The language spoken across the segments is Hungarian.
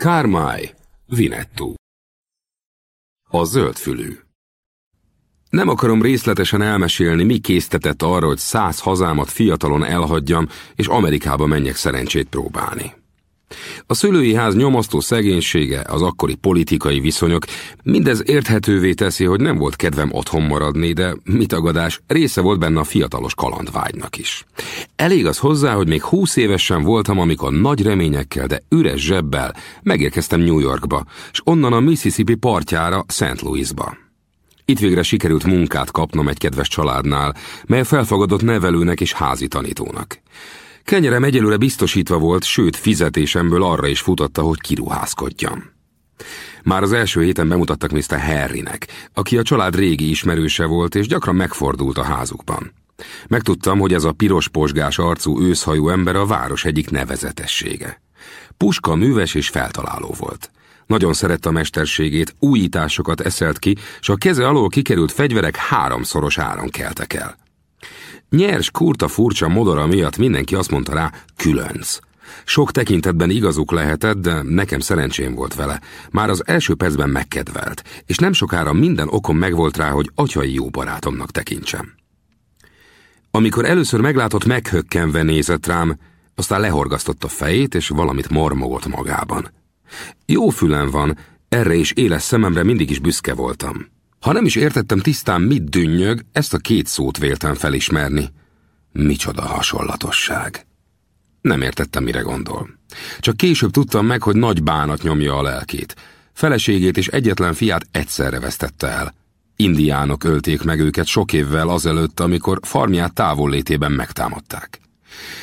Kármáj, Vinettu. A zöldfülű. Nem akarom részletesen elmesélni, mi késztetett arra, hogy száz hazámat fiatalon elhagyjam, és Amerikába menjek szerencsét próbálni. A szülői ház nyomasztó szegénysége, az akkori politikai viszonyok, mindez érthetővé teszi, hogy nem volt kedvem otthon maradni, de mitagadás része volt benne a fiatalos kalandvágynak is. Elég az hozzá, hogy még húsz évesen voltam, amikor nagy reményekkel, de üres zsebbel megérkeztem New Yorkba, és onnan a Mississippi partjára St. Louisba. Itt végre sikerült munkát kapnom egy kedves családnál, mely felfogadott nevelőnek és házi tanítónak. Kenyerem egyelőre biztosítva volt, sőt fizetésemből arra is futotta, hogy kiruházkodjam. Már az első héten bemutattak Mr. Harrynek, aki a család régi ismerőse volt, és gyakran megfordult a házukban. Megtudtam, hogy ez a piros posgás arcú őszhajú ember a város egyik nevezetessége. Puska műves és feltaláló volt. Nagyon szerette a mesterségét, újításokat eszelt ki, és a keze alól kikerült fegyverek háromszoros áron keltek el. Nyers, kurta, furcsa modora miatt mindenki azt mondta rá, különc. Sok tekintetben igazuk lehetett, de nekem szerencsém volt vele. Már az első percben megkedvelt, és nem sokára minden okom megvolt rá, hogy atyai jó barátomnak tekintsem. Amikor először meglátott, meghökkenve nézett rám, aztán lehorgasztotta fejét, és valamit mormogott magában. Jó fülem van, erre is éles szememre mindig is büszke voltam. Ha nem is értettem tisztán, mit dünnyög, ezt a két szót véltem felismerni. Micsoda hasonlatosság. Nem értettem, mire gondol. Csak később tudtam meg, hogy nagy bánat nyomja a lelkét. Feleségét és egyetlen fiát egyszerre vesztette el. Indiánok ölték meg őket sok évvel azelőtt, amikor farmját távollétében megtámadták.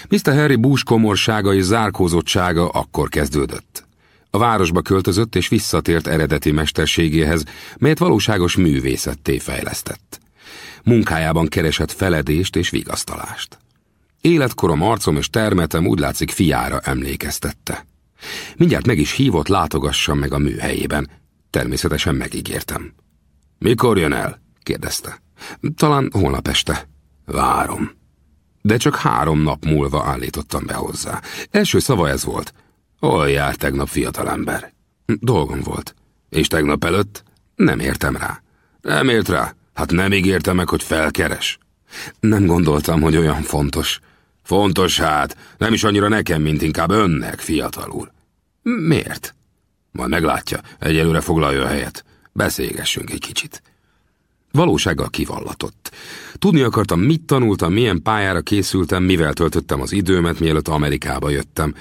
Mr. Harry Bush komorsága és zárkózottsága akkor kezdődött. A városba költözött és visszatért eredeti mesterségéhez, melyet valóságos művészetté fejlesztett. Munkájában keresett feledést és vigasztalást. Életkorom, arcom és termetem úgy látszik fiára emlékeztette. Mindjárt meg is hívott, látogassam meg a műhelyében. Természetesen megígértem. Mikor jön el? kérdezte. Talán holnap este. Várom. De csak három nap múlva állítottam be hozzá. Első szava ez volt – Hol jár tegnap fiatalember? Dolgom volt. És tegnap előtt? Nem értem rá. Nem ért rá? Hát nem ígérte meg, hogy felkeres. Nem gondoltam, hogy olyan fontos. Fontos hát, nem is annyira nekem, mint inkább önnek, fiatal úr. Miért? Majd meglátja, egyelőre foglalja a helyet. Beszélgessünk egy kicsit. Valósággal kivallatott. Tudni akartam, mit tanultam, milyen pályára készültem, mivel töltöttem az időmet, mielőtt Amerikába jöttem,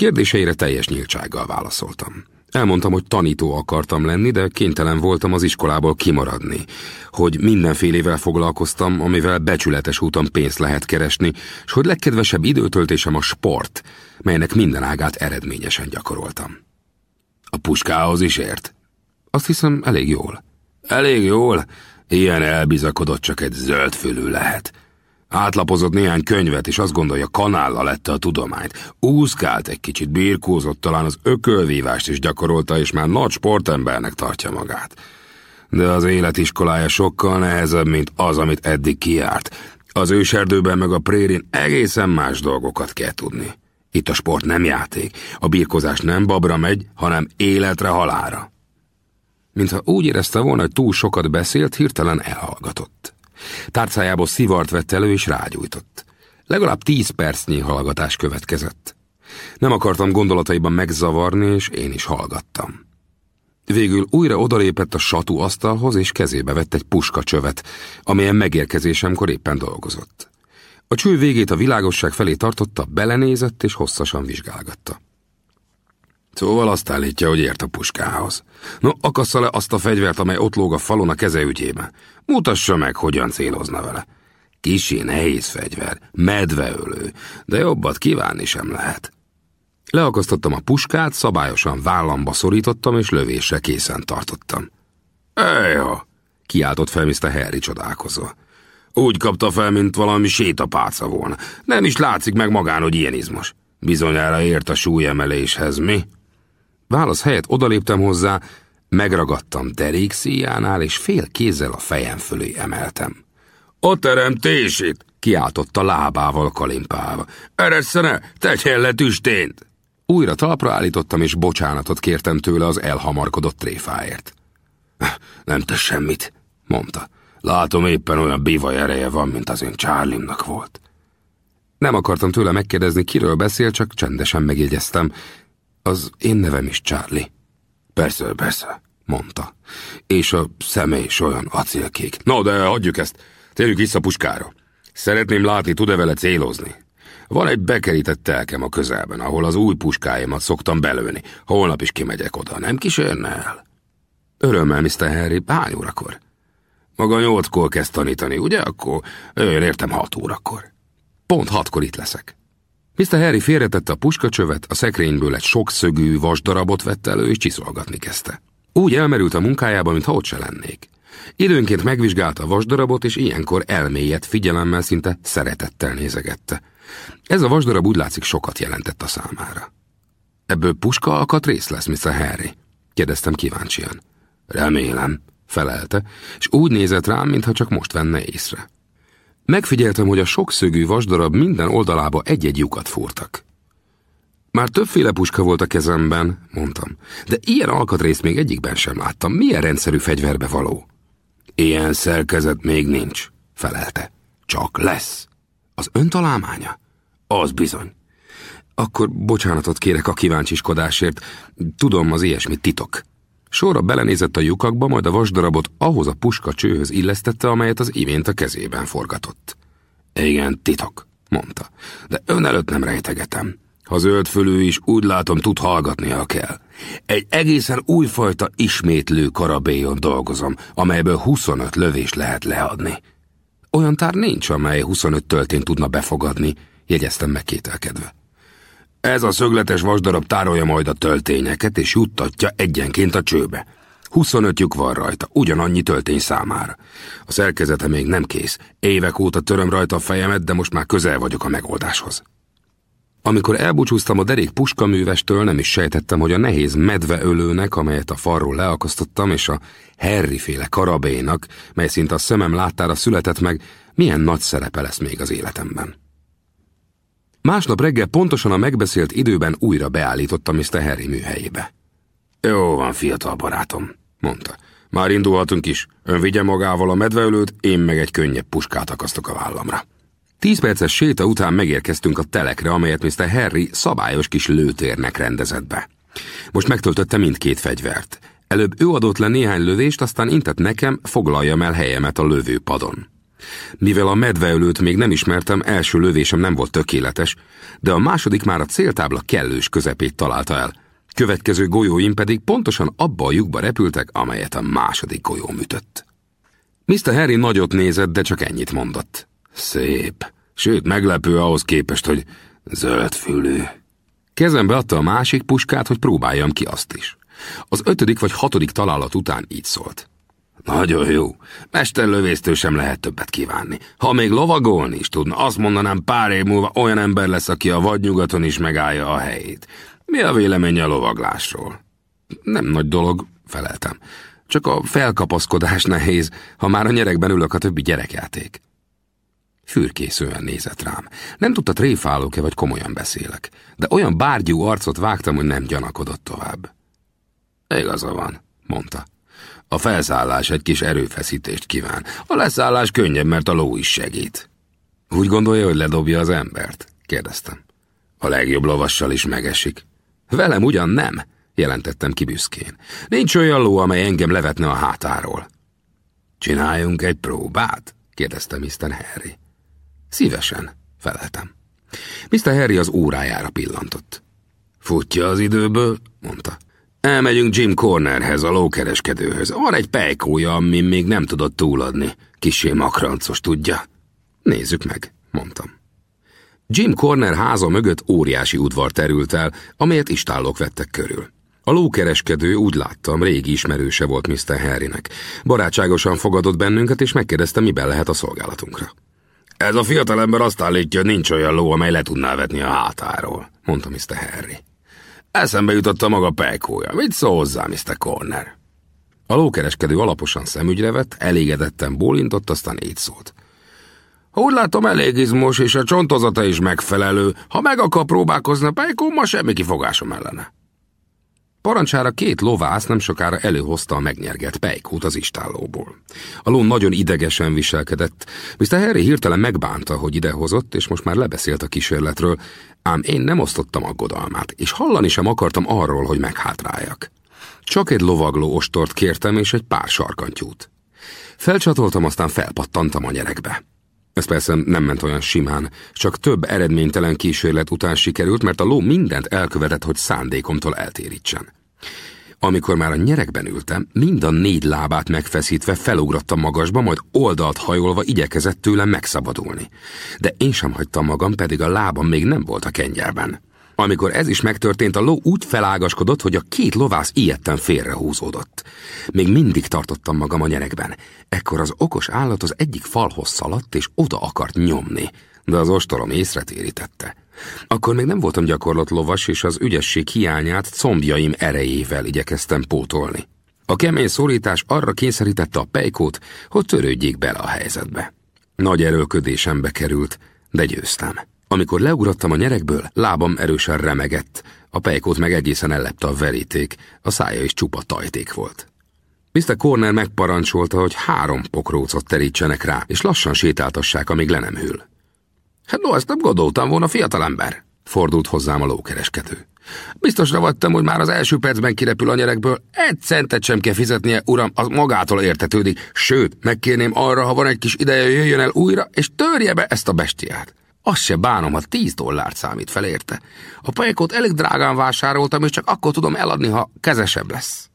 Kérdéseire teljes nyíltsággal válaszoltam. Elmondtam, hogy tanító akartam lenni, de kénytelen voltam az iskolából kimaradni, hogy mindenfélével foglalkoztam, amivel becsületes úton pénzt lehet keresni, és hogy legkedvesebb időtöltésem a sport, melynek minden ágát eredményesen gyakoroltam. A puskához is ért? Azt hiszem, elég jól. Elég jól? Ilyen elbizakodott csak egy zöldfülű lehet. Átlapozott néhány könyvet, és azt gondolja, kanálla lette a tudományt. Úszkált egy kicsit, birkózott, talán az ökölvívást is gyakorolta, és már nagy sportembernek tartja magát. De az életiskolája sokkal nehezebb, mint az, amit eddig kiárt. Az őserdőben meg a prérin egészen más dolgokat kell tudni. Itt a sport nem játék, a birkozás nem babra megy, hanem életre halára. Mintha úgy érezte volna, hogy túl sokat beszélt, hirtelen elhallgatott. Tárcájából szivart vett elő és rágyújtott. Legalább tíz percnyi hallgatás következett. Nem akartam gondolataiban megzavarni, és én is hallgattam. Végül újra odalépett a satú asztalhoz, és kezébe vett egy puskacsövet, amelyen megérkezésemkor éppen dolgozott. A cső végét a világosság felé tartotta, belenézett és hosszasan vizsgálgatta. Szóval azt állítja, hogy ért a puskához. No, akassza le azt a fegyvert, amely ott lóg a falon a keze ügyébe. Mutassa meg, hogyan célozna vele. Kisé nehéz fegyver, medveölő, de jobbat kívánni sem lehet. Leakasztottam a puskát, szabályosan vállamba szorítottam, és lövésre készen tartottam. Ejha! kiáltott fel Mr. Harry csodálkozva. Úgy kapta fel, mint valami sétapáca volna. Nem is látszik meg magán, hogy ilyen izmos. Bizonyára ért a súlyemeléshez, mi? Válasz helyett odaléptem hozzá, megragadtam derék szíjánál, és fél kézzel a fejem fölé emeltem. A teremtését! kiáltotta lábával kalimpálva. Eressene, tegyen le tüstént! Újra talpra állítottam, és bocsánatot kértem tőle az elhamarkodott tréfáért. Nem tesz semmit, mondta. Látom éppen olyan bivaj ereje van, mint az én Charlimnak volt. Nem akartam tőle megkérdezni, kiről beszél, csak csendesen megjegyeztem. Az én nevem is Charlie. Persze, persze, mondta. És a személy is olyan acélkék. Na, de hagyjuk ezt. Térjük vissza puskára. Szeretném látni, tud-e vele célozni. Van egy bekerített telkem a közelben, ahol az új puskáimat szoktam belőni. Holnap is kimegyek oda, nem kísérne el? Örömmel, Mr. Harry, hány órakor? Maga nyolckor kezd tanítani, ugye? Akkor jöjjön értem hat órakor. Pont hatkor itt leszek. Mr. Harry félretette a puskacsövet, a szekrényből egy sokszögű vasdarabot vett elő, és csiszolgatni kezdte. Úgy elmerült a munkájába, mintha ott se lennék. Időnként megvizsgálta a vasdarabot, és ilyenkor elmélyett figyelemmel, szinte szeretettel nézegette. Ez a vasdarab úgy látszik sokat jelentett a számára. Ebből puska alkatrész lesz, Mr. Harry? kérdeztem kíváncsian. Remélem, felelte, és úgy nézett rám, mintha csak most venne észre. Megfigyeltem, hogy a sokszögű vasdarab minden oldalába egy-egy lyukat fúrtak. Már többféle puska volt a kezemben, mondtam, de ilyen alkatrészt még egyikben sem láttam. Milyen rendszerű fegyverbe való? Ilyen szerkezet még nincs, felelte. Csak lesz. Az ön találmánya? Az bizony. Akkor bocsánatot kérek a kíváncsiskodásért. Tudom, az ilyesmi titok. Sorra belenézett a lyukakba, majd a vasdarabot ahhoz a puska csőhöz illesztette, amelyet az imént a kezében forgatott. Igen, titok, mondta, de ön előtt nem rejtegetem. Ha zöld fölű is úgy látom tud hallgatnia kell. Egy egészen újfajta ismétlő karabélyon dolgozom, amelyből 25 lövést lehet leadni. Olyan tár nincs, amely 25 töltén tudna befogadni, jegyeztem meg kételkedve. Ez a szögletes vasdarab tárolja majd a töltényeket, és juttatja egyenként a csőbe. 25 lyuk van rajta, ugyanannyi töltény számára. A szerkezete még nem kész. Évek óta töröm rajta a fejemet, de most már közel vagyok a megoldáshoz. Amikor elbúcsúztam a derék puskaművestől, nem is sejtettem, hogy a nehéz medveölőnek, amelyet a farról leakasztottam, és a Harry-féle karabénak, mely szinte a szemem láttára született meg, milyen nagy szerepe lesz még az életemben. Másnap reggel pontosan a megbeszélt időben újra beállítottam Mr. Harry műhelyébe. Jó van, fiatal barátom, mondta. Már indulhatunk is. Ön vigye magával a medveölőt, én meg egy könnyebb puskát akasztok a vállamra. Tíz perces séta után megérkeztünk a telekre, amelyet Mr. Harry szabályos kis lőtérnek rendezett be. Most megtöltötte mindkét fegyvert. Előbb ő adott le néhány lövést, aztán intett nekem, foglaljam el helyemet a lövőpadon. Mivel a medveölőt még nem ismertem, első lövésem nem volt tökéletes, de a második már a céltábla kellős közepét találta el. Következő golyóim pedig pontosan abba a lyukba repültek, amelyet a második golyó ütött. Mr. Harry nagyot nézett, de csak ennyit mondott. Szép. Sőt, meglepő ahhoz képest, hogy zöld fülű. Kezembe adta a másik puskát, hogy próbáljam ki azt is. Az ötödik vagy hatodik találat után így szólt. Nagyon jó. Mesterlövésztől sem lehet többet kívánni. Ha még lovagolni is tudna, azt mondanám pár év múlva olyan ember lesz, aki a vadnyugaton is megállja a helyét. Mi a véleménye a lovaglásról? Nem nagy dolog, feleltem. Csak a felkapaszkodás nehéz, ha már a nyerekben ülök a többi gyerekjáték. Fürkészően nézett rám. Nem tudta, tréfálok-e vagy komolyan beszélek, de olyan bárgyú arcot vágtam, hogy nem gyanakodott tovább. Igaza van, mondta. A felszállás egy kis erőfeszítést kíván. A leszállás könnyebb, mert a ló is segít. Úgy gondolja, hogy ledobja az embert? kérdeztem. A legjobb lovassal is megesik. Velem ugyan nem, jelentettem ki büszkén. Nincs olyan ló, amely engem levetne a hátáról. Csináljunk egy próbát? kérdezte Mr. Harry. Szívesen, feleltem. Mr. Harry az órájára pillantott. Futja az időből, mondta. Elmegyünk Jim Cornerhez, a lókereskedőhöz. Van egy pejkója, ami még nem tudott túladni. Kisé makrancos, tudja? Nézzük meg, mondtam. Jim Corner háza mögött óriási udvar terült el, amelyet istállók vettek körül. A lókereskedő, úgy láttam, régi ismerőse volt Mr. Harrynek. Barátságosan fogadott bennünket, és megkérdezte, miben lehet a szolgálatunkra. Ez a fiatalember azt állítja, nincs olyan ló, amely le tudná vetni a hátáról, mondta Mr. Harry. Eszembe jutott a maga pejkója. Mit szól hozzá, Mr. Corner? A lókereskedő alaposan szemügyre vett, elégedetten bólintott, aztán így szólt. Úgy látom, elég izmos, és a csontozata is megfelelő. Ha meg akar próbálkozni a pejkó, ma semmi kifogásom ellene. Parancsára két lovász nem sokára előhozta a megnyergett pejkót az istállóból. A ló nagyon idegesen viselkedett, Mr. Harry hirtelen megbánta, hogy idehozott, és most már lebeszélt a kísérletről, ám én nem osztottam aggodalmát, és hallani sem akartam arról, hogy meghátráljak. Csak egy lovagló ostort kértem, és egy pár sarkantyút. Felcsatoltam, aztán felpattantam a nyerekbe. Ez persze nem ment olyan simán, csak több eredménytelen kísérlet után sikerült, mert a ló mindent elkövetett, hogy szándékomtól eltérítsen. Amikor már a nyerekben ültem, mind a négy lábát megfeszítve felugrottam magasba, majd oldalt hajolva igyekezett tőlem megszabadulni. De én sem hagytam magam, pedig a lábam még nem volt a kengyelben. Amikor ez is megtörtént, a ló úgy felágaskodott, hogy a két lovász ilyetten félrehúzódott. Még mindig tartottam magam a nyerekben. Ekkor az okos állat az egyik falhoz szaladt, és oda akart nyomni, de az ostorom észre térítette. Akkor még nem voltam gyakorlott lovas, és az ügyesség hiányát combjaim erejével igyekeztem pótolni. A kemény szorítás arra kényszerítette a pejkót, hogy törődjék bele a helyzetbe. Nagy erőlködésembe került, de győztem. Amikor leugrottam a nyerekből, lábam erősen remegett, a pejkót meg egészen ellepte a veríték, a szája is csupa tajték volt. Mr. Corner megparancsolta, hogy három pokrócot terítsenek rá, és lassan sétáltassák, amíg le nem hűl. Hát no, ezt nem gondoltam volna, fiatalember, fordult hozzám a lókereskedő. Biztosra vagytam, hogy már az első percben kirepül a nyerekből, egy centet sem kell fizetnie, uram, az magától értetődik, sőt, megkérném arra, ha van egy kis ideje, jöjjön el újra, és törje be ezt a bestiát. Azt se bánom, ha tíz dollárt számít fel érte. A pajekot elég drágán vásároltam, és csak akkor tudom eladni, ha kezesebb lesz.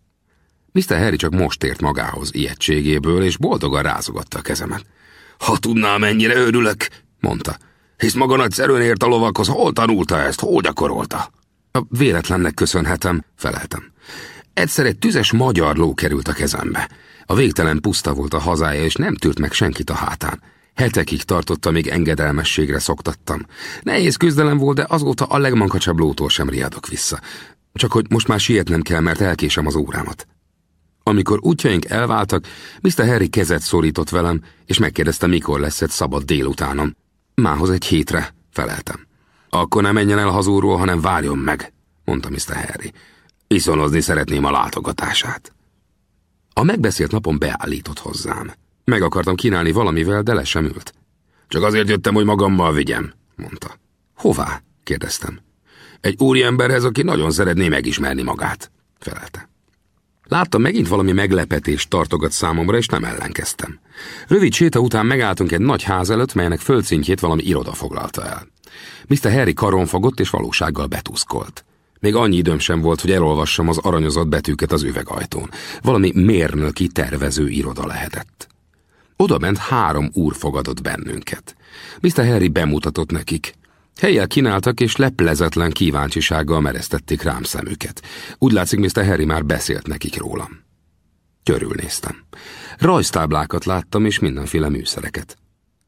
Mr. Harry csak most ért magához ijegységéből, és boldogan rázogatta a kezemet. Ha tudná, mennyire örülök, mondta. Hisz maga nagyszerűen ért a lovakhoz, hol tanulta ezt, hol gyakorolta? A véletlennek köszönhetem, feleltem. Egyszer egy tüzes magyar ló került a kezembe. A végtelen puszta volt a hazája, és nem tűrt meg senkit a hátán. Hetekig tartotta, még engedelmességre szoktattam. Nehéz küzdelem volt, de azóta a legmankacsabb lótól sem riadok vissza. Csak hogy most már sietnem kell, mert elkésem az órámat. Amikor útjaink elváltak, Mr. Harry kezet szorított velem, és megkérdezte, mikor lesz egy szabad délutánom. Mához egy hétre, feleltem. Akkor nem menjen el hazúról, hanem várjon meg, mondta Mr. Harry. Iszonozni szeretném a látogatását. A megbeszélt napon beállított hozzám. Meg akartam kínálni valamivel, de le sem ült. Csak azért jöttem, hogy magammal vigyem, mondta. Hová? kérdeztem. Egy úriemberhez, aki nagyon szeretné megismerni magát, felelte. Láttam megint valami meglepetést tartogat számomra, és nem ellenkeztem. Rövid séta után megálltunk egy nagy ház előtt, melynek földszintjét valami iroda foglalta el. Mr. Harry karon fogott, és valósággal betuszkolt. Még annyi időm sem volt, hogy elolvassam az aranyozott betűket az üvegajtón. Valami mérnöki tervező iroda lehetett. Oda ment három úr fogadott bennünket. Mr. Harry bemutatott nekik. Helyel kínáltak, és leplezetlen kíváncsisággal mereztették rám szemüket. Úgy látszik, Mr. Harry már beszélt nekik rólam. Körülnéztem. Rajztáblákat láttam, és mindenféle műszereket.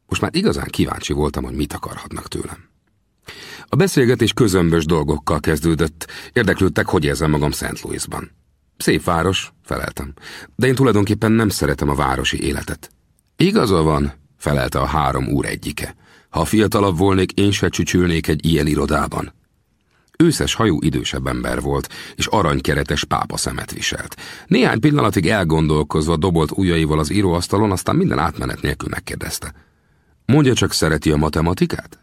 Most már igazán kíváncsi voltam, hogy mit akarhatnak tőlem. A beszélgetés közömbös dolgokkal kezdődött. Érdeklődtek, hogy érzem magam St. Louisban. Szép város, feleltem, de én tulajdonképpen nem szeretem a városi életet. Igaza van, felelte a három úr egyike. Ha fiatalabb volnék, én se csücsülnék egy ilyen irodában. Őszes hajú idősebb ember volt, és aranykeretes pápa szemet viselt. Néhány pillanatig elgondolkozva dobolt ujjaival az íróasztalon, aztán minden átmenet nélkül megkérdezte. Mondja csak, szereti a matematikát?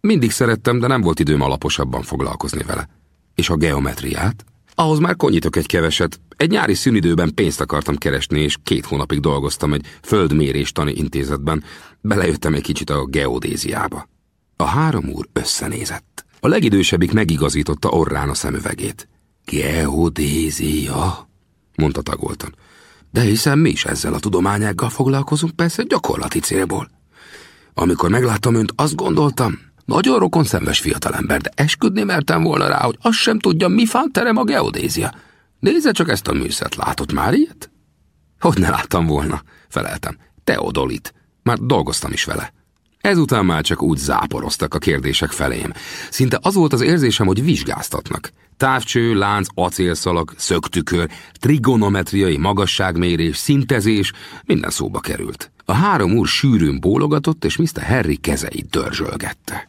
Mindig szerettem, de nem volt időm alaposabban foglalkozni vele. És a geometriát? Ahhoz már konyítok egy keveset. Egy nyári szünidőben pénzt akartam keresni, és két hónapig dolgoztam egy földméréstani intézetben. Belejöttem egy kicsit a geodéziába. A három úr összenézett. A legidősebbik megigazította orrán a szemüvegét. Geodézia, mondta tagoltan. De hiszen mi is ezzel a tudományággal foglalkozunk, persze gyakorlati célból. Amikor megláttam önt, azt gondoltam, nagyon rokon szemves fiatalember, de esküdni mertem volna rá, hogy azt sem tudja, mi terem a geodézia. Nézze csak ezt a műszert, látott már ilyet? Hogy ne láttam volna, feleltem. Teodolit. Már dolgoztam is vele. Ezután már csak úgy záporoztak a kérdések felém. Szinte az volt az érzésem, hogy vizsgáztatnak. Távcső, lánc, acélszalag, szögtükör, trigonometriai magasságmérés, szintezés, minden szóba került. A három úr sűrűn bólogatott, és Mr. Harry kezeit dörzsölgette.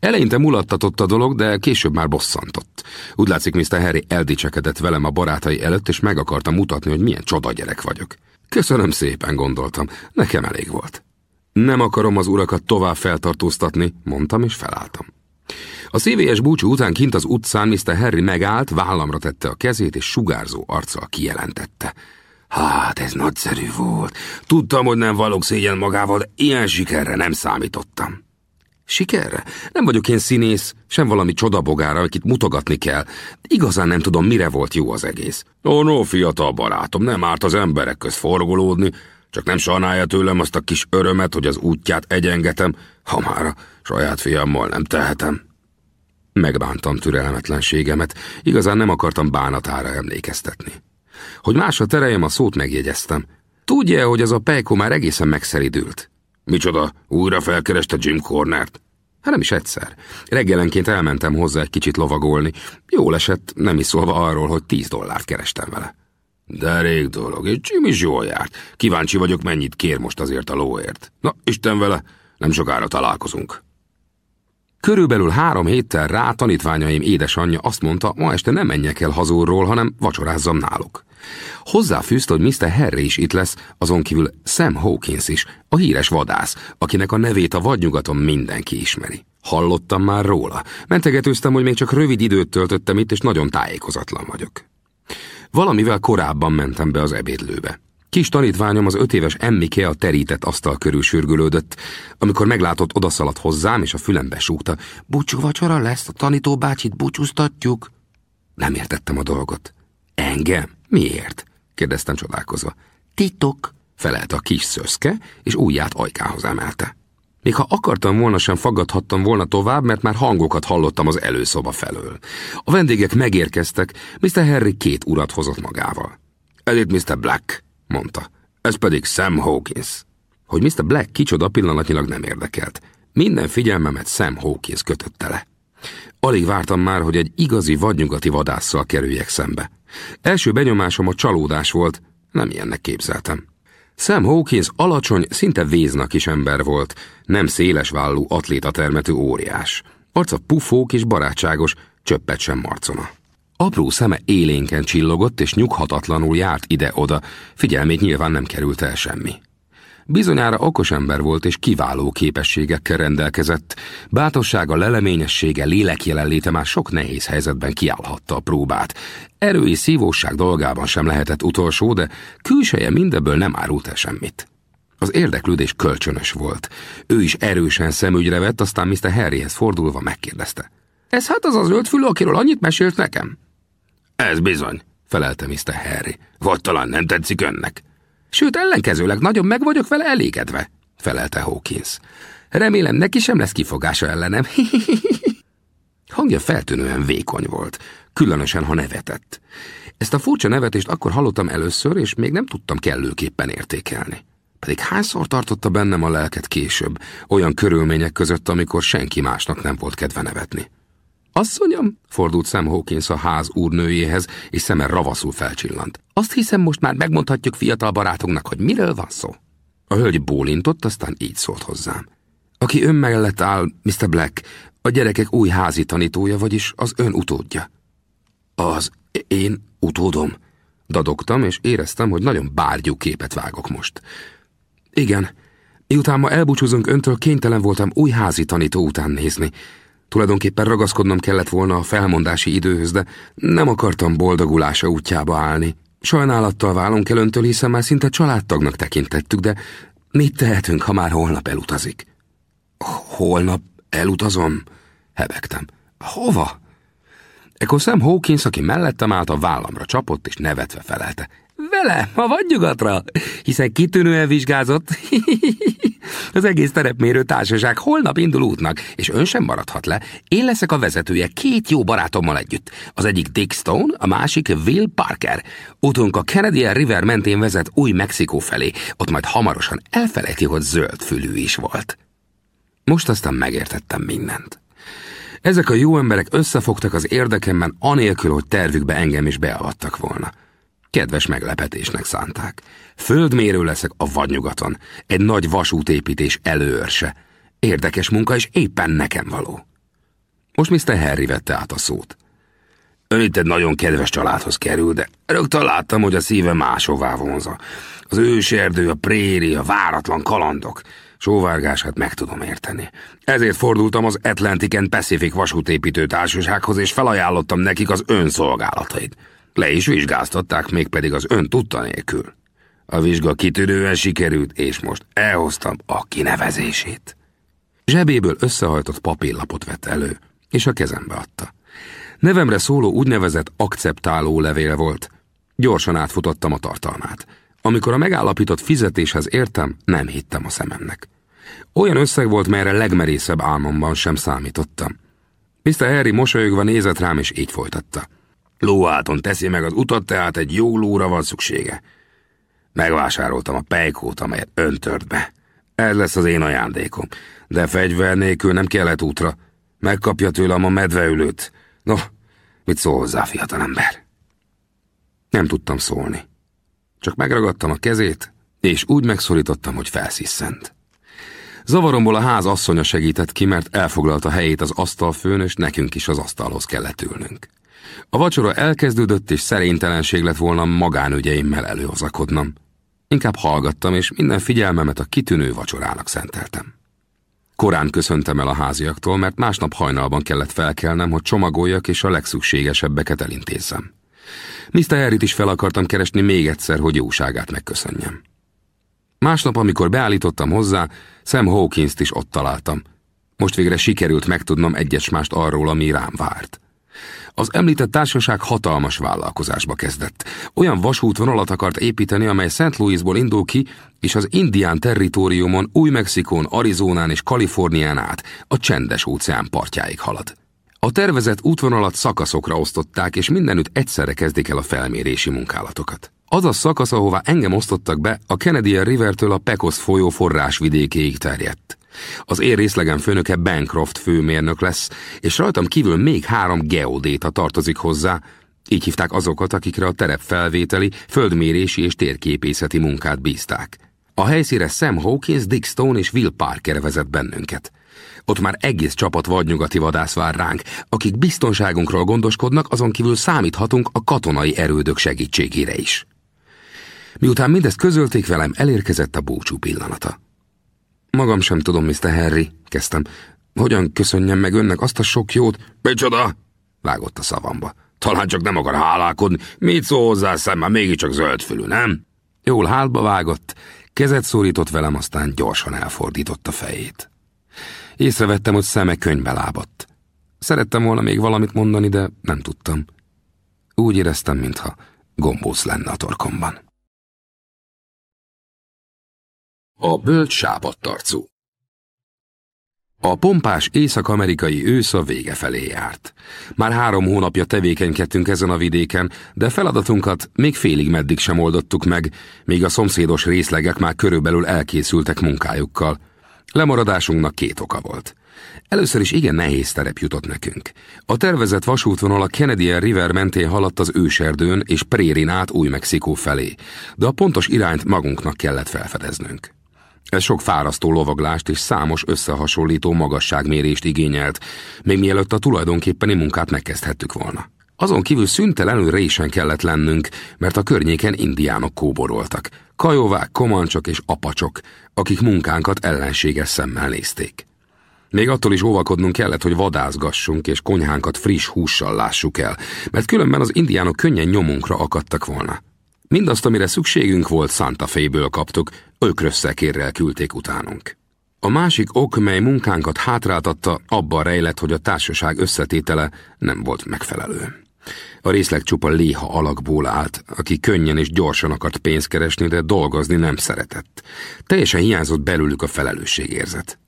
Eleinte mulattatott a dolog, de később már bosszantott. Úgy látszik, Mr. Harry eldicsekedett velem a barátai előtt, és meg akarta mutatni, hogy milyen csoda gyerek vagyok. Köszönöm szépen, gondoltam. Nekem elég volt. Nem akarom az urakat tovább feltartóztatni, mondtam, és felálltam. A szívélyes búcsú után kint az utcán Mr. Harry megállt, vállamra tette a kezét, és sugárzó arccal kijelentette. Hát, ez nagyszerű volt. Tudtam, hogy nem valok szégyen magával, de ilyen sikerre nem számítottam. Sikerre? Nem vagyok én színész, sem valami csodabogára, akit mutogatni kell. Igazán nem tudom, mire volt jó az egész. Ó, no, fiatal barátom, nem árt az emberek köz forgolódni, csak nem sajnálja tőlem azt a kis örömet, hogy az útját egyengetem, ha már a saját fiammal nem tehetem. Megbántam türelmetlenségemet, igazán nem akartam bánatára emlékeztetni. Hogy másra tereljem a szót megjegyeztem. Tudja, hogy az a pejko már egészen megszeridült. Micsoda, újra felkereste Jim Cornert? Hát nem is egyszer. Reggelenként elmentem hozzá egy kicsit lovagolni. Jól esett, nem is szólva arról, hogy tíz dollárt kerestem vele. De rég dolog, és Jim is jól járt. Kíváncsi vagyok, mennyit kér most azért a lóért. Na, Isten vele, nem sokára találkozunk. Körülbelül három héttel rá tanítványaim édesanyja azt mondta, ma este nem menjek el hazúrról, hanem vacsorázzam náluk. Hozzáfűzte, hogy Mr. Harry is itt lesz, azon kívül Sam Hawkins is, a híres vadász, akinek a nevét a vadnyugaton mindenki ismeri. Hallottam már róla. Mentegetőztem, hogy még csak rövid időt töltöttem itt, és nagyon tájékozatlan vagyok. Valamivel korábban mentem be az ebédlőbe. Kis tanítványom az öt éves Emmike a terített asztal körül sürgülődött, amikor meglátott odaszaladt hozzám, és a fülembe súgta. Búcsú vacsora lesz, a tanító bácsit búcsúztatjuk. Nem értettem a dolgot. Engem? Miért? kérdeztem csodálkozva. Titok, felelt a kis szöszke, és ujját ajkához emelte. Még ha akartam volna, sem faggathattam volna tovább, mert már hangokat hallottam az előszoba felől. A vendégek megérkeztek, Mr. Harry két urat hozott magával. Ez itt Mr. Black, mondta. Ez pedig Sam Hawkins. Hogy Mr. Black kicsoda pillanatnyilag nem érdekelt. Minden figyelmemet Sam Hawkins kötötte le. Alig vártam már, hogy egy igazi vadnyugati vadásszal kerüljek szembe. Első benyomásom a csalódás volt, nem ilyennek képzeltem. Sam Hawkins alacsony, szinte véznak is ember volt, nem széles vállú atlétatermetű óriás. Arca pufók és barátságos, csöppet sem marcona. Apró szeme élénken csillogott, és nyughatatlanul járt ide-oda, figyelmét nyilván nem került el semmi. Bizonyára okos ember volt és kiváló képességekkel rendelkezett, bátorsága, leleményessége, lélekjelenléte már sok nehéz helyzetben kiállhatta a próbát. Erő és szívóság dolgában sem lehetett utolsó, de külseje mindebből nem árult el semmit. Az érdeklődés kölcsönös volt. Ő is erősen szemügyre vett, aztán Mr. Harryhez fordulva megkérdezte. Ez hát az az zöldfülő, akiről annyit mesélt nekem? Ez bizony, felelte Mr. Harry. Vagy talán nem tetszik önnek. Sőt, ellenkezőleg nagyon meg vagyok vele elégedve, felelte Hawkins. Remélem, neki sem lesz kifogása ellenem. Hangja feltűnően vékony volt, különösen, ha nevetett. Ezt a furcsa nevetést akkor hallottam először, és még nem tudtam kellőképpen értékelni. Pedig hányszor tartotta bennem a lelket később, olyan körülmények között, amikor senki másnak nem volt kedve nevetni. Asszonyom, fordult Sam Hawkins a ház úrnőjéhez, és szeme ravaszul felcsillant. Azt hiszem, most már megmondhatjuk fiatal barátunknak, hogy miről van szó. A hölgy bólintott, aztán így szólt hozzám. Aki ön mellett áll, Mr. Black, a gyerekek új házi tanítója, vagyis az ön utódja. Az én utódom? Dadogtam, és éreztem, hogy nagyon bárgyú képet vágok most. Igen, miután ma elbúcsúzunk öntől, kénytelen voltam új házi tanító után nézni. Tulajdonképpen ragaszkodnom kellett volna a felmondási időhöz, de nem akartam boldogulása útjába állni. Sajnálattal válunk el öntől, hiszen már szinte családtagnak tekintettük, de mit tehetünk, ha már holnap elutazik? Holnap elutazom? Hebegtem. Hova? Ekkor Sam Hawkins, aki mellettem állt, a vállamra csapott, és nevetve felelte. Vele, a vadnyugatra, hiszen kitűnően vizsgázott. Az egész terepmérő társaság holnap indul útnak, és ön sem maradhat le. Én leszek a vezetője két jó barátommal együtt. Az egyik Dick Stone, a másik Will Parker. Utunk a Canadian River mentén vezet új Mexikó felé, ott majd hamarosan elfelejti, hogy zöld fülű is volt. Most aztán megértettem mindent. Ezek a jó emberek összefogtak az érdekemben, anélkül, hogy tervükbe engem is beavattak volna. Kedves meglepetésnek szánták. Földmérő leszek a vadnyugaton, egy nagy vasútépítés előörse. Érdekes munka, és éppen nekem való. Most Mr. Harry vette át a szót. Ön itt egy nagyon kedves családhoz kerül, de rögtön láttam, hogy a szíve máshová vonza. Az őserdő, a préri, a váratlan kalandok. Sóvárgását meg tudom érteni. Ezért fordultam az Atlantic and Pacific vasútépítő társasághoz, és felajánlottam nekik az ön szolgálatait. Le is vizsgáztatták, mégpedig az ön tudta nélkül. A vizsga kitűnően sikerült, és most elhoztam a kinevezését. Zsebéből összehajtott papírlapot vett elő, és a kezembe adta. Nevemre szóló úgynevezett akceptáló levél volt. Gyorsan átfutottam a tartalmát. Amikor a megállapított fizetéshez értem, nem hittem a szememnek. Olyan összeg volt, melyre legmerészebb álmomban sem számítottam. Mr. Harry mosolyogva nézett rám, és így folytatta. Lóáton teszi meg az utat, tehát egy jó lóra van szüksége. Megvásároltam a pejkót, amelyet öntört be. Ez lesz az én ajándékom. De fegyver nélkül nem kellett útra. Megkapja tőlem a medveülőt. No, mit szól hozzá, fiatalember? Nem tudtam szólni. Csak megragadtam a kezét, és úgy megszorítottam, hogy felsziszent. Zavaromból a ház asszonya segített ki, mert elfoglalta helyét az asztalfőn, és nekünk is az asztalhoz kellett ülnünk. A vacsora elkezdődött, és szerénytelenség lett volna magánügyeimmel előhozakodnom. Inkább hallgattam, és minden figyelmemet a kitűnő vacsorának szenteltem. Korán köszöntem el a háziaktól, mert másnap hajnalban kellett felkelnem, hogy csomagoljak és a legszükségesebbeket elintézzem. Mr. Harryt is fel akartam keresni még egyszer, hogy jóságát megköszönjem. Másnap, amikor beállítottam hozzá, Sam Hawkins-t is ott találtam. Most végre sikerült megtudnom egyes mást arról, ami rám várt. Az említett társaság hatalmas vállalkozásba kezdett. Olyan vasútvonalat akart építeni, amely St. Louisból indul ki, és az indián territóriumon, Új-Mexikón, Arizonán és Kalifornián át a csendes óceán partjáig halad. A tervezett útvonalat szakaszokra osztották, és mindenütt egyszerre kezdik el a felmérési munkálatokat. Az a szakasz, ahová engem osztottak be, a Canadian Rivertől a Pecos folyó forrásvidékéig terjedt. Az én részlegem főnöke Bancroft főmérnök lesz, és rajtam kívül még három geodéta tartozik hozzá, így hívták azokat, akikre a terepfelvételi, földmérési és térképészeti munkát bízták. A helyszíre Sam Hawkins, Dick Stone és Will Parker vezet bennünket. Ott már egész csapat vadnyugati vadász vár ránk, akik biztonságunkról gondoskodnak, azon kívül számíthatunk a katonai erődök segítségére is. Miután mindezt közölték velem, elérkezett a búcsú pillanata. Magam sem tudom, Mr. Harry, kezdtem. Hogyan köszönjem meg önnek azt a sok jót? Micsoda? Vágott a szavamba. Talán csak nem akar hálálkodni. Mit szól hozzá szemben, mégiscsak zöldfülű, nem? Jól hálba vágott, kezet szórított velem, aztán gyorsan elfordította fejét. Észrevettem, hogy szeme könyvbe lábadt. Szerettem volna még valamit mondani, de nem tudtam. Úgy éreztem, mintha gombóc lenne a torkomban. A bölcs sápadtarcú A pompás észak-amerikai ősz a vége felé járt. Már három hónapja tevékenykedtünk ezen a vidéken, de feladatunkat még félig meddig sem oldottuk meg, míg a szomszédos részlegek már körülbelül elkészültek munkájukkal. Lemaradásunknak két oka volt. Először is igen nehéz terep jutott nekünk. A tervezett vasútvonal a Kennedy River mentén haladt az őserdőn és Prérin át Új-Mexikó felé, de a pontos irányt magunknak kellett felfedeznünk. Ez sok fárasztó lovaglást és számos összehasonlító magasságmérést igényelt, még mielőtt a tulajdonképpeni munkát megkezdhettük volna. Azon kívül szüntelenül résen kellett lennünk, mert a környéken indiánok kóboroltak. Kajovák, komancsok és apacsok, akik munkánkat ellenséges szemmel nézték. Még attól is óvakodnunk kellett, hogy vadászgassunk és konyhánkat friss hússal lássuk el, mert különben az indiánok könnyen nyomunkra akadtak volna. Mindazt, amire szükségünk volt, Santa Fe-ből kaptuk, ökrösszekérrel küldték utánunk. A másik ok, mely munkánkat hátráltatta, abban rejlett, hogy a társaság összetétele nem volt megfelelő. A részleg csupa léha alakból állt, aki könnyen és gyorsan akart pénzt keresni, de dolgozni nem szeretett. Teljesen hiányzott belőlük a felelősségérzet.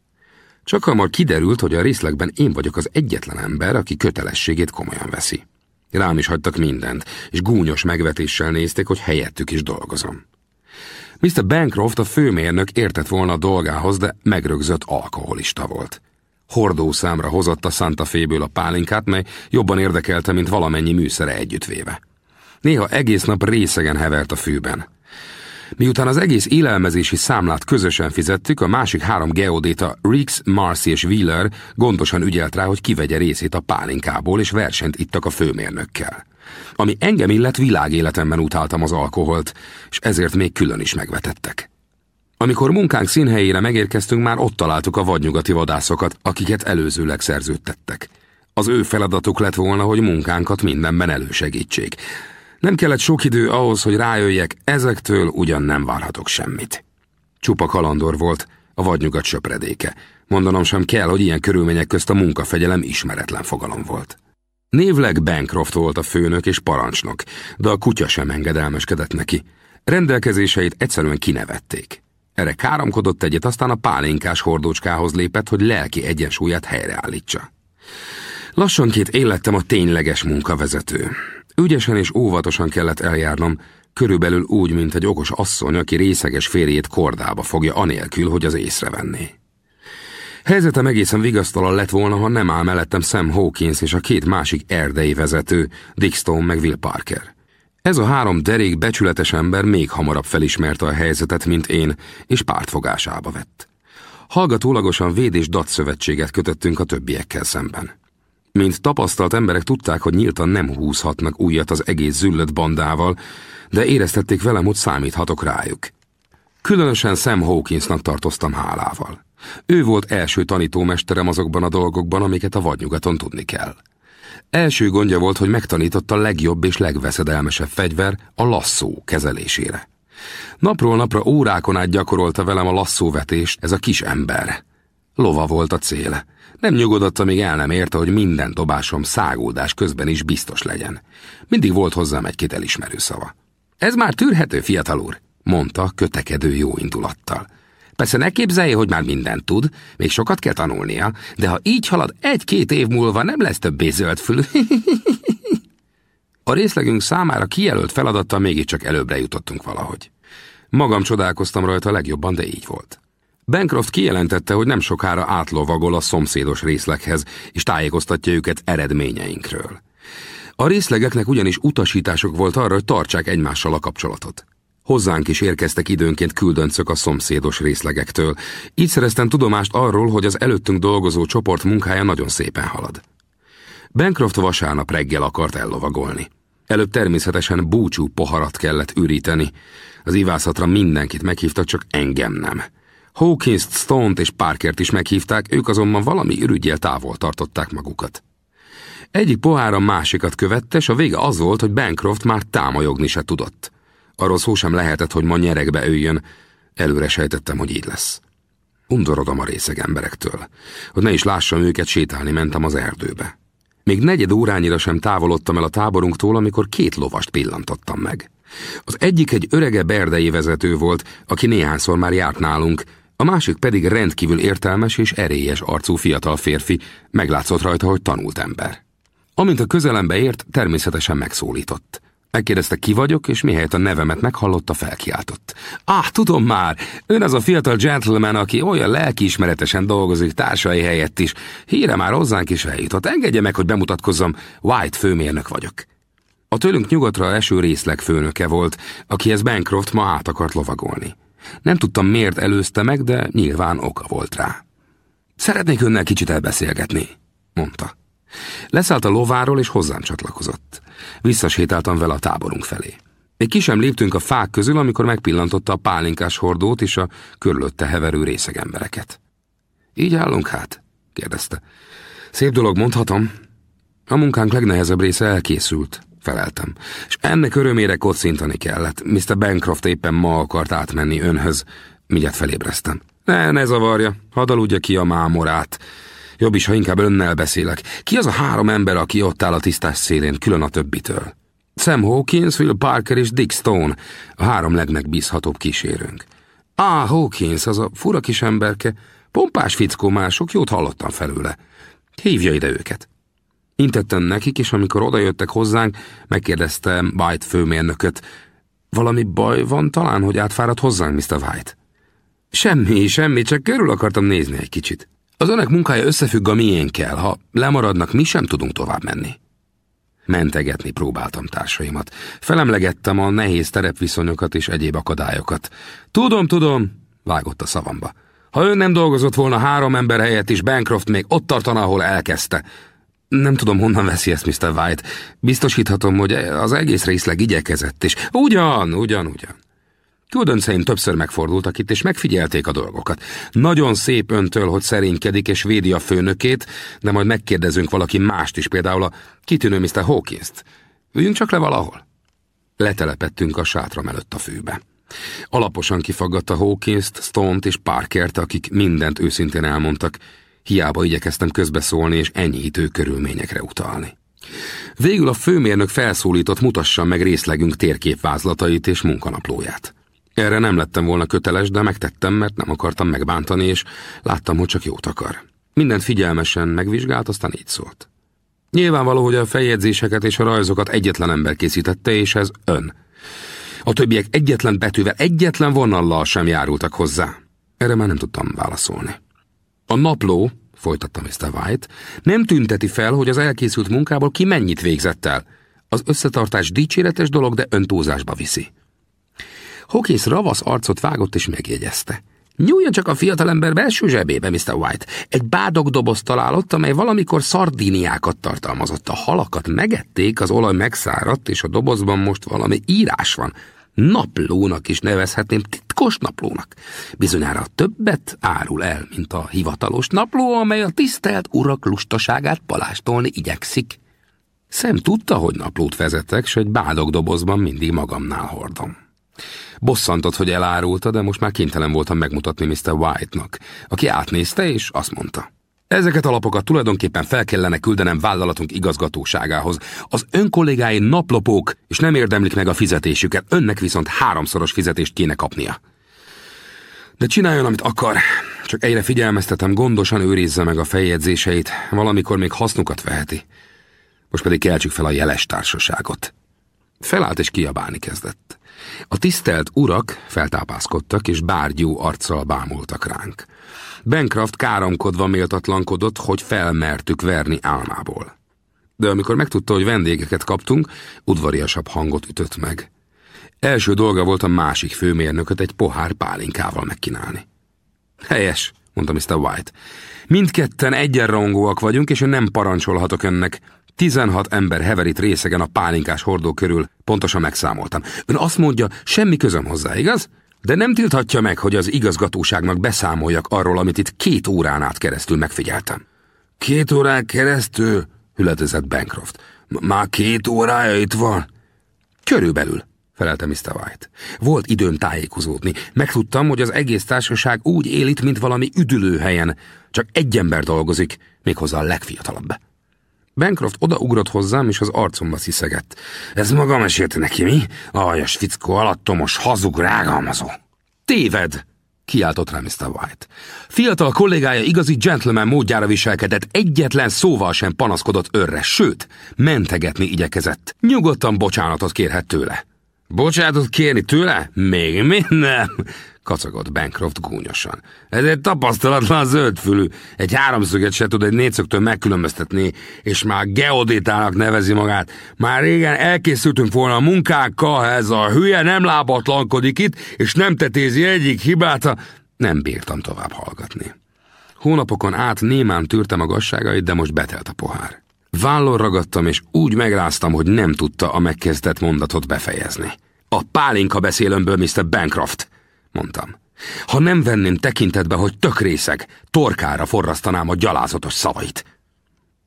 Csak hamar kiderült, hogy a részlegben én vagyok az egyetlen ember, aki kötelességét komolyan veszi. Rám is hagytak mindent, és gúnyos megvetéssel nézték, hogy helyettük is dolgozom. Mr. Bancroft a főmérnök értett volna a dolgához, de megrögzött alkoholista volt. Hordószámra hozott a Santa Féből a pálinkát, mely jobban érdekelte, mint valamennyi műszere együttvéve. Néha egész nap részegen hevert a fűben. Miután az egész élelmezési számlát közösen fizettük, a másik három geodéta, Riggs, Marcy és Wheeler gondosan ügyelt rá, hogy kivegye részét a pálinkából, és versenyt ittak a főmérnökkel. Ami engem illet, világéletemben utáltam az alkoholt, és ezért még külön is megvetettek. Amikor munkánk színhelyére megérkeztünk, már ott találtuk a vadnyugati vadászokat, akiket előzőleg szerződtettek. Az ő feladatuk lett volna, hogy munkánkat mindenben elősegítsék. Nem kellett sok idő ahhoz, hogy rájöjjek, ezektől ugyan nem várhatok semmit. Csupa kalandor volt, a vadnyugat söpredéke. Mondanom sem kell, hogy ilyen körülmények közt a munkafegyelem ismeretlen fogalom volt. Névleg Bancroft volt a főnök és parancsnok, de a kutya sem engedelmeskedett neki. Rendelkezéseit egyszerűen kinevették. Erre káromkodott egyet, aztán a pálinkás hordócskához lépett, hogy lelki egyensúlyát helyreállítsa. Lassanként élettem a tényleges munkavezető. Ügyesen és óvatosan kellett eljárnom, körülbelül úgy, mint egy okos asszony, aki részeges férjét kordába fogja anélkül, hogy az észrevenné. Helyzetem egészen vigasztalan lett volna, ha nem áll mellettem Sam Hawkins és a két másik erdei vezető, Dick Stone meg Will Parker. Ez a három derék becsületes ember még hamarabb felismerte a helyzetet, mint én, és pártfogásába vett. Hallgatólagosan véd és datszövetséget kötöttünk a többiekkel szemben. Mint tapasztalt emberek tudták, hogy nyíltan nem húzhatnak újat az egész züllött bandával, de éreztették velem, hogy számíthatok rájuk. Különösen Sam Hawkinsnak tartoztam hálával. Ő volt első tanítómesterem azokban a dolgokban, amiket a vadnyugaton tudni kell. Első gondja volt, hogy megtanította a legjobb és legveszedelmesebb fegyver a lasszó kezelésére. Napról napra órákon át gyakorolta velem a lasszóvetést ez a kis ember. Lova volt a cél. Nem nyugodott, amíg el nem érte, hogy minden dobásom szágódás közben is biztos legyen. Mindig volt hozzám egy-két elismerő szava. Ez már tűrhető, fiatal úr, mondta kötekedő jó indulattal. Persze ne képzelje, hogy már mindent tud, még sokat kell tanulnia, de ha így halad, egy-két év múlva nem lesz többé zöldfülű. A részlegünk számára kijelölt feladattal mégiscsak előbbre jutottunk valahogy. Magam csodálkoztam rajta legjobban, de így volt. Bancroft kijelentette, hogy nem sokára átlovagol a szomszédos részleghez, és tájékoztatja őket eredményeinkről. A részlegeknek ugyanis utasítások volt arra, hogy tartsák egymással a kapcsolatot. Hozzánk is érkeztek időnként küldöncök a szomszédos részlegektől. Így szereztem tudomást arról, hogy az előttünk dolgozó csoport munkája nagyon szépen halad. Bancroft vasárnap reggel akart ellovagolni. Előbb természetesen búcsú poharat kellett üríteni. Az ivászatra mindenkit meghívtak, csak engem nem. Hawkins, Stone-t és Parkert is meghívták, ők azonban valami ürügyel távol tartották magukat. Egyik pohár a másikat követte, és a vége az volt, hogy Bancroft már támolyogni se tudott. Arról szó sem lehetett, hogy ma nyerekbe öljön. Előre sejtettem, hogy így lesz. Undorodom a részeg emberektől. Hogy ne is lássam őket, sétálni mentem az erdőbe. Még negyed órányira sem távolodtam el a táborunktól, amikor két lovast pillantottam meg. Az egyik egy örege berdei vezető volt, aki néhányszor már járt nálunk, a másik pedig rendkívül értelmes és erélyes arcú fiatal férfi, meglátszott rajta, hogy tanult ember. Amint a közelembe ért, természetesen megszólított. Megkérdezte, ki vagyok, és mihelyett a nevemet meghallotta, felkiáltott. Ah, tudom már, ön az a fiatal gentleman, aki olyan lelkiismeretesen dolgozik társai helyett is. Híre már hozzánk is eljutott. Engedje meg, hogy bemutatkozzam, White főmérnök vagyok. A tőlünk nyugatra eső részleg főnöke volt, akihez Bancroft ma át akart lovagolni. Nem tudtam, miért előzte meg, de nyilván oka volt rá. Szeretnék önnel kicsit elbeszélgetni, mondta. Leszállt a lováról, és hozzám csatlakozott. Visszasétáltam vele a táborunk felé. Még ki sem léptünk a fák közül, amikor megpillantotta a pálinkás hordót és a körülötte heverő részeg embereket. Így állunk hát? kérdezte. Szép dolog, mondhatom. A munkánk legnehezebb része elkészült, feleltem. És ennek örömére kocintani kellett. Mr. Bancroft éppen ma akart átmenni önhöz. Mindjárt felébreztem. Ne, ne zavarja, hadd aludja ki a mámorát. Jobb is, ha inkább önnel beszélek. Ki az a három ember, aki ott áll a tisztás szélén, külön a többitől? Sam Hawkins, Will Parker és Dick Stone, a három legmegbízhatóbb kísérőnk. Ah, Hawkins, az a fura kis emberke, pompás fickó, már sok jót hallottam felőle. Hívja ide őket. Intettem nekik, és amikor odajöttek hozzánk, megkérdeztem White főmérnököt, valami baj van talán, hogy átfáradt hozzánk, Mr. White? Semmi, semmi, csak körül akartam nézni egy kicsit. Az önök munkája összefügg a miénkkel, ha lemaradnak, mi sem tudunk tovább menni. Mentegetni próbáltam társaimat. Felemlegettem a nehéz terepviszonyokat és egyéb akadályokat. Tudom, tudom, vágott a szavamba. Ha ő nem dolgozott volna három ember helyett is, Bancroft még ott tartana, ahol elkezdte. Nem tudom, honnan veszi ezt Mr. White. Biztosíthatom, hogy az egész részleg igyekezett, és ugyan, ugyan, ugyan. Különceim többször megfordultak itt, és megfigyelték a dolgokat. Nagyon szép öntől, hogy szerénykedik és védi a főnökét, de majd megkérdezünk valaki mást is, például a kitűnő Mr. Hawkins-t. Üljünk csak le valahol. Letelepettünk a sátram előtt a főbe. Alaposan kifaggatta Hawkins-t, Stone-t és Parkert, akik mindent őszintén elmondtak. Hiába igyekeztem közbeszólni és enyhítő körülményekre utalni. Végül a főmérnök felszólított, mutassa meg részlegünk térképvázlatait és munkanaplóját. Erre nem lettem volna köteles, de megtettem, mert nem akartam megbántani, és láttam, hogy csak jót akar. Mindent figyelmesen megvizsgált, aztán így szólt. Nyilvánvaló, hogy a feljegyzéseket és a rajzokat egyetlen ember készítette, és ez ön. A többiek egyetlen betűvel, egyetlen vonallal sem járultak hozzá. Erre már nem tudtam válaszolni. A napló, folytatta Mr. White, nem tünteti fel, hogy az elkészült munkából ki mennyit végzett el. Az összetartás dicséretes dolog, de öntúzásba viszi. Hawkins ravasz arcot vágott és megjegyezte. Nyúljon csak a fiatalember belső zsebébe, Mr. White. Egy bádog doboz találott, amely valamikor szardíniákat tartalmazott. A halakat megették, az olaj megszáradt, és a dobozban most valami írás van. Naplónak is nevezhetném, titkos naplónak. Bizonyára többet árul el, mint a hivatalos napló, amely a tisztelt urak lustaságát palástolni igyekszik. Szem tudta, hogy naplót vezetek, s egy bádog dobozban mindig magamnál hordom. Bosszantott, hogy elárulta, de most már kénytelen voltam megmutatni Mr. White-nak, aki átnézte és azt mondta. Ezeket a lapokat tulajdonképpen fel kellene küldenem vállalatunk igazgatóságához. Az ön kollégái naplopók, és nem érdemlik meg a fizetésüket, önnek viszont háromszoros fizetést kéne kapnia. De csináljon, amit akar. Csak egyre figyelmeztetem, gondosan őrizze meg a feljegyzéseit, valamikor még hasznukat veheti. Most pedig keltsük fel a jeles társaságot. Felállt és kiabálni kezdett. A tisztelt urak feltápászkodtak, és bárgyú arccal bámultak ránk. Bancroft káromkodva méltatlankodott, hogy felmertük verni álmából. De amikor megtudta, hogy vendégeket kaptunk, udvariasabb hangot ütött meg. Első dolga volt a másik főmérnököt egy pohár pálinkával megkínálni. Helyes, mondta Mr. White. Mindketten egyenrangúak vagyunk, és én nem parancsolhatok önnek. 16 ember heverít részegen a pálinkás hordó körül, pontosan megszámoltam. Ön azt mondja, semmi közöm hozzá, igaz? De nem tilthatja meg, hogy az igazgatóságnak beszámoljak arról, amit itt két órán át keresztül megfigyeltem. Két órán keresztül? hületezett Bancroft. Már két órája itt van? Körülbelül, felelte Mr. White. Volt időm tájékozódni. Megtudtam, hogy az egész társaság úgy él itt, mint valami üdülőhelyen. Csak egy ember dolgozik, méghozzá a legfiatalabb. Bancroft odaugrott hozzám, és az arcomba sziszegett. Ez maga mesélte neki, mi? Aljas fickó, alattomos, hazug, rágalmazó. Téved! kiáltott rá Mr. White. Fiatal kollégája igazi gentleman módjára viselkedett, egyetlen szóval sem panaszkodott örre, sőt, mentegetni igyekezett. Nyugodtan bocsánatot kérhet tőle. Bocsánatot kérni tőle? Még mi nem? Kacagott Bancroft gúnyosan. Ez egy tapasztalatlan zöldfülű. Egy háromszöget se tud egy négyszögtől megkülönböztetni, és már geodétának nevezi magát. Már régen elkészültünk volna a munkánkkal, ha ez a hülye nem lábatlankodik itt, és nem tetézi egyik hibát. Nem bírtam tovább hallgatni. Hónapokon át némán tűrtem a gazságait, de most betelt a pohár. Vállon ragadtam, és úgy megráztam, hogy nem tudta a megkezdett mondatot befejezni. A pálinka beszélőmből, Mr. Bancroft! Mondtam. Ha nem venném tekintetbe, hogy tök részeg, torkára forrasztanám a gyalázatos szavait.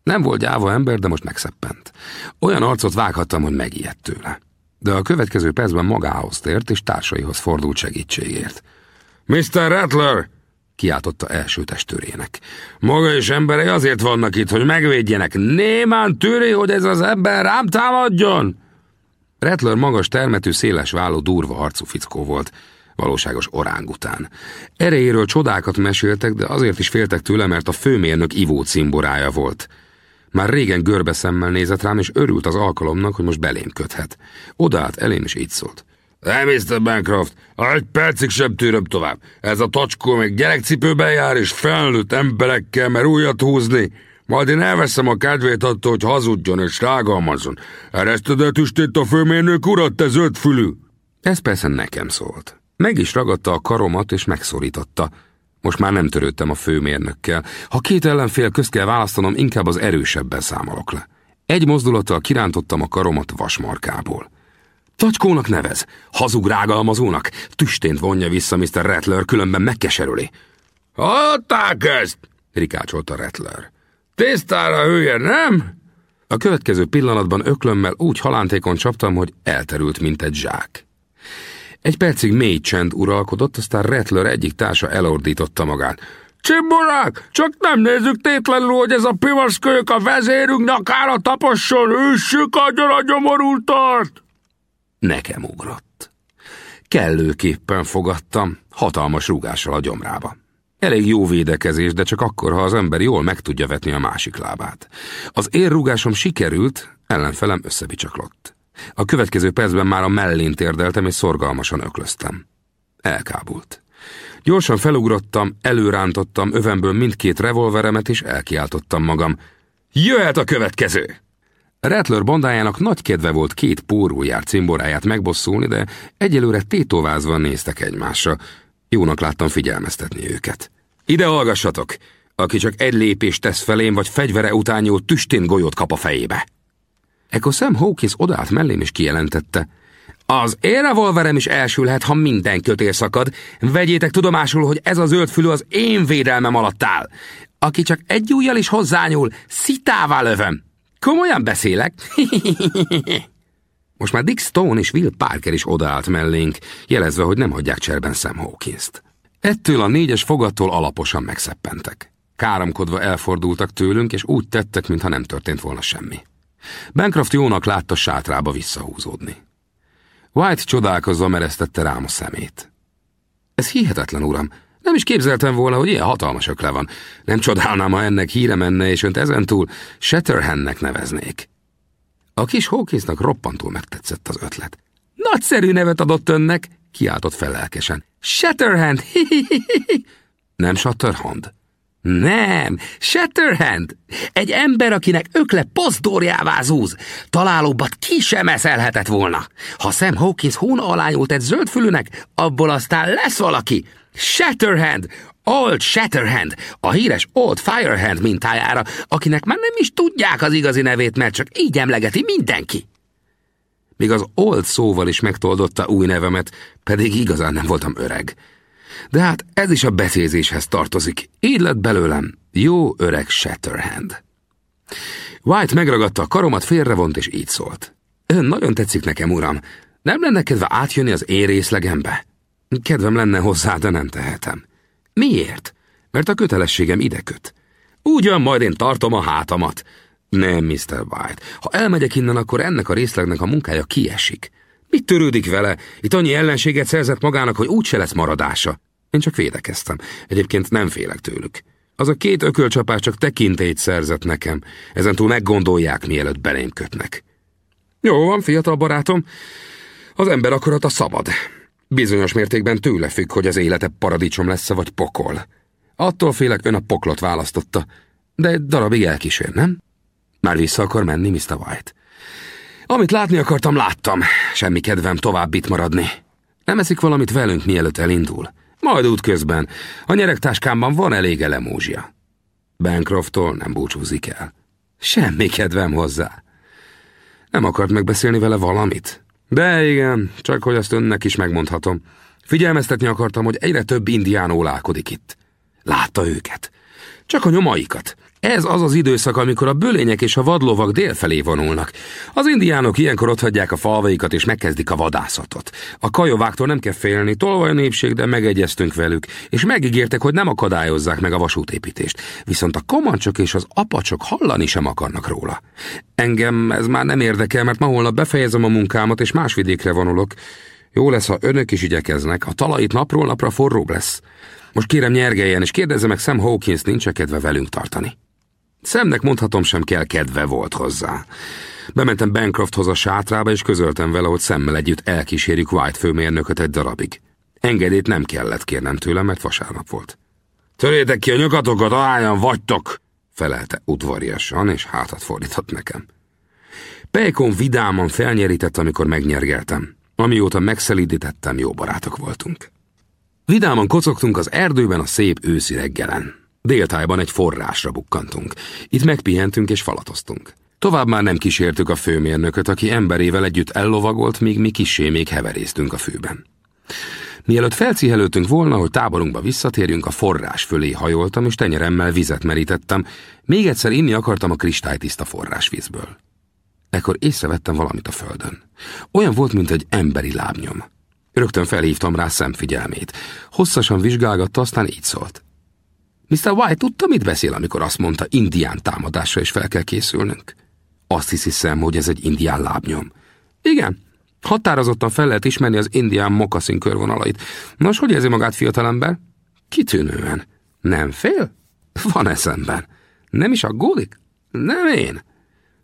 Nem volt gyáva ember, de most megszeppent. Olyan arcot vághattam, hogy megijedt tőle. De a következő percben magához tért, és társaihoz fordult segítségért. Mr. Rattler! kiáltotta első testőrének. Maga és emberei azért vannak itt, hogy megvédjenek. Némán tűri, hogy ez az ember rám támadjon! Rattler magas termetű, széles válló, durva arcú fickó volt valóságos orángután. Erejéről csodákat meséltek, de azért is féltek tőle, mert a főmérnök ivó cimborája volt. Már régen görbe szemmel nézett rám, és örült az alkalomnak, hogy most belém köthet. Odaállt elém, és így szólt. Nem, Mr. Bancroft, egy percig sem tűröm tovább. Ez a tacskó még gyerekcipőben jár, és felnőtt emberekkel mer újat húzni. Majd én elveszem a kedvét attól, hogy hazudjon és rágalmazon. Ereszted el tüstét a főmérnök urat, te zöldfülű? Ez persze nekem szólt. Meg is ragadta a karomat és megszorította. Most már nem törődtem a főmérnökkel. Ha két ellenfél közt kell választanom, inkább az erősebben számolok le. Egy mozdulattal kirántottam a karomat vasmarkából. Tacskónak nevez, hazug rágalmazónak, tüstént vonja vissza Mr. Rattler, különben megkeserüli. Hallották ezt? rikácsolta Rattler. Tisztára hülye, nem? A következő pillanatban öklömmel úgy halántékon csaptam, hogy elterült, mint egy zsák. Egy percig mély csend uralkodott, aztán Rattler egyik társa elordította magát. Csimborák, csak nem nézzük tétlenül, hogy ez a pivaszkölyök a vezérünk nyakára taposson, üssük agyon a gyomorultat! Nekem ugrott. Kellőképpen fogadtam, hatalmas rúgással a gyomrába. Elég jó védekezés, de csak akkor, ha az ember jól meg tudja vetni a másik lábát. Az érrúgásom sikerült, ellenfelem összebicsaklott. A következő percben már a mellén térdeltem és szorgalmasan öklöztem. Elkábult. Gyorsan felugrottam, előrántottam övemből mindkét revolveremet, és elkiáltottam magam. Jöhet a következő! Rattler bandájának nagy kedve volt két pórul cimboráját megbosszulni, de egyelőre tétovázva néztek egymásra. Jónak láttam figyelmeztetni őket. Ide hallgassatok! Aki csak egy lépést tesz felém, vagy fegyvere után jó tüstén golyót kap a fejébe. Ekkor Sam Hawkins odállt mellém és kijelentette. Az én revolverem is elsülhet, ha minden kötél szakad. Vegyétek tudomásul, hogy ez a zöld fülű az én védelmem alatt áll. Aki csak egy ujjal is hozzányúl, szitává lövöm. Komolyan beszélek? Most már Dick Stone és Will Parker is odaállt mellénk, jelezve, hogy nem hagyják cserben Sam Hawkins-t. Ettől a négyes fogattól alaposan megszeppentek. Káromkodva elfordultak tőlünk, és úgy tettek, mintha nem történt volna semmi. Bancroft jónak látta sátrába visszahúzódni. White csodálkozva meresztette rám a szemét. Ez hihetetlen, uram. Nem is képzeltem volna, hogy ilyen hatalmas ökle van. Nem csodálnám, ha ennek híre menne, és önt ezentúl Shatterhandnek neveznék. A kis Hawkinsnak roppantul megtetszett az ötlet. Nagyszerű nevet adott önnek, kiáltott fel. Shatterhand! Nem Shatterhand? Nem, Shatterhand! Egy ember, akinek ökle pozdorjává zúz. Találóbbat ki sem eszelhetett volna. Ha Sam Hawkins hóna alá nyúlt egy zöldfülűnek, abból aztán lesz valaki. Shatterhand! Old Shatterhand, a híres Old Firehand mintájára, akinek már nem is tudják az igazi nevét, mert csak így emlegeti mindenki. Még az Old szóval is megtoldotta új nevemet, pedig igazán nem voltam öreg. De hát ez is a becézéshez tartozik. Így lett belőlem jó öreg Shatterhand. White megragadta a karomat, félrevont és így szólt. Ön nagyon tetszik nekem, uram. Nem lenne kedve átjönni az én részlegembe? Kedvem lenne hozzá, de nem tehetem. Miért? Mert a kötelességem ide köt. Ugyan majd én tartom a hátamat. Nem, Mr. White. Ha elmegyek innen, akkor ennek a részlegnek a munkája kiesik. Mit törődik vele? Itt annyi ellenséget szerzett magának, hogy úgyse lesz maradása. Én csak védekeztem. Egyébként nem félek tőlük. Az a két ökölcsapás csak tekintélyt szerzett nekem. Ezentúl meggondolják, mielőtt belém kötnek. Jó van, fiatal barátom. Az ember akarata szabad. Bizonyos mértékben tőle függ, hogy az élete paradicsom lesz-e vagy pokol. Attól félek, ön a poklot választotta, de egy darabig elkísér, nem? Már vissza akar menni, Mr. White. Amit látni akartam, láttam. Semmi kedvem tovább itt maradni. Nem eszik valamit velünk, mielőtt elindul? Majd útközben. A nyeregtáskámban van elég elemózsia. Bancrofttól nem búcsúzik el. Semmi kedvem hozzá. Nem akart megbeszélni vele valamit? De igen, csak hogy azt önnek is megmondhatom. Figyelmeztetni akartam, hogy egyre több indián ólálkodik itt. Látta őket. Csak a nyomaikat. Ez az az időszak, amikor a bölények és a vadlovak délfelé vonulnak. Az indiánok ilyenkor otthagyják a falvaikat és megkezdik a vadászatot. A kajováktól nem kell félni, tolvaj a népség, de megegyeztünk velük, és megígértek, hogy nem akadályozzák meg a vasútépítést. Viszont a komancsok és az apacsok hallani sem akarnak róla. Engem ez már nem érdekel, mert ma holnap befejezem a munkámat, és más vidékre vonulok. Jó lesz, ha önök is igyekeznek, a talait napról napra forróbb lesz. Most kérem nyergeljen, és kérdezze meg Sam Hawkins nincs -e kedve velünk tartani. Szemnek mondhatom sem kell, kedve volt hozzá. Bementem Bancrofthoz a sátrába, és közöltem vele, hogy szemmel együtt elkísérjük White főmérnököt egy darabig. Engedélyt nem kellett kérnem tőle, mert vasárnap volt. Törjétek ki a nyugatokat, ahányan vagytok! felelte udvariasan, és hátat fordított nekem. Pejkon vidáman felnyerített, amikor megnyergeltem. Amióta megszelídítettem, jó barátok voltunk. Vidáman kocogtunk az erdőben a szép őszi reggelen. Déltájban egy forrásra bukkantunk. Itt megpihentünk és falatoztunk. Tovább már nem kísértük a főmérnököt, aki emberével együtt ellovagolt, míg mi kisé még heveréztünk a fűben. Mielőtt felcihelődtünk volna, hogy táborunkba visszatérjünk, a forrás fölé hajoltam, és tenyeremmel vizet merítettem. Még egyszer inni akartam a kristálytiszta forrásvízből. Ekkor észrevettem valamit a földön. Olyan volt, mint egy emberi lábnyom. Rögtön felhívtam rá szemfigyelmét. Hosszasan vizsgálgatta, aztán így szólt. Mr. White tudta, mit beszél, amikor azt mondta, indián támadásra is fel kell készülnünk? Azt hiszi szem, hogy ez egy indián lábnyom. Igen, határozottan fel lehet ismerni az indián mokaszin körvonalait. Nos, hogy érzi magát fiatalember? Kitűnően. Nem fél? Van eszemben. Nem is aggódik? Nem én.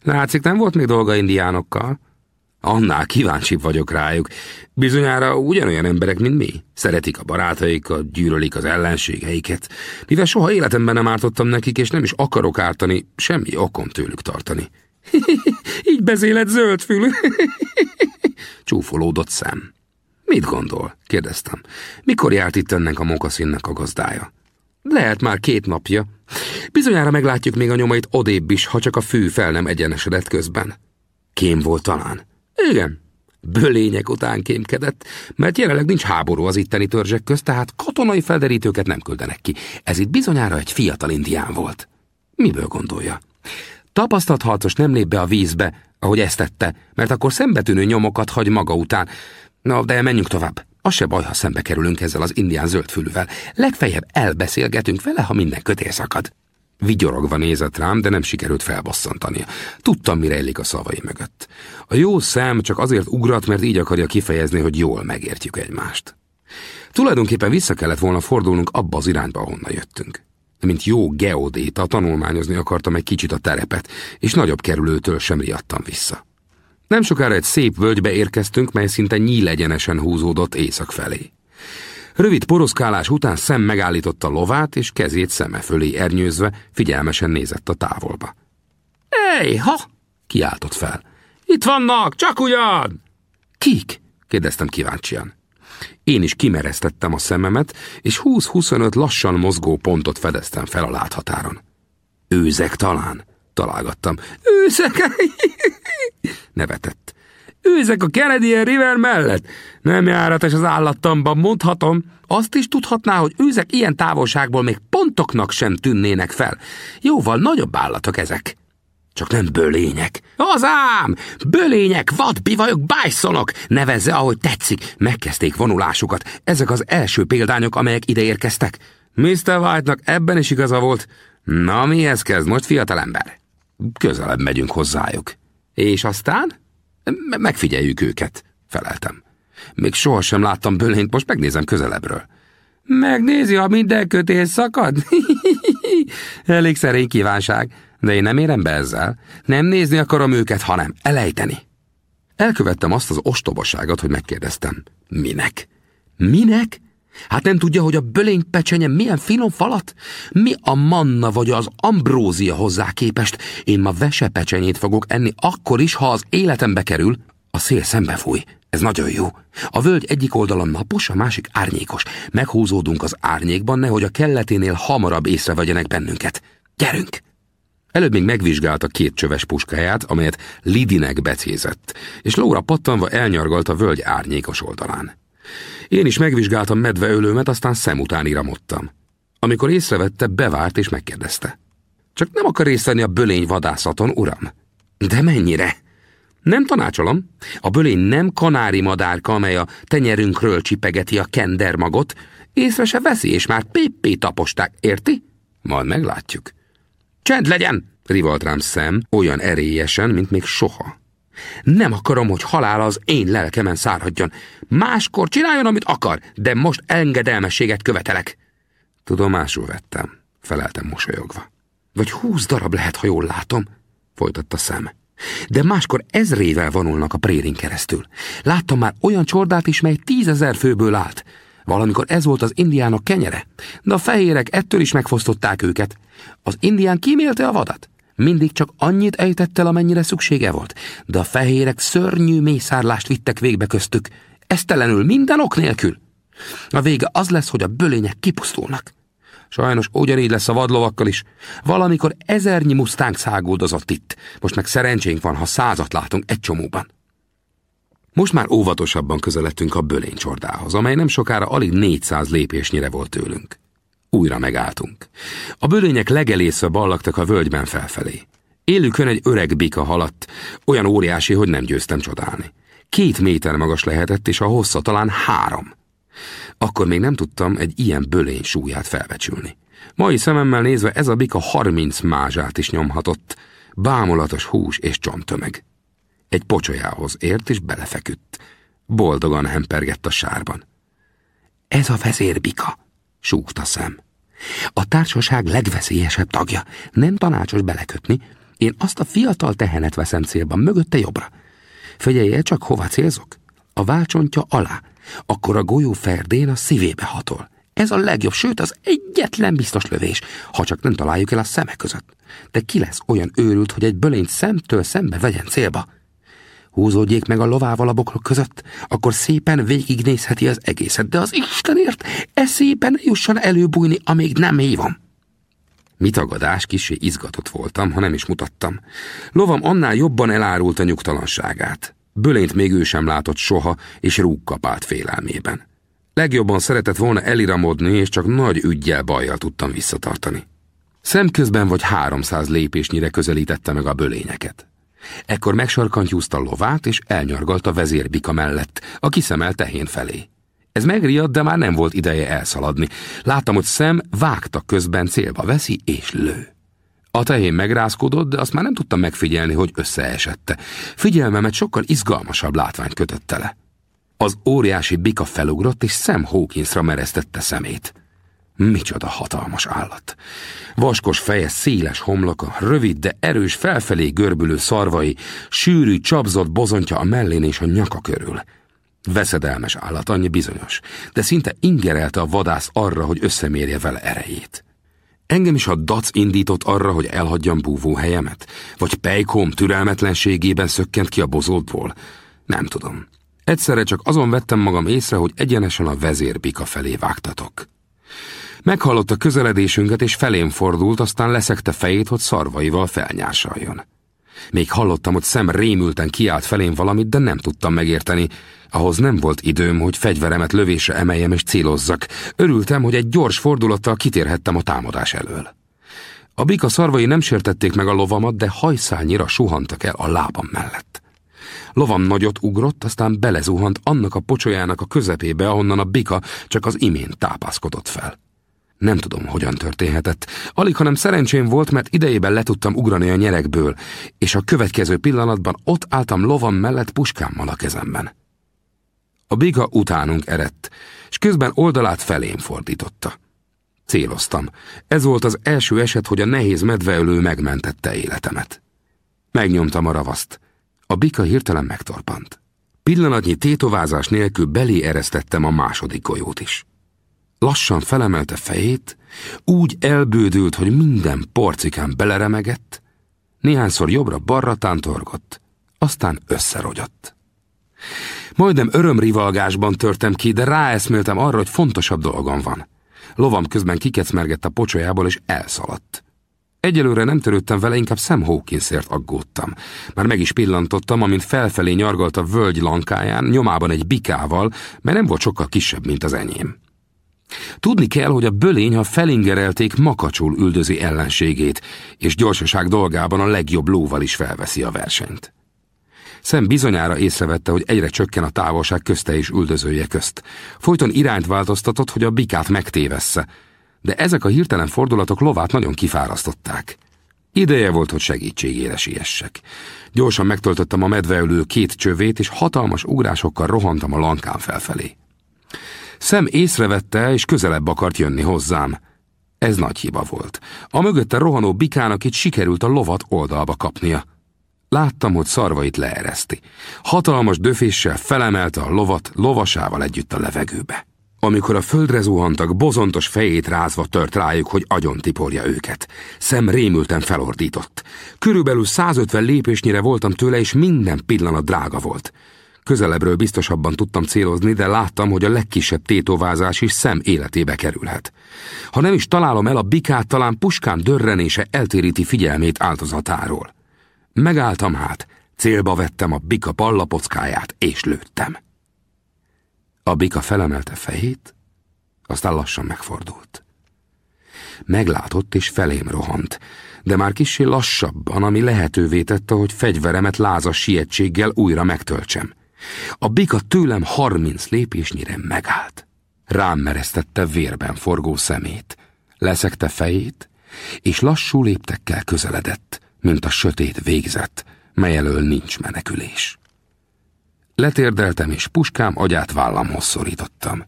Látszik, nem volt még dolga indiánokkal. Annál kíváncsibb vagyok rájuk. Bizonyára ugyanolyan emberek, mint mi. Szeretik a barátaikat, gyűlölik az ellenségeiket. Mivel soha életemben nem ártottam nekik, és nem is akarok ártani, semmi okom tőlük tartani. Így beszéled zöldfül. Csúfolódott szem. Mit gondol? kérdeztem. Mikor járt itt ennek a mokaszinnek a gazdája? Lehet már két napja. Bizonyára meglátjuk még a nyomait odébb is, ha csak a fű fel nem egyenesedett közben. Kém volt talán. Igen. Bölények után kémkedett, mert jelenleg nincs háború az itteni törzsek közt, tehát katonai felderítőket nem küldenek ki. Ez itt bizonyára egy fiatal indián volt. Miből gondolja? Tapasztalt harcos nem lép be a vízbe, ahogy ezt tette, mert akkor szembetűnő nyomokat hagy maga után. Na, de menjünk tovább. Az se baj, ha szembe kerülünk ezzel az indián zöldfülűvel. Legfeljebb elbeszélgetünk vele, ha minden kötél szakad. Vigyorogva nézett rám, de nem sikerült felbosszantania. Tudtam, mire rejlik a szavai mögött. A jó szem csak azért ugrat, mert így akarja kifejezni, hogy jól megértjük egymást. Tulajdonképpen vissza kellett volna fordulnunk abba az irányba, ahonnan jöttünk. De mint jó geodéta tanulmányozni akartam egy kicsit a terepet, és nagyobb kerülőtől sem riadtam vissza. Nem sokára egy szép völgybe érkeztünk, mely szinte nyílegyenesen húzódott észak felé. Rövid poroszkálás után szem megállította lovát, és kezét szeme fölé ernyőzve figyelmesen nézett a távolba. Ej, ha! kiáltott fel. Itt vannak, csak ugyan! Kik? kérdeztem kíváncsian. Én is kimeresztettem a szememet, és 20-25 lassan mozgó pontot fedeztem fel a láthatáron. Őzek talán, találgattam. Őzek? Nevetett. Őzek a Canadian River mellett. Nem járatos az állattamban, mondhatom. Azt is tudhatná, hogy őzek ilyen távolságból még pontoknak sem tűnnének fel. Jóval nagyobb állatok ezek. Csak nem bölények. Az ám! Bölények, vadbivajok, bájszonok! Nevezze, ahogy tetszik. Megkezdték vonulásukat. Ezek az első példányok, amelyek ide érkeztek. Mr. White-nak ebben is igaza volt. Na, mihez kezd most, fiatalember? Közelebb megyünk hozzájuk. És aztán? Megfigyeljük őket, feleltem. Még sohasem láttam bölényt, most megnézem közelebbről. Megnézi, ha minden kötés szakad? Elég szerény kívánság, de én nem érem be ezzel. Nem nézni akarom őket, hanem elejteni. Elkövettem azt az ostobaságot, hogy megkérdeztem. Minek? Minek? Hát nem tudja, hogy a bölény pecsenye milyen finom falat? Mi a manna vagy az ambrózia hozzá képest? Én ma vesepecsenyét fogok enni akkor is, ha az életembe kerül. A szél szembefúj. Ez nagyon jó. A völgy egyik oldalon napos, a másik árnyékos. Meghúzódunk az árnyékban, nehogy a kelleténél hamarabb észrevegyenek bennünket. Gyerünk! Előbb még megvizsgálta két csöves puskáját, amelyet Lidinek becézett, és lóra pattanva elnyargalt a völgy árnyékos oldalán. Én is megvizsgáltam medveölőmet, aztán szem után iramodtam. Amikor észrevette, bevárt és megkérdezte. Csak nem akar részt venni a bölény vadászaton, uram? De mennyire? Nem tanácsolom. A bölény nem kanári madárka, amely a tenyerünkről csipegeti a kendermagot, észre se veszi, és már péppé taposták, érti? Majd meglátjuk. Csend legyen, rivalt rám szem, olyan erélyesen, mint még soha. Nem akarom, hogy halál az én lelkemen szárhadjon. Máskor csináljon, amit akar, de most engedelmességet követelek. Tudomásul vettem, feleltem mosolyogva. Vagy húsz darab lehet, ha jól látom, folytatta szem. De máskor ezrével vonulnak a prérin keresztül. Láttam már olyan csordát is, mely tízezer főből állt. Valamikor ez volt az indiánok kenyere, de a fehérek ettől is megfosztották őket. Az indián kimélte a vadat. Mindig csak annyit ejtett el, amennyire szüksége volt, de a fehérek szörnyű mészárlást vittek végbe köztük, esztelenül minden ok nélkül. A vége az lesz, hogy a bölények kipusztulnak. Sajnos ugyanígy lesz a vadlovakkal is. Valamikor ezernyi musztánk száguldozott itt, most meg szerencsénk van, ha százat látunk egy csomóban. Most már óvatosabban közeledtünk a bölénycsordához, amely nem sokára alig 400 lépésnyire volt tőlünk. Újra megálltunk. A bölények legelészve ballagtak a völgyben felfelé. Élükön egy öreg bika haladt, olyan óriási, hogy nem győztem csodálni. Két méter magas lehetett, és a hossza talán három. Akkor még nem tudtam egy ilyen bölény súlyát felbecsülni. Mai szememmel nézve ez a bika harminc mázsát is nyomhatott. Bámulatos hús és csonttömeg. Egy pocsolyához ért és belefeküdt. Boldogan hempergett a sárban. Ez a vezérbika, súgta szem. A társaság legveszélyesebb tagja. Nem tanácsos belekötni. Én azt a fiatal tehenet veszem célban, mögötte jobbra. Figyelje csak, hova célzok? A válcsontja alá. Akkor a golyó ferdén a szívébe hatol. Ez a legjobb, sőt az egyetlen biztos lövés, ha csak nem találjuk el a szemek között. De ki lesz olyan őrült, hogy egy bölényt szemtől szembe vegyen célba? Húzódjék meg a lovával a bokrok között, akkor szépen végignézheti az egészet, de az Istenért e szépen jusson előbújni, amíg nem hívom. Mi tagadás, kisé izgatott voltam, ha nem is mutattam. Lovam annál jobban elárult a nyugtalanságát. Bölényt még ő sem látott soha, és rúg kapált félelmében. Legjobban szeretett volna eliramodni, és csak nagy ügyjel bajjal tudtam visszatartani. Szemközben vagy háromszáz lépésnyire közelítette meg a bölényeket. Ekkor megsarkantyúzta lovát, és elnyargalt a vezérbika mellett, a kiszemelt tehén felé. Ez megriadt, de már nem volt ideje elszaladni. Láttam, hogy szem vágta közben célba veszi, és lő. A tehén megrázkodott, de azt már nem tudtam megfigyelni, hogy összeesette. Figyelmemet sokkal izgalmasabb látványt kötötte le. Az óriási bika felugrott, és Sam Hawkinsra mereztette szemét. Micsoda hatalmas állat! Vaskos feje, széles homloka, rövid, de erős felfelé görbülő szarvai, sűrű, csapzott bozontja a mellén és a nyaka körül. Veszedelmes állat, annyi bizonyos, de szinte ingerelte a vadász arra, hogy összemérje vele erejét. Engem is a dac indított arra, hogy elhagyjam búvó helyemet? Vagy pejkóm türelmetlenségében szökkent ki a bozótból? Nem tudom. Egyszerre csak azon vettem magam észre, hogy egyenesen a vezérbika felé vágtatok. Meghallotta közeledésünket, és felém fordult, aztán leszekte fejét, hogy szarvaival felnyásaljon. Még hallottam, hogy szem rémülten kiált felém valamit, de nem tudtam megérteni. Ahhoz nem volt időm, hogy fegyveremet lövésre emeljem és célozzak. Örültem, hogy egy gyors fordulattal kitérhettem a támadás elől. A bika szarvai nem sértették meg a lovamat, de hajszányira suhantak el a lábam mellett. Lovam nagyot ugrott, aztán belezuhant annak a pocsolyának a közepébe, ahonnan a bika csak az imént tápászkodott fel. Nem tudom, hogyan történhetett. Alig, hanem szerencsém volt, mert idejében le tudtam ugrani a nyerekből, és a következő pillanatban ott álltam lovam mellett puskámmal a kezemben. A biga utánunk erett, és közben oldalát felém fordította. Céloztam. Ez volt az első eset, hogy a nehéz medveölő megmentette életemet. Megnyomtam a ravaszt. A bika hirtelen megtorpant. Pillanatnyi tétovázás nélkül belé eresztettem a második golyót is. Lassan felemelte fejét, úgy elbődült, hogy minden porcikán beleremegett, néhányszor jobbra-balra tántorgott, aztán összerogyott. Majdnem örömrivalgásban törtem ki, de ráeszméltem arra, hogy fontosabb dolgom van. Lovam közben kikecmergett a pocsolyából, és elszaladt. Egyelőre nem törődtem vele, inkább Sam Hawkinsért aggódtam. Már meg is pillantottam, amint felfelé nyargalt a völgy lankáján, nyomában egy bikával, mert nem volt sokkal kisebb, mint az enyém. Tudni kell, hogy a bölény, ha felingerelték, makacsul üldözi ellenségét, és gyorsaság dolgában a legjobb lóval is felveszi a versenyt. Szem bizonyára észrevette, hogy egyre csökken a távolság közte és üldözője közt. Folyton irányt változtatott, hogy a bikát megtévessze, de ezek a hirtelen fordulatok lovát nagyon kifárasztották. Ideje volt, hogy segítségére siessek. Gyorsan megtöltöttem a medveölő két csövét, és hatalmas ugrásokkal rohantam a lankán felfelé. Szem észrevette, és közelebb akart jönni hozzám. Ez nagy hiba volt. A mögötte rohanó bikának itt sikerült a lovat oldalba kapnia. Láttam, hogy szarvait leereszti. Hatalmas döféssel felemelte a lovat lovasával együtt a levegőbe. Amikor a földre zuhantak, bozontos fejét rázva tört rájuk, hogy agyon tiporja őket. Szem rémülten felordított. Körülbelül 150 lépésnyire voltam tőle, és minden pillanat drága volt. Közelebbről biztosabban tudtam célozni, de láttam, hogy a legkisebb tétovázás is szem életébe kerülhet. Ha nem is találom el a bikát, talán puskám dörrenése eltéríti figyelmét áldozatáról. Megálltam hát, célba vettem a bika pallapockáját, és lőttem. A bika felemelte fejét, aztán lassan megfordult. Meglátott és felém rohant, de már kissé lassabban, ami lehetővé tette, hogy fegyveremet lázas sietséggel újra megtöltsem. A bika tőlem harminc lépésnyire megállt. Rám meresztette vérben forgó szemét, leszekte fejét, és lassú léptekkel közeledett, mint a sötét végzet, mely elől nincs menekülés. Letérdeltem, és puskám agyát vállamhoz szorítottam.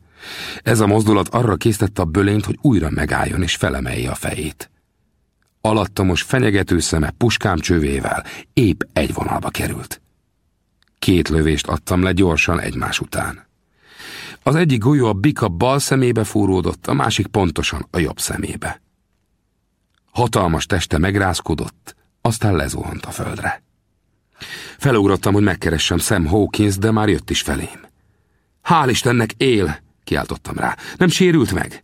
Ez a mozdulat arra késztette a bölényt, hogy újra megálljon és felemelje a fejét. Alattomos fenyegető szeme puskám csövével épp egy vonalba került. Két lövést adtam le gyorsan egymás után. Az egyik golyó a bika bal szemébe fúródott, a másik pontosan a jobb szemébe. Hatalmas teste megrázkodott, aztán lezuhant a földre. Felugrottam, hogy megkeressem Sam Hawkins, de már jött is felém. Hál' Istennek él, kiáltottam rá. Nem sérült meg?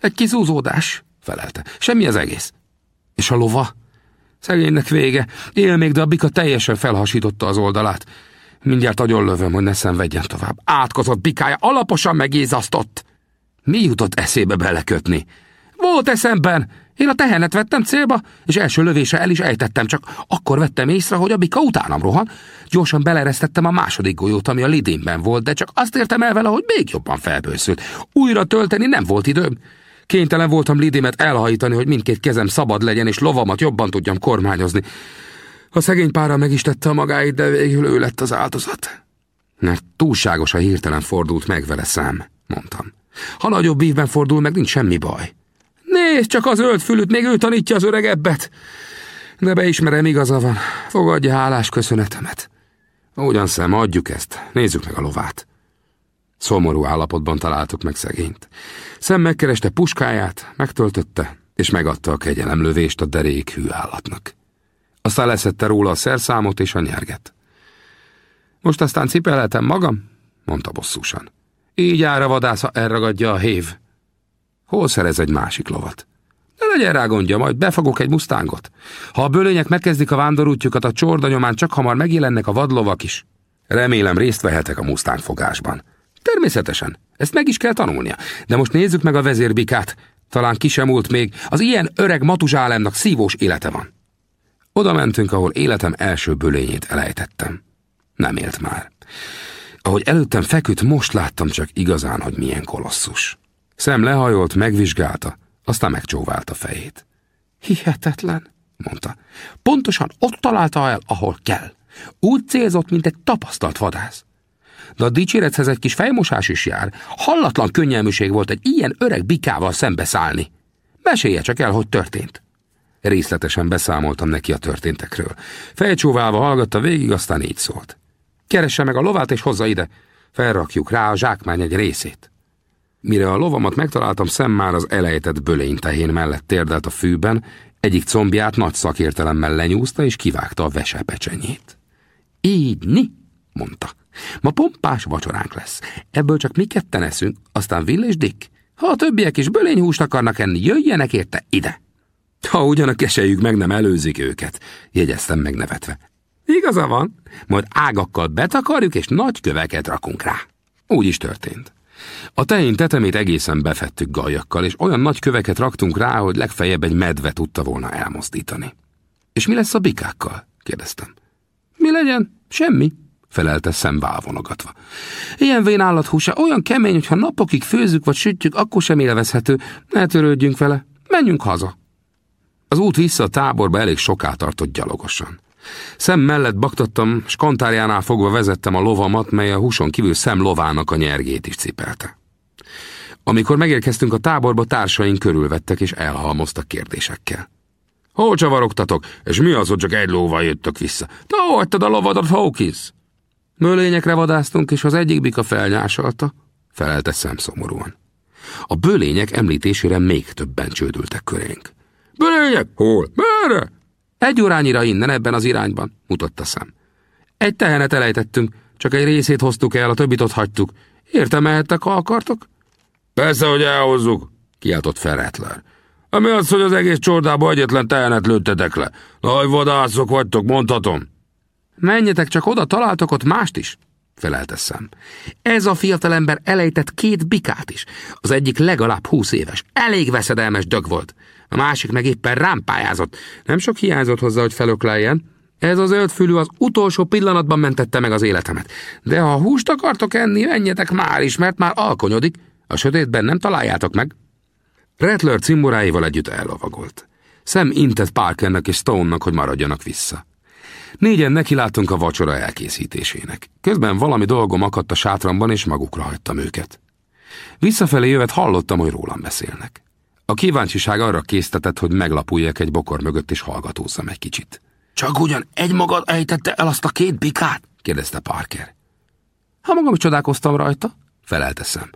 Egy kizúzódás, felelte. Semmi az egész. És a lova? Szegénynek vége. Él még, de a bika teljesen felhasította az oldalát. Mindjárt lövöm, hogy ne szenvedjen tovább. Átkozott bikája alaposan megézasztott. Mi jutott eszébe belekötni? Volt eszemben, én a tehenet vettem célba, és első lövése el is ejtettem, csak akkor vettem észre, hogy a bika utánam rohan. Gyorsan beleresztettem a második golyót, ami a lidénben volt, de csak azt értem el vele, hogy még jobban felbőszült. Újra tölteni nem volt időm. Kénytelen voltam lidémet elhajítani, hogy mindkét kezem szabad legyen, és lovamat jobban tudjam kormányozni. A szegény pára meg is tette a magáit, de végül ő lett az áldozat. Mert túlságosan hirtelen fordult meg vele szám, mondtam. Ha nagyobb ívben fordul meg, nincs semmi baj. Nézd csak az ölt fülüt, még ő tanítja az öregebbet. De beismerem, igaza van. Fogadja hálás köszönetemet. Ugyan szem, adjuk ezt. Nézzük meg a lovát. Szomorú állapotban találtuk meg szegényt. Szem megkereste puskáját, megtöltötte, és megadta a kegyelemlövést a derék hű állatnak. Aztán leszette róla a szerszámot és a nyerget. Most aztán cipelhetem magam? mondta bosszúsan. Így ára vadásza elragadja a hév. Hol szerez egy másik lovat? Ne legyen rá gondja, majd befogok egy musztángot. Ha a bölények megkezdik a vándorútjukat, a csordanyomán csak hamar megjelennek a vadlovak is. Remélem részt vehetek a musztángfogásban. Természetesen, ezt meg is kell tanulnia. De most nézzük meg a vezérbikát. Talán ki sem még, az ilyen öreg matuzsálemnak szívós élete van. Oda mentünk, ahol életem első bölényét elejtettem. Nem élt már. Ahogy előttem feküdt, most láttam csak igazán, hogy milyen kolosszus. Szem lehajolt, megvizsgálta, aztán megcsóválta fejét. Hihetetlen, mondta. Pontosan ott találta el, ahol kell. Úgy célzott, mint egy tapasztalt vadász. De a dicsérethez egy kis fejmosás is jár. Hallatlan könnyelműség volt egy ilyen öreg bikával szembeszállni. Mesélje csak el, hogy történt. Részletesen beszámoltam neki a történtekről. Fejcsóválva hallgatta végig, aztán így szólt. Keresse meg a lovát és hozza ide. Felrakjuk rá a zsákmány egy részét. Mire a lovamat megtaláltam, szem már az elejtett bölénytehén mellett térdelt a fűben, egyik combját nagy szakértelemmel lenyúzta és kivágta a vesepecsenyét. Így, ni, mondta. Ma pompás vacsoránk lesz. Ebből csak mi ketten eszünk, aztán Will és Dick. Ha a többiek is bölényhúst akarnak enni, jöjjenek érte ide. Ha ugyan a kesejük meg nem előzik őket, jegyeztem megnevetve. Igaza van, majd ágakkal betakarjuk, és nagy köveket rakunk rá. Úgy is történt. A tehén tetemét egészen befettük gajakkal, és olyan nagy köveket raktunk rá, hogy legfeljebb egy medve tudta volna elmozdítani. És mi lesz a bikákkal? kérdeztem. Mi legyen? Semmi, felelte szembe vonogatva. Ilyen vén állathúsa olyan kemény, hogy ha napokig főzzük vagy sütjük, akkor sem élvezhető. Ne törődjünk vele, menjünk haza. Az út vissza a táborba elég soká tartott gyalogosan. Szem mellett baktattam, s kantárjánál fogva vezettem a lovamat, mely a húson kívül szem lovának a nyergét is cipelte. Amikor megérkeztünk a táborba, társaink körülvettek és elhalmoztak kérdésekkel. Hol csavarogtatok, és mi az, hogy csak egy lóval jöttök vissza? Te hol a lovadat, Hawkins? Mölényekre vadáztunk, és az egyik bika felnyásolta. felelte szem szomorúan. A bölények említésére még többen csődültek körénk. Bölények? Hol? Merre? Egy órányira innen, ebben az irányban, mutatta szem. Egy tehenet elejtettünk, csak egy részét hoztuk el, a többit ott hagytuk. Értem, mehettek, ha akartok? Persze, hogy elhozzuk, kiáltott fel Rattler. Ami az, hogy az egész csordába egyetlen tehenet lőttetek le. Nagy vadászok vagytok, mondhatom. Menjetek csak oda, találtok ott mást is, felelte szem. Ez a fiatalember elejtett két bikát is. Az egyik legalább húsz éves, elég veszedelmes dög volt. A másik meg éppen rám pályázott. Nem sok hiányzott hozzá, hogy felökleljen. Ez az fülű az utolsó pillanatban mentette meg az életemet. De ha húst akartok enni, menjetek már is, mert már alkonyodik. A sötétben nem találjátok meg. Rattler cimboráival együtt ellovagolt. Sam intett Parkernek és Stone-nak, hogy maradjanak vissza. Négyen nekilátunk a vacsora elkészítésének. Közben valami dolgom akadt a sátramban, és magukra hagytam őket. Visszafelé jövet hallottam, hogy rólam beszélnek. A kíváncsiság arra késztetett, hogy meglapuljak egy bokor mögött, és hallgatózzam egy kicsit. Csak ugyan egy magad ejtette el azt a két bikát? kérdezte Parker. Ha magam is csodálkoztam rajta, felelteszem.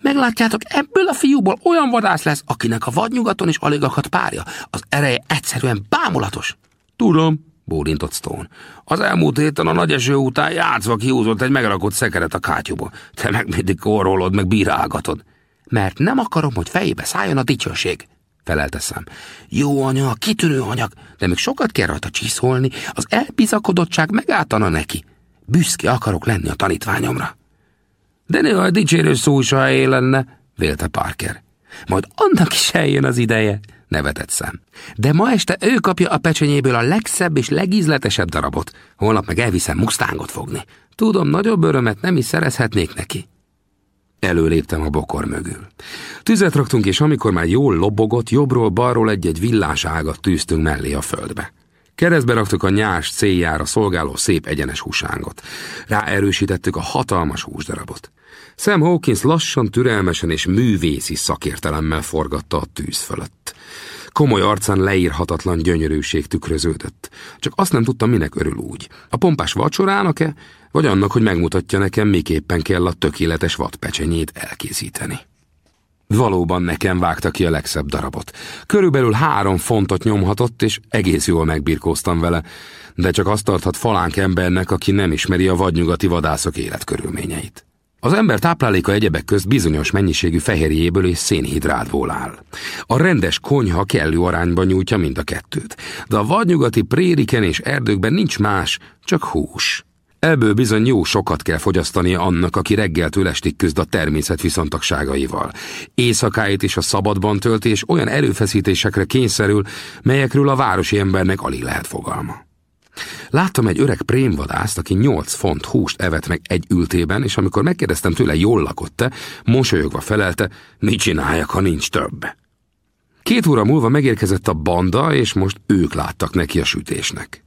Meglátjátok, ebből a fiúból olyan vadász lesz, akinek a vadnyugaton is alig akad párja. Az ereje egyszerűen bámulatos. Tudom, bólintott Stone. Az elmúlt héten a nagy eső után játszva kihúzott egy megrakott szekeret a kátyúból. Te meg mindig korrolod, meg bírálgatod. Mert nem akarom, hogy fejébe szálljon a dicsőség, felelteszem. Jó anya, kitűnő anyag, de még sokat kell rajta csiszolni, az elbizakodottság megáltana neki. Büszke akarok lenni a tanítványomra. De néha a dicsérő szó is a helyén lenne, vélte Parker. Majd annak is eljön az ideje, nevetett szem. De ma este ő kapja a pecsenyéből a legszebb és legízletesebb darabot. Holnap meg elviszem mustángot fogni. Tudom, nagyobb örömet nem is szerezhetnék neki. Előléptem a bokor mögül. Tüzet raktunk, és amikor már jól lobogott, jobbról-balról egy-egy villás ágat tűztünk mellé a földbe. Keresztbe raktuk a nyás céljára szolgáló szép egyenes húsángot. Ráerősítettük a hatalmas húsdarabot. Sam Hawkins lassan, türelmesen és művészi szakértelemmel forgatta a tűz fölött. Komoly arcán leírhatatlan gyönyörűség tükröződött. Csak azt nem tudtam, minek örül úgy. A pompás vacsorának-e, vagy annak, hogy megmutatja nekem, miképpen kell a tökéletes vadpecsenyét elkészíteni. Valóban nekem vágta ki a legszebb darabot. Körülbelül három fontot nyomhatott, és egész jól megbirkóztam vele, de csak azt tarthat falánk embernek, aki nem ismeri a vadnyugati vadászok életkörülményeit. Az ember tápláléka egyebek közt bizonyos mennyiségű fehérjéből és szénhidrátból áll. A rendes konyha kellő arányban nyújtja mind a kettőt, de a vadnyugati prériken és erdőkben nincs más, csak hús. Ebből bizony jó sokat kell fogyasztania annak, aki reggeltől estig küzd a természet viszontagságaival. Éjszakáit is a szabadban tölti, és olyan erőfeszítésekre kényszerül, melyekről a városi embernek alig lehet fogalma. Láttam egy öreg prémvadászt, aki nyolc font húst evett meg egy ültében, és amikor megkérdeztem tőle, jól lakott-e, mosolyogva felelte, mit csináljak, ha nincs több. Két óra múlva megérkezett a banda, és most ők láttak neki a sütésnek.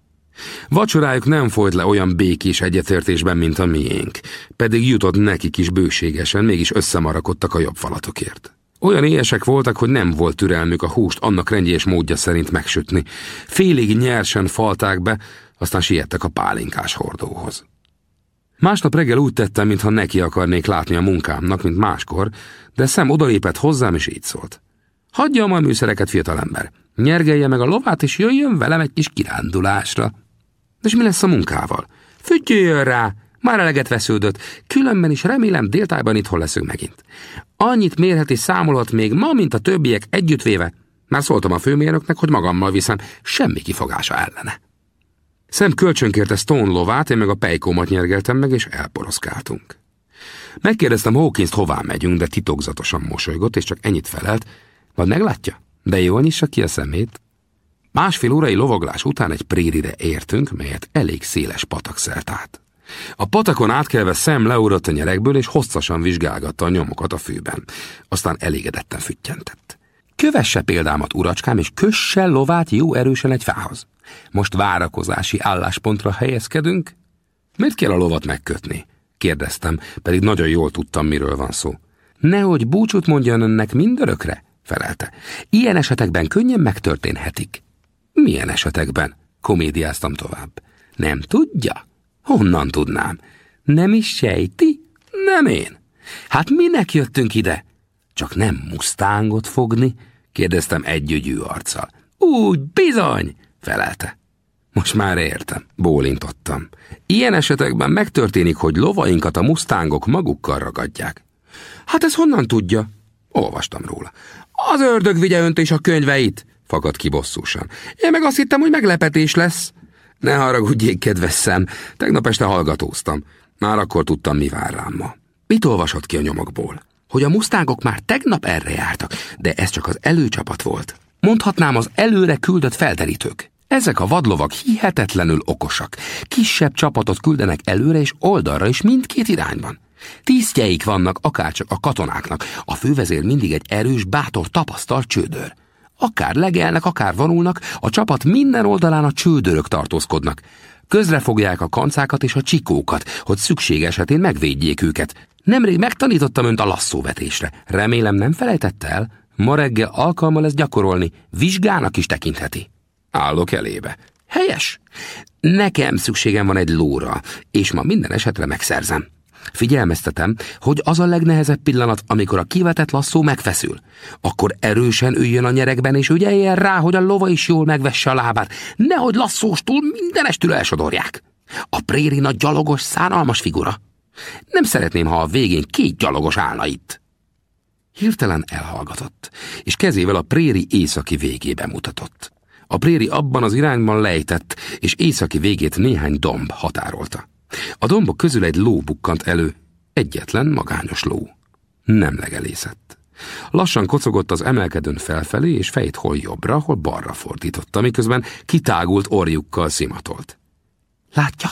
Vacsorájuk nem folyt le olyan békés egyetértésben, mint a miénk, pedig jutott nekik is bőségesen, mégis összemarakodtak a jobb falatokért. Olyan éjesek voltak, hogy nem volt türelmük a húst annak rendje és módja szerint megsütni. Félig nyersen falták be, aztán siettek a pálinkás hordóhoz. Másnap reggel úgy tettem, mintha neki akarnék látni a munkámnak, mint máskor, de szem odalépett hozzám, és így szólt. Hagyja a műszereket, fiatalember. Nyergelje meg a lovát, és jöjjön velem egy kis kirándulásra. És mi lesz a munkával? Fütyüljön rá, már eleget vesződött, különben is remélem déltájban itthon leszünk megint. Annyit mérhet és számolhat még ma, mint a többiek együttvéve. Már szóltam a főmérnöknek, hogy magammal viszem, semmi kifogása ellene. Szem kölcsönkérte Stone lovát, én meg a pejkómat nyergeltem meg, és elporoszkáltunk. Megkérdeztem Hawkins-t, hová megyünk, de titokzatosan mosolygott, és csak ennyit felelt, majd meglátja, de jól nyissa ki a szemét. Másfél órai lovaglás után egy prérire értünk, melyet elég széles patak szelt át. A patakon átkelve szem leugrott a nyerekből, és hosszasan vizsgálgatta a nyomokat a fűben. Aztán elégedetten füttyentett. Kövesse példámat, uracskám, és kösse lovát jó erősen egy fához. Most várakozási álláspontra helyezkedünk? Miért kell a lovat megkötni? Kérdeztem, pedig nagyon jól tudtam, miről van szó. Nehogy búcsút mondjon önnek mindörökre? felelte. Ilyen esetekben könnyen megtörténhetik. Milyen esetekben? Komédiáztam tovább. Nem tudja? Honnan tudnám? Nem is sejti? Nem én. Hát minek jöttünk ide? Csak nem mustángot fogni? kérdeztem együgyű arccal. Úgy, bizony, felelte. Most már értem, bólintottam. Ilyen esetekben megtörténik, hogy lovainkat a mustángok magukkal ragadják. Hát ez honnan tudja? Olvastam róla. Az ördög vigye önt és a könyveit, fakadt ki bosszúsan. Én meg azt hittem, hogy meglepetés lesz. Ne haragudjék, kedves szem, tegnap este hallgatóztam. Már akkor tudtam, mi vár rám ma. Mit olvasott ki a nyomokból? Hogy a musztágok már tegnap erre jártak, de ez csak az előcsapat volt. Mondhatnám az előre küldött felderítők. Ezek a vadlovak hihetetlenül okosak. Kisebb csapatot küldenek előre és oldalra is mindkét irányban. Tisztjeik vannak akárcsak a katonáknak. A fővezér mindig egy erős, bátor, tapasztalt csődör. Akár legelnek, akár vonulnak, a csapat minden oldalán a csődörök tartózkodnak. Közrefogják a kancákat és a csikókat, hogy szükség esetén megvédjék őket. Nemrég megtanítottam önt a lasszóvetésre. Remélem nem felejtette el? Ma reggel alkalma lesz gyakorolni, vizsgának is tekintheti. Állok elébe. Helyes. Nekem szükségem van egy lóra, és ma minden esetre megszerzem. Figyelmeztetem, hogy az a legnehezebb pillanat, amikor a kivetett lasszó megfeszül. Akkor erősen üljön a nyerekben, és ügyeljen rá, hogy a lova is jól megvesse a lábát. Nehogy lasszóstól mindenestül elsodorják. A préri nagy gyalogos, szánalmas figura. Nem szeretném, ha a végén két gyalogos állna itt. Hirtelen elhallgatott, és kezével a préri északi végébe mutatott. A préri abban az irányban lejtett, és északi végét néhány domb határolta. A dombok közül egy ló bukkant elő, egyetlen magányos ló. Nem legelészett. Lassan kocogott az emelkedőn felfelé, és fejét hol jobbra, hol balra fordította, miközben kitágult orjukkal szimatolt. Látja?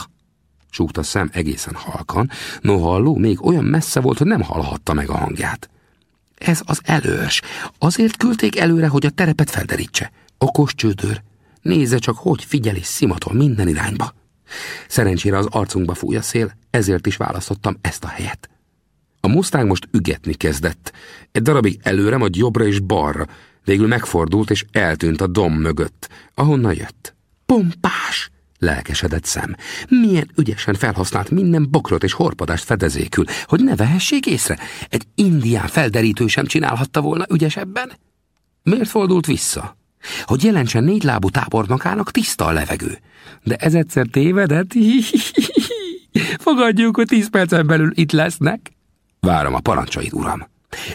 súgta szem egészen halkan, noha a ló még olyan messze volt, hogy nem hallhatta meg a hangját. Ez az elős. Azért küldték előre, hogy a terepet felderítse. Okos csődör. Nézze csak, hogy figyel és szimatol minden irányba. Szerencsére az arcunkba fúj a szél, ezért is választottam ezt a helyet. A Mustang most ügetni kezdett. Egy darabig előre, majd jobbra és balra. Végül megfordult és eltűnt a dom mögött, ahonnan jött. Pompás! Lelkesedett szem. Milyen ügyesen felhasznált minden bokrot és horpadást fedezékül, hogy ne vehessék észre. Egy indián felderítő sem csinálhatta volna ügyesebben. Miért fordult vissza? Hogy jelentsen négylábú tábornokának tiszta a levegő. De ez egyszer tévedett? Fogadjuk, hogy tíz percen belül itt lesznek. Várom a parancsait, uram.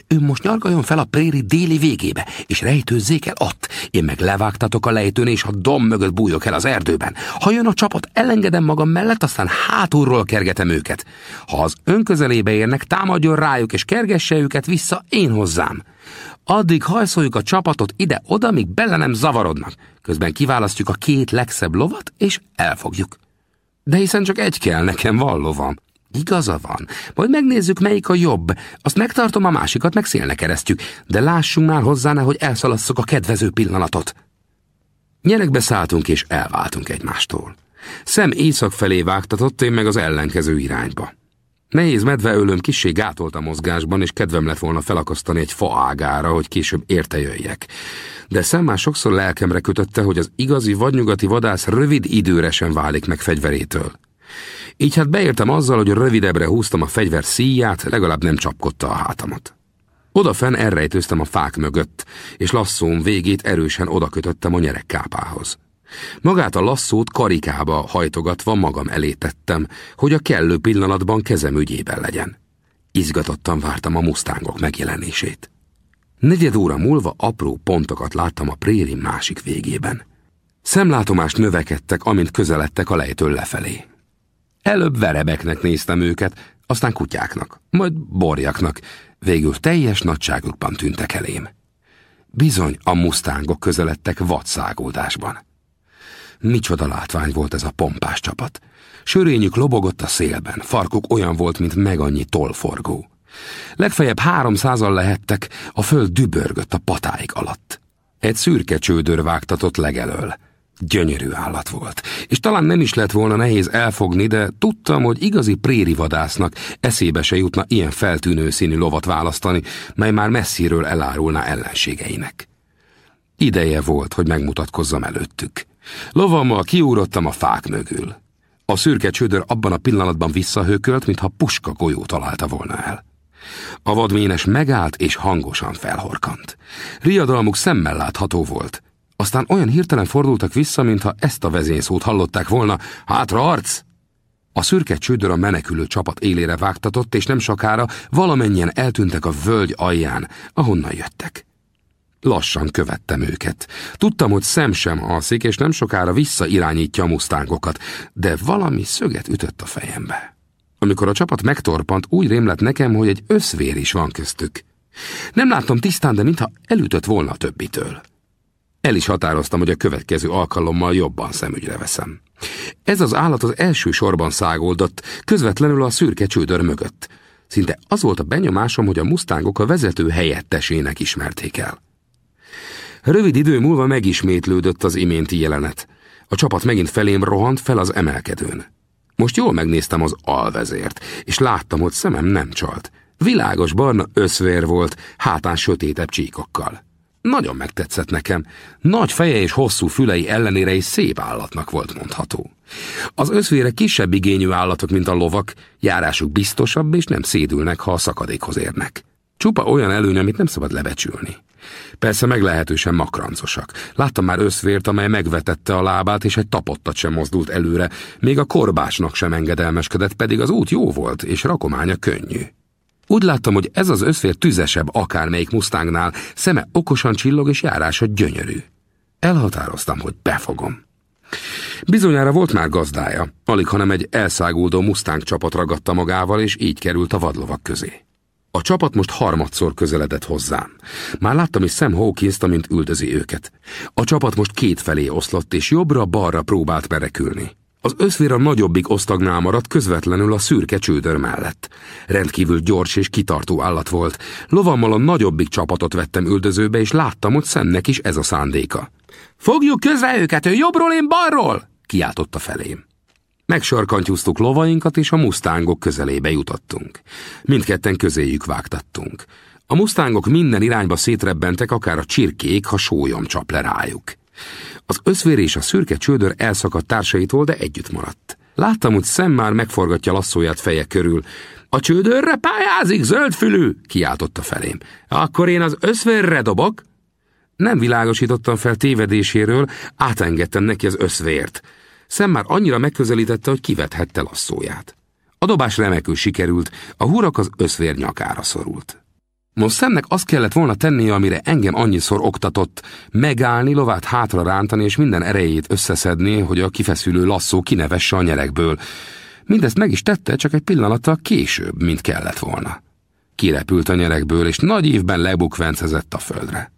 Ő most nyargaljon fel a préri déli végébe, és rejtőzzék el ott. Én meg levágtatok a lejtőn, és a dom mögött bújok el az erdőben. Ha jön a csapat, elengedem magam mellett, aztán hátulról kergetem őket. Ha az önközelébe érnek, támadjon rájuk, és kergesse őket vissza én hozzám. Addig hajszoljuk a csapatot ide-oda, míg bele nem zavarodnak. Közben kiválasztjuk a két legszebb lovat, és elfogjuk. De hiszen csak egy kell, nekem van lovam. Igaza van. Majd megnézzük, melyik a jobb. Azt megtartom, a másikat meg szélne keresztjük. De lássunk már hozzá, hogy elszalasszuk a kedvező pillanatot. Nyerekbe szálltunk és elváltunk egymástól. Szem éjszak felé vágtatott, én meg az ellenkező irányba. Nehéz medveölöm kissé gátolt a mozgásban, és kedvem lett volna felakasztani egy fa ágára, hogy később érte jöjjek. De szem már sokszor lelkemre kötötte, hogy az igazi vadnyugati vadász rövid időre sem válik meg fegyverétől. Így hát beértem azzal, hogy rövidebbre húztam a fegyver szíját, legalább nem csapkodta a hátamat. Odafenn elrejtőztem a fák mögött, és lasszóm végét erősen odakötöttem a nyerekkápához. Magát a lasszót karikába hajtogatva magam elé tettem, hogy a kellő pillanatban kezem ügyében legyen. Izgatottan vártam a musztángok megjelenését. Negyed óra múlva apró pontokat láttam a préri másik végében. Szemlátomást növekedtek, amint közeledtek a lejtől lefelé. Előbb verebeknek néztem őket, aztán kutyáknak, majd borjaknak, végül teljes nagyságukban tűntek elém. Bizony a musztángok közeledtek vadszágoldásban. Micsoda látvány volt ez a pompás csapat. Sörényük lobogott a szélben, farkuk olyan volt, mint meg annyi tollforgó. Legfeljebb háromszázal lehettek, a föld dübörgött a patáik alatt. Egy szürke csődör vágtatott legelől. Gyönyörű állat volt, és talán nem is lett volna nehéz elfogni, de tudtam, hogy igazi préri vadásznak eszébe se jutna ilyen feltűnő színű lovat választani, mely már messziről elárulná ellenségeinek. Ideje volt, hogy megmutatkozzam előttük. Lovammal kiúrottam a fák mögül. A szürke csődör abban a pillanatban visszahőkölt, mintha puska golyó találta volna el. A vadménes megállt és hangosan felhorkant. Riadalmuk szemmel látható volt. Aztán olyan hirtelen fordultak vissza, mintha ezt a vezényszót hallották volna. Hátra arc! A szürke csődör a menekülő csapat élére vágtatott, és nem sokára valamennyien eltűntek a völgy alján, ahonnan jöttek. Lassan követtem őket. Tudtam, hogy szem sem alszik, és nem sokára visszairányítja a musztánkokat, de valami szöget ütött a fejembe. Amikor a csapat megtorpant, úgy rémlett nekem, hogy egy összvér is van köztük. Nem láttam tisztán, de mintha elütött volna a többitől. El is határoztam, hogy a következő alkalommal jobban szemügyre veszem. Ez az állat az első sorban szágoldott, közvetlenül a szürke csődör mögött. Szinte az volt a benyomásom, hogy a musztángok a vezető helyettesének ismerték el. Rövid idő múlva megismétlődött az iménti jelenet. A csapat megint felém rohant fel az emelkedőn. Most jól megnéztem az alvezért, és láttam, hogy szemem nem csalt. Világos barna összvér volt, hátán sötétebb csíkokkal. Nagyon megtetszett nekem. Nagy feje és hosszú fülei ellenére is szép állatnak volt mondható. Az összvére kisebb igényű állatok, mint a lovak, járásuk biztosabb, és nem szédülnek, ha a szakadékhoz érnek. Csupa olyan előny, amit nem szabad lebecsülni. Persze meglehetősen makrancosak. Láttam már összvért, amely megvetette a lábát, és egy tapottat sem mozdult előre, még a korbásnak sem engedelmeskedett, pedig az út jó volt, és rakománya könnyű. Úgy láttam, hogy ez az összfér tüzesebb akármelyik musztángnál, szeme okosan csillog és járása gyönyörű. Elhatároztam, hogy befogom. Bizonyára volt már gazdája, alig hanem egy elszáguldó musztánk csapat ragadta magával, és így került a vadlovak közé. A csapat most harmadszor közeledett hozzám. Már láttam is Sam hawkins amint üldözi őket. A csapat most két felé oszlott, és jobbra-balra próbált merekülni. Az összvér a nagyobbik osztagnál maradt közvetlenül a szürke csődör mellett. Rendkívül gyors és kitartó állat volt. Lovammal a nagyobbik csapatot vettem üldözőbe, és láttam, hogy Szemnek is ez a szándéka. Fogjuk közre őket, ő jobbról, én balról! kiáltotta felém. Megsarkantyúztuk lovainkat, és a musztángok közelébe jutottunk. Mindketten közéjük vágtattunk. A musztángok minden irányba szétrebbentek, akár a csirkék, ha sólyom csap le rájuk. Az összvér és a szürke csődör elszakadt társaitól, de együtt maradt. Láttam, hogy szem már megforgatja lasszóját feje körül. A csődörre pályázik, zöldfülű! kiáltotta felém. Akkor én az összvérre dobok? Nem világosítottam fel tévedéséről, átengedtem neki az összvért. Szem már annyira megközelítette, hogy kivethette lasszóját. A dobás remekül sikerült, a hurak az összvér nyakára szorult. Most szemnek azt kellett volna tennie, amire engem annyiszor oktatott, megállni, lovát hátra rántani és minden erejét összeszedni, hogy a kifeszülő lasszó kinevesse a nyerekből. Mindezt meg is tette, csak egy pillanattal később, mint kellett volna. Kirepült a nyerekből, és nagy évben lebukvencezett a földre.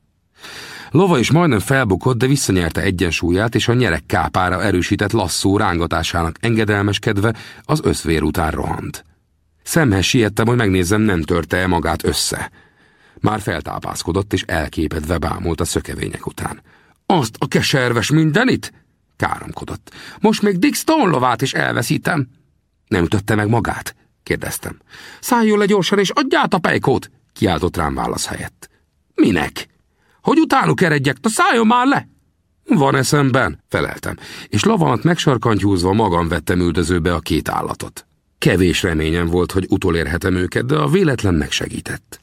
Lova is majdnem felbukott, de visszanyerte egyensúlyát, és a nyerek kápára erősített lasszó rángatásának engedelmeskedve az összvér után rohant. Szemhez siettem, hogy megnézzem, nem törte-e magát össze. Már feltápászkodott, és elképedve bámult a szökevények után. Azt a keserves mindenit? Káromkodott. Most még Dick Stone lovát is elveszítem. Nem ütötte meg magát? kérdeztem. Szálljon le gyorsan, és adját a pejkót! kiáltott rám válasz helyett. Minek? Hogy utánuk eredjek, na szálljon már le! Van eszemben, feleltem, és lavamat megsarkantyúzva magam vettem üldözőbe a két állatot. Kevés reményem volt, hogy utolérhetem őket, de a véletlen megsegített.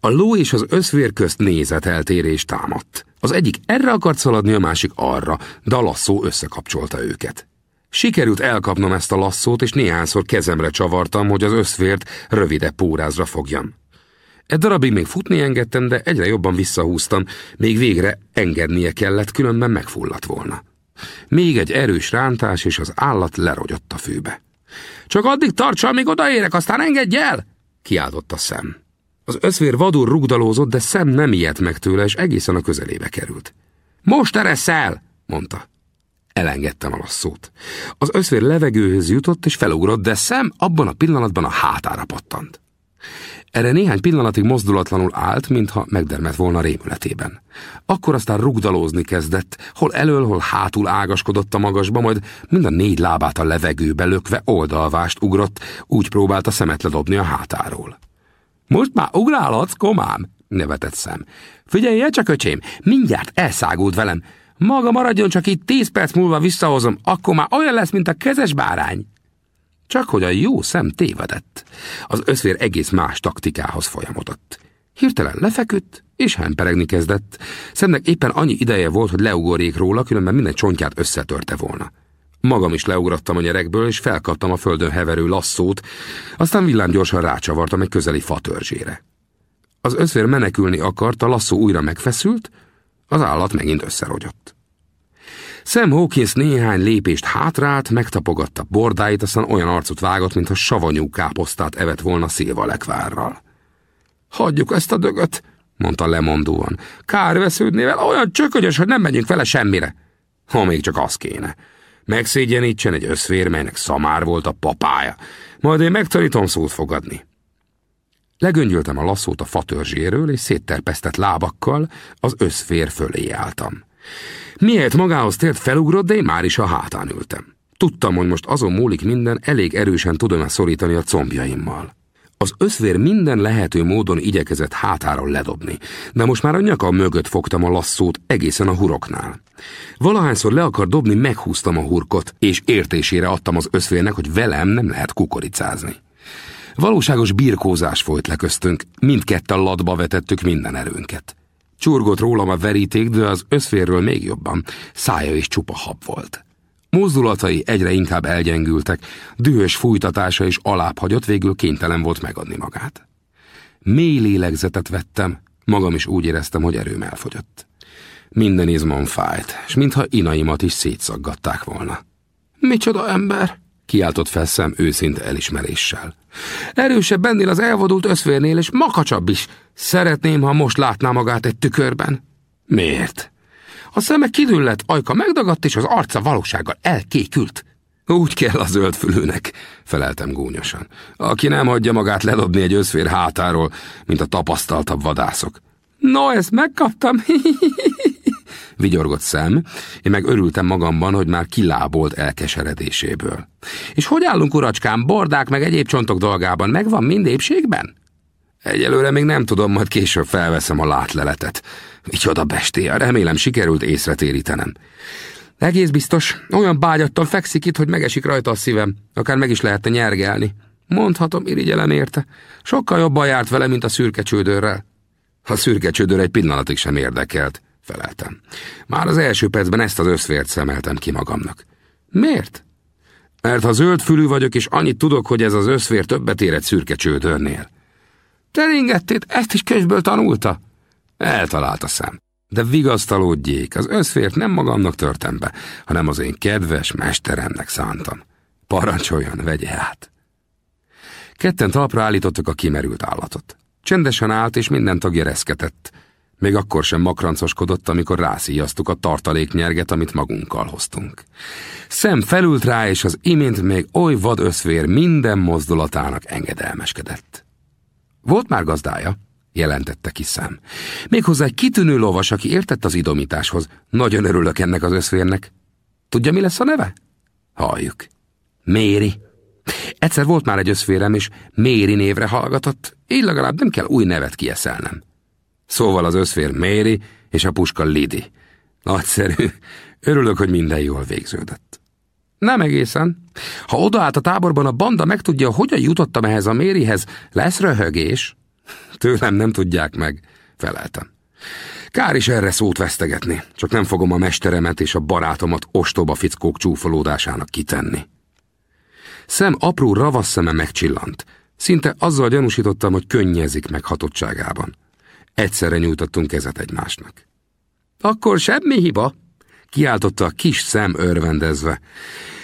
A ló és az összvér közt nézeteltérés támadt. Az egyik erre akart szaladni, a másik arra, de a lasszó összekapcsolta őket. Sikerült elkapnom ezt a lasszót, és néhányszor kezemre csavartam, hogy az összvért rövidebb pórázra fogjam. Egy darabig még futni engedtem, de egyre jobban visszahúztam, még végre engednie kellett, különben megfulladt volna. Még egy erős rántás, és az állat lerogyott a fűbe. Csak addig tartsa, amíg odaérek, aztán engedj el! kiáltott a szem. Az összvér vadul rugdalózott, de szem nem ijedt meg tőle, és egészen a közelébe került. Most ereszel! mondta. Elengedtem a lasszót. Az összvér levegőhöz jutott, és felugrott, de szem abban a pillanatban a hátára pattant. Erre néhány pillanatig mozdulatlanul állt, mintha megdermett volna rémületében. Akkor aztán rugdalózni kezdett, hol elől, hol hátul ágaskodott a magasba, majd mind a négy lábát a levegőbe lökve oldalvást ugrott, úgy próbált a szemet ledobni a hátáról. Most már ugrálhatsz, komám? nevetett szem. Figyelj csak, öcsém, mindjárt elszágult velem. Maga maradjon csak itt, tíz perc múlva visszahozom, akkor már olyan lesz, mint a kezes bárány. Csak hogy a jó szem tévedett. Az összvér egész más taktikához folyamodott. Hirtelen lefeküdt, és hemperegni kezdett. Szemnek éppen annyi ideje volt, hogy leugorjék róla, különben minden csontját összetörte volna. Magam is leugrottam a nyerekből, és felkaptam a földön heverő lasszót, aztán villámgyorsan rácsavartam egy közeli fatörzsére. Az összvér menekülni akart, a lasszó újra megfeszült, az állat megint összerogyott. Sam Hawkins néhány lépést hátrált, megtapogatta bordáit, aztán olyan arcot vágott, mintha savanyú káposztát evett volna szilvalekvárral. Hagyjuk ezt a dögöt, mondta lemondóan. Kár vesződnével olyan csökönyös, hogy nem megyünk vele semmire. Ha még csak az kéne. Megszégyenítsen egy összvér, melynek szamár volt a papája. Majd én megtanítom szót fogadni. Legöngyöltem a lasszót a fatörzséről, és szétterpesztett lábakkal az összfér fölé álltam. Miért magához tért felugrott, de én már is a hátán ültem. Tudtam, hogy most azon múlik minden, elég erősen tudom-e szorítani a combjaimmal. Az összvér minden lehető módon igyekezett hátáról ledobni, de most már a nyakam mögött fogtam a lasszót egészen a huroknál. Valahányszor le akar dobni, meghúztam a hurkot, és értésére adtam az összvérnek, hogy velem nem lehet kukoricázni. Valóságos birkózás folyt le köztünk, mindketten ladba vetettük minden erőnket. Csurgott rólam a veríték, de az összférről még jobban, szája is csupa hab volt. Mozdulatai egyre inkább elgyengültek, dühös fújtatása is alább hagyott, végül kénytelen volt megadni magát. Mély lélegzetet vettem, magam is úgy éreztem, hogy erőm elfogyott. Minden izmom fájt, és mintha inaimat is szétszaggatták volna. Micsoda ember! Kiáltott fel szem őszinte elismeréssel. Erősebb ennél az elvadult összvérnél, és makacsabb is. Szeretném, ha most látná magát egy tükörben. Miért? A szeme kidüllett, ajka megdagadt, és az arca valósággal elkékült. Úgy kell a zöldfülőnek, feleltem gúnyosan. Aki nem hagyja magát ledobni egy összfér hátáról, mint a tapasztaltabb vadászok. No, ezt megkaptam. Vigyorgott szem, én meg örültem magamban, hogy már kilábolt elkeseredéséből. És hogy állunk, uracskám, bordák meg egyéb csontok dolgában, megvan mind épségben? Egyelőre még nem tudom, majd később felveszem a látleletet. Micsoda bestél, remélem sikerült észre térítenem. Egész biztos, olyan bágyattan fekszik itt, hogy megesik rajta a szívem, akár meg is lehetne nyergelni. Mondhatom, irigyelem érte. Sokkal jobban járt vele, mint a szürke csődörrel. A szürke csődör egy pillanatig sem érdekelt, feleltem. Már az első percben ezt az összvért szemeltem ki magamnak. Miért? Mert ha zöld vagyok, és annyit tudok, hogy ez az összvér többet ér egy szürke csődörnél. Teringettét, ezt is könyvből tanulta? Eltalálta szem. De vigasztalódjék, az összfért nem magamnak törtem be, hanem az én kedves mesteremnek szántam. Parancsoljon, vegye át. Ketten talpra állítottak a kimerült állatot. Csendesen állt, és minden tagja reszketett. Még akkor sem makrancoskodott, amikor rászíjaztuk a tartaléknyerget, amit magunkkal hoztunk. Szem felült rá, és az imént még oly vad összvér minden mozdulatának engedelmeskedett. Volt már gazdája, jelentette ki szem. Méghozzá egy kitűnő lovas, aki értett az idomításhoz. Nagyon örülök ennek az összvérnek. Tudja, mi lesz a neve? Halljuk. Méri. Egyszer volt már egy összvérem, és Méri névre hallgatott, így legalább nem kell új nevet kieszelnem. Szóval az összvér Méri, és a puska Lidi. Nagyszerű. Örülök, hogy minden jól végződött. Nem egészen. Ha odaállt a táborban a banda megtudja, hogyan jutottam ehhez a Mérihez, lesz röhögés. Tőlem nem tudják meg, feleltem. Kár is erre szót vesztegetni, csak nem fogom a mesteremet és a barátomat ostoba fickók csúfolódásának kitenni. Szem apró ravasz szeme megcsillant. Szinte azzal gyanúsítottam, hogy könnyezik meg hatottságában. Egyszerre nyújtottunk kezet egymásnak. Akkor semmi hiba, kiáltotta a kis szem örvendezve.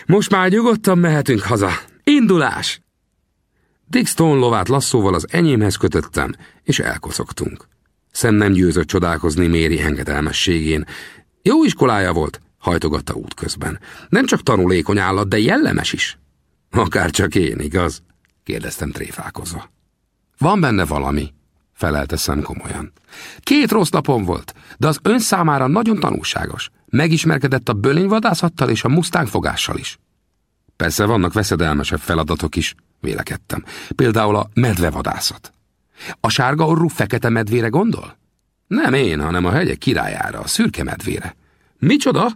Most már nyugodtan mehetünk haza. Indulás! Dick Stone lovát lasszóval az enyémhez kötöttem, és elkoszogtunk. Szem nem győzött csodálkozni Méri engedelmességén. Jó iskolája volt, hajtogatta útközben. Nem csak tanulékony állat, de jellemes is. Akár csak én, igaz? kérdeztem tréfálkozva. Van benne valami, felelte szem komolyan. Két rossz napom volt, de az ön számára nagyon tanulságos. Megismerkedett a bölényvadászattal és a mustangfogással is. Persze vannak veszedelmesebb feladatok is, vélekedtem. Például a medvevadászat. A sárga orrú fekete medvére gondol? Nem én, hanem a hegyek királyára, a szürke medvére. Micsoda?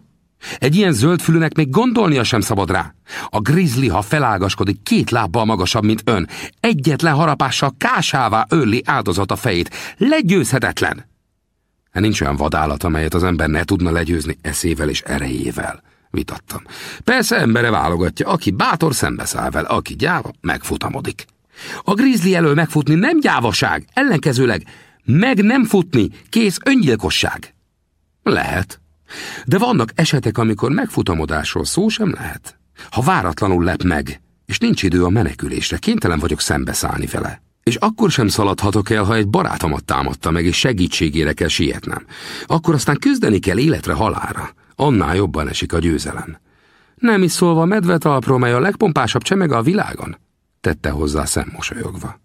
Egy ilyen zöldfülűnek még gondolnia sem szabad rá. A grizzly, ha felágaskodik, két lábbal magasabb, mint ön. Egyetlen harapással kásává ölli áldozata fejét. Legyőzhetetlen! Hát nincs olyan vadállat, amelyet az ember ne tudna legyőzni eszével és erejével. Vitattam. Persze embere válogatja, aki bátor szembeszáll vele, aki gyáva, megfutamodik. A grizzly elől megfutni nem gyávaság, ellenkezőleg meg nem futni, kész öngyilkosság. Lehet. De vannak esetek, amikor megfutamodásról szó sem lehet. Ha váratlanul lep meg, és nincs idő a menekülésre, kénytelen vagyok szembeszállni vele. És akkor sem szaladhatok el, ha egy barátomat támadta meg, és segítségére kell sietnem. Akkor aztán küzdeni kell életre halára. Annál jobban esik a győzelem. Nem is szólva medvetalpról, mely a legpompásabb csemege a világon, tette hozzá szemmosolyogva.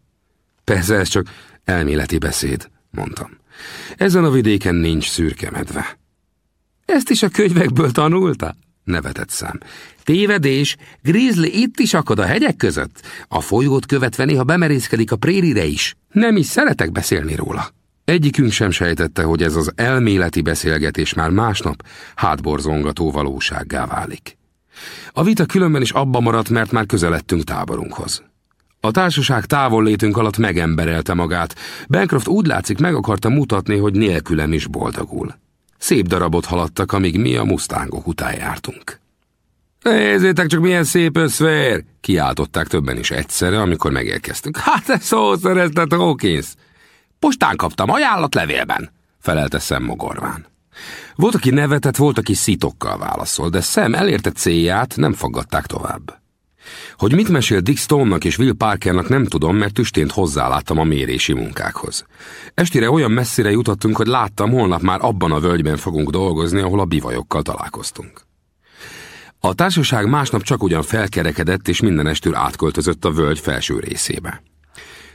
Persze ez csak elméleti beszéd, mondtam. Ezen a vidéken nincs szürke medve. Ezt is a könyvekből tanulta? nevetett szám. Tévedés, Grizzly itt is akad a hegyek között. A folyót követve néha bemerészkedik a prérire is. Nem is szeretek beszélni róla. Egyikünk sem sejtette, hogy ez az elméleti beszélgetés már másnap hátborzongató valósággá válik. A vita különben is abba maradt, mert már közeledtünk táborunkhoz. A társaság távollétünk alatt megemberelte magát. Bancroft úgy látszik meg akarta mutatni, hogy nélkülem is boldogul. Szép darabot haladtak, amíg mi a musztángok után jártunk. Nézzétek csak milyen szép összvér! Kiáltották többen is egyszerre, amikor megérkeztünk. Hát ez szó szereztet, Hawkins! Postán kaptam ajánlat levélben, felelte Sam mogorván. Volt, aki nevetett, volt, aki szitokkal válaszol, de Sam elérte célját, nem fogadták tovább. Hogy mit mesél Dick Stone-nak és Will Parkernak nem tudom, mert tüstént hozzáláttam a mérési munkákhoz. Estére olyan messzire jutottunk, hogy láttam, holnap már abban a völgyben fogunk dolgozni, ahol a bivajokkal találkoztunk. A társaság másnap csak ugyan felkerekedett, és minden estől átköltözött a völgy felső részébe.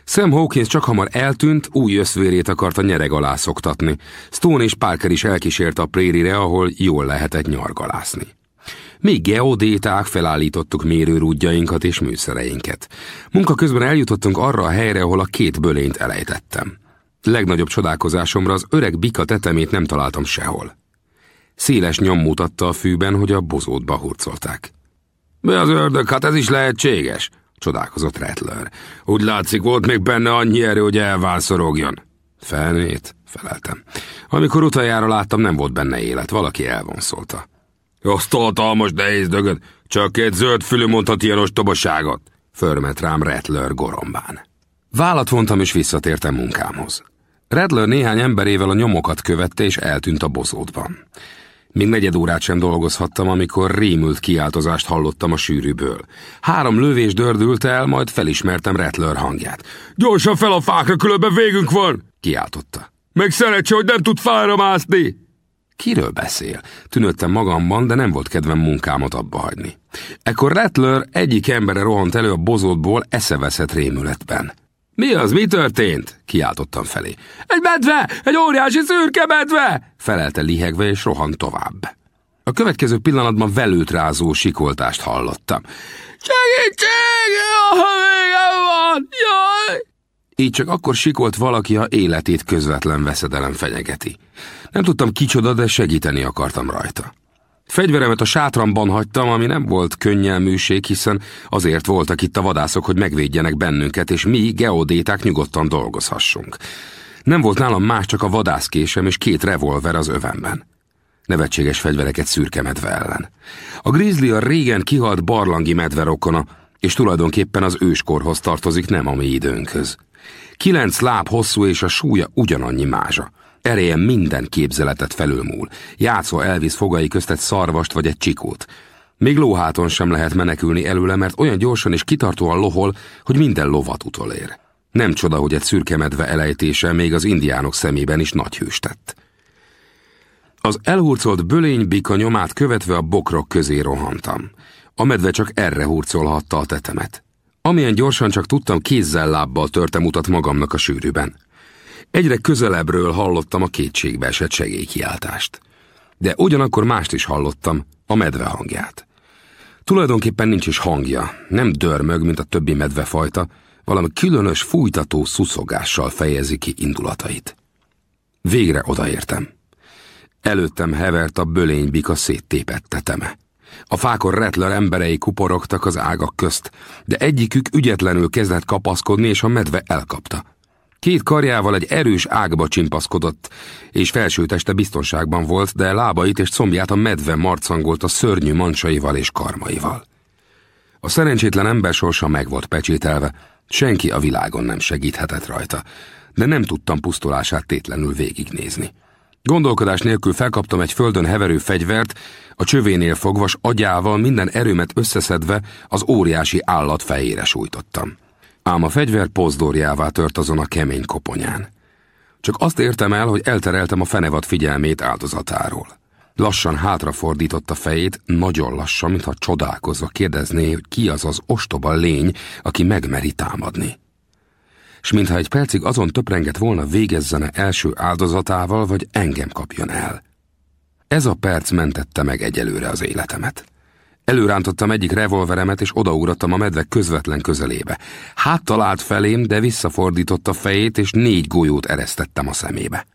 Sam Hawkins csak hamar eltűnt, új összvérét akart a nyereg alá szoktatni. Stone és Parker is elkísért a prérire, ahol jól lehetett nyargalászni. Mi geodéták felállítottuk mérőrúdjainkat és műszereinket. Munka közben eljutottunk arra a helyre, ahol a két bölényt elejtettem. Legnagyobb csodálkozásomra az öreg bika tetemét nem találtam sehol. Széles nyom mutatta a fűben, hogy a bozótba hurcolták. Mi az ördög, hát ez is lehetséges, csodálkozott Rattler. Úgy látszik, volt még benne annyi erő, hogy elvánszorogjon. Felnét, feleltem. Amikor utoljára láttam, nem volt benne élet, valaki elvonszolta. Azt hatalmas nehéz dögöd, csak egy zöld fülű mondhat ilyen ostobaságot, förmet rám Rattler gorombán. Vállat vontam és visszatértem munkámhoz. Redler néhány emberével a nyomokat követte és eltűnt a bozótban. Még negyed órát sem dolgozhattam, amikor rémült kiáltozást hallottam a sűrűből. Három lövés dördült el, majd felismertem Rattler hangját. Gyorsan fel a fákra, különben végünk van! kiáltotta. Meg szeretse, hogy nem tud fára mászni! Kiről beszél? Tűnöttem magamban, de nem volt kedvem munkámat abba hagyni. Ekkor Rattler egyik embere rohant elő a bozótból eszeveszett rémületben. Mi az, mi történt? Kiáltottam felé. Egy medve! Egy óriási szürke medve! Felelte lihegve és rohant tovább. A következő pillanatban velőt rázó sikoltást hallottam. Segítség! Jaj, van! Jaj! Így csak akkor sikolt valaki, ha életét közvetlen veszedelem fenyegeti. Nem tudtam kicsoda, de segíteni akartam rajta. Fegyveremet a sátramban hagytam, ami nem volt könnyelműség, hiszen azért voltak itt a vadászok, hogy megvédjenek bennünket, és mi, geodéták nyugodtan dolgozhassunk. Nem volt nálam más, csak a vadászkésem és két revolver az övemben. Nevetséges fegyvereket szürke medve ellen. A grizzly a régen kihalt barlangi medve rokona, és tulajdonképpen az őskorhoz tartozik, nem a mi időnkhöz. Kilenc láb hosszú és a súlya ugyanannyi mázsa. Ereje minden képzeletet felülmúl. Játszva elvisz fogai közt egy szarvast vagy egy csikót. Még lóháton sem lehet menekülni előle, mert olyan gyorsan és kitartóan lohol, hogy minden lovat utolér. Nem csoda, hogy egy szürke medve elejtése még az indiánok szemében is nagy hős tett. Az elhurcolt bika nyomát követve a bokrok közé rohantam. A medve csak erre hurcolhatta a tetemet. Amilyen gyorsan csak tudtam, kézzel-lábbal törtem utat magamnak a sűrűben. Egyre közelebbről hallottam a kétségbe esett segélykiáltást. De ugyanakkor mást is hallottam, a medve hangját. Tulajdonképpen nincs is hangja, nem dörmög, mint a többi medvefajta, valami különös, fújtató szuszogással fejezi ki indulatait. Végre odaértem. Előttem hevert a bölénybika széttépett teteme. A fákon Rettler emberei kuporogtak az ágak közt, de egyikük ügyetlenül kezdett kapaszkodni, és a medve elkapta. Két karjával egy erős ágba csimpaszkodott, és felső teste biztonságban volt, de lábait és combját a medve marcangolt a szörnyű mancsaival és karmaival. A szerencsétlen ember sorsa meg volt pecsételve, senki a világon nem segíthetett rajta, de nem tudtam pusztulását tétlenül végignézni. Gondolkodás nélkül felkaptam egy földön heverő fegyvert, a csövénél fogvas agyával minden erőmet összeszedve az óriási állat fejére sújtottam. Ám a fegyver pozdorjává tört azon a kemény koponyán. Csak azt értem el, hogy eltereltem a fenevad figyelmét áldozatáról. Lassan hátrafordította fejét, nagyon lassan, mintha csodálkozva kérdezné, hogy ki az az ostoba lény, aki megmeri támadni s mintha egy percig azon töprengett volna végezzene első áldozatával, vagy engem kapjon el. Ez a perc mentette meg egyelőre az életemet. Előrántottam egyik revolveremet, és odaugrottam a medve közvetlen közelébe. Hát talált felém, de visszafordította fejét, és négy golyót eresztettem a szemébe.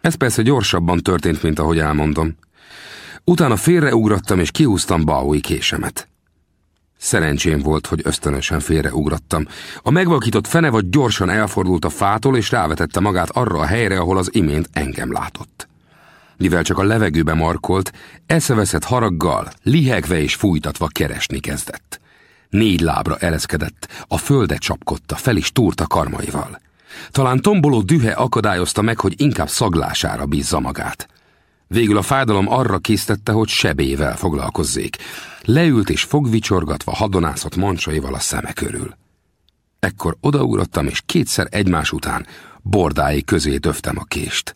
Ez persze gyorsabban történt, mint ahogy elmondom. Utána félreugrottam, és kihúztam Baui késemet. Szerencsém volt, hogy ösztönösen félreugrottam. A megvakított fenevad gyorsan elfordult a fától, és rávetette magát arra a helyre, ahol az imént engem látott. Mivel csak a levegőbe markolt, eszeveszett haraggal, lihegve és fújtatva keresni kezdett. Négy lábra ereszkedett, a földet csapkodta, fel is túrta karmaival. Talán tomboló dühe akadályozta meg, hogy inkább szaglására bízza magát. Végül a fájdalom arra késztette, hogy sebével foglalkozzék. Leült és fogvicsorgatva hadonászott mancsaival a szeme körül. Ekkor odaugrottam, és kétszer egymás után bordái közé döftem a kést.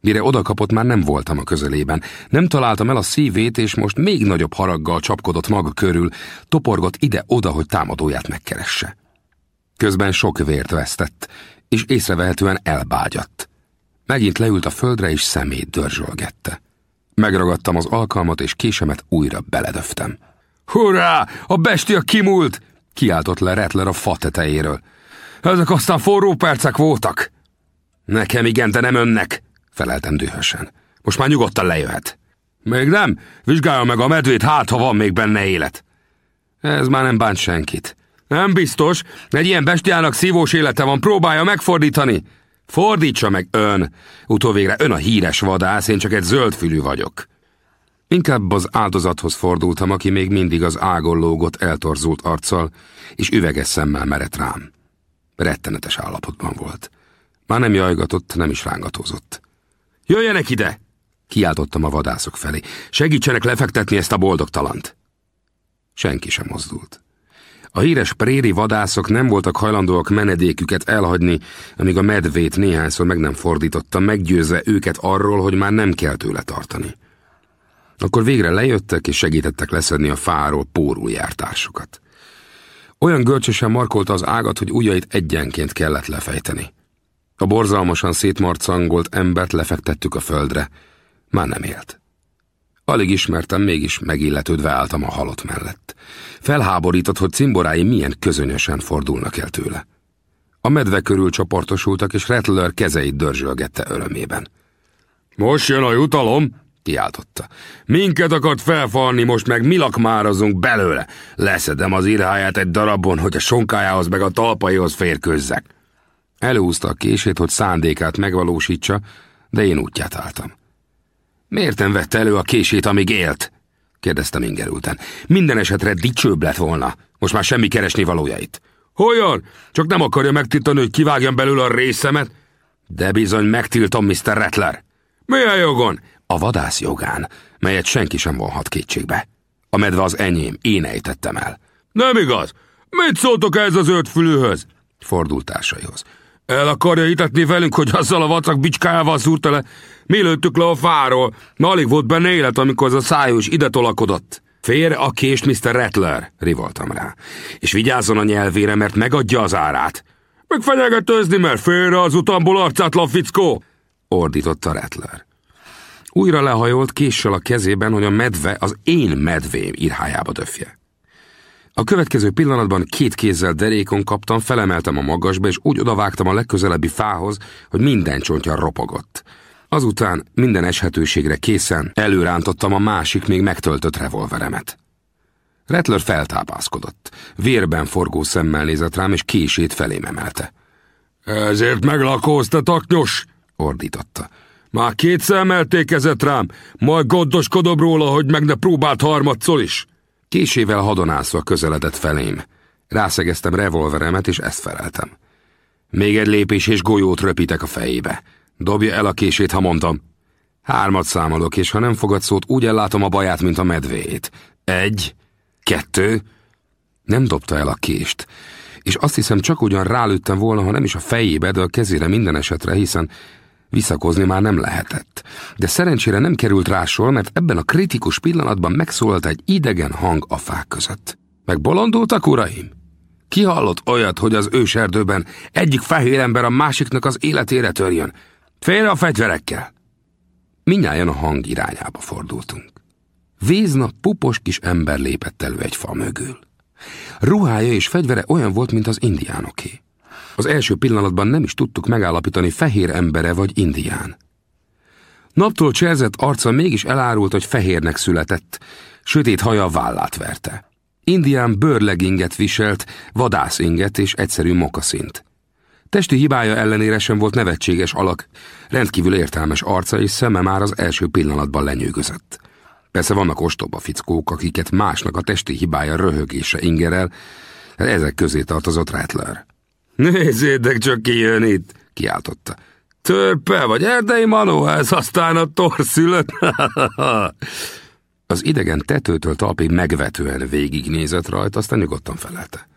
Mire odakapott, már nem voltam a közelében. Nem találtam el a szívét, és most még nagyobb haraggal csapkodott maga körül, toporgott ide-oda, hogy támadóját megkeresse. Közben sok vért vesztett, és észrevehetően elbágyadt. Megint leült a földre, és szemét dörzsölgette. Megragadtam az alkalmat, és késemet újra beledöftem. Hurrá! A bestia kimúlt! Kiáltott le Rettler a fa tetejéről. Ezek aztán forró percek voltak. Nekem igen, de nem önnek, feleltem dühösen. Most már nyugodtan lejöhet. Még nem? Vizsgálja meg a medvét, hát ha van még benne élet. Ez már nem bánt senkit. Nem biztos. Egy ilyen bestiának szívós élete van, próbálja megfordítani. Fordítsa meg ön! Utóvégre ön a híres vadász, én csak egy zöldfülű vagyok. Inkább az áldozathoz fordultam, aki még mindig az ágon lógott eltorzult arccal, és üveges szemmel merett rám. Rettenetes állapotban volt. Már nem jajgatott, nem is rángatózott. Jöjjenek ide! Kiáltottam a vadászok felé. Segítsenek lefektetni ezt a boldogtalant! Senki sem mozdult. A híres préri vadászok nem voltak hajlandóak menedéküket elhagyni, amíg a medvét néhányszor meg nem fordította, meggyőzve őket arról, hogy már nem kell tőle tartani. Akkor végre lejöttek és segítettek leszedni a fáról pórul jártársukat. Olyan görcsösen markolta az ágat, hogy ujjait egyenként kellett lefejteni. A borzalmasan szétmarcangolt embert lefektettük a földre. Már nem élt. Alig ismertem, mégis megilletődve álltam a halott mellett. Felháborított, hogy cimborái milyen közönösen fordulnak el tőle. A medve körül csoportosultak, és Rattler kezeit dörzsölgette örömében. Most jön a jutalom, kiáltotta. Minket akart felfalni, most meg mi lakmározunk belőle. Leszedem az irháját egy darabon, hogy a sonkájához meg a talpaihoz férkőzzek. Előhúzta a kését, hogy szándékát megvalósítsa, de én útját álltam. Miért nem vette elő a kését, amíg élt? kérdeztem ingerülten. Minden esetre dicsőbb lett volna. Most már semmi keresni valójait. Hogyan? Csak nem akarja megtiltani, hogy kivágjam belőle a részemet? De bizony megtiltom, Mr. Rattler. Milyen jogon? A vadász jogán, melyet senki sem vonhat kétségbe. A medve az enyém, én ejtettem el. Nem igaz? Mit szóltok ez az fülőhöz? Fordult társaihoz. El akarja hitetni velünk, hogy azzal a vacak bicskájával szúrta le. Mi lőttük le a fáról. Alig volt benne élet, amikor az a szájós ide tolakodott. Félre a kést, Mr. Rattler, rivoltam rá. És vigyázzon a nyelvére, mert megadja az árát. Meg fenyegetőzni, mert félre az utamból arcátlan fickó, ordította Rattler. Újra lehajolt késsel a kezében, hogy a medve az én medvém irhájába döfje. A következő pillanatban két kézzel derékon kaptam, felemeltem a magasba, és úgy odavágtam a legközelebbi fához, hogy minden csontja ropogott. Azután minden eshetőségre készen előrántottam a másik, még megtöltött revolveremet. Rattler feltápászkodott. Vérben forgó szemmel nézett rám, és kését felém emelte. Ezért meglakóztatok, nyos! ordította. Már kétszer emeltékezett rám, majd gondoskodom róla, hogy meg ne próbált harmadszor is. Késével hadonászva közeledett felém. Rászegeztem revolveremet, és ezt feleltem. Még egy lépés, és golyót röpítek a fejébe. Dobja el a kését, ha mondtam. Hármat számolok, és ha nem fogad szót, úgy ellátom a baját, mint a medvéjét. Egy, kettő... Nem dobta el a kést, és azt hiszem csak ugyan rálőttem volna, ha nem is a fejébe, de a kezére minden esetre, hiszen Visszakozni már nem lehetett. De szerencsére nem került rá sor, mert ebben a kritikus pillanatban megszólalt egy idegen hang a fák között. Megbolondultak, uraim? Ki hallott olyat, hogy az őserdőben egyik fehér ember a másiknak az életére törjön? Félre a fegyverekkel! Minnyáján a hang irányába fordultunk. Vézna pupos kis ember lépett elő egy fa mögül. Ruhája és fegyvere olyan volt, mint az indiánoké. Az első pillanatban nem is tudtuk megállapítani fehér embere vagy indián. Naptól cserzett arca mégis elárult, hogy fehérnek született, sötét haja a vállát verte. Indián bőrleginget viselt, vadászinget és egyszerű mokaszint. Testi hibája ellenére sem volt nevetséges alak, rendkívül értelmes arca és szeme már az első pillanatban lenyűgözött. Persze vannak ostoba fickók, akiket másnak a testi hibája röhögése ingerel, ezek közé tartozott Rattler. Nézzétek csak ki jön itt, kiáltotta. Törpe vagy erdei manó, ez aztán a torszülött. Az idegen tetőtől talpig megvetően végignézett rajta, aztán nyugodtan felelte.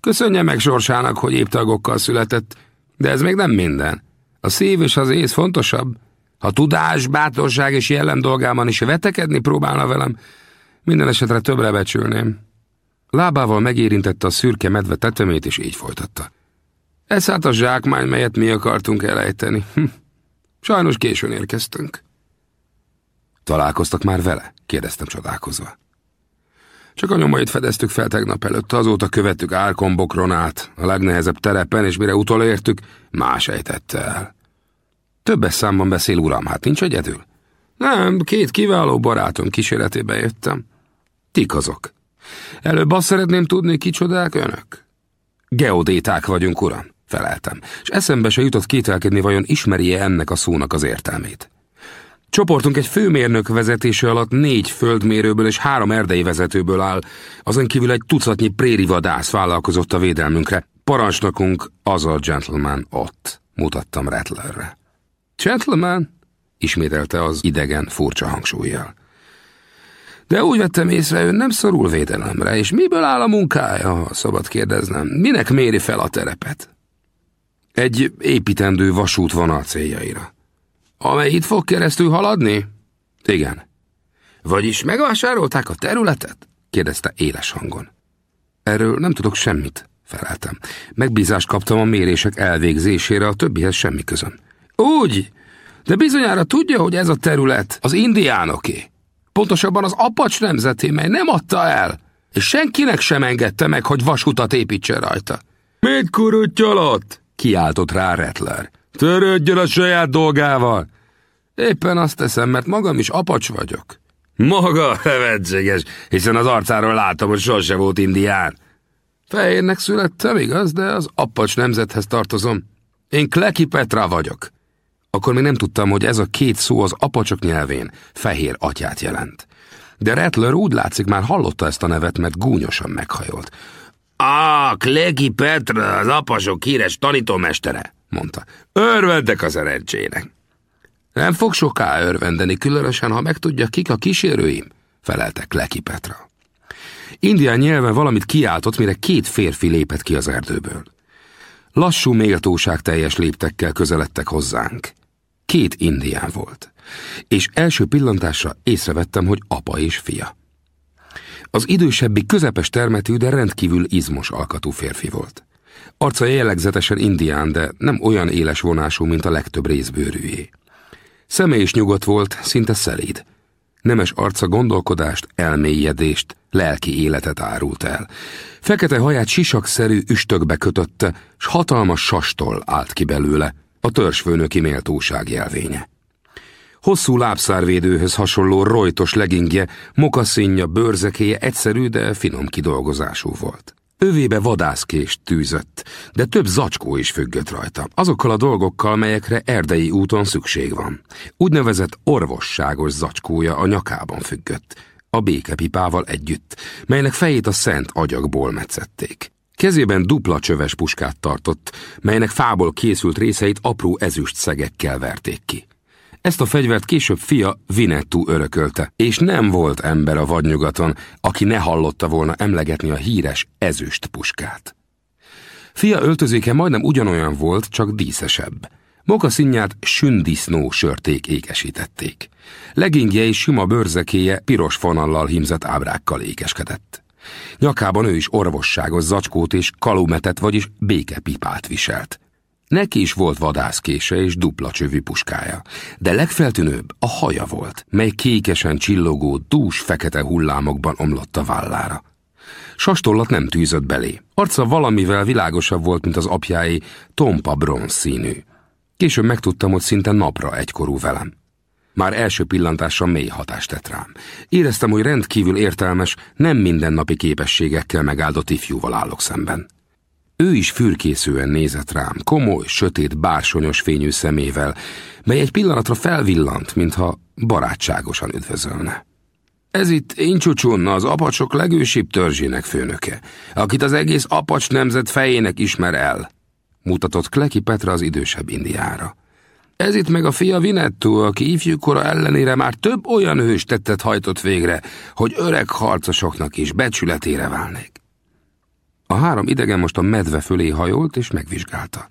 Köszönje meg sorsának, hogy épp tagokkal született, de ez még nem minden. A szív és az ész fontosabb. Ha tudás, bátorság és jellem dolgában is vetekedni próbálna velem, minden esetre többre becsülném. Lábával megérintette a szürke medve tetemét, és így folytatta. Ez hát a zsákmány, melyet mi akartunk elejteni. Hm. Sajnos későn érkeztünk. Találkoztak már vele? kérdeztem csodálkozva. Csak a nyomait fedeztük fel tegnap előtt, azóta követtük Árkombokron át, a legnehezebb terepen, és mire utolértük, más ejtette el. Többes számban beszél, uram, hát nincs egyedül? Nem, két kiváló barátom kíséretében jöttem. Tik azok. Előbb azt szeretném tudni, kicsodák önök? Geodéták vagyunk, uram feleltem, és eszembe se jutott kételkedni, vajon ismeri-e ennek a szónak az értelmét. Csoportunk egy főmérnök vezetése alatt négy földmérőből és három erdei vezetőből áll, azon kívül egy tucatnyi préri vadász vállalkozott a védelmünkre. Parancsnokunk az a gentleman ott, mutattam Rattlerre. Gentleman? ismételte az idegen furcsa hangsúlyjal. De úgy vettem észre, ő nem szorul védelemre, és miből áll a munkája, ha szabad kérdeznem? Minek méri fel a terepet? Egy építendő vasút a céljaira. Amely itt fog keresztül haladni? Igen. Vagyis megvásárolták a területet? kérdezte éles hangon. Erről nem tudok semmit, feleltem. Megbízást kaptam a mérések elvégzésére, a többihez semmi közöm. Úgy, de bizonyára tudja, hogy ez a terület az indiánoké. Pontosabban az apacs nemzeté, mely nem adta el, és senkinek sem engedte meg, hogy vasutat építsen rajta. Mit kuruttyolott? Kiáltott rá Rattler. Törődjön a saját dolgával! Éppen azt teszem, mert magam is apacs vagyok. Maga nevetséges, hiszen az arcáról látom, hogy sose volt indián. Fehérnek születtem, igaz, de az apacs nemzethez tartozom. Én Kleki Petra vagyok. Akkor még nem tudtam, hogy ez a két szó az apacsok nyelvén fehér atyát jelent. De Rattler úgy látszik már hallotta ezt a nevet, mert gúnyosan meghajolt. Á, Kleki Petra, az apasok híres tanítómestere, mondta. Örvendek az szerencsének. Nem fog soká örvendeni, különösen, ha megtudja, kik a kísérőim, felelte Kleki Petra. Indián nyelven valamit kiáltott, mire két férfi lépett ki az erdőből. Lassú méltóság teljes léptekkel közeledtek hozzánk. Két indián volt, és első pillantásra észrevettem, hogy apa és fia. Az idősebbi közepes termetű, de rendkívül izmos alkatú férfi volt. Arca jellegzetesen indián, de nem olyan éles vonású, mint a legtöbb részbőrűjé. Szeme is nyugodt volt, szinte szelíd. Nemes arca gondolkodást, elmélyedést, lelki életet árult el. Fekete haját sisakszerű üstökbe kötötte, s hatalmas sastól állt ki belőle, a törzsfőnöki méltóság jelvénye. Hosszú lábszárvédőhöz hasonló rojtos legingje, mokaszínja, bőrzekéje egyszerű, de finom kidolgozású volt. Övébe vadászkést tűzött, de több zacskó is függött rajta, azokkal a dolgokkal, melyekre erdei úton szükség van. Úgynevezett orvosságos zacskója a nyakában függött, a békepipával együtt, melynek fejét a szent agyagból metszették. Kezében dupla csöves puskát tartott, melynek fából készült részeit apró ezüst szegekkel verték ki. Ezt a fegyvert később fia Vinettu örökölte, és nem volt ember a vadnyugaton, aki ne hallotta volna emlegetni a híres ezüst puskát. Fia öltözéke majdnem ugyanolyan volt, csak díszesebb. Mokaszínját sündisznó sörték ékesítették. Legingje és sima bőrzekéje piros fonallal hímzett ábrákkal ékeskedett. Nyakában ő is orvosságos zacskót és kalumetet, vagyis békepipát viselt. Neki is volt vadászkése és dupla csövű puskája, de legfeltűnőbb a haja volt, mely kékesen csillogó, dús fekete hullámokban omlott a vállára. Sastollat nem tűzött belé. Arca valamivel világosabb volt, mint az apjáé, tompa bronz színű. Később megtudtam, hogy szinte napra egykorú velem. Már első pillantásra mély hatást tett rám. Éreztem, hogy rendkívül értelmes, nem mindennapi képességekkel megáldott ifjúval állok szemben. Ő is fürkészően nézett rám, komoly, sötét, bársonyos fényű szemével, mely egy pillanatra felvillant, mintha barátságosan üdvözölne. Ez itt én csúcsunna az apacsok legősibb törzsének főnöke, akit az egész apacs nemzet fejének ismer el, mutatott Kleki Petra az idősebb indiára. Ez itt meg a fia Vinetto, aki ifjúkora ellenére már több olyan hős tettet hajtott végre, hogy öreg harcosoknak is becsületére válnék. A három idegen most a medve fölé hajolt és megvizsgálta.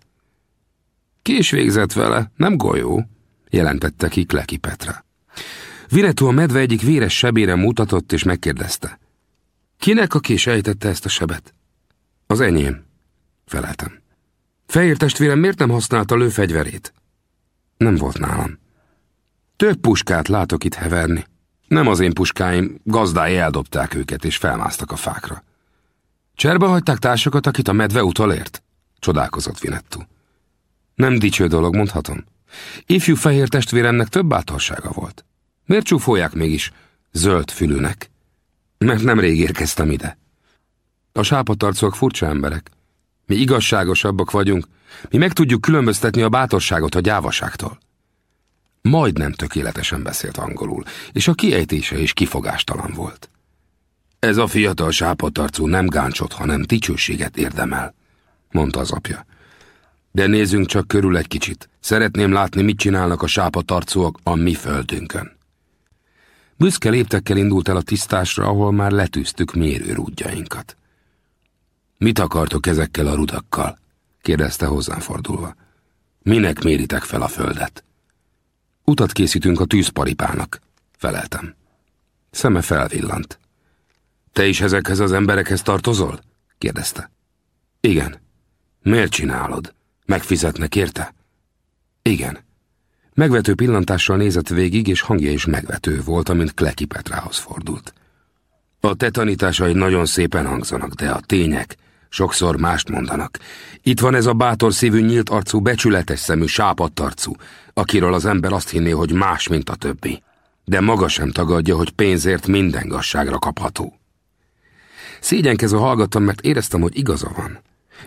Kés végzett vele, nem golyó, jelentette ki Kleki Petra. Vinetto a medve egyik véres sebére mutatott és megkérdezte. Kinek a kés ejtette ezt a sebet? Az enyém, feleltem. Fehér testvérem miért nem használta lőfegyverét? Nem volt nálam. Több puskát látok itt heverni. Nem az én puskáim, gazdái eldobták őket és felmásztak a fákra. Cserbe hagyták társakat, akit a medve utolért? Csodálkozott Vinettu. Nem dicső dolog, mondhatom. Ifjú fehér testvéremnek több bátorsága volt. Miért csúfolják mégis zöld fülűnek? Mert nem rég érkeztem ide. A sápatarcok furcsa emberek. Mi igazságosabbak vagyunk, mi meg tudjuk különböztetni a bátorságot a gyávaságtól. Majdnem tökéletesen beszélt angolul, és a kiejtése is kifogástalan volt. Ez a fiatal sápatarcú nem gáncsot, hanem dicsőséget érdemel, mondta az apja. De nézzünk csak körül egy kicsit. Szeretném látni, mit csinálnak a sápatarcúak a mi földünkön. Büszke léptekkel indult el a tisztásra, ahol már letűztük mérőrúdjainkat. Mit akartok ezekkel a rudakkal? kérdezte hozzám fordulva. Minek méritek fel a földet? Utat készítünk a tűzparipának, feleltem. Szeme felvillant. Te is ezekhez az emberekhez tartozol? kérdezte. Igen. Miért csinálod? Megfizetnek érte? Igen. Megvető pillantással nézett végig, és hangja is megvető volt, amint Kleki Petrához fordult. A te tanításaid nagyon szépen hangzanak, de a tények sokszor mást mondanak. Itt van ez a bátor szívű, nyílt arcú, becsületes szemű, sápadt arcú, akiről az ember azt hinné, hogy más, mint a többi. De maga sem tagadja, hogy pénzért minden gazságra kapható. Szégyenkezve hallgattam, mert éreztem, hogy igaza van.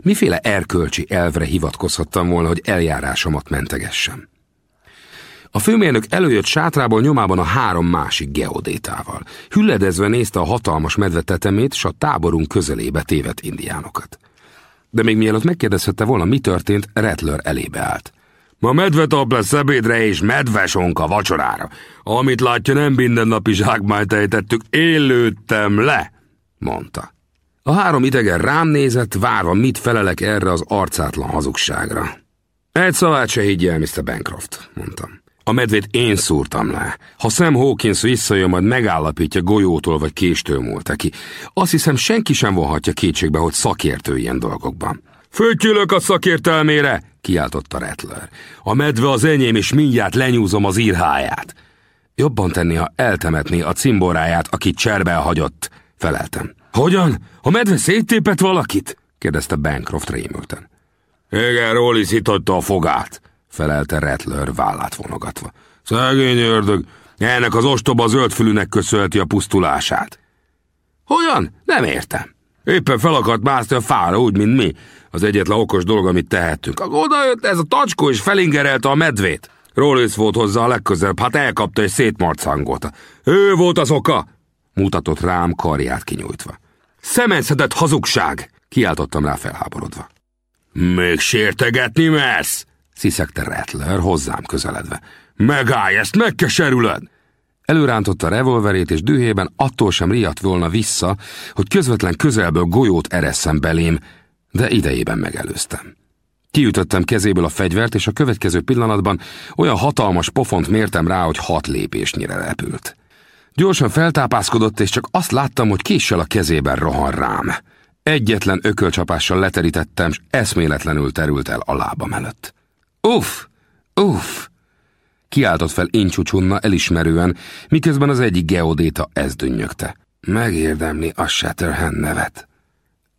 Miféle erkölcsi elvre hivatkozhattam volna, hogy eljárásomat mentegessem. A főmérnök előjött sátrából nyomában a három másik geodétával. Hülledezve nézte a hatalmas medvetetemét, s a táborunk közelébe tévedt indiánokat. De még mielőtt megkérdezhette volna, mi történt, Rattler elébe állt. Ma medvetap lesz ebédre és medvesonka vacsorára. Amit látja, nem mindennapi zsákmányt ejtettük, élőttem le mondta. A három idegen rám nézett, várva mit felelek erre az arcátlan hazugságra. Egy szavát se higgyel, Mr. Bancroft, mondtam. A medvét én szúrtam le. Ha Sam Hawkins visszajön, majd megállapítja golyótól vagy késtől múlt ki. Azt hiszem, senki sem vonhatja kétségbe, hogy szakértő ilyen dolgokban. Föltyülök a szakértelmére, kiáltotta Rattler. A medve az enyém, és mindjárt lenyúzom az írháját. Jobban tenni, ha eltemetné a cimboráját, akit cserbe hagyott, Feleltem. Hogyan? A medve széttépett valakit? kérdezte Bancroft rémülten. Igen, Rollis hitotta a fogát, felelte Rattler vállát vonogatva. Szegény ördög, ennek az ostoba zöldfülűnek köszönheti a pusztulását. Hogyan? Nem értem. Éppen fel akart mászni a fára, úgy, mint mi. Az egyetlen okos dolog, amit tehetünk. Akkor oda jött ez a tacskó, és felingerelte a medvét. Rollis volt hozzá a legközelebb, hát elkapta és szétmarcangolta. Ő volt az oka! Mutatott rám karját kinyújtva. Szemenszedett hazugság! Kiáltottam rá felháborodva. Még sértegetni mersz? sziszegte Rattler hozzám közeledve. Megállj, ezt megkeserülöd! Előrántotta a revolverét, és dühében attól sem riadt volna vissza, hogy közvetlen közelből golyót ereszem belém, de idejében megelőztem. Kiütöttem kezéből a fegyvert, és a következő pillanatban olyan hatalmas pofont mértem rá, hogy hat lépésnyire repült. Gyorsan feltápászkodott, és csak azt láttam, hogy késsel a kezében rohan rám. Egyetlen ökölcsapással leterítettem, és eszméletlenül terült el a lábam előtt. Uff! Uff! Kiáltott fel Incsúcsunna elismerően, miközben az egyik geodéta ez dünnyögte. Megérdemli a Shatterhand nevet.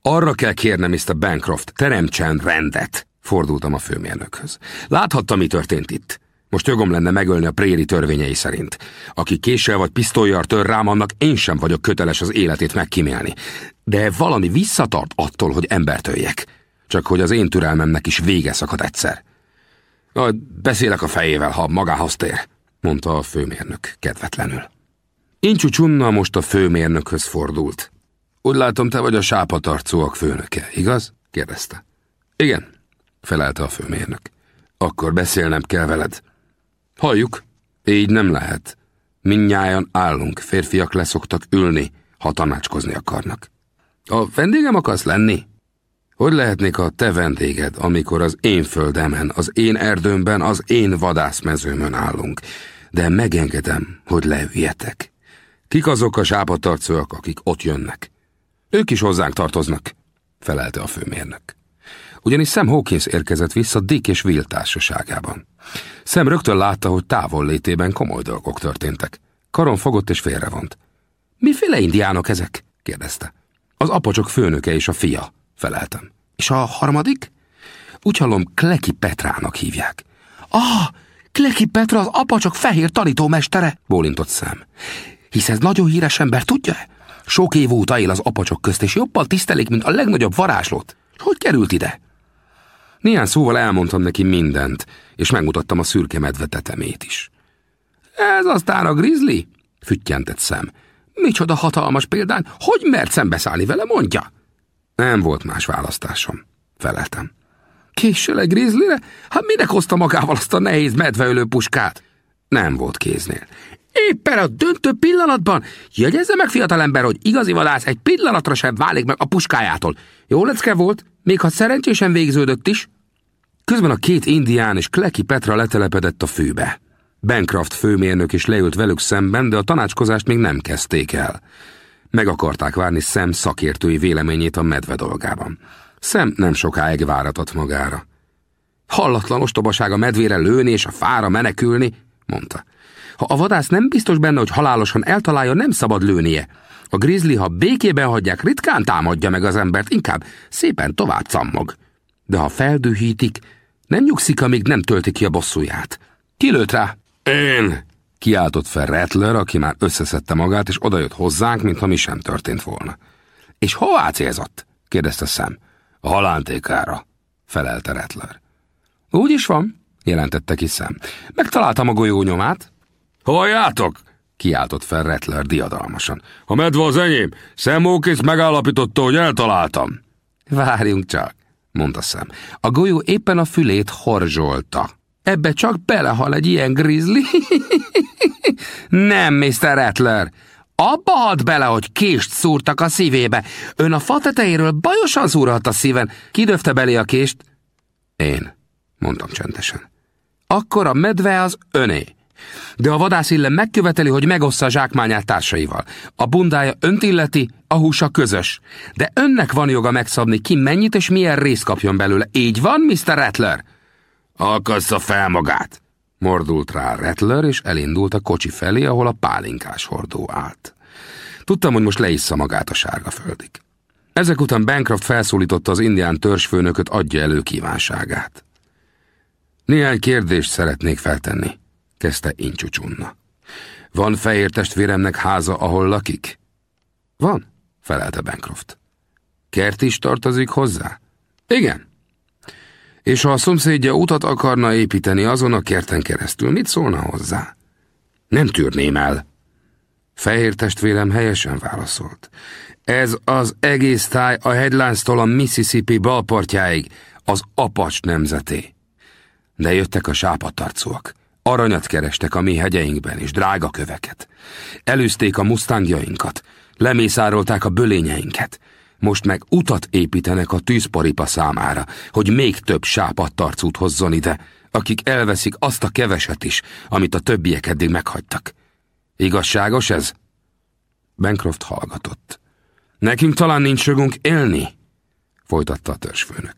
Arra kell kérnem, Mr. Bancroft, teremtsen rendet, fordultam a főmérnökhöz. Láthatta, mi történt itt. Most jogom lenne megölni a préri törvényei szerint. Aki késsel vagy pisztolyjal tör rám, annak én sem vagyok köteles az életét megkímélni. De valami visszatart attól, hogy embert öljek. Csak hogy az én türelmemnek is vége szakad egyszer. Majd beszélek a fejével, ha magához tér, mondta a főmérnök kedvetlenül. Incsú Csunna most a főmérnökhöz fordult. Úgy látom, te vagy a sápatarcóak főnöke, igaz? kérdezte. Igen, felelte a főmérnök. Akkor beszélnem kell veled. Halljuk, így nem lehet. Mindnyájan állunk, férfiak leszoktak ülni, ha tanácskozni akarnak. A vendégem akarsz lenni? Hogy lehetnék a te vendéged, amikor az én földemen, az én erdőmben, az én vadászmezőmön állunk, de megengedem, hogy leüljetek. Kik azok a sápatarcóak, akik ott jönnek? Ők is hozzánk tartoznak, felelte a főmérnök. Ugyanis Sam Hawkins érkezett vissza Dick és Will társaságában. Sam rögtön látta, hogy távol létében komoly dolgok történtek. Karon fogott és félrevont. Miféle indiánok ezek? kérdezte. Az apacsok főnöke és a fia, feleltem. És a harmadik? Úgy hallom, Kleki Petrának hívják. Ah, Kleki Petra az apacsok fehér tanítómestere, bólintott szem. Hisz ez nagyon híres ember, tudja? Sok év óta él az apacsok közt, és jobban tisztelik, mint a legnagyobb varázslót. Hogy került ide? Néhány szóval elmondtam neki mindent, és megmutattam a szürke medve tetemét is. Ez aztán a grizzly? füttyentett szem. Micsoda hatalmas példán, hogy mert szembeszállni vele, mondja? Nem volt más választásom, feleltem. Késsel egy grizzlyre? Hát minek hozta magával azt a nehéz medveölő puskát? Nem volt kéznél. Éppen a döntő pillanatban jegyezze meg, fiatalember, hogy igazi vadász egy pillanatra sem válik meg a puskájától. Jó lecke volt, még ha szerencsésen végződött is. Közben a két indián és Kleki Petra letelepedett a fűbe. Bancroft főmérnök is leült velük szemben, de a tanácskozást még nem kezdték el. Meg akarták várni Szem szakértői véleményét a medve dolgában. Szem nem sokáig váratott magára. Hallatlan ostobaság a medvére lőni és a fára menekülni, mondta. Ha a vadász nem biztos benne, hogy halálosan eltalálja, nem szabad lőnie. A grizzly, ha békében hagyják, ritkán támadja meg az embert, inkább szépen tovább cammog. De ha feldühítik, nem nyugszik, amíg nem tölti ki a bosszúját. Ki lőtt rá? Én! Kiáltott fel Rattler, aki már összeszedte magát, és odajött hozzánk, mintha mi sem történt volna. És hová célzott? kérdezte szem. A halántékára, felelte Rattler. Úgy is van, jelentette ki szem. Megtaláltam a golyó nyomát. Halljátok! kiáltott fel Rattler diadalmasan. A medve az enyém. Sam Hawkins megállapította, hogy eltaláltam. Várjunk csak, mondta szem. A golyó éppen a fülét horzsolta. Ebbe csak belehal egy ilyen grizzly. Nem, Mr. Rattler. Abba halt bele, hogy kést szúrtak a szívébe. Ön a fa tetejéről bajosan szúrhat a szíven. Ki döfte belé a kést? Én, mondtam csendesen. Akkor a medve az öné. De a vadász illen megköveteli, hogy megossza a zsákmányát társaival. A bundája önt illeti, a húsa közös. De önnek van joga megszabni, ki mennyit és milyen részt kapjon belőle. Így van, Mr. Rattler? Alkassza fel magát! Mordult rá Rattler, és elindult a kocsi felé, ahol a pálinkás hordó állt. Tudtam, hogy most leissza magát a sárga földig. Ezek után Bancroft felszólította az indián törzsfőnököt, adja elő kívánságát. Néhány kérdést szeretnék feltenni, kezdte Incsucsunna. Van fehér testvéremnek háza, ahol lakik? Van, felelte Bancroft. Kert is tartozik hozzá? Igen. És ha a szomszédja utat akarna építeni azon a kerten keresztül, mit szólna hozzá? Nem tűrném el. Fehér testvérem helyesen válaszolt. Ez az egész táj a hegylánctól a Mississippi balpartjáig, az apacs nemzeté. De jöttek a sápatarcúak. Aranyat kerestek a mi hegyeinkben, és drága köveket. Előzték a mustangjainkat, lemészárolták a bölényeinket. Most meg utat építenek a tűzparipa számára, hogy még több sápadtarcút hozzon ide, akik elveszik azt a keveset is, amit a többiek eddig meghagytak. Igazságos ez? Bancroft hallgatott. Nekünk talán nincs jogunk élni, folytatta a törzsfőnök.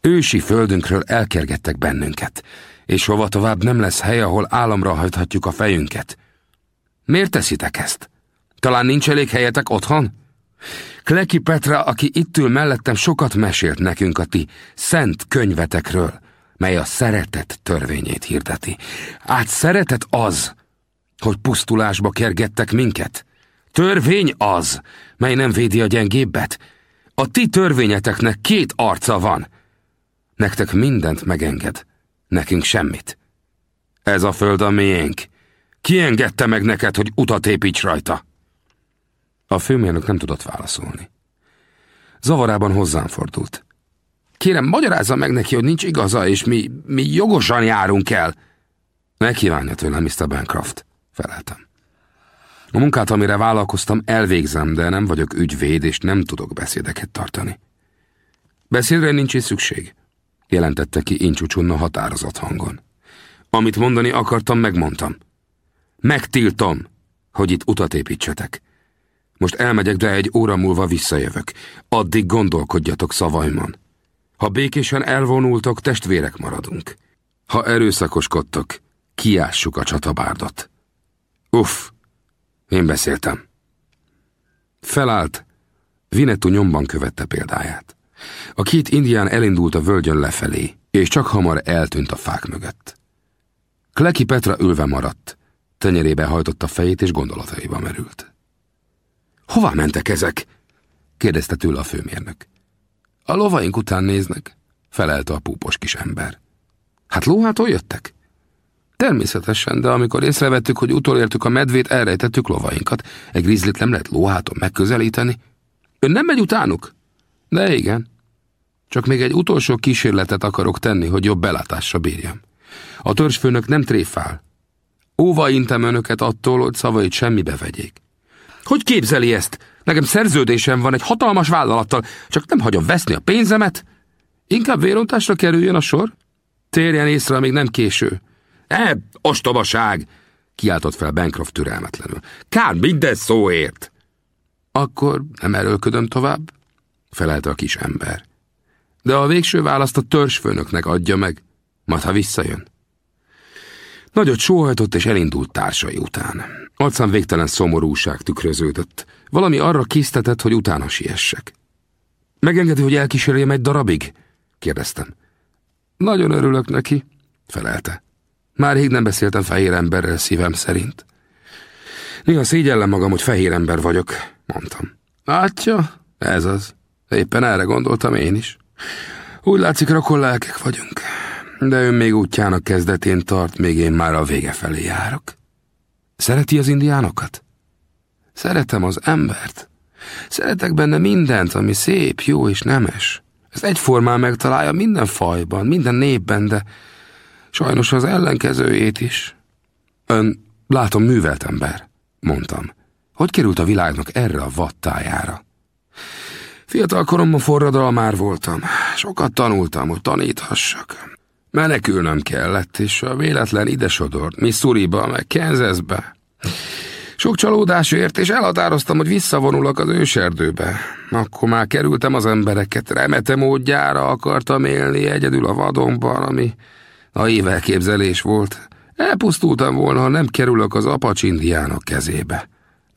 Ősi földünkről elkergettek bennünket, és hova tovább nem lesz hely, ahol államra hajthatjuk a fejünket. Miért teszitek ezt? Talán nincs elég helyetek otthon? Kleki Petra, aki itt ül mellettem, sokat mesélt nekünk a ti szent könyvetekről, mely a szeretet törvényét hirdeti. Át szeretet az, hogy pusztulásba kergettek minket. Törvény az, mely nem védi a gyengébbet. A ti törvényeteknek két arca van. Nektek mindent megenged, nekünk semmit. Ez a föld a miénk. Ki engedte meg neked, hogy utat építs rajta? A főmérnök nem tudott válaszolni. Zavarában hozzám fordult. Kérem, magyarázza meg neki, hogy nincs igaza, és mi, mi jogosan járunk el. Ne kívánja tőlem, Mr. Bancroft, feleltem. A munkát, amire vállalkoztam, elvégzem, de nem vagyok ügyvéd, és nem tudok beszédeket tartani. Beszédre nincs is szükség, jelentette ki Incsúcsunna határozott hangon. Amit mondani akartam, megmondtam. Megtiltom, hogy itt utat építsetek. Most elmegyek, de egy óra múlva visszajövök. Addig gondolkodjatok szavaimon. Ha békésen elvonultok, testvérek maradunk. Ha erőszakoskodtok, kiássuk a csatabárdot. Uff, én beszéltem. Felállt, Vinettu nyomban követte példáját. A két indián elindult a völgyön lefelé, és csak hamar eltűnt a fák mögött. Kleki Petra ülve maradt, tenyerébe hajtotta fejét és gondolataiba merült. Hova mentek ezek? kérdezte tőle a főmérnök. A lovaink után néznek, felelte a púpos kis ember. Hát lóhától jöttek? Természetesen, de amikor észrevettük, hogy utolértük a medvét, elrejtettük lovainkat. Egy grizzlit nem lehet lóháton megközelíteni. Ön nem megy utánuk? De igen. Csak még egy utolsó kísérletet akarok tenni, hogy jobb belátásra bírjam. A törzsfőnök nem tréfál. Óva intem önöket attól, hogy szavait semmibe vegyék. Hogy képzeli ezt? Nekem szerződésem van egy hatalmas vállalattal, csak nem hagyom veszni a pénzemet. Inkább vérontásra kerüljön a sor? Térjen észre, még nem késő. E, ostobaság! Kiáltott fel Bancroft türelmetlenül. Kár minden szóért! Akkor nem erőlködöm tovább? Felelte a kis ember. De a végső választ a törzsfőnöknek adja meg, majd ha visszajön. Nagyot sóhajtott és elindult társai után. Arcán végtelen szomorúság tükröződött. Valami arra késztetett, hogy utána siessek. Megengedi, hogy elkísérjem egy darabig? kérdeztem. Nagyon örülök neki, felelte. Már rég nem beszéltem fehér emberrel szívem szerint. Néha szégyellem magam, hogy fehér ember vagyok, mondtam. Látja, ez az. Éppen erre gondoltam én is. Úgy látszik, rokon lelkek vagyunk. De ön még útjának kezdetén tart, még én már a vége felé járok. Szereti az indiánokat? Szeretem az embert. Szeretek benne mindent, ami szép, jó és nemes. Ez egyformán megtalálja minden fajban, minden népben, de sajnos az ellenkezőjét is. Ön, látom, művelt ember, mondtam. Hogy került a világnak erre a vattájára? Fiatal koromban forradalmár voltam. Sokat tanultam, hogy taníthassak. Menekülnöm kellett, és a véletlen ide sodort, Missouriba, meg Kansasbe. Sok csalódásért, és elhatároztam, hogy visszavonulok az őserdőbe. Akkor már kerültem az embereket, remete módjára akartam élni egyedül a vadonban, ami naív elképzelés volt. Elpusztultam volna, ha nem kerülök az apacsindiánok kezébe.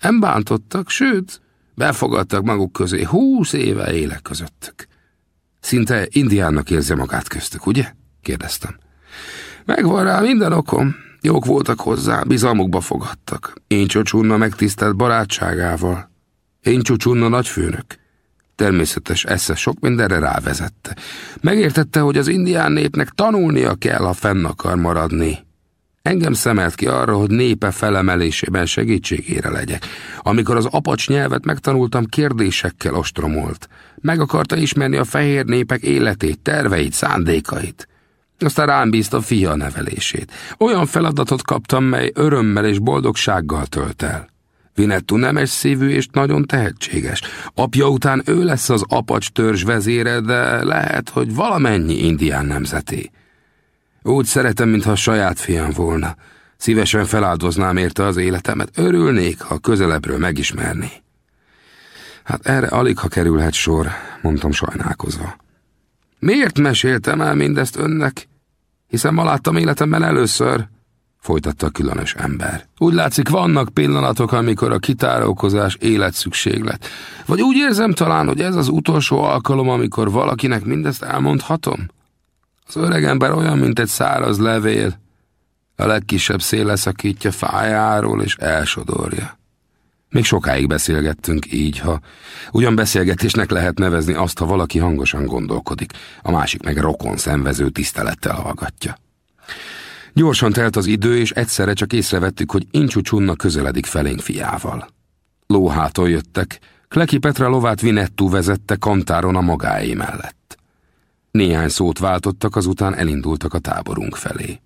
Nem bántottak, sőt, befogadtak maguk közé, húsz éve élek közöttük. Szinte indiánnak érzi magát köztük, ugye? kérdeztem. Megvan rá minden okom. Jók voltak hozzá, bizalmukba fogadtak. Én csocsunna megtisztelt barátságával. Én csocsunna nagyfőnök. Természetes esze sok mindenre rávezette. Megértette, hogy az indián népnek tanulnia kell, ha fenn akar maradni. Engem szemelt ki arra, hogy népe felemelésében segítségére legyek. Amikor az apacs nyelvet megtanultam, kérdésekkel ostromolt. Meg akarta ismerni a fehér népek életét, terveit, szándékait. Aztán rám bízta fia nevelését. Olyan feladatot kaptam, mely örömmel és boldogsággal tölt el. Vinettu nemes szívű és nagyon tehetséges. Apja után ő lesz az apacs törzs vezére, de lehet, hogy valamennyi indián nemzeté. Úgy szeretem, mintha a saját fiam volna. Szívesen feláldoznám érte az életemet. Örülnék, ha közelebbről megismerni. Hát erre alig, ha kerülhet sor, mondtam sajnálkozva. Miért meséltem el mindezt önnek? Hiszen ma láttam életemben először, folytatta a különös ember. Úgy látszik, vannak pillanatok, amikor a kitárolkozás életszükséglet. Vagy úgy érzem talán, hogy ez az utolsó alkalom, amikor valakinek mindezt elmondhatom? Az öreg ember olyan, mint egy száraz levél. A legkisebb szél leszakítja fájáról és elsodorja. Még sokáig beszélgettünk így, ha ugyan beszélgetésnek lehet nevezni azt, ha valaki hangosan gondolkodik, a másik meg rokon szenvező tisztelettel hallgatja. Gyorsan telt az idő, és egyszerre csak észrevettük, hogy Incsú közeledik felénk fiával. Lóhától jöttek, Kleki Petra lovát Vinettú vezette kantáron a magáé mellett. Néhány szót váltottak, azután elindultak a táborunk felé.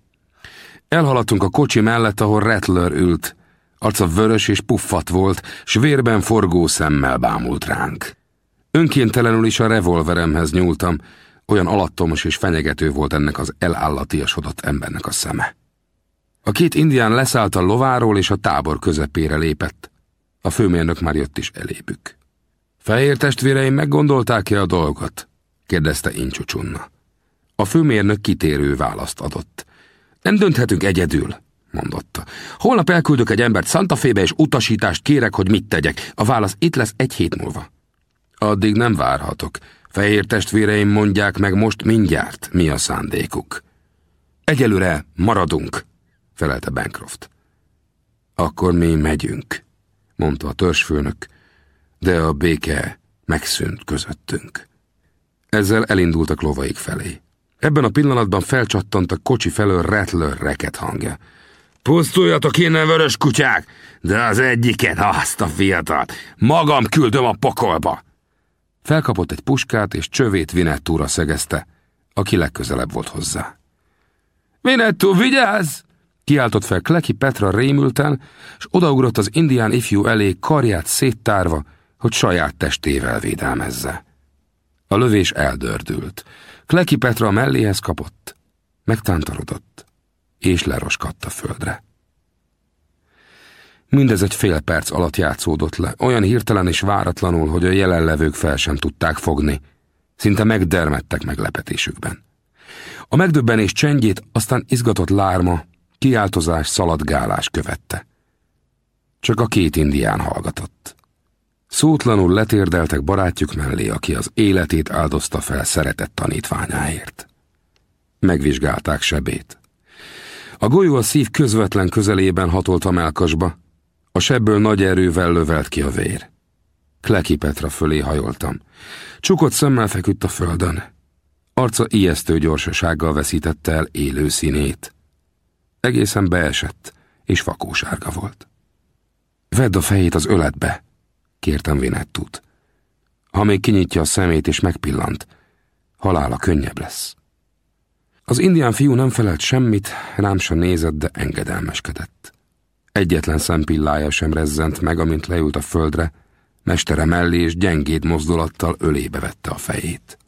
Elhaladtunk a kocsi mellett, ahol Rattler ült, Arca vörös és puffat volt, s vérben forgó szemmel bámult ránk. Önkéntelenül is a revolveremhez nyúltam, olyan alattomos és fenyegető volt ennek az elállatiasodott embernek a szeme. A két indián leszállt a lováról, és a tábor közepére lépett. A főmérnök már jött is elébük. Fehér testvéreim meggondolták-e a dolgot? Kérdezte Incsucsunna. A főmérnök kitérő választ adott. Nem dönthetünk egyedül, mondotta. Holnap elküldök egy embert Santa Fébe, és utasítást kérek, hogy mit tegyek. A válasz itt lesz egy hét múlva. Addig nem várhatok. Fehér testvéreim mondják meg most mindjárt, mi a szándékuk. Egyelőre maradunk, felelte Bancroft. Akkor mi megyünk, mondta a törzsfőnök, de a béke megszűnt közöttünk. Ezzel elindultak lovaik felé. Ebben a pillanatban felcsattant a kocsi felől Rattler reket hangja. Pusztuljatok innen, vörös kutyák! De az egyiket, azt a fiatalt, magam küldöm a pokolba! Felkapott egy puskát, és csövét Vinettúra szegezte, aki legközelebb volt hozzá. Vinettú, vigyázz! Kiáltott fel Kleki Petra rémülten, és odaugrott az indián ifjú elé karját széttárva, hogy saját testével védelmezze. A lövés eldördült. Kleki Petra a melléhez kapott, megtántorodott és leroskadt a földre. Mindez egy fél perc alatt játszódott le, olyan hirtelen és váratlanul, hogy a jelenlevők fel sem tudták fogni. Szinte megdermedtek meglepetésükben. A megdöbbenés csendjét aztán izgatott lárma, kiáltozás, szaladgálás követte. Csak a két indián hallgatott. Szótlanul letérdeltek barátjuk mellé, aki az életét áldozta fel szeretett tanítványáért. Megvizsgálták sebét. A golyó a szív közvetlen közelében hatolt a melkasba. A sebből nagy erővel lövelt ki a vér. Kleki Petra fölé hajoltam. Csukott szemmel feküdt a földön. Arca ijesztő gyorsasággal veszítette el élő színét. Egészen beesett, és fakósárga volt. Vedd a fejét az öletbe, kértem Vinettut. Ha még kinyitja a szemét és megpillant, halála könnyebb lesz. Az indián fiú nem felelt semmit, rám sem nézett, de engedelmeskedett. Egyetlen szempillája sem rezzent meg, amint leült a földre, mestere mellé és gyengéd mozdulattal ölébe vette a fejét.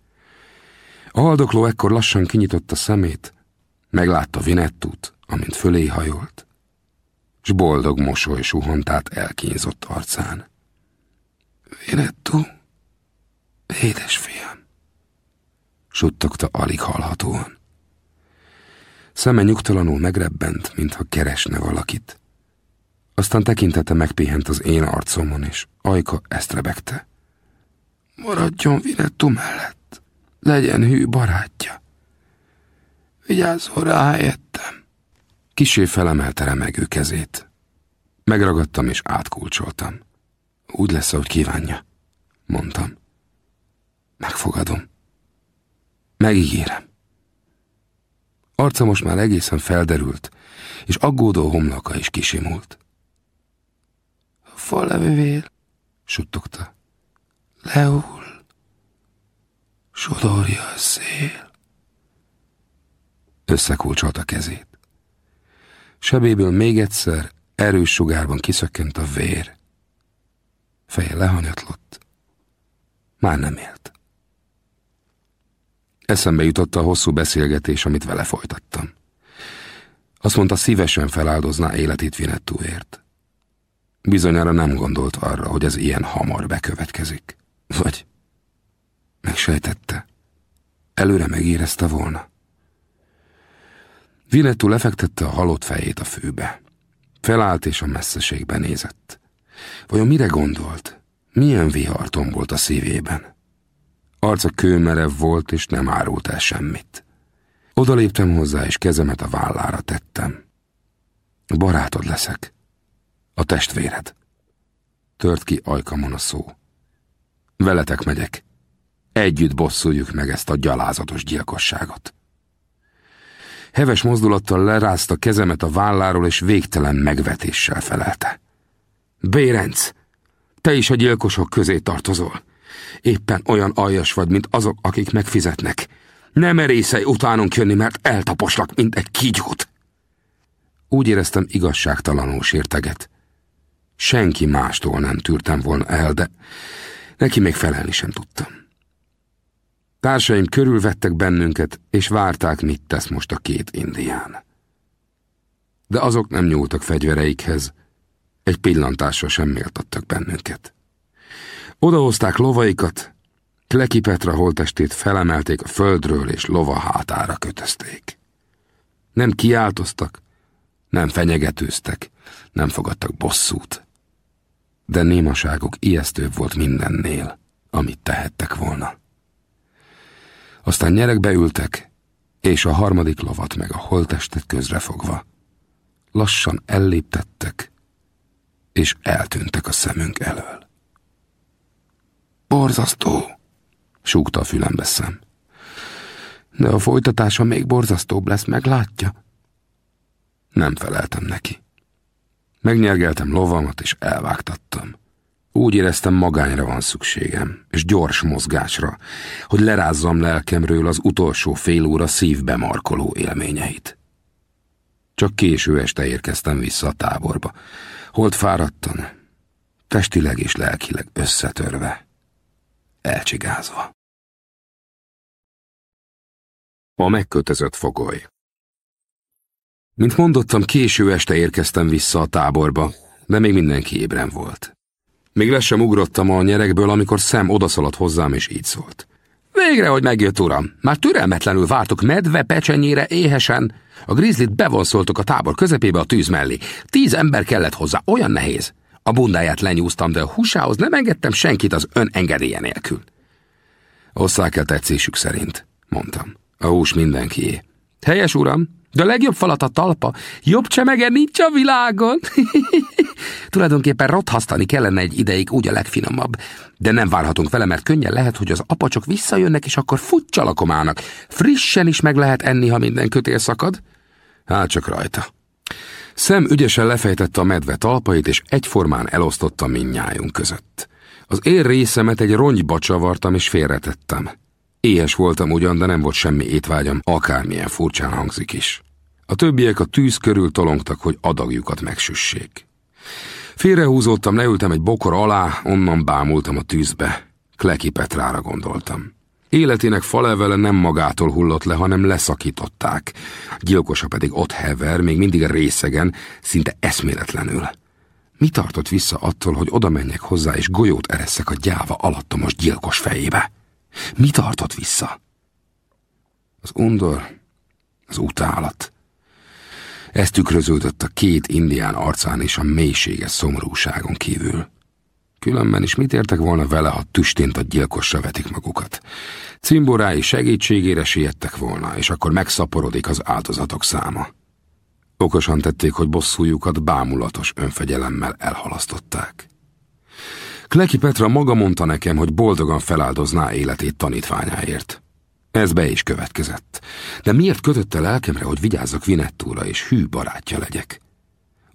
A haldokló ekkor lassan kinyitotta szemét, meglátta Vinettút, amint fölé hajolt, s boldog mosoly suhant át elkínzott arcán. Vinettu, édesfiam, suttogta alig hallhatóan. Szeme nyugtalanul megrebbent, mintha keresne valakit. Aztán tekintete megpihent az én arcomon, és ajka ezt rebegte. Maradjon Vinettu mellett, legyen hű barátja. Vigyázzon rá helyettem. Kisé felemelte remegő kezét. Megragadtam és átkulcsoltam. Úgy lesz, ahogy kívánja, mondtam. Megfogadom. Megígérem. Arca most már egészen felderült, és aggódó homlaka is kisimult. A falevővér, suttogta. Leul. Sodorja a szél. Összekulcsolta kezét. Sebéből még egyszer erős sugárban kiszökkent a vér. Feje lehanyatlott. Már nem élt. Eszembe jutott a hosszú beszélgetés, amit vele folytattam. Azt mondta, szívesen feláldozná életét Vinettúért. Bizonyára nem gondolt arra, hogy ez ilyen hamar bekövetkezik. Vagy megsejtette. Előre megérezte volna. Vinettú lefektette a halott fejét a főbe. Felállt és a messzeségbe nézett. Vajon mire gondolt? Milyen vihar tombolt a szívében? Arca kőmerev volt, és nem árult el semmit. Odaléptem hozzá, és kezemet a vállára tettem. Barátod leszek. A testvéred. Tört ki ajkamon a szó. Veletek megyek. Együtt bosszuljuk meg ezt a gyalázatos gyilkosságot. Heves mozdulattal lerázta kezemet a válláról, és végtelen megvetéssel felelte. Bérenc, te is a gyilkosok közé tartozol. Éppen olyan aljas vagy, mint azok, akik megfizetnek. Nem merészelj utánunk jönni, mert eltaposlak, mint egy kígyót. Úgy éreztem igazságtalanul sérteget. Senki mástól nem tűrtem volna el, de neki még felelni sem tudtam. Társaim körülvettek bennünket, és várták, mit tesz most a két indián. De azok nem nyúltak fegyvereikhez, egy pillantásra sem méltattak bennünket. Odahozták lovaikat, Kleki Petra holtestét felemelték a földről, és lova hátára kötözték. Nem kiáltoztak, nem fenyegetőztek, nem fogadtak bosszút. De némaságuk ijesztőbb volt mindennél, amit tehettek volna. Aztán nyerekbe ültek, és a harmadik lovat meg a holtestet közrefogva. Lassan elléptettek, és eltűntek a szemünk elől. Borzasztó, súgta a fülembe szem. De a folytatása még borzasztóbb lesz, meglátja. Nem feleltem neki. Megnyergeltem lovamat, és elvágtattam. Úgy éreztem, magányra van szükségem, és gyors mozgásra, hogy lerázzam lelkemről az utolsó fél óra szívbe markoló élményeit. Csak késő este érkeztem vissza a táborba. Holt fáradtan, testileg és lelkileg összetörve, elcsigázva. A megkötözött fogoly Mint mondottam, késő este érkeztem vissza a táborba, de még mindenki ébren volt. Még le sem ugrottam a nyerekből, amikor szem odaszaladt hozzám, és így szólt. Végre, hogy megjött, uram. Már türelmetlenül vártuk medve pecsenyére éhesen. A grizzlit bevonszoltok a tábor közepébe a tűz mellé. Tíz ember kellett hozzá, olyan nehéz. A bundáját lenyúztam, de a húsához nem engedtem senkit az ön engedélye nélkül. Osszák el tetszésük szerint, mondtam. A hús mindenkié. Helyes, uram, de a legjobb falat a talpa. Jobb csemege nincs a világon. Tulajdonképpen rothasztani kellene egy ideig, úgy a legfinomabb. De nem várhatunk vele, mert könnyen lehet, hogy az apacsok visszajönnek, és akkor futcsalakomálnak. Frissen is meg lehet enni, ha minden kötél szakad. Hát csak rajta. Szem ügyesen lefejtette a medve talpait, és egyformán elosztotta minnyájunk között. Az én részemet egy rongyba csavartam, és félretettem. Éhes voltam ugyan, de nem volt semmi étvágyam, akármilyen furcsán hangzik is. A többiek a tűz körül tolongtak, hogy adagjukat megsüssék. Félrehúzódtam, leültem egy bokor alá, onnan bámultam a tűzbe. Kleki Petrára gondoltam. Életének falevele nem magától hullott le, hanem leszakították. Gyilkosa pedig ott hever, még mindig részegen, szinte eszméletlenül. Mi tartott vissza attól, hogy oda menjek hozzá, és golyót ereszek a gyáva alattomos gyilkos fejébe? Mi tartott vissza? Az undor, az utálat. Ez tükröződött a két indián arcán és a mélységes szomorúságon kívül. Különben is mit értek volna vele, ha tüstént a gyilkossal vetik magukat? Cimborái segítségére siettek volna, és akkor megszaporodik az áldozatok száma. Okosan tették, hogy bosszújukat bámulatos önfegyelemmel elhalasztották. Kleki Petra maga mondta nekem, hogy boldogan feláldozná életét tanítványáért. Ez be is következett. De miért kötötte lelkemre, hogy vigyázzak Vinettúra és hű barátja legyek?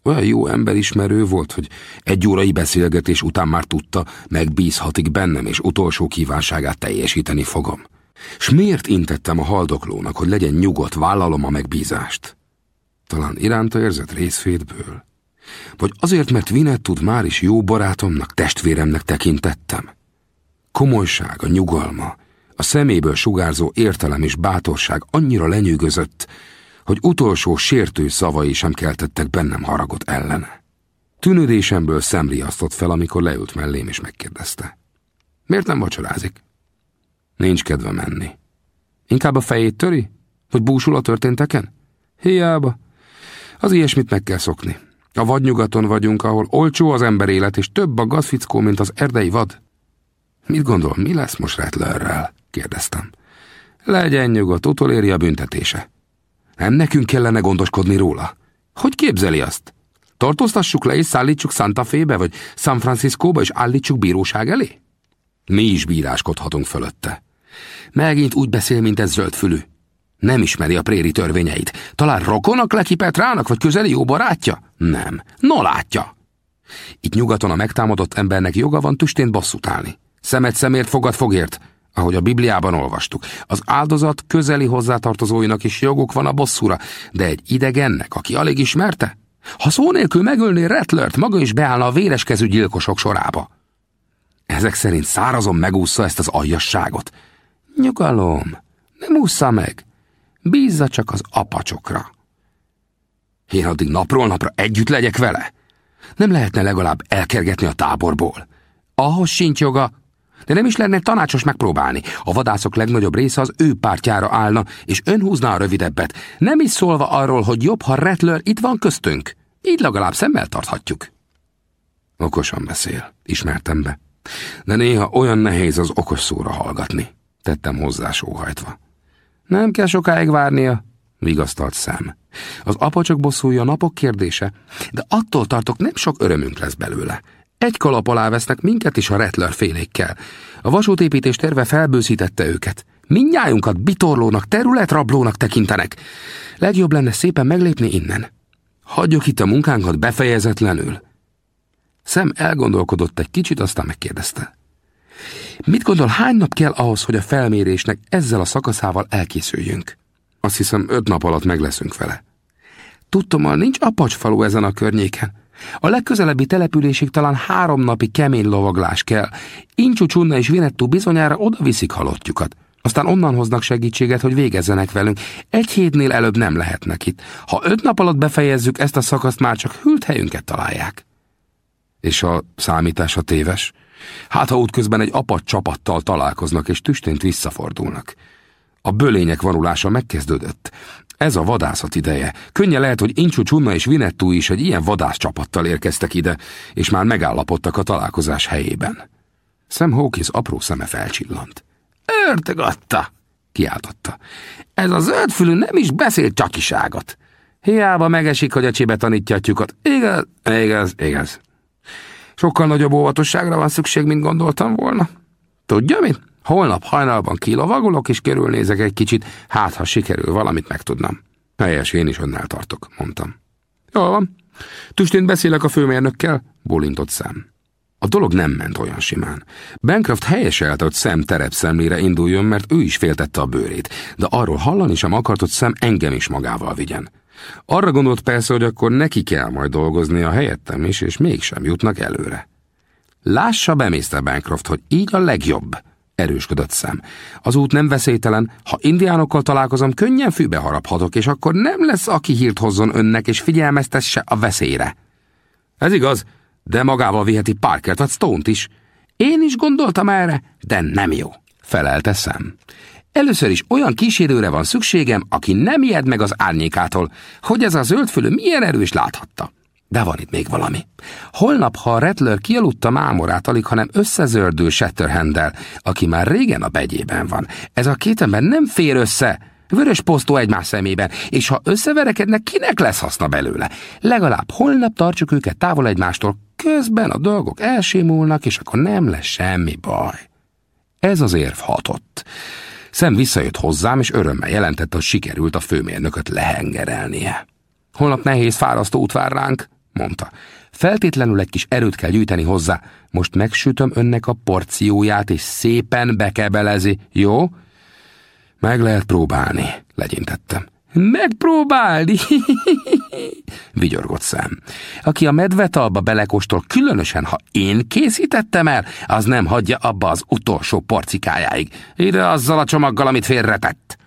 Olyan jó emberismerő volt, hogy egy órai beszélgetés után már tudta, megbízhatik bennem, és utolsó kívánságát teljesíteni fogom. S miért intettem a haldoklónak, hogy legyen nyugodt, vállalom a megbízást? Talán iránta érzett részfétből? Vagy azért, mert Vinettut már is jó barátomnak, testvéremnek tekintettem? Komolyság, a nyugalma, a szeméből sugárzó értelem és bátorság annyira lenyűgözött, hogy utolsó sértő szavai sem keltettek bennem haragot ellene. Tűnődésemből szemriasztott fel, amikor leült mellém és megkérdezte. Miért nem vacsorázik? Nincs kedve menni. Inkább a fejét töri? Hogy búsul a történteken? Hiába. Az ilyesmit meg kell szokni. A vadnyugaton vagyunk, ahol olcsó az ember élet, és több a gazfickó, mint az erdei vad. Mit gondol, mi lesz most Rattlerrel? kérdeztem. Legyen nyugodt, utoléri a büntetése. Nem nekünk kellene gondoskodni róla? Hogy képzeli azt? Tartóztassuk le és szállítsuk Santa Fe-be, vagy San Franciscóba, és állítsuk bíróság elé? Mi is bíráskodhatunk fölötte. Megint úgy beszél, mint ez zöldfülű. Nem ismeri a préri törvényeit. Talán rokonak Leki Petrának, vagy közeli jó barátja? Nem. No látja. Itt nyugaton a megtámadott embernek joga van tüstén bosszút állni. Szemet szemért, fogad fogért, ahogy a Bibliában olvastuk. Az áldozat közeli hozzátartozóinak is joguk van a bosszúra, de egy idegennek, aki alig ismerte? Ha szó nélkül megölné Rettlert, maga is beállna a véreskezű gyilkosok sorába. Ezek szerint szárazon megúszza ezt az aljasságot. Nyugalom, nem ússza meg. Bízza csak az apacsokra. Én addig napról napra együtt legyek vele? Nem lehetne legalább elkergetni a táborból? Ahhoz sincs joga, de nem is lenne tanácsos megpróbálni. A vadászok legnagyobb része az ő pártjára állna, és ön húzná a rövidebbet. Nem is szólva arról, hogy jobb, ha Rattler itt van köztünk. Így legalább szemmel tarthatjuk. Okosan beszél, ismertem be. De néha olyan nehéz az okos szóra hallgatni, tettem hozzá sóhajtva. Nem kell sokáig várnia, vigasztalt szem. Az apacsok bosszúja napok kérdése, de attól tartok nem sok örömünk lesz belőle. Egy kalap alá vesznek minket is a Rettler félékkel. A vasútépítés terve felbőszítette őket. Mindnyájunkat bitorlónak, területrablónak tekintenek. Legjobb lenne szépen meglépni innen. Hagyjuk itt a munkánkat befejezetlenül. Szem elgondolkodott egy kicsit, aztán megkérdezte. Mit gondol, hány nap kell ahhoz, hogy a felmérésnek ezzel a szakaszával elkészüljünk? Azt hiszem, öt nap alatt meg leszünk vele. Tudtommal nincs apacsfalú ezen a környéken. A legközelebbi településig talán három napi kemény lovaglás kell. Incsú Csunna és Vinettú bizonyára oda viszik halottjukat. Aztán onnan hoznak segítséget, hogy végezzenek velünk. Egy hétnél előbb nem lehetnek itt. Ha öt nap alatt befejezzük ezt a szakaszt, már csak hűlt helyünket találják. És a számítása téves? Hát, ha útközben egy apat csapattal találkoznak, és tüstént visszafordulnak. A bölények vonulása megkezdődött. Ez a vadászat ideje. Könnye lehet, hogy Incsú Csunna és Vinettú is egy ilyen vadászcsapattal érkeztek ide, és már megállapodtak a találkozás helyében. Sam Hawkins apró szeme felcsillant. Örteg adta, kiáltotta. Ez a zöldfülű nem is beszél csakiságot. Hiába megesik, hogy a csibe tanítja a tyukot. Igaz, igaz, igaz. Sokkal nagyobb óvatosságra van szükség, mint gondoltam volna. Tudja mit? Holnap hajnalban kilovagolok, és körülnézek egy kicsit, hát ha sikerül, valamit megtudnam. Helyes, én is önnel tartok, mondtam. Jól van. Tüstén beszélek a főmérnökkel, bólintott szem. A dolog nem ment olyan simán. Bancroft helyeselte, hogy szem terepszemlére induljon, mert ő is féltette a bőrét, de arról hallani sem akart, hogy szem engem is magával vigyen. Arra gondolt persze, hogy akkor neki kell majd dolgozni a helyettem is, és mégsem jutnak előre. Lássa be, Mr. Bancroft, hogy így a legjobb, erősködött szem. Az út nem veszélytelen, ha indiánokkal találkozom, könnyen fűbe haraphatok, és akkor nem lesz, aki hírt hozzon önnek, és figyelmeztesse a veszélyre. Ez igaz, de magával viheti Parkert vagy Stone-t is. Én is gondoltam erre, de nem jó, felelte szem. Először is olyan kísérőre van szükségem, aki nem ijed meg az árnyékától, hogy ez a zöldfülő milyen erős láthatta. De van itt még valami. Holnap, ha Rattler kialudta mámorát, alig, hanem összezördül Shatterhandel, aki már régen a begyében van. Ez a két ember nem fér össze, Vörös posztó egymás szemében, és ha összeverekednek, kinek lesz haszna belőle? Legalább holnap tartsuk őket távol egymástól, közben a dolgok elsémulnak, és akkor nem lesz semmi baj. Ez az érv hatott. Szem visszajött hozzám, és örömmel jelentette, hogy sikerült a főmérnököt lehengerelnie. Holnap nehéz, fárasztó út vár ránk, mondta. Feltétlenül egy kis erőt kell gyűjteni hozzá. Most megsütöm önnek a porcióját, és szépen bekebelezi, jó? Meg lehet próbálni, legyintettem. Megpróbálni? Vigyorgott szem. Aki a medvetalba belekóstol, különösen, ha én készítettem el, az nem hagyja abba az utolsó porcikájáig. Ide azzal a csomaggal, amit félretett.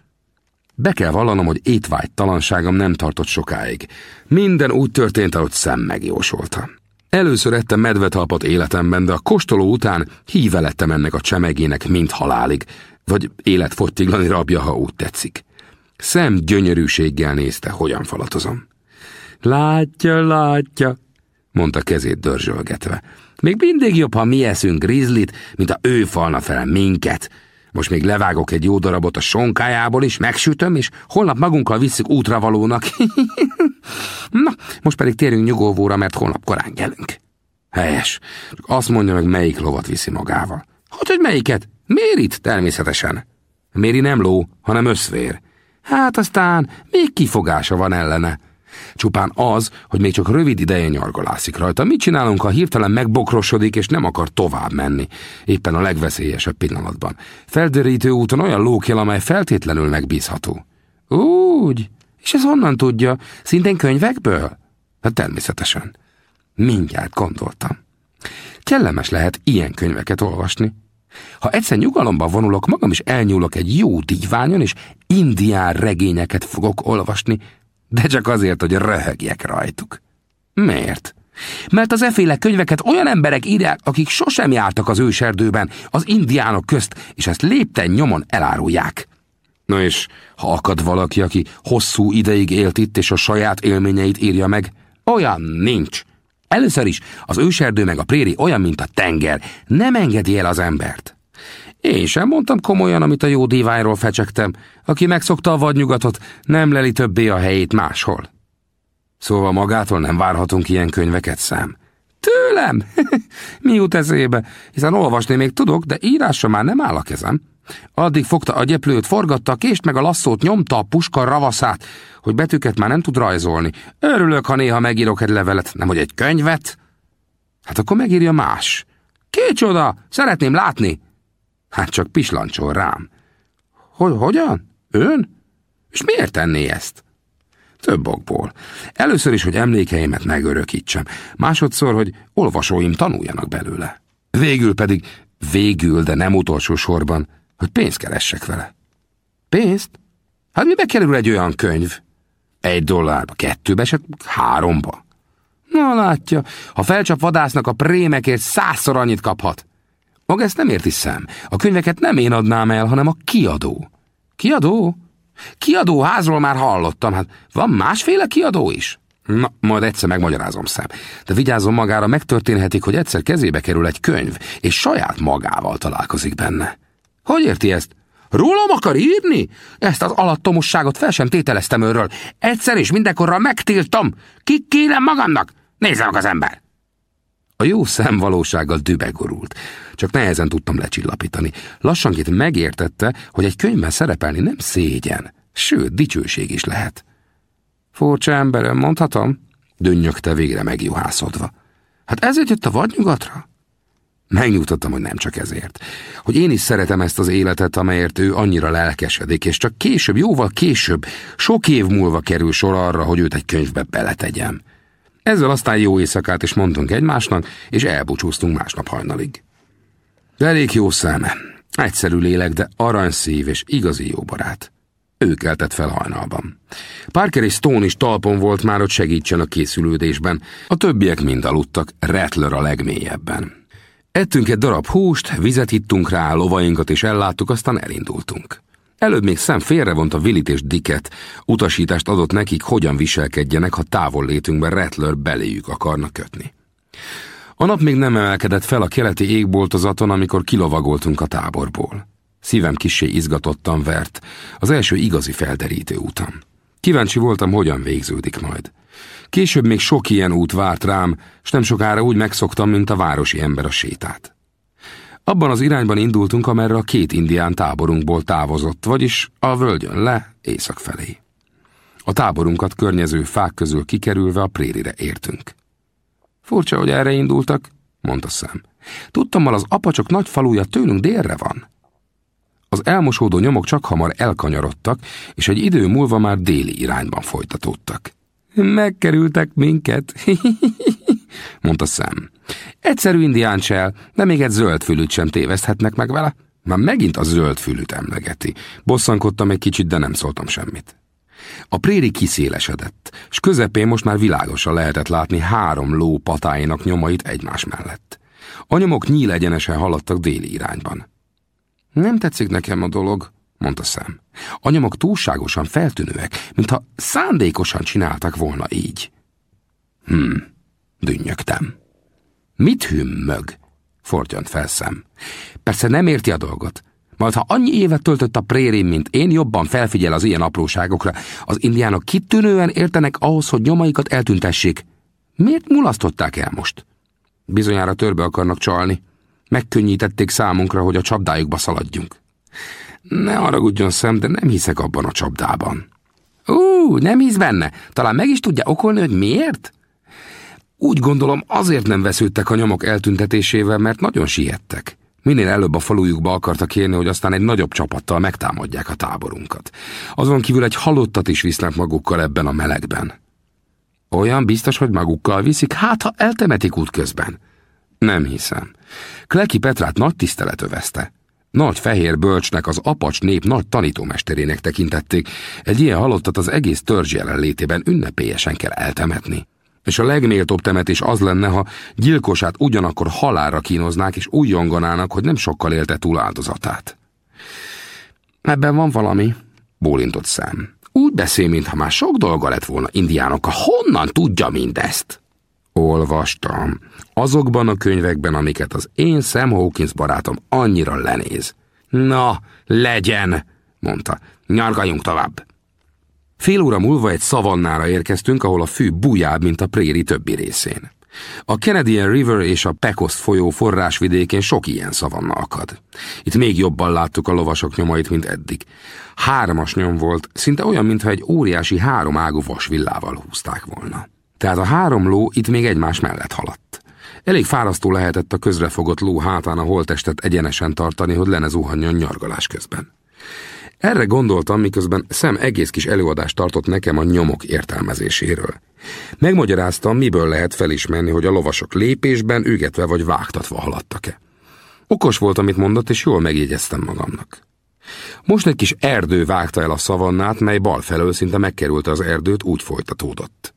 Be kell vallanom, hogy étvágytalanságom nem tartott sokáig. Minden úgy történt, ahogy szem megjósolta. Először ettem medvetalpat életemben, de a kóstoló után híve lettem ennek a csemegének mint halálig, vagy életfogytiglani rabja, ha úgy tetszik. Szem gyönyörűséggel nézte, hogyan falatozom. Látja, látja, mondta kezét dörzsölgetve. Még mindig jobb, ha mi eszünk grizzlit, mint a ő falna fel minket. Most még levágok egy jó darabot a sonkájából is, megsütöm, és holnap magunkkal visszük útravalónak. Na, most pedig térjünk nyugovóra, mert holnap korán gyerünk. Helyes. Csak azt mondja meg, melyik lovat viszi magával. Hát, hogy melyiket? Mérit természetesen. Méri nem ló, hanem összvér. Hát aztán még kifogása van ellene. Csupán az, hogy még csak rövid ideje nyargalászik rajta. Mit csinálunk, ha hirtelen megbokrosodik és nem akar tovább menni? Éppen a legveszélyesebb pillanatban. Felderítő úton olyan lókél, amely feltétlenül megbízható. Úgy? És ez honnan tudja? Szintén könyvekből? Hát természetesen. Mindjárt gondoltam. Kellemes lehet ilyen könyveket olvasni. Ha egyszer nyugalomba vonulok, magam is elnyúlok egy jó díványon, és indián regényeket fogok olvasni, de csak azért, hogy röhögjek rajtuk. Miért? Mert az eféle könyveket olyan emberek írják, akik sosem jártak az őserdőben, az indiánok közt, és ezt lépten nyomon elárulják. Na és ha akad valaki, aki hosszú ideig élt itt, és a saját élményeit írja meg, olyan nincs. Először is, az őserdő meg a préri olyan, mint a tenger, nem engedi el az embert. Én sem mondtam komolyan, amit a jó diványról fecsegtem. Aki megszokta a vadnyugatot, nem leli többé a helyét máshol. Szóval magától nem várhatunk ilyen könyveket szám. Tőlem? Mi jut eszébe? Hiszen olvasni még tudok, de írásra már nem áll a kezem. Addig fogta a gyeplőt, forgatta a kést, meg a lasszót, nyomta a puska ravaszát, hogy betűket már nem tud rajzolni. Örülök, ha néha megírok egy levelet, nem hogy egy könyvet. Hát akkor megírja más. Kicsoda, szeretném látni. Hát csak pislancsol rám. Hogy, hogyan? Ön? És miért tenné ezt? Több okból. Először is, hogy emlékeimet megörökítsem. Másodszor, hogy olvasóim tanuljanak belőle. Végül pedig, végül, de nem utolsó sorban, hogy pénzt keressek vele. Pénzt? Hát mibe kerül egy olyan könyv? Egy dollárba, kettőbe, se háromba. Na látja, ha felcsap vadásznak a prémekért százszor annyit kaphat. Maga ezt nem érti szem. A könyveket nem én adnám el, hanem a kiadó. Kiadó? Kiadó házról már hallottam, hát van másféle kiadó is? Na, majd egyszer megmagyarázom szem. De vigyázzon magára, megtörténhetik, hogy egyszer kezébe kerül egy könyv, és saját magával találkozik benne. Hogy érti ezt? Rólam akar írni? Ezt az alattomosságot fel sem tételeztem őről. Egyszer és mindenkorra megtiltom. Ki kérem magamnak? Nézze meg az ember! A jó szem valósággal dübegorult. Csak nehezen tudtam lecsillapítani. Lassanként megértette, hogy egy könyvben szerepelni nem szégyen, sőt, dicsőség is lehet. Furcsa emberem, mondhatom? Dönnyögte végre megjuhászodva. Hát ezért jött a vadnyugatra? Megnyugtattam, hogy nem csak ezért. Hogy én is szeretem ezt az életet, amelyért ő annyira lelkesedik, és csak később, jóval később, sok év múlva kerül sor arra, hogy őt egy könyvbe beletegyem. Ezzel aztán jó éjszakát is mondtunk egymásnak, és elbúcsúztunk másnap hajnalig. De elég jó szeme. Egyszerű lélek, de aranyszív és igazi jó barát. Ő keltett fel hajnalban. Parker és Stone is talpon volt már, hogy segítsen a készülődésben. A többiek mind aludtak, Rattler a legmélyebben. Ettünk egy darab húst, vizet hittunk rá, lovainkat is elláttuk, aztán elindultunk. Előbb még szem félrevont a Willit és Dicket, utasítást adott nekik, hogyan viselkedjenek, ha távol létünkben Rattler beléjük akarna kötni. A nap még nem emelkedett fel a keleti égboltozaton, amikor kilovagoltunk a táborból. Szívem kissé izgatottan vert, az első igazi felderítő utam. Kíváncsi voltam, hogyan végződik majd. Később még sok ilyen út várt rám, s nem sokára úgy megszoktam, mint a városi ember a sétát. Abban az irányban indultunk, amerre a két indián táborunkból távozott, vagyis a völgyön le, észak felé. A táborunkat környező fák közül kikerülve a prérire értünk. Furcsa, hogy erre indultak, mondta szem. Tudtam, az apacsok nagy faluja tőlünk délre van. Az elmosódó nyomok csak hamar elkanyarodtak, és egy idő múlva már déli irányban folytatódtak. Megkerültek minket, mondta szem. Egyszerű indián csel, de még egy zöld fülűt sem téveszthetnek meg vele. Már megint a zöld fülűt emlegeti. Bosszankodtam egy kicsit, de nem szóltam semmit. A préri kiszélesedett, és közepén most már világosan lehetett látni három ló patáinak nyomait egymás mellett. A nyomok nyíl egyenesen haladtak déli irányban. Nem tetszik nekem a dolog, mondta szem. A nyomok túlságosan feltűnőek, mintha szándékosan csináltak volna így. Hm, dünnyögtem. Mit hümmög? Fortyant fel szem. Persze nem érti a dolgot. Majd ha annyi évet töltött a prérin, mint én, jobban felfigyel az ilyen apróságokra. Az indiánok kitűnően értenek ahhoz, hogy nyomaikat eltüntessék. Miért mulasztották el most? Bizonyára törbe akarnak csalni. Megkönnyítették számunkra, hogy a csapdájukba szaladjunk. Ne haragudjon szem, de nem hiszek abban a csapdában. Ú, nem hisz benne. Talán meg is tudja okolni, hogy miért? Úgy gondolom, azért nem vesződtek a nyomok eltüntetésével, mert nagyon siettek. Minél előbb a falujukba akartak érni, hogy aztán egy nagyobb csapattal megtámadják a táborunkat. Azon kívül egy halottat is visznek magukkal ebben a melegben. Olyan biztos, hogy magukkal viszik, hát ha eltemetik útközben. Nem hiszem. Kleki Petrát nagy tisztelet övezte. Nagy fehér bölcsnek az apacs nép nagy tanítómesterének tekintették, egy ilyen halottat az egész törzs jelenlétében ünnepélyesen kell eltemetni. És a legméltóbb temetés az lenne, ha gyilkosát ugyanakkor halára kínoznák, és úgy jonganának, hogy nem sokkal élte túl áldozatát. Ebben van valami, bólintott szem. Úgy beszél, mintha már sok dolga lett volna indiánokkal. Honnan tudja mindezt? Olvastam. Azokban a könyvekben, amiket az én Sam Hawkins barátom annyira lenéz. Na, legyen, mondta. Nyargaljunk tovább. Fél óra múlva egy szavannára érkeztünk, ahol a fű bujább, mint a préri többi részén. A Canadian River és a Pecos folyó forrásvidékén sok ilyen szavanna akad. Itt még jobban láttuk a lovasok nyomait, mint eddig. Hármas nyom volt, szinte olyan, mintha egy óriási három ágú vasvillával húzták volna. Tehát a három ló itt még egymás mellett haladt. Elég fárasztó lehetett a közrefogott ló hátán a holtestet egyenesen tartani, hogy lenne zuhanjon nyargalás közben. Erre gondoltam, miközben szem egész kis előadást tartott nekem a nyomok értelmezéséről. Megmagyaráztam, miből lehet felismerni, hogy a lovasok lépésben, ügetve vagy vágtatva haladtak-e. Okos volt, amit mondott, és jól megjegyeztem magamnak. Most egy kis erdő vágta el a szavannát, mely bal felől szinte megkerülte az erdőt, úgy folytatódott.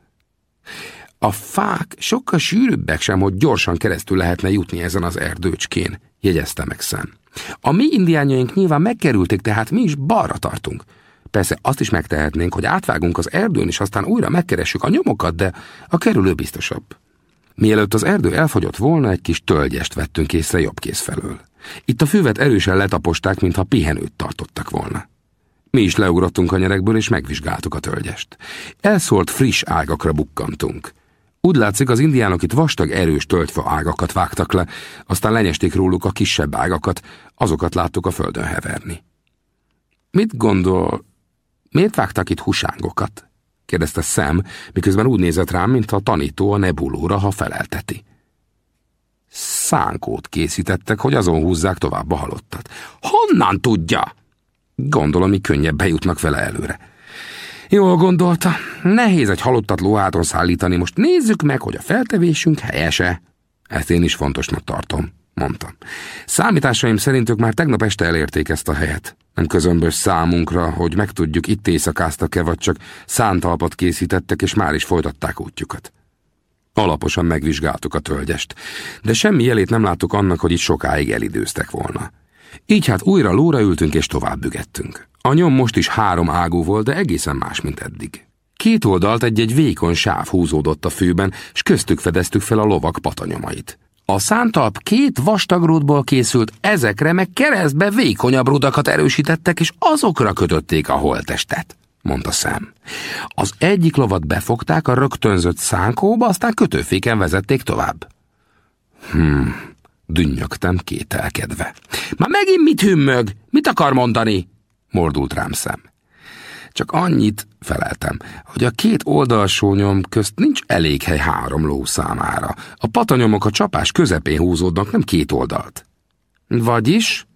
A fák sokkal sűrűbbek sem, hogy gyorsan keresztül lehetne jutni ezen az erdőcskén, jegyezte meg szem. A mi indiányaink nyilván megkerülték, tehát mi is balra tartunk. Persze azt is megtehetnénk, hogy átvágunk az erdőn, és aztán újra megkeressük a nyomokat, de a kerülő biztosabb. Mielőtt az erdő elfogyott volna, egy kis tölgyest vettünk észre jobb kész felől. Itt a füvet erősen letaposták, mintha pihenőt tartottak volna. Mi is leugrottunk a nyerekből, és megvizsgáltuk a tölgyest. Elszólt friss ágakra bukkantunk. Úgy látszik, az indiánok itt vastag, erős tölgyfa ágakat vágtak le, aztán lenyesték róluk a kisebb ágakat, azokat láttuk a földön heverni. Mit gondol, miért vágtak itt husángokat? kérdezte Sam, miközben úgy nézett rám, mintha a tanító a nebulóra, ha felelteti. Szánkót készítettek, hogy azon húzzák tovább a halottat. Honnan tudja? Gondolom, mi könnyebb bejutnak vele előre. Jól gondolta, nehéz egy halottat lóháton szállítani, most nézzük meg, hogy a feltevésünk helyese. Ezt én is fontosnak tartom, mondtam. Számításaim szerint ők már tegnap este elérték ezt a helyet. Nem közömbös számunkra, hogy megtudjuk, itt éjszakáztak-e, vagy csak szántalpat készítettek, és már is folytatták útjukat. Alaposan megvizsgáltuk a tölgyest, de semmi jelét nem láttuk annak, hogy itt sokáig elidőztek volna. Így hát újra lóra ültünk és tovább bügettünk. A nyom most is három ágú volt, de egészen más, mint eddig. Két oldalt egy-egy vékony sáv húzódott a fűben, s köztük fedeztük fel a lovak patanyomait. A szántalp két vastag készült, ezekre meg keresztbe vékonyabb rudakat erősítettek, és azokra kötötték a holtestet, mondta szem. Az egyik lovat befogták a rögtönzött szánkóba, aztán kötőféken vezették tovább. Hmm, dünnyögtem kételkedve. Már megint mit hümmög? Mit akar mondani? Mordult rám szem. Csak annyit, feleltem, hogy a két oldalsó nyom közt nincs elég hely három ló számára. A patanyomok a csapás közepén húzódnak, nem két oldalt. Vagyis?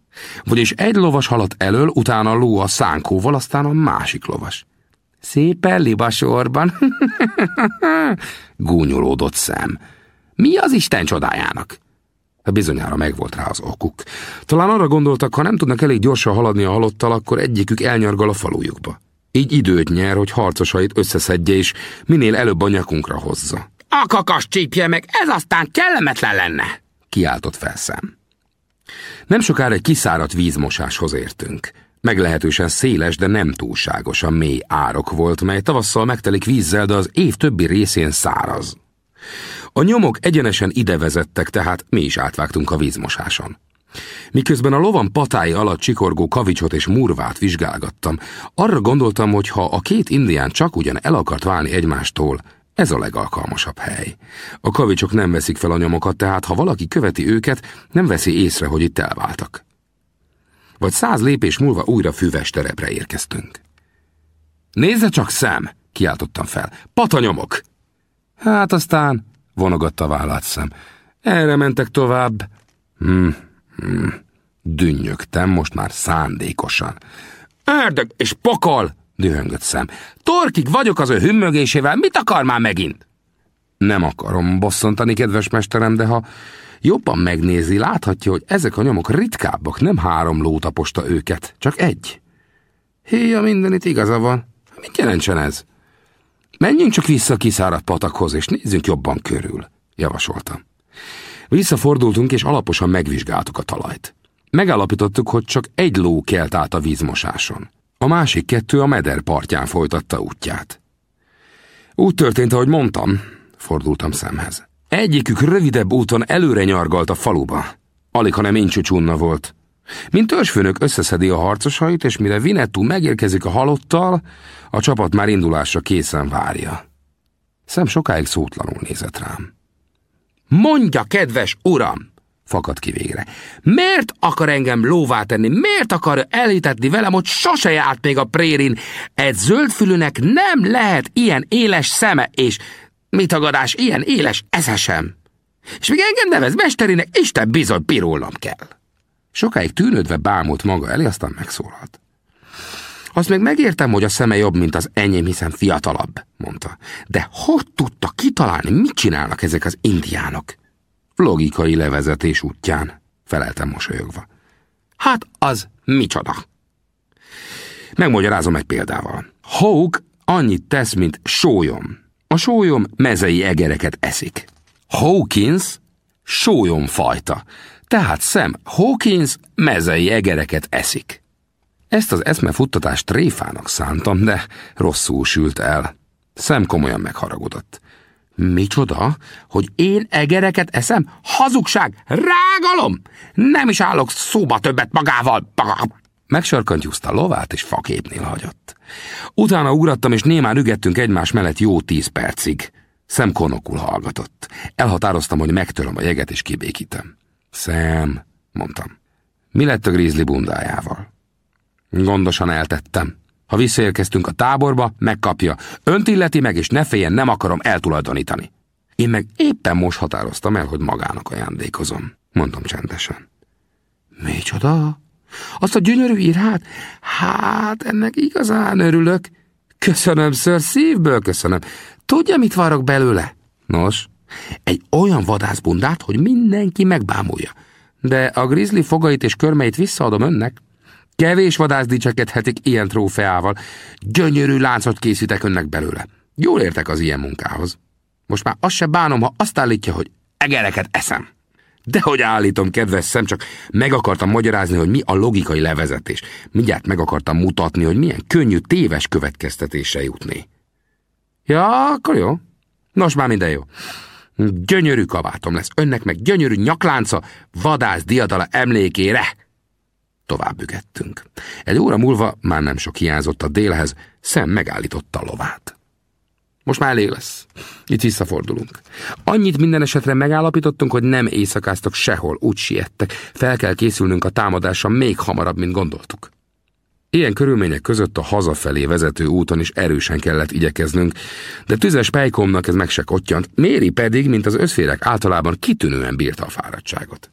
Vagyis egy lovas halat elől, utána ló a szánkóval, aztán a másik lovas. Szépen libasorban, gúnyolódott szem. Mi az Isten csodájának? Bizonyára megvolt rá az okuk. Talán arra gondoltak, ha nem tudnak elég gyorsan haladni a halottal, akkor egyikük elnyargal a falujukba. Így időt nyer, hogy harcosait összeszedje és minél előbb a nyakunkra hozza. A kakas csípje meg, ez aztán kellemetlen lenne, kiáltott felszám. Nem sokára egy kiszáradt vízmosáshoz értünk. Meglehetősen széles, de nem túlságosan mély árok volt, mely tavasszal megtelik vízzel, de az év többi részén száraz. A nyomok egyenesen ide vezettek, tehát mi is átvágtunk a vízmosáson. Miközben a lovam patái alatt csikorgó kavicsot és murvát vizsgálgattam, arra gondoltam, hogy ha a két indián csak ugyan el akart válni egymástól, ez a legalkalmasabb hely. A kavicsok nem veszik fel a nyomokat, tehát ha valaki követi őket, nem veszi észre, hogy itt elváltak. Vagy száz lépés múlva újra füves terepre érkeztünk. Nézze csak szem! kiáltottam fel. Patanyomok! Hát aztán, vonogatta vállát szem. Erre mentek tovább. Hm, Hmm, dünnyögtem most már szándékosan. Ördög és pokol! dühöngött szem. Torkig vagyok az ő hümmögésével, mit akar már megint? Nem akarom bosszantani, kedves mesterem, de ha jobban megnézi, láthatja, hogy ezek a nyomok ritkábbak, nem három ló taposta őket, csak egy. Héja, mindenit igaza van. Mit jelentsen ez? Menjünk csak vissza a kiszáradt patakhoz, és nézzünk jobban körül, javasoltam. Visszafordultunk, és alaposan megvizsgáltuk a talajt. Megállapítottuk, hogy csak egy ló kelt át a vízmosáson. A másik kettő a meder partján folytatta útját. Úgy történt, ahogy mondtam, fordultam szemhez. Egyikük rövidebb úton előre nyargalt a faluba. Alig, hanem incsúcsunna volt. Mint törzsfőnök összeszedi a harcosait, és mire Vinettú megérkezik a halottal, a csapat már indulásra készen várja. Szem sokáig szótlanul nézett rám. Mondja, kedves uram! Fakad ki végre. Miért akar engem lóvá tenni? Miért akar elhitetni velem, hogy sose járt még a prérin? Egy zöldfülűnek nem lehet ilyen éles szeme, és mit tagadás, ilyen éles eszesem. És még engem nevez mesterének, Isten bizony pirulnom kell. Sokáig tűnődve bámult maga elé, aztán megszólalt. Azt meg megértem, hogy a szeme jobb, mint az enyém, hiszen fiatalabb, mondta. De hogy tudta kitalálni, mit csinálnak ezek az indiánok? Logikai levezetés útján, feleltem mosolyogva. Hát az micsoda? Megmagyarázom egy példával. Hawk annyit tesz, mint sólyom. A sólyom mezei egereket eszik. Hawkins sólyom fajta. Tehát szem Hawkins mezei egereket eszik. Ezt az eszmefuttatást tréfának szántam, de rosszul sült el. Szem komolyan megharagudott. Micsoda? Hogy én egereket eszem? Hazugság! Rágalom! Nem is állok szóba többet magával! Megsarkantyúzta lovát, és faképnél hagyott. Utána ugrattam, és némán ügettünk egymás mellett jó tíz percig. Szem konokul hallgatott. Elhatároztam, hogy megtöröm a jeget, és kibékítem. Szem, mondtam. Mi lett a grízli bundájával? Gondosan eltettem. Ha visszaérkeztünk a táborba, megkapja. Önt illeti meg, és ne féljen, nem akarom eltulajdonítani. Én meg éppen most határoztam el, hogy magának ajándékozom, mondtam csendesen. Micsoda? Azt a gyönyörű írhát? Hát, ennek igazán örülök. Köszönöm, ször, szívből köszönöm. Tudja, mit várok belőle? Nos, egy olyan vadászbundát, hogy mindenki megbámulja. De a grizzly fogait és körmeit visszaadom önnek. Kevés vadász dicsekedhetik ilyen trófeával. Gyönyörű láncot készítek önnek belőle. Jól értek az ilyen munkához. Most már azt se bánom, ha azt állítja, hogy egereket eszem. De hogy állítom, kedves szem, csak meg akartam magyarázni, hogy mi a logikai levezetés. Mindjárt meg akartam mutatni, hogy milyen könnyű téves következtetése jutni. Ja, akkor jó. Nos, már minden jó. Gyönyörű kabátom lesz, önnek meg gyönyörű nyaklánca, vadász diadala emlékére. Tovább bügettünk. Egy óra múlva már nem sok hiányzott a délhez, szem megállította a lovát. Most már elég lesz. Itt visszafordulunk. Annyit minden esetre megállapítottunk, hogy nem éjszakáztak sehol, úgy siettek. Fel kell készülnünk a támadásra még hamarabb, mint gondoltuk. Ilyen körülmények között a hazafelé vezető úton is erősen kellett igyekeznünk, de tüzes pejkomnak ez meg se kottyant, Méri pedig, mint az összférek általában kitűnően bírta a fáradtságot.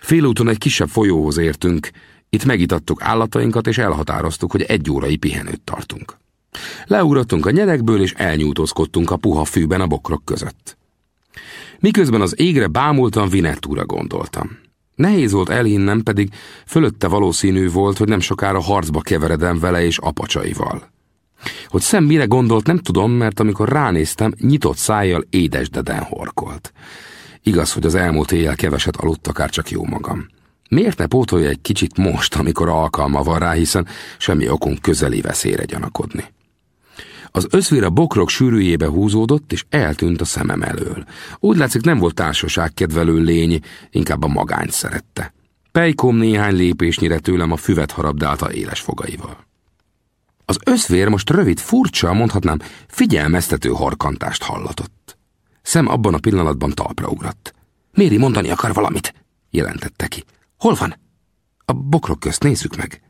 Félúton egy kisebb folyóhoz értünk, itt megitattuk állatainkat, és elhatároztuk, hogy egy órai pihenőt tartunk. Leugrottunk a nyerekből, és elnyújtózkodtunk a puha fűben a bokrok között. Miközben az égre bámultam, Vinettúra gondoltam. Nehéz volt elhinnem, pedig fölötte valószínű volt, hogy nem sokára harcba keveredem vele és apacsaival. Hogy szem mire gondolt, nem tudom, mert amikor ránéztem, nyitott szájjal édesdeden horkolt. Igaz, hogy az elmúlt éjjel keveset aludt, akár csak jó magam. Miért ne pótolja egy kicsit most, amikor alkalma van rá, hiszen semmi okunk közeli veszélyre gyanakodni. Az összvér a bokrok sűrűjébe húzódott, és eltűnt a szemem elől. Úgy látszik, nem volt társaságkedvelő lény, inkább a magányt szerette. Pejkom néhány lépésnyire tőlem a füvet harabdálta éles fogaival. Az összvér most rövid, furcsa, mondhatnám, figyelmeztető harkantást hallatott. Szem abban a pillanatban talpra ugrott. Méri mondani akar valamit, jelentette ki. Hol van? A bokrok közt nézzük meg.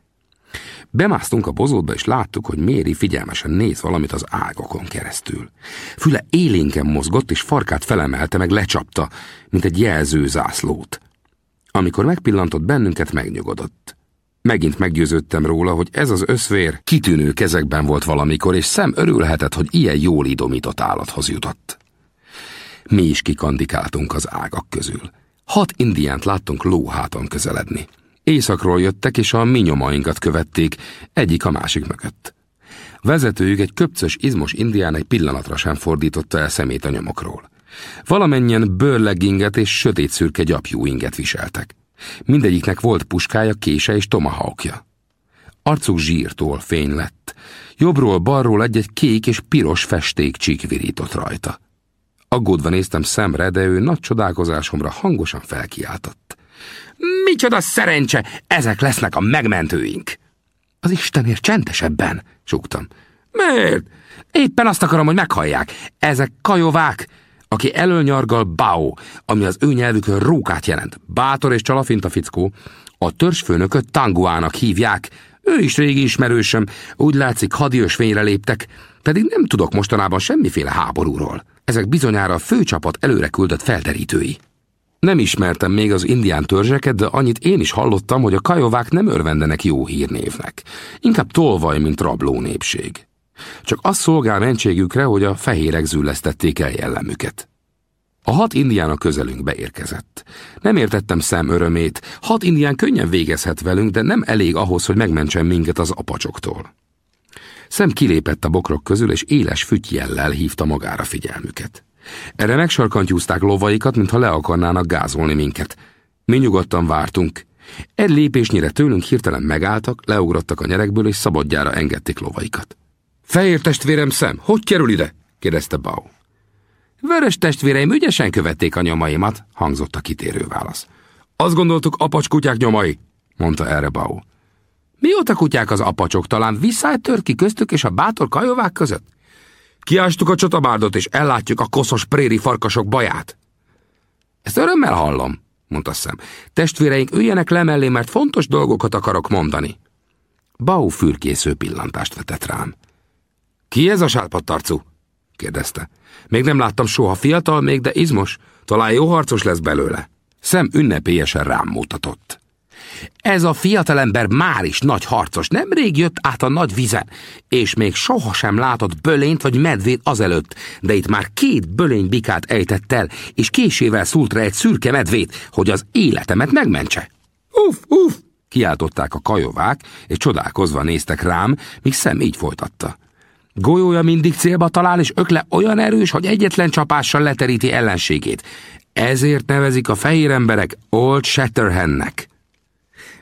Bemásztunk a bozótba, és láttuk, hogy Méri figyelmesen néz valamit az ágokon keresztül. Füle élénken mozgott, és farkát felemelte, meg lecsapta, mint egy jelző zászlót. Amikor megpillantott bennünket, megnyugodott. Megint meggyőződtem róla, hogy ez az összvér kitűnő kezekben volt valamikor, és szem örülhetett, hogy ilyen jól idomított állathoz jutott. Mi is kikandikáltunk az ágak közül. Hat indiánt láttunk lóháton közeledni. Északról jöttek, és a mi nyomainkat követték, egyik a másik mögött. Vezetőjük egy köpcös, izmos indián egy pillanatra sem fordította el szemét a nyomokról. Valamennyien bőrlegginget és sötét szürke gyapjú inget viseltek. Mindegyiknek volt puskája, kése és tomahawkja. Arcuk zsírtól fény lett. Jobbról-balról egy-egy kék és piros festék csík virított rajta. Aggódva néztem szemre, de ő nagy csodálkozásomra hangosan felkiáltott. Micsoda szerencse, ezek lesznek a megmentőink. Az Istenért csendesebben, súgtam. Miért? Éppen azt akarom, hogy meghallják. Ezek kajovák, aki elölnyargal Bao, ami az ő nyelvükön rókát jelent. Bátor és csalafinta fickó. A törzsfőnököt Tanguának hívják. Ő is régi ismerősöm, úgy látszik hadiösvényre léptek, pedig nem tudok mostanában semmiféle háborúról. Ezek bizonyára a főcsapat előre küldött felderítői. Nem ismertem még az indián törzseket, de annyit én is hallottam, hogy a kajovák nem örvendenek jó hírnévnek. Inkább tolvaj, mint rabló népség. Csak az szolgál mentségükre, hogy a fehérek züllesztették el jellemüket. A hat indián a közelünkbe érkezett. Nem értettem szem örömét. Hat indián könnyen végezhet velünk, de nem elég ahhoz, hogy megmentsen minket az apacsoktól. Szem kilépett a bokrok közül, és éles fütyjellel hívta magára figyelmüket. Erre megsarkantyúzták lovaikat, mintha le akarnának gázolni minket. Mi nyugodtan vártunk. Egy lépésnyire tőlünk hirtelen megálltak, leugrottak a nyerekből, és szabadjára engedték lovaikat. Fehér testvérem szem, hogy kerül ide? kérdezte Bau. Vörös testvéreim ügyesen követték a nyomaimat, hangzott a kitérő válasz. Azt gondoltuk, apacs kutyák nyomai, mondta erre Bau. Mióta kutyák az apacsok, talán visszáj tör ki köztük és a bátor kajovák között? Kiástuk a csatabárdot, és ellátjuk a koszos préri farkasok baját. Ezt örömmel hallom, mondta szem. Testvéreink üljenek le mellé, mert fontos dolgokat akarok mondani. Bau fürkésző pillantást vetett rám. Ki ez a sálpattarcú? kérdezte. Még nem láttam soha fiatal még, de izmos. Talán jó harcos lesz belőle. Szem ünnepélyesen rám mutatott. Ez a fiatalember már is nagy harcos, nemrég jött át a nagy vizen, és még sohasem látott bölényt vagy medvét azelőtt, de itt már két bölény bikát ejtett el, és késével szúlt rá egy szürke medvét, hogy az életemet megmentse. Uff, uff! kiáltották a kajovák, és csodálkozva néztek rám, míg szem így folytatta. Golyója mindig célba talál, és ökle olyan erős, hogy egyetlen csapással leteríti ellenségét. Ezért nevezik a fehér emberek Old Shatterhandnek.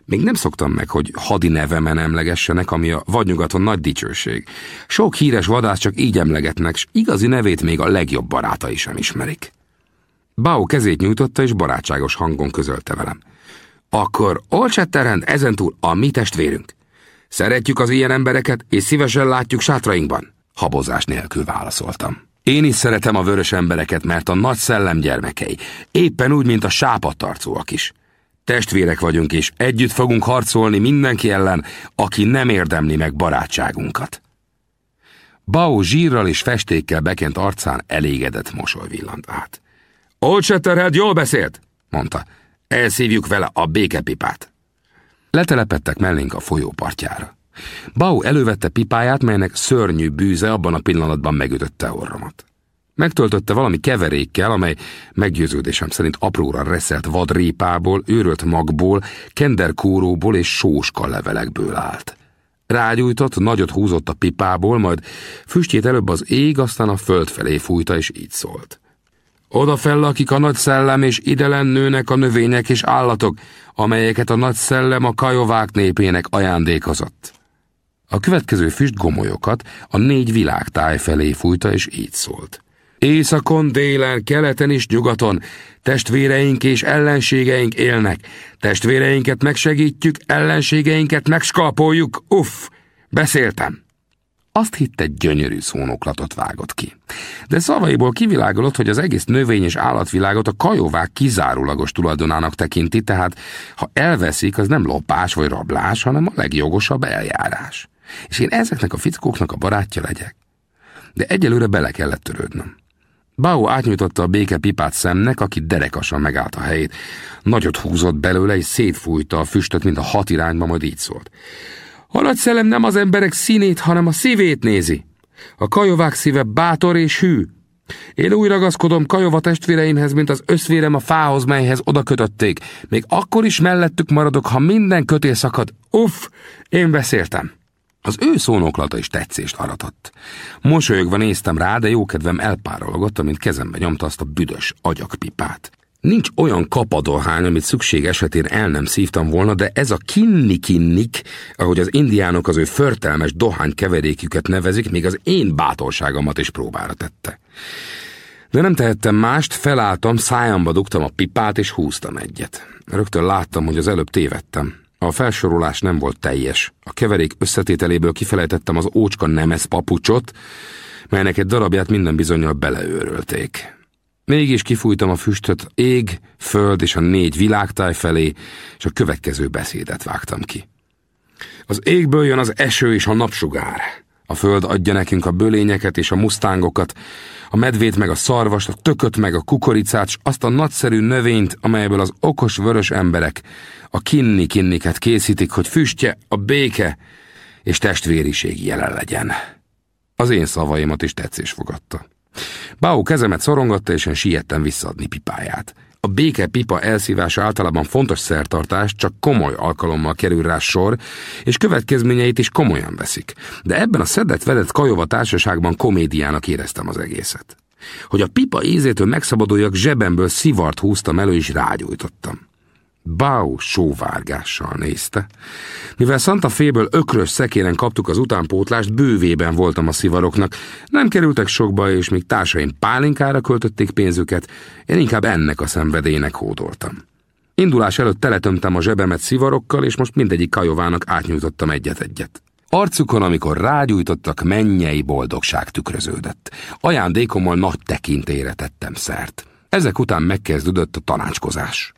Még nem szoktam meg, hogy hadi nevemen emlegessenek, ami a vadnyugaton nagy dicsőség. Sok híres vadász csak így emlegetnek, s igazi nevét még a legjobb barátai sem ismerik. Bau kezét nyújtotta, és barátságos hangon közölte velem. Akkor Olcsetterend ezentúl a mi testvérünk. Szeretjük az ilyen embereket, és szívesen látjuk sátrainkban. Habozás nélkül válaszoltam. Én is szeretem a vörös embereket, mert a nagy szellem gyermekei. Éppen úgy, mint a sápadtarcóak is. Testvérek vagyunk, és együtt fogunk harcolni mindenki ellen, aki nem érdemli meg barátságunkat. Bao zsírral és festékkel bekent arcán elégedett mosoly villant át. Old Shatterhead jól beszélt, mondta. Elszívjuk vele a békepipát. Letelepettek mellénk a folyó partjára. Bau elővette pipáját, melynek szörnyű bűze abban a pillanatban megütötte orromat. Megtöltötte valami keverékkel, amely meggyőződésem szerint apróra reszelt vadrépából, őrölt magból, kenderkóróból és sóska levelekből állt. Rágyújtott, nagyot húzott a pipából, majd füstjét előbb az ég, aztán a föld felé fújta, és így szólt. Odafell, akik a nagy szellem, és idelen nőnek a növények és állatok, amelyeket a nagy szellem a kajovák népének ajándékozott. A következő füstgomolyokat a négy világtáj felé fújta, és így szólt. Északon, délen, keleten és nyugaton testvéreink és ellenségeink élnek. Testvéreinket megsegítjük, ellenségeinket megskalpoljuk. Uff, beszéltem. Azt hitte, gyönyörű szónoklatot vágott ki. De szavaiból kivilágolott, hogy az egész növény és állatvilágot a kajovák kizárólagos tulajdonának tekinti, tehát ha elveszik, az nem lopás vagy rablás, hanem a legjogosabb eljárás. És én ezeknek a fickóknak a barátja legyek. De egyelőre bele kellett törődnöm. Bau átnyújtotta a béke pipát szemnek, aki derekasan megállt a helyét. Nagyot húzott belőle, és szétfújta a füstöt, mint a hat irányba, majd így szólt. A nagy szellem nem az emberek színét, hanem a szívét nézi. A kajovák szíve bátor és hű. Én úgy ragaszkodom kajova testvéreimhez, mint az összvérem a fához, melyhez oda kötötték. Még akkor is mellettük maradok, ha minden kötél szakad. Uff, én beszéltem. Az ő szónoklata is tetszést aratott. Mosolyogva néztem rá, de jókedvem elpárologott, amint kezembe nyomta azt a büdös agyakpipát. Nincs olyan kapadohány, amit szükség esetén el nem szívtam volna, de ez a kinni-kinnik, ahogy az indiánok az ő förtelmes dohány keveréküket nevezik, még az én bátorságomat is próbára tette. De nem tehettem mást, felálltam, szájamba dugtam a pipát, és húztam egyet. Rögtön láttam, hogy az előbb tévedtem. A felsorolás nem volt teljes. A keverék összetételéből kifelejtettem az ócska nemes papucsot, melynek egy darabját minden bizonyal beleőrölték. Mégis kifújtam a füstöt ég, föld és a négy világtáj felé, és a következő beszédet vágtam ki. Az égből jön az eső és a napsugár. A föld adja nekünk a bölényeket és a musztángokat, a medvét meg a szarvast, a tököt meg a kukoricát, s azt a nagyszerű növényt, amelyből az okos vörös emberek a kinni-kinniket készítik, hogy füstje, a béke és testvériség jelen legyen. Az én szavaimat is tetszés fogadta. Bau kezemet szorongatta, és én siettem visszaadni pipáját. A béke pipa elszívása általában fontos szertartás, csak komoly alkalommal kerül rá sor, és következményeit is komolyan veszik. De ebben a szedett-vedett kajova társaságban komédiának éreztem az egészet. Hogy a pipa ízétől megszabaduljak, zsebemből szivart húztam elő, és rágyújtottam. Bau sóvárgással nézte. Mivel Santa Féből ökrös szekéren kaptuk az utánpótlást, bővében voltam a szivaroknak. Nem kerültek sokba, és míg társaim pálinkára költötték pénzüket, én inkább ennek a szenvedélynek hódoltam. Indulás előtt teletömtem a zsebemet szivarokkal, és most mindegyik kajovának átnyújtottam egyet-egyet. Arcukon, amikor rágyújtottak, mennyei boldogság tükröződött. Ajándékommal nagy tekintére tettem szert. Ezek után megkezdődött a tanácskozás.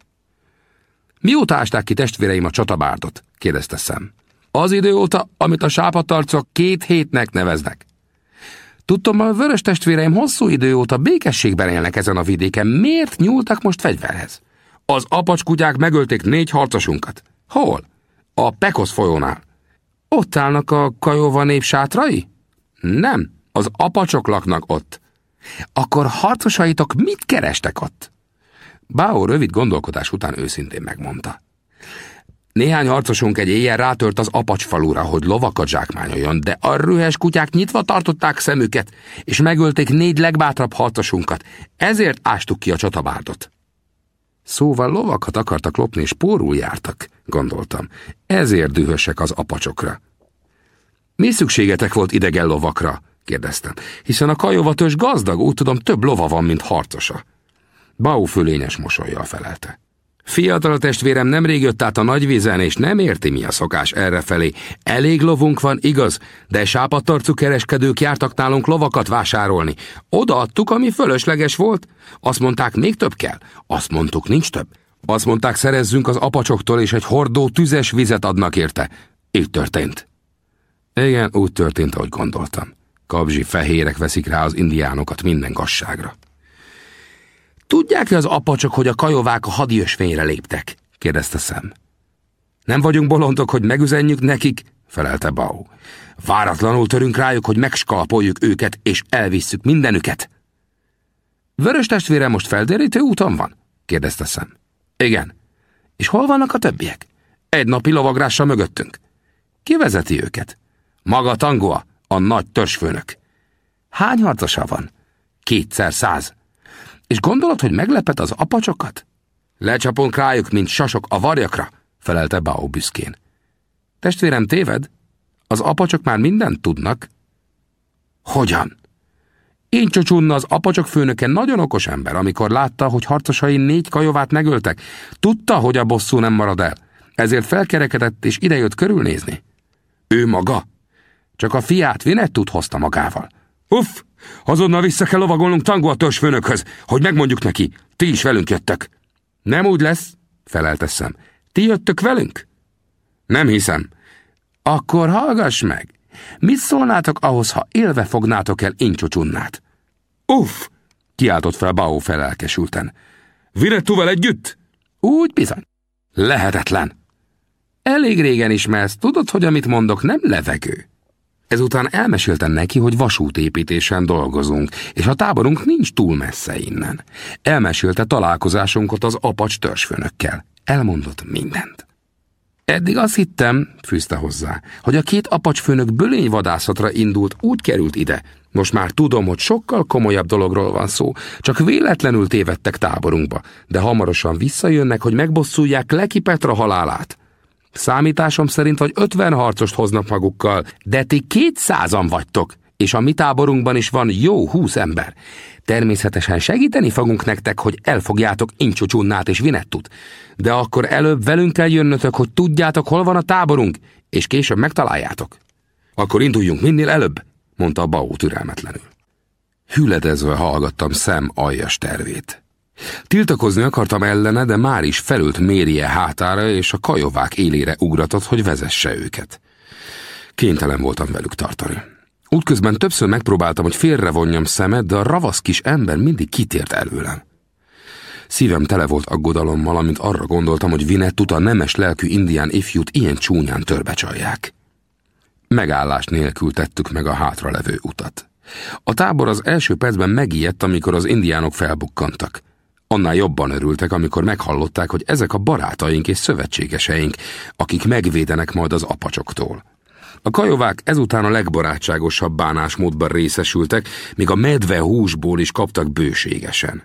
Mióta ásták ki testvéreim a csatabárdot? kérdezte szem. Az idő óta, amit a sápatarcok két hétnek neveznek. Tudtom, a vörös testvéreim hosszú idő óta békességben élnek ezen a vidéken. Miért nyúltak most fegyverhez? Az apacskutyák megölték négy harcosunkat. Hol? A Pekosz folyónál. Ott állnak a Kajova nép sátrai? Nem, az apacsok laknak ott. Akkor harcosaitok mit kerestek ott? Báó rövid gondolkodás után őszintén megmondta. Néhány harcosunk egy éjjel rátört az apacsfalura, hogy lovakat zsákmányoljon, de a rühes kutyák nyitva tartották szemüket, és megölték négy legbátrabb harcosunkat. Ezért ástuk ki a csatabárdot. Szóval lovakat akartak lopni, és pórul jártak, gondoltam. Ezért dühösek az apacsokra. Mi szükségetek volt idegen lovakra? kérdeztem. Hiszen a kajovatös gazdag, úgy tudom, több lova van, mint harcosa. Bau fölényes mosolyjal felelte. Fiatal testvérem nemrég jött át a nagyvízen, és nem érti, mi a szokás errefelé. Elég lovunk van, igaz, de sápadtarcú kereskedők jártak nálunk lovakat vásárolni. Odaadtuk, ami fölösleges volt. Azt mondták, még több kell. Azt mondtuk, nincs több. Azt mondták, szerezzünk az apacsoktól, és egy hordó tüzes vizet adnak érte. Így történt. Igen, úgy történt, ahogy gondoltam. Kabzsi fehérek veszik rá az indiánokat minden gasságra. Tudják-e az apacsok, hogy a kajovák a hadiösvényre léptek? kérdezte szem. Nem vagyunk bolondok, hogy megüzenjük nekik, felelte Bau. Váratlanul törünk rájuk, hogy megskalpoljuk őket, és elvisszük mindenüket. Vörös testvére most felderítő úton van? kérdezte szem. Igen. És hol vannak a többiek? Egy napi lovagrással mögöttünk. Ki vezeti őket? Maga Tangoa, a nagy törzsfőnök. Hány harcosa van? Kétszer száz. És gondolod, hogy meglepet az apacsokat? Lecsapunk rájuk, mint sasok a varjakra, felelte Bao büszkén. Testvérem téved? Az apacsok már mindent tudnak? Hogyan? Én csocsunna az apacsok főnöke nagyon okos ember, amikor látta, hogy harcosai négy kajovát megöltek. Tudta, hogy a bosszú nem marad el, ezért felkerekedett és idejött körülnézni. Ő maga? Csak a fiát Vinettut hozta magával. Uff, azonnal vissza kell lovagolnunk Tango a törzsfőnökhöz, hogy megmondjuk neki, ti is velünk jöttök. Nem úgy lesz, felelteszem. Ti jöttök velünk? Nem hiszem. Akkor hallgass meg. Mit szólnátok ahhoz, ha élve fognátok el Incsucsunnát? Uff! kiáltott fel Bao felelkesülten. Virettúval együtt? Úgy bizony. Lehetetlen. Elég régen ismersz, tudod, hogy amit mondok nem levegő. Ezután elmeséltem neki, hogy vasútépítésen dolgozunk, és a táborunk nincs túl messze innen. Elmesélte találkozásunkat az apacs törzsfőnökkel. Elmondott mindent. Eddig azt hittem, fűzte hozzá, hogy a két apacsfőnök bölényvadászatra indult, úgy került ide. Most már tudom, hogy sokkal komolyabb dologról van szó, csak véletlenül tévedtek táborunkba, de hamarosan visszajönnek, hogy megbosszulják Leki Petra halálát. Számításom szerint, hogy ötven harcost hoznak magukkal, de ti kétszázan vagytok, és a mi táborunkban is van jó húsz ember. Természetesen segíteni fogunk nektek, hogy elfogjátok Incsucsunnát és Vinettut, de akkor előbb velünk kell jönnötök, hogy tudjátok, hol van a táborunk, és később megtaláljátok. Akkor induljunk minél előbb, mondta Bau türelmetlenül. Hüledezve hallgattam szem aljas tervét. Tiltakozni akartam ellene, de már is felült mérje hátára, és a kajovák élére ugratott, hogy vezesse őket. Kénytelen voltam velük tartani. Útközben többször megpróbáltam, hogy félrevonjam szemet, de a ravasz kis ember mindig kitért előlem. Szívem tele volt aggodalommal, amint arra gondoltam, hogy Vinettut a nemes lelkű indián ifjút ilyen csúnyán törbecsalják. Megállás nélkül tettük meg a hátralevő utat. A tábor az első percben megijedt, amikor az indiánok felbukkantak. Annál jobban örültek, amikor meghallották, hogy ezek a barátaink és szövetségeseink, akik megvédenek majd az apacsoktól. A kajovák ezután a legbarátságosabb bánásmódban részesültek, míg a medve húsból is kaptak bőségesen.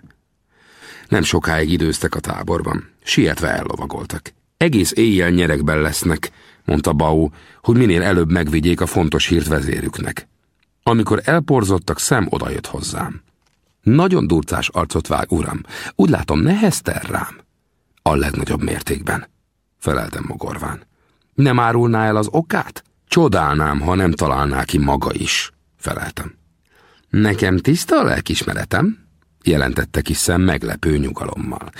Nem sokáig időztek a táborban, sietve ellovagoltak. Egész éjjel nyerekben lesznek, mondta Bau, hogy minél előbb megvigyék a fontos hírt vezérüknek. Amikor elporzottak, szem odajött hozzám. Nagyon durcás arcot vág, uram. Úgy látom, nehezter rám. A legnagyobb mértékben, feleltem mogorván. Nem árulná el az okát? Csodálnám, ha nem találná ki maga is, feleltem. Nekem tiszta a lelkismeretem, jelentette ki szem meglepő nyugalommal.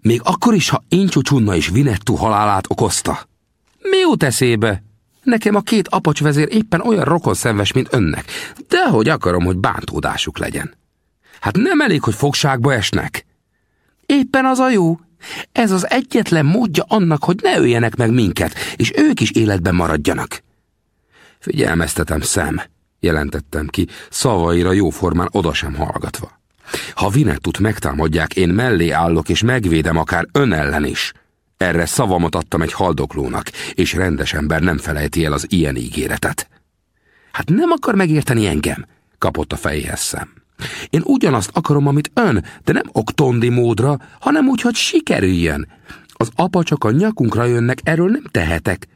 Még akkor is, ha én Csucsunna és Vinettu halálát okozta. Mi jut eszébe? Nekem a két apacsvezér éppen olyan rokon szenves, mint önnek, de hogy akarom, hogy bántódásuk legyen. Hát nem elég, hogy fogságba esnek. Éppen az a jó. Ez az egyetlen módja annak, hogy ne öljenek meg minket, és ők is életben maradjanak. Figyelmeztetem szem, jelentettem ki, szavaira jóformán oda sem hallgatva. Ha Vinettut megtámadják, én mellé állok, és megvédem akár ön ellen is. Erre szavamat adtam egy haldoklónak, és rendes ember nem felejti el az ilyen ígéretet. Hát nem akar megérteni engem, kapott a fejéhez szem. Én ugyanazt akarom, amit ön, de nem oktondi módra, hanem úgy, hogy sikerüljön. Az apa csak a nyakunkra jönnek, erről nem tehetek.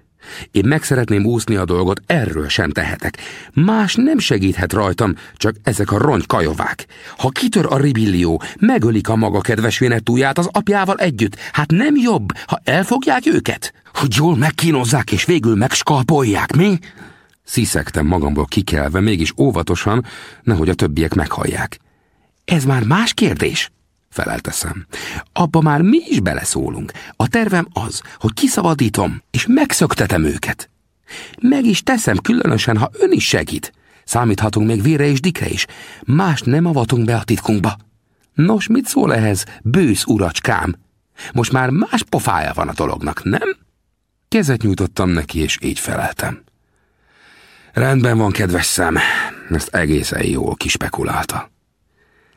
Én meg szeretném úszni a dolgot, erről sem tehetek. Más nem segíthet rajtam, csak ezek a rongy kajovák. Ha kitör a ribillió, megölik a maga kedves Vinettúját az apjával együtt. Hát nem jobb, ha elfogják őket? Hogy jól megkínozzák és végül megskalpolják, mi? Sziszegtem magamból kikelve, mégis óvatosan, nehogy a többiek meghallják. Ez már más kérdés, felelteszem. Abba már mi is beleszólunk. A tervem az, hogy kiszabadítom, és megszöktetem őket. Meg is teszem, különösen, ha ön is segít. Számíthatunk még vére és dikre is. Más nem avatunk be a titkunkba. Nos, mit szól ehhez, bősz uracskám? Most már más pofája van a dolognak, nem? Kezet nyújtottam neki, és így feleltem. Rendben van, kedves szem, ezt egészen jól kispekulálta.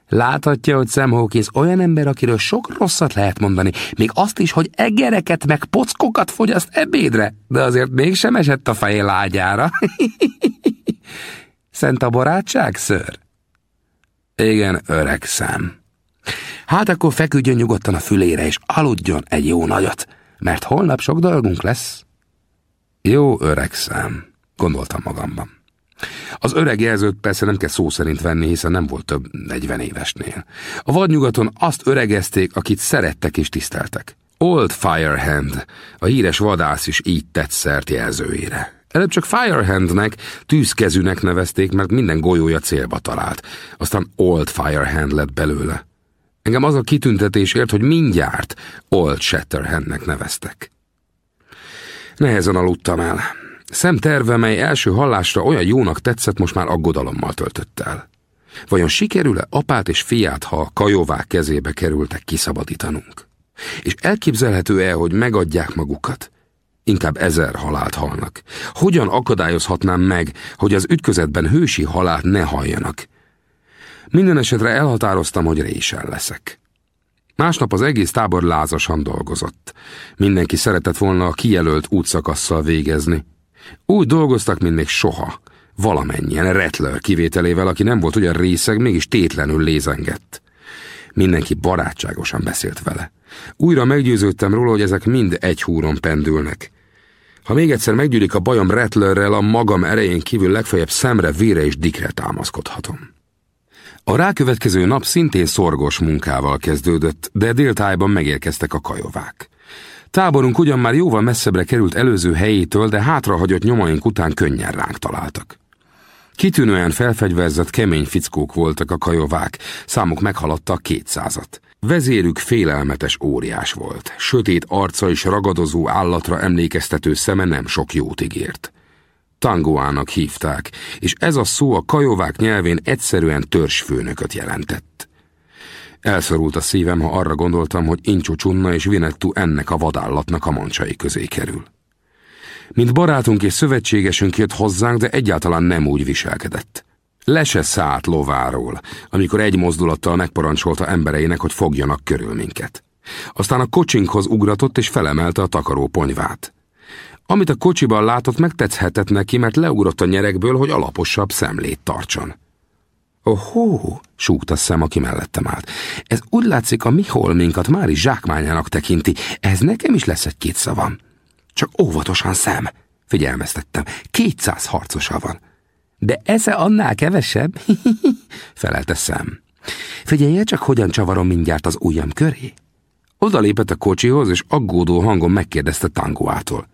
Láthatja, hogy Sam Hawkins olyan ember, akiről sok rosszat lehet mondani, még azt is, hogy egereket meg pockokat fogyaszt ebédre, de azért mégsem esett a fejé lágyára. Szent a barátság, ször? Igen, öreg szem. Hát akkor feküdjön nyugodtan a fülére, és aludjon egy jó nagyot, mert holnap sok dolgunk lesz. Jó öreg szem, gondoltam magamban. Az öreg jelzőt persze nem kell szó szerint venni, hiszen nem volt több 40 évesnél. A vadnyugaton azt öregezték, akit szerettek és tiszteltek. Old Firehand, a híres vadász is így tett szert jelzőjére. Előbb csak Firehandnek, tűzkezűnek nevezték, mert minden golyója célba talált. Aztán Old Firehand lett belőle. Engem az a kitüntetés ért, hogy mindjárt Old Shatterhandnek neveztek. Nehezen aludtam el. Szem terve, mely első hallásra olyan jónak tetszett, most már aggodalommal töltött el. Vajon sikerül-e apát és fiát, ha a kajovák kezébe kerültek kiszabadítanunk? És elképzelhető-e, hogy megadják magukat? Inkább ezer halált halnak. Hogyan akadályozhatnám meg, hogy az ütközetben hősi halált ne halljanak? Minden esetre elhatároztam, hogy résen leszek. Másnap az egész tábor lázasan dolgozott. Mindenki szeretett volna a kijelölt útszakasszal végezni. Úgy dolgoztak, mint még soha. Valamennyien, Rettler kivételével, aki nem volt olyan részeg, mégis tétlenül lézengett. Mindenki barátságosan beszélt vele. Újra meggyőződtem róla, hogy ezek mind egy húron pendülnek. Ha még egyszer meggyűlik a bajom Rettlerrel, a magam erején kívül legfeljebb szemre, vére és dikre támaszkodhatom. A rákövetkező nap szintén szorgos munkával kezdődött, de déltájban megérkeztek a kajovák. Táborunk ugyan már jóval messzebbre került előző helyétől, de hátrahagyott nyomaink után könnyen ránk találtak. Kitűnően felfegyverzett kemény fickók voltak a kajovák, számuk meghaladta a kétszázat. Vezérük félelmetes óriás volt, sötét arca és ragadozó állatra emlékeztető szeme nem sok jót ígért. Tangoának hívták, és ez a szó a kajovák nyelvén egyszerűen törzsfőnököt jelentett. Elszorult a szívem, ha arra gondoltam, hogy Incsó Csunna és Vinettu ennek a vadállatnak a mancsai közé kerül. Mint barátunk és szövetségesünk jött hozzánk, de egyáltalán nem úgy viselkedett. Le se szállt lováról, amikor egy mozdulattal megparancsolta embereinek, hogy fogjanak körül minket. Aztán a kocsinkhoz ugratott és felemelte a takaró ponyvát. Amit a kocsiban látott, megtetszhetett neki, mert leugrott a nyerekből, hogy alaposabb szemlét tartson. Ohó, súgta szem, aki mellettem állt. Ez úgy látszik, a mi holminkat már is zsákmányának tekinti. Ez nekem is lesz egy-két szavam. Csak óvatosan szem, figyelmeztettem. Kétszáz harcosa van. De esze annál kevesebb? felelte szem. Figyelje csak, hogyan csavarom mindjárt az ujjam köré. Oda lépett a kocsihoz, és aggódó hangon megkérdezte Tangoától.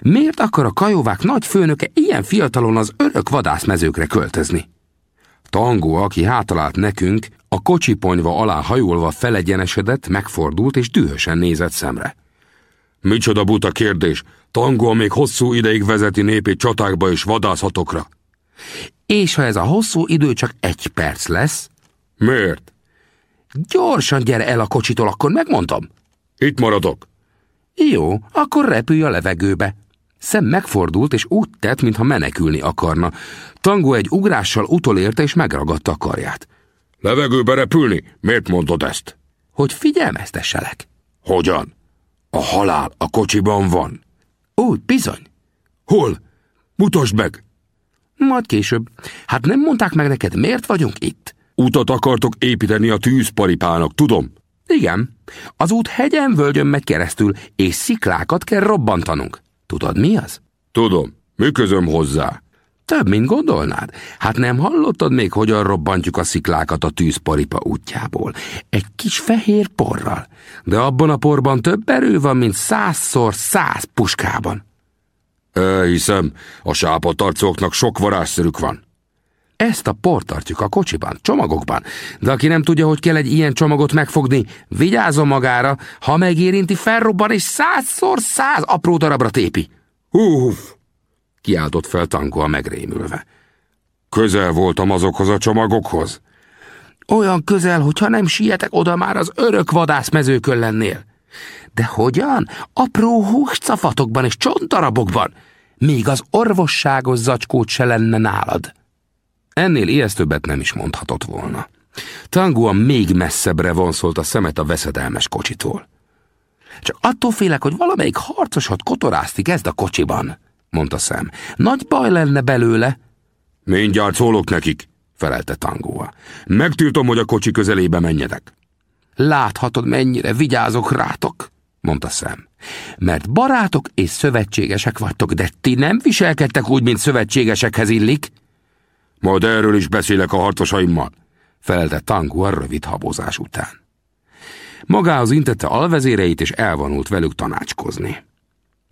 Miért akar a kajóvák nagy főnöke ilyen fiatalon az örök vadászmezőkre költözni? Tangó, aki hátalált nekünk, a kocsiponyva alá hajolva felegyenesedett, megfordult és dühösen nézett szemre. Micsoda buta kérdés! Tangó még hosszú ideig vezeti népét csatákba és vadászatokra. És ha ez a hosszú idő csak egy perc lesz? Miért? Gyorsan gyere el a kocsitól, akkor megmondom. Itt maradok. Jó, akkor repülj a levegőbe. Szem megfordult, és úgy tett, mintha menekülni akarna. Tango egy ugrással utolérte, és megragadta a karját. Levegőbe repülni? Miért mondod ezt? Hogy figyelmeztesselek. Hogyan? A halál a kocsiban van. Úgy, bizony. Hol? Mutasd meg! Majd később. Hát nem mondták meg neked, miért vagyunk itt? Utat akartok építeni a tűzparipának, tudom. Igen. Az út hegyen völgyön megy keresztül, és sziklákat kell robbantanunk. Tudod mi az? Tudom, mi közöm hozzá? Több, mint gondolnád? Hát nem hallottad még, hogyan robbantjuk a sziklákat a tűzparipa útjából? Egy kis fehér porral. De abban a porban több erő van, mint százszor száz puskában. Elhiszem, a sápatarcoknak sok varázszerük van. Ezt a port tartjuk a kocsiban, csomagokban. De aki nem tudja, hogy kell egy ilyen csomagot megfogni, vigyázzon magára, ha megérinti, felrobban és százszor száz apró darabra tépi. Uff! kiáltott fel Tango a megrémülve. Közel voltam azokhoz a csomagokhoz. Olyan közel, hogyha nem sietek oda már az örök vadászmezőkön lennél. De hogyan? Apró húscafatokban és csontdarabokban. Még az orvosságos zacskót se lenne nálad. Ennél ijesztőbbet nem is mondhatott volna. Tangua még messzebbre vonszolt a szemet a veszedelmes kocsitól. Csak attól félek, hogy valamelyik harcosat kotorázti kezd a kocsiban, mondta szem. Nagy baj lenne belőle. Mindjárt szólok nekik, felelte Tangua. Megtiltom, hogy a kocsi közelébe menjetek. Láthatod, mennyire vigyázok rátok, mondta szem. Mert barátok és szövetségesek vagytok, de ti nem viselkedtek úgy, mint szövetségesekhez illik. Majd erről is beszélek a harcosaimmal, felelte Tangu a rövid habozás után. Magához intette alvezéreit, és elvonult velük tanácskozni.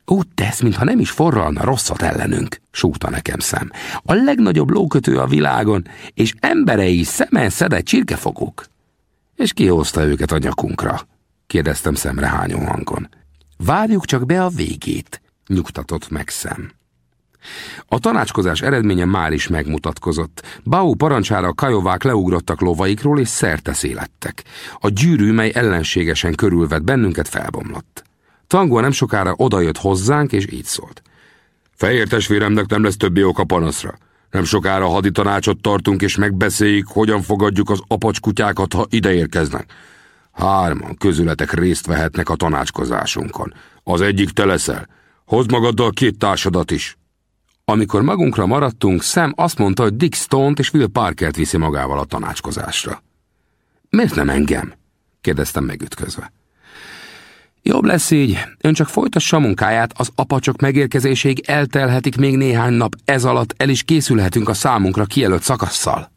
Úgy tesz, mintha nem is forralna rosszat ellenünk, súgta nekem szem. A legnagyobb lókötő a világon, és emberei szemen szedett csirkefogók. És ki hozta őket a nyakunkra? kérdeztem szemrehányó hangon. Várjuk csak be a végét, nyugtatott meg szem. A tanácskozás eredménye már is megmutatkozott. Bau parancsára a kajovák leugrottak lovaikról és szerte szélettek. A gyűrű, mely ellenségesen körülvett bennünket, felbomlott. Tangua nem sokára odajött hozzánk, és így szólt. Fehér testvéremnek nem lesz többé oka panaszra. Nem sokára hadi tanácsot tartunk, és megbeszéljük, hogyan fogadjuk az apacskutyákat, ha ide érkeznek. Hárman közületek részt vehetnek a tanácskozásunkon. Az egyik te leszel. Hozd magaddal két társadat is. Amikor magunkra maradtunk, Sam azt mondta, hogy Dick Stone-t és Will Parkert viszi magával a tanácskozásra. Miért nem engem? kérdeztem megütközve. Jobb lesz így, ön csak folytassa munkáját, az apacsok megérkezéséig eltelhetik még néhány nap, ez alatt el is készülhetünk a számunkra kijelölt szakasszal.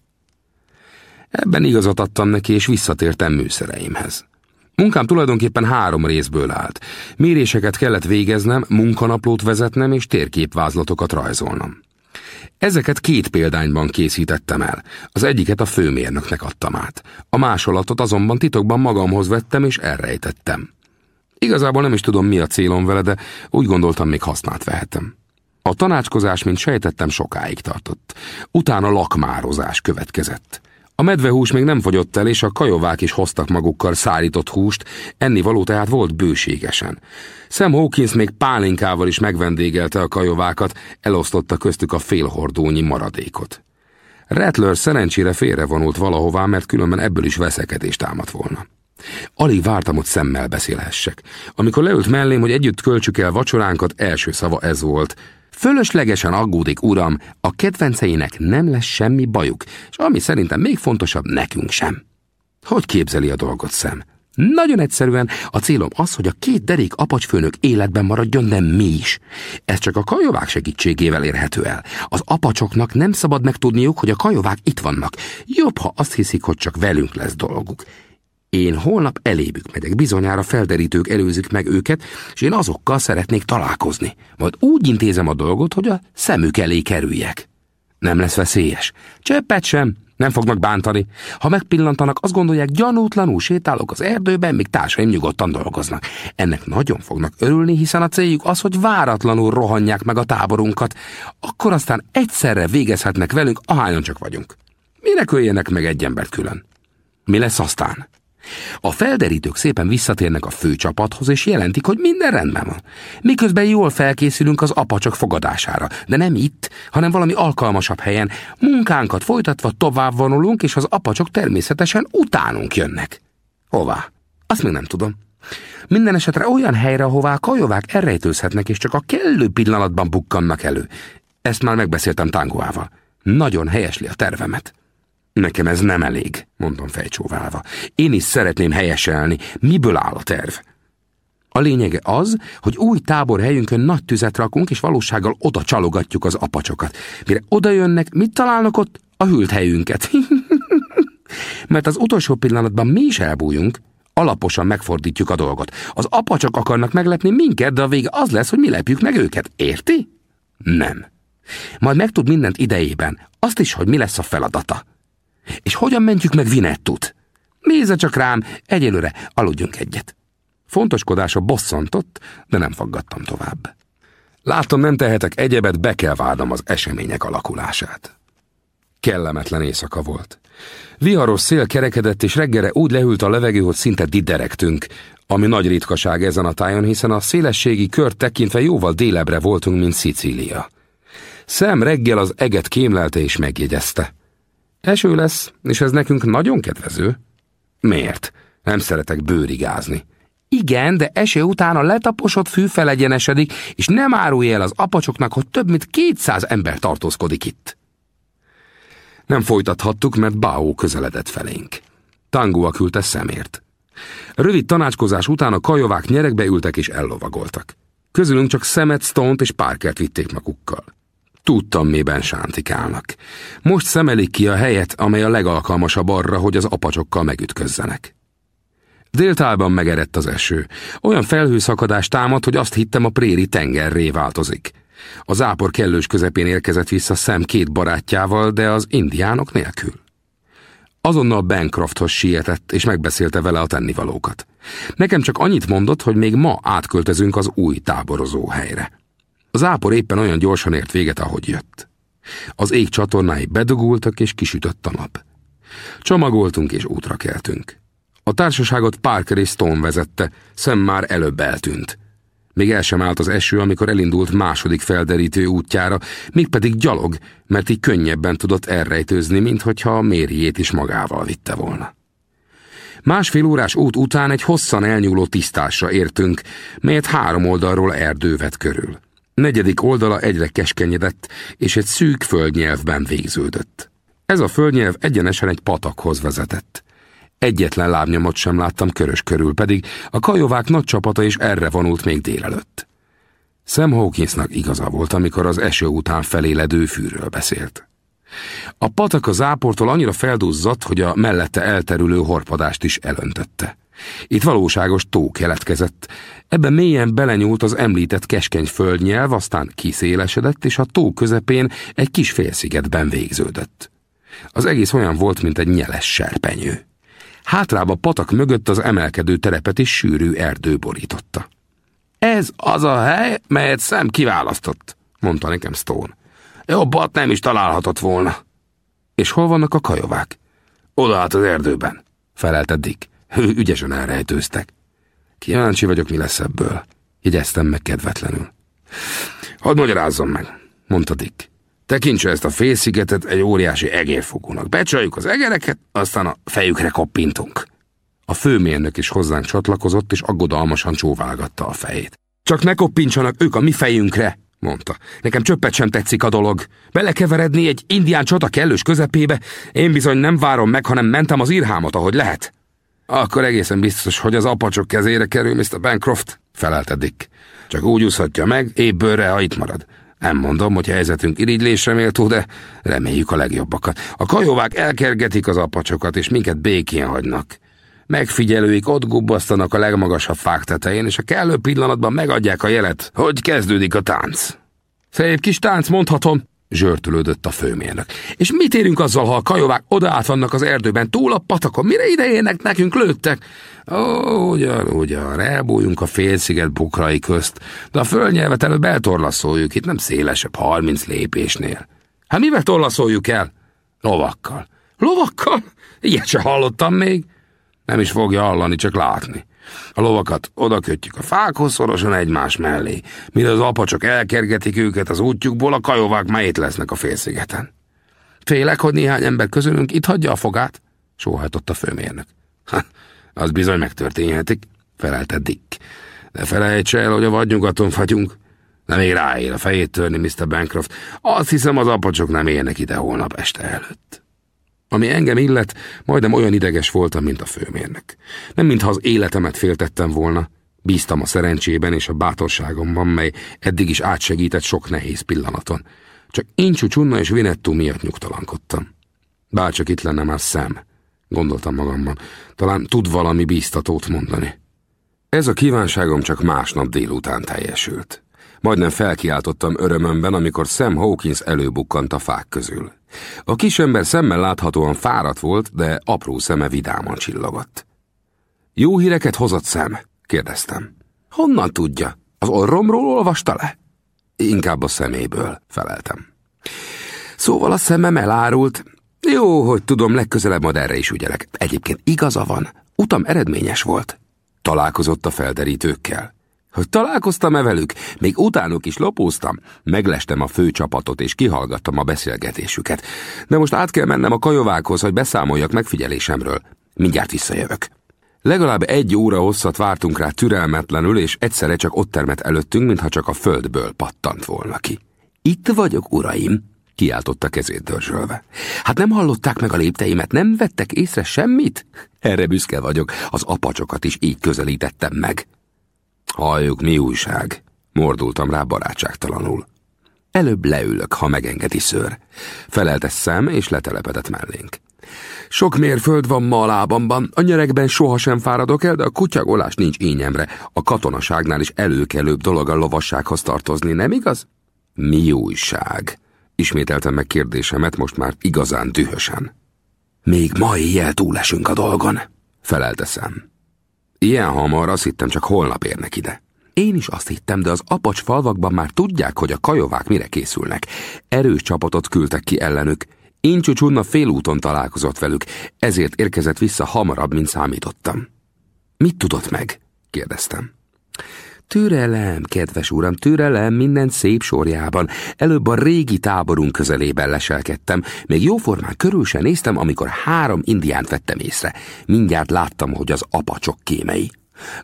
Ebben igazat adtam neki, és visszatértem műszereimhez. Munkám tulajdonképpen három részből állt. Méréseket kellett végeznem, munkanaplót vezetnem és térképvázlatokat rajzolnom. Ezeket két példányban készítettem el. Az egyiket a főmérnöknek adtam át. A másolatot azonban titokban magamhoz vettem és elrejtettem. Igazából nem is tudom, mi a célom vele, de úgy gondoltam, még hasznát vehetem. A tanácskozás, mint sejtettem, sokáig tartott. Utána lakmározás következett. A medvehús még nem fogyott el, és a kajovák is hoztak magukkal szárított húst, ennivaló tehát volt bőségesen. Sam Hawkins még pálinkával is megvendégelte a kajovákat, elosztotta köztük a félhordónyi maradékot. Rattler szerencsére félrevonult valahová, mert különben ebből is veszekedést támadt volna. Alig vártam, hogy szemmel beszélhessek. Amikor leült mellém, hogy együtt költsük el vacsoránkat, első szava ez volt. Fölöslegesen aggódik, uram, a kedvenceinek nem lesz semmi bajuk, és ami szerintem még fontosabb, nekünk sem. Hogy képzeli a dolgot szem? Nagyon egyszerűen a célom az, hogy a két derék apacsfőnök életben maradjon, de mi is. Ez csak a kajovák segítségével érhető el. Az apacsoknak nem szabad megtudniuk, hogy a kajovák itt vannak. Jobb, ha azt hiszik, hogy csak velünk lesz dolguk. Én holnap elébük megyek, bizonyára felderítők előzik meg őket, és én azokkal szeretnék találkozni. Majd úgy intézem a dolgot, hogy a szemük elé kerüljek. Nem lesz veszélyes. Cseppet sem, nem fognak bántani. Ha megpillantanak, azt gondolják, gyanútlanul sétálok az erdőben, míg társaim nyugodtan dolgoznak. Ennek nagyon fognak örülni, hiszen a céljuk az, hogy váratlanul rohanják meg a táborunkat. Akkor aztán egyszerre végezhetnek velünk, ahányan csak vagyunk. Minek öljenek meg egy embert külön? Mi lesz aztán? A felderítők szépen visszatérnek a főcsapathoz, és jelentik, hogy minden rendben van. Miközben jól felkészülünk az apacsok fogadására, de nem itt, hanem valami alkalmasabb helyen. Munkánkat folytatva tovább vonulunk, és az apacsok természetesen utánunk jönnek. Hová? Azt még nem tudom. Minden esetre olyan helyre, ahová kajovák elrejtőzhetnek, és csak a kellő pillanatban bukkannak elő. Ezt már megbeszéltem Tangoával. Nagyon helyesli a tervemet. Nekem ez nem elég, mondtam fejcsóválva. Én is szeretném helyeselni, miből áll a terv. A lényege az, hogy új táborhelyünkön nagy tüzet rakunk, és valósággal oda csalogatjuk az apacsokat. Mire oda jönnek, mit találnak ott? A hűlt helyünket. Mert az utolsó pillanatban mi is elbújunk, alaposan megfordítjuk a dolgot. Az apacsok akarnak meglepni minket, de a vége az lesz, hogy mi lepjük meg őket. Érti? Nem. Majd megtud mindent idejében. Azt is, hogy mi lesz a feladata. És hogyan mentjük meg Vinettut? Nézze csak rám, egyelőre aludjunk egyet. Fontoskodása bosszantott, de nem faggattam tovább. Láttam, nem tehetek egyebet, be kell várnom az események alakulását. Kellemetlen éjszaka volt. Viharos szél kerekedett, és reggelre úgy lehűlt a levegő, hogy szinte diderektünk, ami nagy ritkaság ezen a tájon, hiszen a szélességi kört tekintve jóval délebre voltunk, mint Szicília. Szem reggel az eget kémlelte és megjegyezte. Eső lesz, és ez nekünk nagyon kedvező. Miért? Nem szeretek bőrigázni. Igen, de eső után a letaposott fű felegyenesedik, és nem árulj el az apacsoknak, hogy több mint kétszáz ember tartózkodik itt. Nem folytathattuk, mert Báó közeledett felénk. Tangua küldte szemért. Rövid tanácskozás után a kajovák nyerekbe ültek és ellovagoltak. Közülünk csak Szemet, stone és Parkert vitték magukkal. Tudtam, miben sántikálnak. Most szemelik ki a helyet, amely a legalkalmasabb arra, hogy az apacsokkal megütközzenek. Déltálban megerett az eső. Olyan felhőszakadás támad, hogy azt hittem a préri tengerré változik. A zápor kellős közepén érkezett vissza szem két barátjával, de az indiánok nélkül. Azonnal Bancrofthoz sietett, és megbeszélte vele a tennivalókat. Nekem csak annyit mondott, hogy még ma átköltözünk az új táborozó helyre. Az ápor éppen olyan gyorsan ért véget, ahogy jött. Az ég csatornái bedugultak, és kisütött a nap. Csomagoltunk, és útra keltünk. A társaságot Parker és Stone vezette, szem már előbb eltűnt. Még el sem állt az eső, amikor elindult második felderítő útjára, mégpedig gyalog, mert így könnyebben tudott elrejtőzni, mint hogyha a mérjét is magával vitte volna. Másfél órás út után egy hosszan elnyúló tisztásra értünk, melyet három oldalról erdő vett körül. Negyedik oldala egyre keskenyedett, és egy szűk földnyelvben végződött. Ez a földnyelv egyenesen egy patakhoz vezetett. Egyetlen lábnyomot sem láttam körös körül, pedig a kajovák nagy csapata is erre vonult még délelőtt. Sam Hawkinsnak igaza volt, amikor az eső után feléledő fűről beszélt. A patak az áportól annyira felduzzadt, hogy a mellette elterülő horpadást is elöntötte. Itt valóságos tó keletkezett. Ebben mélyen belenyúlt az említett keskeny földnyelv, aztán kiszélesedett, és a tó közepén egy kis félszigetben végződött. Az egész olyan volt, mint egy nyeles serpenyő. Hátrába patak mögött az emelkedő terepet is sűrű erdő borította. Ez az a hely, melyet szem kiválasztott, mondta nekem Stone. Jobbat nem is találhatott volna. És hol vannak a kajovák? Oda át az erdőben, felelte Dick. Ő ügyesen elrejtőztek. Kíváncsi vagyok, mi lesz ebből. Jegyeztem meg kedvetlenül. Hadd magyarázzam meg, mondta Dick. Tekintse ezt a félszigetet egy óriási egérfogónak. Becsaljuk az egereket, aztán a fejükre koppintunk. A főmérnök is hozzánk csatlakozott, és aggodalmasan csóválgatta a fejét. Csak ne koppintsanak ők a mi fejünkre, mondta. Nekem csöppet sem tetszik a dolog. Belekeveredni egy indián csata kellős közepébe, én bizony nem várom meg, hanem mentem az írhámot, ahogy lehet. Akkor egészen biztos, hogy az apacsok kezére kerül, Mr. Bancroft, felelte Dick. Csak úgy úszhatja meg, épp bőrre, ha itt marad. Nem mondom, hogy helyzetünk irigylésre méltó, de reméljük a legjobbakat. A kajóvák elkergetik az apacsokat, és minket békén hagynak. Megfigyelőik ott gubbasztanak a legmagasabb fák tetején, és a kellő pillanatban megadják a jelet, hogy kezdődik a tánc. Szép kis tánc, mondhatom, zsörtölődött a főmérnök. És mit érünk azzal, ha a kajovák odaát vannak az erdőben, túl a patakon? Mire idejének nekünk lőttek? Ó, ugyan, ugyan, elbújunk a félsziget bukrai közt, de a földnyelvet előbb eltorlaszoljuk, itt nem szélesebb, harminc lépésnél. Hát mivel torlaszoljuk el? Lovakkal. Lovakkal? Ilyet se hallottam még. Nem is fogja hallani, csak látni. A lovakat oda kötjük a fákhoz szorosan egymás mellé. Mire az apacsok elkergetik őket az útjukból, a kajovák már lesznek a félszigeten. Félek, hogy néhány ember közülünk itt hagyja a fogát? Sóhajtott a főmérnök. Ha, az bizony megtörténhetik, felelte Dick. De felejts el, hogy a vadnyugaton fagyunk. Nem még ráér a fejét törni, Mr. Bancroft. Azt hiszem, az apacsok nem érnek ide holnap este előtt. Ami engem illet, majdnem olyan ideges voltam, mint a főmérnök. Nem mintha az életemet féltettem volna. Bíztam a szerencsében és a bátorságomban, mely eddig is átsegített sok nehéz pillanaton. Csak Incsú Csunna és Vinettú miatt nyugtalankodtam. Bárcsak itt lenne már szem, gondoltam magamban. Talán tud valami bíztatót mondani. Ez a kívánságom csak másnap délután teljesült. Majdnem felkiáltottam örömömben, amikor Sam Hawkins előbukkant a fák közül. A kisember szemmel láthatóan fáradt volt, de apró szeme vidáman csillogott. Jó híreket hozott szem? kérdeztem. Honnan tudja? Az orromról olvasta le? Inkább a szeméből, feleltem. Szóval a szemem elárult. Jó, hogy tudom, legközelebb majd erre is ügyelek. Egyébként igaza van, utam eredményes volt. Találkozott a felderítőkkel. Hogy találkoztam-e velük? Még utánuk is lopóztam. Meglestem a főcsapatot, és kihallgattam a beszélgetésüket. De most át kell mennem a kajovákhoz, hogy beszámoljak megfigyelésemről. Mindjárt visszajövök. Legalább egy óra hosszat vártunk rá türelmetlenül, és egyszerre csak ott termet előttünk, mintha csak a földből pattant volna ki. Itt vagyok, uraim, kiáltotta kezét dörzsölve. Hát nem hallották meg a lépteimet, nem vettek észre semmit? Erre büszke vagyok, az apacsokat is így közelítettem meg. Halljuk, mi újság? Mordultam rá barátságtalanul. Előbb leülök, ha megengedi szőr. Felelte szem, és letelepedett mellénk. Sok mérföld van ma a lábamban, a nyerekben sohasem fáradok el, de a kutyagolás nincs ínyemre. A katonaságnál is előkelőbb dolog a lovassághoz tartozni, nem igaz? Mi újság? Ismételtem meg kérdésemet most már igazán dühösen. Még ma éjjel túlesünk a dolgon, felelte szem. Ilyen hamar azt hittem, csak holnap érnek ide. Én is azt hittem, de az apacs falvakban már tudják, hogy a kajovák mire készülnek. Erős csapatot küldtek ki ellenük. Incsú Csunna félúton találkozott velük, ezért érkezett vissza hamarabb, mint számítottam. Mit tudott meg? kérdeztem. Türelem, kedves uram, türelem minden szép sorjában. Előbb a régi táborunk közelében leselkedtem, még jóformán körül sem néztem, amikor három indiánt vettem észre. Mindjárt láttam, hogy az apacsok kémei.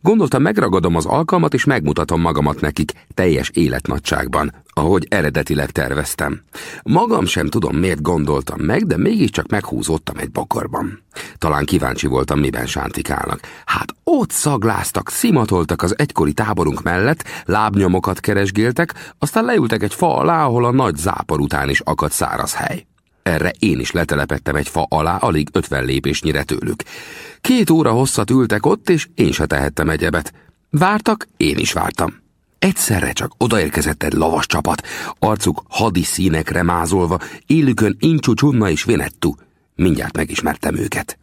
Gondoltam, megragadom az alkalmat, és megmutatom magamat nekik teljes életnagyságban, ahogy eredetileg terveztem. Magam sem tudom, miért gondoltam meg, de mégiscsak meghúzódtam egy bokorban. Talán kíváncsi voltam, miben sántikálnak. Hát ott szagláztak, szimatoltak az egykori táborunk mellett, lábnyomokat keresgéltek, aztán leültek egy fa alá, ahol a nagy zápor után is akadt száraz hely. Erre én is letelepettem egy fa alá, alig ötven lépésnyire tőlük. Két óra hosszat ültek ott, és én se tehettem egyebet. Vártak, én is vártam. Egyszerre csak odaérkezett egy lavas csapat, arcuk hadi színekre mázolva, élükön Incsú Csunna és Vinettu. Mindjárt megismertem őket.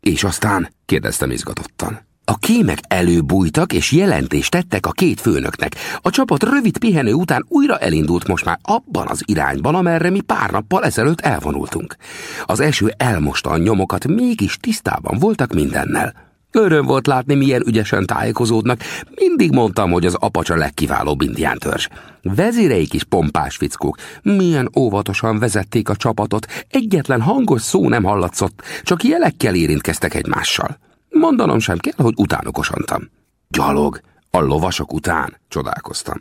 És aztán? kérdeztem izgatottan. A kémek előbújtak és jelentést tettek a két főnöknek. A csapat rövid pihenő után újra elindult most már abban az irányban, amerre mi pár nappal ezelőtt elvonultunk. Az eső elmosta a nyomokat, mégis tisztában voltak mindennel. Öröm volt látni, milyen ügyesen tájékozódnak. Mindig mondtam, hogy az apacsa legkiválóbb indiántörzs. Vezéreik is pompás fickók. Milyen óvatosan vezették a csapatot. Egyetlen hangos szó nem hallatszott, csak jelekkel érintkeztek egymással. Mondanom sem kell, hogy utánokosantam. Gyalog, a lovasok után, csodálkoztam.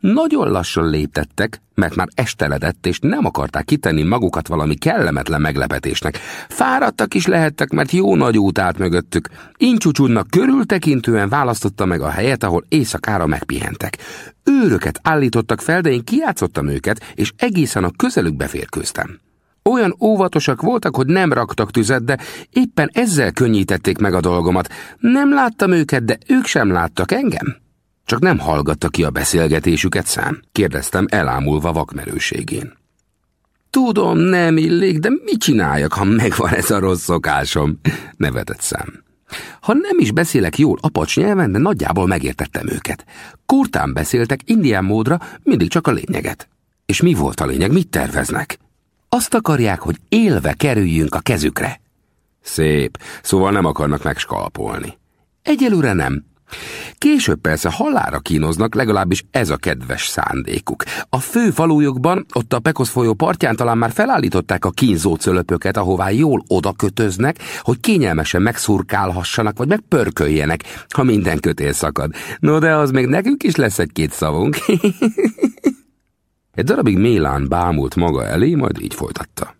Nagyon lassan léptettek, mert már esteledett, és nem akarták kitenni magukat valami kellemetlen meglepetésnek. Fáradtak is lehettek, mert jó nagy út állt mögöttük. Incsúcsúdnak körültekintően választotta meg a helyet, ahol éjszakára megpihentek. Őröket állítottak fel, de én kiátszottam őket, és egészen a közelükbe férkőztem. Olyan óvatosak voltak, hogy nem raktak tüzet, de éppen ezzel könnyítették meg a dolgomat. Nem láttam őket, de ők sem láttak engem. Csak nem hallgatta ki a beszélgetésüket szám? Kérdeztem elámulva vakmerőségén. Tudom, nem illik, de mit csináljak, ha megvan ez a rossz szokásom? Nevetett szám. Ha nem is beszélek jól apacs nyelven, de nagyjából megértettem őket. Kurtán beszéltek indián módra, mindig csak a lényeget. És mi volt a lényeg, mit terveznek? Azt akarják, hogy élve kerüljünk a kezükre. Szép, szóval nem akarnak megskalpolni. Egyelőre nem. Később persze halára kínoznak, legalábbis ez a kedves szándékuk. A fő falujukban, ott a Pekosz folyó partján talán már felállították a kínzó cölöpöket, ahová jól oda kötöznek, hogy kényelmesen megszurkálhassanak, vagy megpörköljenek, ha minden kötél szakad. No, de az még nekünk is lesz egy-két szavunk. Egy darabig Mélán bámult maga elé, majd így folytatta.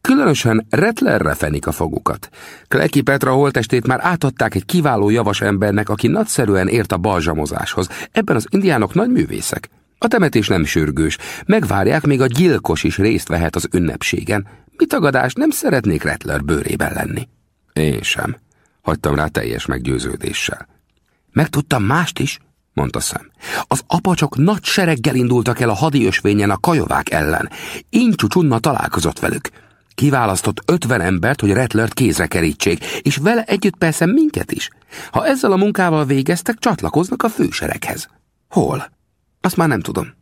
Különösen Retlerre fenik a fogukat. Kleki Petra holtestét már átadták egy kiváló javas embernek, aki nagyszerűen ért a balzsamozáshoz. Ebben az indiánok nagy művészek. A temetés nem sürgős, megvárják, még a gyilkos is részt vehet az ünnepségen. Mi tagadás, nem szeretnék Retler bőrében lenni. Én sem. Hagytam rá teljes meggyőződéssel. Megtudtam mást is, mondta szem. Az apacsok nagy sereggel indultak el a hadi ösvényen a kajovák ellen. Incsú csunna találkozott velük. Kiválasztott ötven embert, hogy Rettlert kézre kerítsék, és vele együtt persze minket is. Ha ezzel a munkával végeztek, csatlakoznak a fősereghez. Hol? Azt már nem tudom.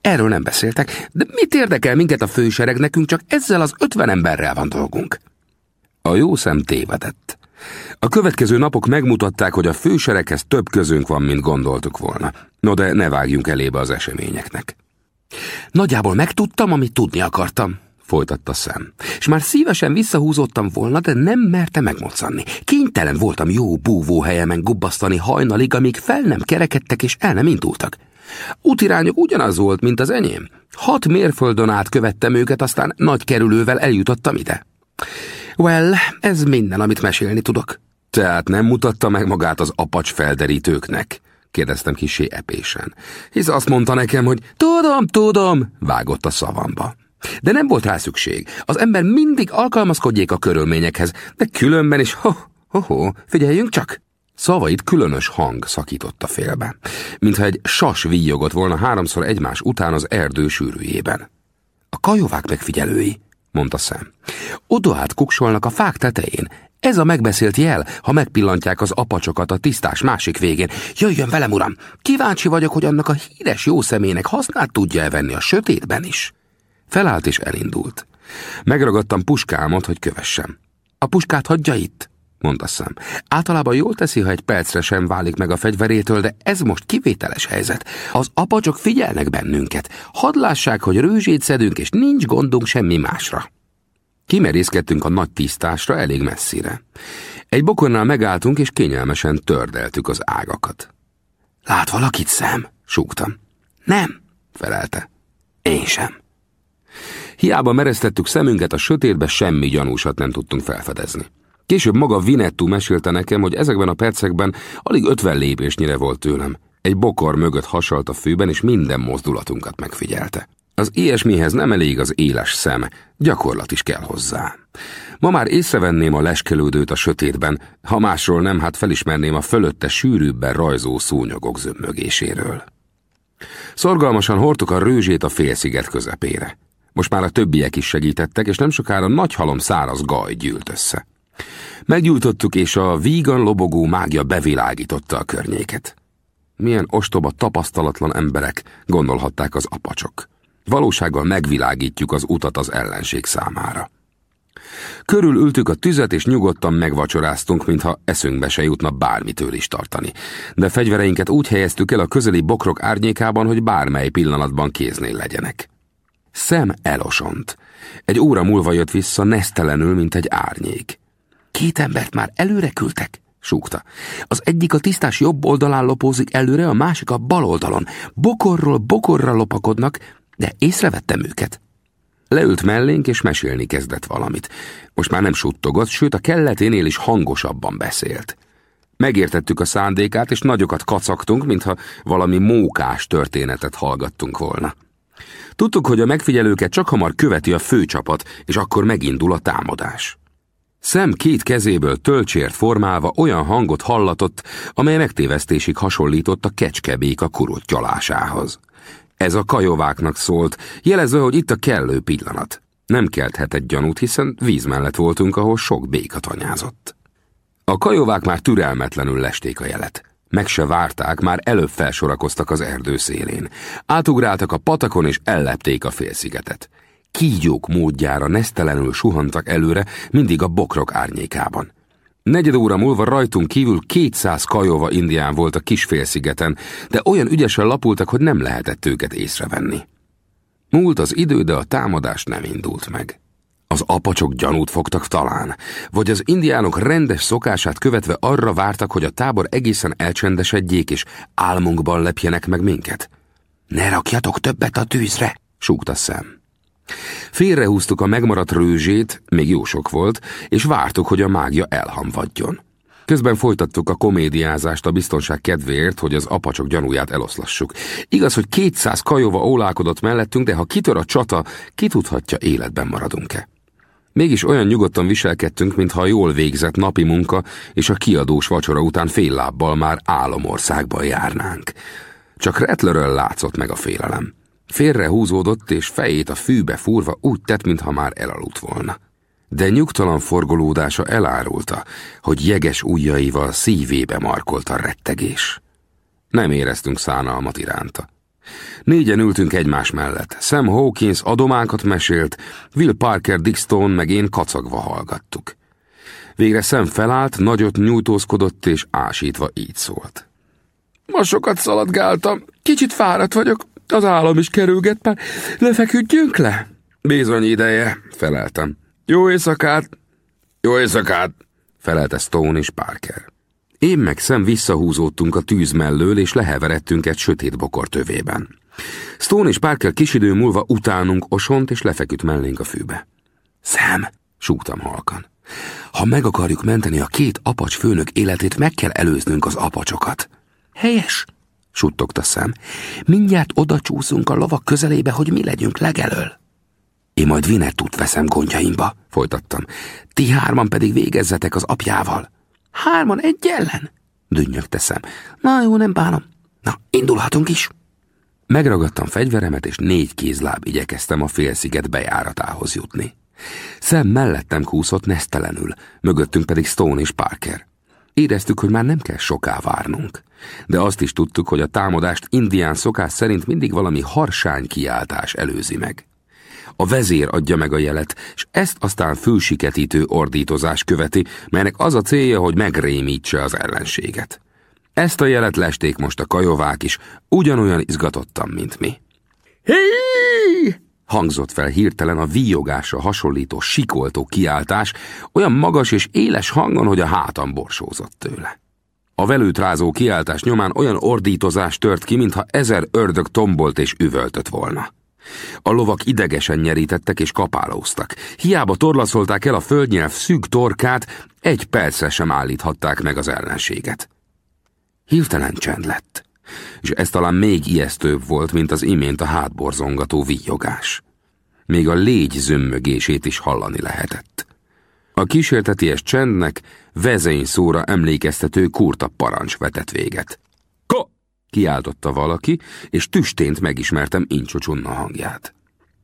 Erről nem beszéltek, de mit érdekel minket a fősereg, nekünk csak ezzel az ötven emberrel van dolgunk. A jó szem tévedett. A következő napok megmutatták, hogy a fősereghez több közünk van, mint gondoltuk volna. No de ne vágjunk elébe az eseményeknek. Nagyjából megtudtam, amit tudni akartam, folytatta szem. És már szívesen visszahúzottam volna, de nem merte megmocanni. Kénytelen voltam jó búvó helyemen gubbasztani hajnalig, amíg fel nem kerekedtek és el nem indultak. Útirányok ugyanaz volt, mint az enyém. Hat mérföldön át követtem őket, aztán nagy kerülővel eljutottam ide. Well, ez minden, amit mesélni tudok. Tehát nem mutatta meg magát az apacs felderítőknek? kérdeztem kisé epésen. Hisz azt mondta nekem, hogy tudom, tudom, vágott a szavamba. De nem volt rá szükség. Az ember mindig alkalmazkodjék a körülményekhez, de különben is, ho, ho, ho, figyeljünk csak! Szavait különös hang szakította félbe, mintha egy sas víjogott volna háromszor egymás után az erdő sűrűjében. A kajovák megfigyelői, mondta szem. Oda kuksolnak a fák tetején. Ez a megbeszélt jel, ha megpillantják az apacsokat a tisztás másik végén. Jöjjön velem, uram! Kíváncsi vagyok, hogy annak a híres jó szemének hasznát tudja-e venni a sötétben is. Felállt és elindult. Megragadtam puskámat, hogy kövessem. A puskát hagyja itt, mondta szem. Általában jól teszi, ha egy percre sem válik meg a fegyverétől, de ez most kivételes helyzet. Az apacsok figyelnek bennünket. Hadd lássák, hogy rőzsét szedünk, és nincs gondunk semmi másra. Kimerészkedtünk a nagy tisztásra elég messzire. Egy bokornál megálltunk, és kényelmesen tördeltük az ágakat. Lát valakit, szem? súgtam. Nem, felelte. Én sem. Hiába mereztettük szemünket a sötétbe, semmi gyanúsat nem tudtunk felfedezni. Később maga Vinettu mesélte nekem, hogy ezekben a percekben alig ötven lépésnyire volt tőlem. Egy bokor mögött hasalt a fűben, és minden mozdulatunkat megfigyelte. Az ilyesmihez nem elég az éles szem, gyakorlat is kell hozzá. Ma már észrevenném a leskelődőt a sötétben, ha másról nem, hát felismerném a fölötte sűrűbben rajzó szúnyogok zömmögéséről. Szorgalmasan hordtuk a rőzsét a félsziget közepére. Most már a többiek is segítettek, és nem sokára nagy halom száraz gaj gyűlt össze. Meggyújtottuk, és a vígan lobogó mágia bevilágította a környéket. Milyen ostoba, tapasztalatlan emberek, gondolhatták az apacsok. Valósággal megvilágítjuk az utat az ellenség számára. Körül ültük a tüzet, és nyugodtan megvacsoráztunk, mintha eszünkbe se jutna bármitől is tartani. De fegyvereinket úgy helyeztük el a közeli bokrok árnyékában, hogy bármely pillanatban kéznél legyenek. Szem elosont. Egy óra múlva jött vissza nesztelenül, mint egy árnyék. Két embert már előre küldtek, súgta. Az egyik a tisztás jobb oldalán lopózik előre, a másik a bal oldalon. Bokorról bokorra lopakodnak, de észrevettem őket. Leült mellénk, és mesélni kezdett valamit. Most már nem suttogott, sőt a kelleténél is hangosabban beszélt. Megértettük a szándékát, és nagyokat kacagtunk, mintha valami mókás történetet hallgattunk volna. Tudtuk, hogy a megfigyelőket csak hamar követi a főcsapat, és akkor megindul a támadás. Szem két kezéből tölcsért formálva olyan hangot hallatott, amely megtévesztésig hasonlított a kecskebék a kurut gyalásához. Ez a kajováknak szólt, jelezve, hogy itt a kellő pillanat. Nem kelthetett gyanút, hiszen víz mellett voltunk, ahol sok béka tanyázott. A kajovák már türelmetlenül lesték a jelet. Meg se várták, már előbb felsorakoztak az erdő szélén. Átugráltak a patakon és ellepték a félszigetet. Kígyók módjára nesztelenül suhantak előre, mindig a bokrok árnyékában. Negyed óra múlva rajtunk kívül 200 kajova indián volt a kisfélszigeten, de olyan ügyesen lapultak, hogy nem lehetett őket észrevenni. Múlt az idő, de a támadás nem indult meg. Az apacsok gyanút fogtak talán, vagy az indiánok rendes szokását követve arra vártak, hogy a tábor egészen elcsendesedjék, és álmunkban lepjenek meg minket. Ne rakjatok többet a tűzre, súgta szem. Félrehúztuk a megmaradt rőzsét, még jó sok volt, és vártuk, hogy a mágia elhamvadjon. Közben folytattuk a komédiázást a biztonság kedvéért, hogy az apacsok gyanúját eloszlassuk. Igaz, hogy 200 kajova ólálkodott mellettünk, de ha kitör a csata, ki tudhatja, életben maradunk-e. Mégis olyan nyugodtan viselkedtünk, mintha a jól végzett napi munka és a kiadós vacsora után fél lábbal már álomországban járnánk. Csak Rettlerről látszott meg a félelem. Félre húzódott, és fejét a fűbe fúrva úgy tett, mintha már elaludt volna. De nyugtalan forgolódása elárulta, hogy jeges ujjaival szívébe markolt a rettegés. Nem éreztünk szánalmat iránta. Négyen ültünk egymás mellett. Sam Hawkins adománkat mesélt, Will Parker Dixon meg én kacagva hallgattuk. Végre Sam felállt, nagyot nyújtózkodott és ásítva így szólt. Ma sokat szaladgáltam, kicsit fáradt vagyok, az állam is kerülget már. Lefeküdjünk le? Bizony ideje, feleltem. Jó éjszakát! Jó éjszakát! felelte Stone és Parker. Én meg szem visszahúzódtunk a tűz mellől, és leheveredtünk egy sötét bokor tövében. Stone és Parker kis idő múlva utánunk osont, és lefeküdt mellénk a fűbe. Szem, súgtam halkan. Ha meg akarjuk menteni a két apacs főnök életét, meg kell előznünk az apacsokat. Helyes, suttogta szem. Mindjárt oda csúszunk a lovak közelébe, hogy mi legyünk legelől. Én majd Vinettut veszem gondjaimba, folytattam. Ti hárman pedig végezzetek az apjával. Hárman egy ellen? Dünnyögte szem. Na jó, nem bánom. Na, indulhatunk is. Megragadtam fegyveremet, és négy kézláb igyekeztem a félsziget bejáratához jutni. Szem mellettem kúszott nesztelenül, mögöttünk pedig Stone és Parker. Éreztük, hogy már nem kell soká várnunk. De azt is tudtuk, hogy a támadást indián szokás szerint mindig valami harsány kiáltás előzi meg. A vezér adja meg a jelet, és ezt aztán fősiketítő ordítozás követi, melynek az a célja, hogy megrémítse az ellenséget. Ezt a jelet lesték most a kajovák is, ugyanolyan izgatottan, mint mi. Hé! Hangzott fel hirtelen a víjogásra hasonlító sikoltó kiáltás, olyan magas és éles hangon, hogy a hátam borsózott tőle. A velőt rázó kiáltás nyomán olyan ordítozás tört ki, mintha ezer ördög tombolt és üvöltött volna. A lovak idegesen nyerítettek és kapálóztak. Hiába torlaszolták el a földnyelv szűk torkát, egy percre sem állíthatták meg az ellenséget. Hirtelen csend lett, és ez talán még ijesztőbb volt, mint az imént a hátborzongató víjogás. Még a légy zömmögését is hallani lehetett. A kísérteties csendnek vezény szóra emlékeztető kurta parancs vetett véget. Ko! kiáltotta valaki, és tüstént megismertem Incsucsunna hangját.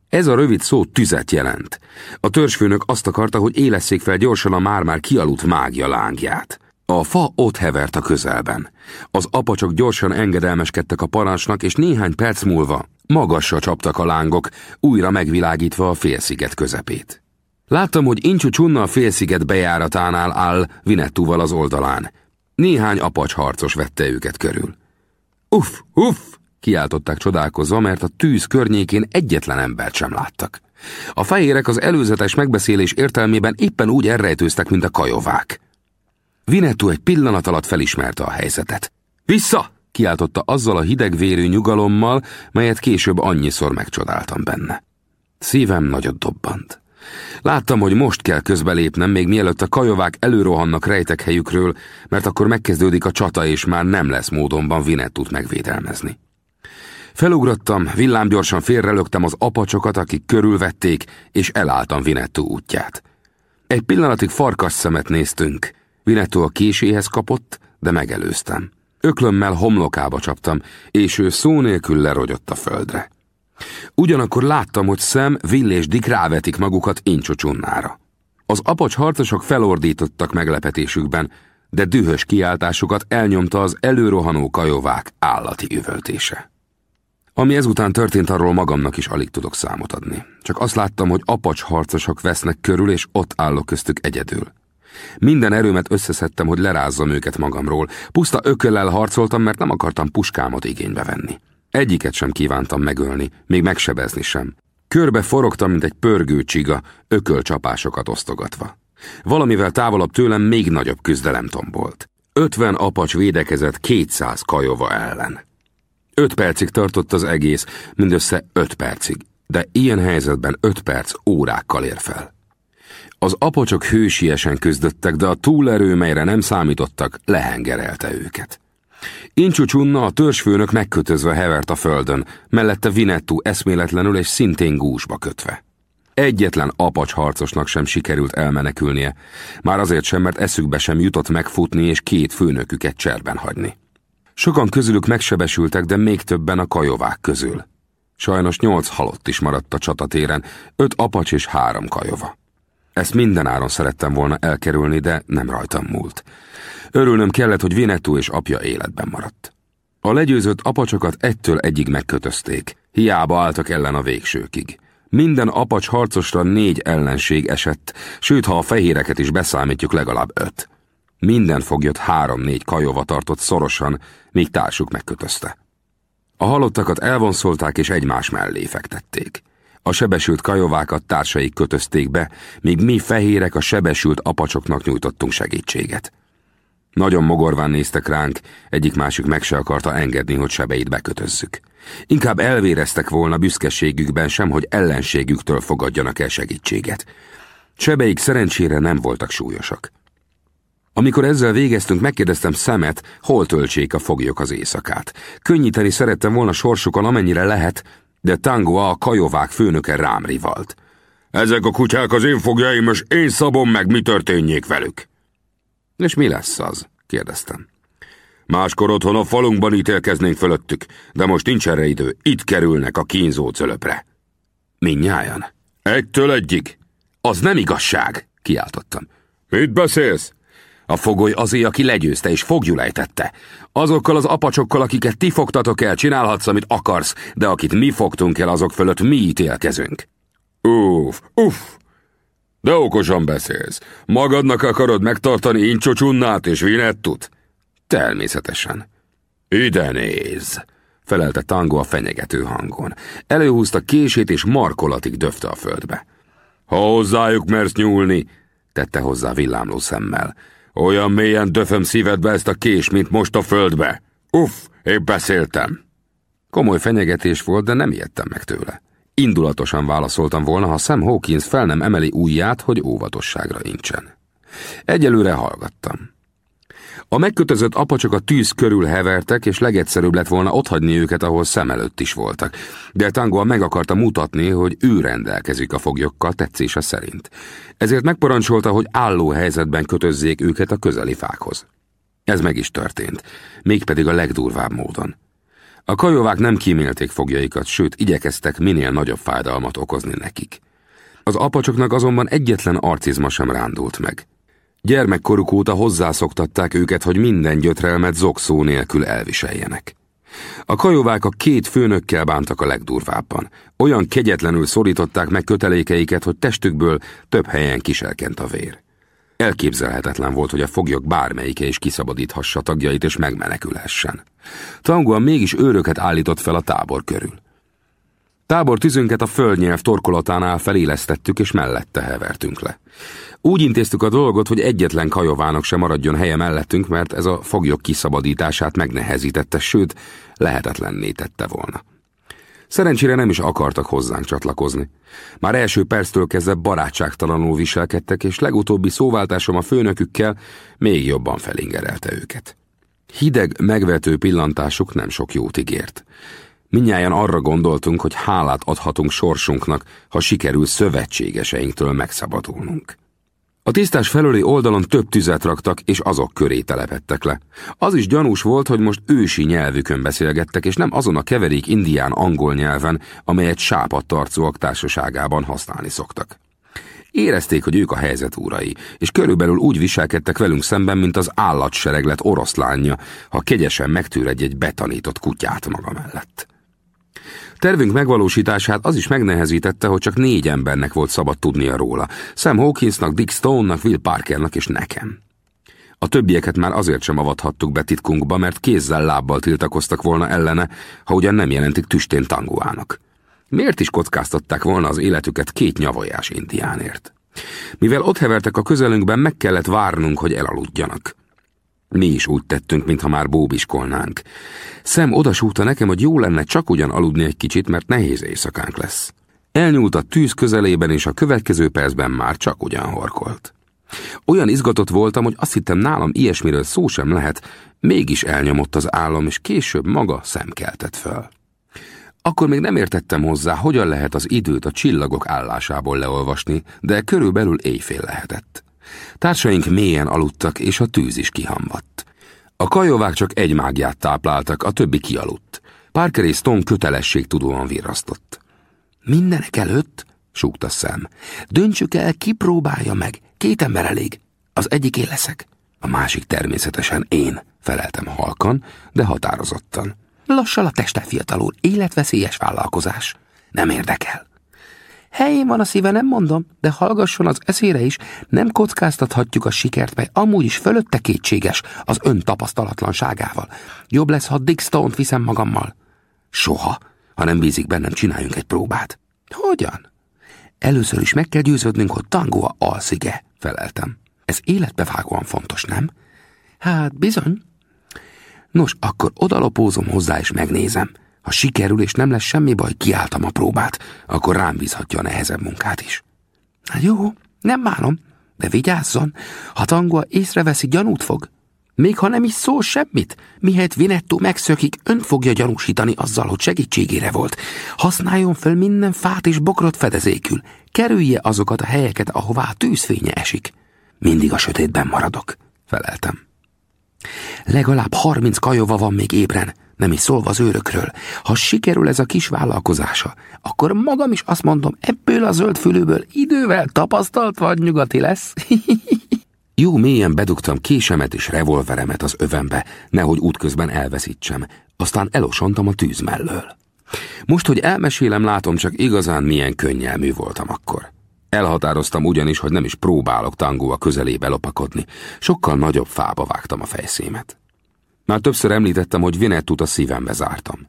Ez a rövid szó tüzet jelent. A törzsfőnök azt akarta, hogy élesszék fel gyorsan a már-már kialudt mágia lángját. A fa ott hevert a közelben. Az apacsok gyorsan engedelmeskedtek a parancsnak, és néhány perc múlva magasra csaptak a lángok, újra megvilágítva a félsziget közepét. Láttam, hogy Incsu Csunna a félsziget bejáratánál áll Vinettúval az oldalán. Néhány apacs harcos vette őket körül. Uff, uff, kiáltották csodálkozva, mert a tűz környékén egyetlen embert sem láttak. A fehérek az előzetes megbeszélés értelmében éppen úgy elrejtőztek, mint a kajovák. Vinetú egy pillanat alatt felismerte a helyzetet. Vissza! kiáltotta azzal a hidegvérű nyugalommal, melyet később annyiszor megcsodáltam benne. Szívem nagyot dobbant. Láttam, hogy most kell közbelépnem, még mielőtt a kajovák előrohannak rejtek helyükről, mert akkor megkezdődik a csata, és már nem lesz módonban Vinettut megvédelmezni. Felugrottam, villámgyorsan félrelögtem az apacsokat, akik körülvették, és elálltam Vinettú útját. Egy pillanatig farkas szemet néztünk. Vinettú a késéhez kapott, de megelőztem. Öklömmel homlokába csaptam, és ő szó nélkül lerogyott a földre. Ugyanakkor láttam, hogy Szem, Will és Dick rávetik magukat Incsucsunnára. Az apacs harcosok felordítottak meglepetésükben, de dühös kiáltásukat elnyomta az előrohanó kajovák állati üvöltése. Ami ezután történt, arról magamnak is alig tudok számot adni. Csak azt láttam, hogy apacs harcosok vesznek körül, és ott állok köztük egyedül. Minden erőmet összeszedtem, hogy lerázzam őket magamról. Puszta ököllel harcoltam, mert nem akartam puskámot igénybe venni. Egyiket sem kívántam megölni, még megsebezni sem. Körbe forogtam, mint egy pörgő csiga, ökölcsapásokat osztogatva. Valamivel távolabb tőlem még nagyobb küzdelem tombolt. Ötven apacs védekezett kétszáz kajova ellen. Öt percig tartott az egész, mindössze öt percig. de ilyen helyzetben öt perc órákkal ér fel. Az apocsok hősiesen küzdöttek, de a túlerő, melyre nem számítottak, lehengerelte őket. Incsucsunna a törzsfőnök megkötözve hevert a földön, mellette Vinettu eszméletlenül és szintén gúzsba kötve. Egyetlen apacs harcosnak sem sikerült elmenekülnie, már azért sem, mert eszükbe sem jutott megfutni és két főnöküket cserben hagyni. Sokan közülük megsebesültek, de még többen a kajovák közül. Sajnos nyolc halott is maradt a csatatéren, öt apacs és három kajova. Ezt minden áron szerettem volna elkerülni, de nem rajtam múlt. Örülnöm kellett, hogy Vinetú és apja életben maradt. A legyőzött apacsokat egytől egyig megkötözték, hiába álltak ellen a végsőkig. Minden apacs harcosra négy ellenség esett, sőt, ha a fehéreket is beszámítjuk, legalább öt. Minden foglyot három-négy kajova tartott szorosan, míg társuk megkötözte. A halottakat elvonszolták és egymás mellé fektették. A sebesült kajovákat társaik kötözték be, míg mi fehérek a sebesült apacsoknak nyújtottunk segítséget. Nagyon mogorván néztek ránk, egyik másik meg se akarta engedni, hogy sebeit bekötözzük. Inkább elvéreztek volna büszkeségükben sem, hogy ellenségüktől fogadjanak el segítséget. Sebeik szerencsére nem voltak súlyosak. Amikor ezzel végeztünk, megkérdeztem szemet, hol töltsék a foglyok az éjszakát. Könnyíteni szerettem volna sorsukon, amennyire lehet, de Tango a kajovák főnöke rám rivalt. Ezek a kutyák az én fogjaim, és én szabom meg, mi történjék velük. És mi lesz az? kérdeztem. Máskor otthon a falunkban ítélkeznénk fölöttük, de most nincs erre idő, itt kerülnek a kínzó cölöpre. Mindnyájan. Egytől egyig. Az nem igazság, kiáltottam. Mit beszélsz? A fogoly azé, aki legyőzte és fogjulejtette. Azokkal az apacsokkal, akiket ti fogtatok el, csinálhatsz, amit akarsz, de akit mi fogtunk el, azok fölött mi ítélkezünk. Uff, uff, de okosan beszélsz. Magadnak akarod megtartani Incsocsúnnát és Vinettut? Természetesen. Ide néz, felelte Tango a fenyegető hangon. Előhúzta kését és markolatig döfte a földbe. Ha hozzájuk mersz nyúlni, tette hozzá villámló szemmel. Olyan mélyen döföm szívedbe ezt a kés, mint most a földbe. Uff, épp beszéltem. Komoly fenyegetés volt, de nem ijedtem meg tőle. Indulatosan válaszoltam volna, ha Sam Hawkins fel nem emeli ujját, hogy óvatosságra incsen. Egyelőre hallgattam. A megkötözött apacsok a tűz körül hevertek, és legegyszerűbb lett volna otthagyni őket, ahol szem előtt is voltak. De Tango meg akarta mutatni, hogy ő rendelkezik a foglyokkal tetszése szerint. Ezért megparancsolta, hogy álló helyzetben kötözzék őket a közeli fákhoz. Ez meg is történt, mégpedig a legdurvább módon. A kajovák nem kímélték fogjaikat, sőt, igyekeztek minél nagyobb fájdalmat okozni nekik. Az apacsoknak azonban egyetlen arcizma sem rándult meg. Gyermekkoruk óta hozzászoktatták őket, hogy minden gyötrelmet zokszó nélkül elviseljenek. A kajovák a két főnökkel bántak a legdurvábban. Olyan kegyetlenül szorították meg kötelékeiket, hogy testükből több helyen kiselkent a vér. Elképzelhetetlen volt, hogy a foglyok bármelyike is kiszabadíthassa tagjait és megmenekülhessen. Tanguan mégis őröket állított fel a tábor körül. Tábor tüzünket a földnyelv torkolatánál felélesztettük és mellette hevertünk le. Úgy intéztük a dolgot, hogy egyetlen kajovának sem maradjon helye mellettünk, mert ez a foglyok kiszabadítását megnehezítette, sőt, lehetetlenné tette volna. Szerencsére nem is akartak hozzánk csatlakozni. Már első perctől kezdve barátságtalanul viselkedtek, és legutóbbi szóváltásom a főnökükkel még jobban felingerelte őket. Hideg, megvető pillantásuk nem sok jót ígért. Minnyáján arra gondoltunk, hogy hálát adhatunk sorsunknak, ha sikerül szövetségeseinktől megszabadulnunk. A tisztás felőli oldalon több tüzet raktak, és azok köré telepettek le. Az is gyanús volt, hogy most ősi nyelvükön beszélgettek, és nem azon a keverék indián angol nyelven, amelyet sápadt arcúak társaságában használni szoktak. Érezték, hogy ők a helyzet úrai, és körülbelül úgy viselkedtek velünk szemben, mint az állatsereglet oroszlánja, ha kegyesen megtűr egy-egy betanított kutyát maga mellett. Tervünk megvalósítását az is megnehezítette, hogy csak négy embernek volt szabad tudnia róla. Sam Hawkinsnak, Dick Stone-nak, Will Parkernak és nekem. A többieket már azért sem avathattuk be titkunkba, mert kézzel lábbal tiltakoztak volna ellene, ha ugyan nem jelentik tüstén tanguának. Miért is kockáztatták volna az életüket két nyavajás indiánért? Mivel ott hevertek a közelünkben, meg kellett várnunk, hogy elaludjanak. Mi is úgy tettünk, mintha már bóbiskolnánk. Szem odasúgta nekem, hogy jó lenne csak ugyan aludni egy kicsit, mert nehéz éjszakánk lesz. Elnyúlt a tűz közelében, és a következő percben már csak ugyan horkolt. Olyan izgatott voltam, hogy azt hittem nálam ilyesmiről szó sem lehet, mégis elnyomott az állam, és később maga szemkeltett föl. Akkor még nem értettem hozzá, hogyan lehet az időt a csillagok állásából leolvasni, de körülbelül éjfél lehetett. Társaink mélyen aludtak, és a tűz is kihamvadt. A kajovák csak egy mágiát tápláltak, a többi kialudt. Parker és Stone kötelességtudóan virrasztott. Mindenek előtt, súgta szem, döntsük el, ki próbálja meg. Két ember elég. Az egyik én leszek. A másik természetesen én, feleltem halkan, de határozottan. Lassal a teste fiatalul, életveszélyes vállalkozás. Nem érdekel. Helyén van a szíve, nem mondom, de hallgasson az eszére is, nem kockáztathatjuk a sikert, mely amúgy is fölötte kétséges az ön tapasztalatlanságával. Jobb lesz, ha Dick Stone-t viszem magammal. Soha, ha nem bízik bennem, csináljunk egy próbát. Hogyan? Először is meg kell győződnünk, hogy Tango alszige, feleltem. Ez életbevágóan fontos, nem? Hát bizony. Nos, akkor odalopózom hozzá és megnézem. Ha sikerül és nem lesz semmi baj, kiálltam a próbát, akkor rám bízhatja a nehezebb munkát is. Hát jó, nem bánom, de vigyázzon, ha Tango észreveszi, gyanút fog. Még ha nem is szól semmit, mihelyt Vinetto megszökik, ön fogja gyanúsítani azzal, hogy segítségére volt. Használjon fel minden fát és bokrot fedezékül. Kerülje azokat a helyeket, ahová a tűzfénye esik. Mindig a sötétben maradok, feleltem. Legalább harminc kajova van még ébren, nem is szólva az őrökről. Ha sikerül ez a kis vállalkozása, akkor magam is azt mondom, ebből a zöld fülőből idővel tapasztalt vagy nyugati lesz. Jó mélyen bedugtam késemet és revolveremet az övembe, nehogy útközben elveszítsem, aztán elosontam a tűz mellől. Most, hogy elmesélem, látom csak igazán milyen könnyelmű voltam akkor. Elhatároztam ugyanis, hogy nem is próbálok tangó a közelébe lopakodni. Sokkal nagyobb fába vágtam a fejszémet. Már többször említettem, hogy Vinettut a szívembe zártam.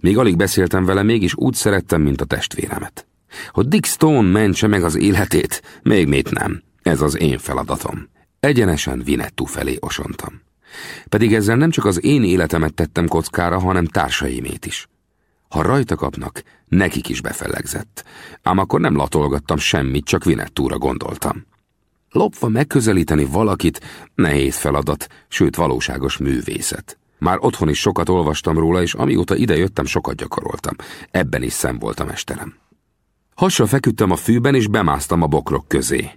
Még alig beszéltem vele, mégis úgy szerettem, mint a testvéremet. Hogy Dick Stone mentse meg az életét, még mit nem. Ez az én feladatom. Egyenesen Vinettu felé osontam. Pedig ezzel nem csak az én életemet tettem kockára, hanem társaimét is. Ha rajta kapnak, nekik is befellegzett. Ám akkor nem latolgattam semmit, csak Vinettúra gondoltam. Lopva megközelíteni valakit nehéz feladat, sőt valóságos művészet. Már otthon is sokat olvastam róla, és amióta ide jöttem, sokat gyakoroltam. Ebben is szem volt a mesterem. Hasra feküdtem a fűben, és bemásztam a bokrok közé.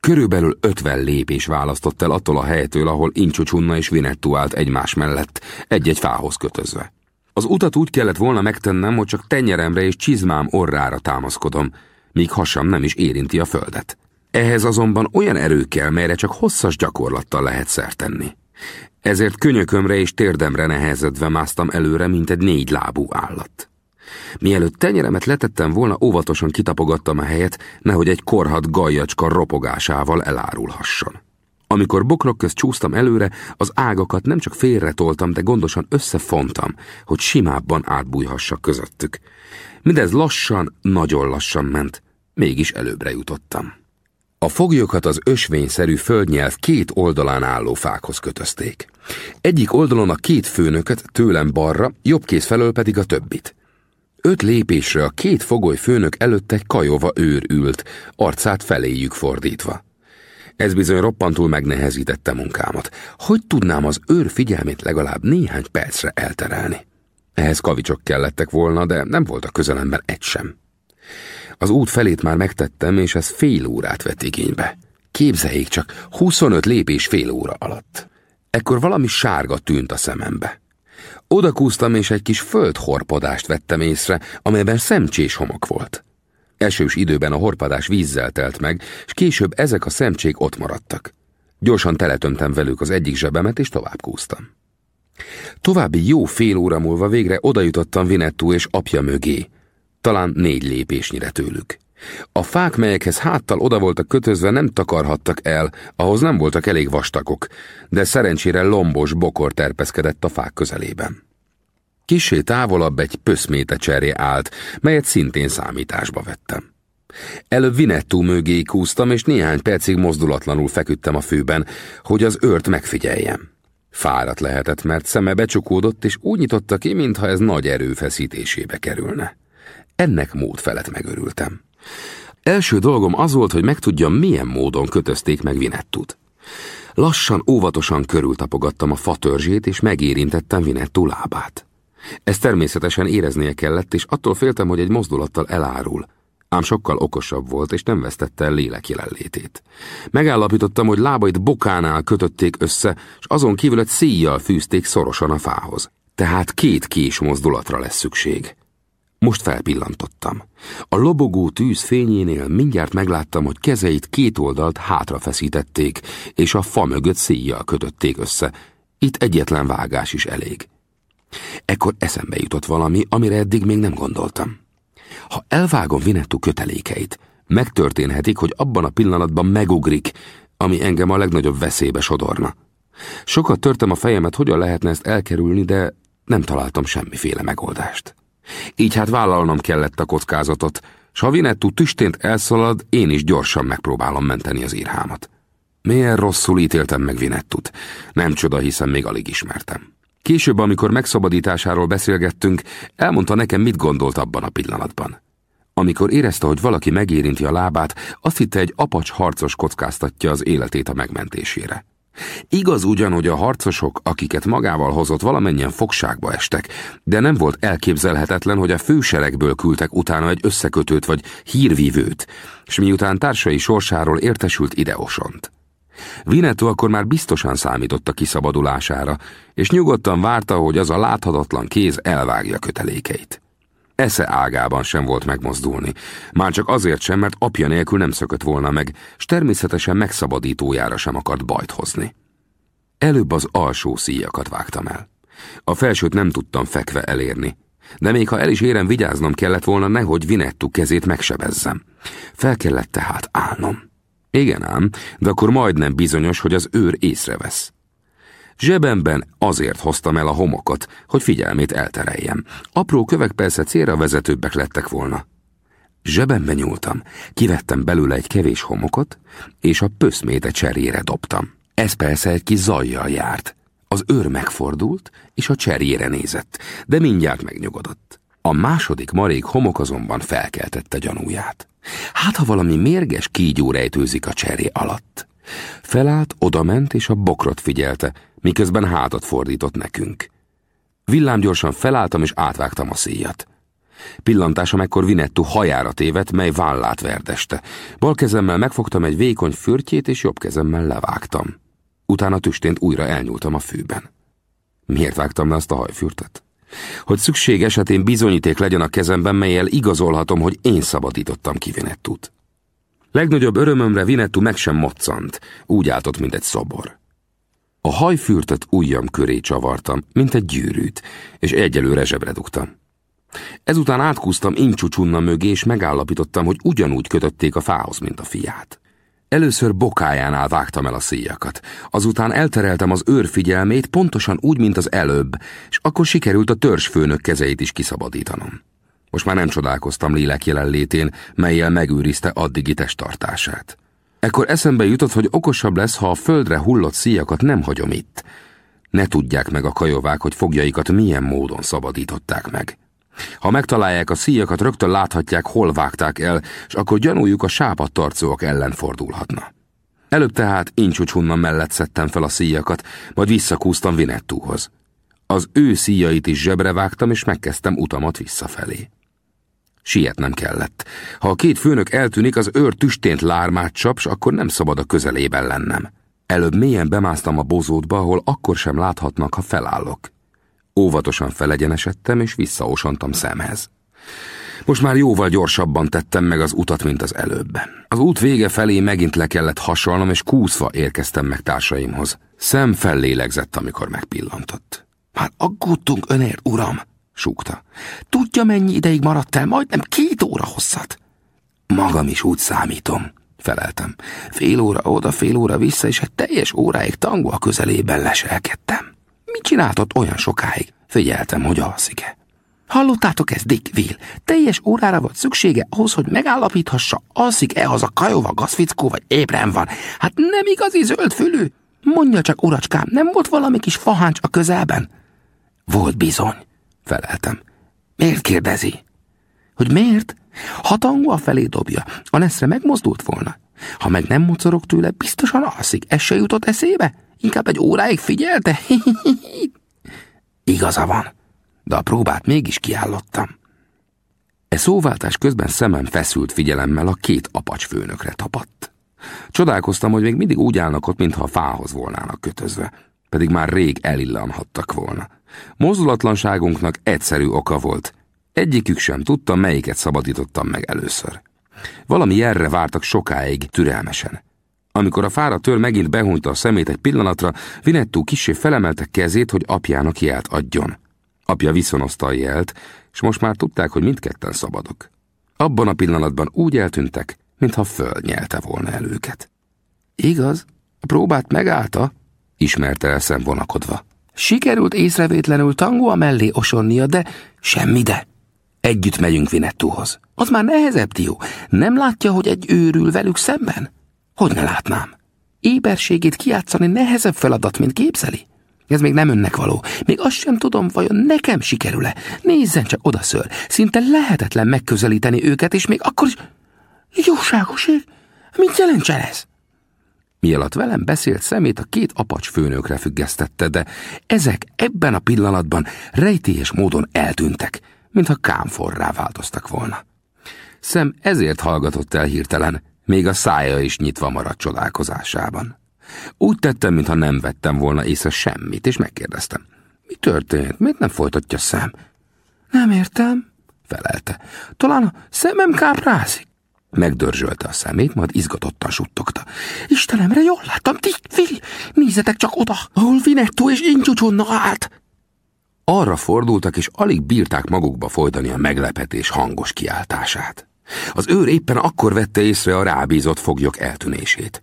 Körülbelül ötven lépés választott el attól a helytől, ahol Incsucsunna és Vinettu állt egymás mellett, egy-egy fához kötözve. Az utat úgy kellett volna megtennem, hogy csak tenyeremre és csizmám orrára támaszkodom, míg hasam nem is érinti a földet. Ehhez azonban olyan erő kell, melyre csak hosszas gyakorlattal lehet szertenni. Ezért könyökömre és térdemre nehezedve másztam előre, mint egy négy lábú állat. Mielőtt tenyeremet letettem volna, óvatosan kitapogattam a helyet, nehogy egy korhat gajjacska ropogásával elárulhasson. Amikor bokrok közt csúsztam előre, az ágakat nem csak félretoltam, de gondosan összefontam, hogy simábban átbújhassak közöttük. Mindez lassan, nagyon lassan ment, mégis előbbre jutottam. A foglyokat az ösvényszerű földnyelv két oldalán álló fákhoz kötözték. Egyik oldalon a két főnököt, tőlem balra, jobb kéz felől pedig a többit. Öt lépésre a két fogoly főnök előtt egy kajova őr ült, arcát feléjük fordítva. Ez bizony roppantul megnehezítette munkámat. Hogy tudnám az őr figyelmét legalább néhány percre elterelni? Ehhez kavicsok kellettek volna, de nem volt a közelemben egy sem. Az út felét már megtettem, és ez fél órát vett igénybe. Képzeljék csak, 25 lépés fél óra alatt. Ekkor valami sárga tűnt a szemembe. Odakúztam, és egy kis földhorpadást vettem észre, amelyben szemcsés homok volt. Esős időben a horpadás vízzel telt meg, és később ezek a szemcsék ott maradtak. Gyorsan teletömtem velük az egyik zsebemet, és tovább kúztam. További jó fél óra múlva végre odajutottam Vinettú és apja mögé, talán négy lépésnyire tőlük. A fák, melyekhez háttal oda voltak kötözve, nem takarhattak el, ahhoz nem voltak elég vastagok, de szerencsére lombos bokor terpeszkedett a fák közelében. Kisé távolabb egy pöszméte cseré állt, melyet szintén számításba vettem. Előbb Vinettú mögé kúztam, és néhány percig mozdulatlanul feküdtem a fűben, hogy az őrt megfigyeljem. Fáradt lehetett, mert szeme becsukódott, és úgy nyitotta ki, mintha ez nagy erőfeszítésébe kerülne. Ennek mód felett megörültem. Első dolgom az volt, hogy megtudjam, milyen módon kötözték meg Vinettut. Lassan, óvatosan körültapogattam a fatörzsét, és megérintettem Vinettu lábát. Ezt természetesen éreznie kellett, és attól féltem, hogy egy mozdulattal elárul. Ám sokkal okosabb volt, és nem vesztette el lélek jelenlétét. Megállapítottam, hogy lábait bokánál kötötték össze, és azon kívül egy szíjjal fűzték szorosan a fához. Tehát két kés mozdulatra lesz szükség. Most felpillantottam. A lobogó tűz fényénél mindjárt megláttam, hogy kezeit két oldalt hátra feszítették, és a fa mögött szíjjal kötötték össze. Itt egyetlen vágás is elég. Ekkor eszembe jutott valami, amire eddig még nem gondoltam. Ha elvágom Vinettu kötelékeit, megtörténhetik, hogy abban a pillanatban megugrik, ami engem a legnagyobb veszélybe sodorna. Sokat törtem a fejemet, hogyan lehetne ezt elkerülni, de nem találtam semmiféle megoldást. Így hát vállalnom kellett a kockázatot, s ha Vinettu tüstént elszalad, én is gyorsan megpróbálom menteni az írhámat. Milyen rosszul ítéltem meg Vinettut. Nem csoda, hiszen még alig ismertem. Később, amikor megszabadításáról beszélgettünk, elmondta nekem, mit gondolt abban a pillanatban. Amikor érezte, hogy valaki megérinti a lábát, azt hitte egy apacs harcos kockáztatja az életét a megmentésére. Igaz ugyan, hogy a harcosok, akiket magával hozott, valamennyien fogságba estek, de nem volt elképzelhetetlen, hogy a főseregből küldtek utána egy összekötőt vagy hírvívőt, és miután társai sorsáról értesült ideosont. Vinetto akkor már biztosan számított a kiszabadulására, és nyugodtan várta, hogy az a láthatatlan kéz elvágja kötelékeit. Esze ágában sem volt megmozdulni, már csak azért sem, mert apja nélkül nem szökött volna meg, s természetesen megszabadítójára sem akart bajt hozni. Előbb az alsó szíjakat vágtam el. A felsőt nem tudtam fekve elérni, de még ha el is érem, vigyáznom kellett volna, nehogy Vinettu kezét megsebezzem. Fel kellett tehát állnom. Igen ám, de akkor majdnem bizonyos, hogy az őr észrevesz. Zsebemben azért hoztam el a homokot, hogy figyelmét eltereljem. Apró kövek persze célra vezetőbbek lettek volna. Zsebembe nyúltam, kivettem belőle egy kevés homokot, és a pöszméte cserjére dobtam. Ez persze egy kis zajjal járt. Az őr megfordult, és a cserjére nézett, de mindjárt megnyugodott. A második marék homok azonban felkeltette gyanúját. Hát, ha valami mérges kígyó rejtőzik a cseré alatt. Felállt, odament, és a bokrot figyelte, miközben hátat fordított nekünk. Villám gyorsan felálltam, és átvágtam a szíjat. Pillantásom ekkor Vinettu hajára tévedt, mely vállát verdeste. Bal kezemmel megfogtam egy vékony fürtjét, és jobb kezemmel levágtam. Utána tüstént újra elnyúltam a fűben. Miért vágtam le azt a hajfürtet? Hogy szükség esetén bizonyíték legyen a kezemben, melyel igazolhatom, hogy én szabadítottam ki Vinettut. Legnagyobb örömömre Vinettu meg sem moccant, úgy álltott, mint egy szobor. A hajfürtet ujjam köré csavartam, mint egy gyűrűt, és egyelőre zsebre dugtam. Ezután átkúztam Incsúcsunna mögé, és megállapítottam, hogy ugyanúgy kötötték a fához, mint a fiát. Először bokájánál vágtam el a szíjakat, azután eltereltem az őr figyelmét pontosan úgy, mint az előbb, és akkor sikerült a törzsfőnök kezeit is kiszabadítanom. Most már nem csodálkoztam lélek jelenlétén, melyel megőrizte addigi testtartását. Ekkor eszembe jutott, hogy okosabb lesz, ha a földre hullott szíjakat nem hagyom itt. Ne tudják meg a kajovák, hogy fogjaikat milyen módon szabadították meg. Ha megtalálják a szíjakat, rögtön láthatják, hol vágták el, és akkor gyanújuk a sápadtarcóak ellen fordulhatna. Előbb tehát Incsúcsunna mellett szedtem fel a szíjakat, majd visszakúztam Vinettúhoz. Az ő szíjait is zsebre vágtam, és megkezdtem utamat visszafelé. Sietnem kellett. Ha a két főnök eltűnik, az őr tüstént lármát csaps, akkor nem szabad a közelében lennem. Előbb mélyen bemásztam a bozótba, ahol akkor sem láthatnak, ha felállok. Óvatosan felegyenesedtem, és visszaosantam szemhez. Most már jóval gyorsabban tettem meg az utat, mint az előbb. Az út vége felé megint le kellett hasalnom, és kúszva érkeztem meg társaimhoz. Szem fellélegzett, amikor megpillantott. Már aggódtunk önért, uram, súgta. Tudja, mennyi ideig maradt el? Majdnem két óra hosszat. Magam is úgy számítom, feleltem. Fél óra oda, fél óra vissza, és egy teljes óráig tangó a közelében leselkedtem. Mit csináltott olyan sokáig? Figyeltem, hogy alszik-e. Hallottátok ezt, Dick Will? Teljes órára volt szüksége ahhoz, hogy megállapíthassa, alszik-e az a kajova gazfickó, vagy ébren van. Hát nem igazi zöldfülű. Mondja csak, uracskám, nem volt valami kis faháncs a közelben? Volt bizony, feleltem. Miért kérdezi? Hogy miért? Ha Tango a felé dobja, a Neszre megmozdult volna. Ha meg nem mocorog tőle, biztosan alszik. Ez se jutott eszébe? Inkább egy óráig figyelte? Igaza van, de a próbát mégis kiállottam. E szóváltás közben szemem feszült figyelemmel a két apacs főnökre tapadt. Csodálkoztam, hogy még mindig úgy állnak ott, mintha a fához volnának kötözve, pedig már rég elillanhattak volna. Mozdulatlanságunknak egyszerű oka volt. Egyikük sem tudta, melyiket szabadítottam meg először. Valami jelre vártak sokáig, türelmesen. Amikor a fára tör megint behúnyta a szemét egy pillanatra, Vinettú kisé felemelte kezét, hogy apjának jelt adjon. Apja viszonozta a jelt, és most már tudták, hogy mindketten szabadok. Abban a pillanatban úgy eltűntek, mintha fölnyelte volna el őket. Igaz, a próbát megállta, ismerte el szemvonakodva. Sikerült észrevétlenül a mellé osonnia, de semmi de. Együtt megyünk Vinettúhoz. Az már nehezebb, Dio. Nem látja, hogy egy őrül velük szemben? Hogy ne látnám? Éberségét kiátszani nehezebb feladat, mint képzeli. Ez még nem önnek való. Még azt sem tudom, vajon nekem sikerül-e. Nézzen csak oda, ször. Szinte lehetetlen megközelíteni őket, és még akkor is... Jóságos ég? Mit jelentsen ez? Mi alatt velem beszélt szemét a két apacs főnökre függesztette, de ezek ebben a pillanatban rejtélyes módon eltűntek, mintha kámforrá változtak volna. Szem ezért hallgatott el hirtelen, még a szája is nyitva maradt csodálkozásában. Úgy tettem, mintha nem vettem volna észre semmit, és megkérdeztem. Mi történt? Miért nem folytatja szem? Nem értem, felelte. Talán a szemem káprázik. Megdörzsölte a szemét, majd izgatottan suttogta. Istenemre, jól láttam, ti, Fili, nézzetek csak oda, ahol Vinetto és Incsúcsonna állt. Arra fordultak, és alig bírták magukba folytani a meglepetés hangos kiáltását. Az őr éppen akkor vette észre a rábízott foglyok eltűnését.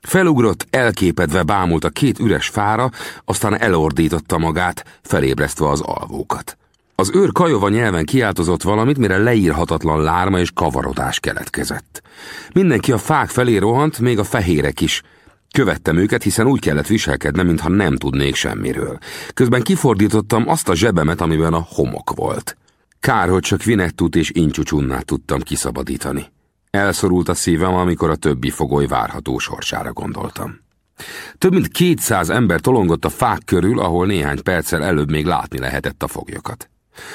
Felugrott, elképedve bámult a két üres fára, aztán elordította magát, felébresztve az alvókat. Az őr kajova nyelven kiáltozott valamit, mire leírhatatlan lárma és kavarodás keletkezett. Mindenki a fák felé rohant, még a fehérek is. Követtem őket, hiszen úgy kellett viselkednem, mintha nem tudnék semmiről. Közben kifordítottam azt a zsebemet, amiben a homok volt. Kár, hogy csak Vinettut és Incsúcsunnát tudtam kiszabadítani. Elszorult a szívem, amikor a többi fogoly várható sorsára gondoltam. Több mint kétszáz ember tolongott a fák körül, ahol néhány perccel előbb még látni lehetett a foglyokat.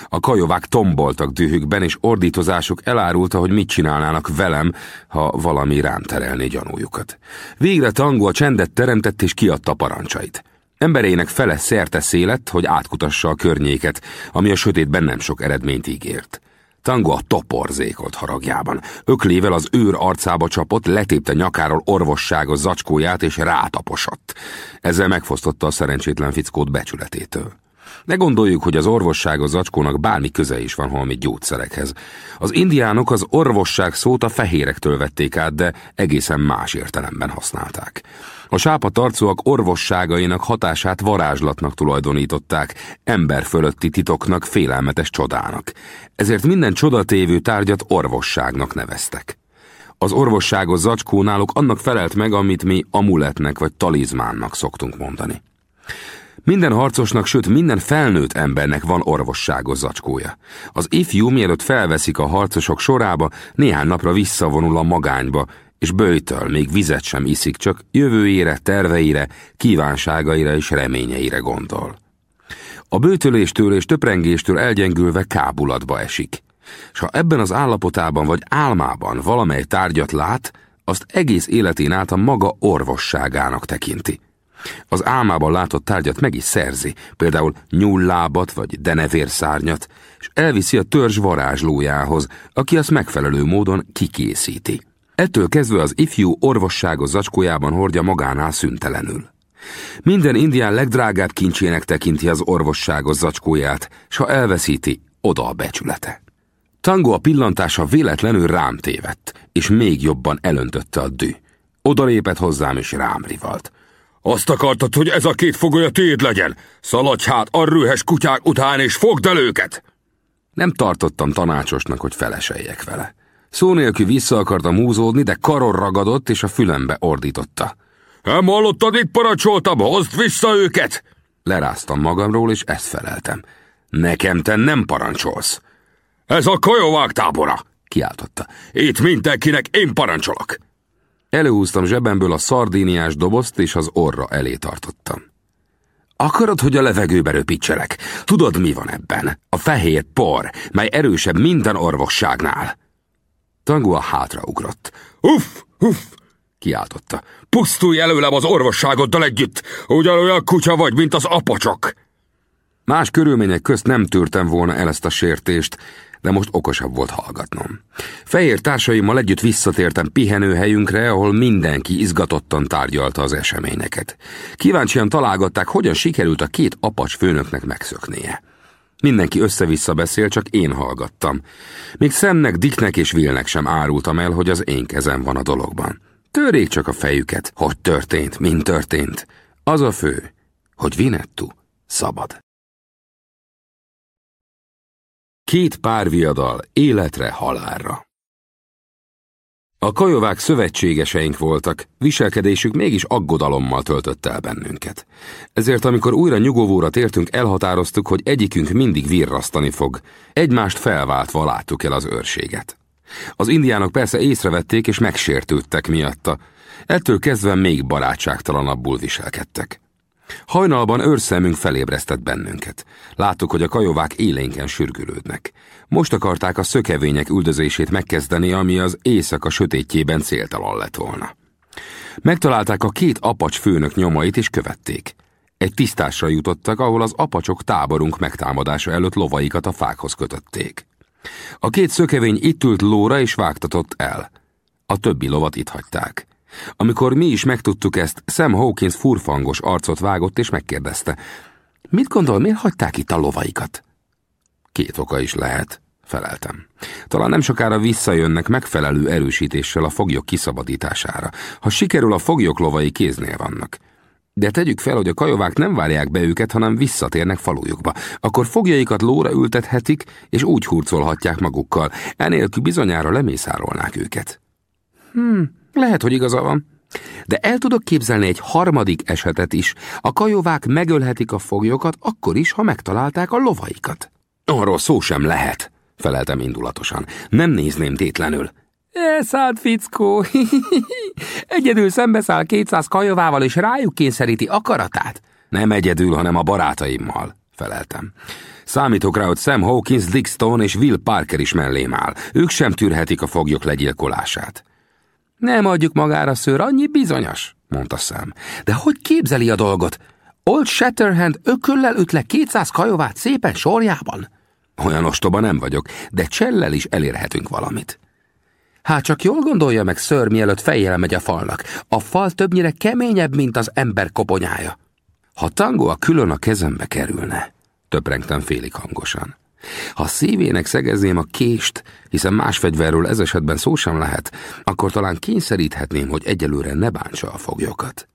A kajovák tomboltak dühükben, és ordítozásuk elárulta, hogy mit csinálnának velem, ha valami rám terelné gyanújukat. Végre Tango a csendet teremtett és kiadta parancsait. Emberének fele szerte szélet, hogy átkutassa a környéket, ami a sötétben nem sok eredményt ígért. Tango a toporzékolt haragjában. Öklével az őr arcába csapott, letépte nyakáról orvosságos zacskóját és rátaposott. Ezzel megfosztotta a szerencsétlen fickót becsületétől. Ne gondoljuk, hogy az orvosságos zacskónak bármi köze is van holmi gyógyszerekhez. Az indiánok az orvosság szót a fehérektől vették át, de egészen más értelemben használták. A sápa tarcúak orvosságainak hatását varázslatnak tulajdonították, ember fölötti titoknak, félelmetes csodának. Ezért minden csodatévő tárgyat orvosságnak neveztek. Az orvosságos zacskó náluk annak felelt meg, amit mi amuletnek vagy talizmánnak szoktunk mondani. Minden harcosnak, sőt minden felnőtt embernek van orvosságos zacskója. Az ifjú, mielőtt felveszik a harcosok sorába, néhány napra visszavonul a magányba, és bőjtől még vizet sem iszik, csak jövőjére, terveire, kívánságaira és reményeire gondol. A bőtöléstől és töprengéstől elgyengülve kábulatba esik, és ha ebben az állapotában vagy álmában valamely tárgyat lát, azt egész életén át a maga orvosságának tekinti. Az álmában látott tárgyat meg is szerzi, például nyullábat vagy denevérszárnyat, és elviszi a törzs varázslójához, aki azt megfelelő módon kikészíti. Ettől kezdve az ifjú orvosságos zacskójában hordja magánál szüntelenül. Minden indián legdrágább kincsének tekinti az orvosságos zacskóját, s ha elveszíti, oda a becsülete. Tango a pillantása véletlenül rám tévedt, és még jobban elöntötte a dű. Oda lépett hozzám, és rám rivalt. Azt akartad, hogy ez a két fogolya téd legyen? Szaladj hát a rühes kutyák után, és fogd el őket! Nem tartottam tanácsosnak, hogy feleseljek vele. Szó nélkül vissza akartam húzódni, de karon ragadott, és a fülembe ordította. Nem hallottad, mit parancsoltam? Hozd vissza őket! Leráztam magamról, és ezt feleltem. Nekem te nem parancsolsz. Ez a kajovák tábora! kiáltotta. Itt mindenkinek én parancsolok! Előhúztam zsebemből a szardíniás dobozt, és az orra elé tartottam. Akarod, hogy a levegőbe röpítselek? Tudod, mi van ebben? A fehér por, mely erősebb minden orvosságnál. Tangua hátraugrott. Uff, uff, kiáltotta. Pusztulj előlem az orvosságoddal együtt, ugyanolyan kutya vagy, mint az apacsok. Más körülmények közt nem tűrtem volna el ezt a sértést, de most okosabb volt hallgatnom. Fehér társaimmal együtt visszatértem pihenőhelyünkre, ahol mindenki izgatottan tárgyalta az eseményeket. Kíváncsian találgatták, hogyan sikerült a két apacs főnöknek megszöknie. Mindenki össze-vissza beszél, csak én hallgattam. Még Szemnek, Dicknek és Vilnek sem árultam el, hogy az én kezem van a dologban. Törjék csak a fejüket, hogy történt, mint történt. Az a fő, hogy Vinettu szabad. Két pár viadal életre halálra. A kajovák szövetségeseink voltak, viselkedésük mégis aggodalommal töltött el bennünket. Ezért, amikor újra nyugovóra tértünk, elhatároztuk, hogy egyikünk mindig virrasztani fog. Egymást felváltva láttuk el az őrséget. Az indiánok persze észrevették és megsértődtek miatta. Ettől kezdve még barátságtalanabbul viselkedtek. Hajnalban őrszemünk felébresztett bennünket. Láttuk, hogy a kajovák élénken sürgülődnek. Most akarták a szökevények üldözését megkezdeni, ami az éjszaka sötétjében céltalan lett volna. Megtalálták a két apacs főnök nyomait és követték. Egy tisztásra jutottak, ahol az apacsok táborunk megtámadása előtt lovaikat a fákhoz kötötték. A két szökevény itt ült lóra és vágtatott el. A többi lovat itt hagyták. Amikor mi is megtudtuk ezt, Sam Hawkins furfangos arcot vágott és megkérdezte. Mit gondol, miért hagyták itt a lovaikat? Két oka is lehet, feleltem. Talán nem sokára visszajönnek megfelelő erősítéssel a foglyok kiszabadítására. Ha sikerül, a foglyok lovai kéznél vannak. De tegyük fel, hogy a kajovák nem várják be őket, hanem visszatérnek falujukba. Akkor fogjaikat lóra ültethetik, és úgy hurcolhatják magukkal. Enélkül bizonyára lemészárolnák őket. Hmm, lehet, hogy igaza van. De el tudok képzelni egy harmadik esetet is. A kajovák megölhetik a foglyokat akkor is, ha megtalálták a lovaikat. Arról szó sem lehet, feleltem indulatosan. Nem nézném tétlenül. Elszállt fickó. egyedül szembeszáll 200 kajovával, és rájuk kényszeríti akaratát. Nem egyedül, hanem a barátaimmal, feleltem. Számítok rá, hogy Sam Hawkins, Dick Stone és Will Parker is mellém áll. Ők sem tűrhetik a foglyok legyilkolását. Nem adjuk magára szőr, annyi bizonyos, mondta szám. De hogy képzeli a dolgot? Old Shatterhand ököllel üt le 200 kajovát szépen sorjában? Olyan ostoba nem vagyok, de csellel is elérhetünk valamit. Hát csak jól gondolja meg ször, mielőtt fejjel megy a falnak. A fal többnyire keményebb, mint az ember koponyája. Ha tango a külön a kezembe kerülne, töprengtem félig hangosan. Ha szívének szegezném a kést, hiszen más fegyverről ez esetben szó sem lehet, akkor talán kényszeríthetném, hogy egyelőre ne bántsa a foglyokat.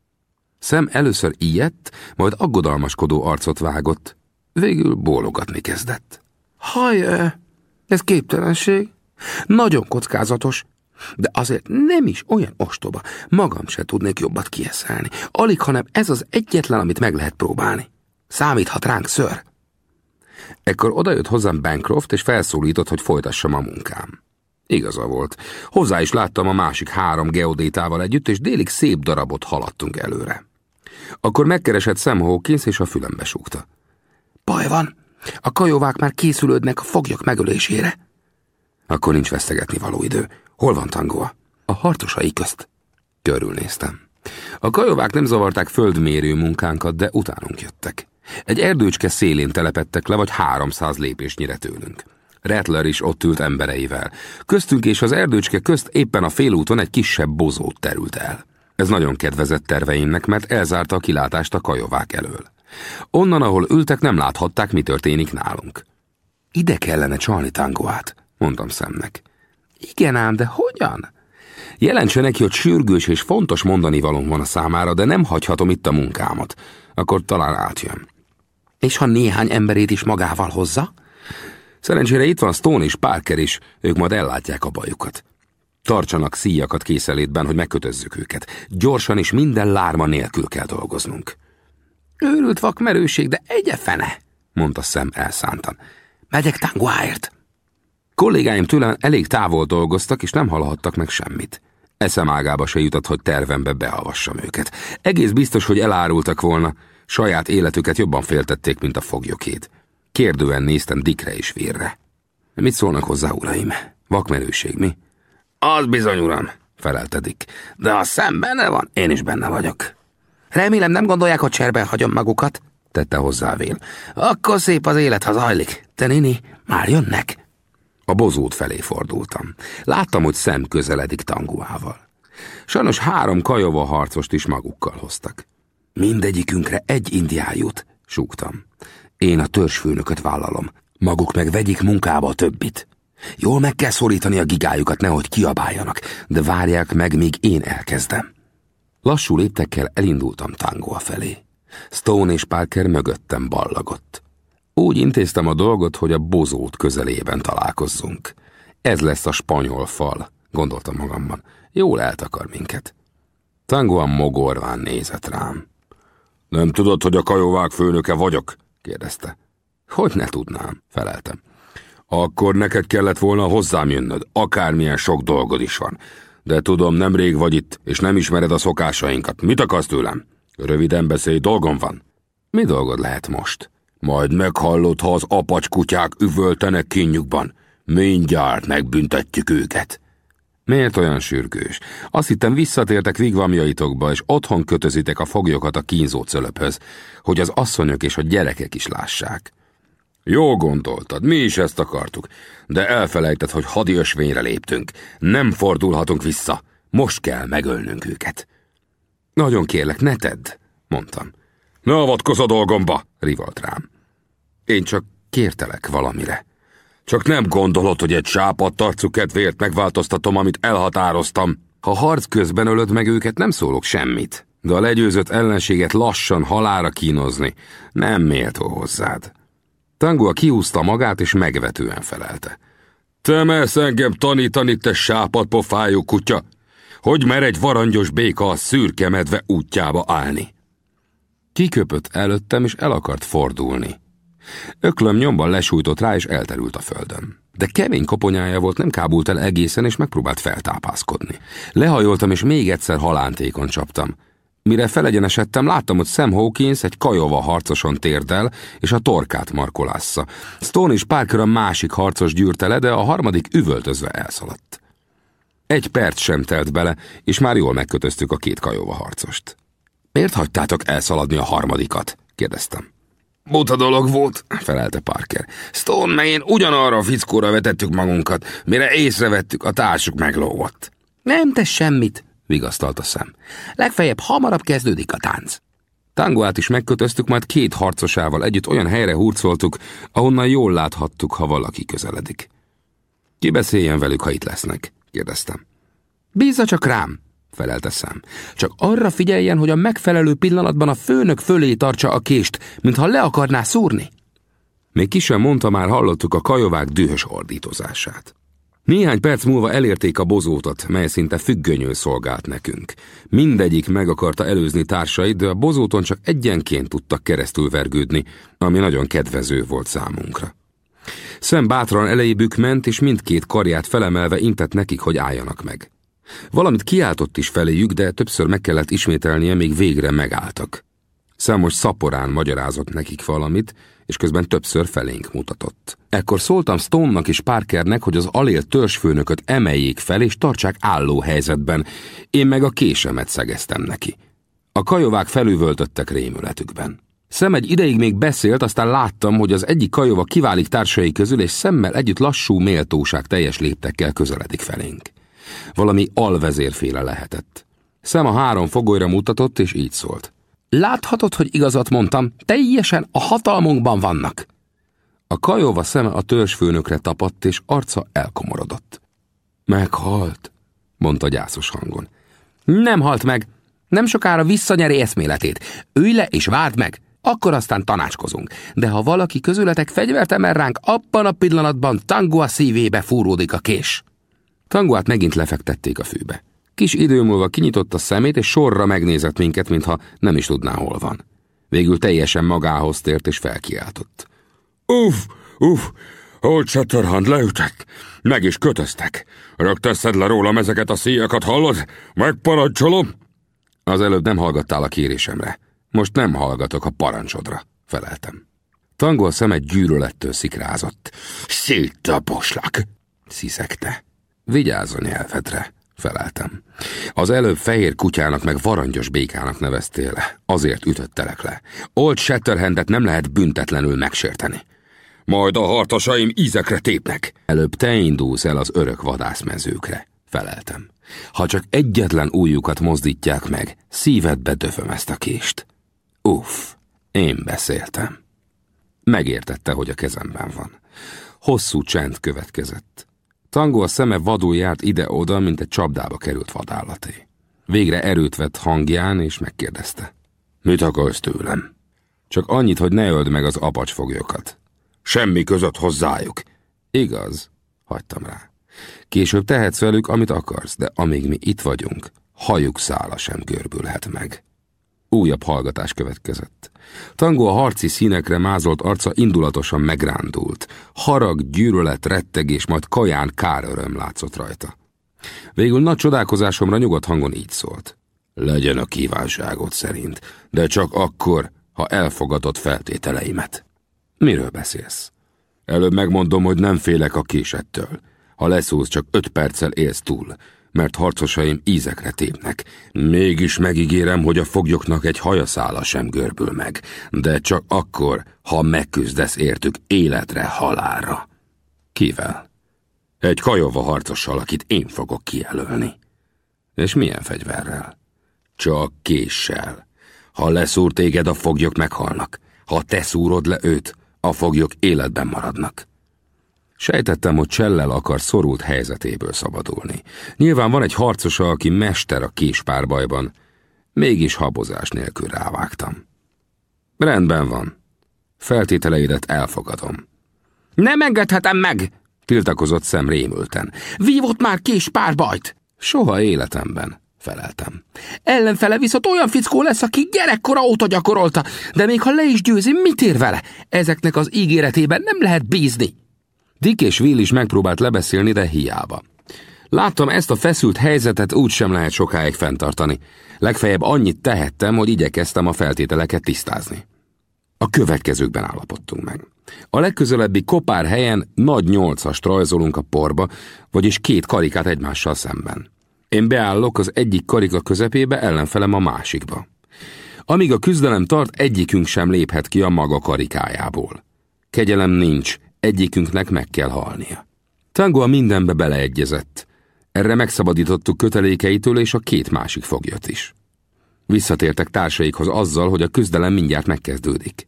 Szem először ilyet, majd aggodalmaskodó arcot vágott, végül bólogatni kezdett. Haj, ez képtelenség. Nagyon kockázatos, de azért nem is olyan ostoba. Magam se tudnék jobbat kieszelni. Alig, hanem ez az egyetlen, amit meg lehet próbálni. Számíthat ránk, ször. Ekkor odajött hozzám Bancroft, és felszólított, hogy folytassam a munkám. Igaza volt. Hozzá is láttam a másik három geodétával együtt, és délig szép darabot haladtunk előre. Akkor megkeresett Sam Hawkins, és a fülembe súgta. Baj van, a kajóvák már készülődnek a foglyok megölésére. Akkor nincs vesztegetni való idő. Hol van Tangoa? A harcosai közt. Körülnéztem. A kajóvák nem zavarták földmérő munkánkat, de utánunk jöttek. Egy erdőcske szélén telepettek le, vagy háromszáz lépésnyire tőlünk. Rattler is ott ült embereivel. Köztünk és az erdőcske közt éppen a félúton egy kisebb bozót terült el. Ez nagyon kedvezett terveimnek, mert elzárta a kilátást a kajovák elől. Onnan, ahol ültek, nem láthatták, mi történik nálunk. Ide kellene csalni tangoát, mondtam szemnek. Igen ám, de hogyan? Jelentse neki, hogy sürgős és fontos mondani valóm van a számára, de nem hagyhatom itt a munkámat. Akkor talán átjön. És ha néhány emberét is magával hozza? Szerencsére itt van Stone és Parker is, ők majd ellátják a bajukat. Tartsanak szíjakat készelétben, hogy megkötözzük őket. Gyorsan és minden lárma nélkül kell dolgoznunk. Őrült vakmerőség, de egye fene, mondta szem elszántan. Megyek Tanguáért. Kollégáim tőlem elég távol dolgoztak, és nem hallhattak meg semmit. Eszem ágába se jutott, hogy tervembe beavassam őket. Egész biztos, hogy elárultak volna, saját életüket jobban féltették, mint a foglyokét. Kérdően néztem Dikre és Vérre. Mit szólnak hozzá, uraim? Vakmerőség, mi? Az bizony, uram, feleltedik. De ha szem benne van, én is benne vagyok. Remélem nem gondolják, hogy cserben hagyom magukat, tette hozzá Vél. Akkor szép az élet, ha zajlik. Te nini, már jönnek? A bozót felé fordultam. Láttam, hogy szem közeledik tanguával. Sajnos három kajova harcost is magukkal hoztak. Mindegyikünkre egy indián jut, súgtam. Én a törzsfőnököt vállalom, maguk meg vegyik munkába a többit. Jól meg kell szorítani a gigájukat, nehogy kiabáljanak, de várják meg, míg én elkezdem. Lassú léptekkel elindultam Tangoa felé. Stone és Parker mögöttem ballagott. Úgy intéztem a dolgot, hogy a bozót közelében találkozzunk. Ez lesz a spanyol fal, gondoltam magamban. Jól eltakar minket. Tangoan mogorván nézett rám. Nem tudod, hogy a kajóvák főnöke vagyok? kérdezte. Hogy ne tudnám, feleltem. Akkor neked kellett volna hozzám jönnöd, akármilyen sok dolgod is van. De tudom, nemrég vagy itt, és nem ismered a szokásainkat. Mit akarsz tőlem? Röviden beszélj, dolgom van. Mi dolgod lehet most? Majd meghallod, ha az apacskutyák üvöltenek kínjukban. Mindjárt megbüntetjük őket. Miért olyan sürgős? Azt hittem visszatértek vigvamjaitokba, és otthon kötözitek a foglyokat a kínzó cölöphöz, hogy az asszonyok és a gyerekek is lássák. Jó gondoltad, mi is ezt akartuk, de elfelejtett, hogy hadi ösvényre léptünk. Nem fordulhatunk vissza. Most kell megölnünk őket. Nagyon kérlek, ne tedd, mondtam. Ne avatkozz a dolgomba, rivalt rám. Én csak kértelek valamire. Csak nem gondolod, hogy egy sápadt arcú kedvéért megváltoztatom, amit elhatároztam. Ha harc közben ölöd meg őket, nem szólok semmit. De a legyőzött ellenséget lassan halára kínozni nem méltó hozzád. Tangua kiúzta magát, és megvetően felelte. Te mersz engem tanítani, te sápat pofájú kutya? Hogy mer egy varangyos béka a szürke medve útjába állni? Kiköpött előttem, és el akart fordulni. Öklöm nyomban lesújtott rá, és elterült a földön. De kemény koponyája volt, nem kábult el egészen, és megpróbált feltápászkodni. Lehajoltam, és még egyszer halántékon csaptam. Mire felegyenesedtem, láttam, hogy Sam Hawkins egy kajova harcoson térdel, és a torkát markolásza. Stone és Parker a másik harcos gyűrte le, de a harmadik üvöltözve elszaladt. Egy perc sem telt bele, és már jól megkötöztük a két kajova harcost. Miért hagytátok elszaladni a harmadikat? kérdeztem. Buta dolog volt, felelte Parker. Stone meg én ugyanarra a fickóra vetettük magunkat, mire észrevettük, a társuk meglógott. Nem tesz semmit, vigasztalta szem. Legfeljebb hamarabb kezdődik a tánc. Tangoát is megkötöztük, majd két harcosával együtt olyan helyre hurcoltuk, ahonnan jól láthattuk, ha valaki közeledik. Ki beszéljen velük, ha itt lesznek? kérdeztem. Bízza csak rám, felelte szám. Csak arra figyeljen, hogy a megfelelő pillanatban a főnök fölé tartsa a kést, mintha le akarná szúrni. Még ki sem mondta, már hallottuk a kajovák dühös ordítozását. Néhány perc múlva elérték a bozótot, mely szinte függönyő szolgált nekünk. Mindegyik meg akarta előzni társait, de a bozóton csak egyenként tudtak keresztül vergődni, ami nagyon kedvező volt számunkra. Szem bátran elejébük ment, és mindkét karját felemelve intett nekik, hogy álljanak meg. Valamit kiáltott is feléjük, de többször meg kellett ismételnie, még végre megálltak. Számos szaporán magyarázott nekik valamit, és közben többször felénk mutatott. Ekkor szóltam Stone-nak és Parkernek, hogy az alél törzsfőnököt emeljék fel és tartsák álló helyzetben, én meg a késemet szegeztem neki. A kajovák felüvöltöttek rémületükben. Szem egy ideig még beszélt, aztán láttam, hogy az egyik kajova kiválik társai közül, és szemmel együtt lassú méltóság teljes léptekkel közeledik felénk. Valami alvezérféle lehetett. Szem a három fogolyra mutatott, és így szólt. Láthatod, hogy igazat mondtam, teljesen a hatalmunkban vannak. A kajova szeme a törzsfőnökre tapadt, és arca elkomorodott. Meghalt, mondta gyászos hangon. Nem halt meg. Nem sokára visszanyeri eszméletét. Ülj le és várd meg, akkor aztán tanácskozunk. De ha valaki közületek fegyvert emel ránk, abban a pillanatban Tangua szívébe fúródik a kés. Tanguát megint lefektették a fűbe. Kis idő múlva kinyitotta szemét, és sorra megnézett minket, mintha nem is tudná, hol van. Végül teljesen magához tért, és felkiáltott. Uff, uff, Old Shatterhand leütött, meg is kötöztek. Rögteszed le rólam ezeket a szíjakat, hallod? Megparancsolom! Az előbb nem hallgattál a kérésemre. Most nem hallgatok a parancsodra, feleltem. Tango a szeme gyűrölettől szikrázott. Széttaposlak, sziszegte. Vigyázz a nyelvedre, feleltem. Az előbb fehér kutyának meg varangyos békának neveztél, azért ütöttelek le. Old Shatterhandet nem lehet büntetlenül megsérteni. Majd a hartosaim ízekre tépnek. Előbb te indulsz el az örök vadászmezőkre, feleltem. Ha csak egyetlen újjukat mozdítják meg, szívedbe döföm ezt a kést. Uff, én beszéltem. Megértette, hogy a kezemben van. Hosszú csend következett. Tango a szeme vadul járt ide-oda, mint egy csapdába került vadállaté. Végre erőt vett hangján, és megkérdezte. Mit akarsz tőlem? Csak annyit, hogy ne öld meg az apacsfoglyokat. Semmi között hozzájuk. Igaz, hagytam rá. Később tehetsz velük, amit akarsz, de amíg mi itt vagyunk, hajuk szála sem görbülhet meg. Újabb hallgatás következett. Tango a harci színekre mázolt arca indulatosan megrándult. Harag, gyűrölet, rettegés, majd kaján káröröm látszott rajta. Végül nagy csodálkozásomra nyugodt hangon így szólt. Legyen a kívánságot szerint, de csak akkor, ha elfogadott feltételeimet. Miről beszélsz? Előbb megmondom, hogy nem félek a késettől. Ha leszúrsz, csak öt perccel élsz túl, mert harcosaim ízekre tépnek. Mégis megígérem, hogy a foglyoknak egy hajaszála sem görbül meg, de csak akkor, ha megküzdesz értük életre, halára. Kivel? Egy kajova harcossal, akit én fogok kijelölni. És milyen fegyverrel? Csak késsel. Ha leszúr téged, a foglyok meghalnak. Ha te szúrod le őt, a foglyok életben maradnak. Sejtettem, hogy Csellel akar szorult helyzetéből szabadulni. Nyilván van egy harcosa, aki mester a késpárbajban. Mégis habozás nélkül rávágtam. Rendben van. Feltételeidet elfogadom. Nem engedhetem meg! tiltakozott szem rémülten. Vívott már késpárbajt! Soha életemben, feleltem. Ellenfele viszont olyan fickó lesz, aki gyerekkora óta gyakorolta, de még ha le is győzi, mit ér vele? Ezeknek az ígéretében nem lehet bízni. Dick és Will is megpróbált lebeszélni, de hiába. Láttam, ezt a feszült helyzetet úgy sem lehet sokáig fenntartani. Legfeljebb annyit tehettem, hogy igyekeztem a feltételeket tisztázni. A következőkben állapodtunk meg. A legközelebbi kopár helyen nagy nyolcast rajzolunk a porba, vagyis két karikát egymással szemben. Én beállok az egyik karika közepébe, ellenfelem a másikba. Amíg a küzdelem tart, egyikünk sem léphet ki a maga karikájából. Kegyelem nincs, egyikünknek meg kell halnia. Tango a mindenbe beleegyezett. Erre megszabadítottuk kötelékeitől és a két másik foglyot is. Visszatértek társaikhoz azzal, hogy a küzdelem mindjárt megkezdődik.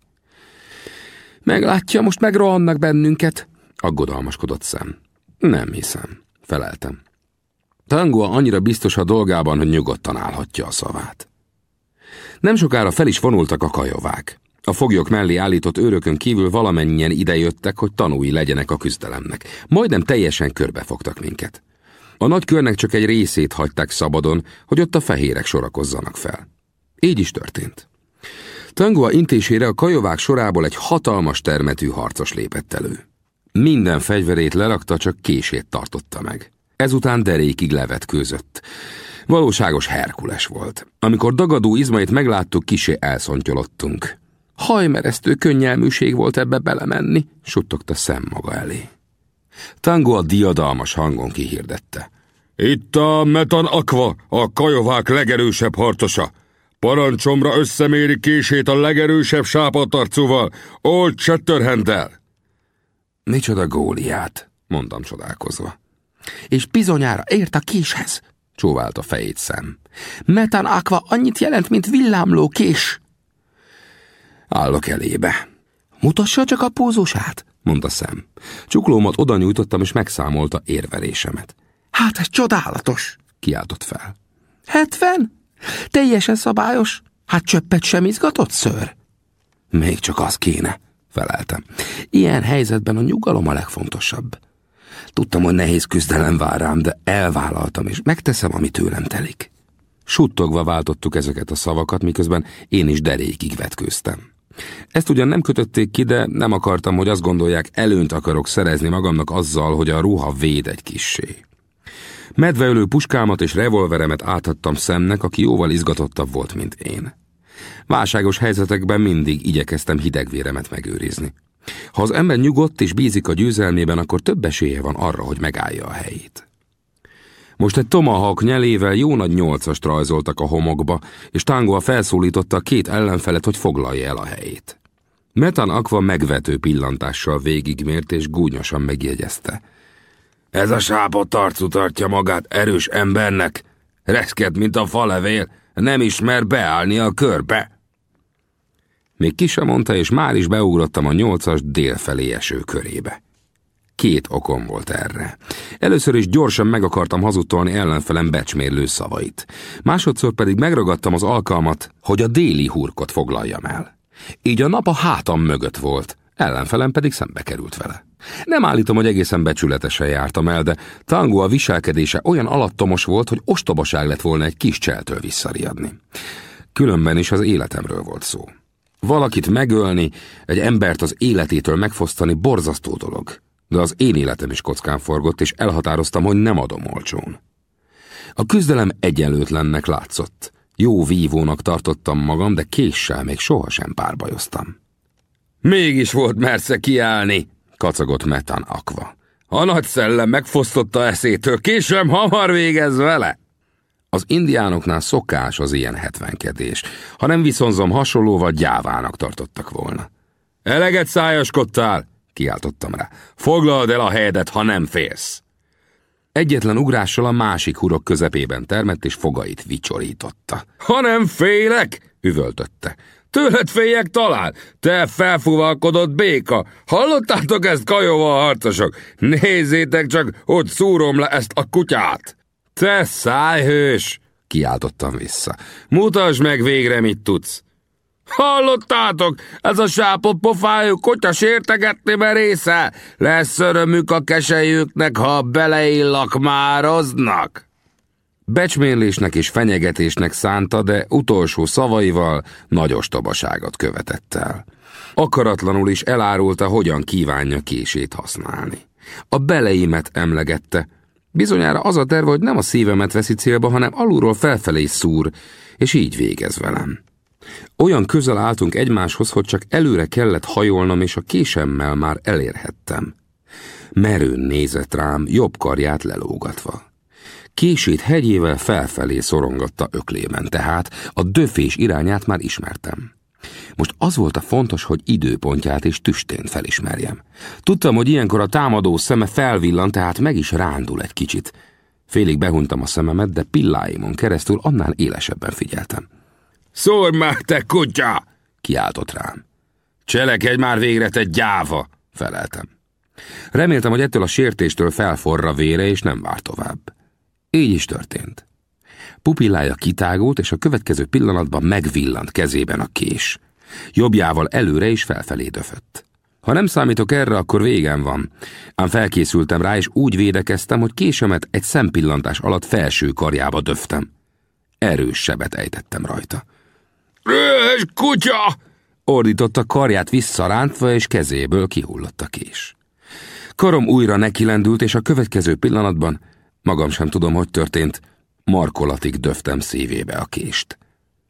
Meglátja, most megrohannak bennünket, aggodalmaskodott szem. Nem hiszem, feleltem. Tango annyira biztos a dolgában, hogy nyugodtan állhatja a szavát. Nem sokára fel is vonultak a kajovák. A foglyok mellé állított őrökön kívül valamennyien idejöttek, hogy tanúi legyenek a küzdelemnek. Majdnem teljesen körbefogtak minket. A nagy körnek csak egy részét hagyták szabadon, hogy ott a fehérek sorakozzanak fel. Így is történt. Tangua intésére a kajovák sorából egy hatalmas termetű harcos lépett elő. Minden fegyverét lerakta, csak kését tartotta meg. Ezután derékig levetkőzött. Valóságos Herkules volt. Amikor dagadó izmait megláttuk, kisé elszontyolottunk. Hajmeresztő könnyelműség volt ebbe belemenni, suttogta szem maga elé. Tango a diadalmas hangon kihirdette. Itt a Metan Aqua, a kajovák legerősebb harcosa. Parancsomra összeméri kését a legerősebb sápatarcúval, Old Shatterhandel. Micsoda góliát, mondtam csodálkozva. És bizonyára ért a késhez, csóvált a fejét szem. Metan Aqua annyit jelent, mint villámló kés. Állok elébe. Mutassa csak a pózósát, mondta szem. Csuklómat oda nyújtottam, és megszámolta érvelésemet. Hát ez csodálatos, kiáltott fel. Hetven? Teljesen szabályos? Hát csöppet sem izgatott, ször? Még csak az kéne, feleltem. Ilyen helyzetben a nyugalom a legfontosabb. Tudtam, hogy nehéz küzdelem vár rám, de elvállaltam, és megteszem, ami tőlem telik. Suttogva váltottuk ezeket a szavakat, miközben én is derékig vetkőztem. Ezt ugyan nem kötötték ki, de nem akartam, hogy azt gondolják, előnyt akarok szerezni magamnak azzal, hogy a ruha véd egy kissé. Medveölő puskámat és revolveremet átadtam szemnek, aki jóval izgatottabb volt, mint én. Válságos helyzetekben mindig igyekeztem hidegvéremet megőrizni. Ha az ember nyugodt és bízik a győzelmében, akkor több esélye van arra, hogy megállja a helyét. Most egy tomahawk nyelével jó nagy nyolcast rajzoltak a homokba, és Tango felszólította a két ellenfelet, hogy foglalja el a helyét. Metan Aqua megvető pillantással végigmért és gúnyosan megjegyezte. Ez a sápot arcú tartja magát erős embernek, reszked, mint a falevél, nem ismer beállni a körbe. Még ki sem mondta, és már is beugrottam a nyolcas délfelé eső körébe. Két okom volt erre. Először is gyorsan meg akartam hazudtolni ellenfelem becsmérlő szavait. Másodszor pedig megragadtam az alkalmat, hogy a déli hurkot foglaljam el. Így a nap a hátam mögött volt, ellenfelem pedig szembe került vele. Nem állítom, hogy egészen becsületesen jártam el, de Tango a viselkedése olyan alattomos volt, hogy ostobaság lett volna egy kis cseltől visszariadni. Különben is az életemről volt szó. Valakit megölni, egy embert az életétől megfosztani borzasztó dolog, de az én életem is kockán forgott, és elhatároztam, hogy nem adom olcsón. A küzdelem egyenlőtlennek látszott. Jó vívónak tartottam magam, de késsel még sohasem párbajoztam. Mégis volt mersze kiállni, kacagott Metan Akva. A nagy szellem megfosztotta eszétől, később hamar végez vele. Az indiánoknál szokás az ilyen hetvenkedés, ha nem viszonzom hasonlóval gyávának tartottak volna. Eleget szájaskodtál, kiáltottam rá. Foglald el a helyedet, ha nem félsz. Egyetlen ugrással a másik hurok közepében termett, és fogait vicsorította. Ha nem félek, üvöltötte. Tőled féljek talán, te felfuvalkodott béka. Hallottátok ezt kajóval harcosok? Nézzétek csak, hogy szúrom le ezt a kutyát. Te szájhős, kiáltottam vissza. Mutasd meg végre, mit tudsz. Hallottátok? Ez a sápot pofájú kutya sértegetni merésze? Lesz örömük a kesejüknek, ha beleillakmároznak? Becsmérlésnek és fenyegetésnek szánta, de utolsó szavaival nagy ostobaságot követett el. Akaratlanul is elárulta, hogyan kívánja kését használni. A beleimet emlegette. Bizonyára az a terve, hogy nem a szívemet veszi célba, hanem alulról felfelé szúr, és így végez velem. Olyan közel álltunk egymáshoz, hogy csak előre kellett hajolnom, és a késemmel már elérhettem. Merőn nézett rám, jobb karját lelógatva. Kését hegyével felfelé szorongatta öklében, tehát a döfés irányát már ismertem. Most az volt a fontos, hogy időpontját és tüstént felismerjem. Tudtam, hogy ilyenkor a támadó szeme felvillan, tehát meg is rándul egy kicsit. Félig behuntam a szememet, de pilláimon keresztül annál élesebben figyeltem. Szólj már, te kutya! kiáltott rám. Cselekedj már végre, te gyáva! feleltem. Reméltem, hogy ettől a sértéstől felforra vére, és nem vár tovább. Így is történt. Pupillája kitágult, és a következő pillanatban megvillant kezében a kés. Jobbjával előre és felfelé döfött. Ha nem számítok erre, akkor végem van. Ám felkészültem rá, és úgy védekeztem, hogy késemet egy szempillantás alatt felső karjába döftem. Erős sebet ejtettem rajta. Röhös kutya! Ordította karját visszarántva, és kezéből kihullott a kés. Karom újra nekilendült, és a következő pillanatban, magam sem tudom, hogy történt, markolatig döftem szívébe a kést.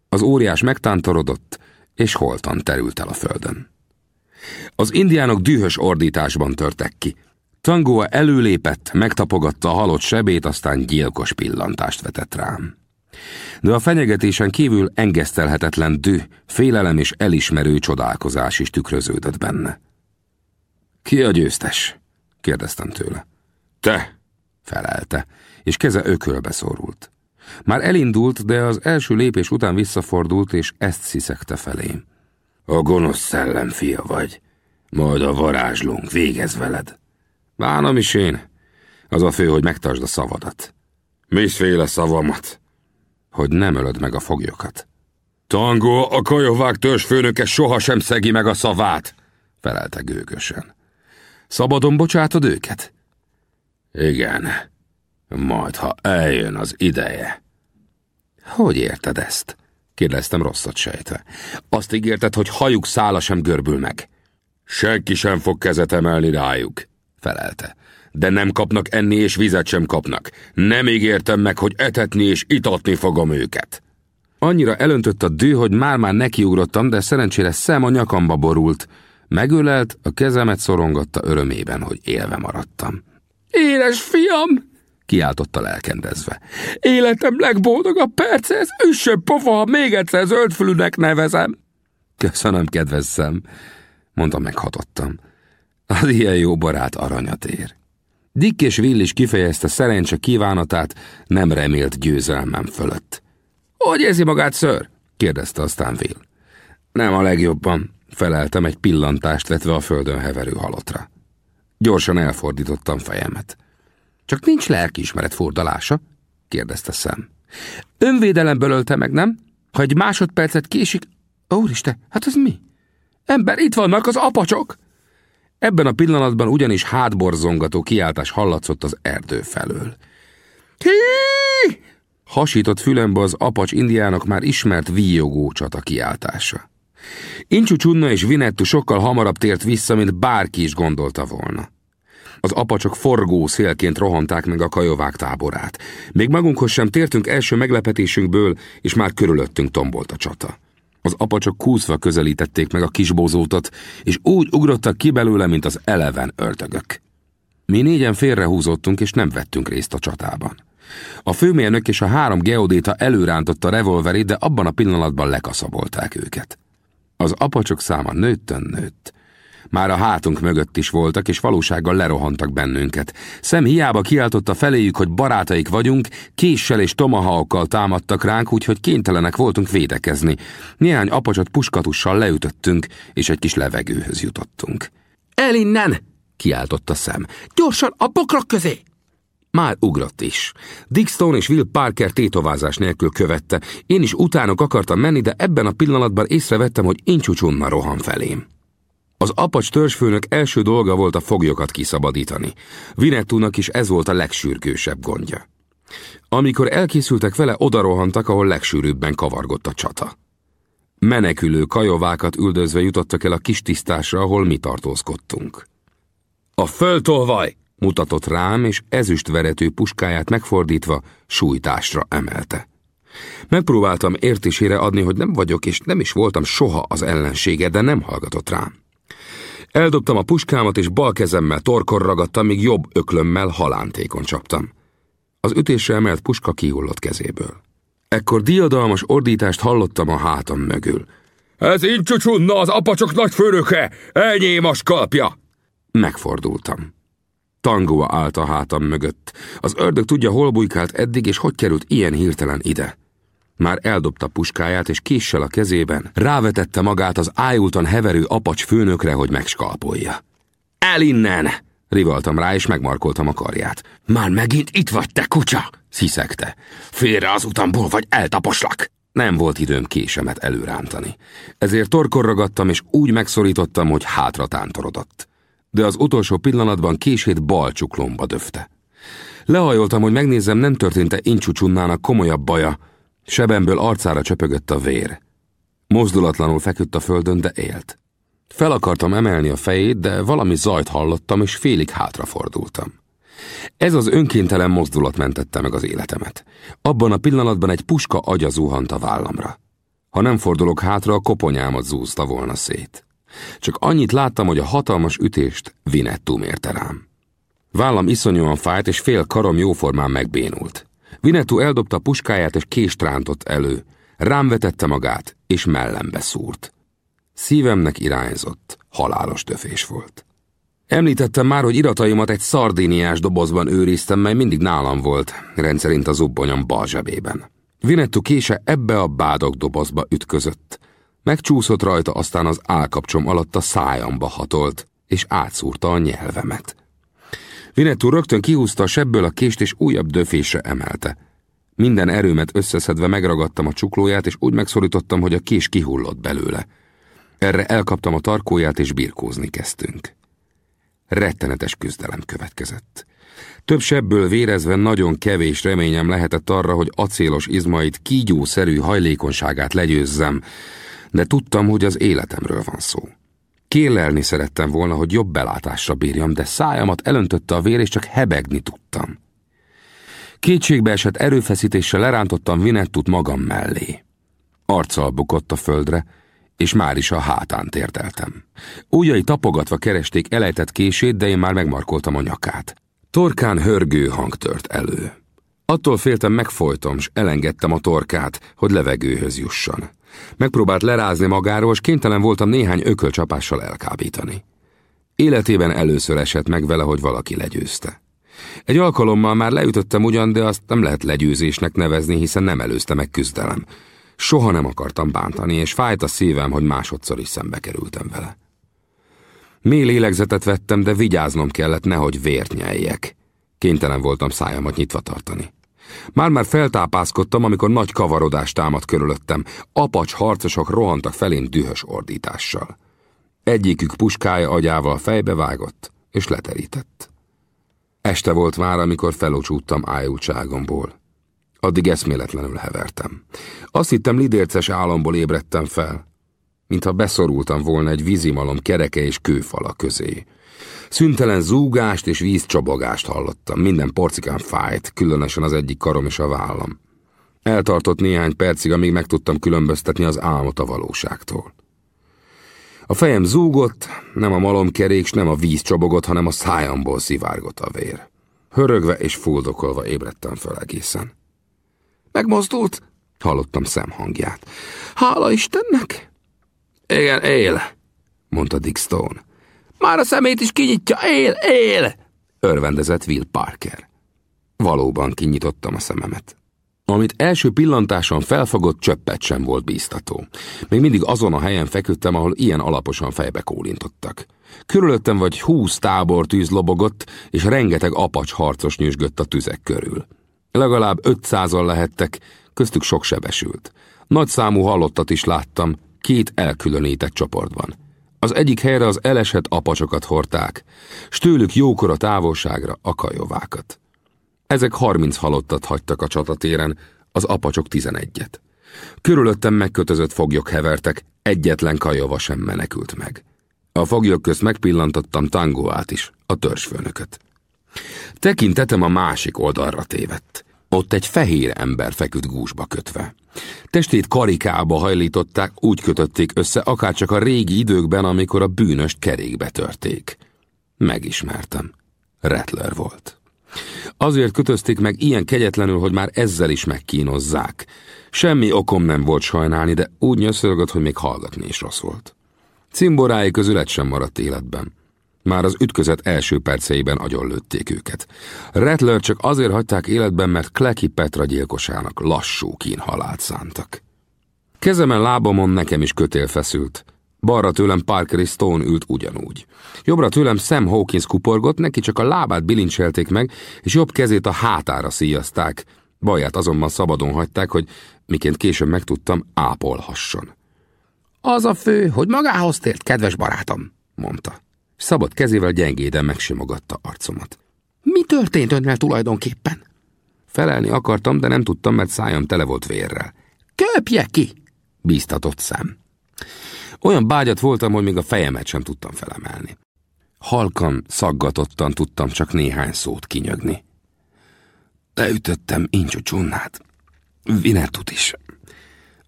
Az óriás megtántorodott, és holtan terült el a földön. Az indiánok dühös ordításban törtek ki. Tangoa előlépett, megtapogatta a halott sebét, aztán gyilkos pillantást vetett rám de a fenyegetésen kívül engesztelhetetlen düh, félelem és elismerő csodálkozás is tükröződött benne. Ki a győztes? kérdeztem tőle. Te, felelte, és keze ökölbe szorult. Már elindult, de az első lépés után visszafordult, és ezt sziszegte felém. A gonosz szellem fia vagy, majd a varázslónk végez veled. Bánom is én. Az a fő, hogy megtartsd a szavadat. Miféle szavamat? Hogy nem ölöd meg a foglyokat. Tango, a kajovák törzsfőnöke sohasem szegi meg a szavát, felelte gőgösen. Szabadon bocsátod őket? Igen, majd ha eljön az ideje. Hogy érted ezt? kérdeztem rosszat sejtve. Azt ígérted, hogy hajuk szála sem görbül meg. Senki sem fog kezet emelni rájuk, felelte. De nem kapnak enni és vizet sem kapnak. Nem ígértem meg, hogy etetni és itatni fogom őket. Annyira elöntött a dű, hogy már-már nekiugrottam, de szerencsére szem a nyakamba borult. Megölelt, a kezemet szorongatta örömében, hogy élve maradtam. Éles fiam! kiáltotta lelkendezve. Életem legboldogabb perce, ez üssöbb pofa, ha még egyszer zöldfülűnek nevezem. Köszönöm, kedves szem, mondta meghatottam. Az ilyen jó barát aranyat ér. Dick és Will is kifejezte szerencse kívánatát, nem remélt győzelmem fölött. Hogy érzi magát, ször? kérdezte aztán Will. Nem a legjobban, feleltem egy pillantást vetve a földön heverő halottra. Gyorsan elfordítottam fejemet. Csak nincs lelkiismeret fordalása? kérdezte szem. Önvédelemből ölte meg, nem? Ha egy másodpercet késik... Úristen, hát ez mi? Ember, itt vannak az apacsok! Ebben a pillanatban ugyanis hátborzongató kiáltás hallatszott az erdő felől. Hasított fülembe az apacs indiának már ismert víjogó csata kiáltása. Incsú Csunna és Vinettu sokkal hamarabb tért vissza, mint bárki is gondolta volna. Az apacsok forgó szélként rohanták meg a kajovák táborát. Még magunkhoz sem tértünk első meglepetésünkből, és már körülöttünk tombolt a csata. Az apacsok kúszva közelítették meg a kisbózótot, és úgy ugrottak ki belőle, mint az eleven ördögök. Mi négyen félrehúzottunk, és nem vettünk részt a csatában. A főmérnök és a három geodéta előrántotta revolverét, de abban a pillanatban lekaszabolták őket. Az apacsok száma nőttön nőtt. Már a hátunk mögött is voltak, és valósággal lerohantak bennünket. Szem hiába kiáltotta feléjük, hogy barátaik vagyunk, késsel és tomahawkkal támadtak ránk, úgyhogy kénytelenek voltunk védekezni. Néhány apacsot puskatussal leütöttünk, és egy kis levegőhöz jutottunk. El innen! kiáltotta szem. Gyorsan a bokrok közé! Már ugrott is. Dick Stone és Will Parker tétovázás nélkül követte. Én is utánok akartam menni, de ebben a pillanatban észrevettem, hogy incsúcsunna rohan felém. Az apacs törzsfőnök első dolga volt a foglyokat kiszabadítani. Vinettúnak is ez volt a legsürgősebb gondja. Amikor elkészültek vele, odarohantak, ahol legsűrűbben kavargott a csata. Menekülő kajovákat üldözve jutottak el a kis tisztásra, ahol mi tartózkodtunk. A föltolvaj! mutatott rám, és ezüstverető puskáját megfordítva sújtásra emelte. Megpróbáltam értésére adni, hogy nem vagyok, és nem is voltam soha az ellensége, de nem hallgatott rám. Eldobtam a puskámat, és bal kezemmel torkor ragadtam, míg jobb öklömmel halántékon csaptam. Az ütésre emelt puska kihullott kezéből. Ekkor diadalmas ordítást hallottam a hátam mögül. Ez incsucsunna az apacsok nagyfőnöke! Enyém a skalpja! Megfordultam. Tangua állt a hátam mögött. Az ördög tudja, hol bujkált eddig, és hogy került ilyen hirtelen ide. Már eldobta puskáját, és késsel a kezében rávetette magát az ájultan heverő apacs főnökre, hogy megskalpolja. El innen! Rivaltam rá, és megmarkoltam a karját. Már megint itt vagy, te kutya! sziszegte. Félre az utamból, vagy eltaposlak! Nem volt időm késemet előrántani. Ezért torkor ragadtam, és úgy megszorítottam, hogy hátra tántorodott. De az utolsó pillanatban kését bal csuklomba döfte. Lehajoltam, hogy megnézzem, nem történt-e Incsúcsunnának komolyabb baja, Sebemből arcára csöpögött a vér. Mozdulatlanul feküdt a földön, de élt. Fel akartam emelni a fejét, de valami zajt hallottam, és félig hátrafordultam. Ez az önkéntelen mozdulat mentette meg az életemet. Abban a pillanatban egy puska agya zuhant a vállamra. Ha nem fordulok hátra, a koponyámat zúzta volna szét. Csak annyit láttam, hogy a hatalmas ütést Vinettum érte rám. Vállam iszonyúan fájt, és fél karom jóformán megbénult. Vinetú eldobta a puskáját és kést rántott elő. Rám vetette magát, és mellembe szúrt. Szívemnek irányzott, halálos döfés volt. Említettem már, hogy irataimat egy szardéniás dobozban őriztem, mely mindig nálam volt, rendszerint az ubbonyom bal zsebében. Vinettu kése ebbe a bádog dobozba ütközött. Megcsúszott rajta, aztán az állkapcsom alatt a szájamba hatolt, és átszúrta a nyelvemet. Vinettú rögtön kihúzta a sebből a kést, és újabb döfésre emelte. Minden erőmet összeszedve megragadtam a csuklóját, és úgy megszorítottam, hogy a kés kihullott belőle. Erre elkaptam a tarkóját, és birkózni kezdtünk. rettenetes küzdelem következett. Több sebből vérezve nagyon kevés reményem lehetett arra, hogy acélos izmait kígyószerű hajlékonyságát legyőzzem, de tudtam, hogy az életemről van szó. Kélelni szerettem volna, hogy jobb belátásra bírjam, de szájamat elöntötte a vér, és csak hebegni tudtam. Kétségbe esett erőfeszítéssel lerántottam Vinettut magam mellé. Arccal bukott a földre, és már is a hátán térdeltem. Újjai tapogatva keresték elejtett kését, de én már megmarkoltam a nyakát. Torkán hörgő hang tört elő. Attól féltem megfojtom, s elengedtem a torkát, hogy levegőhöz jusson. Megpróbált lerázni magáról, és kénytelen voltam néhány ökölcsapással elkábítani. Életében először esett meg vele, hogy valaki legyőzte. Egy alkalommal már leütöttem ugyan, de azt nem lehet legyőzésnek nevezni, hiszen nem előzte meg küzdelem. Soha nem akartam bántani, és fájt a szívem, hogy másodszor is szembe kerültem vele. Mély lélegzetet vettem, de vigyáznom kellett, nehogy vért nyeljek. Kénytelen voltam szájamat nyitva tartani. Már-már feltápászkodtam, amikor nagy kavarodás támadt körülöttem. Apacs harcosok rohantak felén dühös ordítással. Egyikük puskája agyával fejbe vágott, és leterített. Este volt már, amikor felocsúttam ájultságomból. Addig eszméletlenül hevertem. Azt hittem lidérces álomból ébredtem fel, mintha beszorultam volna egy vízimalom kereke és kőfala közé. Szüntelen zúgást és vízcsabogást hallottam, minden porcikán fájt, különösen az egyik karom és a vállam. Eltartott néhány percig, amíg meg tudtam különböztetni az álmot a valóságtól. A fejem zúgott, nem a malomkerék, nem a víz csobogott, hanem a szájamból szivárgott a vér. Hörögve és fuldokolva ébredtem fel egészen. Megmozdult? Hallottam szemhangját. Hála Istennek! Igen, él, mondta Dick Stone. Már a szemét is kinyitja, él, él! Örvendezett Will Parker. Valóban kinyitottam a szememet. Amit első pillantáson felfogott, csöppet sem volt bíztató. Még mindig azon a helyen feküdtem, ahol ilyen alaposan fejbe kólintottak. Körülöttem vagy húsz tábor tűz lobogott, és rengeteg apacs harcos nyüzsgött a tüzek körül. Legalább ötszázal lehettek, köztük sok sebesült. Nagy számú halottat is láttam, két elkülönített csoportban. Az egyik helyre az elesett apacsokat hordták, s tőlük jókora távolságra a kajovákat. Ezek harminc halottat hagytak a csatatéren, az apacsok tizenegyet. Körülöttem megkötözött foglyok hevertek, egyetlen kajova sem menekült meg. A foglyok közt megpillantottam Tangoát is, a törzsfőnököt. Tekintetem a másik oldalra tévedt. Ott egy fehér ember feküdt gúzsba kötve. Testét karikába hajlították, úgy kötötték össze, akárcsak a régi időkben, amikor a bűnöst kerékbe törték. Megismertem. Rattler volt. Azért kötözték meg ilyen kegyetlenül, hogy már ezzel is megkínozzák. Semmi okom nem volt sajnálni, de úgy nyöszörgött, hogy még hallgatni is rossz volt. Cimborái közül egy sem maradt életben. Már az ütközet első perceiben agyonlőtték őket. Rattler csak azért hagyták életben, mert Kleki Petra gyilkosának lassú kínhalált szántak. Kezemen lábamon nekem is kötél feszült. Balra tőlem Parker Stone ült ugyanúgy. Jobbra tőlem Sam Hawkins kuporgott, neki csak a lábát bilincselték meg, és jobb kezét a hátára szíjazták. Baját azonban szabadon hagyták, hogy, miként később megtudtam, ápolhasson. Az a fő, hogy magához tért, kedves barátom, mondta. Szabad kezével gyengéden megsimogatta arcomat. Mi történt önnel tulajdonképpen? Felelni akartam, de nem tudtam, mert szájam tele volt vérrel. Köpje ki! bíztatott szem. Olyan bágyat voltam, hogy még a fejemet sem tudtam felemelni. Halkan, szaggatottan tudtam csak néhány szót kinyögni. Leütöttem Incsú Csunnát, Vinertut is.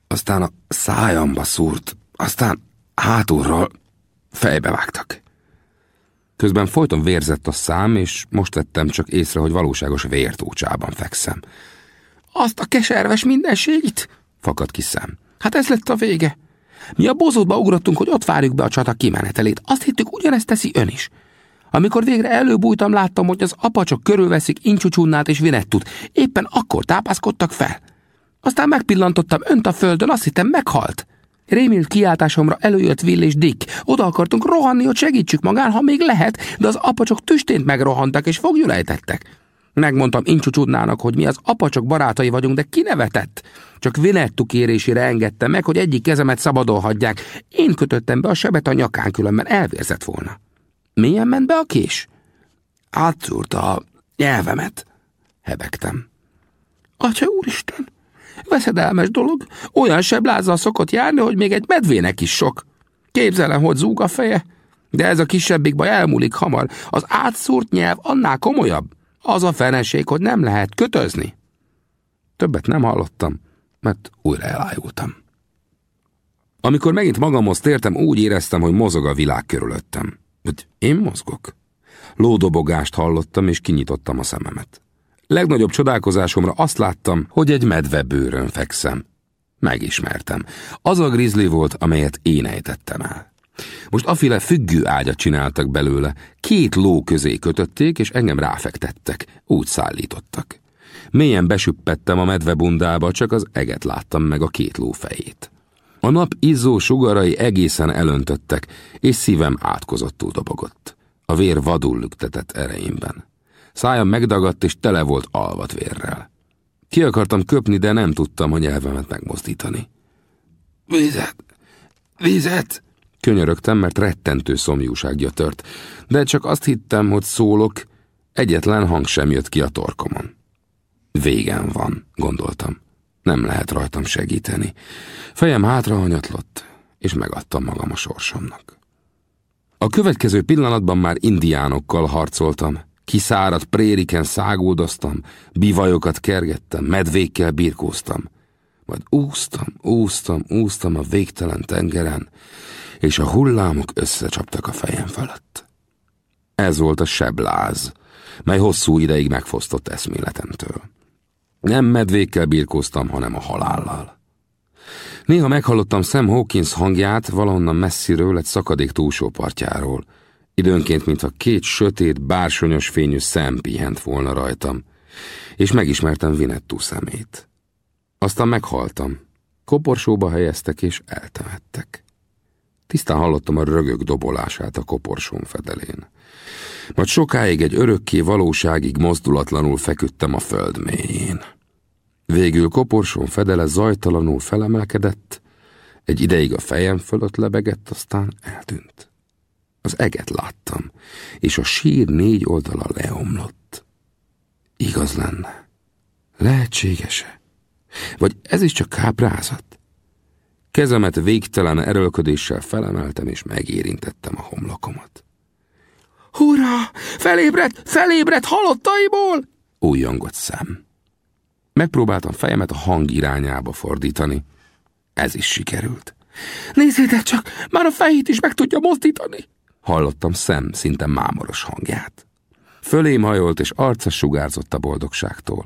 Aztán a szájamba szúrt, aztán hátulról fejbe vágtak. Közben folyton vérzett a szám, és most tettem csak észre, hogy valóságos vértócsában fekszem. Azt a keserves mindenségit? Fakad ki szem. Hát ez lett a vége. Mi a bozótba ugrottunk, hogy ott várjuk be a csata kimenetelét. Azt hittük, ugyanezt teszi ön is. Amikor végre előbújtam, láttam, hogy az apacsok körülveszik Incsúcsunnát és Vinettut. Éppen akkor tápászkodtak fel. Aztán megpillantottam önt a földön, azt hittem meghalt. Rémilt kiáltásomra előjött Will és Dick. Oda akartunk rohanni, hogy segítsük magán, ha még lehet, de az apacsok tüstént megrohantak és fogjulejtettek. Megmondtam Incsúcsudnának, hogy mi az apacsok barátai vagyunk, de kinevetett. Csak Vinettu kérésére engedte meg, hogy egyik kezemet szabadon hagyják. Én kötöttem be a sebet a nyakán, különben elvérzett volna. Milyen ment be a kés? Átszúrta a nyelvemet, hebegtem. Atya úristen, veszedelmes dolog. Olyan seblázzal szokott járni, hogy még egy medvének is sok. Képzelem, hogy zúg a feje. De ez a kisebbik baj elmúlik hamar. Az átszúrt nyelv annál komolyabb. Az a feneség, hogy nem lehet kötözni. Többet nem hallottam, mert újra elájultam. Amikor megint magamhoz tértem, úgy éreztem, hogy mozog a világ körülöttem. Hogy én mozgok? Lódobogást hallottam, és kinyitottam a szememet. Legnagyobb csodálkozásomra azt láttam, hogy egy medve bőrön fekszem. Megismertem. Az a grizzly volt, amelyet én ejtettem el. Most aféle függő ágyat csináltak belőle, két ló közé kötötték, és engem ráfektettek, úgy szállítottak. Mélyen besüppettem a medve bundába, csak az eget láttam meg a két ló fejét. A nap izzó sugarai egészen elöntöttek, és szívem átkozottul dobogott. A vér vadul lüktetett ereimben. Szájam megdagadt, és tele volt alvat vérrel. Ki akartam köpni, de nem tudtam a nyelvemet megmozdítani. Vizet! Vizet! Könyörögtem, mert rettentő szomjúság gyötört, de csak azt hittem, hogy szólok, egyetlen hang sem jött ki a torkomon. Végem van, gondoltam. Nem lehet rajtam segíteni. Fejem hátra hanyatlott, és megadtam magam a sorsomnak. A következő pillanatban már indiánokkal harcoltam, kiszáradt prériken száguldoztam, bivajokat kergettem, medvékkel birkóztam. Majd úsztam, úsztam, úsztam a végtelen tengeren, és a hullámok összecsaptak a fejem fölött. Ez volt a sebláz, mely hosszú ideig megfosztott eszméletemtől. Nem medvékkel birkóztam, hanem a halállal. Néha meghallottam Sam Hawkins hangját valahonnan messziről egy szakadék túlsó partjáról. Időnként, mintha két sötét, bársonyos fényű szem pihent volna rajtam, és megismertem Vinettú szemét. Aztán meghaltam. Koporsóba helyeztek és eltemettek. Tisztán hallottam a rögök dobolását a koporsón fedelén. Majd sokáig egy örökké valóságig mozdulatlanul feküdtem a föld mélyén. Végül koporsón fedele zajtalanul felemelkedett, egy ideig a fejem fölött lebegett, aztán eltűnt. Az eget láttam, és a sír négy oldala leomlott. Igaz lenne. Lehetséges-e? Vagy ez is csak káprázat? Kezemet végtelen erőlködéssel felemeltem, és megérintettem a homlokomat. Hurrá! Felébredt! Felébredt halottaiból! Újjongott szem. Megpróbáltam fejemet a hang irányába fordítani. Ez is sikerült. Nézzétek csak, már a fejét is meg tudja mozdítani! Hallottam szem szinte mámoros hangját. Fölém hajolt, és arca sugárzott a boldogságtól.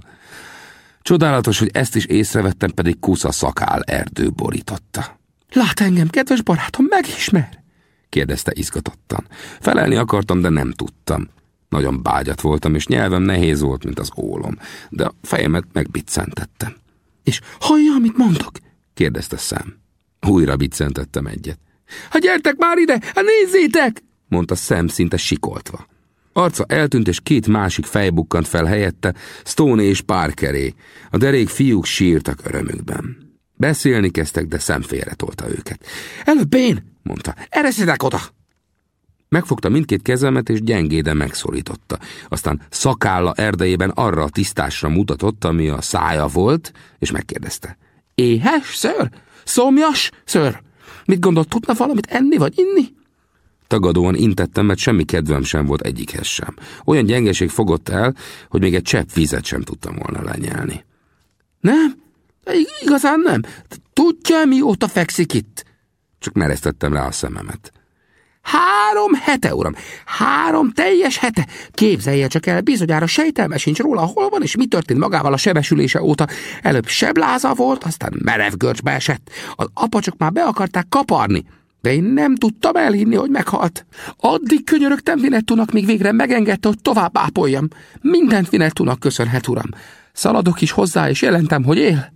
Csodálatos, hogy ezt is észrevettem, pedig kusza szakál erdő borította. Lát engem, kedves barátom, megismer? kérdezte izgatottan. Felelni akartam, de nem tudtam. Nagyon bágyat voltam, és nyelvem nehéz volt, mint az ólom, de a fejemet megbiccentettem. És hallja, amit mondok? kérdezte szem. Újra biccentettem egyet. Ha gyertek már ide, ha nézzétek! Mondta szem szinte sikoltva. Arca eltűnt, és két másik fej bukkant fel helyette, Stone és Parkeré. A derék fiúk sírtak örömükben. Beszélni kezdtek, de szemfélre tolta őket. Előbb én, mondta, ereszedek oda! Megfogta mindkét kezemet, és gyengéden megszólította. Aztán szakálla erdejében arra a tisztásra mutatott, ami a szája volt, és megkérdezte. Éhes, ször? Szomjas, ször? Mit gondolt, tudna valamit enni vagy inni? Tagadóan intettem, mert semmi kedvem sem volt egyikhez sem. Olyan gyengeség fogott el, hogy még egy csepp vizet sem tudtam volna lenyelni. Nem? Igazán nem? Tudja, mióta fekszik itt? Csak mereztettem rá a szememet. Három hete, uram! Három teljes hete! Képzelje csak el, bizonyára sejtelme sincs róla, hol van, és mi történt magával a sebesülése óta. Előbb sebláza volt, aztán merev görcsbe esett. Az apacsok már be akarták kaparni. De én nem tudtam elhinni, hogy meghalt. Addig könyörögtem Vinettunak, míg végre megengedte, hogy tovább ápoljam. Mindent Vinettunak köszönhet, uram. Szaladok is hozzá, és jelentem, hogy él.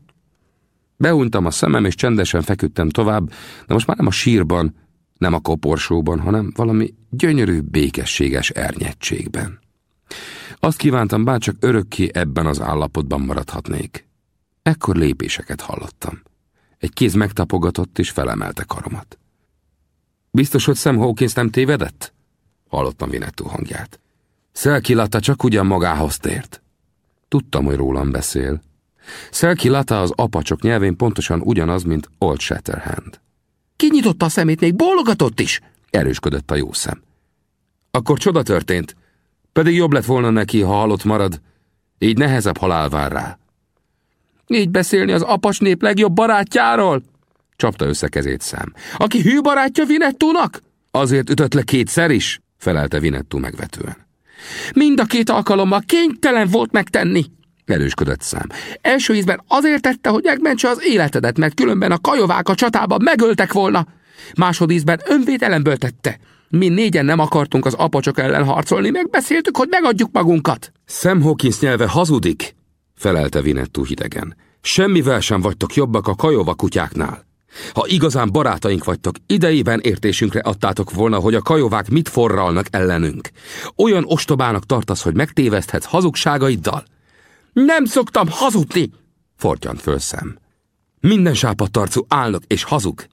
Beuntam a szemem, és csendesen feküdtem tovább, de most már nem a sírban, nem a koporsóban, hanem valami gyönyörű, békességes ernyettségben. Azt kívántam, bár csak örökké ebben az állapotban maradhatnék. Ekkor lépéseket hallottam. Egy kéz megtapogatott és felemelte karomat. Biztos, hogy Sam Hawkins nem tévedett? hallottam Vinettú hangját. Szelkilata csak ugyan magához tért. Tudtam, hogy rólam beszél. Szelkilata az apacsok nyelvén pontosan ugyanaz, mint Old Shatterhand. Kinyitotta a szemét, még bólogatott is, erősködött a jó szem. Akkor csoda történt, pedig jobb lett volna neki, ha halott marad, így nehezebb halál vár rá. Így beszélni az apas nép legjobb barátjáról? Csapta össze kezét szám. Aki hű barátja Vinettúnak? Azért ütött le kétszer is, felelte Vinettú megvetően. Mind a két alkalommal kénytelen volt megtenni. Erősködött szám. Első ízben azért tette, hogy megmentse az életedet, mert különben a kajovák a csatában megöltek volna. Másodízben önvédelemből tette. Mi négyen nem akartunk az apacsok ellen harcolni, megbeszéltük, hogy megadjuk magunkat. Sam Hawkins nyelve hazudik, felelte Vinettú hidegen. Semmivel sem vagytok jobbak a kajova kutyáknál. Ha igazán barátaink vagytok, idejében értésünkre adtátok volna, hogy a kajovák mit forralnak ellenünk. Olyan ostobának tartasz, hogy megtéveszthetsz hazugságaiddal. Nem szoktam hazudni, fortyant föl szem. Minden sápadtarcú álnok és hazug.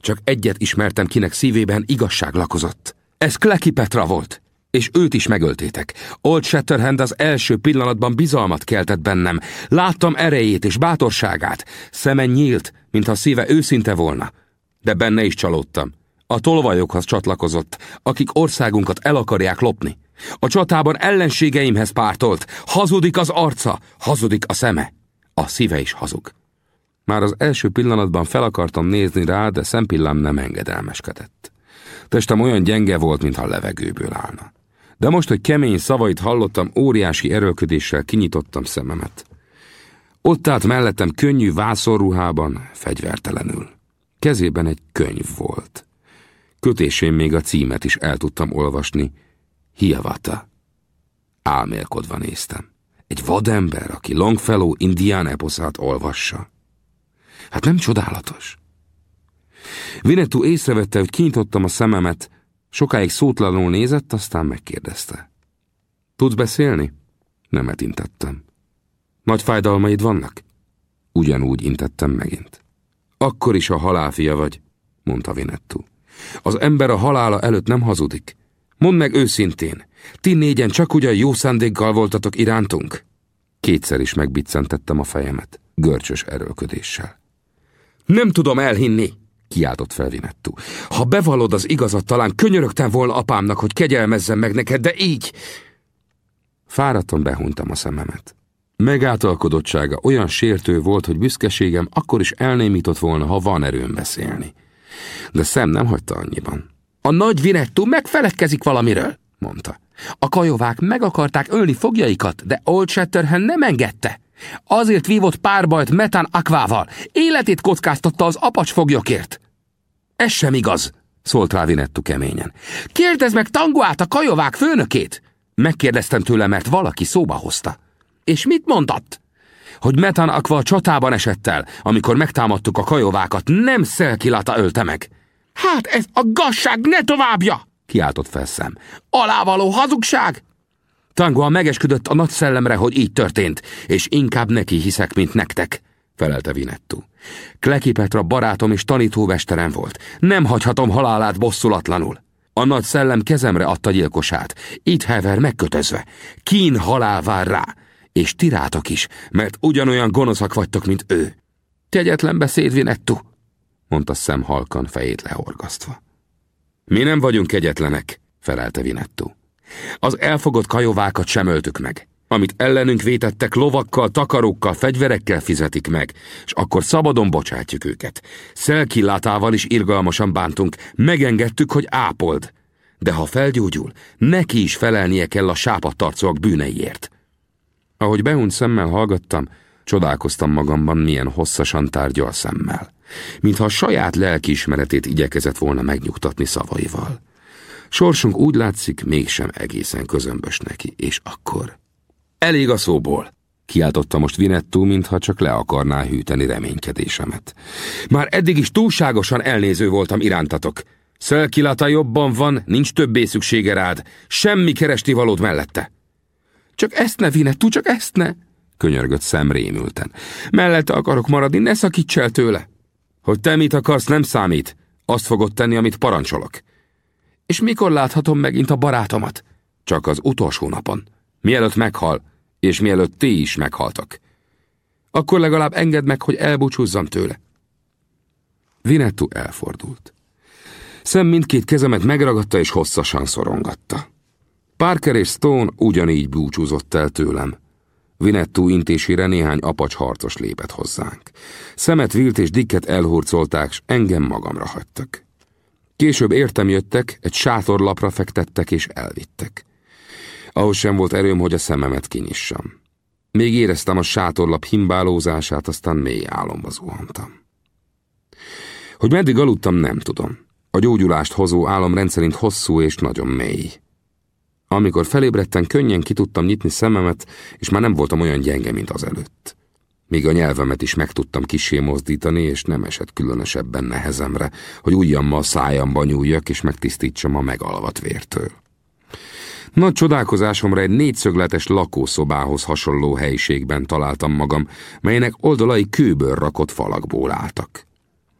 Csak egyet ismertem, kinek szívében igazság lakozott. Ez Kleki Petra volt, és őt is megöltétek. Old Shatterhand az első pillanatban bizalmat keltett bennem. Láttam erejét és bátorságát. Szeme nyílt, mintha szíve őszinte volna. De benne is csalódtam. A tolvajokhoz csatlakozott, akik országunkat el akarják lopni. A csatában ellenségeimhez pártolt. Hazudik az arca, hazudik a szeme. A szíve is hazug. Már az első pillanatban fel akartam nézni rá, de szempillám nem engedelmeskedett. Testem olyan gyenge volt, mintha levegőből állna. De most, hogy kemény szavait hallottam, óriási erőlködéssel kinyitottam szememet. Ott állt mellettem könnyű vászorruhában, fegyvertelenül. Kezében egy könyv volt. Kötésén még a címet is el tudtam olvasni. Hiavata. Álmélkodva néztem. Egy vadember, aki Longfellow indián eposzát olvassa. Hát nem csodálatos? Vinetú észrevette, hogy kinyitottam a szememet, sokáig szótlanul nézett, aztán megkérdezte. Tudsz beszélni? Nemet intettem. Nagy fájdalmaid vannak? Ugyanúgy intettem megint. Akkor is a halálfia vagy, mondta Vinettú. Az ember a halála előtt nem hazudik. Mondd meg őszintén, ti négyen csak ugyan jó szándékkal voltatok irántunk? Kétszer is megbiccentettem a fejemet, görcsös erőlködéssel. Nem tudom elhinni, kiáltott fel Vinettú. Ha bevallod az igazat, talán könyörögtem volna apámnak, hogy kegyelmezzem meg neked, de így... Fáradtan behuntam a szememet. Megáltalkodottsága olyan sértő volt, hogy büszkeségem akkor is elnémított volna, ha van erőm beszélni. De szem nem hagyta annyiban. A nagy Vinettú megfeledkezik valamiről, mondta. A kajovák meg akarták ölni fogjaikat, de Old Shatterhand nem engedte. Azért vívott párbajt Metan Akvával. Életét kockáztatta az apacs foglyokért. Ez sem igaz, szólt rá Vinettu keményen. Kérdezd meg Tanguát, a kajovák főnökét! Megkérdeztem tőle, mert valaki szóba hozta. És mit mondott? Hogy Metan Akva a csatában esett el, amikor megtámadtuk a kajovákat, nem Szelkilata ölte meg. Hát ez a gasság ne továbbja! kiáltott fel szem. Alávaló hazugság! Tangua megesküdött a nagy szellemre, hogy így történt, és inkább neki hiszek, mint nektek, felelte Vinettu. Kleki Petra barátom és tanítómesterem volt. Nem hagyhatom halálát bosszulatlanul. A nagy szellem kezemre adta gyilkosát, itt hever megkötözve. Kín halál vár rá, és tirátok is, mert ugyanolyan gonoszak vagytok, mint ő. Kegyetlen beszéd, Vinettu, mondta szem halkan fejét lehorgasztva. Mi nem vagyunk kegyetlenek, felelte Vinettu. Az elfogott kajovákat sem öltük meg. Amit ellenünk vétettek lovakkal, takarókkal, fegyverekkel fizetik meg, és akkor szabadon bocsátjuk őket. Szelkillátával is irgalmasan bántunk, megengedtük, hogy ápold. De ha felgyógyul, neki is felelnie kell a sápadtarcóak bűneiért. Ahogy behunyt szemmel hallgattam, csodálkoztam magamban, milyen hosszasan tárgyal szemmel. Mintha a saját lelkiismeretét igyekezett volna megnyugtatni szavaival. Sorsunk úgy látszik, mégsem egészen közömbös neki, és akkor... Elég a szóból, kiáltotta most Vinettú, mintha csak le akarná hűteni reménykedésemet. Már eddig is túlságosan elnéző voltam irántatok. Szölkilata jobban van, nincs többé szüksége rád, semmi keresti valód mellette. Csak ezt ne, Vinettú, csak ezt ne, könyörgött szem rémülten. Mellette akarok maradni, ne szakíts el tőle. Hogy te mit akarsz, nem számít. Azt fogod tenni, amit parancsolok. És mikor láthatom megint a barátomat? Csak az utolsó napon. Mielőtt meghal, és mielőtt ti is meghaltak. Akkor legalább engedd meg, hogy elbúcsúzzam tőle. Vinettu elfordult. Szem mindkét kezemet megragadta és hosszasan szorongatta. Parker és Stone ugyanígy búcsúzott el tőlem. Vinettú intésére néhány apacs harcos lépett hozzánk. Szemet Vilt és Dicket elhurcolták, s engem magamra hagytak. Később értem jöttek, egy sátorlapra fektettek és elvittek. Ahhoz sem volt erőm, hogy a szememet kinyissam. Még éreztem a sátorlap himbálózását, aztán mély álomba zuhantam. Hogy meddig aludtam, nem tudom. A gyógyulást hozó álom rendszerint hosszú és nagyon mély. Amikor felébredtem, könnyen ki tudtam nyitni szememet, és már nem voltam olyan gyenge, mint az előtt. Még a nyelvemet is meg tudtam kisé mozdítani, és nem esett különösebben nehezemre, hogy ujjammal szájamba nyúljak, és megtisztítsam a megalvat vértől. Nagy csodálkozásomra egy négyszögletes lakószobához hasonló helyiségben találtam magam, melynek oldalai kőből rakott falakból álltak.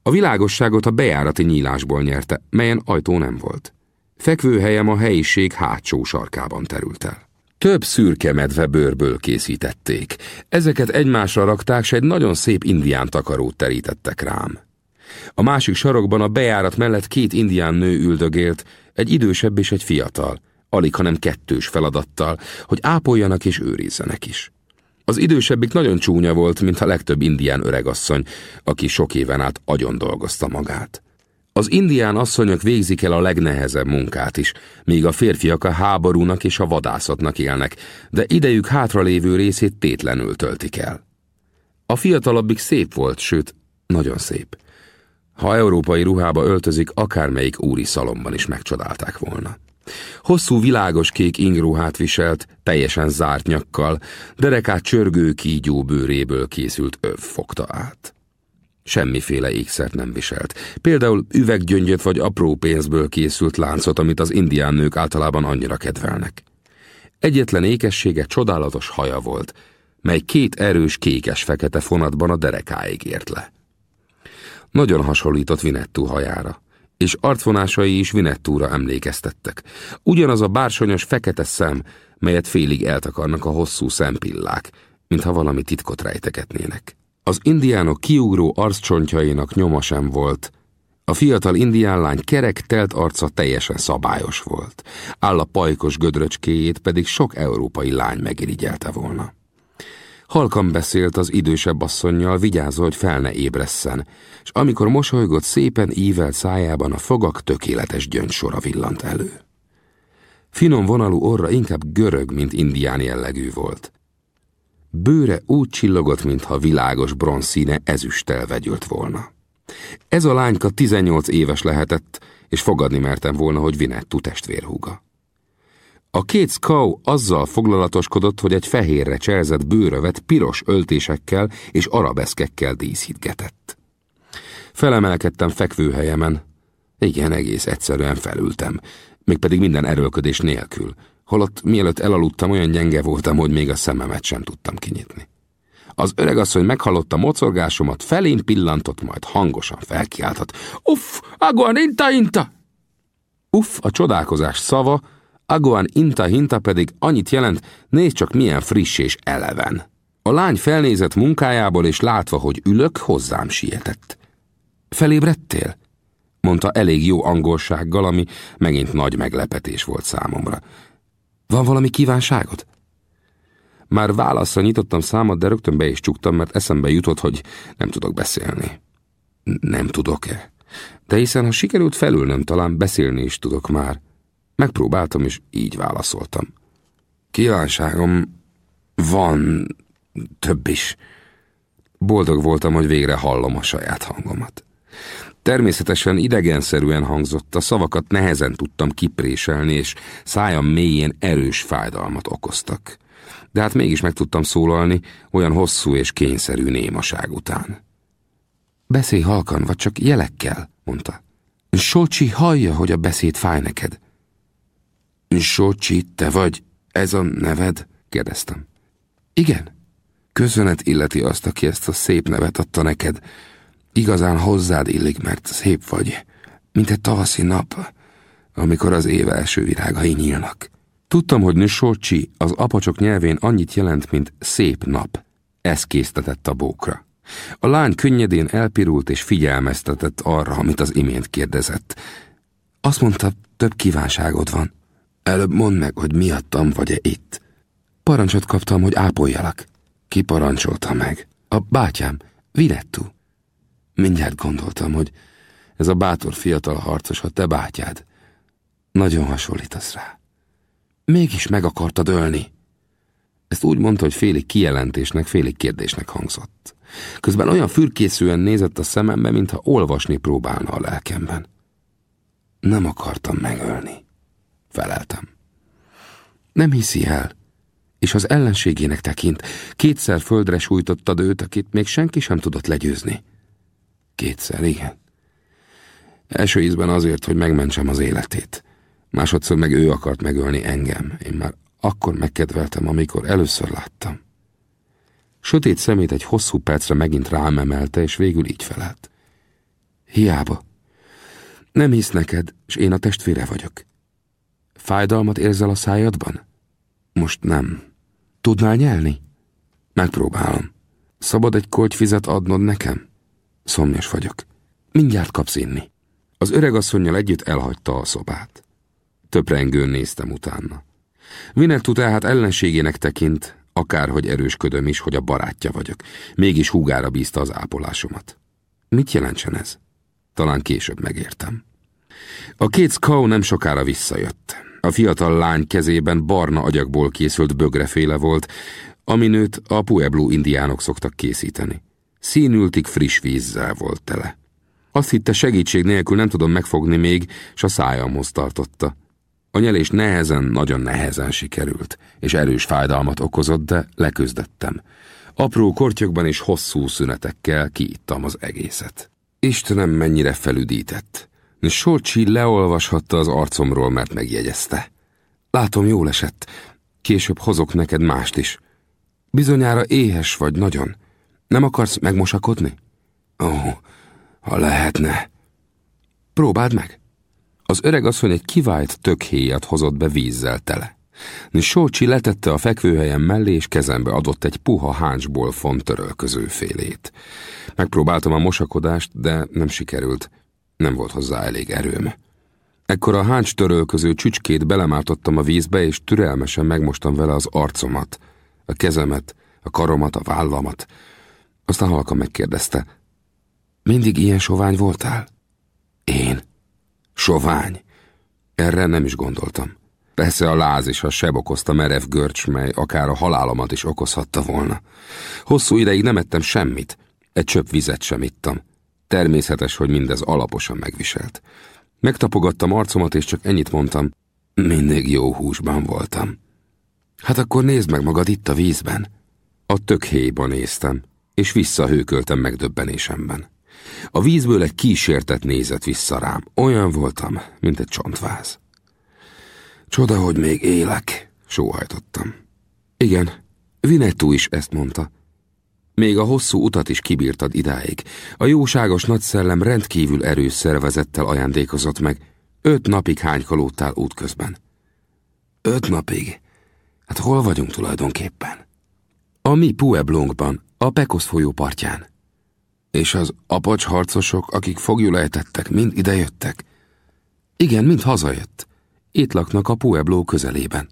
A világosságot a bejárati nyílásból nyerte, melyen ajtó nem volt. Fekvőhelyem a helyiség hátsó sarkában terült el. Több szürke medve bőrből készítették. Ezeket egymásra rakták, s egy nagyon szép indián takarót terítettek rám. A másik sarokban a bejárat mellett két indián nő üldögélt, egy idősebb és egy fiatal, alig hanem kettős feladattal, hogy ápoljanak és őrizzenek is. Az idősebbik nagyon csúnya volt, mint a legtöbb indián öregasszony, aki sok éven át agyon dolgozta magát. Az indián asszonyok végzik el a legnehezebb munkát is, míg a férfiak a háborúnak és a vadászatnak élnek, de idejük hátralévő részét tétlenül töltik el. A fiatalabbik szép volt, sőt, nagyon szép. Ha európai ruhába öltözik, akármelyik úri szalomban is megcsodálták volna. Hosszú világos kék ingruhát viselt, teljesen zárt nyakkal, derekát csörgő kígyó bőréből készült öv fogta át. Semmiféle ékszert nem viselt. Például üveggyöngyöt vagy apró pénzből készült láncot, amit az indián nők általában annyira kedvelnek. Egyetlen ékessége csodálatos haja volt, mely két erős kékes-fekete fonatban a derekáig ért le. Nagyon hasonlított Vinettú hajára, és arcvonásai is Vinettúra emlékeztettek. Ugyanaz a bársonyos fekete szem, melyet félig eltakarnak a hosszú szempillák, mintha valami titkot rejtegetnének. Az indiánok kiugró arccsontjainak nyoma sem volt. A fiatal indián lány kerek telt arca teljesen szabályos volt. Áll a pajkos gödröcskéjét pedig sok európai lány megirigyelte volna. Halkan beszélt az idősebb asszonynal, vigyázva, hogy fel ne ébresszen, és amikor mosolygott, szépen ívelt szájában a fogak tökéletes gyöngysora villant elő. Finom vonalú orra inkább görög, mint indián jellegű volt. Bőre úgy csillogott, mintha világos bronzszíne ezüsttel vegyült volna. Ez a lányka 18 éves lehetett, és fogadni mertem volna, hogy Vinettu testvérhúga. A két skau azzal foglalatoskodott, hogy egy fehérre cselzett bőrövet piros öltésekkel és arabeszkekkel díszítgetett. Felemelkedtem fekvőhelyemen. Igen, egész egyszerűen felültem, mégpedig minden erőlködés nélkül, holott mielőtt elaludtam, olyan gyenge voltam, hogy még a szememet sem tudtam kinyitni. Az öregasszony meghallotta mocorgásomat, felén pillantott, majd hangosan felkiáltott. Uff, aguan inta inta! Uff, a csodálkozás szava, aguan inta hinta pedig annyit jelent, nézd csak milyen friss és eleven. A lány felnézett munkájából, és látva, hogy ülök, hozzám sietett. Felébredtél? mondta elég jó angolsággal, ami megint nagy meglepetés volt számomra. Van valami kívánságod? Már válaszra nyitottam számot, de rögtön be is csuktam, mert eszembe jutott, hogy nem tudok beszélni. Nem tudok-e? De hiszen, ha sikerült felülnem, talán beszélni is tudok már. Megpróbáltam, és így válaszoltam. Kívánságom van több is. Boldog voltam, hogy végre hallom a saját hangomat. Természetesen idegenszerűen hangzott, a szavakat nehezen tudtam kipréselni, és szájam mélyén erős fájdalmat okoztak. De hát mégis meg tudtam szólalni, olyan hosszú és kényszerű némaság után. Beszélj halkan, vagy csak jelekkel, mondta. Socsi hallja, hogy a beszéd fáj neked. Socsi, te vagy, ez a neved? kérdeztem. Igen. Köszönet illeti azt, aki ezt a szép nevet adta neked, Igazán hozzád illik, mert szép vagy, mint egy tavaszi nap. amikor az éve első virágai nyílnak. Tudtam, hogy Nsorcsi az apacsok nyelvén annyit jelent, mint szép nap. Ez késztetett a bókra. A lány könnyedén elpirult és figyelmeztetett arra, amit az imént kérdezett. Azt mondta, több kívánságod van. Előbb mondd meg, hogy miattam vagy-e itt. Parancsot kaptam, hogy ápoljalak. Ki parancsolta meg? A bátyám, Vinettú. Mindjárt gondoltam, hogy ez a bátor fiatal harcos a te bátyád. Nagyon hasonlítasz rá. Mégis meg akartad ölni. Ezt úgy mondta, hogy félig kijelentésnek, félig kérdésnek hangzott. Közben olyan fürkészően nézett a szemembe, mintha olvasni próbálna a lelkemben. Nem akartam megölni. Feleltem. Nem hiszi el, és az ellenségének tekint. Kétszer földre sújtottad őt, akit még senki sem tudott legyőzni. Kétszer, igen. Első ízben azért, hogy megmentsem az életét. Másodszor meg ő akart megölni engem. Én már akkor megkedveltem, amikor először láttam. Sötét szemét egy hosszú percre megint rám emelte, és végül így felelt. Hiába. Nem hisz neked, és én a testvére vagyok. Fájdalmat érzel a szájadban? Most nem. Tudnál nyelni? Megpróbálom. Szabad egy koltyvizet adnod nekem? Szomjas vagyok. Mindjárt kapsz inni. Az öregasszonynal együtt elhagyta a szobát. Töprengőn néztem utána. Vinettu tehát ellenségének tekint, akárhogy erősködöm is, hogy a barátja vagyok. Mégis húgára bízta az ápolásomat. Mit jelentsen ez? Talán később megértem. A két skau nem sokára visszajött. A fiatal lány kezében barna agyagból készült bögreféle volt, aminőt a Pueblo indiánok szoktak készíteni. Színültig friss vízzel volt tele. Azt hitte segítség nélkül nem tudom megfogni még, s a szájamhoz tartotta. A nyelés nehezen, nagyon nehezen sikerült, és erős fájdalmat okozott, de leküzdöttem. Apró kortyokban és hosszú szünetekkel kiittam az egészet. Istenem, mennyire felüdített. Solcsi leolvashatta az arcomról, mert megjegyezte. Látom, jól esett. Később hozok neked mást is. Bizonyára éhes vagy nagyon. Nem akarsz megmosakodni? Ó, ha lehetne. Próbáld meg. Az öreg asszony egy kivált tökhéjat hozott be vízzel tele. Solcsi letette a fekvőhelyem mellé, és kezembe adott egy puha háncsból font törölköző félét. Megpróbáltam a mosakodást, de nem sikerült. Nem volt hozzá elég erőm. Ekkor a háncs törölköző csücskét belemártottam a vízbe, és türelmesen megmostam vele az arcomat, a kezemet, a karomat, a vállamat. Aztán halkan megkérdezte, mindig ilyen sovány voltál? Én? Sovány? Erre nem is gondoltam. Persze a láz és a seb okozta merev görcs, mely akár a halálomat is okozhatta volna. Hosszú ideig nem ettem semmit, egy csöpp vizet sem ittam. Természetes, hogy mindez alaposan megviselt. Megtapogattam arcomat, és csak ennyit mondtam, mindig jó húsban voltam. Hát akkor nézd meg magad itt a vízben. A tökhéjban néztem, és visszahőköltem megdöbbenésemben. A vízből egy kísértet nézett vissza rám. Olyan voltam, mint egy csontváz. Csoda, hogy még élek, sóhajtottam. Igen, Vinettú is ezt mondta. Még a hosszú utat is kibírtad idáig. A jóságos nagyszellem rendkívül erős szervezettel ajándékozott meg. Öt napig hánykolódtál útközben. Öt napig? Hát hol vagyunk tulajdonképpen? A mi Pueblónkban, a Pekosz folyó partján. És az apacs harcosok, akik fogjulejtettek, mind idejöttek? Igen, mind hazajött. Itt laknak a Pueblo közelében.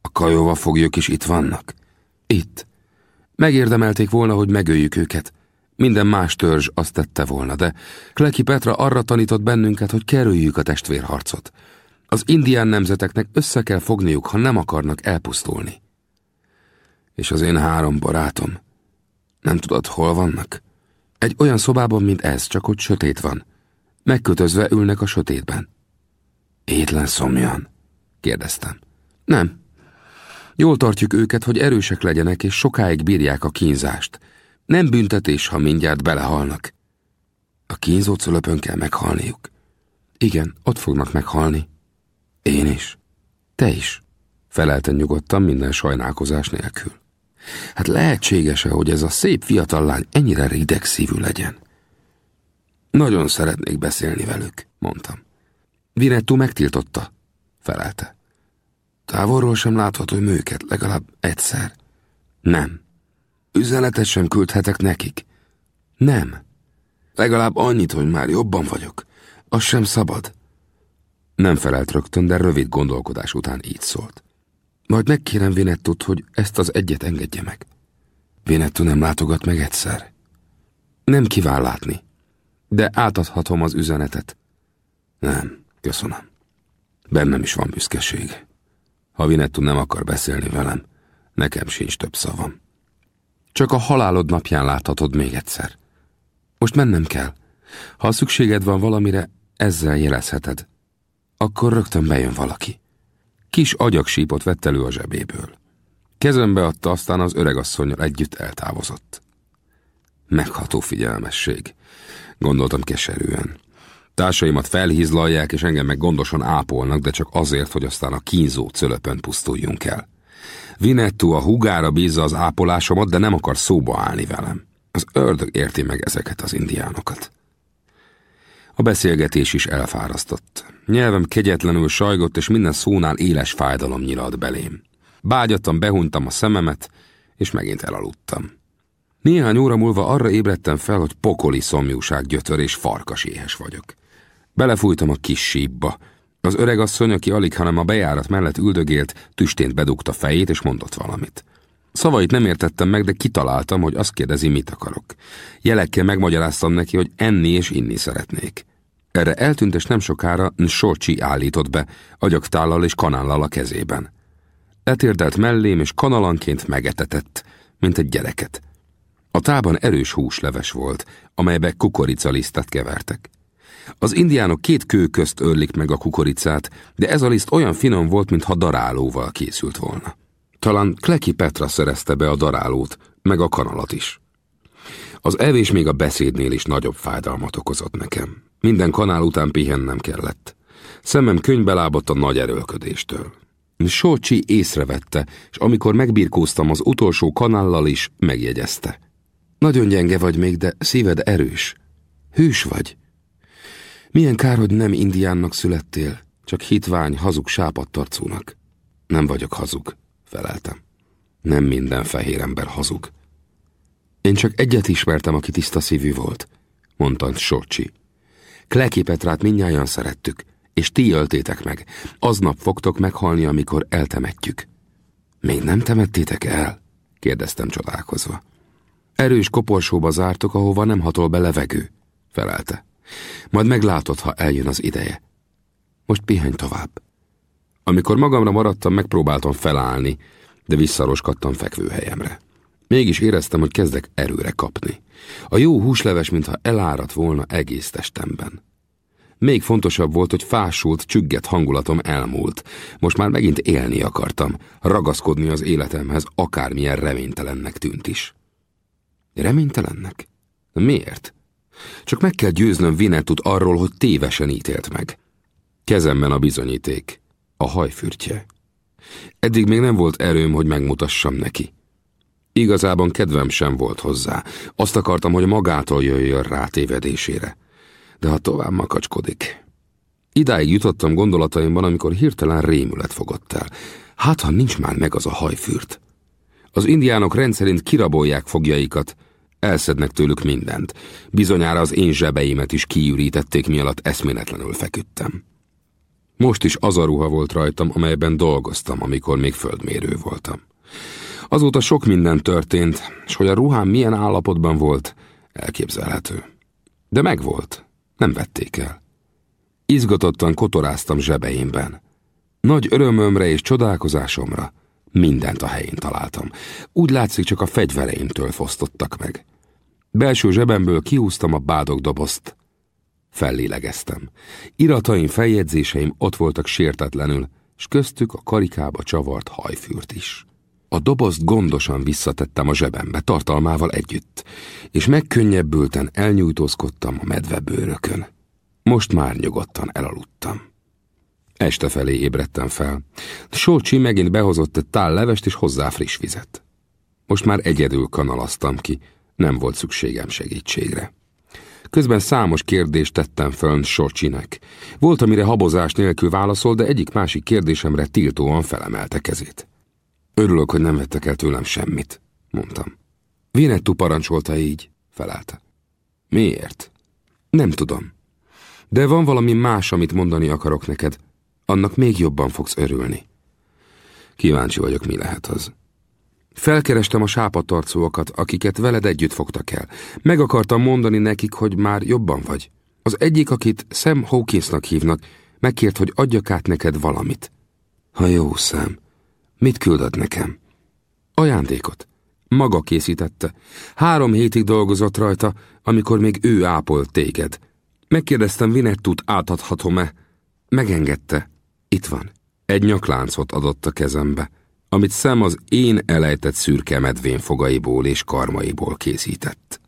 A kajova foglyok is itt vannak? Itt. Megérdemelték volna, hogy megöljük őket. Minden más törzs azt tette volna, de Kleki Petra arra tanított bennünket, hogy kerüljük a testvérharcot. Az indián nemzeteknek össze kell fogniuk, ha nem akarnak elpusztulni. És az én három barátom, nem tudod, hol vannak? Egy olyan szobában, mint ez, csak hogy sötét van. Megkötözve ülnek a sötétben. Étlen szomjan? kérdeztem. Nem. Jól tartjuk őket, hogy erősek legyenek, és sokáig bírják a kínzást. Nem büntetés, ha mindjárt belehalnak. A kínzó cölöpön kell meghalniuk. Igen, ott fognak meghalni. Én is. Te is. Felelten nyugodtan minden sajnálkozás nélkül. Hát lehetséges-e, hogy ez a szép fiatal lány ennyire rideg szívű legyen? Nagyon szeretnék beszélni velük, mondtam. Vinettú megtiltotta, felelte. Távolról sem látható műket, legalább egyszer. Nem. Üzenetet sem küldhetek nekik. Nem. Legalább annyit, hogy már jobban vagyok. Az sem szabad. Nem felelt rögtön, de rövid gondolkodás után így szólt. Majd megkérem Vinettut, hogy ezt az egyet engedje meg. Vinettu nem látogat meg egyszer. Nem kíván látni, de átadhatom az üzenetet. Nem, köszönöm. Bennem is van büszkeség. Ha Vinettu nem akar beszélni velem, nekem sincs több szavam. Csak a halálod napján láthatod még egyszer. Most mennem kell. Ha szükséged van valamire, ezzel jelezheted. Akkor rögtön bejön valaki. Kis agyagsípot vett elő a zsebéből. Kezembe adta, aztán az öregasszonyra együtt eltávozott. Megható figyelmesség, gondoltam keserűen. Társaimat felhízlalják, és engem meg gondosan ápolnak, de csak azért, hogy aztán a kínzó cölöpön pusztuljunk el. Vinettu a hugára bízza az ápolásomat, de nem akar szóba állni velem. Az ördög érti meg ezeket az indiánokat. A beszélgetés is elfárasztott. Nyelvem kegyetlenül sajgott, és minden szónál éles fájdalom nyilalt belém. Bágyattam, behuntam a szememet, és megint elaludtam. Néhány óra múlva arra ébredtem fel, hogy pokoli szomjúság gyötör és farkas éhes vagyok. Belefújtam a kis sípba. Az öreg asszony, aki alig, hanem a bejárat mellett üldögélt, tüstént bedugta fejét, és mondott valamit. Szavait nem értettem meg, de kitaláltam, hogy azt kérdezi, mit akarok. Jelekkel megmagyaráztam neki, hogy enni és inni szeretnék. Erre eltűnt, és nem sokára Nsocsi állított be, agyaktállal és kanállal a kezében. Letérdelt mellém, és kanalanként megetetett, mint egy gyereket. A tában erős húsleves volt, amelybe kukoricalisztet kevertek. Az indiánok két kő közt örlik meg a kukoricát, de ez a liszt olyan finom volt, mintha darálóval készült volna. Talán Kleki Petra szerezte be a darálót, meg a kanalat is. Az evés még a beszédnél is nagyobb fájdalmat okozott nekem. Minden kanál után pihennem kellett. Szemem könybe lábadt a nagy erőlködéstől. Sócsi észrevette, és amikor megbirkóztam az utolsó kanállal is, megjegyezte. Nagyon gyenge vagy még, de szíved erős. Hűs vagy. Milyen kár, hogy nem indiánnak születtél, csak hitvány, hazug sápadtarcúnak. Nem vagyok hazug, feleltem. Nem minden fehér ember hazug. Én csak egyet ismertem, aki tiszta szívű volt, mondta Sorcsi. Kleki Petrát mindnyájan szerettük, és ti öltétek meg. Aznap fogtok meghalni, amikor eltemetjük. Még nem temettétek el? kérdeztem csodálkozva. Erős koporsóba zártok, ahova nem hatol be levegő, felelte. Majd meglátod, ha eljön az ideje. Most pihenj tovább. Amikor magamra maradtam, megpróbáltam felállni, de visszaroskadtam fekvőhelyemre. Mégis éreztem, hogy kezdek erőre kapni. A jó húsleves, mintha eláradt volna egész testemben. Még fontosabb volt, hogy fásult, csügget hangulatom elmúlt. Most már megint élni akartam, ragaszkodni az életemhez, akármilyen reménytelennek tűnt is. Reménytelennek? Miért? Csak meg kell győznöm Vinettut arról, hogy tévesen ítélt meg. Kezemben a bizonyíték, a hajfürtje. Eddig még nem volt erőm, hogy megmutassam neki. Igazában kedvem sem volt hozzá. Azt akartam, hogy magától jöjjön rá tévedésére. De ha tovább makacskodik. Idáig jutottam gondolataimban, amikor hirtelen rémület fogott el. Hát, ha nincs már meg az a hajfürt. Az indiánok rendszerint kirabolják fogjaikat, elszednek tőlük mindent. Bizonyára az én zsebeimet is kiürítették, mi alatt eszméletlenül feküdtem. Most is az a ruha volt rajtam, amelyben dolgoztam, amikor még földmérő voltam. Azóta sok minden történt, és hogy a ruhám milyen állapotban volt, elképzelhető. De megvolt, nem vették el. Izgatottan kotoráztam zsebeimben. Nagy örömömre és csodálkozásomra mindent a helyén találtam. Úgy látszik, csak a fegyvereimtől fosztottak meg. Belső zsebemből kiúztam a bádogdobozt. Fellélegeztem. Irataim, feljegyzéseim ott voltak sértetlenül, és köztük a karikába csavart hajfűrt is. A dobozt gondosan visszatettem a zsebembe, tartalmával együtt, és megkönnyebbülten elnyújtózkodtam a medvebőrökön. Most már nyugodtan elaludtam. Este felé ébredtem fel. Solcsi megint behozott egy tál levest és hozzá friss vizet. Most már egyedül kanalaztam ki, nem volt szükségem segítségre. Közben számos kérdést tettem föl Socsinek. Volt, amire habozás nélkül válaszol, de egyik-másik kérdésemre tiltóan felemelte kezét. Örülök, hogy nem vettek el tőlem semmit, mondtam. Vinettu parancsolta így, felelte. Miért? Nem tudom. De van valami más, amit mondani akarok neked. Annak még jobban fogsz örülni. Kíváncsi vagyok, mi lehet az. Felkerestem a sápatarcóakat, akiket veled együtt fogtak el. Meg akartam mondani nekik, hogy már jobban vagy. Az egyik, akit Sam Hawkinsnak hívnak, megkért, hogy adjak át neked valamit. Ha jó, szem. Mit küldött nekem? Ajándékot. Maga készítette. Három hétig dolgozott rajta, amikor még ő ápolt téged. Megkérdeztem Vinettut, átadhatom-e. Megengedte. Itt van. Egy nyakláncot adott a kezembe amit szem az én elejtett szürke medvén fogaiból és karmaiból készített.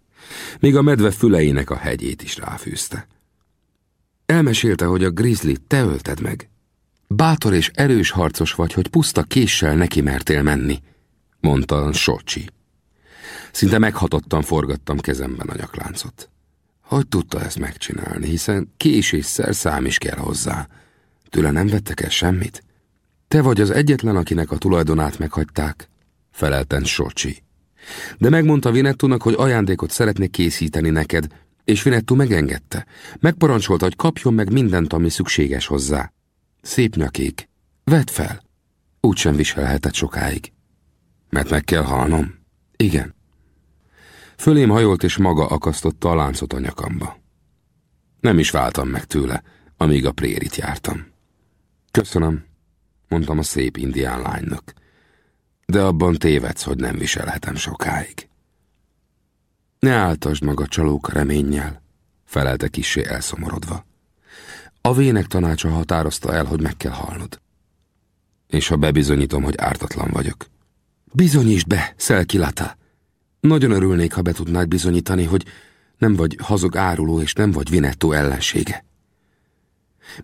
Még a medve füleinek a hegyét is ráfűzte. Elmesélte, hogy a grizzly te ölted meg. Bátor és erős harcos vagy, hogy puszta késsel neki mertél menni, mondta Socsi. Szinte meghatottan forgattam kezemben a nyakláncot. Hogy tudta ezt megcsinálni, hiszen kés és szerszám is kell hozzá. Tőle nem vettek el semmit? Te vagy az egyetlen, akinek a tulajdonát meghagyták, felelten Socsi. De megmondta Vinettunak, hogy ajándékot szeretnék készíteni neked, és Vinettu megengedte. Megparancsolta, hogy kapjon meg mindent, ami szükséges hozzá. Szép nyakék. Vedd fel. Úgy sem viselhetett sokáig. Mert meg kell halnom? Igen. Fölém hajolt, és maga akasztotta a láncot a nyakamba. Nem is váltam meg tőle, amíg a prérit jártam. Köszönöm, mondtam a szép indián lánynak. De abban tévedsz, hogy nem viselhetem sokáig. Ne áltasd maga csalóka reménnyel, felelte kissé elszomorodva. A vének tanácsa határozta el, hogy meg kell halnod. És ha bebizonyítom, hogy ártatlan vagyok. Bizonyítsd be, Szelkilata! Nagyon örülnék, ha be tudnád bizonyítani, hogy nem vagy hazug áruló és nem vagy Vinetto ellensége.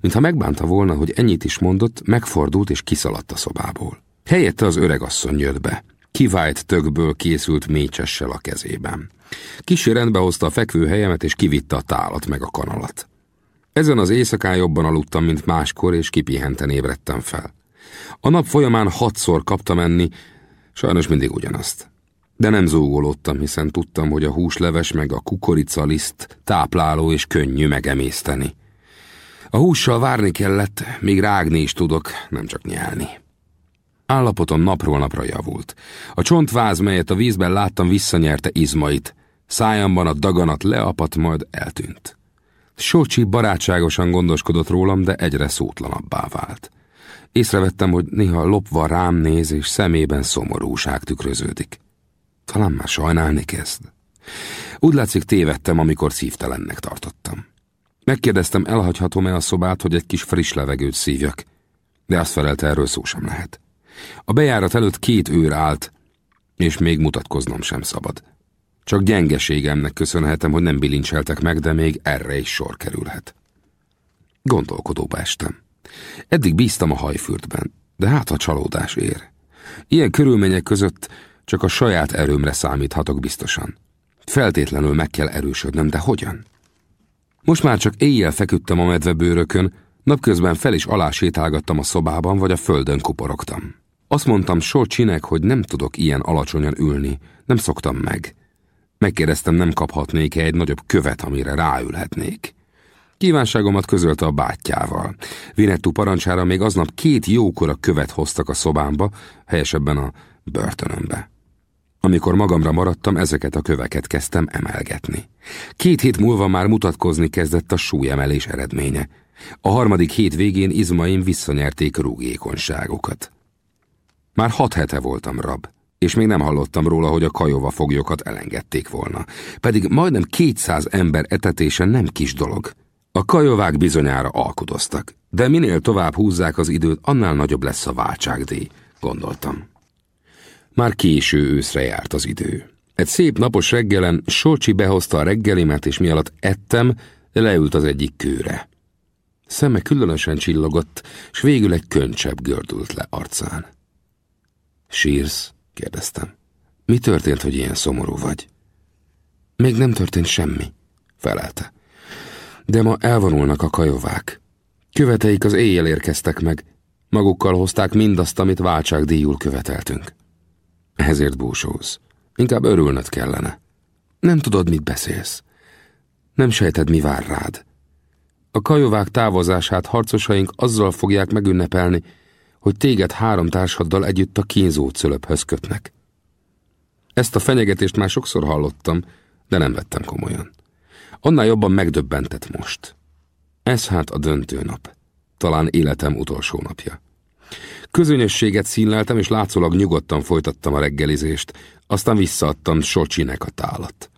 Mintha megbánta volna, hogy ennyit is mondott, megfordult és kiszaladt a szobából. Helyette az öregasszony jött be. Kivált tökből készült mécsessel a kezében. Kisi rendbe hozta a fekvőhelyemet, és kivitte a tálat meg a kanalat. Ezen az éjszakán jobban aludtam, mint máskor, és kipihenten ébredtem fel. A nap folyamán hatszor kaptam enni, sajnos mindig ugyanazt. De nem zúgolódtam, hiszen tudtam, hogy a húsleves meg a kukoricaliszt tápláló és könnyű megemészteni. A hússal várni kellett, még rágni is tudok, nem csak nyelni. Állapotom napról napra javult. A csontváz, melyet a vízben láttam, visszanyerte izmait. Szájamban a daganat leapadt, majd eltűnt. Socsi barátságosan gondoskodott rólam, de egyre szótlanabbá vált. Észrevettem, hogy néha lopva rám néz, és szemében szomorúság tükröződik. Talán már sajnálni kezd. Úgy látszik tévedtem, amikor szívtelennek tartottam. Megkérdeztem, elhagyhatom-e a szobát, hogy egy kis friss levegőt szívjak, de azt felelte, erről szó sem lehet. A bejárat előtt két őr állt, és még mutatkoznom sem szabad. Csak gyengeségemnek köszönhetem, hogy nem bilincseltek meg, de még erre is sor kerülhet. Gondolkodóba estem. Eddig bíztam a hajfürtben, de hát a csalódás ér. Ilyen körülmények között csak a saját erőmre számíthatok biztosan. Feltétlenül meg kell erősödnöm, de hogyan? Most már csak éjjel feküdtem a medvebőrökön, napközben fel is alá sétálgattam a szobában, vagy a földön kuporogtam. Azt mondtam Sorcsinek, hogy nem tudok ilyen alacsonyan ülni, nem szoktam meg. Megkérdeztem, nem kaphatnék-e egy nagyobb követ, amire ráülhetnék. Kívánságomat közölte a bátyjával. Vinettu parancsára még aznap két jókora követ hoztak a szobámba, helyesebben a börtönömbe. Amikor magamra maradtam, ezeket a köveket kezdtem emelgetni. Két hét múlva már mutatkozni kezdett a súlyemelés eredménye. A harmadik hét végén izmaim visszanyerték rúgékonyságokat. Már hat hete voltam rab, és még nem hallottam róla, hogy a kajova foglyokat elengedték volna. Pedig majdnem kétszáz ember etetése nem kis dolog. A kajovák bizonyára alkudoztak, de minél tovább húzzák az időt, annál nagyobb lesz a váltságdíj, gondoltam. Már késő őszre járt az idő. Egy szép napos reggelen Solcsi behozta a reggelimet, és mi alatt ettem, leült az egyik kőre. Szeme különösen csillogott, és végül egy könycsebb gördült le arcán. Sírsz? kérdeztem. Mi történt, hogy ilyen szomorú vagy? Még nem történt semmi, felelte. De ma elvonulnak a kajovák. Követeik az éjjel érkeztek meg. Magukkal hozták mindazt, amit váltságdíjul követeltünk. Ezért búsóz. Inkább örülnöd kellene. Nem tudod, mit beszélsz. Nem sejted, mi vár rád. A kajovák távozását harcosaink azzal fogják megünnepelni, hogy téged három társaddal együtt a kínzó cölöphöz kötnek. Ezt a fenyegetést már sokszor hallottam, de nem vettem komolyan. Annál jobban megdöbbentett most. Ez hát a döntő nap. Talán életem utolsó napja. Közönösséget színleltem, és látszólag nyugodtan folytattam a reggelizést, aztán visszaadtam Socsinek a tálat.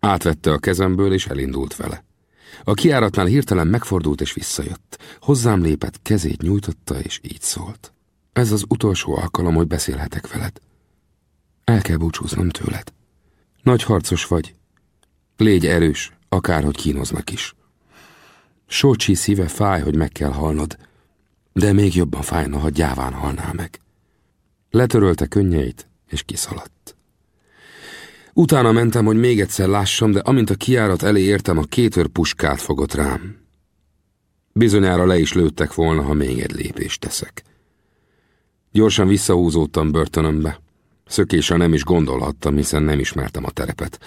Átvette a kezemből, és elindult vele. A kiáratnál hirtelen megfordult és visszajött. Hozzám lépett, kezét nyújtotta, és így szólt. Ez az utolsó alkalom, hogy beszélhetek veled. El kell búcsúznom tőled. Nagy harcos vagy. Légy erős, akárhogy kínoznak is. Sócsi szíve fáj, hogy meg kell halnod, de még jobban fájna, ha gyáván halnál meg. Letörölte könnyeit, és kiszaladt. Utána mentem, hogy még egyszer lássam, de amint a kiárat elé értem, a kétör puskát fogott rám. Bizonyára le is lőttek volna, ha még egy lépést teszek. Gyorsan visszahúzódtam börtönömbe. Szökésre nem is gondolhattam, hiszen nem ismertem a terepet.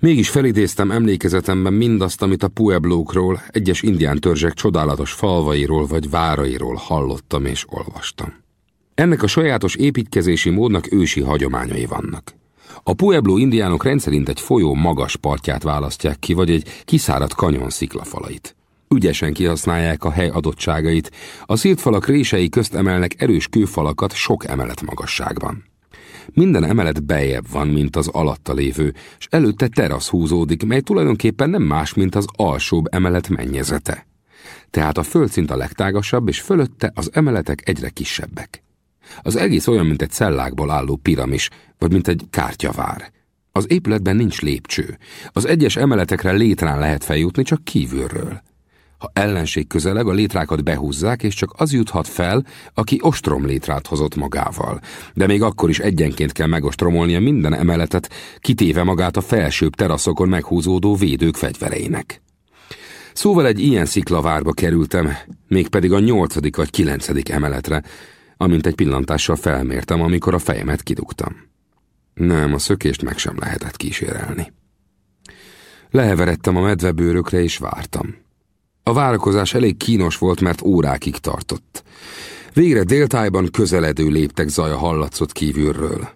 Mégis felidéztem emlékezetemben mindazt, amit a Pueblókról, egyes indián törzsek csodálatos falvairól vagy várairól hallottam és olvastam. Ennek a sajátos építkezési módnak ősi hagyományai vannak. A Pueblo indiánok rendszerint egy folyó magas partját választják ki, vagy egy kiszáradt kanyon sziklafalait. Ügyesen kihasználják a hely adottságait, a sziltfalak rései közt emelnek erős kőfalakat sok emelet magasságban. Minden emelet bejebb van, mint az alatta lévő, és előtte terasz húzódik, mely tulajdonképpen nem más, mint az alsóbb emelet mennyezete. Tehát a földszint a legtágasabb, és fölötte az emeletek egyre kisebbek. Az egész olyan, mint egy cellákból álló piramis, vagy mint egy kártyavár. Az épületben nincs lépcső. Az egyes emeletekre létrán lehet feljutni, csak kívülről. Ha ellenség közeleg, a létrákat behúzzák, és csak az juthat fel, aki ostrom létrát hozott magával. De még akkor is egyenként kell megostromolnia minden emeletet, kitéve magát a felsőbb teraszokon meghúzódó védők fegyvereinek. Szóval egy ilyen sziklavárba kerültem, mégpedig a nyolcadik vagy kilencedik emeletre, amint egy pillantással felmértem, amikor a fejemet kidugtam. Nem, a szökést meg sem lehetett kísérelni. Leheveredtem a medvebőrökre és vártam. A várakozás elég kínos volt, mert órákig tartott. Végre déltájban közeledő léptek zaja hallatszott kívülről.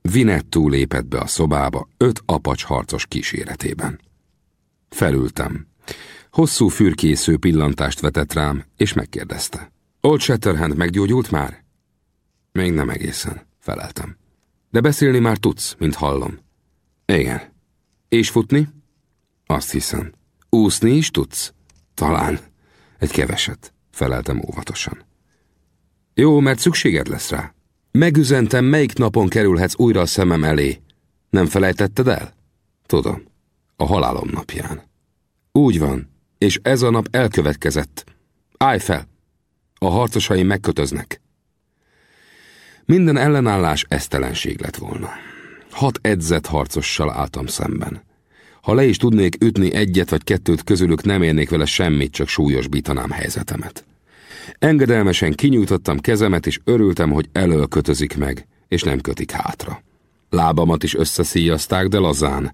Vinettú lépett be a szobába, öt apacs harcos kíséretében. Felültem. Hosszú fürkésző pillantást vetett rám, és megkérdezte. Old Shatterhand meggyógyult már? Még nem egészen, feleltem. De beszélni már tudsz, mint hallom. Igen. És futni? Azt hiszem. Úszni is tudsz? Talán. Egy keveset, feleltem óvatosan. Jó, mert szükséged lesz rá. Megüzentem, melyik napon kerülhetsz újra a szemem elé. Nem felejtetted el? Tudom. A halálom napján. Úgy van, és ez a nap elkövetkezett. Állj fel! A harcosaim megkötöznek. Minden ellenállás esztelenség lett volna. Hat edzett harcossal álltam szemben. Ha le is tudnék ütni egyet vagy kettőt közülük, nem érnék vele semmit, csak súlyosbítanám helyzetemet. Engedelmesen kinyújtottam kezemet, és örültem, hogy elől kötözik meg, és nem kötik hátra. Lábamat is összeszíjazták, de lazán.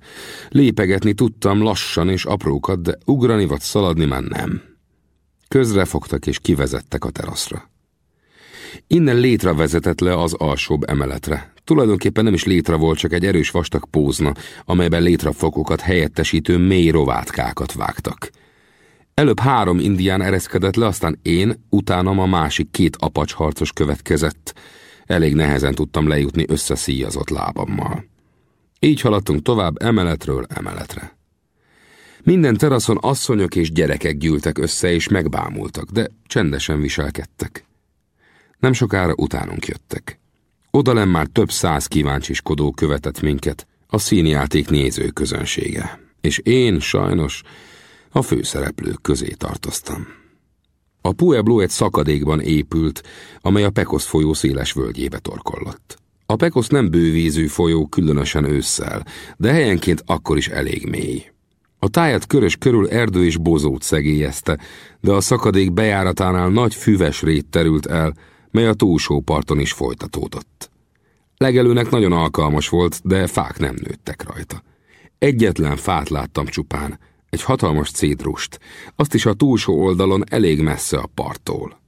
Lépegetni tudtam lassan és aprókat, de ugrani vagy szaladni már nem. Közrefogtak és kivezettek a teraszra. Innen létre vezetett le az alsóbb emeletre. Tulajdonképpen nem is létre volt, csak egy erős vastag pózna, amelyben létrafokokat helyettesítő mély rovátkákat vágtak. Előbb három indián ereszkedett le, aztán én, utánam a másik két apacs harcos következett. Elég nehezen tudtam lejutni összeszíjazott lábammal. Így haladtunk tovább emeletről emeletre. Minden teraszon asszonyok és gyerekek gyűltek össze és megbámultak, de csendesen viselkedtek. Nem sokára utánunk jöttek. Odalem már több száz kíváncsiskodó követett minket, a színjáték néző közönsége, és én sajnos a főszereplők közé tartoztam. A Pueblo egy szakadékban épült, amely a Pekosz folyó széles völgyébe torkollott. A Pekosz nem bővízű folyó, különösen ősszel, de helyenként akkor is elég mély. A tájat körös körül erdő és bozót szegélyezte, de a szakadék bejáratánál nagy füves rét terült el, mely a túlsó parton is folytatódott. Legelőnek nagyon alkalmas volt, de fák nem nőttek rajta. Egyetlen fát láttam csupán, egy hatalmas cédrust, azt is a túlsó oldalon elég messze a parttól.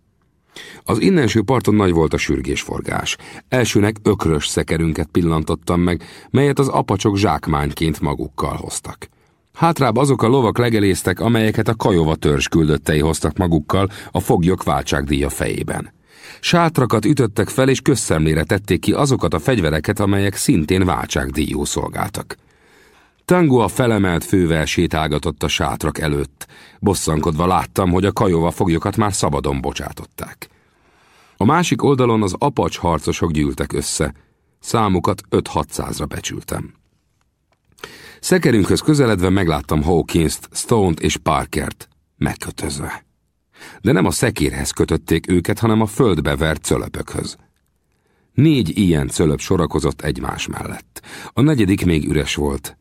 Az innenső parton nagy volt a sürgésforgás. Elsőnek ökrös szekerünket pillantottam meg, melyet az apacsok zsákmányként magukkal hoztak. Hátrább azok a lovak legeléztek, amelyeket a kajova törzs küldöttei hoztak magukkal a foglyok váltságdíja fejében. Sátrakat ütöttek fel, és közszemlére tették ki azokat a fegyvereket, amelyek szintén váltságdíjú szolgáltak. Tango a felemelt fővel sétálgatott a sátrak előtt. Bosszankodva láttam, hogy a kajova foglyokat már szabadon bocsátották. A másik oldalon az apacs harcosok gyűltek össze. Számukat 5-600-ra becsültem. Szekerünkhöz közeledve megláttam Hawkins-t, Stone-t és Parkert, megkötözve. De nem a szekérhez kötötték őket, hanem a földbe vert cölöpökhöz. Négy ilyen cölöp sorakozott egymás mellett. A negyedik még üres volt.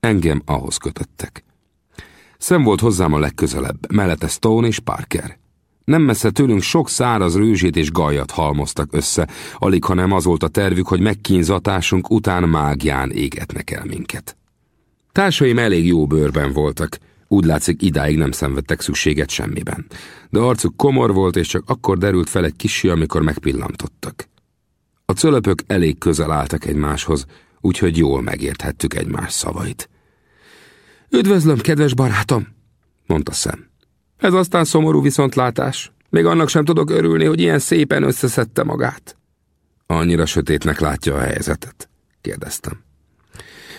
Engem ahhoz kötöttek. Szem volt hozzám a legközelebb, mellette Stone és Parker. Nem messze tőlünk sok száraz rőzsét és gajat halmoztak össze, alig hanem az volt a tervük, hogy megkínzatásunk után mágián égetnek el minket. Társaim elég jó bőrben voltak, úgy látszik idáig nem szenvedtek szükséget semmiben. De arcuk komor volt, és csak akkor derült fel egy kisi, amikor megpillantottak. A cölöpök elég közel álltak egymáshoz, úgyhogy jól megérthettük egymás szavait. Üdvözlöm, kedves barátom, mondta szem. Ez aztán szomorú viszontlátás. Még annak sem tudok örülni, hogy ilyen szépen összeszedte magát. Annyira sötétnek látja a helyzetet? kérdeztem.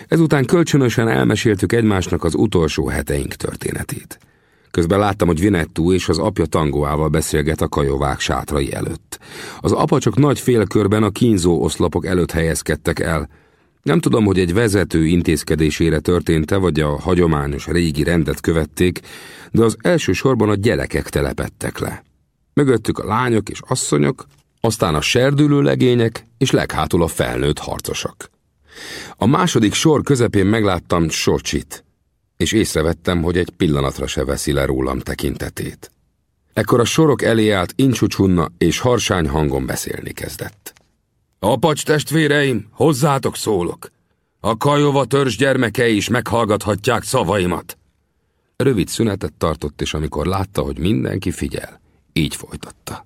Ezután kölcsönösen elmeséltük egymásnak az utolsó heteink történetét. Közben láttam, hogy Vinettú és az apja tangóával beszélget a kajovák sátrai előtt. Az apa csak nagy félkörben a kínzó oszlopok előtt helyezkedtek el. Nem tudom, hogy egy vezető intézkedésére történt-e, vagy a hagyományos régi rendet követték, de az első sorban a gyerekek telepettek le. Mögöttük a lányok és asszonyok, aztán a serdülő legények, és leghátul a felnőtt harcosok. A második sor közepén megláttam Socsit, és észrevettem, hogy egy pillanatra se veszi le rólam tekintetét. Ekkor a sorok elé állt Incsucsunna, és harsány hangon beszélni kezdett. Apacs testvéreim, hozzátok szólok! A Kajova törzs gyermekei is meghallgathatják szavaimat. Rövid szünetet tartott, és amikor látta, hogy mindenki figyel, így folytatta.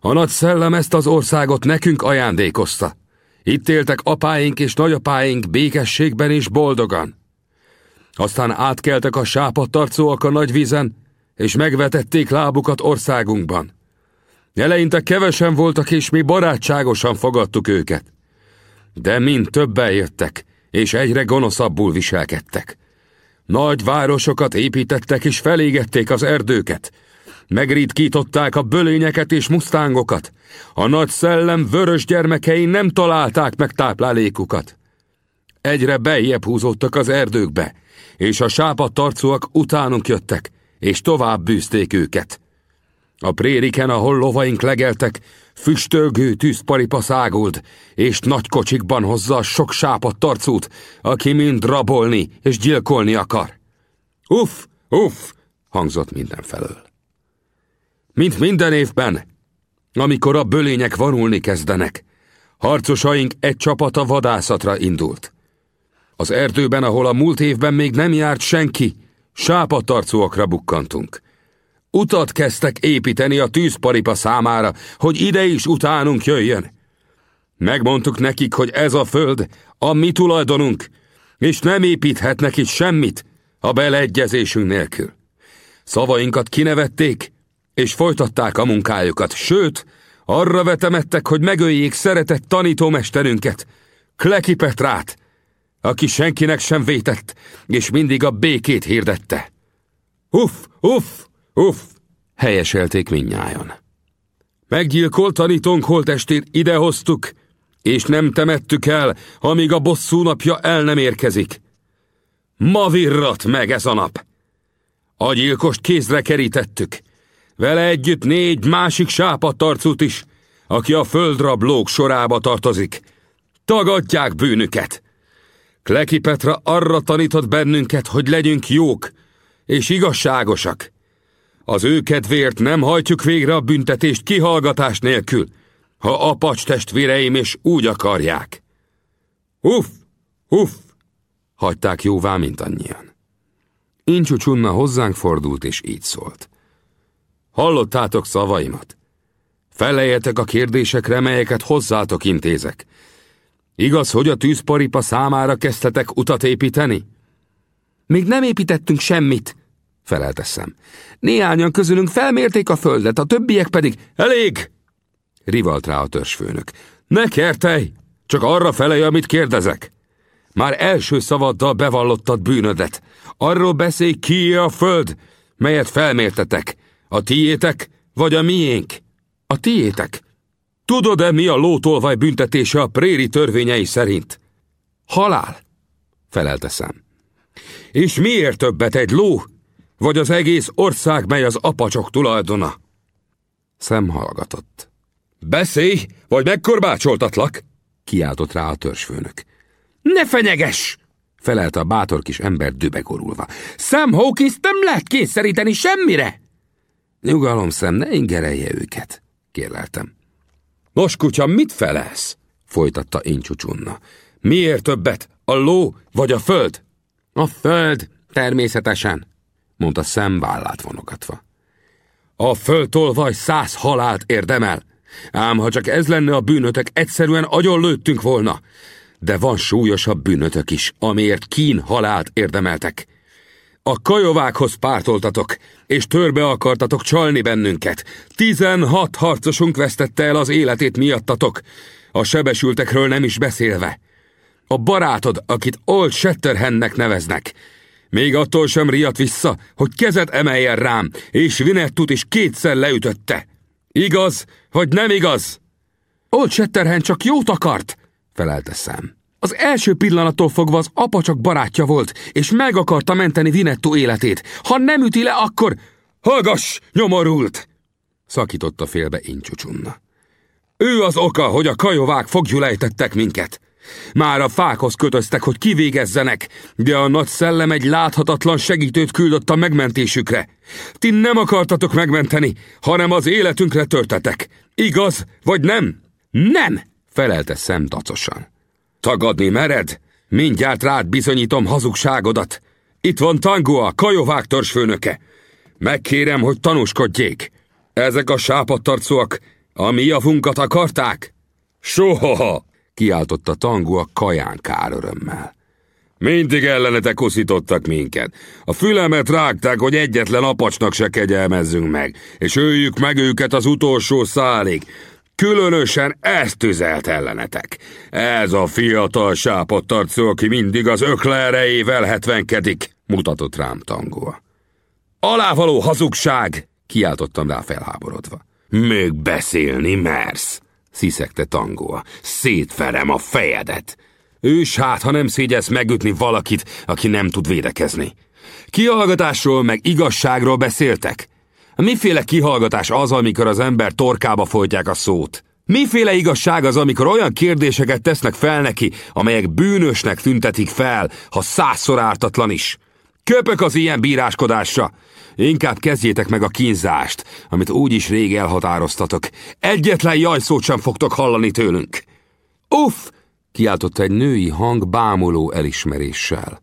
A nagy szellem ezt az országot nekünk ajándékozta. Itt éltek apáink és nagyapáink békességben és boldogan. Aztán átkeltek a sápadtarcóak a nagy vízen, és megvetették lábukat országunkban. Eleinte kevesen voltak, és mi barátságosan fogadtuk őket. De mind többen jöttek, és egyre gonoszabbul viselkedtek. Nagy városokat építettek, és felégették az erdőket, Megritkították a bölényeket és musztángokat. A nagy szellem vörös gyermekei nem találták meg táplálékukat. Egyre beljebb húzódtak az erdőkbe, és a sápadtarcúak utánunk jöttek, és tovább bűzték őket. A prériken, ahol lovaink legeltek, füstölgő tűzparipa száguld, és nagy kocsikban hozza sok sápadtarcút, aki mind rabolni és gyilkolni akar. Uff, uff, hangzott mindenfelől. Mint minden évben, amikor a bölények vonulni kezdenek, harcosaink egy csapata vadászatra indult. Az erdőben, ahol a múlt évben még nem járt senki, sápatarcúakra bukkantunk. Utat kezdtek építeni a tűzparipa számára, hogy ide is utánunk jöjjön. Megmondtuk nekik, hogy ez a föld a mi tulajdonunk, és nem építhetnek itt semmit a beleegyezésünk nélkül. Szavainkat kinevették, és folytatták a munkájukat, sőt, arra vetemettek, hogy megöljék szeretett tanítómesterünket, Kleki Petrát, aki senkinek sem vétett, és mindig a békét hirdette. Uff, uff, uff, helyeselték minnyájon. Meggyilkolt tanítónk holtestét idehoztuk, és nem temettük el, amíg a bosszú napja el nem érkezik. Ma virrat meg ez a nap. A gyilkost kézre kerítettük, vele együtt négy másik sápadtarcut is, aki a földrablók sorába tartozik. Tagadják bűnüket. Kleki Petra arra tanított bennünket, hogy legyünk jók és igazságosak. Az ő kedvéért nem hajtjuk végre a büntetést kihallgatás nélkül, ha apacs testvéreim és úgy akarják. Uff, uff, hagyták jóvá mindannyian. Incsú Csunna hozzánk fordult és így szólt. Hallottátok szavaimat? Feleljetek a kérdésekre, melyeket hozzátok intézek. Igaz, hogy a tűzparipa számára kezdtetek utat építeni? Még nem építettünk semmit, felelteszem. Néhányan közülünk felmérték a földet, a többiek pedig elég! Rivalt rá a törzsfőnök. Ne kertelj! Csak arra felej, amit kérdezek. Már első szavaddal bevallottad bűnödet. Arról beszélj, ki a föld, melyet felmértetek. A tiétek, vagy a miénk? A tiétek. Tudod-e, mi a lótolvaj büntetése a préri törvényei szerint? Halál, felelteszem. És miért többet egy ló, vagy az egész ország, mely az apacsok tulajdona? Szem hallgatott. Beszélj, vagy megkorbácsoltatlak! kiáltott rá a törzsfőnök. Ne fenyeges! felelte a bátor kis ember dübegorulva. Sam Hawkins nem lehet kényszeríteni semmire! Nyugalom, szem, ne ingerelje őket, kérleltem. Nos, kutya, mit felelsz? folytatta én csúcsunna. Miért többet? A ló vagy a föld? A föld, természetesen, mondta szem vállát vonogatva. A földtolvaj száz halált érdemel, ám ha csak ez lenne a bűnötök, egyszerűen agyon lőttünk volna. De van súlyosabb bűnötök is, amiért kín halált érdemeltek. A kajovákhoz pártoltatok, és törbe akartatok csalni bennünket. Tizenhat harcosunk vesztette el az életét miattatok, a sebesültekről nem is beszélve. A barátod, akit Old Shatterhandnek neveznek, még attól sem riadt vissza, hogy kezet emeljen rám, és Vinettut is kétszer leütötte. Igaz, vagy nem igaz? Old Shatterhand csak jót akart, felelte szem. Az első pillanattól fogva az apa csak barátja volt, és meg akarta menteni Vinetto életét. Ha nem üti le, akkor... Hallgass, nyomorult! Szakította félbe Incsucsunna. Ő az oka, hogy a kajovák fogjulejtettek minket. Már a fákhoz kötöztek, hogy kivégezzenek, de a nagy szellem egy láthatatlan segítőt küldött a megmentésükre. Ti nem akartatok megmenteni, hanem az életünkre törtetek. Igaz, vagy nem? Nem, felelte szem tacosan. Tagadni mered? Mindjárt rád bizonyítom hazugságodat. Itt van Tangua, kajovák törzsfőnöke. Megkérem, hogy tanúskodjék. Ezek a sápadtarcúak a mi javunkat akarták? Soha! kiáltotta Tangua kaján kár örömmel. Mindig ellenetek uszítottak minket. A fülemet rágták, hogy egyetlen apacsnak se kegyelmezzünk meg, és öljük meg őket az utolsó szálig. Különösen ezt tüzelt ellenetek. Ez a fiatal sápadt arcú, aki mindig az ökle erejével hetvenkedik, mutatott rám tangóa. Alávaló hazugság! kiáltottam rá felháborodva. Még beszélni mersz, sziszegte tangóa. Szétverem a fejedet. Ős hát, ha nem szégyesz megütni valakit, aki nem tud védekezni. Kihallgatásról meg igazságról beszéltek? Miféle kihallgatás az, amikor az ember torkába folytják a szót? Miféle igazság az, amikor olyan kérdéseket tesznek fel neki, amelyek bűnösnek tüntetik fel, ha százszor ártatlan is? Köpök az ilyen bíráskodásra! Inkább kezdjétek meg a kínzást, amit úgyis rég elhatároztatok. Egyetlen jajszót sem fogtok hallani tőlünk. Uff! kiáltotta egy női hang bámuló elismeréssel.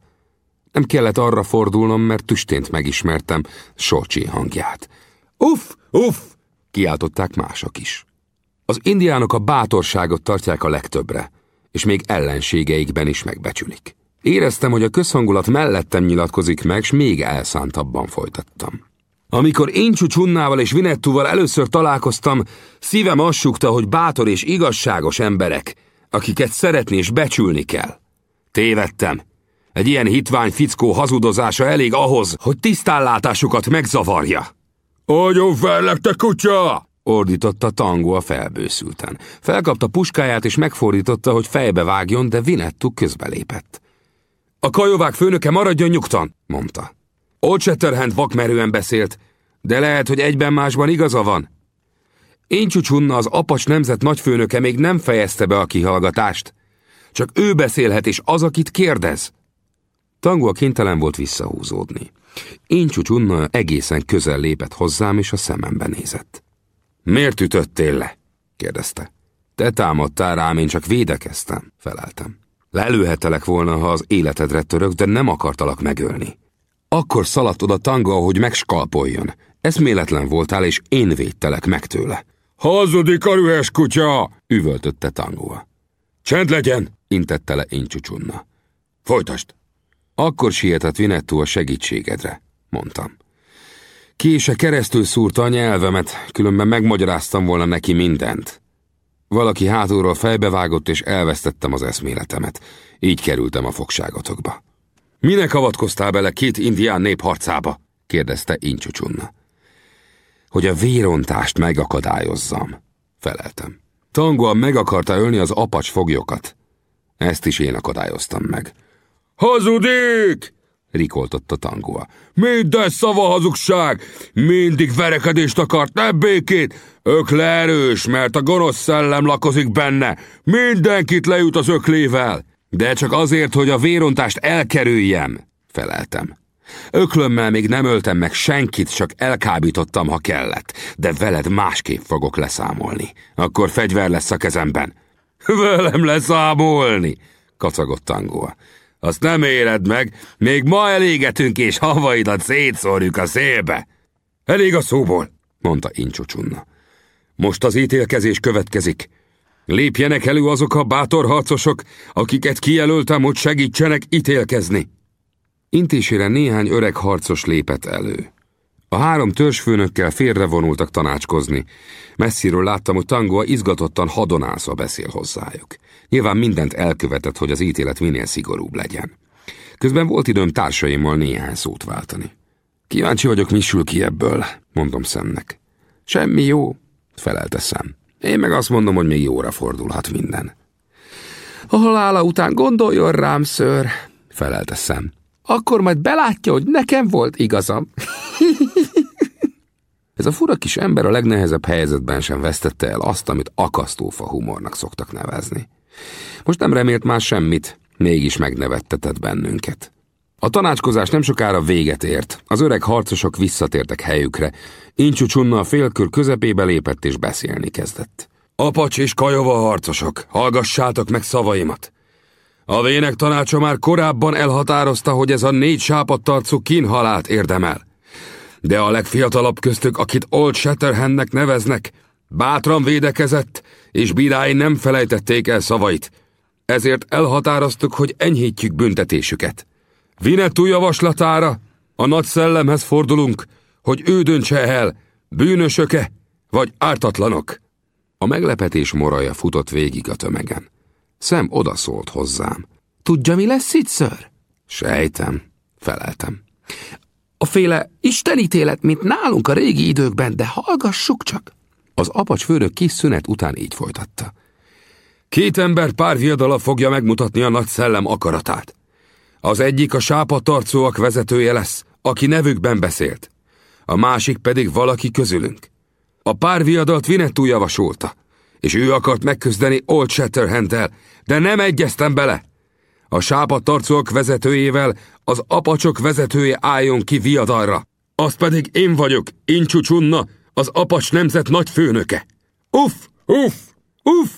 Nem kellett arra fordulnom, mert tüstént megismertem Solcsi hangját. Uff, uff, kiáltották mások is. Az indiánok a bátorságot tartják a legtöbbre, és még ellenségeikben is megbecsülik. Éreztem, hogy a közhangulat mellettem nyilatkozik meg, s még elszántabban folytattam. Amikor én Csucsunnával és Vinettúval először találkoztam, szívem assukta, hogy bátor és igazságos emberek, akiket szeretni és becsülni kell. Tévedtem. Egy ilyen hitvány fickó hazudozása elég ahhoz, hogy tisztánlátásukat megzavarja. Agyon fel, te kutya! ordította Tango a felbőszülten. Felkapta puskáját és megfordította, hogy fejbe vágjon, de Vinettu közbelépett. A kajovák főnöke maradjon nyugtan, mondta. Old Shatterhand vakmerően beszélt, de lehet, hogy egyben másban igaza van. Én csúcsunna az apacs nemzet nagyfőnöke még nem fejezte be a kihallgatást. Csak ő beszélhet, és az, akit kérdez. Tangua kénytelen volt visszahúzódni. Én csúcsunna egészen közel lépett hozzám, és a szemembe nézett. Miért ütöttél le? kérdezte. Te támadtál rám, én csak védekeztem, feleltem. Lelőhetelek volna, ha az életedre török, de nem akartalak megölni. Akkor szaladt oda tanga, hogy megskalpoljon. Eszméletlen voltál, és én védtelek meg tőle. Hazudik a rühes kutya! üvöltötte tangóa. Csend legyen! intette le én csúcsunna. Folytasd! Akkor sietett Vinettú a segítségedre, mondtam. Kése keresztül szúrta a nyelvemet, különben megmagyaráztam volna neki mindent. Valaki hátulról fejbevágott, és elvesztettem az eszméletemet. Így kerültem a fogságotokba. Minek avatkoztál bele két indián nép harcába? kérdezte Incsucsunna. Hogy a vérontást megakadályozzam, feleltem. Tangua meg akarta ölni az apacs foglyokat. Ezt is én akadályoztam meg. Hazudik! rikoltott a tangóa. Minden szava hazugság! Mindig verekedést akart, ne békét! Ökle erős, mert a gonosz szellem lakozik benne. Mindenkit lejut az öklével. De csak azért, hogy a vérontást elkerüljem, feleltem. Öklömmel még nem öltem meg senkit, csak elkábítottam, ha kellett, de veled másképp fogok leszámolni. Akkor fegyver lesz a kezemben. Velem leszámolni, kacagott tangóa. Azt nem éred meg, még ma elégetünk és havaidat szétszórjuk a szélbe. Elég a szóból, mondta Incsucsunna. Most az ítélkezés következik. Lépjenek elő azok a bátor harcosok, akiket kijelöltem, hogy segítsenek ítélkezni. Intésére néhány öreg harcos lépett elő. A három törzsfőnökkel félrevonultak tanácskozni. Messziről láttam, hogy Tangoa izgatottan hadonászva beszél hozzájuk. Nyilván mindent elkövetett, hogy az ítélet minél szigorúbb legyen. Közben volt időm társaimmal néhány szót váltani. Kíváncsi vagyok, mi sül ki ebből, mondom szemnek. Semmi jó, felelte szem. Én meg azt mondom, hogy még jóra fordulhat minden. A halála után gondoljon rám, ször, felelte szem. Akkor majd belátja, hogy nekem volt igazam. Ez a fura kis ember a legnehezebb helyzetben sem vesztette el azt, amit akasztófa humornak szoktak nevezni. Most nem remélt már semmit, mégis megnevettetett bennünket. A tanácskozás nem sokára véget ért, az öreg harcosok visszatértek helyükre. Incsú Csunna a félkör közepébe lépett és beszélni kezdett. Apacs és kajova harcosok, hallgassátok meg szavaimat! A vének tanácsa már korábban elhatározta, hogy ez a négy sápadtarcú kínhalált érdemel. De a legfiatalabb köztük, akit Old Shatterhandnek neveznek, bátran védekezett, és bírái nem felejtették el szavait. Ezért elhatároztuk, hogy enyhítjük büntetésüket. Vinetú javaslatára a nagy szellemhez fordulunk, hogy ő döntse el, bűnösöke vagy ártatlanok. A meglepetés moraja futott végig a tömegen. Szem odaszólt hozzám. Tudja, mi lesz itt, ször? Sejtem, feleltem. A féle istenítélet, mint nálunk a régi időkben, de hallgassuk csak. Az apacs főnök kis szünet után így folytatta. Két ember pár viadala fogja megmutatni a nagy szellem akaratát. Az egyik a sápatarcóak vezetője lesz, aki nevükben beszélt. A másik pedig valaki közülünk. A pár viadalt Vinettú javasolta, és ő akart megküzdeni Old shatterhand de nem egyeztem bele. A sápatarcóak vezetőjével az apacsok vezetője álljon ki viadalra. Az pedig én vagyok, Incsú Csunna, az apacs nemzet nagy főnöke. Uff, uff, uff!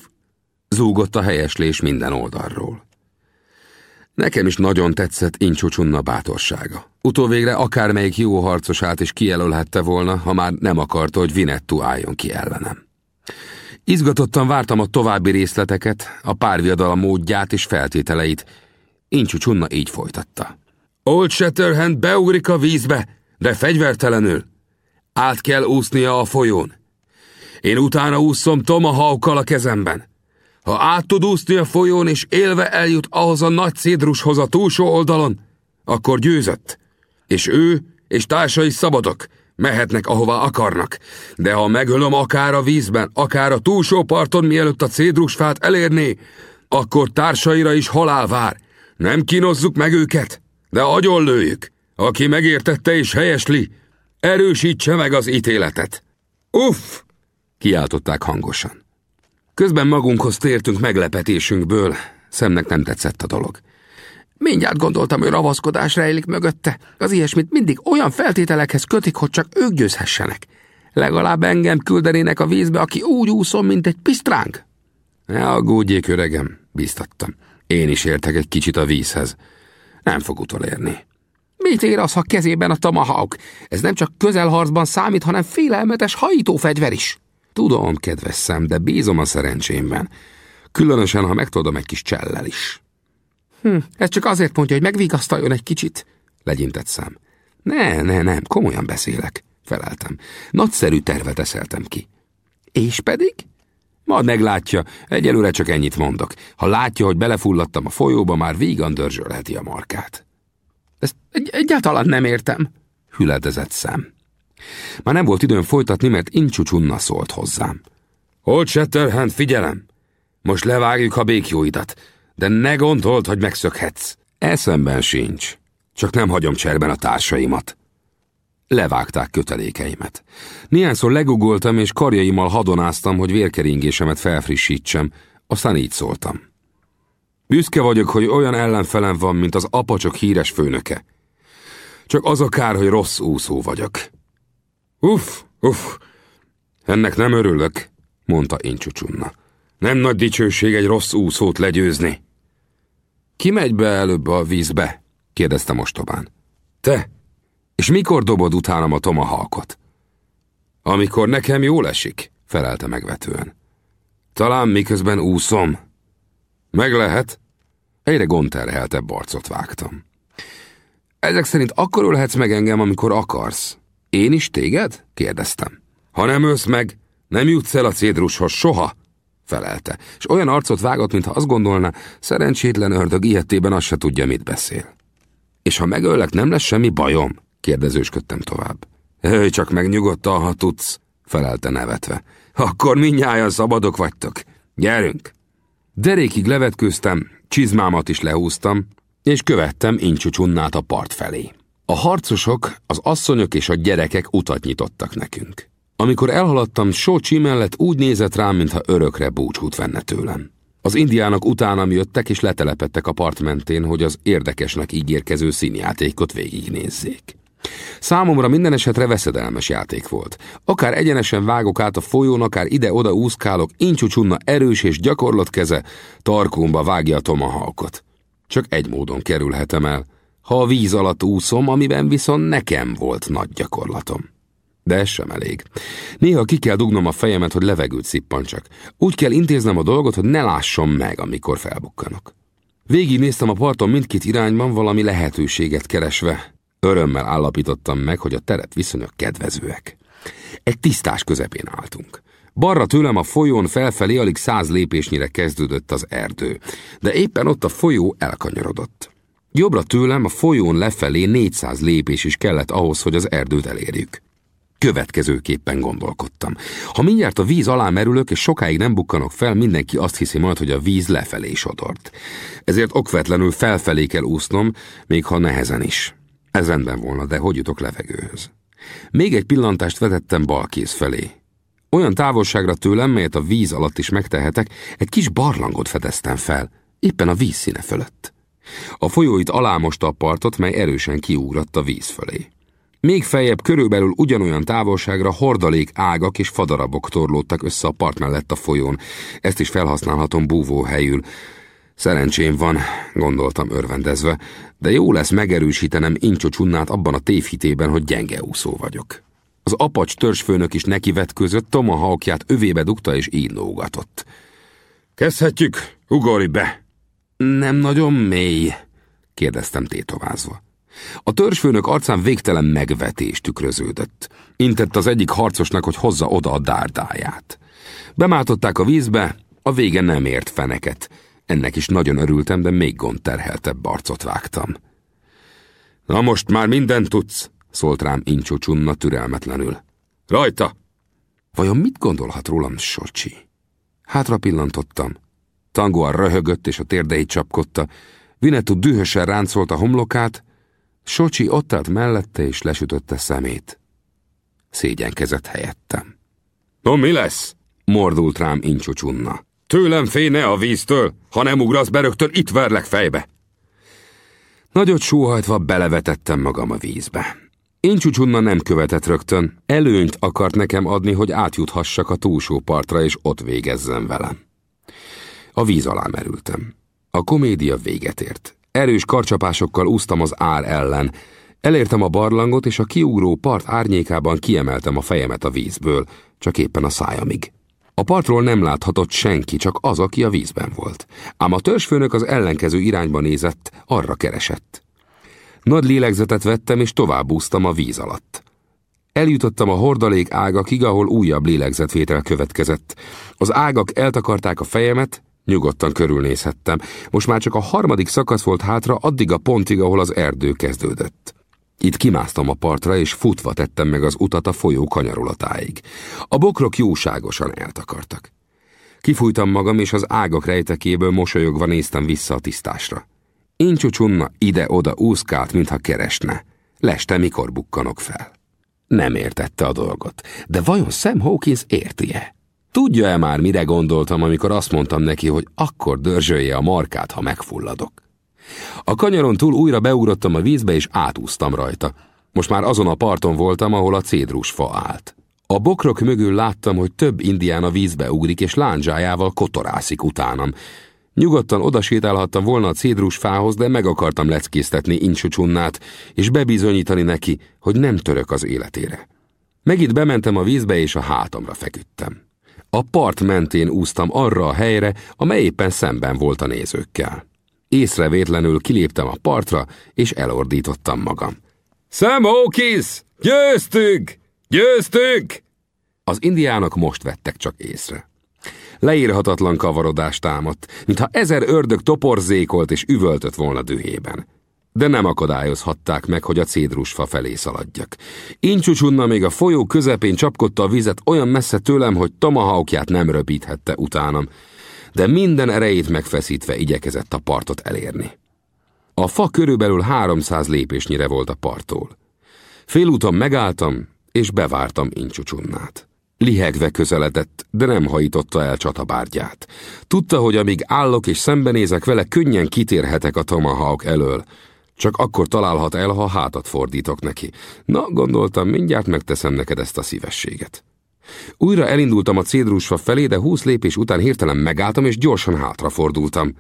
Zúgott a helyeslés minden oldalról. Nekem is nagyon tetszett Incsúcsunna bátorsága. Utóvégre akármelyik jó harcosát is kijelölhette volna, ha már nem akarta, hogy Vinettu álljon ki ellenem. Izgatottan vártam a további részleteket, a párviadala módját és feltételeit. Incsúcsunna így folytatta. Old Shatterhand beugrik a vízbe, de fegyvertelenül. Át kell úsznia a folyón. Én utána úszom Tomahawkkal a kezemben. Ha át tud úszni a folyón és élve eljut ahhoz a nagy cédrushoz a túlsó oldalon, akkor győzött. És ő és társai szabadok, mehetnek ahova akarnak. De ha megölöm akár a vízben, akár a túlsó parton, mielőtt a cédrusfát elérné, akkor társaira is halál vár. Nem kínozzuk meg őket, de agyonlőjük. Aki megértette és helyesli, erősítse meg az ítéletet. Uff! kiáltották hangosan. Közben magunkhoz tértünk meglepetésünkből. Szemnek nem tetszett a dolog. Mindjárt gondoltam, hogy ravaszkodás rejlik mögötte. Az ilyesmit mindig olyan feltételekhez kötik, hogy csak ők győzhessenek. Legalább engem küldenének a vízbe, aki úgy úszom, mint egy pisztránk. Ne aggódjék, öregem, biztattam. Én is értek egy kicsit a vízhez. Nem fog utolérni. Mit ér az, ha kezében a tomahawk? Ez nem csak közelharcban számít, hanem félelmetes hajítófegyver is. Tudom, kedves szem, de bízom a szerencsémben. Különösen, ha megtudom egy kis csellel is. Hm, ez csak azért mondja, hogy megvigasztaljon egy kicsit, legyintett szám. Ne, ne, nem, komolyan beszélek, feleltem. Nagyszerű tervet eszeltem ki. És pedig? Majd meglátja, egyelőre csak ennyit mondok. Ha látja, hogy belefulladtam a folyóba, már vígan dörzsölheti a markát. Ezt egy egyáltalán nem értem, hüledezett szem. Már nem volt időm folytatni, mert Incsúcsunna szólt hozzám. Old Shatterhand, figyelem! Most levágjuk a békjóidat, de ne gondold, hogy megszökhetsz. Eszemben sincs. Csak nem hagyom cserben a társaimat. Levágták kötelékeimet. Néhányszor legugoltam, és karjaimmal hadonáztam, hogy vérkeringésemet felfrissítsem, aztán így szóltam. Büszke vagyok, hogy olyan ellenfelem van, mint az apacsok híres főnöke. Csak az a kár, hogy rossz úszó vagyok. Uff, uff, ennek nem örülök, mondta én csúcsunna. Nem nagy dicsőség egy rossz úszót legyőzni. Ki megy be előbb a vízbe? kérdezte mostobán. Te? És mikor dobod utánam a tomahalkot? Amikor nekem jól esik, felelte megvetően. Talán miközben úszom. Meg lehet. Egyre gondterheltebb arcot vágtam. Ezek szerint akkor ölhetsz meg engem, amikor akarsz. Én is téged? kérdeztem. Ha nem ölsz meg, nem jutsz el a cédrushoz soha, felelte, és olyan arcot vágott, mintha azt gondolná, szerencsétlen ördög ilyetében azt se tudja, mit beszél. És ha megöllek, nem lesz semmi bajom? kérdezősködtem tovább. Jöjj csak meg nyugodtan, ha tudsz, felelte nevetve. Akkor mindnyájan szabadok vagytok. Gyerünk! Derékig levetkőztem, csizmámat is lehúztam, és követtem Incsúcsunnát a part felé. A harcosok, az asszonyok és a gyerekek utat nyitottak nekünk. Amikor elhaladtam, Sócsi mellett úgy nézett rám, mintha örökre búcsút venne tőlem. Az indiának utánam jöttek és letelepettek a part mentén, hogy az érdekesnek ígérkező színjátékot végignézzék. Számomra minden esetre veszedelmes játék volt. Akár egyenesen vágok át a folyón, akár ide-oda úszkálok, Incsúcsunna erős és gyakorlott keze tarkómba vágja a tomahawkot. Csak egy módon kerülhetem el, ha a víz alatt úszom, amiben viszont nekem volt nagy gyakorlatom. De ez sem elég. Néha ki kell dugnom a fejemet, hogy levegőt szippantsak. Úgy kell intéznem a dolgot, hogy ne lássom meg, amikor felbukkanok. Végig néztem a parton mindkét irányban valami lehetőséget keresve. Örömmel állapítottam meg, hogy a teret viszonyok kedvezőek. Egy tisztás közepén álltunk. Barra tőlem a folyón felfelé alig száz lépésnyire kezdődött az erdő, de éppen ott a folyó elkanyarodott. Jobbra tőlem a folyón lefelé 400 lépés is kellett ahhoz, hogy az erdőt elérjük. Következőképpen gondolkodtam. Ha mindjárt a víz alá merülök, és sokáig nem bukkanok fel, mindenki azt hiszi majd, hogy a víz lefelé sodort. Ezért okvetlenül felfelé kell úsznom, még ha nehezen is. Ez rendben volna, de hogy jutok levegőhöz? Még egy pillantást vetettem balkész felé. Olyan távolságra tőlem, melyet a víz alatt is megtehetek, egy kis barlangot fedeztem fel, éppen a víz színe fölött. A folyó itt alámosta a partot, mely erősen kiugrott a víz fölé. Még feljebb körülbelül ugyanolyan távolságra hordalék ágak és fadarabok torlódtak össze a part mellett a folyón. Ezt is felhasználhatom búvóhelyül. Szerencsém van, gondoltam örvendezve, de jó lesz megerősítenem Incsó csunnát abban a tévhitében, hogy gyenge úszó vagyok. Az apacs törzsfőnök is neki vetközött, tomahawkját övébe dugta és így lógatott. Kezdhetjük, ugorj be! Nem nagyon mély, kérdeztem tétovázva. A törzsfőnök arcán végtelen megvetés tükröződött. Intett az egyik harcosnak, hogy hozza oda a dárdáját. Bemátották a vízbe, a vége nem ért feneket. Ennek is nagyon örültem, de még gondterheltebb arcot vágtam. Na most már mindent tudsz, szólt rám Incsó türelmetlenül. Rajta! Vajon mit gondolhat rólam Socsi? Hátra pillantottam. Tangoa röhögött és a térdeit csapkodta, Vinetú dühösen ráncolta homlokát, Socsi ott állt mellette és lesütötte szemét. Szégyenkezett helyettem. No, mi lesz? Mordult rám Incsó. Tőlem félj ne a víztől, ha nem ugrasz be rögtön, itt verlek fejbe. Nagyot sóhajtva belevetettem magam a vízbe. Én csúcsunna nem követett rögtön, előnyt akart nekem adni, hogy átjuthassak a túlsó partra, és ott végezzem velem. A víz alá merültem. A komédia véget ért. Erős karcsapásokkal úsztam az ár ellen. Elértem a barlangot, és a kiugró part árnyékában kiemeltem a fejemet a vízből, csak éppen a szájamig. A partról nem láthatott senki, csak az, aki a vízben volt. Ám a törzsfőnök az ellenkező irányba nézett, arra keresett. Nagy lélegzetet vettem, és tovább úsztam a víz alatt. Eljutottam a hordalék ágakig, ahol újabb lélegzetvétel következett. Az ágak eltakarták a fejemet, nyugodtan körülnézhettem. Most már csak a harmadik szakasz volt hátra, addig a pontig, ahol az erdő kezdődött. Itt kimásztam a partra, és futva tettem meg az utat a folyó kanyarulatáig. A bokrok jóságosan eltakartak. Kifújtam magam, és az ágak rejtekéből mosolyogva néztem vissza a tisztásra. Incsucsunna ide-oda úszkált, mintha keresne. Leste, mikor bukkanok fel. Nem értette a dolgot, de vajon Sam Hawkins érti-e? Tudja-e már, mire gondoltam, amikor azt mondtam neki, hogy akkor dörzsölje a markát, ha megfulladok? A kanyaron túl újra beugrottam a vízbe, és átúztam rajta. Most már azon a parton voltam, ahol a cédrusfa állt. A bokrok mögül láttam, hogy több indián a vízbe ugrik, és lándzsájával kotorászik utánam. Nyugodtan odasétálhattam volna a cédrusfához, de meg akartam leckésztetni Incsucsunnát, és bebizonyítani neki, hogy nem török az életére. Megint bementem a vízbe, és a hátamra feküdtem. A part mentén úsztam arra a helyre, amely éppen szemben volt a nézőkkel. Észrevétlenül kiléptem a partra, és elordítottam magam. Sam Hawkins! Győztünk! Győztünk! Az indiánok most vettek csak észre. Leírhatatlan kavarodás támadt, mintha ezer ördög toporzékolt és üvöltött volna dühében. De nem akadályozhatták meg, hogy a cédrusfa felé szaladjak. Incsucsunna még a folyó közepén csapkodta a vizet olyan messze tőlem, hogy tomahawkját nem röpíthette utánam, de minden erejét megfeszítve igyekezett a partot elérni. A fa körülbelül 300 lépésnyire volt a parttól. Félúton megálltam, és bevártam Incsucsunnát. Lihegve közeledett, de nem hajította el csatabárgyát. Tudta, hogy amíg állok és szembenézek vele, könnyen kitérhetek a Tomahawk elől. Csak akkor találhat el, ha hátat fordítok neki. Na, gondoltam, mindjárt megteszem neked ezt a szívességet. Újra elindultam a cédrusfa felé, de húsz lépés után hirtelen megálltam, és gyorsan hátrafordultam.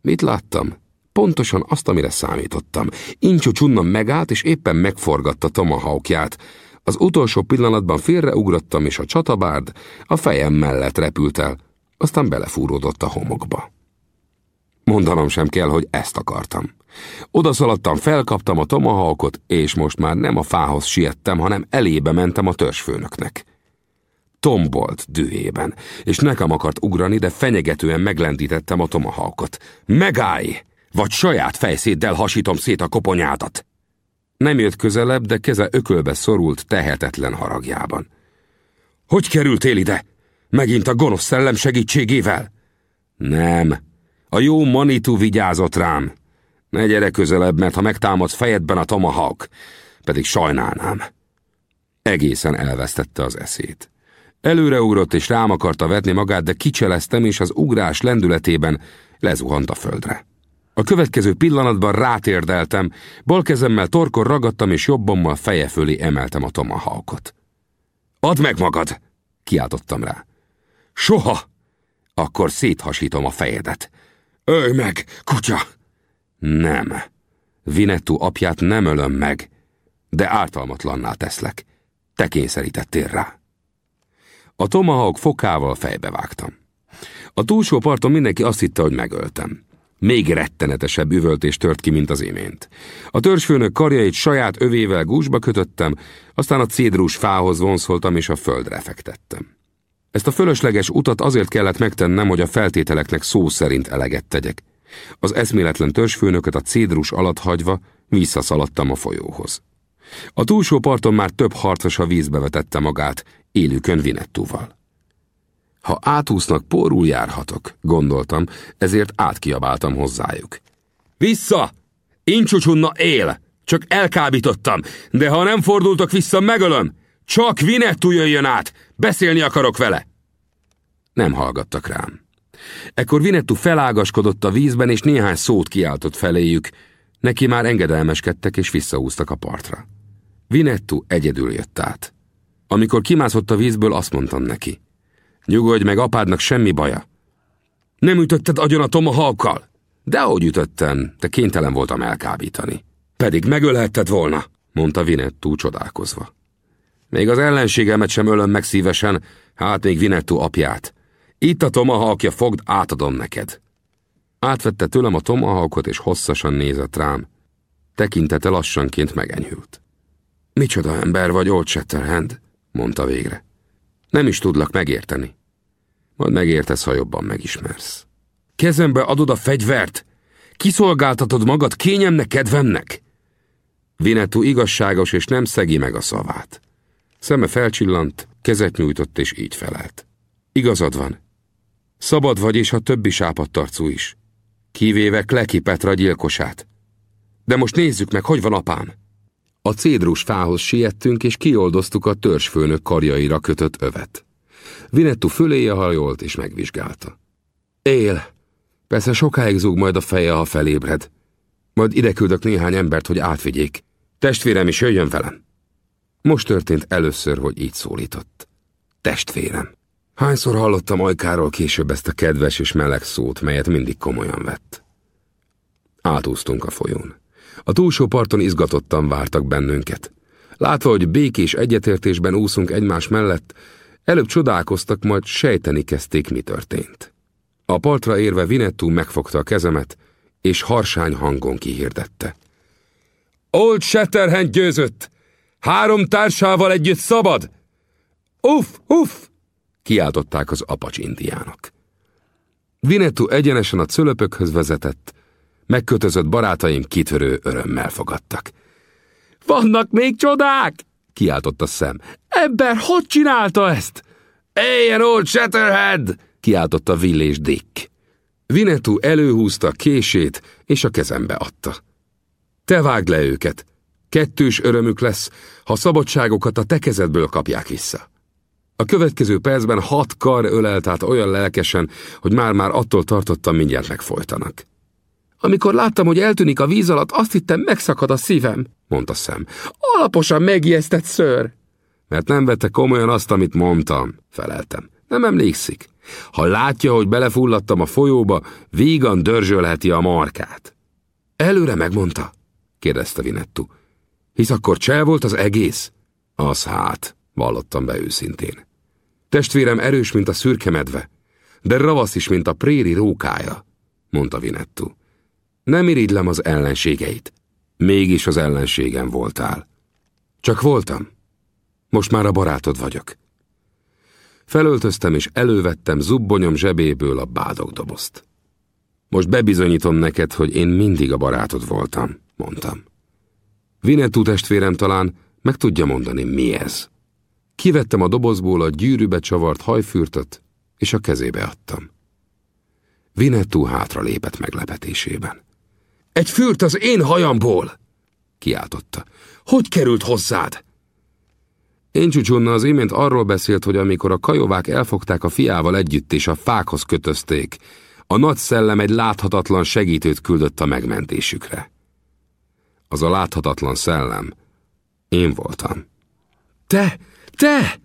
Mit láttam? Pontosan azt, amire számítottam. Incsó csunna megállt, és éppen megforgatta tomahawkját. Az utolsó pillanatban félreugrottam, és a csatabárd a fejem mellett repült el, aztán belefúródott a homokba. Mondanom sem kell, hogy ezt akartam. Oda szaladtam, felkaptam a tomahawkot, és most már nem a fához siettem, hanem elébe mentem a törzsfőnöknek. Tombolt dühében, és nekem akart ugrani, de fenyegetően meglendítettem a tomahawkot. Megállj! Vagy saját fejszéddel hasítom szét a koponyádat! Nem jött közelebb, de keze ökölbe szorult tehetetlen haragjában. Hogy kerültél ide? Megint a gonosz szellem segítségével? Nem. A jó Manitu vigyázott rám. Ne gyere közelebb, mert ha megtámadsz fejedben a tomahawk, pedig sajnálnám. Egészen elvesztette az eszét. Előreugrott és rám akarta vetni magát, de kicseleztem, és az ugrás lendületében lezuhant a földre. A következő pillanatban rátérdeltem, bal kezemmel torkor ragadtam, és jobbommal feje fölé emeltem a tomahawkot. Add meg magad! kiáltottam rá. Soha! Akkor széthasítom a fejedet. Ölj meg, kutya! Nem. Vinettu apját nem ölöm meg, de ártalmatlanná teszlek. Te kényszerítettél rá. A tomahawk fokával fejbevágtam. A túlsó parton mindenki azt hitte, hogy megöltem. Még rettenetesebb üvöltés tört ki, mint az imént. A törzsfőnök karjait saját övével gúzsba kötöttem, aztán a cédrus fához vonszoltam és a földre fektettem. Ezt a fölösleges utat azért kellett megtennem, hogy a feltételeknek szó szerint eleget tegyek. Az eszméletlen törzsfőnököt a cédrus alatt hagyva visszaszaladtam a folyóhoz. A túlsó parton már több harcos a vízbe vetette magát, élükön Vinettúval. Ha átúsznak, porul járhatok, gondoltam, ezért átkiabáltam hozzájuk. Vissza! Incsucsunna él! Csak elkábítottam, de ha nem fordultok vissza, megölöm! Csak Vinettú jöjjön át! Beszélni akarok vele! Nem hallgattak rám. Ekkor Vinettu felágaskodott a vízben, és néhány szót kiáltott feléjük. Neki már engedelmeskedtek, és visszaúztak a partra. Vinettu egyedül jött át. Amikor kimászott a vízből, azt mondtam neki. Nyugodj meg, apádnak semmi baja. Nem ütötted agyon a tomahawkkal? De ahogy ütöttem, de kénytelen voltam elkábítani. Pedig megölhetted volna, mondta Vinettu csodálkozva. Még az ellenségemet sem ölöm meg szívesen, hát még Vinettu apját. Itt a tomahawkja, fogd, átadom neked. Átvette tőlem a tomahawkot, és hosszasan nézett rám. Tekintete lassanként megenyhült. Micsoda ember vagy, Old Shatterhand, mondta végre. Nem is tudlak megérteni. Majd megértesz, ha jobban megismersz. Kezembe adod a fegyvert? Kiszolgáltatod magad kényemnek, kedvemnek? Vinetú igazságos és nem szegi meg a szavát. Szeme felcsillant, kezet nyújtott és így felelt. Igazad van. Szabad vagy és a többi sápadtarcú is. Kivéve Kleki Petra gyilkosát. De most nézzük meg, hogy van apám. A cédrus fához siettünk, és kioldoztuk a törzsfőnök karjaira kötött övet. Vinettu föléje hajolt, és megvizsgálta. Él. Persze sokáig zúg majd a feje, ha felébred. Majd ide küldök néhány embert, hogy átvigyék. Testvérem is jöjjön velem. Most történt először, hogy így szólított. Testvérem. Hányszor hallottam Ajkáról később ezt a kedves és meleg szót, melyet mindig komolyan vett. Átúztunk a folyón. A túlsó parton izgatottan vártak bennünket. Látva, hogy békés egyetértésben úszunk egymás mellett, előbb csodálkoztak, majd sejteni kezdték, mi történt. A partra érve Vinettu megfogta a kezemet, és harsány hangon kihirdette. Old Shatterhand győzött! Három társával együtt szabad! Uff, uff! Kiáltották az apacs indiának. Vinettu egyenesen a cölöpökhöz vezetett, megkötözött barátaim kitörő örömmel fogadtak. Vannak még csodák! kiáltott a szem. Ember, hogy csinálta ezt? Éljen, old Shatterhead! kiáltotta Will és Dick. Vinetú előhúzta kését, és a kezembe adta. Te vágd le őket. Kettős örömük lesz, ha szabadságokat a te kezedből kapják vissza. A következő percben hat kar ölelt át olyan lelkesen, hogy már-már attól tartottam, mindjárt megfolytanak. Amikor láttam, hogy eltűnik a víz alatt, azt hittem, megszakad a szívem, mondta szem. Alaposan megijesztett ször. Mert nem vette komolyan azt, amit mondtam, feleltem. Nem emlékszik. Ha látja, hogy belefulladtam a folyóba, vígan dörzsölheti a markát. Előre megmondta? kérdezte Vinettu. Hisz akkor csel volt az egész? Az hát, vallottam be őszintén. Testvérem erős, mint a szürke medve, de ravasz is, mint a préri rókája, mondta Vinettu. Nem irigylem az ellenségeit. Mégis az ellenségem voltál. Csak voltam. Most már a barátod vagyok. Felöltöztem és elővettem zubbonyom zsebéből a bádogdobozt. Most bebizonyítom neked, hogy én mindig a barátod voltam, mondtam. Vinetú testvérem talán meg tudja mondani, mi ez. Kivettem a dobozból a gyűrűbe csavart hajfürtöt, és a kezébe adtam. Vinetú hátra lépett meglepetésében. Egy fürt az én hajamból! kiáltotta. Hogy került hozzád? Én csúcsunna az imént arról beszélt, hogy amikor a kajovák elfogták a fiával együtt és a fákhoz kötözték, a nagy szellem egy láthatatlan segítőt küldött a megmentésükre. Az a láthatatlan szellem én voltam. Te! Te!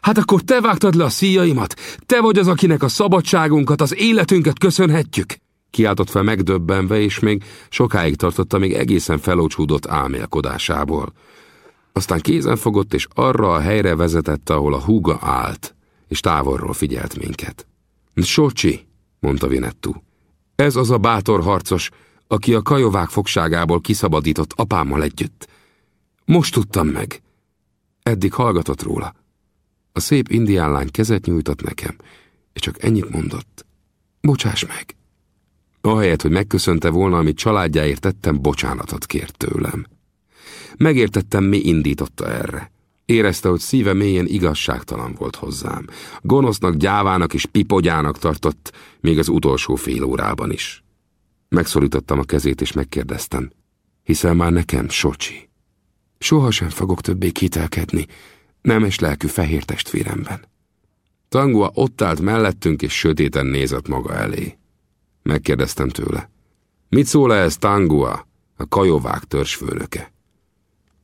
Hát akkor te vágtad le a szíjaimat! Te vagy az, akinek a szabadságunkat, az életünket köszönhetjük! Kiáltott fel megdöbbenve, és még sokáig tartotta, még egészen felócsúdott álmélkodásából. Aztán kézen fogott, és arra a helyre vezetette, ahol a húga állt, és távolról figyelt minket. Socsi, mondta Vinettu. Ez az a bátor harcos, aki a kajovák fogságából kiszabadított apámmal együtt. Most tudtam meg. Eddig hallgatott róla. A szép indián lány kezet nyújtott nekem, és csak ennyit mondott. Bocsáss meg. Ahelyett, hogy megköszönte volna, amit családjáért tettem, bocsánatot kért tőlem. Megértettem, mi indította erre. Érezte, hogy szíve mélyen igazságtalan volt hozzám. Gonosznak, gyávának és pipogyának tartott, még az utolsó fél órában is. Megszorítottam a kezét, és megkérdeztem. Hiszel már nekem, Socsi? Sohasem fogok többé kételkedni, nemes lelkű fehér testvéremben. Tangua ott állt mellettünk, és sötéten nézett maga elé. Megkérdeztem tőle. Mit szól ez Tangua, a kajovák törzsfőnöke?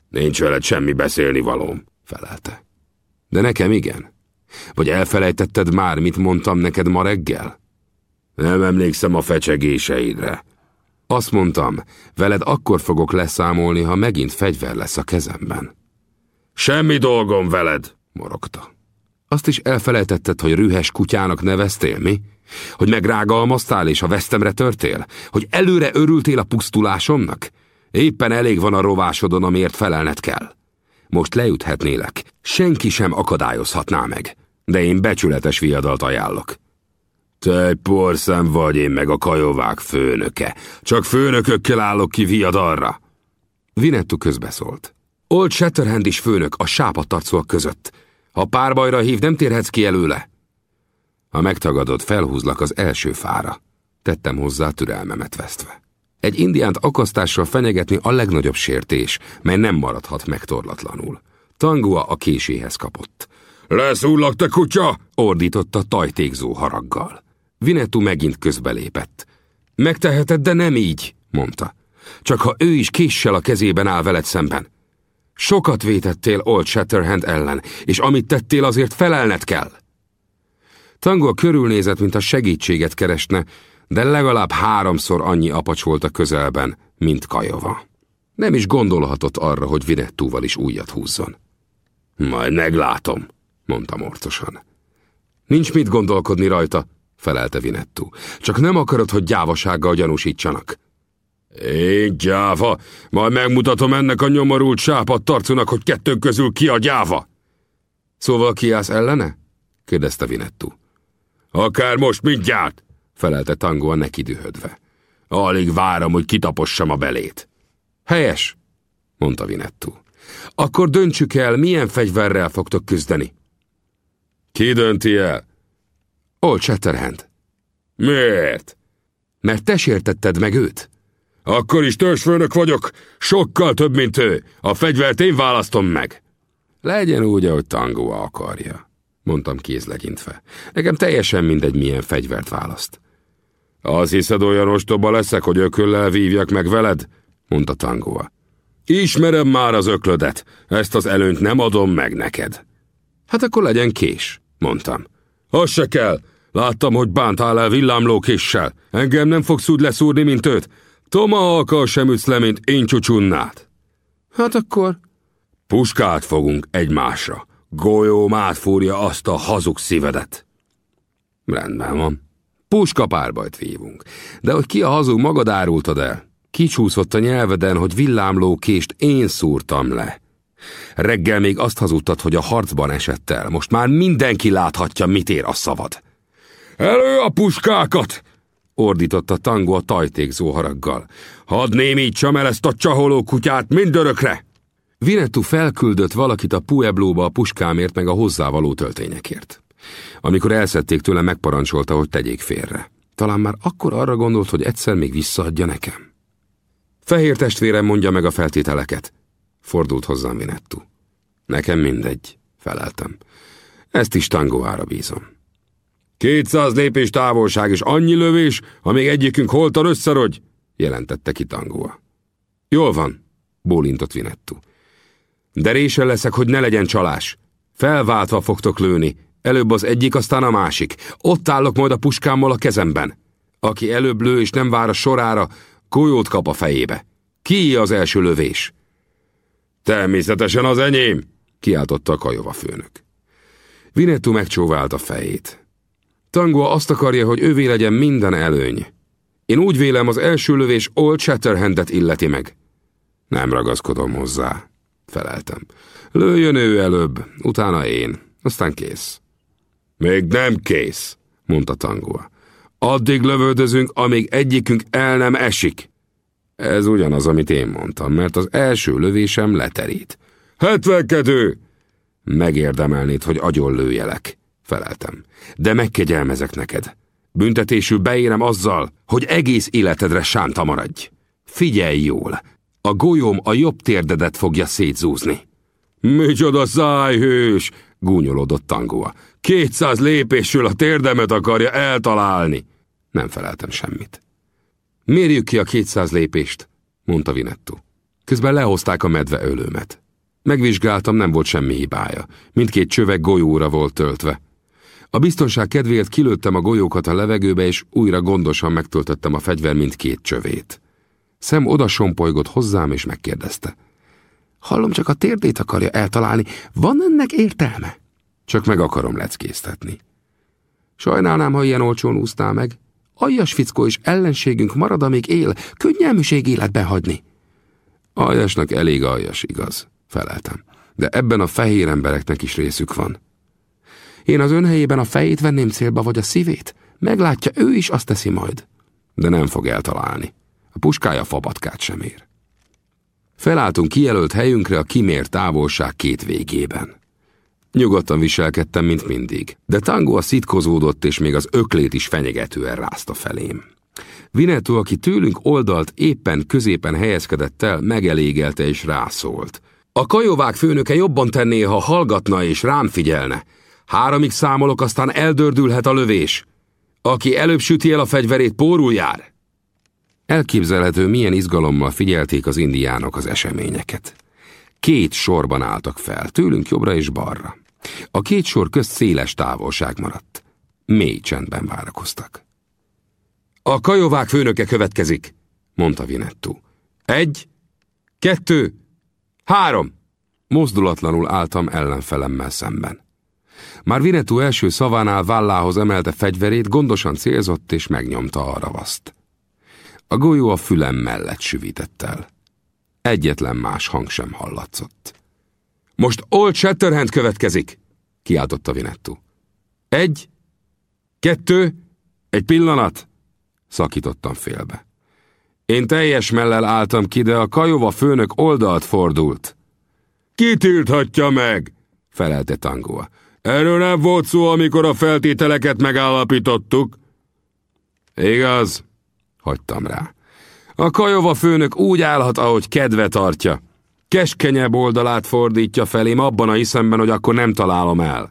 Nincs veled semmi beszélni valóm, felelte. De nekem igen. Vagy elfelejtetted már, mit mondtam neked ma reggel? Nem emlékszem a fecsegéseidre. Azt mondtam, veled akkor fogok leszámolni, ha megint fegyver lesz a kezemben. Semmi dolgom veled, morogta. Azt is elfelejtetted, hogy rühes kutyának neveztél, mi? Hogy megrágalmaztál és a vesztemre törtél? Hogy előre örültél a pusztulásomnak? Éppen elég van a rovásodon, amiért felelned kell. Most leüthetnélek, senki sem akadályozhatná meg, de én becsületes viadalt ajánlok. Te egy porszem vagy, én meg a kajovák főnöke. Csak főnökökkel állok ki viadalra. Vinettu közbeszólt. Old Shatterhand is főnök a sápadtarcúak között. Ha párbajra hív, nem térhetsz ki előle. Ha megtagadod, felhúzlak az első fára. Tettem hozzá türelmemet vesztve. Egy indiánt akasztással fenyegetni a legnagyobb sértés, mely nem maradhat megtorlatlanul. Tangua a késéhez kapott. Leszúrlak, te kutya! ordította tajtékzó haraggal. Vinetú megint közbelépett. Megteheted, de nem így, mondta. Csak ha ő is késsel a kezében áll veled szemben. Sokat vétettél Old Shatterhand ellen, és amit tettél, azért felelned kell. Tango körülnézett, mint a segítséget keresne, de legalább háromszor annyi apacs volt a közelben, mint Kajova. Nem is gondolhatott arra, hogy Vinettúval is újat húzzon. Majd meglátom, mondta morcosan. Nincs mit gondolkodni rajta, felelte Vinettú. Csak nem akarod, hogy gyávasággal gyanúsítsanak. Én gyáva? Majd megmutatom ennek a nyomorult sápat tarcunak, hogy kettőnk közül ki a gyáva. Szóval kiállsz ellene? kérdezte Vinettú. Akár most mindjárt, felelte Tango a neki dühödve. Alig várom, hogy kitapossam a belét. Helyes, mondta Vinettú. Akkor döntsük el, milyen fegyverrel fogtok küzdeni. Ki dönti el? Old Shatterhand. Miért? Mert te sértetted meg őt. Akkor is törzsfőnök vagyok, sokkal több, mint ő. A fegyvert én választom meg. Legyen úgy, ahogy Tango akarja, mondtam kézlegyintve. Nekem teljesen mindegy, milyen fegyvert választ. Az hiszed olyan ostoba leszek, hogy ököllel vívjak meg veled? mondta Tangoa. Ismerem már az öklödet, ezt az előnyt nem adom meg neked. Hát akkor legyen kés, mondtam. Az se kell, láttam, hogy bántál el villámlókéssel. Engem nem fogsz úgy leszúrni, mint őt. Tomahawkkal sem ütsz le, mint én csucsunnát. Hát akkor... Puskát fogunk egymásra. Golyóm átfúrja azt a hazug szívedet. Rendben van. Puska párbajt vívunk. De hogy ki a hazug, magad árultad el. Kicsúszott a nyelveden, hogy villámlókést én szúrtam le. Reggel még azt hazudtad, hogy a harcban esett el. Most már mindenki láthatja, mit ér a szavad. Elő a puskákat! Ordította Tango a tajtékzó haraggal. Hadd némítsam el ezt a csaholó kutyát mindörökre! Vinettu felküldött valakit a Pueblóba a puskámért meg a hozzávaló töltényekért. Amikor elszedték tőle, megparancsolta, hogy tegyék félre. Talán már akkor arra gondolt, hogy egyszer még visszaadja nekem. Fehér testvérem mondja meg a feltételeket. Fordult hozzám Vinettu. Nekem mindegy, feleltem. Ezt is tangóára bízom. Kétszáz lépés távolság és annyi lövés, amíg egyikünk holtan összerogy, jelentette ki tangóa. Jól van, bólintott Vinettu. De résen leszek, hogy ne legyen csalás. Felváltva fogtok lőni, előbb az egyik, aztán a másik. Ott állok majd a puskámmal a kezemben. Aki előbb lő és nem vár a sorára, golyót kap a fejébe. Ki az első lövés? Természetesen az enyém, kiáltotta a kajova főnök. Vinettu megcsóvált a fejét. Tango azt akarja, hogy ővé legyen minden előny. Én úgy vélem, az első lövés Old Shatterhandet illeti meg. Nem ragaszkodom hozzá, feleltem. Lőjön ő előbb, utána én, aztán kész. Még nem kész, mondta Tangoa. Addig lövöldözünk, amíg egyikünk el nem esik. Ez ugyanaz, amit én mondtam, mert az első lövésem leterít. Hetvenkedő! Megérdemelnéd, hogy agyon lőjelek feleltem. De megkegyelmezek neked. Büntetésül beérem azzal, hogy egész életedre sánta maradj. Figyelj jól, a golyóm a jobb térdedet fogja szétzúzni. Micsoda szájhős! Gúnyolódott tangóa. Kétszáz lépésről a térdemet akarja eltalálni. Nem feleltem semmit. Mérjük ki a kétszáz lépést, mondta Vinettu. Közben lehozták a medve ölőmet. Megvizsgáltam, nem volt semmi hibája. Mindkét csövek golyóra volt töltve. A biztonság kedvéért kilőttem a golyókat a levegőbe, és újra gondosan megtöltöttem a fegyver mindkét csövét. Szem oda sompolygott hozzám, és megkérdezte. Hallom, csak a térdét akarja eltalálni. Van ennek értelme? Csak meg akarom leckésztetni. Sajnálnám, ha ilyen olcsón úsztál meg. Aljas fickó és ellenségünk marad, amíg él, könnyelműség életben hagyni. Aljasnak elég aljas, igaz, feleltem. De ebben a fehér embereknek is részük van. Én az ön helyében a fejét venném célba, vagy a szívét? Meglátja, ő is azt teszi majd. De nem fog eltalálni. A puskája fabatkát sem ér. Felálltunk kijelölt helyünkre a kimért távolság két végében. Nyugodtan viselkedtem, mint mindig, de Tango a szitkozódott, és még az öklét is fenyegetően rázta felém. Vinetto, aki tőlünk oldalt éppen középen helyezkedett el, megelégelte és rászólt. A kajóvák főnöke jobban tenné, ha hallgatna és rám figyelne. Háromig számolok, aztán eldördülhet a lövés. Aki előbb süti el a fegyverét, pórul jár. Elképzelhető, milyen izgalommal figyelték az indiánok az eseményeket. Két sorban álltak fel, tőlünk jobbra és balra. A két sor közt széles távolság maradt. Mély csendben várakoztak. A kajovák főnöke következik, mondta Vinettu. Egy, kettő, három. Mozdulatlanul álltam ellenfelemmel szemben. Már Vinetú első szavánál vállához emelte fegyverét, gondosan célzott és megnyomta a ravaszt. A golyó a fülem mellett süvített el. Egyetlen más hang sem hallatszott. Most Old Shatterhand következik, kiáltotta Vinettu. Egy, kettő, egy pillanat, szakítottam félbe. Én teljes mellel álltam ki, de a kajova főnök oldalt fordult. Ki tilthatja meg? felelte Tangoa. Erről nem volt szó, amikor a feltételeket megállapítottuk. Igaz, hagytam rá. A kajova főnök úgy állhat, ahogy kedve tartja. Keskenyebb oldalát fordítja felém abban a hiszemben, hogy akkor nem találom el.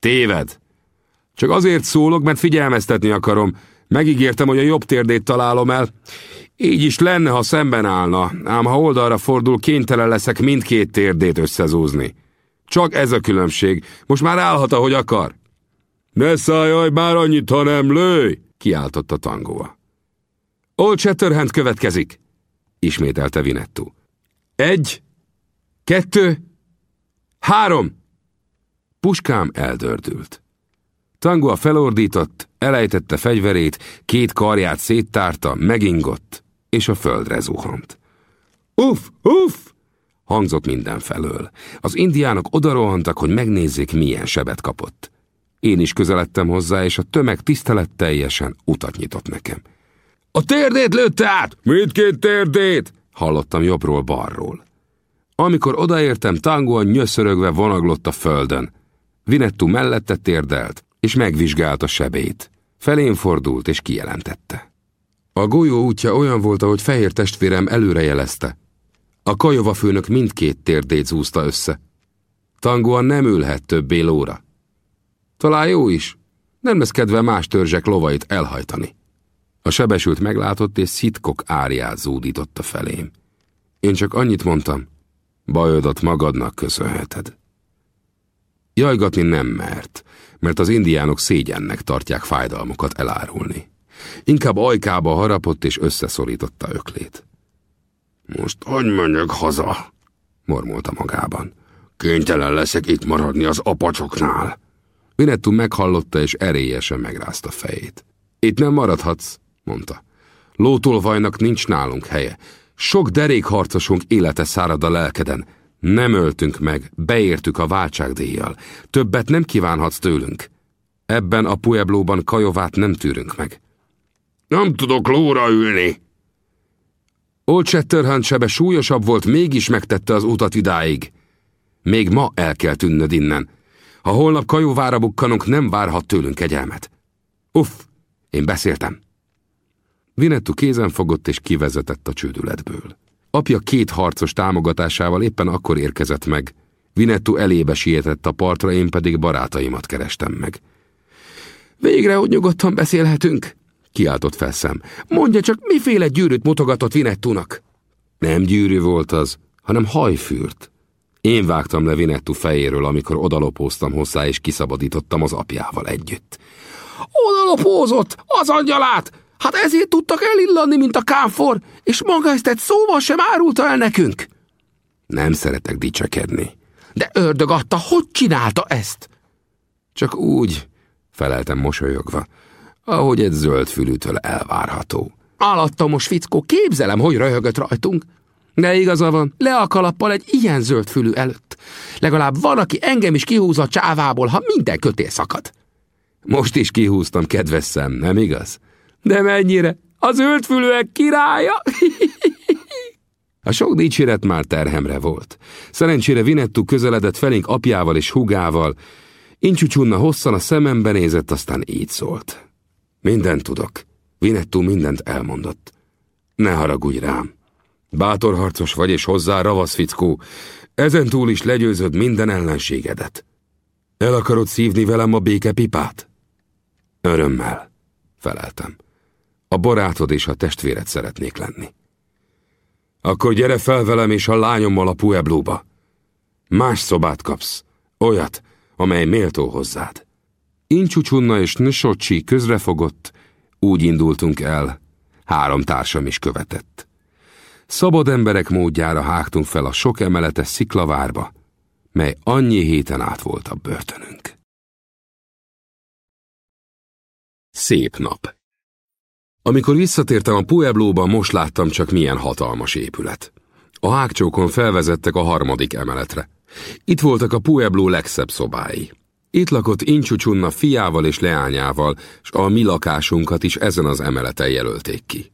Téved. Csak azért szólok, mert figyelmeztetni akarom. Megígértem, hogy a jobb térdét találom el. Így is lenne, ha szemben állna, ám ha oldalra fordul, kénytelen leszek mindkét térdét összezúzni. Csak ez a különbség. Most már állhat, ahogy akar. Ne szállj, már annyit, ha nem lőj! kiáltotta tangóa. Old Shatterhand következik, ismételte Vinettu. Egy, kettő, három! Puskám eldördült. Tangua felordított, elejtette fegyverét, két karját széttárta, megingott, és a földre zuhant. Uff, uff! Hangzott mindenfelől. Az indiánok odarohantak, hogy megnézzék, milyen sebet kapott. Én is közeledtem hozzá, és a tömeg tiszteletteljesen utat nyitott nekem. A térdét lőtte át! Mindkét térdét! Hallottam jobbról balról. Amikor odaértem, Tangoan nyöszörögve vonaglott a földön. Vinettu mellette térdelt, és megvizsgálta sebét. Felén fordult, és kijelentette. A golyó útja olyan volt, ahogy fehér testvérem előrejelezte. A kajova főnök mindkét térdét zúzta össze. Tangoan nem ülhet többé lóra. Talán jó is, nem lesz kedve más törzsek lovait elhajtani. A sebesült meglátott, és szitkok árját zúdította felém. Én csak annyit mondtam, bajodat magadnak köszönheted. Jajgatni nem mert, mert az indiánok szégyennek tartják fájdalmukat elárulni. Inkább ajkába harapott és összeszorította öklét. Most hogy menjek haza? mormolta magában. Kénytelen leszek itt maradni az apacsoknál. Vinettu meghallotta és erélyesen megrázta fejét. Itt nem maradhatsz, mondta. Lótolvajnak nincs nálunk helye. Sok derékharcosunk élete szárad a lelkeden. Nem öltünk meg, beértük a váltságdíjjal. Többet nem kívánhatsz tőlünk. Ebben a Pueblóban kajovát nem tűrünk meg. Nem tudok lóra ülni, Old Shatterhand sebe súlyosabb volt, mégis megtette az utat idáig. Még ma el kell tűnnöd innen. Ha holnap kajóvára bukkanunk, nem várhat tőlünk kegyelmet. Uff, én beszéltem. Vinettu kézen fogott és kivezetett a csődületből. Apja két harcos támogatásával éppen akkor érkezett meg, Vinettu elébe sietett a partra, én pedig barátaimat kerestem meg. Végre, hogy nyugodtan beszélhetünk, kiáltott fel szem. Mondja csak, miféle gyűrűt mutogatott Vinettúnak? Nem gyűrű volt az, hanem hajfűrt. Én vágtam le Vinettu fejéről, amikor odalopóztam hozzá, és kiszabadítottam az apjával együtt. Odalopózott! Az angyalát! Hát ezért tudtak elillanni, mint a kámfor, és maga ezt egy szóval sem árulta el nekünk. Nem szeretek dicsekedni. De ördög adta, hogy csinálta ezt? Csak úgy, feleltem mosolyogva, ahogy egy zöld fülűtől elvárható. Alattomos fickó, képzelem, hogy röhögött rajtunk. De igaza van, le a kalappal egy ilyen zöld fülű előtt. Legalább van, aki engem is kihúz a csávából, ha minden kötél szakad. Most is kihúztam, kedves szem, nem igaz? De mennyire? A zöldfülőek királya? A sok dicséret már terhemre volt. Szerencsére Vinettu közeledett felénk apjával és hugával. Incsúcsunna hosszan a szemembe nézett, aztán így szólt. Mindent tudok. Vinettu mindent elmondott. Ne haragudj rám. Bátor harcos vagy, és hozzá ravasz fickó. Ezen túl is legyőzöd minden ellenségedet. El akarod szívni velem a békepipát? Örömmel, feleltem. A barátod és a testvéred szeretnék lenni. Akkor gyere fel velem és a lányommal a Pueblóba. Más szobát kapsz, olyat, amely méltó hozzád. Incsucsunna és Nsocsi közrefogott, úgy indultunk el, három társam is követett. Szabad emberek módjára hágtunk fel a sok emeletes sziklavárba, mely annyi héten át volt a börtönünk. Szép nap. Amikor visszatértem a Pueblóba, most láttam csak milyen hatalmas épület. A hágcsókon felvezettek a harmadik emeletre. Itt voltak a Puebló legszebb szobái. Itt lakott Incsucsunna fiával és leányával, és a mi lakásunkat is ezen az emeleten jelölték ki.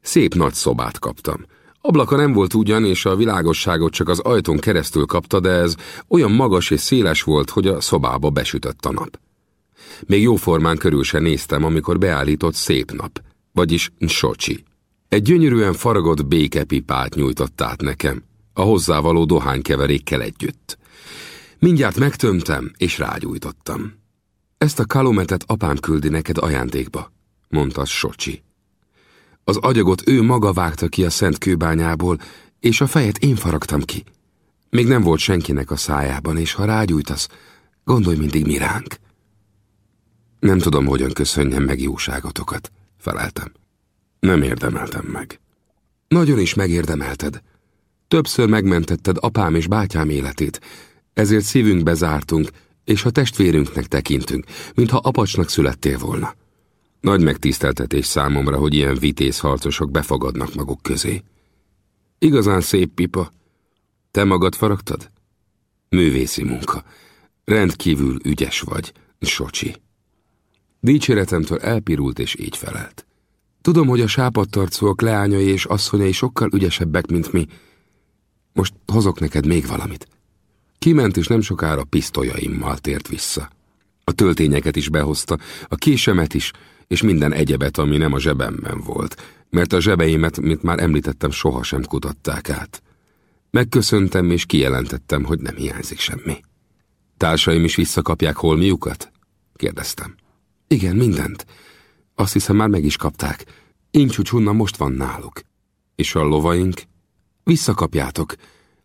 Szép nagy szobát kaptam. Ablaka nem volt ugyan, és a világosságot csak az ajtón keresztül kapta, de ez olyan magas és széles volt, hogy a szobába besütött a nap. Még jóformán körül se néztem, amikor beállított szép nap, vagyis Nsocsi. Egy gyönyörűen faragott békepipát nyújtott át nekem, a hozzávaló dohánykeverékkel együtt. Mindjárt megtömtem, és rágyújtottam. Ezt a kalumetet apám küldi neked ajándékba, mondta Socsi. Az agyagot ő maga vágta ki a szent kőbányából, és a fejet én faragtam ki. Még nem volt senkinek a szájában, és ha rágyújtasz, gondolj mindig mi ránk. Nem tudom, hogyan köszönjem meg jóságotokat, feleltem. Nem érdemeltem meg. Nagyon is megérdemelted. Többször megmentetted apám és bátyám életét, ezért szívünkbe zártunk, és a testvérünknek tekintünk, mintha apacsnak születtél volna. Nagy megtiszteltetés számomra, hogy ilyen vitéz harcosok befogadnak maguk közé. Igazán szép pipa. Te magad faragtad? Művészi munka. Rendkívül ügyes vagy, Socsi. Dicséretemtől elpirult és így felelt. Tudom, hogy a sápadtarcúak leányai és asszonyai sokkal ügyesebbek, mint mi. Most hozok neked még valamit. Kiment és nem sokára pisztolyaimmal tért vissza. A töltényeket is behozta, a késemet is, és minden egyebet, ami nem a zsebemben volt, mert a zsebeimet, mint már említettem, sohasem kutatták át. Megköszöntem és kijelentettem, hogy nem hiányzik semmi. Társaim is visszakapják holmiukat? kérdeztem. Igen, mindent. Azt hiszem már meg is kapták. Incsúcsunna most van náluk. És a lovaink? Visszakapjátok.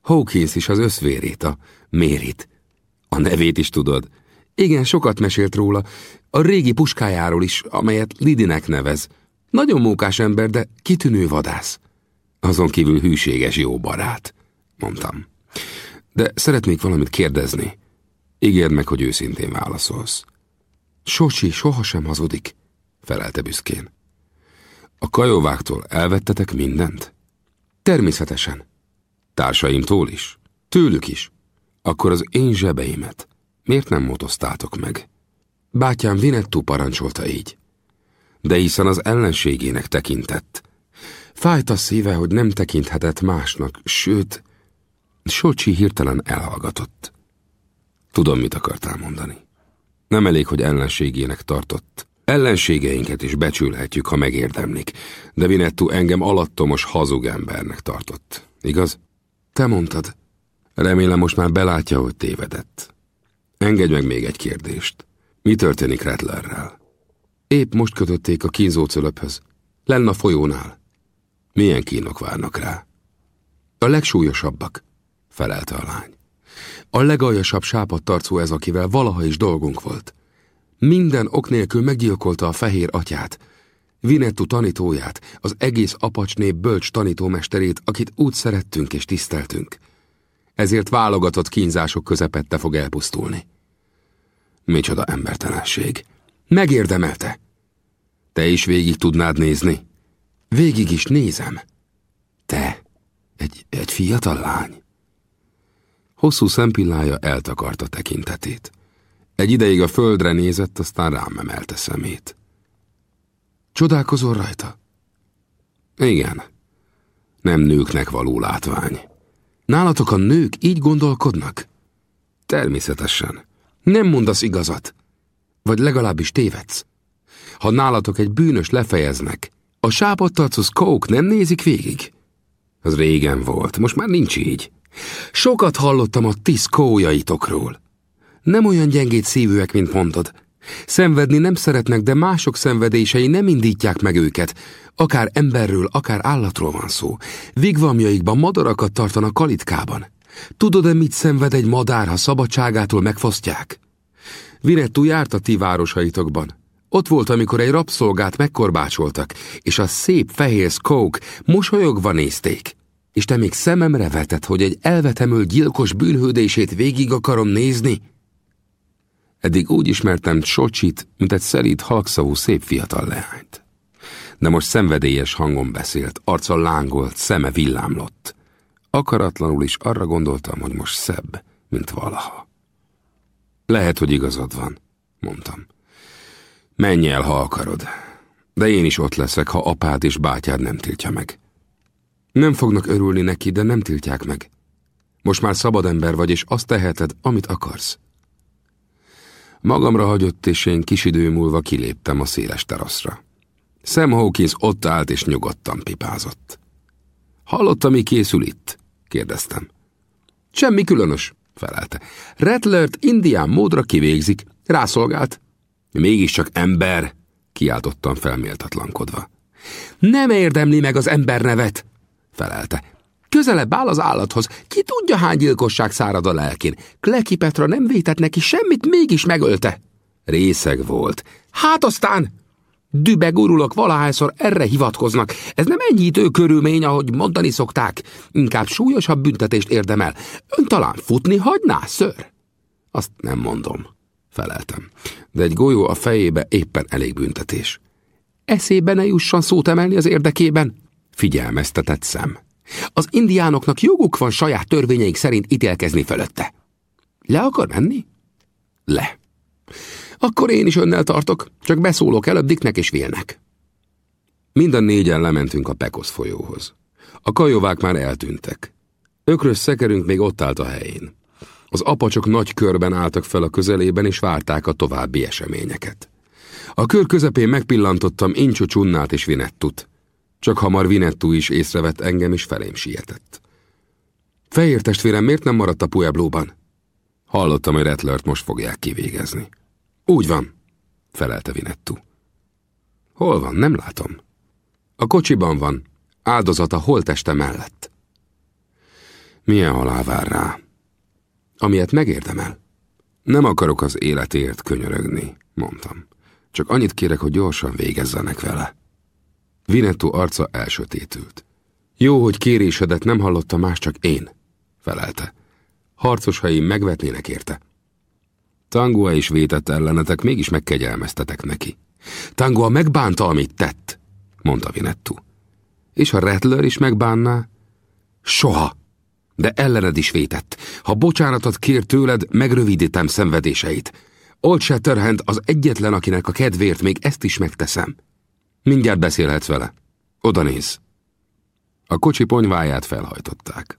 Hawkins is az összvérét, a Mérit. A nevét is tudod. Igen, sokat mesélt róla. A régi puskájáról is, amelyet Lidinek nevez. Nagyon mókás ember, de kitűnő vadász. Azon kívül hűséges jó barát, mondtam. De szeretnék valamit kérdezni. Ígérd meg, hogy őszintén válaszolsz. Socsi sohasem hazudik, felelte büszkén. A kajóváktól elvettetek mindent? Természetesen. Társaimtól is? Tőlük is. Akkor az én zsebeimet miért nem motoztátok meg? Bátyám Vinettú parancsolta így. De hiszen az ellenségének tekintett. Fájt a szíve, hogy nem tekinthetett másnak, sőt, Socsi hirtelen elhallgatott. Tudom, mit akartál mondani. Nem elég, hogy ellenségének tartott. Ellenségeinket is becsülhetjük, ha megérdemlik, de Vinettu engem alattomos hazug embernek tartott. Igaz? Te mondtad. Remélem most már belátja, hogy tévedett. Engedj meg még egy kérdést. Mi történik Rattlerrel? Épp most kötötték a kínzócölöphöz. Lenn a folyónál. Milyen kínok várnak rá? A legsúlyosabbak, felelte a lány. A legaljasabb sápadtarcú ez, akivel valaha is dolgunk volt. Minden ok nélkül meggyilkolta a fehér atyát, Vinettu tanítóját, az egész apacsnép bölcs tanítómesterét, akit úgy szerettünk és tiszteltünk. Ezért válogatott kínzások közepette fog elpusztulni. Micsoda embertelenség. Megérdemelte. Te is végig tudnád nézni? Végig is nézem. Te, egy, egy fiatal lány. Hosszú szempillája eltakarta tekintetét. Egy ideig a földre nézett, aztán rám emelte szemét. Csodálkozol rajta? Igen. Nem nőknek való látvány. Nálatok a nők így gondolkodnak? Természetesen. Nem mondasz igazat. Vagy legalábbis tévedsz. Ha nálatok egy bűnös lefejeznek, a sápadtarcos kók nem nézik végig? Az régen volt, most már nincs így. Sokat hallottam a tisz kójaitokról. Nem olyan gyengét szívűek, mint mondod. Szenvedni nem szeretnek, de mások szenvedései nem indítják meg őket. Akár emberről, akár állatról van szó. Vigvamjaikban madarakat tartanak kalitkában. Tudod-e, mit szenved egy madár, ha szabadságától megfosztják? Vinettú járt a ti városaitokban. Ott volt, amikor egy rabszolgát megkorbácsoltak, és a szép fehér Coke mosolyogva nézték. És te még szememre vetett, hogy egy elvetemül gyilkos bűnhődését végig akarom nézni? Eddig úgy ismertem Socsit, mint egy szelíd halkszavú szép fiatal leányt. De most szenvedélyes hangon beszélt, arca lángolt, szeme villámlott. Akaratlanul is arra gondoltam, hogy most szebb, mint valaha. Lehet, hogy igazad van, mondtam. Menj el, ha akarod. De én is ott leszek, ha apád és bátyád nem tiltja meg. Nem fognak örülni neki, de nem tiltják meg. Most már szabad ember vagy, és azt teheted, amit akarsz. Magamra hagyott, és én kis idő múlva kiléptem a széles teraszra. Sam Hawkins ott állt és nyugodtan pipázott. Hallotta, mi készül itt? kérdeztem. Semmi különös, felelte. Rattlert indián módra kivégzik, rászolgált. Mégiscsak ember, kiáltottam felméltatlankodva. Nem érdemli meg az ember nevet, felelte. Közelebb áll az állathoz. Ki tudja, hány gyilkosság szárad a lelkén. Kleki Petra nem vétett neki semmit, mégis megölte. Részeg volt. Hát aztán... Dübe urulok, valahányszor erre hivatkoznak. Ez nem enyhítő körülmény, ahogy mondani szokták. Inkább súlyosabb büntetést érdemel. Ön talán futni hagyná, ször? Azt nem mondom, feleltem. De egy golyó a fejébe éppen elég büntetés. Eszébe ne jusson szót emelni az érdekében, figyelmeztetett szem. Az indiánoknak joguk van saját törvényeik szerint ítélkezni fölötte. Le akar menni? Le. Akkor én is önnel tartok, csak beszólok előbb Dicknek és Vélnek. Minden négyen lementünk a Pekosz folyóhoz. A kajovák már eltűntek. Ökrös szekerünk még ott állt a helyén. Az apacsok nagy körben álltak fel a közelében, és várták a további eseményeket. A kör közepén megpillantottam Incsó Csunnát és Vinettut. Csak hamar Vinettú is észrevett engem, és felém sietett. Fehér testvérem miért nem maradt a Pueblóban? Hallottam, hogy Rettlert most fogják kivégezni. Úgy van, felelte Vinettú. Hol van, nem látom. A kocsiban van, áldozata holteste mellett. Milyen halál vár rá? Amilyet megérdemel. Nem akarok az életért könyörögni, mondtam. Csak annyit kérek, hogy gyorsan végezzenek vele. Vinetto arca elsötétült. Jó, hogy kérésedet nem hallotta más, csak én, felelte. Harcosaim megvetnének érte. Tangua is vétett ellenetek, mégis megkegyelmeztetek neki. Tangua megbánta, amit tett, mondta Vinettu. És ha Rattler is megbánná? Soha! De ellened is vétett. Ha bocsánatot kér tőled, megrövidítem szenvedéseit. Old Shatterhand az egyetlen, akinek a kedvéért még ezt is megteszem. Mindjárt beszélhetsz vele. Oda néz. A kocsi ponyváját felhajtották.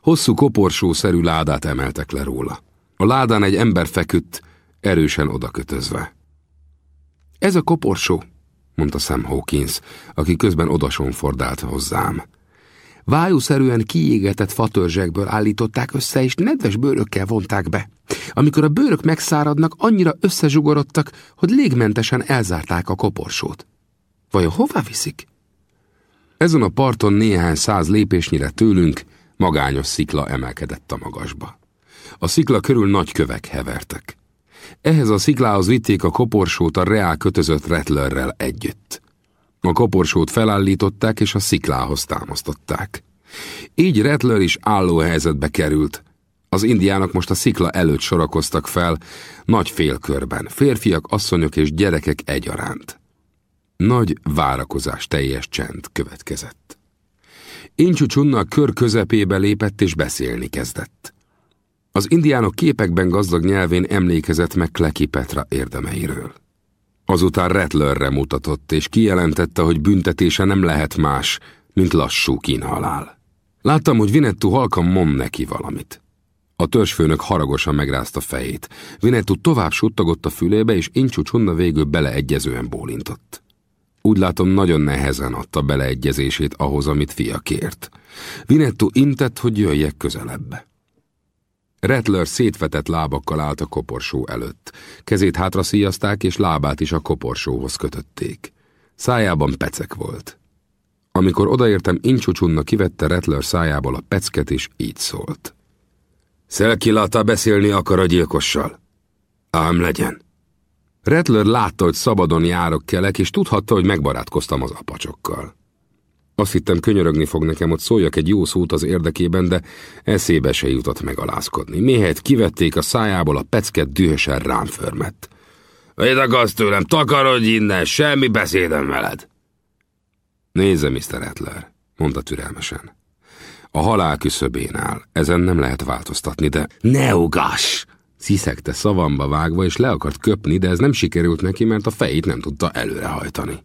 Hosszú koporsószerű ládát emeltek le róla. A ládán egy ember feküdt, erősen odakötözve. Ez a koporsó, mondta Sam Hawkins, aki közben odasonfordált hozzám. Vájúszerűen kiégetett fatörzsekből állították össze, és nedves bőrökkel vonták be. Amikor a bőrök megszáradnak, annyira összezsugorodtak, hogy légmentesen elzárták a koporsót. Vajon hová viszik? Ezen a parton néhány száz lépésnyire tőlünk magányos szikla emelkedett a magasba. A szikla körül nagy kövek hevertek. Ehhez a sziklához vitték a koporsót a reál kötözött Rattlerrel együtt. A koporsót felállították és a sziklához támasztották. Így Rattler is álló helyzetbe került. Az indiának most a szikla előtt sorakoztak fel, nagy félkörben, férfiak, asszonyok és gyerekek egyaránt. Nagy várakozás teljes csend következett. Incsú Csunna a kör közepébe lépett és beszélni kezdett. Az indiánok képekben gazdag nyelvén emlékezett meg Kleki Petra érdemeiről. Azután Rattlerre mutatott, és kijelentette, hogy büntetése nem lehet más, mint lassú kínhalál. Láttam, hogy Vinettu halkan mond neki valamit. A törzsfőnök haragosan megrázta fejét. Vinettu tovább suttogott a fülébe, és Incsú Csunna végül beleegyezően bólintott. Úgy látom, nagyon nehezen adta beleegyezését ahhoz, amit fia kért. Vinettu intett, hogy jöjjek közelebb. Rattler szétvetett lábakkal állt a koporsó előtt. Kezét hátra szíjazták, és lábát is a koporsóhoz kötötték. Szájában pecek volt. Amikor odaértem, Incsucsunna kivette Rattler szájából a pecket, és így szólt. Szelkilata beszélni akar a gyilkossal. Ám legyen. Rattler látta, hogy szabadon járok kelek, és tudhatta, hogy megbarátkoztam az apacsokkal. Azt hittem, könyörögni fog nekem, hogy szóljak egy jó szót az érdekében, de eszébe se jutott megalázkodni. Méhet kivették a szájából a pecket, dühösen rám förmett. Véd akarsz tőlem, takarodj innen, semmi beszédem veled. Nézze, Mr. Etler, mondta türelmesen. A halál küszöbén áll, ezen nem lehet változtatni, de... Ne ugass! Sziszegte szavamba vágva, és le akart köpni, de ez nem sikerült neki, mert a fejét nem tudta előrehajtani.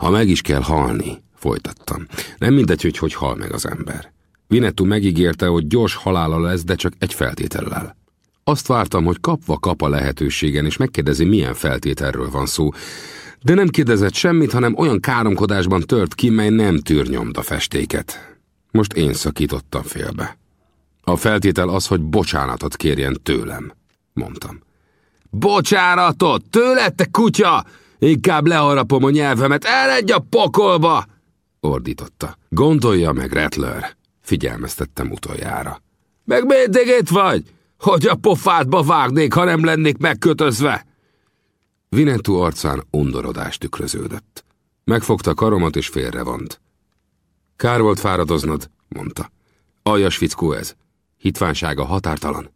Ha meg is kell halni, folytattam. Nem mindegy, hogy hogy hal meg az ember. Vinettu megígérte, hogy gyors halála lesz, de csak egy feltétellel. Azt vártam, hogy kapva kap a lehetőségen, és megkérdezi, milyen feltételről van szó, de nem kérdezett semmit, hanem olyan káromkodásban tört ki, mely nem tűr nyomda festéket. Most én szakítottam félbe. A feltétel az, hogy bocsánatot kérjen tőlem, mondtam. Bocsánatot? Tőled, te kutya? Inkább leharapom a nyelvemet, eredj a pokolba! ordította. Gondolja meg, Rattler, figyelmeztettem utoljára. Meg mindig itt vagy? Hogy a pofádba vágnék, ha nem lennék megkötözve? Vinetú arcán undorodás tükröződött. Megfogta karomat és félrevont. Kár volt fáradoznod, mondta. Aljas fickó ez. Hitvánsága határtalan.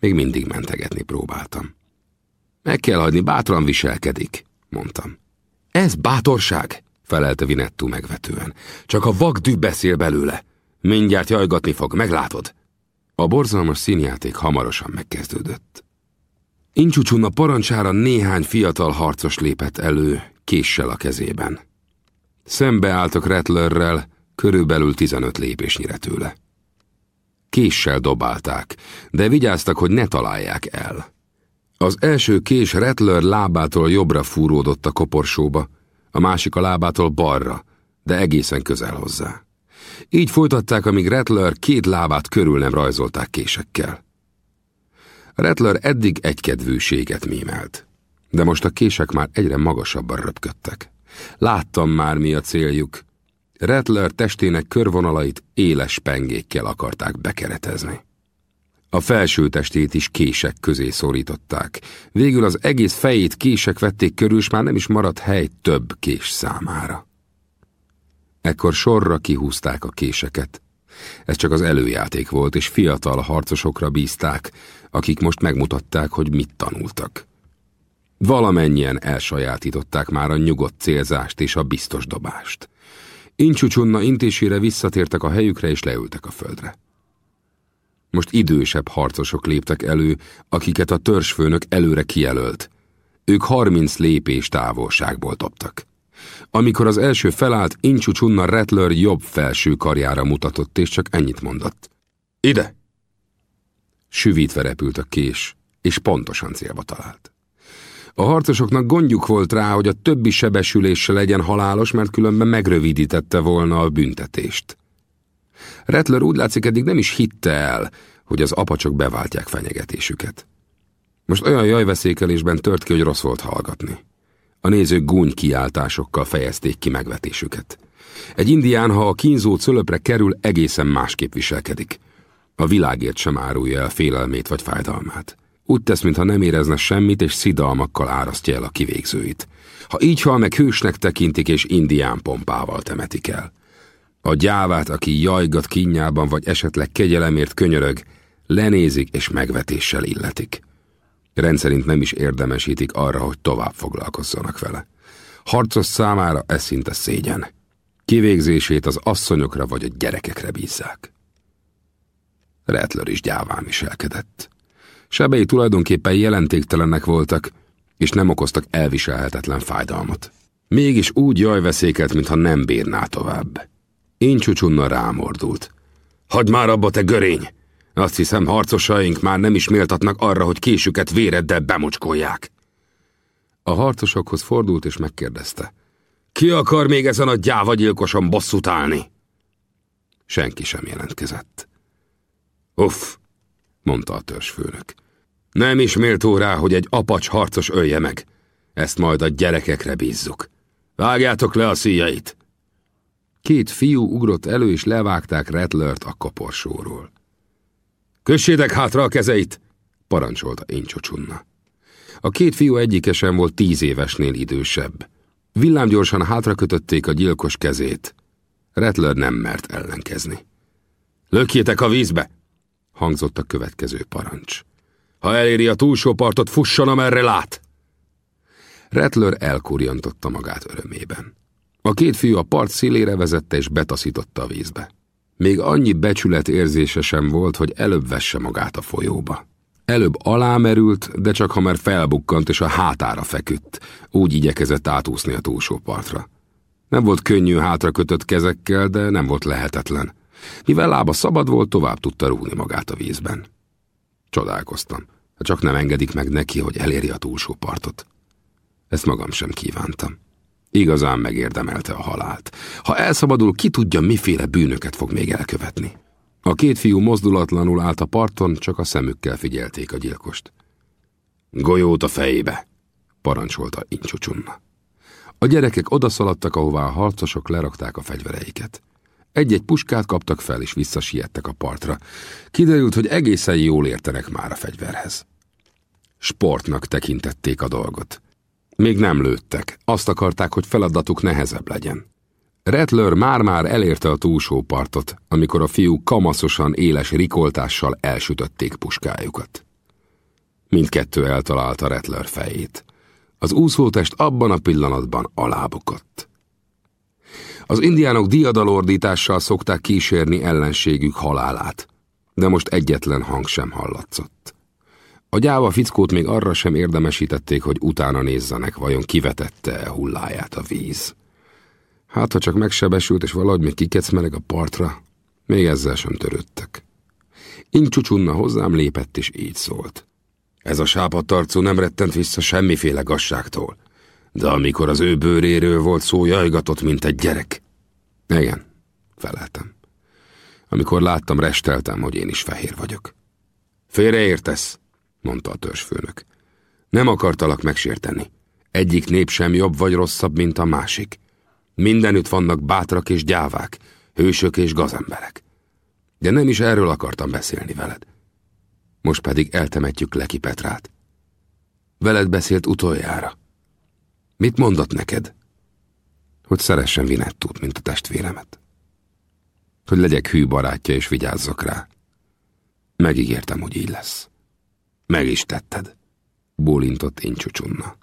Még mindig mentegetni próbáltam. Meg kell hagyni, bátran viselkedik, mondtam. Ez bátorság, felelte Vinettu megvetően. Csak a vakdű beszél belőle. Mindjárt jajgatni fog, meglátod. A borzalmas színjáték hamarosan megkezdődött. Incsucsuna parancsára néhány fiatal harcos lépett elő, késsel a kezében. Szembe álltak Rattlerrel, körülbelül 15 lépésnyire tőle. Késsel dobálták, de vigyáztak, hogy ne találják el. Az első kés Rattler lábától jobbra fúródott a koporsóba, a másik a lábától balra, de egészen közel hozzá. Így folytatták, amíg Rattler két lábát körül nem rajzolták késekkel. Rattler eddig egykedvűséget mímelt, de most a kések már egyre magasabban röpködtek. Láttam már, mi a céljuk. Rattler testének körvonalait éles pengékkel akarták bekeretezni. A felső testét is kések közé szorították. Végül az egész fejét kések vették körül, és már nem is maradt hely több kés számára. Ekkor sorra kihúzták a késeket. Ez csak az előjáték volt, és fiatal harcosokra bízták, akik most megmutatták, hogy mit tanultak. Valamennyien elsajátították már a nyugodt célzást és a biztos dobást. Incsucsunna intésére visszatértek a helyükre és leültek a földre. Most idősebb harcosok léptek elő, akiket a törzsfőnök előre kijelölt. Ők harminc lépés távolságból dobtak. Amikor az első felállt, Incsucsunna Rattler jobb felső karjára mutatott, és csak ennyit mondott. Ide! Süvítve repült a kés, és pontosan célba talált. A harcosoknak gondjuk volt rá, hogy a többi sebesülése legyen halálos, mert különben megrövidítette volna a büntetést. Rettler úgy látszik eddig nem is hitte el, hogy az apacsok beváltják fenyegetésüket. Most olyan jajveszékelésben tört ki, hogy rossz volt hallgatni. A nézők gúny kiáltásokkal fejezték ki megvetésüket. Egy indián, ha a kínzó cölöpre kerül, egészen másképp viselkedik. A világért sem árulja el félelmét vagy fájdalmát. Úgy tesz, mintha nem érezne semmit, és szidalmakkal árasztja el a kivégzőit. Ha így hal meg hősnek tekintik, és indián pompával temetik el. A gyávát, aki jajgat kínjában, vagy esetleg kegyelemért könyörög, lenézik és megvetéssel illetik. Rendszerint nem is érdemesítik arra, hogy tovább foglalkozzanak vele. Harcos számára ez szinte szégyen. Kivégzését az asszonyokra vagy a gyerekekre bízzák. Rettler is gyáván viselkedett. Sebei tulajdonképpen jelentéktelenek voltak, és nem okoztak elviselhetetlen fájdalmat. Mégis úgy jajveszékelt, mintha nem bírná tovább. Én csúcsunna rámordult. Hagyd már abba, te görény! Azt hiszem, harcosaink már nem is méltatnak arra, hogy késüket véreddel bemocskolják. A harcosokhoz fordult és megkérdezte. Ki akar még ezen a gyávagyilkoson bosszút állni? Senki sem jelentkezett. Uff, mondta a törzsfőnök. Nem is méltó rá, hogy egy apacs harcos ölje meg. Ezt majd a gyerekekre bízzuk. Vágjátok le a szíjait! Két fiú ugrott elő, és levágták Rettlert a koporsóról. Kössétek hátra a kezeit! parancsolta én csocsunna. A két fiú egyike sem volt tíz évesnél idősebb. Villámgyorsan hátra kötötték a gyilkos kezét. Rettler nem mert ellenkezni. Lökjétek a vízbe! hangzott a következő parancs. Ha eléri a túlsó partot, fusson, amerre lát! Rettler elkurjantotta magát örömében. A két fiú a part szélére vezette és betaszította a vízbe. Még annyi becsület érzése sem volt, hogy előbb vesse magát a folyóba. Előbb alámerült, de csak ha már felbukkant és a hátára feküdt, úgy igyekezett átúszni a túlsó partra. Nem volt könnyű hátra kötött kezekkel, de nem volt lehetetlen. Mivel lába szabad volt, tovább tudta rúgni magát a vízben. Csodálkoztam, csak nem engedik meg neki, hogy eléri a túlsó partot. Ezt magam sem kívántam. Igazán megérdemelte a halált. Ha elszabadul, ki tudja, miféle bűnöket fog még elkövetni. A két fiú mozdulatlanul állt a parton, csak a szemükkel figyelték a gyilkost. Golyót a fejébe, parancsolta Incsucsunna. A gyerekek odaszaladtak, ahová a harcosok lerakták a fegyvereiket. Egy-egy puskát kaptak fel, és visszasiettek a partra. Kiderült, hogy egészen jól értenek már a fegyverhez. Sportnak tekintették a dolgot. Még nem lőttek, azt akarták, hogy feladatuk nehezebb legyen. Rettler már-már elérte a túlsó partot, amikor a fiúk kamaszosan éles rikoltással elsütötték puskájukat. Mindkettő eltalálta Rettler fejét. Az úszótest abban a pillanatban alábukott. Az indiánok diadalordítással szokták kísérni ellenségük halálát, de most egyetlen hang sem hallatszott. A gyáva fickót még arra sem érdemesítették, hogy utána nézzenek, vajon kivetette-e hulláját a víz. Hát, ha csak megsebesült, és valahogy még kikecmeleg a partra, még ezzel sem törődtek. Incsucsunna hozzám lépett, és így szólt. Ez a sápadtarcú nem rettent vissza semmiféle gasságtól, de amikor az ő bőréről volt szó, jajgatott, mint egy gyerek. Igen, feleltem. Amikor láttam, resteltem, hogy én is fehér vagyok. Félreértesz, mondta a törzsfőnök. Nem akartalak megsérteni. Egyik nép sem jobb vagy rosszabb, mint a másik. Mindenütt vannak bátrak és gyávák, hősök és gazemberek. De nem is erről akartam beszélni veled. Most pedig eltemetjük Leki Petrát. Veled beszélt utoljára. Mit mondott neked? Hogy szeressen Vinettút, mint a testvéremet. Hogy legyek hű barátja és vigyázzak rá. Megígértem, hogy így lesz. Meg is tetted, bólintott én csúcsunna.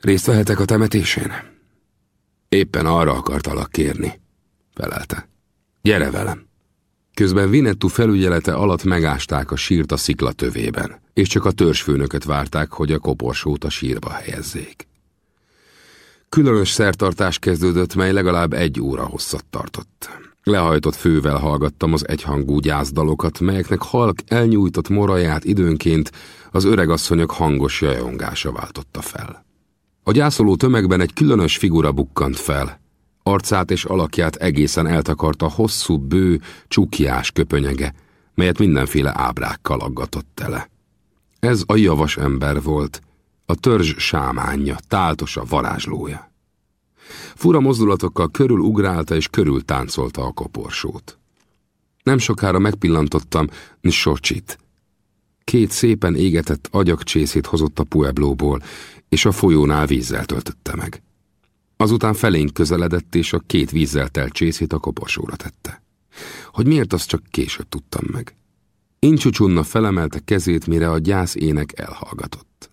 Részt vehetek a temetésén? Éppen arra akartalak kérni, felelte. Gyere velem. Közben Vinettu felügyelete alatt megásták a sírt a szikla tövében, és csak a törzsfőnököt várták, hogy a koporsót a sírba helyezzék. Különös szertartás kezdődött, mely legalább egy óra hosszat tartott. Lehajtott fővel hallgattam az egyhangú gyászdalokat, melyeknek halk elnyújtott moraját időnként az öregasszonyok hangos jajongása váltotta fel. A gyászoló tömegben egy különös figura bukkant fel. Arcát és alakját egészen eltakarta hosszú, bő, csukjás köpönyege, melyet mindenféle ábrákkal aggatott tele. Ez a javas ember volt, a törzs sámánja, táltosa, varázslója. Fura mozdulatokkal körül ugrálta és körül táncolta a koporsót. Nem sokára megpillantottam Nsocsit. Két szépen égetett agyakcsészét hozott a Pueblóból, és a folyónál vízzel töltötte meg. Azután felénk közeledett, és a két vízzel telt csészét a koporsóra tette. Hogy miért, azt csak később tudtam meg. Incsucsunna felemelte kezét, mire a gyász ének elhallgatott.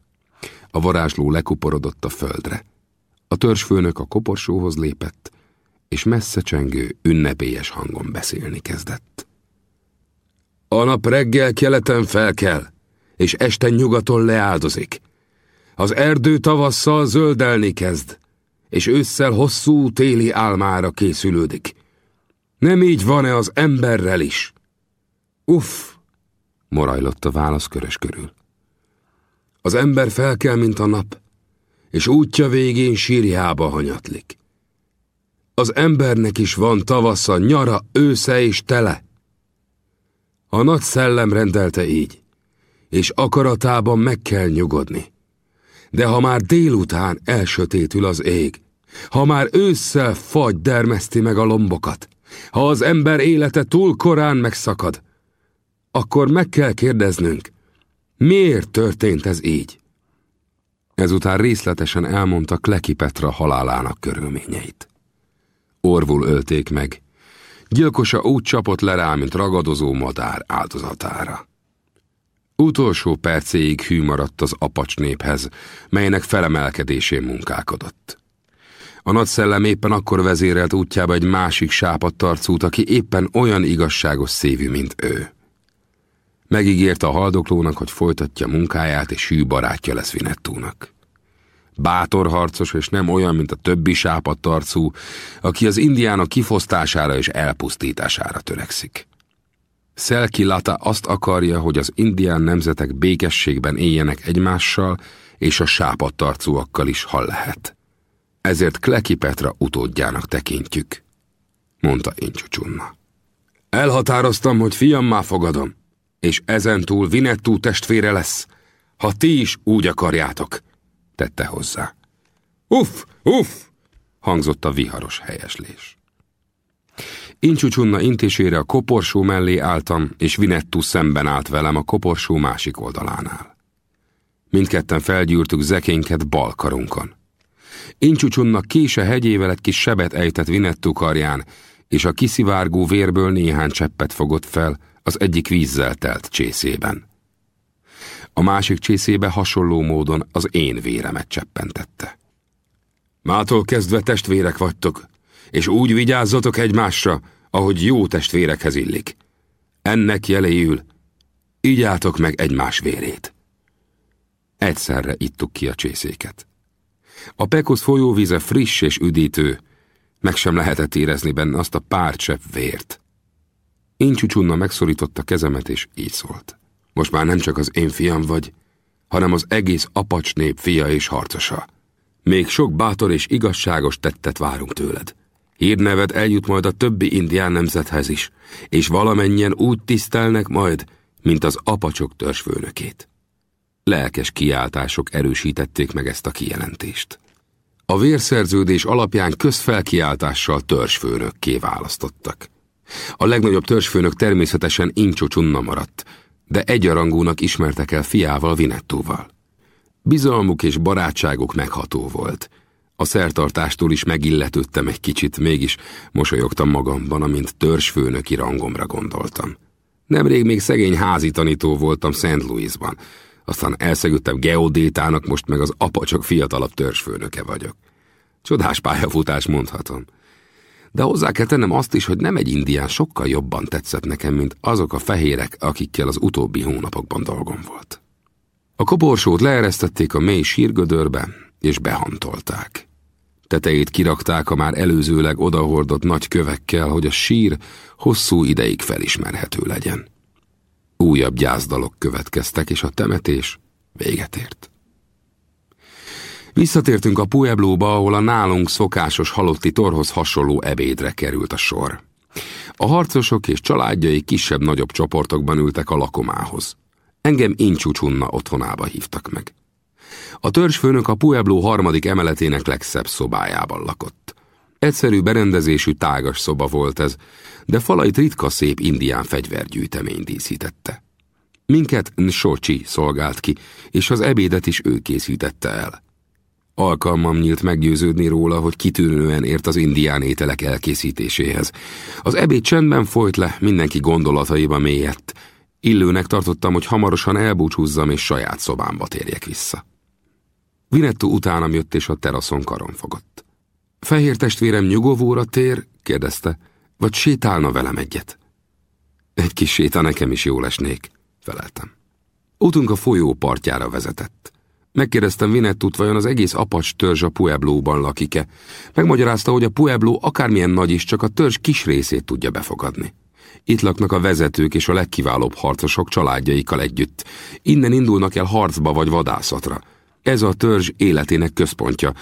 A varázsló lekuporodott a földre. A törzsfőnök a koporsóhoz lépett, és messze csengő, ünnepélyes hangon beszélni kezdett. A nap reggel keleten felkel, és este nyugaton leáldozik. Az erdő tavasszal zöldelni kezd, és ősszel hosszú téli álmára készülődik. Nem így van-e az emberrel is? Uff, morajlott a válasz körös körül. Az ember felkel, mint a nap, és útja végén sírjába hanyatlik. Az embernek is van tavasza, nyara, ősze és tele. A nagy szellem rendelte így, és akaratában meg kell nyugodni. De ha már délután elsötétül az ég, ha már ősszel fagy dermeszti meg a lombokat, ha az ember élete túl korán megszakad, akkor meg kell kérdeznünk, miért történt ez így? Ezután részletesen elmondta Kleki Petra halálának körülményeit. Orvul ölték meg. Gyilkosa úgy csapott le rá, mint ragadozó madár áldozatára. Utolsó percéig hű maradt az apacs néphez, melynek felemelkedésén munkálkodott. A nagy szellem éppen akkor vezérelt útjába egy másik sápadtarcút, aki éppen olyan igazságos szívű, mint ő. Megígérte a haldoklónak, hogy folytatja munkáját, és hű barátja lesz Vinettúnak. Bátor harcos, és nem olyan, mint a többi sápadtarcú, aki az indiának kifosztására és elpusztítására törekszik. Szelki Lata azt akarja, hogy az indián nemzetek békességben éljenek egymással, és a sápadtarcúakkal is, ha lehet. Ezért Kleki Petra utódjának tekintjük, mondta én csúcsunna. Elhatároztam, hogy fiammá fogadom, és ezentúl Vinettú testvére lesz, ha ti is úgy akarjátok, tette hozzá. Uff, uff, hangzott a viharos helyeslés. Incsúcsunna intésére a koporsó mellé álltam, és Vinettú szemben állt velem a koporsó másik oldalánál. Mindketten felgyűrtük zekénket bal karunkon. Incsúcsunna kése hegyével egy kis sebet ejtett Vinettú karján, és a kiszivárgó vérből néhány cseppet fogott fel, az egyik vízzel telt csészében. A másik csészébe hasonló módon az én véremet cseppentette. Mától kezdve testvérek vagytok, és úgy vigyázzatok egymásra, ahogy jó testvérekhez illik. Ennek jeléül ígyátok meg egymás vérét. Egyszerre ittuk ki a csészéket. A Pekusz folyóvíze friss és üdítő, meg sem lehetett érezni benne azt a pár csepp vért. Én csúcsunna megszorította kezemet, és így szólt. Most már nem csak az én fiam vagy, hanem az egész apacs nép fia és harcosa. Még sok bátor és igazságos tettet várunk tőled. Hírneved eljut majd a többi indián nemzethez is, és valamennyien úgy tisztelnek majd, mint az apacsok törzsfőnökét. Lelkes kiáltások erősítették meg ezt a kijelentést. A vérszerződés alapján közfelkiáltással törzsfőnökké választottak. A legnagyobb törzsfőnök természetesen Incsucsunna maradt, de egyarangúnak ismertek el fiával Vinettúval. Bizalmuk és barátságuk megható volt. A szertartástól is megilletődtem egy kicsit, mégis mosolyogtam magamban, amint törzsfőnöki rangomra gondoltam. Nemrég még szegény házi tanító voltam St. Louisban, aztán elszegődtem geodétának, most meg az apacsok fiatalabb törzsfőnöke vagyok. Csodás pályafutás mondhatom de hozzá kell tennem azt is, hogy nem egy indián sokkal jobban tetszett nekem, mint azok a fehérek, akikkel az utóbbi hónapokban dolgom volt. A koporsót leeresztették a mély sírgödörbe, és behantolták. Tetejét kirakták a már előzőleg odahordott nagy kövekkel, hogy a sír hosszú ideig felismerhető legyen. Újabb gyászdalok következtek, és a temetés véget ért. Visszatértünk a Pueblóba, ahol a nálunk szokásos halotti torhoz hasonló ebédre került a sor. A harcosok és családjai kisebb-nagyobb csoportokban ültek a lakomához. Engem Incsúcsunna otthonába hívtak meg. A törzsfőnök a Pueblo harmadik emeletének legszebb szobájában lakott. Egyszerű berendezésű tágas szoba volt ez, de falait ritka szép indián fegyvergyűjtemény díszítette. Minket Nsocsi szolgált ki, és az ebédet is ő készítette el. Alkalmam nyílt meggyőződni róla, hogy kitűnően ért az indián ételek elkészítéséhez. Az ebéd csendben folyt le, mindenki gondolataiba mélyedt. Illőnek tartottam, hogy hamarosan elbúcsúzzam és saját szobámba térjek vissza. Vinettu utánam jött és a teraszon karon fogott. Fehér testvérem nyugovóra tér? kérdezte. Vagy sétálna velem egyet? Egy kis séta nekem is jól esnék, feleltem. Utunk a folyó partjára vezetett. Megkérdeztem Vinettut, vajon az egész apacs törzs a Pueblóban lakik-e. Megmagyarázta, hogy a Puebló akármilyen nagy is, csak a törzs kis részét tudja befogadni. Itt laknak a vezetők és a legkiválóbb harcosok családjaikkal együtt. Innen indulnak el harcba vagy vadászatra. Ez a törzs életének központja,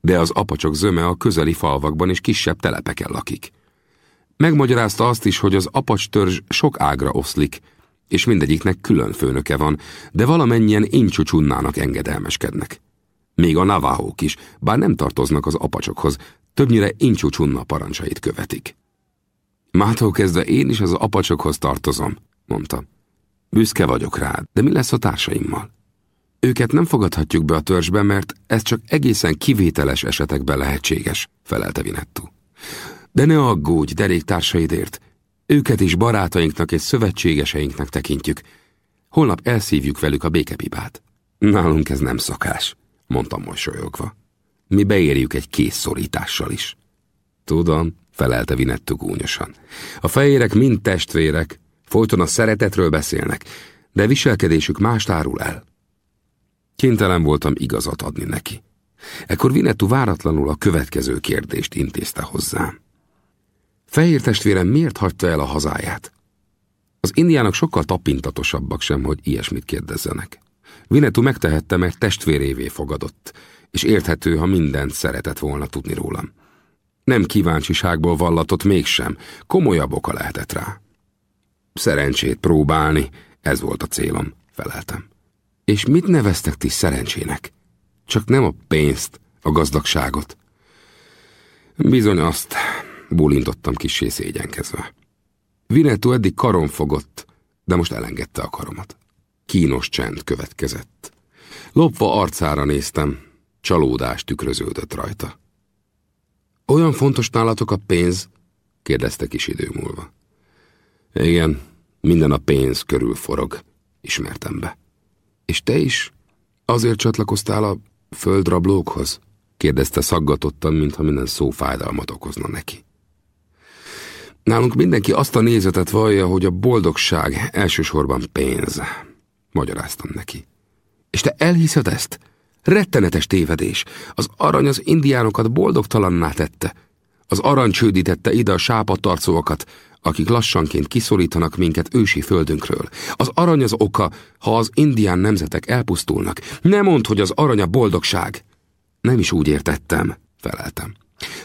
de az apacsok zöme a közeli falvakban és kisebb telepeken lakik. Megmagyarázta azt is, hogy az apacs törzs sok ágra oszlik, és mindegyiknek külön főnöke van, de valamennyien incsucsunnának engedelmeskednek. Még a navahók is, bár nem tartoznak az apacsokhoz, többnyire incsucsunna parancsait követik. Mától kezdve én is az apacsokhoz tartozom, mondta. Büszke vagyok rád, de mi lesz a társaimmal? Őket nem fogadhatjuk be a törzsbe, mert ez csak egészen kivételes esetekben lehetséges, felelte Vinettu. De ne aggódj derék társaidért, őket is barátainknak és szövetségeseinknek tekintjük. Holnap elszívjuk velük a békepipát. Nálunk ez nem szokás, mondtam mosolyogva. Mi beérjük egy kész szorítással is. Tudom, felelte Vinettu gúnyosan. A fejérek mind testvérek, folyton a szeretetről beszélnek, de viselkedésük mást árul el. Kénytelen voltam igazat adni neki. Ekkor Vinettu váratlanul a következő kérdést intézte hozzám. Fehér testvérem miért hagyta el a hazáját? Az indiának sokkal tapintatosabbak sem, hogy ilyesmit kérdezzenek. Vinettu megtehette, mert testvérévé fogadott, és érthető, ha mindent szeretett volna tudni rólam. Nem kíváncsiságból vallatott mégsem, komolyabb oka lehetett rá. Szerencsét próbálni, ez volt a célom, feleltem. És mit neveztek ti szerencsének? Csak nem a pénzt, a gazdagságot. Bizony azt, bólintottam kissé szégyenkezve. Vinetú eddig karon fogott, de most elengedte a karomat. Kínos csend következett. Lopva arcára néztem, csalódás tükröződött rajta. Olyan fontos nálatok a pénz? kérdezte kis idő múlva. Igen, minden a pénz körül forog, ismertem be. És te is azért csatlakoztál a földrablókhoz? kérdezte szaggatottan, mintha minden szó fájdalmat okozna neki. Nálunk mindenki azt a nézetet vallja, hogy a boldogság elsősorban pénz. Magyaráztam neki. És te elhiszed ezt? Rettenetes tévedés. Az arany az indiánokat boldogtalanná tette. Az arany csődítette ide a sápatarcóakat, akik lassanként kiszorítanak minket ősi földünkről. Az arany az oka, ha az indián nemzetek elpusztulnak. Ne mondd, hogy az arany a boldogság. Nem is úgy értettem, feleltem.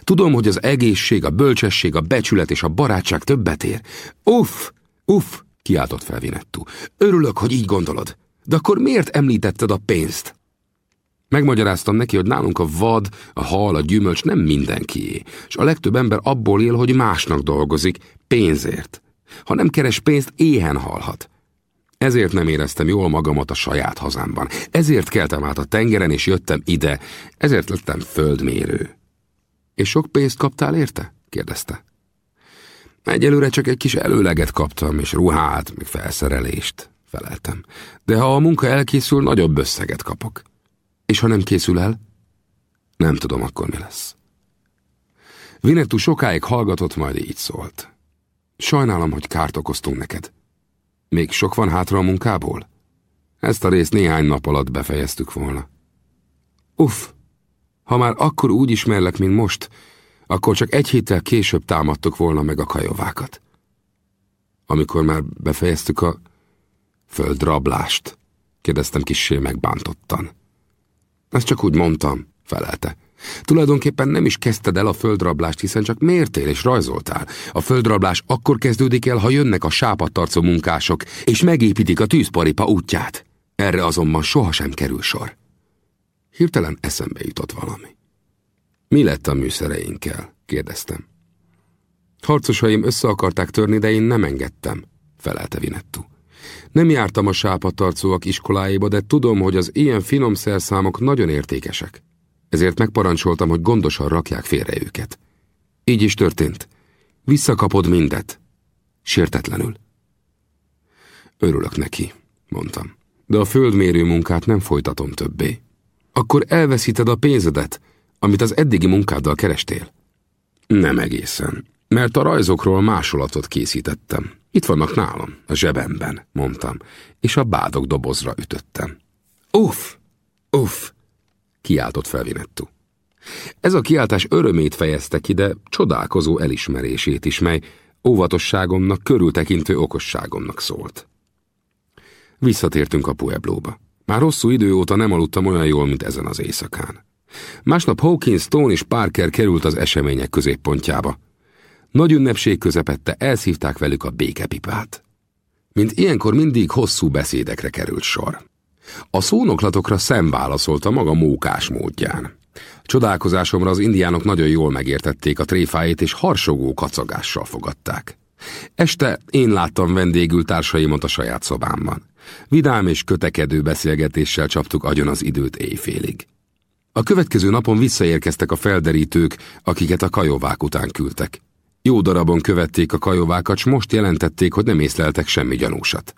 Tudom, hogy az egészség, a bölcsesség, a becsület és a barátság többet ér. Uff, uff, kiáltott fel Vinettu. Örülök, hogy így gondolod. De akkor miért említetted a pénzt? Megmagyaráztam neki, hogy nálunk a vad, a hal, a gyümölcs nem mindenkié, és a legtöbb ember abból él, hogy másnak dolgozik, pénzért. Ha nem keres pénzt, éhen halhat. Ezért nem éreztem jól magamat a saját hazámban. Ezért keltem át a tengeren, és jöttem ide. Ezért lettem földmérő. És sok pénzt kaptál érte? kérdezte. Egyelőre csak egy kis előleget kaptam, és ruhát, meg felszerelést, feleltem. De ha a munka elkészül, nagyobb összeget kapok. És ha nem készül el? Nem tudom akkor mi lesz. Vinettu sokáig hallgatott, majd így szólt. Sajnálom, hogy kárt okoztunk neked. Még sok van hátra a munkából? Ezt a részt néhány nap alatt befejeztük volna. Uff, Ha már akkor úgy ismerlek, mint most, akkor csak egy héttel később támadtok volna meg a kajovákat. Amikor már befejeztük a földrablást, kérdeztem kissé megbántottan. Ezt csak úgy mondtam, felelte. Tulajdonképpen nem is kezdted el a földrablást, hiszen csak mértél és rajzoltál. A földrablás akkor kezdődik el, ha jönnek a sápadtarcó munkások, és megépítik a tűzparipa útját. Erre azonban sohasem kerül sor. Hirtelen eszembe jutott valami. Mi lett a műszereinkkel? kérdeztem. Harcosaim össze akarták törni, de én nem engedtem, felelte Vinettu. Nem jártam a sápadtarcóak iskoláiba, de tudom, hogy az ilyen finom szerszámok nagyon értékesek. Ezért megparancsoltam, hogy gondosan rakják félre őket. Így is történt. Visszakapod mindet. Sértetlenül. Örülök neki, mondtam. De a földmérő munkát nem folytatom többé. Akkor elveszíted a pénzedet, amit az eddigi munkáddal kerestél. Nem egészen, mert a rajzokról másolatot készítettem. Itt vannak nálam, a zsebemben, mondtam, és a bádog dobozra ütöttem. Uff, uff, kiáltott fel Vinettu. Ez a kiáltás örömét fejezte ki, de csodálkozó elismerését is, mely óvatosságomnak, körültekintő okosságomnak szólt. Visszatértünk a Pueblóba. Már hosszú idő óta nem aludtam olyan jól, mint ezen az éjszakán. Másnap Hawkins, Stone és Parker került az események középpontjába. Nagy ünnepség közepette elszívták velük a békepipát. Mint ilyenkor mindig hosszú beszédekre került sor. A szónoklatokra szem válaszolta maga mókás módján. Csodálkozásomra az indiánok nagyon jól megértették a tréfáit, és harsogó kacagással fogadták. Este én láttam vendégül társaimat a saját szobámban. Vidám és kötekedő beszélgetéssel csaptuk agyon az időt éjfélig. A következő napon visszaérkeztek a felderítők, akiket a kajovák után küldtek. Jó darabon követték a kajovákat, s most jelentették, hogy nem észleltek semmi gyanúsat.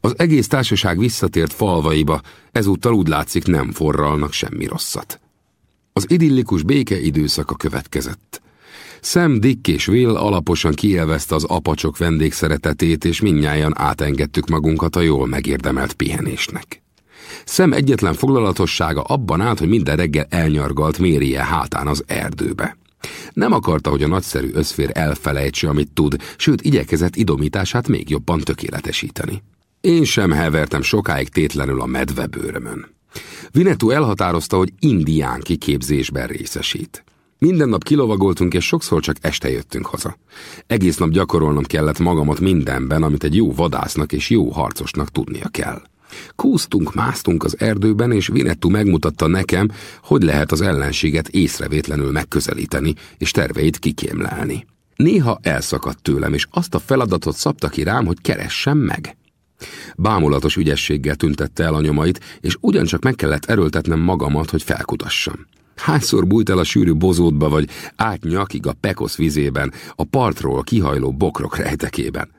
Az egész társaság visszatért falvaiba, ezúttal úgy látszik nem forralnak semmi rosszat. Az idillikus béke időszaka következett. Sam, Dick és Will alaposan kielvezte az apacsok vendégszeretetét, és minnyáján átengedtük magunkat a jól megérdemelt pihenésnek. Szem egyetlen foglalatossága abban állt, hogy minden reggel elnyargalt mérje hátán az erdőbe. Nem akarta, hogy a nagyszerű összfér elfelejtse, amit tud, sőt igyekezett idomítását még jobban tökéletesíteni. Én sem hevertem sokáig tétlenül a medvebőrömön. Vinetú elhatározta, hogy indián kiképzésben részesít. Minden nap kilovagoltunk, és sokszor csak este jöttünk haza. Egész nap gyakorolnom kellett magamat mindenben, amit egy jó vadásznak és jó harcosnak tudnia kell. Kúztunk, másztunk az erdőben, és Vinettu megmutatta nekem, hogy lehet az ellenséget észrevétlenül megközelíteni, és terveit kikémlelni. Néha elszakadt tőlem, és azt a feladatot szabta ki rám, hogy keressem meg. Bámulatos ügyességgel tüntette el a nyomait, és ugyancsak meg kellett erőltetnem magamat, hogy felkutassam. Hányszor bújt el a sűrű bozótba, vagy át nyakig a pekosz vizében, a partról kihajló bokrok rejtekében.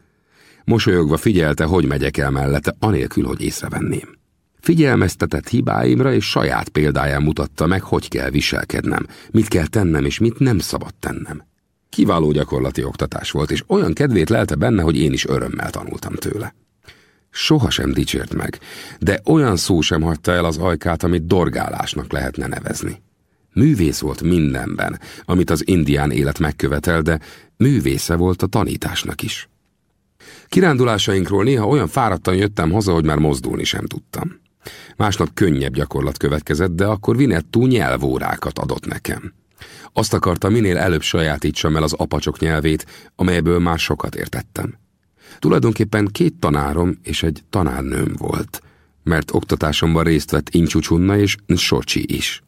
Mosolyogva figyelte, hogy megyek el mellette, anélkül, hogy észrevenném. Figyelmeztetett hibáimra és saját példáján mutatta meg, hogy kell viselkednem, mit kell tennem és mit nem szabad tennem. Kiváló gyakorlati oktatás volt, és olyan kedvét lelte benne, hogy én is örömmel tanultam tőle. Sohasem dicsért meg, de olyan szó sem hagyta el az ajkát, amit dorgálásnak lehetne nevezni. Művész volt mindenben, amit az indián élet megkövetel, de művésze volt a tanításnak is. Kirándulásainkról néha olyan fáradtan jöttem haza, hogy már mozdulni sem tudtam. Másnap könnyebb gyakorlat következett, de akkor Vinettú nyelvórákat adott nekem. Azt akarta, minél előbb sajátítsam el az apacsok nyelvét, amelyből már sokat értettem. Tulajdonképpen két tanárom és egy tanárnőm volt, mert oktatásomban részt vett Incsúcsunna és Socsi is.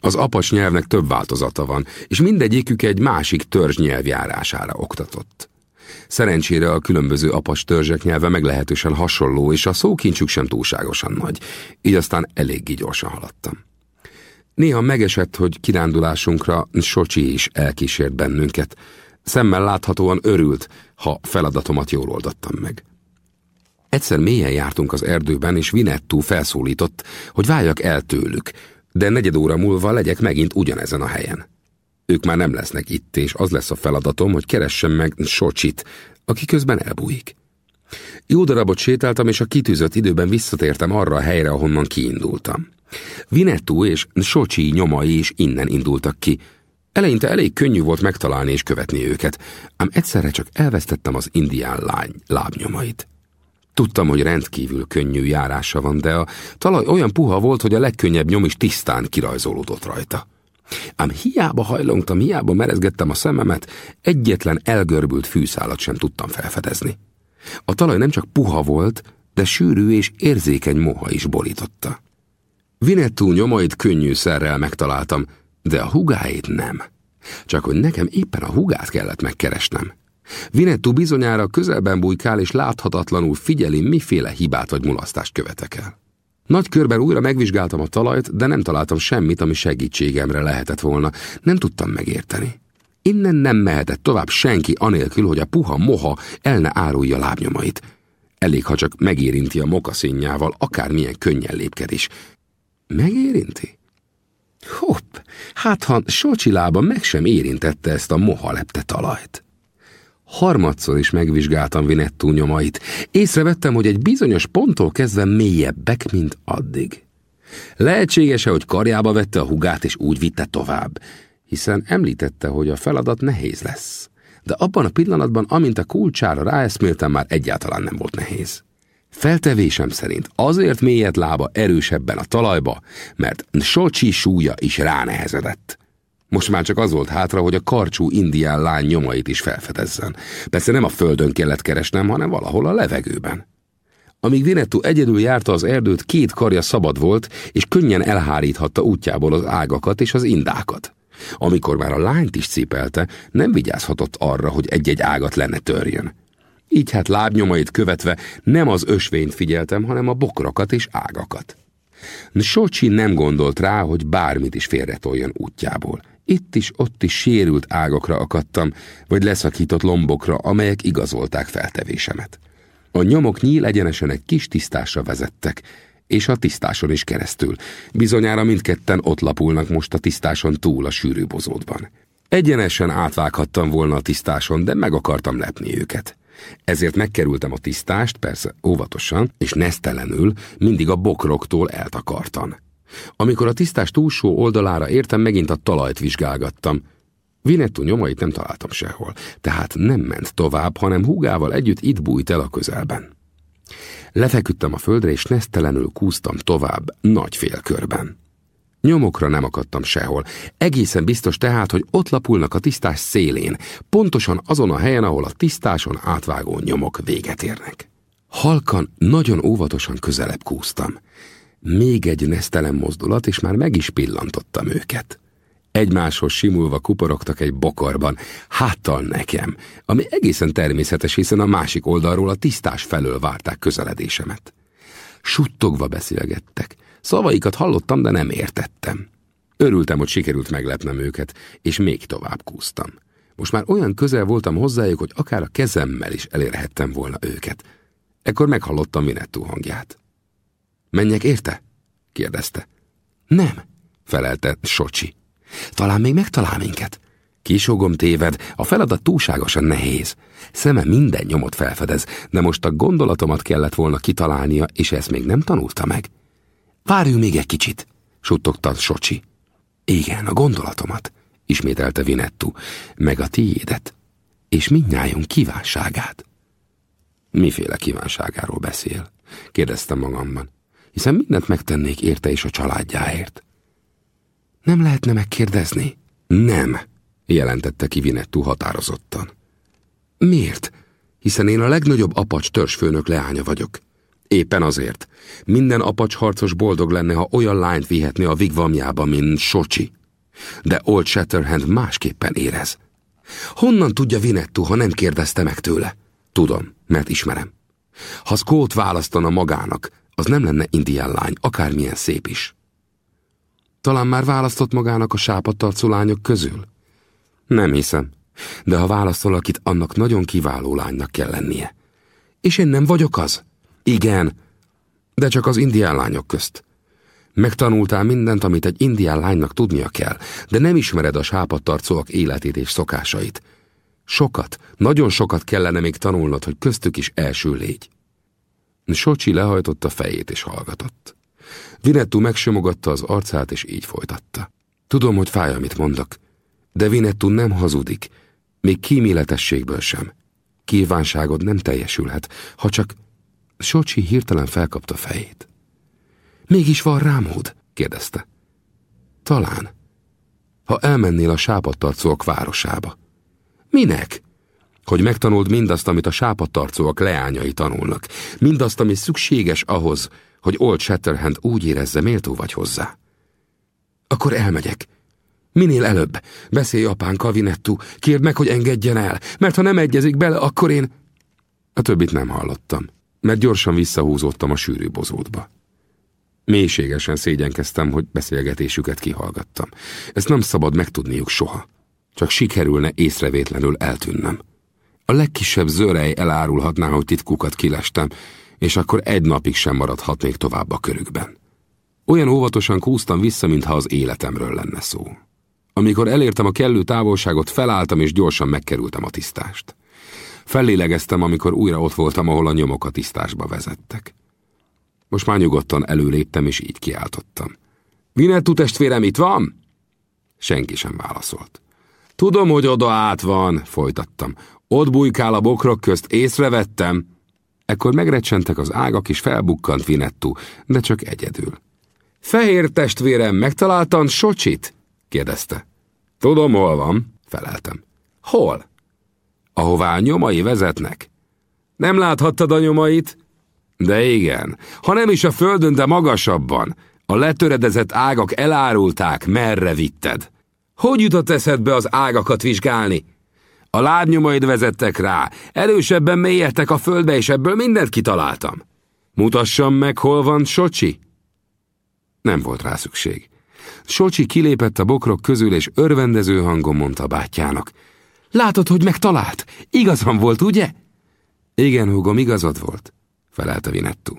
Az apacs nyelvnek több változata van, és mindegyikük egy másik törzs nyelvjárására oktatott. Szerencsére a különböző apas törzsek nyelve meglehetősen hasonló, és a szókincsük sem túlságosan nagy, így aztán eléggé gyorsan haladtam. Néha megesett, hogy kirándulásunkra Socsi is elkísért bennünket. Szemmel láthatóan örült, ha feladatomat jól oldottam meg. Egyszer mélyen jártunk az erdőben, és Vinettú felszólított, hogy váljak el tőlük, de negyed óra múlva legyek megint ugyanezen a helyen. Ők már nem lesznek itt, és az lesz a feladatom, hogy keressem meg Socsit, aki közben elbújik. Jó darabot sétáltam, és a kitűzött időben visszatértem arra a helyre, ahonnan kiindultam. Vinetú és Socsi nyomai is innen indultak ki. Eleinte elég könnyű volt megtalálni és követni őket, ám egyszerre csak elvesztettem az indián lány lábnyomait. Tudtam, hogy rendkívül könnyű járása van, de a talaj olyan puha volt, hogy a legkönnyebb nyom is tisztán kirajzolódott rajta. Ám hiába hajlongtam, hiába merezgettem a szememet, egyetlen elgörbült fűszálat sem tudtam felfedezni. A talaj nem csak puha volt, de sűrű és érzékeny moha is borította. Vinettú nyomait könnyű szerrel megtaláltam, de a hugáit nem. Csak hogy nekem éppen a hugát kellett megkeresnem. Vinettú bizonyára közelben bujkál és láthatatlanul figyeli, miféle hibát vagy mulasztást követek el. Nagy körben újra megvizsgáltam a talajt, de nem találtam semmit, ami segítségemre lehetett volna. Nem tudtam megérteni. Innen nem mehetett tovább senki anélkül, hogy a puha moha el ne árulja lábnyomait. Elég, ha csak megérinti a mokaszínjával, akármilyen könnyen lépkedés. Megérinti? Hopp, hát ha Socsi lába meg sem érintette ezt a moha lepte talajt. Harmadszor is megvizsgáltam Vinettú nyomait. Észrevettem, hogy egy bizonyos ponttól kezdve mélyebbek, mint addig. Lehetséges-e, hogy karjába vette a hugát és úgy vitte tovább? Hiszen említette, hogy a feladat nehéz lesz. De abban a pillanatban, amint a kulcsára ráeszméltem, már egyáltalán nem volt nehéz. Feltevésem szerint azért mélyet lába erősebben a talajba, mert Socsi súlya is ránehezedett. Most már csak az volt hátra, hogy a karcsú indián lány nyomait is felfedezzen. Persze nem a földön kellett keresnem, hanem valahol a levegőben. Amíg Vinettu egyedül járta az erdőt, két karja szabad volt, és könnyen elháríthatta útjából az ágakat és az indákat. Amikor már a lányt is cipelte, nem vigyázhatott arra, hogy egy-egy ágat lenne törjön. Így hát lábnyomait követve nem az ösvényt figyeltem, hanem a bokrokat és ágakat. Socsi nem gondolt rá, hogy bármit is félretoljon útjából. Itt is, ott is sérült ágakra akadtam, vagy leszakított lombokra, amelyek igazolták feltevésemet. A nyomok nyíl egyenesen egy kis tisztásra vezettek, és a tisztáson is keresztül. Bizonyára mindketten ott lapulnak most a tisztáson túl a sűrű bozótban. Egyenesen átvághattam volna a tisztáson, de meg akartam lepni őket. Ezért megkerültem a tisztást, persze óvatosan, és nesztelenül, mindig a bokroktól eltakartan. Amikor a tisztás túlsó oldalára értem, megint a talajt vizsgálgattam. Vinettu nyomait nem találtam sehol, tehát nem ment tovább, hanem húgával együtt itt bújt el a közelben. Lefeküdtem a földre, és nesztelenül kúztam tovább, nagy félkörben. Nyomokra nem akadtam sehol. Egészen biztos tehát, hogy ott lapulnak a tisztás szélén, pontosan azon a helyen, ahol a tisztáson átvágó nyomok véget érnek. Halkan, nagyon óvatosan közelebb kúztam. Még egy nesztelen mozdulat, és már meg is pillantottam őket. Egymáshoz simulva kuporogtak egy bokorban, háttal nekem, ami egészen természetes, hiszen a másik oldalról a tisztás felől várták közeledésemet. Suttogva beszélgettek. Szavaikat hallottam, de nem értettem. Örültem, hogy sikerült meglepnem őket, és még tovább kúztam. Most már olyan közel voltam hozzájuk, hogy akár a kezemmel is elérhettem volna őket. Ekkor meghallottam Vinettú hangját. Menjek érte? kérdezte. Nem, felelte Socsi. Talán még megtalál minket. Kisogom téved, a feladat túlságosan nehéz. Szeme minden nyomot felfedez, de most a gondolatomat kellett volna kitalálnia, és ezt még nem tanulta meg. Várjunk még egy kicsit, suttogta Socsi. Igen, a gondolatomat, ismételte Vinettu, meg a tiédet, és mindnyájunk kívánságát. Miféle kívánságáról beszél? kérdeztem magamban hiszen mindent megtennék érte és a családjáért. Nem lehetne megkérdezni? Nem, jelentette ki Vinettú határozottan. Miért? Hiszen én a legnagyobb apacs törzsfőnök leánya vagyok. Éppen azért. Minden apacs harcos boldog lenne, ha olyan lányt vihetné a vigvamjába, mint Socsi. De Old Shatterhand másképpen érez. Honnan tudja Vinettú, ha nem kérdezte meg tőle? Tudom, mert ismerem. Ha Scott választana magának, az nem lenne indián lány, akármilyen szép is. Talán már választott magának a sápadtarcú lányok közül? Nem hiszem, de ha válaszol, akit annak nagyon kiváló lánynak kell lennie. És én nem vagyok az? Igen, de csak az indián lányok közt. Megtanultál mindent, amit egy indián lánynak tudnia kell, de nem ismered a sápadtarcóak életét és szokásait. Sokat, nagyon sokat kellene még tanulnod, hogy köztük is első légy. Socsi lehajtotta fejét és hallgatott. Vinettu megsimogatta az arcát, és így folytatta. Tudom, hogy fáj, amit mondok, de Vinettu nem hazudik, még kíméletességből sem. Kívánságod nem teljesülhet, ha csak... Socsi hirtelen felkapta fejét. Mégis van rámód? kérdezte. Talán. Ha elmennél a sápadtarcóak városába. Minek? Hogy megtanuld mindazt, amit a sápadtarcóak leányai tanulnak. Mindazt, ami szükséges ahhoz, hogy Old Shatterhand úgy érezze, méltó vagy hozzá. Akkor elmegyek. Minél előbb. Beszélj apánkkal, Vinettu. Kérd meg, hogy engedjen el, mert ha nem egyezik bele, akkor én... A többit nem hallottam, mert gyorsan visszahúzódtam a sűrű bozótba. Mélységesen szégyenkeztem, hogy beszélgetésüket kihallgattam. Ezt nem szabad megtudniuk soha. Csak sikerülne észrevétlenül eltűnnem. A legkisebb zörej elárulhatná, hogy titkukat kilestem, és akkor egy napig sem maradhatnék tovább a körükben. Olyan óvatosan kúztam vissza, mintha az életemről lenne szó. Amikor elértem a kellő távolságot, felálltam és gyorsan megkerültem a tisztást. Fellélegeztem, amikor újra ott voltam, ahol a nyomok a tisztásba vezettek. Most már nyugodtan előléptem, és így kiáltottam. Vinettu testvérem itt van? Senki sem válaszolt. Tudom, hogy oda át van, folytattam. Ott bujkál a bokrok közt, észrevettem. Ekkor megrecsentek az ágak, és felbukkant Vinettu, de csak egyedül. Fehér testvérem, megtaláltan Socsit? kérdezte. Tudom, hol van, feleltem. Hol? Ahová nyomai vezetnek. Nem láthattad a nyomait? De igen, ha nem is a földön, de magasabban. A letöredezett ágak elárulták, merre vitted. Hogy jutott eszedbe az ágakat vizsgálni? A lábnyomaid vezettek rá, erősebben mélyedtek a földbe, és ebből mindent kitaláltam. Mutassam meg, hol van Socsi? Nem volt rá szükség. Socsi kilépett a bokrok közül, és örvendező hangon mondta bátyjának. Látod, hogy megtalált? Igazam volt, ugye? Igen, húgom, igazad volt, felelte Vinettu.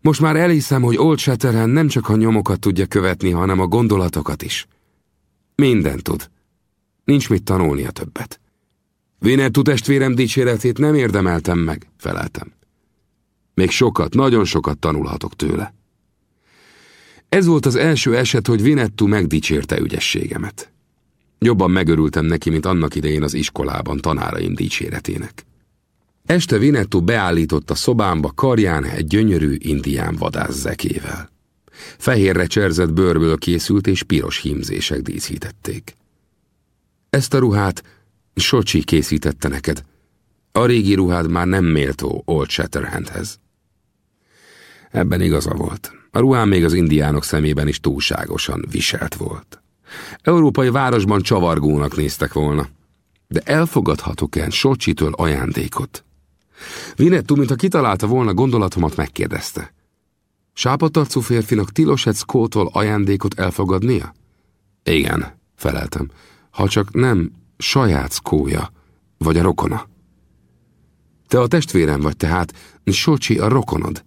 Most már elhiszem, hogy Old Shatterhand nem csak a nyomokat tudja követni, hanem a gondolatokat is. Minden tud. Nincs mit tanulnia többet. Vinettu testvérem dicséretét nem érdemeltem meg, feleltem. Még sokat, nagyon sokat tanulhatok tőle. Ez volt az első eset, hogy Vinettu megdicsérte ügyességemet. Jobban megörültem neki, mint annak idején az iskolában tanáraim dicséretének. Este Vinettu beállított a szobámba karján egy gyönyörű indián vadászekével. Fehérre cserzett bőrből készült és piros hímzések díszítették. Ezt a ruhát Socsi készítette neked. A régi ruhád már nem méltó Old Shatterhandhez. Ebben igaza volt. A ruhám még az indiánok szemében is túlságosan viselt volt. Európai városban csavargónak néztek volna. De elfogadhatok-e Socsitől ajándékot? Vinettu, mintha kitalálta volna gondolatomat, megkérdezte. Sápatarcú férfinak tilos egy Skótól ajándékot elfogadnia? Igen, feleltem. Ha csak nem saját skója, vagy a rokona. Te a testvérem vagy tehát, Socsi a rokonod.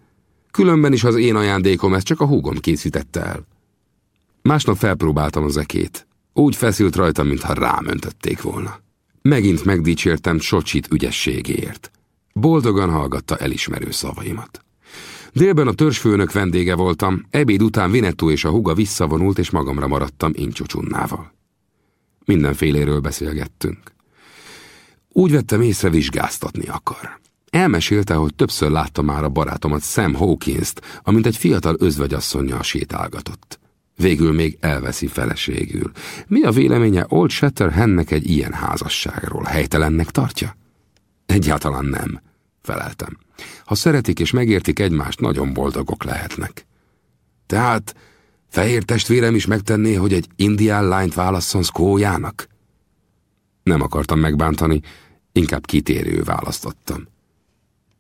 Különben is az én ajándékom, ezt csak a húgom készítette el. Másnap felpróbáltam az ekét. Úgy feszült rajta, mintha rám öntötték volna. Megint megdicsértem Socsit ügyességéért. Boldogan hallgatta elismerő szavaimat. Délben a törzsfőnök vendége voltam, ebéd után Vinetto és a huga visszavonult, és magamra maradtam Incsucsunnával. Mindenféléről beszélgettünk. Úgy vettem észre, vizsgáztatni akar. Elmesélte, hogy többször látta már a barátomat Sam Hawkins-t, amint egy fiatal özvegyasszonynal sétálgatott. Végül még elveszi feleségül. Mi a véleménye Old Shatterhandnek egy ilyen házasságról? Helytelennek tartja? Egyáltalán nem, feleltem. Ha szeretik és megértik egymást, nagyon boldogok lehetnek. Tehát fehér testvérem is megtenné, hogy egy indián lányt válasszon Skójának? Nem akartam megbántani, inkább kitérő választottam.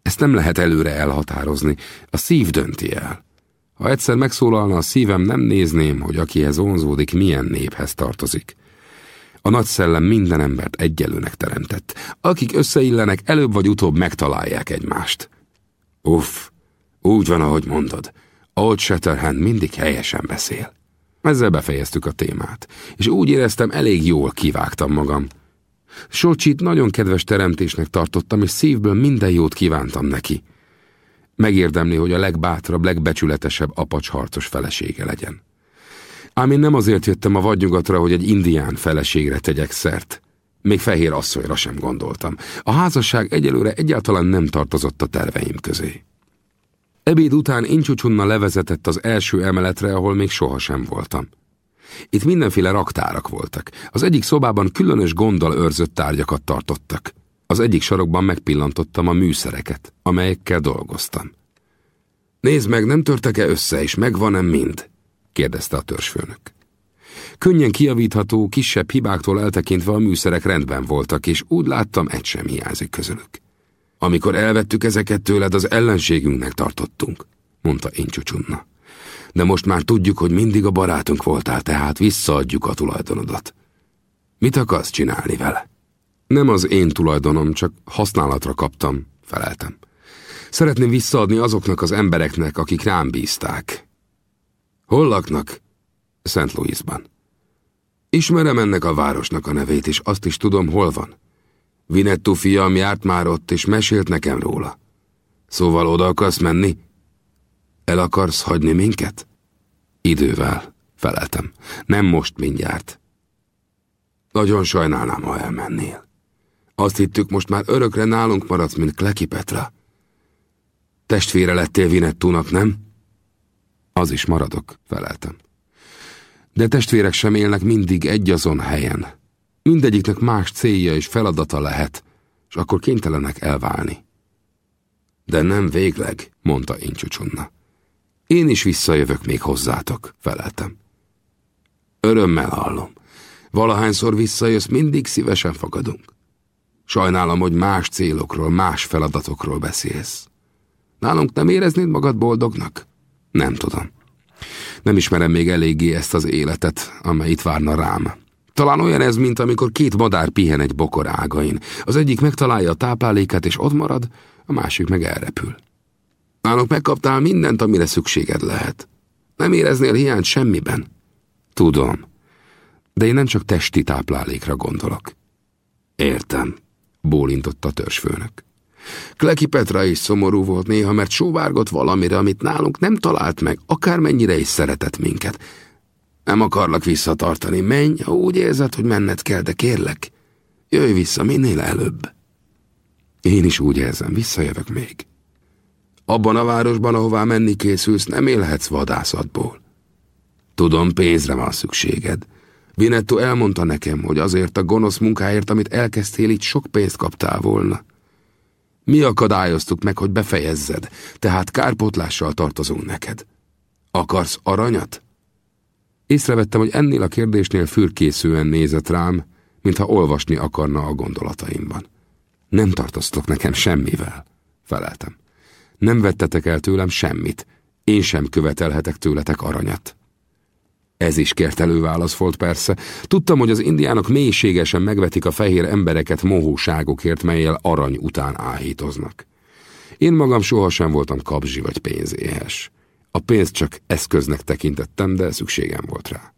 Ezt nem lehet előre elhatározni, a szív dönti el. Ha egyszer megszólalna a szívem, nem nézném, hogy akihez vonzódik, milyen néphez tartozik. A nagy szellem minden embert egyelőnek teremtett. Akik összeillenek, előbb vagy utóbb megtalálják egymást. Uff, úgy van, ahogy mondod. Old Shatterhand mindig helyesen beszél. Ezzel befejeztük a témát, és úgy éreztem, elég jól kivágtam magam. Solcsit nagyon kedves teremtésnek tartottam, és szívből minden jót kívántam neki. Megérdemli, hogy a legbátrabb, legbecsületesebb apacsharcos felesége legyen. Ám én nem azért jöttem a vadnyugatra, hogy egy indián feleségre tegyek szert. Még fehér asszonyra sem gondoltam. A házasság egyelőre egyáltalán nem tartozott a terveim közé. Ebéd után Incsúcsunna levezetett az első emeletre, ahol még sohasem voltam. Itt mindenféle raktárak voltak. Az egyik szobában különös gonddal őrzött tárgyakat tartottak. Az egyik sarokban megpillantottam a műszereket, amelyekkel dolgoztam. Nézd meg, nem törtek-e össze, és megvan-e mind? kérdezte a törzsfőnök. Könnyen kiavítható, kisebb hibáktól eltekintve a műszerek rendben voltak, és úgy láttam, egy sem hiányzik közülük. Amikor elvettük ezeket tőled, az ellenségünknek tartottunk, mondta én csúcsunna. De most már tudjuk, hogy mindig a barátunk voltál, tehát visszaadjuk a tulajdonodat. Mit akarsz csinálni vele? Nem az én tulajdonom, csak használatra kaptam, feleltem. Szeretném visszaadni azoknak az embereknek, akik rám bízták. Hol laknak? Szent Louisban. Ismerem ennek a városnak a nevét, és azt is tudom, hol van. Vinettu fiam járt már ott, és mesélt nekem róla. Szóval oda akarsz menni? El akarsz hagyni minket? Idővel, feleltem. Nem most mindjárt. Nagyon sajnálnám, ha elmennél. Azt hittük, most már örökre nálunk maradsz, mint Kleki Petra. Testvére lettél Vinettúnak, nem? Az is maradok, feleltem. De testvérek sem élnek mindig egyazon helyen. Mindegyiknek más célja és feladata lehet, és akkor kénytelenek elválni. De nem végleg, mondta Incsucsonna. Én is visszajövök még hozzátok, feleltem. Örömmel hallom. Valahányszor visszajössz, mindig szívesen fogadunk. Sajnálom, hogy más célokról, más feladatokról beszélsz. Nálunk nem éreznéd magad boldognak? Nem tudom. Nem ismerem még eléggé ezt az életet, amely itt várna rám. Talán olyan ez, mint amikor két madár pihen egy bokor ágain. Az egyik megtalálja a táplálékát és ott marad, a másik meg elrepül. Nálunk megkaptál mindent, amire szükséged lehet. Nem éreznél hiányt semmiben. Tudom, de én nem csak testi táplálékra gondolok. Értem, bólintott a törzsfőnök. Kleki Petra is szomorú volt néha, mert sóvárgott valamire, amit nálunk nem talált meg, akármennyire is szeretett minket. Nem akarlak visszatartani, menj, ha úgy érzed, hogy menned kell, de kérlek, jöjj vissza minél előbb. Én is úgy érzem, visszajövök még. Abban a városban, ahová menni készülsz, nem élhetsz vadászatból. Tudom, pénzre van szükséged. Vinetto elmondta nekem, hogy azért a gonosz munkáért, amit elkezdtél, itt sok pénzt kaptál volna. Mi akadályoztuk meg, hogy befejezzed, tehát kárpótlással tartozunk neked. Akarsz aranyat? Észrevettem, hogy ennél a kérdésnél fürkészően nézett rám, mintha olvasni akarna a gondolataimban. Nem tartoztok nekem semmivel, feleltem. Nem vettetek el tőlem semmit, én sem követelhetek tőletek aranyat. Ez is kertelő válasz volt persze. Tudtam, hogy az indiánok mélységesen megvetik a fehér embereket mohóságokért, melyel arany után áhítoznak. Én magam sohasem voltam kapzsi vagy pénzéhes. A pénzt csak eszköznek tekintettem, de szükségem volt rá.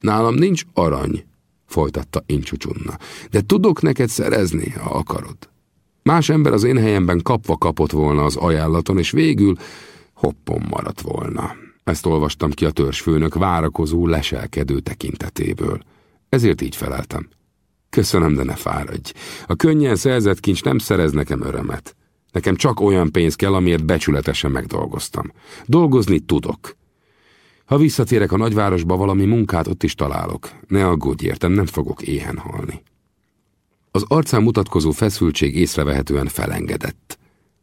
Nálam nincs arany, folytatta Incsucsunna, de tudok neked szerezni, ha akarod. Más ember az én helyemben kapva kapott volna az ajánlaton, és végül hoppon maradt volna. Ezt olvastam ki a törzsfőnök várakozó, leselkedő tekintetéből. Ezért így feleltem. Köszönöm, de ne fáradj. A könnyen szerzett kincs nem szerez nekem örömet. Nekem csak olyan pénz kell, amiért becsületesen megdolgoztam. Dolgozni tudok. Ha visszatérek a nagyvárosba, valami munkát ott is találok. Ne aggódj értem, nem fogok éhen halni. Az arcán mutatkozó feszültség észrevehetően felengedett.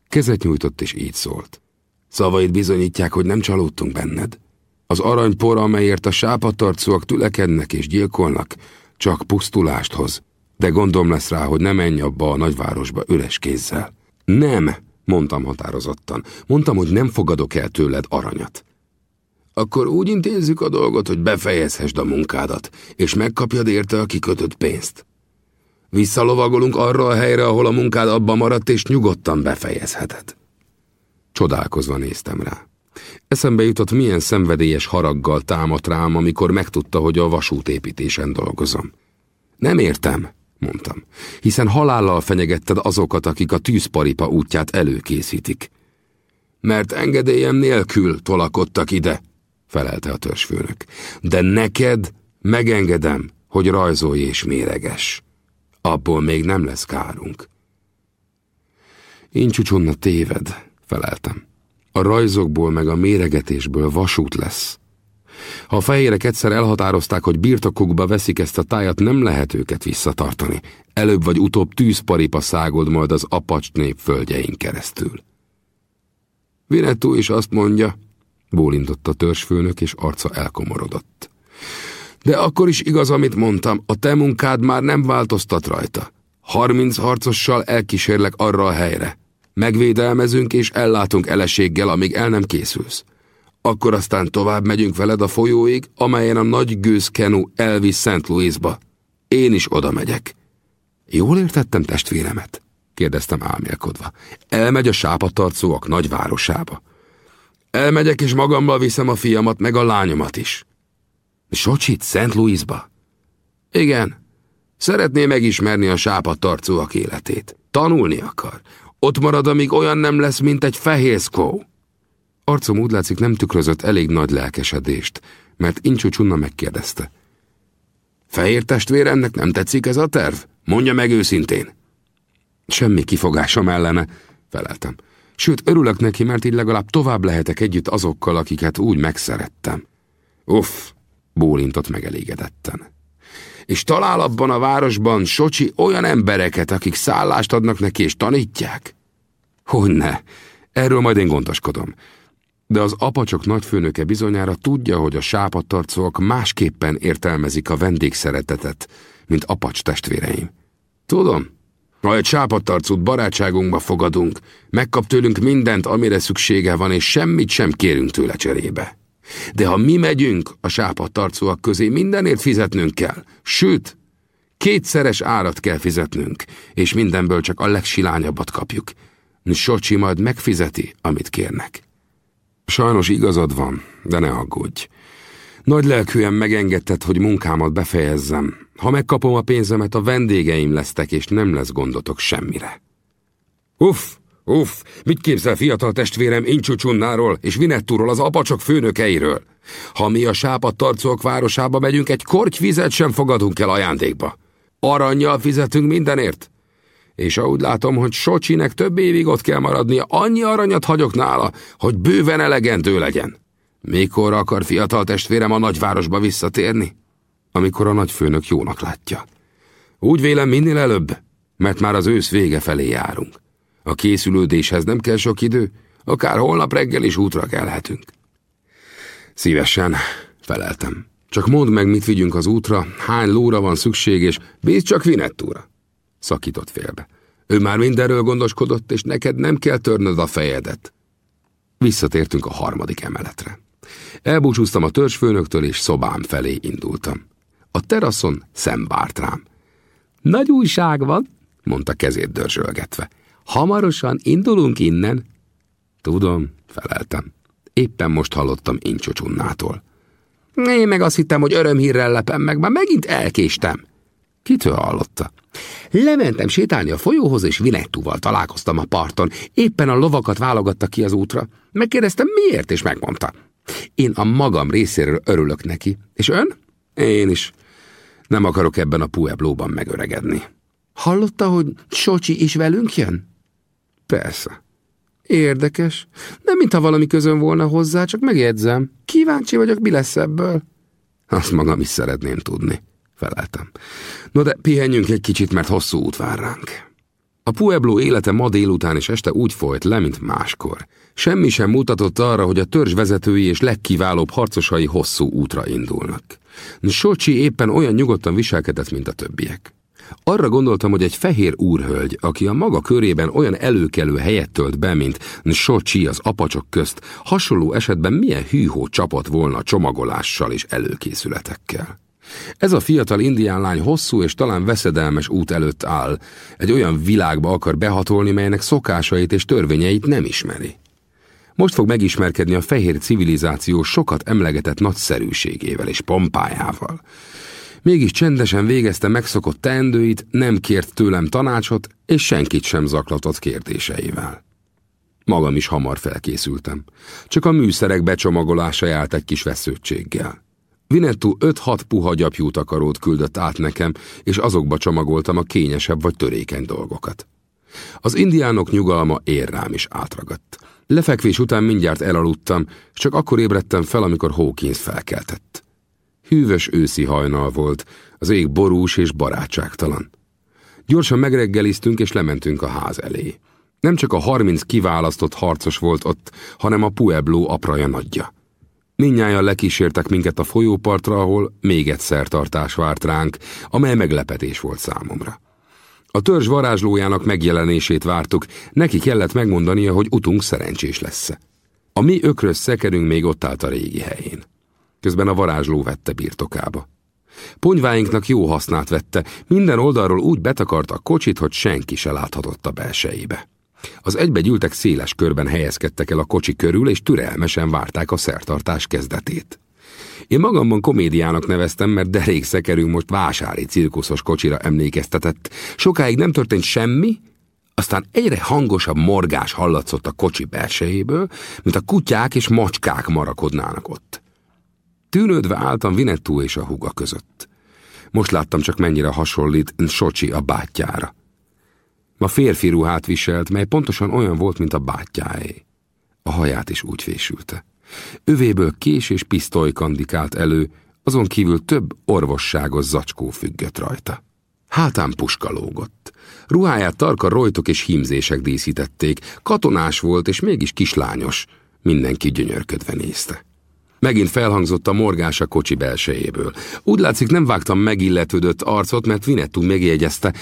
Kezet nyújtott és így szólt. Szavaid bizonyítják, hogy nem csalódtunk benned. Az aranypor, amelyért a sápatarcúak tülekednek és gyilkolnak, csak pusztulást hoz. De gondom lesz rá, hogy ne menj abba a nagyvárosba üres kézzel. Nem, mondtam határozottan. Mondtam, hogy nem fogadok el tőled aranyat. Akkor úgy intézzük a dolgot, hogy befejezhessd a munkádat, és megkapjad érte a kikötött pénzt. Visszalovagolunk arra a helyre, ahol a munkád abba maradt, és nyugodtan befejezheted. Csodálkozva néztem rá. Eszembe jutott, milyen szenvedélyes haraggal támadt rám, amikor megtudta, hogy a vasútépítésen dolgozom. Nem értem, mondtam, hiszen halállal fenyegetted azokat, akik a tűzparipa útját előkészítik. Mert engedélyem nélkül tolakodtak ide, felelte a törzsfőnök. De neked megengedem, hogy rajzolj és méreges. Abból még nem lesz kárunk. Incsúcsonna téved, feleltem. A rajzokból meg a méregetésből vasút lesz. Ha a fehérek egyszer elhatározták, hogy birtokukba veszik ezt a tájat, nem lehet őket visszatartani. Előbb vagy utóbb tűzparipa szágold majd az apacs nép földjein keresztül. Vinettú is azt mondja, bólintott a törzsfőnök, és arca elkomorodott. De akkor is igaz, amit mondtam, a te munkád már nem változtat rajta. Harminc harcossal elkísérlek arra a helyre. Megvédelmezünk és ellátunk eleséggel, amíg el nem készülsz. Akkor aztán tovább megyünk veled a folyóig, amelyen a nagy gőzkenu elvisz Szent Louisba. Én is oda megyek. Jól értettem testvéremet? kérdeztem álmélkodva. Elmegy a sápatarcóak nagyvárosába. Elmegyek és magammal viszem a fiamat, meg a lányomat is. Socsit, Szent Louisba? Igen. Szeretné megismerni a sápatarcóak életét. Tanulni akar. Ott marad, amíg olyan nem lesz, mint egy fehér szkó. Arcom úgy látszik nem tükrözött elég nagy lelkesedést, mert Incsú Csunna megkérdezte. Fehér testvéremnek nem tetszik ez a terv? Mondja meg őszintén. Semmi kifogásom ellene, feleltem. Sőt, örülök neki, mert így legalább tovább lehetek együtt azokkal, akiket úgy megszerettem. Uff, bólintott megelégedetten. És talál abban a városban Socsi olyan embereket, akik szállást adnak neki és tanítják? Hogyne, erről majd én gondoskodom. De az apacsok nagyfőnöke bizonyára tudja, hogy a sápadtarcóak másképpen értelmezik a vendégszeretetet, mint apacs testvéreim. Tudom, ha egy sápadtarcút barátságunkba fogadunk, megkap tőlünk mindent, amire szüksége van, és semmit sem kérünk tőle cserébe. De ha mi megyünk a sápadtarcúak közé, mindenért fizetnünk kell. Sőt, kétszeres árat kell fizetnünk, és mindenből csak a legsilányabbat kapjuk. Socsi majd megfizeti, amit kérnek. Sajnos igazad van, de ne aggódj. Nagy lelkűen megengedted, hogy munkámat befejezzem. Ha megkapom a pénzemet, a vendégeim lesztek, és nem lesz gondotok semmire. Uff, uff, mit képzel fiatal testvérem Incsúcsunnáról és Vinettúról, az apacsok főnökeiről? Ha mi a sápat tarcók városába megyünk, egy kortyvizet sem fogadunk el ajándékba. Aranyjal fizetünk mindenért. És ahogy látom, hogy Socsinek több évig ott kell maradnia, annyi aranyat hagyok nála, hogy bőven elegendő legyen. Mikor akar fiatal testvérem a nagyvárosba visszatérni? Amikor a nagyfőnök jónak látja. Úgy vélem minél előbb, mert már az ősz vége felé járunk. A készülődéshez nem kell sok idő, akár holnap reggel is útra kelhetünk. Szívesen, feleltem. Csak mondd meg, mit vigyünk az útra, hány lóra van szükség, és bíz csak Vinettúra. Szakított félbe. Ő már mindenről gondoskodott, és neked nem kell törnöd a fejedet. Visszatértünk a harmadik emeletre. Elbúcsúztam a törzsfőnöktől, és szobám felé indultam. A teraszon szembárt rám. Nagy újság van, mondta kezét dörzsölgetve. Hamarosan indulunk innen. Tudom, feleltem. Éppen most hallottam Incsucsunnától. Én meg azt hittem, hogy örömhírrel lepem meg, már megint elkéstem. Kitől hallotta? Lementem sétálni a folyóhoz, és Vinettúval találkoztam a parton. Éppen a lovakat válogatta ki az útra. Megkérdeztem, miért, és megmondta. Én a magam részéről örülök neki. És ön? Én is. Nem akarok ebben a pueblóban megöregedni. Hallotta, hogy Socsi is velünk jön? Persze. Érdekes. Nem mintha valami közön volna hozzá, csak megjegyzem. Kíváncsi vagyok, mi lesz ebből. Azt magam is szeretném tudni, feleltem. No de pihenjünk egy kicsit, mert hosszú út vár ránk. A Pueblo élete ma délután és este úgy folyt le, mint máskor. Semmi sem mutatott arra, hogy a törzs vezetői és legkiválóbb harcosai hosszú útra indulnak. Socsi éppen olyan nyugodtan viselkedett, mint a többiek. Arra gondoltam, hogy egy fehér úrhölgy, aki a maga körében olyan előkelő helyet tölt be, mint Socsi az apacsok közt, hasonló esetben milyen hűhó csapott volna csomagolással és előkészületekkel. Ez a fiatal indián lány hosszú és talán veszedelmes út előtt áll, egy olyan világba akar behatolni, melynek szokásait és törvényeit nem ismeri. Most fog megismerkedni a fehér civilizáció sokat emlegetett nagyszerűségével és pompájával. Mégis csendesen végezte megszokott teendőit, nem kért tőlem tanácsot, és senkit sem zaklatott kérdéseivel. Magam is hamar felkészültem. Csak a műszerek becsomagolása járt egy kis vesződtséggel. Vinettu 5-6 puha gyapjú takarót küldött át nekem, és azokba csomagoltam a kényesebb vagy törékeny dolgokat. Az indiánok nyugalma ér rám is átragadt. Lefekvés után mindjárt elaludtam, csak akkor ébredtem fel, amikor Hawkins felkeltett. Hűvös őszi hajnal volt, az ég borús és barátságtalan. Gyorsan megreggeliztünk és lementünk a ház elé. Nem csak a harminc kiválasztott harcos volt ott, hanem a Pueblo apraja nagyja. Mindnyájan lekísértek minket a folyópartra, ahol még egy szertartás várt ránk, amely meglepetés volt számomra. A törzs varázslójának megjelenését vártuk, neki kellett megmondania, hogy utunk szerencsés lesz. A mi ökrös szekerünk még ott állt a régi helyén. Közben a varázsló vette birtokába. Ponyváinknak jó hasznát vette, minden oldalról úgy betakarta a kocsit, hogy senki se láthatott a belsejébe. Az egybe gyűltek széles körben helyezkedtek el a kocsi körül, és türelmesen várták a szertartás kezdetét. Én magamban komédiának neveztem, mert derék szekerünk most vásári cirkuszos kocsira emlékeztetett. Sokáig nem történt semmi, aztán egyre hangosabb morgás hallatszott a kocsi belsejéből, mint a kutyák és macskák marakodnának ott. Tűnődve álltam Vinettú és a húga között. Most láttam csak mennyire hasonlít Socsi a bátyjára. Ma férfi ruhát viselt, mely pontosan olyan volt, mint a bátyjáé. A haját is úgy fésülte. Övéből kés és pisztoly kandikált elő, azon kívül több orvosságos zacskó függött rajta. Hátán puska lógott. Ruháját tarka rojtok és hímzések díszítették, katonás volt és mégis kislányos. Mindenki gyönyörködve nézte. Megint felhangzott a morgás a kocsi belsejéből. Úgy látszik nem vágtam megilletődött arcot, mert Vinettú megjegyezte,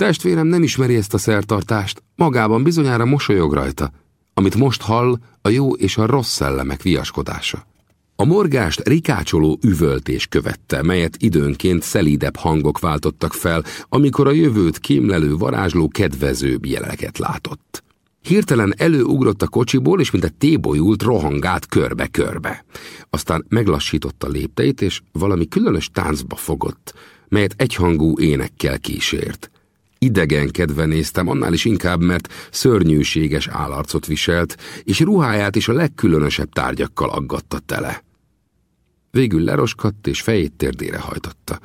Testvérem nem ismeri ezt a szertartást, magában bizonyára mosolyog rajta, amit most hall a jó és a rossz szellemek viaskodása. A morgást rikácsoló üvöltés követte, melyet időnként szelídebb hangok váltottak fel, amikor a jövőt kémlelő varázsló kedvezőbb jeleket látott. Hirtelen előugrott a kocsiból, és mint egy tébolyult, rohangált körbe-körbe. Aztán meglassította lépteit, és valami különös táncba fogott, melyet egyhangú énekkel kísért. Idegenkedve néztem, annál is inkább, mert szörnyűséges állarcot viselt, és ruháját is a legkülönösebb tárgyakkal aggatta tele. Végül leroskadt, és fejét térdére hajtotta.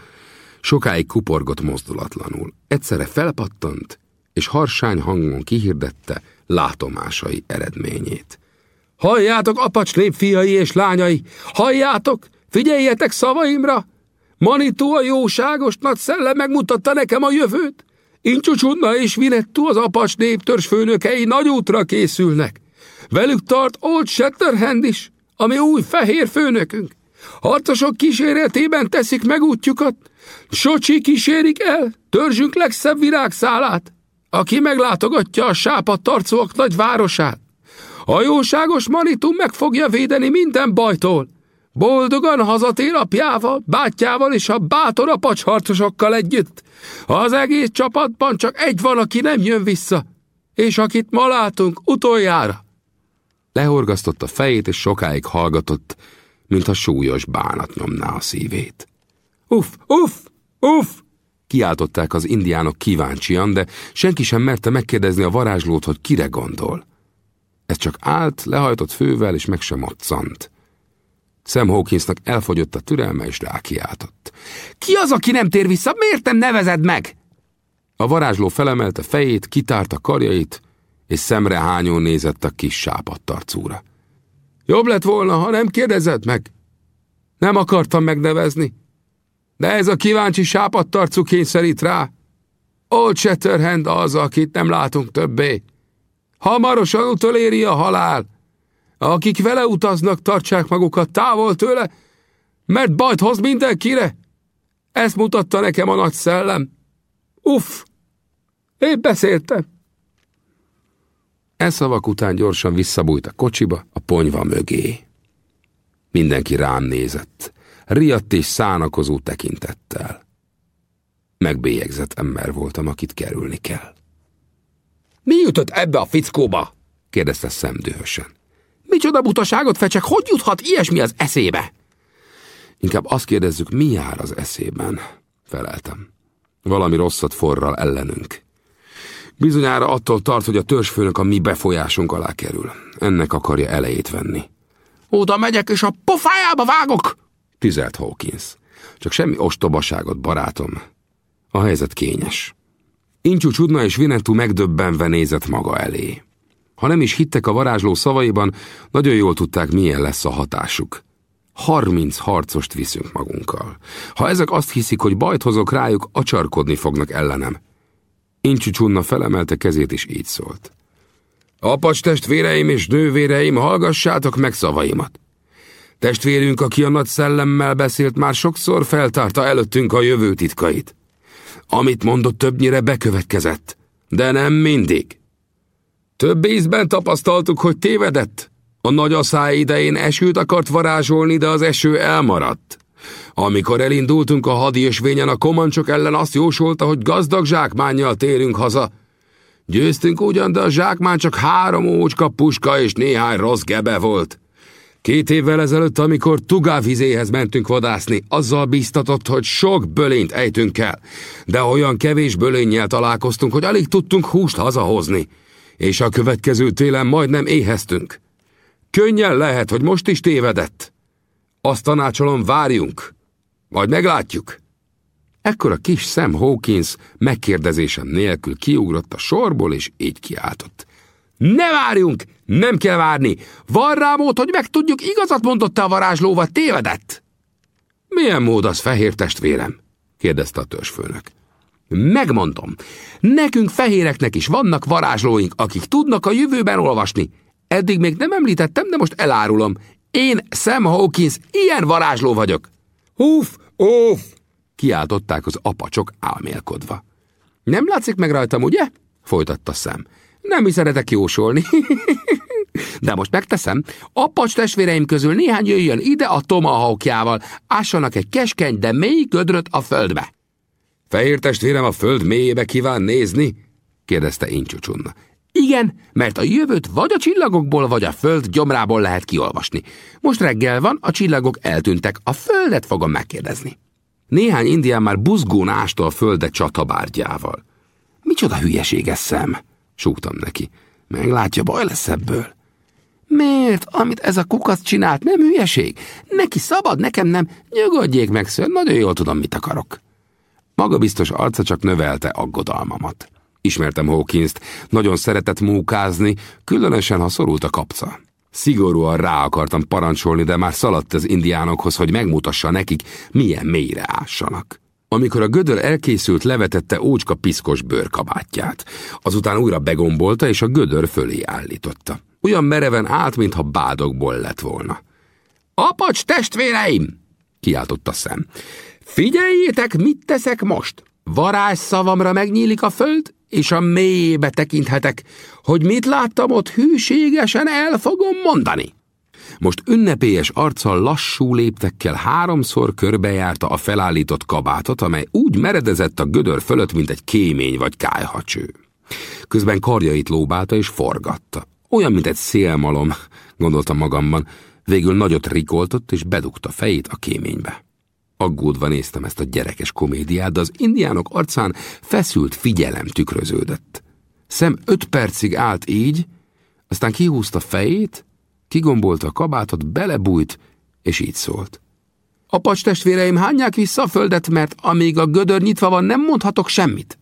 Sokáig kuporgott mozdulatlanul. Egyszerre felpattant, és harsány hangon kihirdette látomásai eredményét. Halljátok, apacs népfiai és lányai! Halljátok! Figyeljetek szavaimra! Manitó a jóságos nagy szellem megmutatta nekem a jövőt! Incsucsunna és Vinettu az apacs néptörzs főnökei nagy útra készülnek. Velük tart Old Shatterhand is, ami új fehér főnökünk. Harcosok kíséretében teszik meg útjukat. Socsi kísérik el törzsünk legszebb virágszálát, aki meglátogatja a sápat tarcóak nagy városát. A jóságos Manitum meg fogja védeni minden bajtól. Boldogan hazatér apjával, bátyjával és a bátor apacsharcosokkal együtt. Az egész csapatban csak egy van, aki nem jön vissza, és akit ma látunk utoljára. Lehorgasztott a fejét, és sokáig hallgatott, mintha súlyos bánat nyomná a szívét. Uff, uff, uff! Kiáltották az indiánok kíváncsian, de senki sem merte megkérdezni a varázslót, hogy kire gondol. Ez csak állt, lehajtott fővel, és meg sem moccant. Sam Hawkinsnak elfogyott a türelme, és rákiáltott. Ki az, aki nem tér vissza? Miért nem nevezed meg? A varázsló felemelte fejét, kitárta karjait, és szemre hányón nézett a kis sápadtarcúra. Jobb lett volna, ha nem kérdezed meg. Nem akartam megnevezni. De ez a kíváncsi sápadtarcú kényszerít rá. Old Shatterhand az, akit nem látunk többé. Hamarosan utoléri a halál, akik vele utaznak, tartsák magukat távol tőle, mert bajt hoz mindenkire. Ezt mutatta nekem a nagy szellem. Uff, épp beszéltem. E szavak után gyorsan visszabújt a kocsiba, a ponyva mögé. Mindenki rám nézett, riadt és szánakozó tekintettel. Megbélyegzett ember voltam, akit kerülni kell. Mi jutott ebbe a fickóba? kérdezte szemdőhösen. Micsoda butaságot fecsek, hogy juthat ilyesmi az eszébe? Inkább azt kérdezzük, mi jár az eszében, feleltem. Valami rosszat forral ellenünk. Bizonyára attól tart, hogy a törzsfőnök a mi befolyásunk alá kerül. Ennek akarja elejét venni. Oda megyek, és a pofájába vágok! Tüzelt Hawkins. Csak semmi ostobaságot, barátom. A helyzet kényes. Incsú Csudna és Vinetú megdöbbenve nézett maga elé. Ha nem is hittek a varázsló szavaiban, nagyon jól tudták, milyen lesz a hatásuk. Harminc harcost viszünk magunkkal. Ha ezek azt hiszik, hogy bajt hozok rájuk, acsarkodni fognak ellenem. Csunna felemelte kezét, és így szólt. Apacs testvéreim és nővéreim, hallgassátok meg szavaimat. Testvérünk, aki a nagy szellemmel beszélt, már sokszor feltárta előttünk a jövő titkait. Amit mondott többnyire bekövetkezett, de nem mindig. Több ízben tapasztaltuk, hogy tévedett. A nagy idején esőt akart varázsolni, de az eső elmaradt. Amikor elindultunk a hadiösvényen, a komancsok ellen azt jósolta, hogy gazdag zsákmánnyal térünk haza. Győztünk ugyan, de a zsákmány csak három ócska puska és néhány rossz gebe volt. Két évvel ezelőtt, amikor Tugávizéhez mentünk vadászni, azzal bíztatott, hogy sok bölényt ejtünk el, de olyan kevés bölénnyel találkoztunk, hogy alig tudtunk húst hazahozni, és a következő télen majdnem éheztünk. Könnyen lehet, hogy most is tévedett. Azt tanácsolom, várjunk. Majd meglátjuk. Ekkor a kis Sam Hawkins megkérdezésem nélkül kiugrott a sorból, és így kiáltott. Ne várjunk! Nem kell várni! Van rá mód, hogy megtudjuk, igazat mondott-e a varázsló, tévedett? Milyen mód az, fehér testvérem? kérdezte a törzsfőnök. Megmondom, nekünk fehéreknek is vannak varázslóink, akik tudnak a jövőben olvasni. Eddig még nem említettem, de most elárulom. Én, Sam Hawkins, ilyen varázsló vagyok. Húf, óf! Kiáltották az apacsok álmélkodva. Nem látszik meg rajtam, ugye? Folytatta szem. Nem is szeretek jósolni. De most megteszem. Apacs testvéreim közül néhány jöjjön ide a tomahawkjával, ássanak egy keskeny, de mély gödröt a földbe. Fehér testvérem a föld mélyébe kíván nézni? kérdezte Incsúcsunna. Igen, mert a jövőt vagy a csillagokból, vagy a föld gyomrából lehet kiolvasni. Most reggel van, a csillagok eltűntek, a földet fogom megkérdezni. Néhány indián már buzgón ásta a földet csatabárgyával. Micsoda hülyeség ez szem, súgtam neki. Meglátja, baj lesz ebből. Miért? Amit ez a kukac csinált, nem hülyeség? Neki szabad, nekem nem. Nyugodjék meg, ször, nagyon jól tudom, mit akarok. Maga biztos arca csak növelte aggodalmamat. Ismertem Hawkins-t, nagyon szeretett mókázni, különösen, ha szorult a kapca. Szigorúan rá akartam parancsolni, de már szaladt az indiánokhoz, hogy megmutassa nekik, milyen mélyre ássanak. Amikor a gödör elkészült, levetette ócska piszkos bőrkabátját. Azután újra begombolta, és a gödör fölé állította. Olyan mereven állt, mintha bádogból lett volna. Apacs testvéreim! kiáltotta szem. Figyeljétek, mit teszek most! Varázsszavamra megnyílik a föld, és a mélyébe tekinthetek, hogy mit láttam ott hűségesen el fogom mondani. Most ünnepélyes arccal lassú léptekkel háromszor körbejárta a felállított kabátot, amely úgy meredezett a gödör fölött, mint egy kémény vagy kájhacső. Közben karjait lóbálta és forgatta. Olyan, mint egy szélmalom, gondoltam magamban. Végül nagyot rikoltott és bedugta fejét a kéménybe. Aggódva néztem ezt a gyerekes komédiát, de az indiánok arcán feszült figyelem tükröződött. Szem öt percig állt így, aztán kihúzta fejét, kigombolta a kabátot, belebújt, és így szólt. Apacs testvéreim, hányják vissza a földet, mert amíg a gödör nyitva van, nem mondhatok semmit.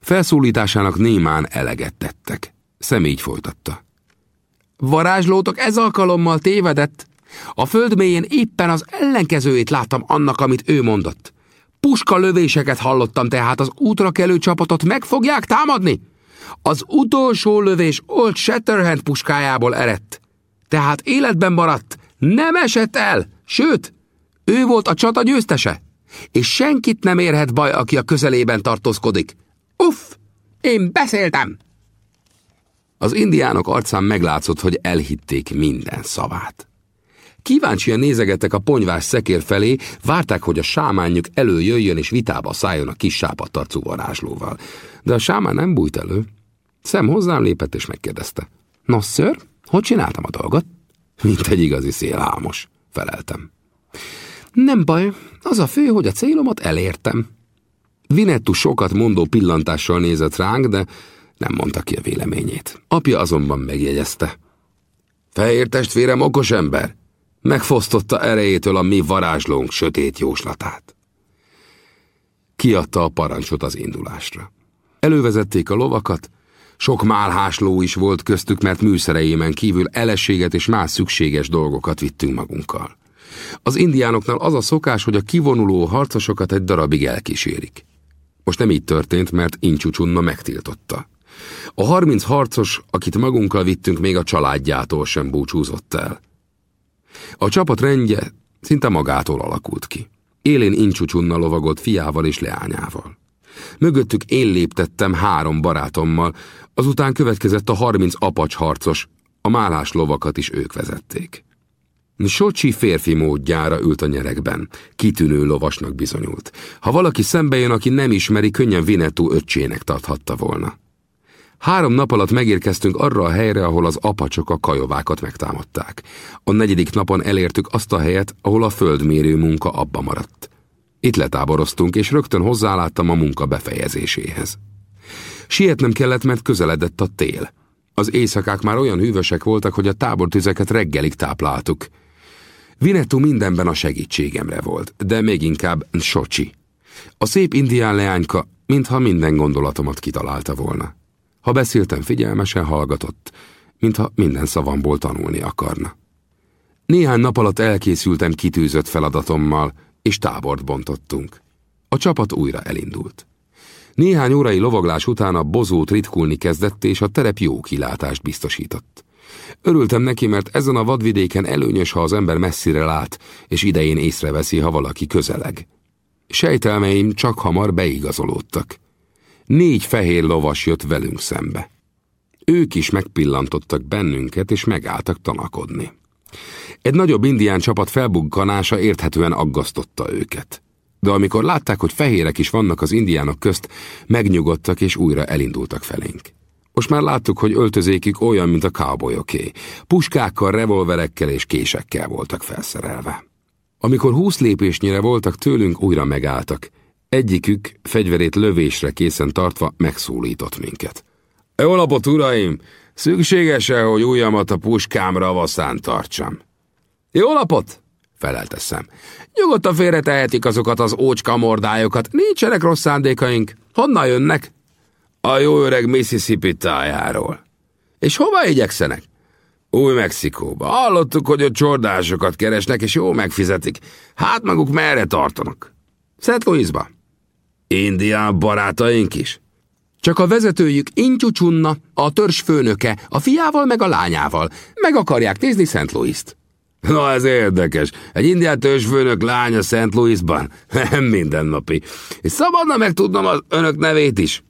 Felszólításának némán eleget tettek. Szem így folytatta. Varázslótok ez alkalommal tévedett. A föld mélyén éppen az ellenkezőjét láttam annak, amit ő mondott. Puska lövéseket hallottam, tehát az útra kelő csapatot meg fogják támadni? Az utolsó lövés Old Shatterhand puskájából eredt. Tehát életben maradt, nem esett el, sőt, ő volt a csata győztese. És senkit nem érhet baj, aki a közelében tartózkodik. Uff, én beszéltem! Az indiánok arcán meglátszott, hogy elhitték minden szavát. Kíváncsian nézegettek a ponyvás szekér felé, várták, hogy a sámánjuk előjöjjön és vitába szálljon a kis sápadtarcú varázslóval. De a sámán nem bújt elő. Szem hozzám lépett és megkérdezte. No, ször, hogy csináltam a dolgot? Mint egy igazi szélhámos, feleltem. Nem baj, az a fő, hogy a célomat elértem. Vinettu sokat mondó pillantással nézett ránk, de nem mondta ki a véleményét. Apja azonban megjegyezte. Fehér testvérem okos ember. Megfosztotta erejétől a mi varázslónk sötét jóslatát. Kiadta a parancsot az indulásra. Elővezették a lovakat, sok málhásló is volt köztük, mert műszereimen kívül elességet és más szükséges dolgokat vittünk magunkkal. Az indiánoknál az a szokás, hogy a kivonuló harcosokat egy darabig elkísérik. Most nem így történt, mert Incsúcsunna megtiltotta. A harminc harcos, akit magunkkal vittünk, még a családjától sem búcsúzott el. A csapat rendje szinte magától alakult ki. Élén Incsúcsunna lovagolt fiával és leányával. Mögöttük én léptettem három barátommal, azután következett a harminc apacs harcos, a málás lovakat is ők vezették. Socsi férfi módjára ült a nyerekben. Kitűnő lovasnak bizonyult. Ha valaki szembe jön, aki nem ismeri, könnyen Vinetú öccsének tarthatta volna. Három nap alatt megérkeztünk arra a helyre, ahol az apacsok a kajovákat megtámadták. A negyedik napon elértük azt a helyet, ahol a földmérő munka abba maradt. Itt letáboroztunk, és rögtön hozzáláttam a munka befejezéséhez. Sietnem kellett, mert közeledett a tél. Az éjszakák már olyan hűvösek voltak, hogy a tábortüzeket reggelig tápláltuk. Vinetú mindenben a segítségemre volt, de még inkább Socsi. A szép indián leányka, mintha minden gondolatomat kitalálta volna. Ha beszéltem, figyelmesen hallgatott, mintha minden szavamból tanulni akarna. Néhány nap alatt elkészültem kitűzött feladatommal, és tábort bontottunk. A csapat újra elindult. Néhány órai lovaglás után a bozót ritkulni kezdett, és a terep jó kilátást biztosított. Örültem neki, mert ezen a vadvidéken előnyös, ha az ember messzire lát, és idején észreveszi, ha valaki közeleg. Sejtelmeim csak hamar beigazolódtak. Négy fehér lovas jött velünk szembe. Ők is megpillantottak bennünket, és megálltak tanakodni. Egy nagyobb indián csapat felbukkanása érthetően aggasztotta őket. De amikor látták, hogy fehérek is vannak az indiánok közt, megnyugodtak és újra elindultak felénk. Most már láttuk, hogy öltözékük olyan, mint a cowboyoké. Puskákkal, revolverekkel és késekkel voltak felszerelve. Amikor húsz lépésnyire voltak tőlünk, újra megálltak. Egyikük, fegyverét lövésre készen tartva, megszólított minket. Jó napot, uraim! Szükséges-e, hogy ujjamat a puskámra vaszán tartsam? Jó napot! felelte szem. Nyugodtan félretehetik azokat az ócska mordájokat, nincsenek rossz szándékaink. Honnan jönnek? A jó öreg Mississippi tájáról. És hova igyekszenek? Új Mexikóba. Hallottuk, hogy ott csordásokat keresnek, és jó megfizetik. Hát maguk merre tartanak? Szent Louisba. Indián barátaink is? Csak a vezetőjük Intyucsunna, a törzsfőnöke, a fiával meg a lányával. Meg akarják nézni Szent Louis-t. Na, ez érdekes. Egy indián törzsfőnök lánya Szent Louisban. Nem mindennapi. És szabadna megtudnom az önök nevét is.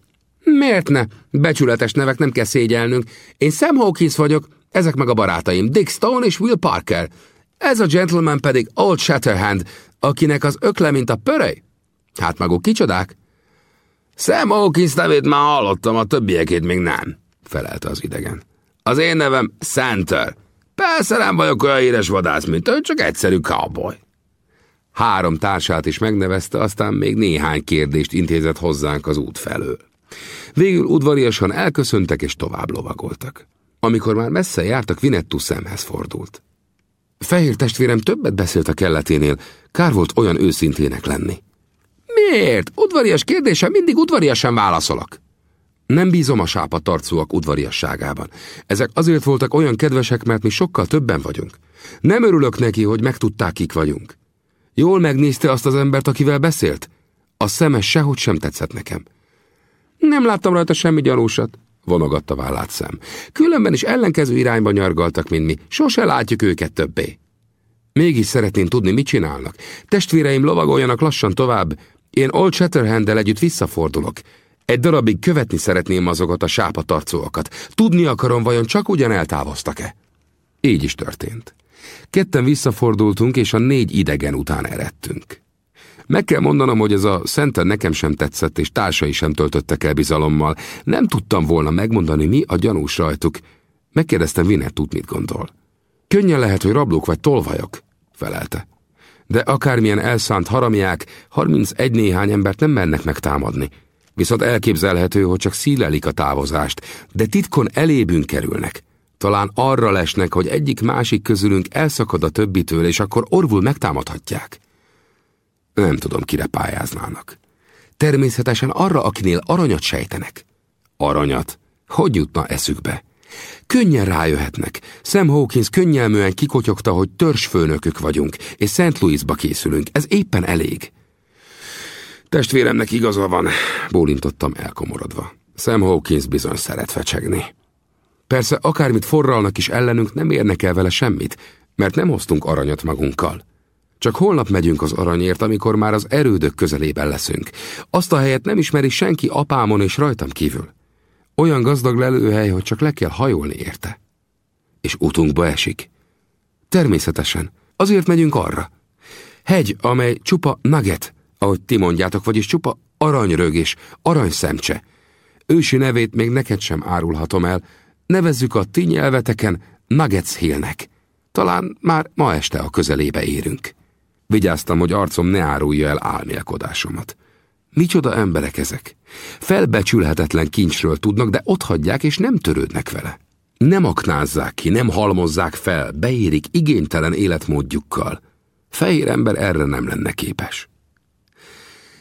Miért ne? Becsületes nevek nem kell szégyelnünk. Én Sam Hawkins vagyok, ezek meg a barátaim, Dick Stone és Will Parker. Ez a gentleman pedig Old Shatterhand, akinek az ökle, mint a pörej. Hát maguk kicsodák? Sam Hawkins nevét már hallottam, a többiekét még nem, felelte az idegen. Az én nevem Center. Persze nem vagyok olyan híres vadász, mint ő, csak egyszerű cowboy. Három társát is megnevezte, aztán még néhány kérdést intézett hozzánk az út felől. Végül udvariasan elköszöntek és tovább lovagoltak. Amikor már messze jártak, Vinettu szemhez fordult. Fehér testvérem többet beszélt a kelleténél, kár volt olyan őszintének lenni. Miért? Udvarias kérdése mindig udvariasan válaszolok. Nem bízom a sápa tarcúak udvariasságában. Ezek azért voltak olyan kedvesek, mert mi sokkal többen vagyunk. Nem örülök neki, hogy megtudták, kik vagyunk. Jól megnézte azt az embert, akivel beszélt? A szeme sehogy sem tetszett nekem. Nem láttam rajta semmi gyanúsat, vonogatta vállát szem. Különben is ellenkező irányba nyargaltak, mint mi. Sose látjuk őket többé. Mégis szeretném tudni, mit csinálnak. Testvéreim lovagoljanak lassan tovább. Én Old shatterhand együtt visszafordulok. Egy darabig követni szeretném azokat a sápatarcóakat. Tudni akarom, vajon csak ugyan eltávoztak-e? Így is történt. Ketten visszafordultunk, és a négy idegen után eredtünk. Meg kell mondanom, hogy ez a szenten nekem sem tetszett, és társai sem töltöttek el bizalommal. Nem tudtam volna megmondani, mi a gyanús rajtuk. Megkérdeztem Vinettut, mit gondol. Könnyen lehet, hogy rablók vagy tolvajok, felelte. De akármilyen elszánt haramiák, 31 néhány embert nem mennek megtámadni. Viszont elképzelhető, hogy csak szílelik a távozást, de titkon elébünk kerülnek. Talán arra lesnek, hogy egyik-másik közülünk elszakad a többitől, és akkor orvul megtámadhatják. Nem tudom, kire pályáznának. Természetesen arra, akinél aranyat sejtenek. Aranyat? Hogy jutna eszükbe? Könnyen rájöhetnek. Sam Hawkins könnyelműen kikotyogta, hogy törzsfőnökök vagyunk, és St. Louisba készülünk. Ez éppen elég. Testvéremnek igaza van, bólintottam elkomorodva. Sam Hawkins bizony szeret fecsegni. Persze akármit forralnak is ellenünk, nem érnek el vele semmit, mert nem hoztunk aranyat magunkkal. Csak holnap megyünk az aranyért, amikor már az erődök közelében leszünk. Azt a helyet nem ismeri senki apámon és rajtam kívül. Olyan gazdag lelőhely, hogy csak le kell hajolni érte. És utunkba esik. Természetesen. Azért megyünk arra. Hegy, amely csupa nugget, ahogy ti mondjátok, vagyis csupa aranyrög és aranyszemcse. Ősi nevét még neked sem árulhatom el. Nevezzük a ti nyelveteken Nuggets Hillnek. Talán már ma este a közelébe érünk. Vigyáztam, hogy arcom ne árulja el álmélkodásomat. Micsoda emberek ezek? Felbecsülhetetlen kincsről tudnak, de ott hagyják és nem törődnek vele. Nem aknázzák ki, nem halmozzák fel, beérik igénytelen életmódjukkal. Fehér ember erre nem lenne képes.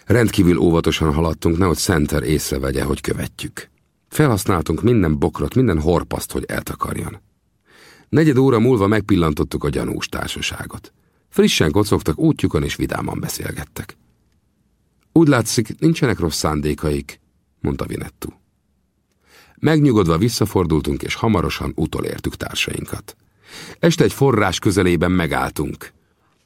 Rendkívül óvatosan haladtunk, nehogy Center észrevegye, hogy követjük. Felhasználtunk minden bokrot, minden horpaszt, hogy eltakarjon. Negyed óra múlva megpillantottuk a gyanús társaságot. Frissen kocogtak útjukon és vidáman beszélgettek. Úgy látszik, nincsenek rossz szándékaik, mondta Vinettu. Megnyugodva visszafordultunk, és hamarosan utolértük társainkat. Este egy forrás közelében megálltunk.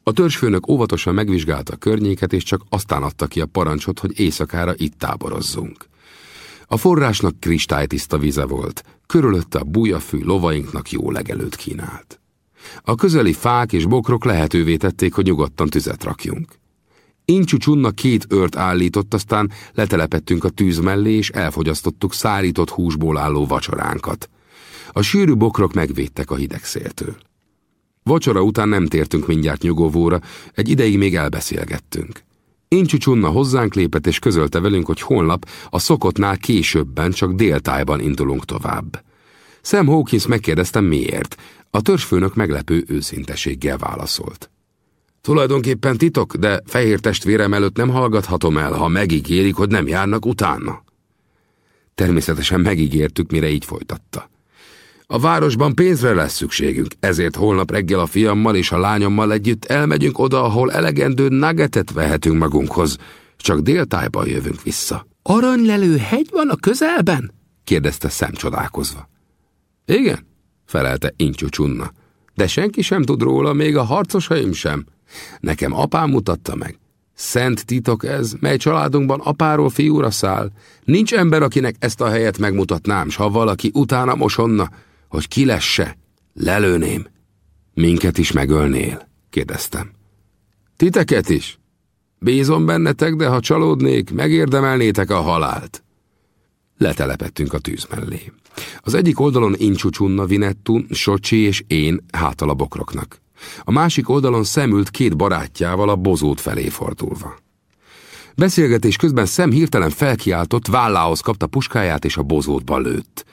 A törzsfőnök óvatosan megvizsgálta a környéket, és csak aztán adta ki a parancsot, hogy éjszakára itt táborozzunk. A forrásnak kristálytiszta vize volt, körülötte a bújafű lovainknak jó legelőt kínált. A közeli fák és bokrok lehetővé tették, hogy nyugodtan tüzet rakjunk. Incsú Csunna két ört állított, aztán letelepettünk a tűz mellé, és elfogyasztottuk szárított húsból álló vacsoránkat. A sűrű bokrok megvédtek a hideg széltől. Vacsora után nem tértünk mindjárt nyugovóra, egy ideig még elbeszélgettünk. Incsú Csunna hozzánk lépett, és közölte velünk, hogy holnap a szokottnál későbben, csak déltájban indulunk tovább. Sam Hawkins megkérdeztem miért. A törzsfőnök meglepő őszinteséggel válaszolt. Tulajdonképpen titok, de fehér testvérem előtt nem hallgathatom el, ha megígérik, hogy nem járnak utána. Természetesen megígértük, mire így folytatta. A városban pénzre lesz szükségünk, ezért holnap reggel a fiammal és a lányommal együtt elmegyünk oda, ahol elegendő nuggetet vehetünk magunkhoz. Csak déltájban jövünk vissza. Aranylelő hegy van a közelben? kérdezte szemcsodálkozva. Igen, felelte Incsú Csunna. De senki sem tud róla, még a harcosaim sem. Nekem apám mutatta meg. Szent titok ez, mely családunkban apáról fiúra száll. Nincs ember, akinek ezt a helyet megmutatnám, s ha valaki utána mosonna, hogy ki lesse, lelőném. Minket is megölnél? kérdeztem. Titeket is? Bízom bennetek, de ha csalódnék, megérdemelnétek a halált. Letelepettünk a tűz mellé. Az egyik oldalon Incsucsunna, Vinettu, Socsi és én hátal a bokroknak. A másik oldalon szemült két barátjával a bozót felé fordulva. Beszélgetés közben szem hirtelen felkiáltott, vállához kapta puskáját és a bozótba lőtt.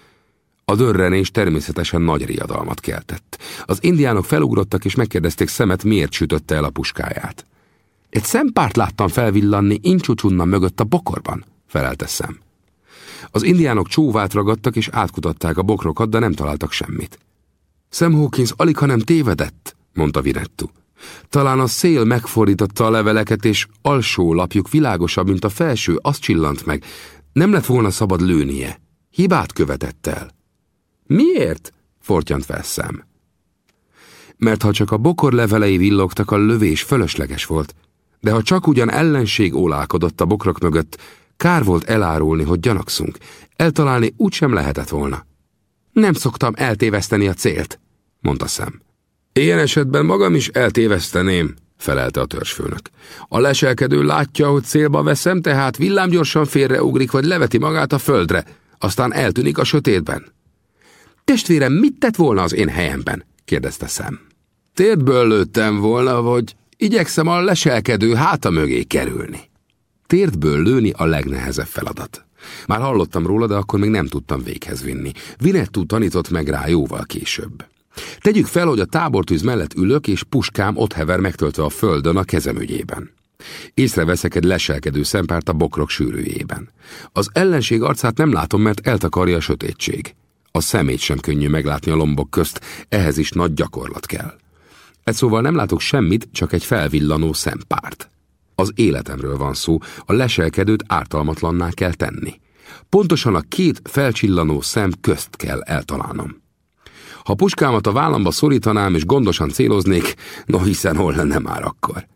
A dörrenés természetesen nagy riadalmat keltett. Az indiánok felugrottak és megkérdezték szemet, miért sütötte el a puskáját. Egy szempárt láttam felvillanni incsucsunna mögött a bokorban, felelte szem. Az indiánok csóvát ragadtak és átkutatták a bokrokat, de nem találtak semmit. Sam Hawkins alig, hanem tévedett, mondta Vinettu. Talán a szél megfordította a leveleket, és alsó lapjuk világosabb, mint a felső, azt csillant meg. Nem lett volna szabad lőnie. Hibát követett el. Miért? fortyant fel. Mert ha csak a bokor levelei villogtak, a lövés fölösleges volt. De ha csak ugyan ellenség ólálkodott a bokrok mögött, kár volt elárulni, hogy gyanakszunk. Eltalálni úgysem lehetett volna. Nem szoktam eltéveszteni a célt, mondta szem. Ilyen esetben magam is eltéveszteném, felelte a törzsfőnök. A leselkedő látja, hogy célba veszem, tehát villámgyorsan félreugrik, vagy leveti magát a földre, aztán eltűnik a sötétben. Testvérem, mit tett volna az én helyemben? kérdezte szem. Térdből lőttem volna, vagy Igyekszem a leselkedő háta mögé kerülni. Térdből lőni a legnehezebb feladat. Már hallottam róla, de akkor még nem tudtam véghez vinni. Vinettú tanított meg rá jóval később. Tegyük fel, hogy a tábortűz mellett ülök, és puskám ott hever megtöltve a földön a kezemügyében. Észreveszek egy leselkedő szempárt a bokrok sűrűjében. Az ellenség arcát nem látom, mert eltakarja a sötétség. A szemét sem könnyű meglátni a lombok közt, ehhez is nagy gyakorlat kell. Egy szóval nem látok semmit, csak egy felvillanó szempárt. Az életemről van szó, a leselkedőt ártalmatlanná kell tenni. Pontosan a két felcsillanó szem közt kell eltalálnom. Ha puskámat a vállamba szorítanám és gondosan céloznék, no hiszen hol lenne már akkor?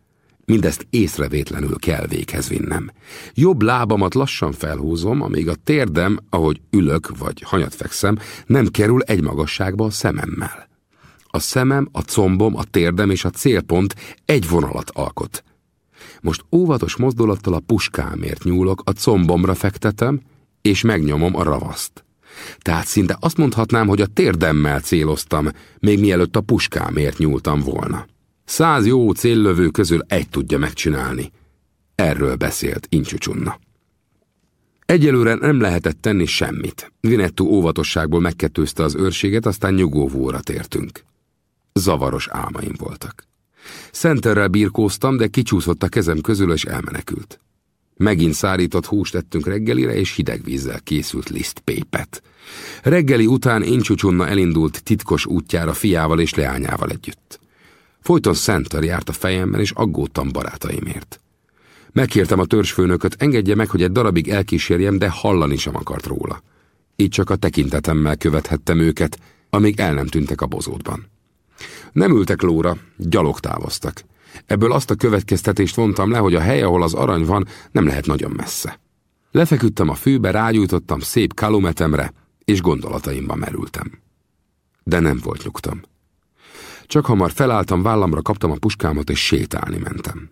Mindezt észrevétlenül kell véghez vinnem. Jobb lábamat lassan felhúzom, amíg a térdem, ahogy ülök vagy hanyat fekszem, nem kerül egy magasságba a szememmel. A szemem, a combom, a térdem és a célpont egy vonalat alkot. Most óvatos mozdulattal a puskámért nyúlok, a combomra fektetem, és megnyomom a ravaszt. Tehát szinte azt mondhatnám, hogy a térdemmel céloztam, még mielőtt a puskámért nyúltam volna. Száz jó céllövő közül egy tudja megcsinálni. Erről beszélt Incsúcsunna. Egyelőre nem lehetett tenni semmit. Vinettu óvatosságból megkettőzte az őrséget, aztán nyugovóra tértünk. Zavaros álmaim voltak. Szenterrel birkóztam, de kicsúszott a kezem közül, és elmenekült. Megint szárított húst ettünk reggelire, és hideg vízzel készült lisztpépet. Reggeli után Incsúcsunna elindult titkos útjára fiával és leányával együtt. Folyton Center járt a fejemmel, és aggódtam barátaimért. Megkértem a törzsfőnököt, engedje meg, hogy egy darabig elkísérjem, de hallani sem akart róla. Így csak a tekintetemmel követhettem őket, amíg el nem tűntek a bozótban. Nem ültek lóra, gyalog távoztak. Ebből azt a következtetést vontam le, hogy a hely, ahol az arany van, nem lehet nagyon messze. Lefeküdtem a fűbe, rágyújtottam szép kalumetemre, és gondolataimba merültem. De nem volt nyugtam. Csak hamar felálltam, vállamra kaptam a puskámat, és sétálni mentem.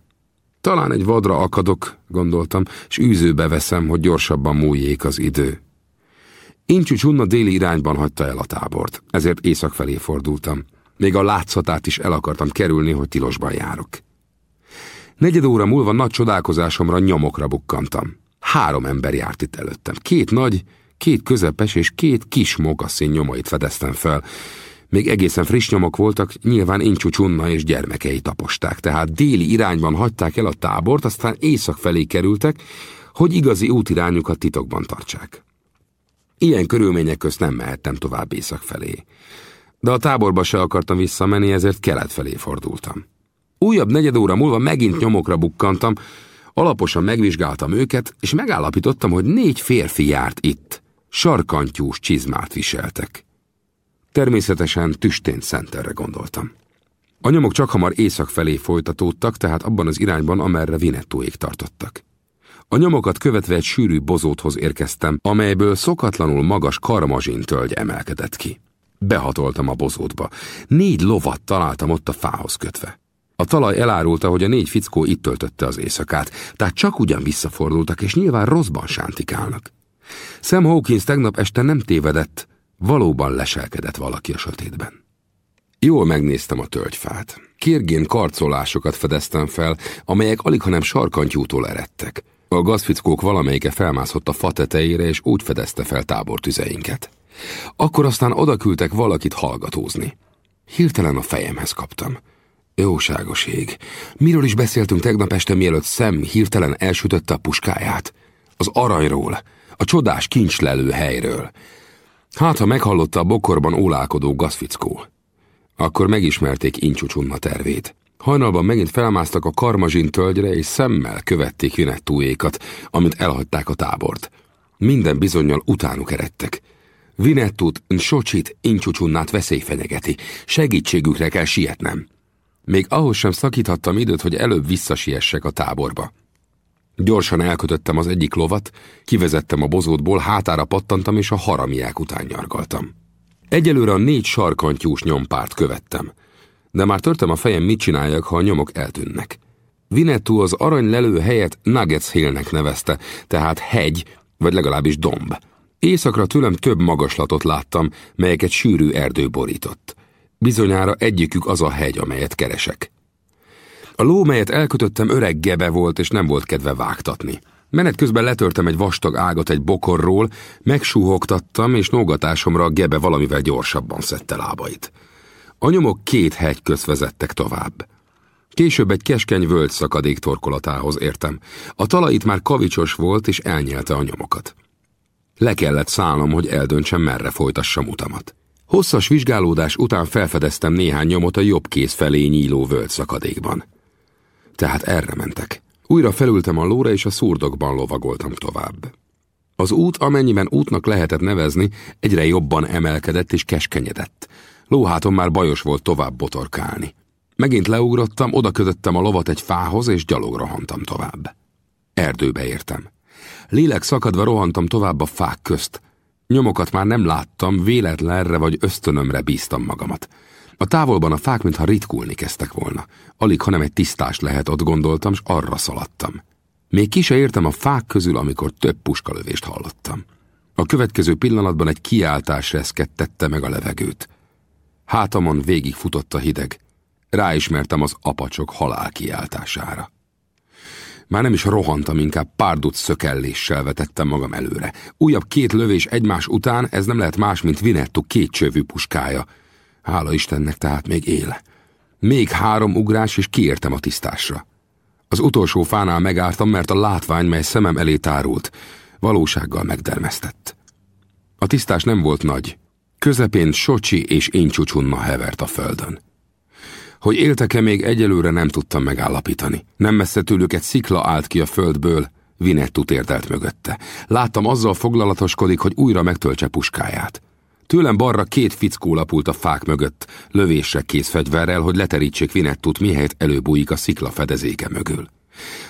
Talán egy vadra akadok, gondoltam, és űzőbe veszem, hogy gyorsabban múljék az idő. Incsú Csunna déli irányban hagyta el a tábort, ezért észak felé fordultam. Még a látszatát is el akartam kerülni, hogy tilosban járok. Negyed óra múlva nagy csodálkozásomra nyomokra bukkantam. Három ember járt itt előttem. Két nagy, két közepes és két kis mogaszín nyomait fedeztem fel, még egészen friss nyomok voltak, nyilván Incsú Csunna és gyermekei taposták, tehát déli irányban hagyták el a tábort, aztán észak felé kerültek, hogy igazi útirányukat titokban tartsák. Ilyen körülmények közt nem mehettem tovább észak felé. De a táborba se akartam visszamenni, ezért kelet felé fordultam. Újabb negyed óra múlva megint nyomokra bukkantam, alaposan megvizsgáltam őket, és megállapítottam, hogy négy férfi járt itt. Sarkantyús csizmát viseltek. Természetesen tüstén Centerre gondoltam. A nyomok csak hamar észak felé folytatódtak, tehát abban az irányban, amerre Vinettóék tartottak. A nyomokat követve egy sűrű bozóthoz érkeztem, amelyből szokatlanul magas karmazsin tölgy emelkedett ki. Behatoltam a bozótba. Négy lovat találtam ott a fához kötve. A talaj elárulta, hogy a négy fickó itt töltötte az éjszakát, tehát csak ugyan visszafordultak, és nyilván rosszban sántikálnak. Sam Hawkins tegnap este nem tévedett, Valóban leselkedett valaki a sötétben. Jól megnéztem a tölgyfát. Kirgén karcolásokat fedeztem fel, amelyek alig hanem sarkantyútól eredtek. A gazfickók valamelyike felmászott a fa tetejére, és úgy fedezte fel tábortüzeinket. Akkor aztán odaküldtek valakit hallgatózni. Hirtelen a fejemhez kaptam. Jóságos ég. Miről is beszéltünk tegnap este, mielőtt szem hirtelen elsütötte a puskáját? Az aranyról, a csodás kincslelő helyről. Hát, ha meghallotta a bokorban ólálkodó gazfickó. Akkor megismerték Incsúcsunna tervét. Hajnalban megint felmásztak a karmazsin tölgyre, és szemmel követték Vinettúékat, amit elhagyták a tábort. Minden bizonyal utánuk eredtek. Vinettút, Nsocsit, Incsúcsunnát veszély fenyegeti. Segítségükre kell sietnem. Még ahhoz sem szakíthattam időt, hogy előbb visszasiessek a táborba. Gyorsan elkötöttem az egyik lovat, kivezettem a bozótból, hátára pattantam, és a haramiák után nyargaltam. Egyelőre a négy sarkantyús nyompárt követtem, de már törtem a fejem, mit csináljak, ha a nyomok eltűnnek. Vinettú az arany lelő helyet Nuggets Hillnek nevezte, tehát hegy, vagy legalábbis domb. Éjszakra tőlem több magaslatot láttam, melyeket sűrű erdő borított. Bizonyára egyikük az a hegy, amelyet keresek. A ló, melyet elkötöttem, öreg gebe volt, és nem volt kedve vágtatni. Menet közben letörtem egy vastag ágat egy bokorról, megsúhogtattam, és nógatásomra a gebe valamivel gyorsabban szedte lábait. A nyomok két hegy közt vezettek tovább. Később egy keskeny völgy szakadék torkolatához értem. A talajit már kavicsos volt, és elnyelte a nyomokat. Le kellett szállnom, hogy eldöntsem, merre folytassam utamat. Hosszas vizsgálódás után felfedeztem néhány nyomot a jobb kéz felé nyíló völgy szakadékban. Tehát erre mentek. Újra felültem a lóra, és a szurdokban lovagoltam tovább. Az út, amennyiben útnak lehetett nevezni, egyre jobban emelkedett és keskenyedett. Lóháton már bajos volt tovább botorkálni. Megint leugrottam, oda kötöttem a lovat egy fához, és gyalog rohantam tovább. Erdőbe értem. Lélek szakadva rohantam tovább a fák közt. Nyomokat már nem láttam, véletlenre vagy ösztönömre bíztam magamat. A távolban a fák, mintha ritkulni kezdtek volna. Alig, hanem egy tisztás lehet, ott gondoltam, s arra szaladtam. Még ki se értem a fák közül, amikor több puskalövést hallottam. A következő pillanatban egy kiáltás reszkettette meg a levegőt. Hátamon végig futott a hideg. Ráismertem az apacsok halál kiáltására. Már nem is rohantam, inkább párduc szökelléssel vetettem magam előre. Újabb két lövés egymás után, ez nem lehet más, mint Vinettu csövű puskája. Hála Istennek, tehát még él. Még három ugrás, és kiértem a tisztásra. Az utolsó fánál megálltam, mert a látvány, mely szemem elé tárult, valósággal megdermesztett. A tisztás nem volt nagy. Közepén Socsi és Incsúcsunna hevert a földön. Hogy éltek-e még egyelőre nem tudtam megállapítani. Nem messze tőlük egy szikla állt ki a földből, Vinettut értelt mögötte. Láttam azzal foglalatoskodik, hogy újra megtöltse puskáját. Tőlem balra két fickó lapult a fák mögött, lövésre kész fegyverrel, hogy leterítsék Vinettut, mihelyt előbújik a szikla fedezéke mögül.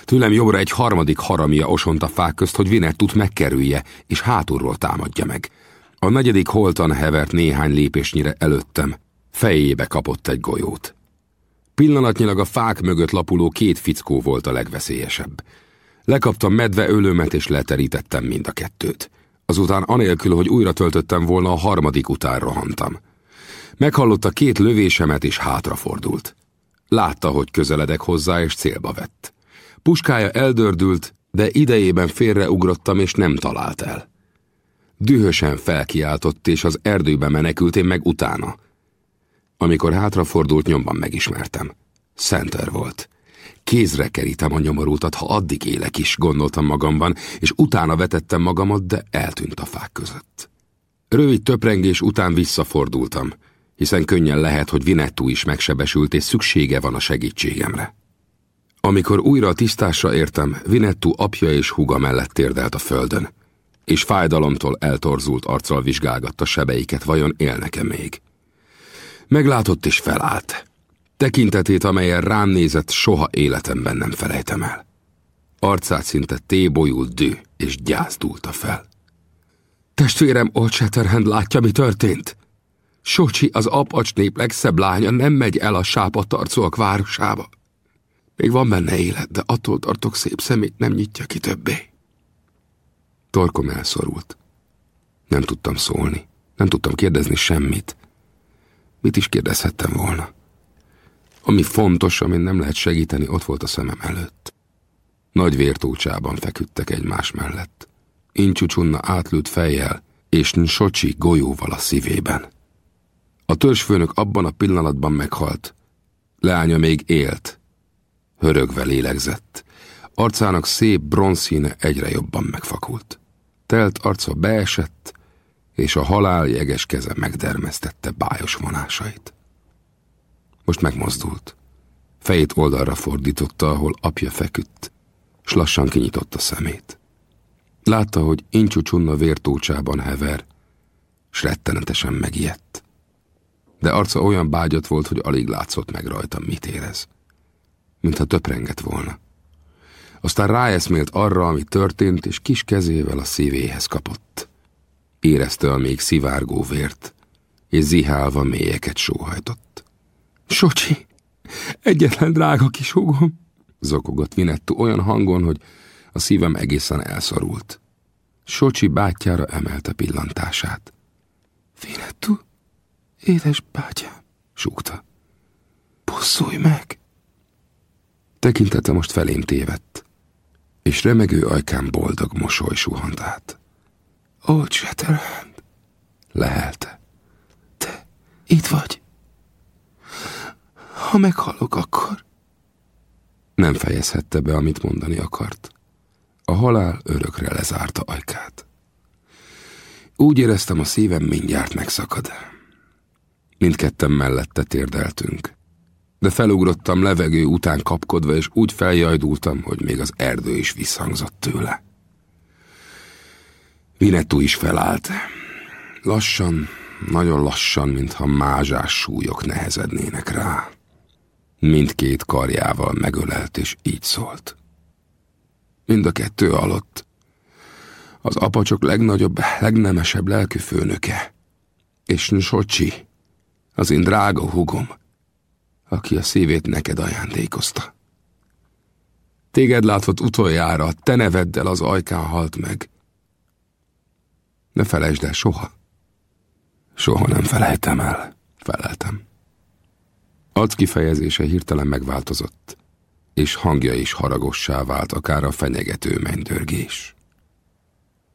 Tőlem jobbra egy harmadik haramia osont a fák közt, hogy Vinettut megkerülje, és hátulról támadja meg. A negyedik holtan hevert néhány lépésnyire előttem, fejébe kapott egy golyót. Pillanatnyilag a fák mögött lapuló két fickó volt a legveszélyesebb. Lekaptam medve ölőmet és leterítettem mind a kettőt. Azután anélkül, hogy újra töltöttem volna, a harmadik után rohantam. Meghallotta két lövésemet és hátrafordult. Látta, hogy közeledek hozzá, és célba vett. Puskája eldördült, de idejében félreugrottam, és nem talált el. Dühösen felkiáltott, és az erdőbe menekült, én meg utána. Amikor hátrafordult, nyomban megismertem. Center volt. Kézre kerítem a nyomorultat, ha addig élek is, gondoltam magamban, és utána vetettem magamat, de eltűnt a fák között. Rövid töprengés után visszafordultam, hiszen könnyen lehet, hogy Vinettú is megsebesült, és szüksége van a segítségemre. Amikor újra a tisztásra értem, Vinettú apja és húga mellett térdelt a földön, és fájdalomtól eltorzult arccal vizsgálgatta sebeiket, vajon élnek-e még. Meglátott és felállt. Tekintetét, amelyen rám nézett, soha életemben nem felejtem el. Arcát szinte tébolyult dű, és gyász dúlta fel. Testvérem Old Shatterhand látja, mi történt? Socsi, az apacs nép legszebb lánya nem megy el a sápatarcóak városába. Még van benne élet, de attól tartok szép szemét nem nyitja ki többé. Torkom elszorult. Nem tudtam szólni, nem tudtam kérdezni semmit. Mit is kérdezhettem volna? Ami fontos, amin nem lehet segíteni, ott volt a szemem előtt. Nagy vértócsában feküdtek egymás mellett. Incsúcsunna átlőtt fejjel, és Nsocsi golyóval a szívében. A törzsfőnök abban a pillanatban meghalt. Leánya még élt. Hörögve lélegzett. Arcának szép bronzszíne egyre jobban megfakult. Telt arca beesett, és a halál jeges keze megdermesztette bájos vonásait. Most megmozdult. Fejét oldalra fordította, ahol apja feküdt, s lassan kinyitotta szemét. Látta, hogy Incsúcsunna vértócsában hever, s rettenetesen megijedt. De arca olyan bágyat volt, hogy alig látszott meg rajta, mit érez. Mintha töprengett volna. Aztán ráeszmélt arra, ami történt, és kis kezével a szívéhez kapott. Érezte a még szivárgó vért, és zihálva mélyeket sóhajtott. Socsi, egyetlen drága kis húgom, zokogott Vinettu olyan hangon, hogy a szívem egészen elszorult. Socsi bátyjára emelte pillantását. Vinettu, édes bátyám, súgta. Bosszulj meg! Tekintete most felém tévedt, és remegő ajkán boldog mosoly suhant át. Old Shatterhand, lehelte. Te itt vagy? Ha meghalok, akkor... Nem fejezhette be, amit mondani akart. A halál örökre lezárta ajkát. Úgy éreztem, a szívem mindjárt megszakad. Mindketten mellette térdeltünk. De felugrottam levegő után kapkodva, és úgy feljajdultam, hogy még az erdő is visszhangzott tőle. Vinetú is felállt. Lassan, nagyon lassan, mintha mázsás súlyok nehezednének rá. Mindkét karjával megölelt, és így szólt. Mind a kettő alatt. Az apacsok legnagyobb, legnemesebb lelkű főnöke. És Nsocsi, az én drága hugom, aki a szívét neked ajándékozta. Téged látott utoljára, te neveddel az ajkán halt meg. Ne felejtsd el soha. Soha nem felejtem el, feleltem. Arc kifejezése hirtelen megváltozott, és hangja is haragossá vált, akár a fenyegető mennydörgés.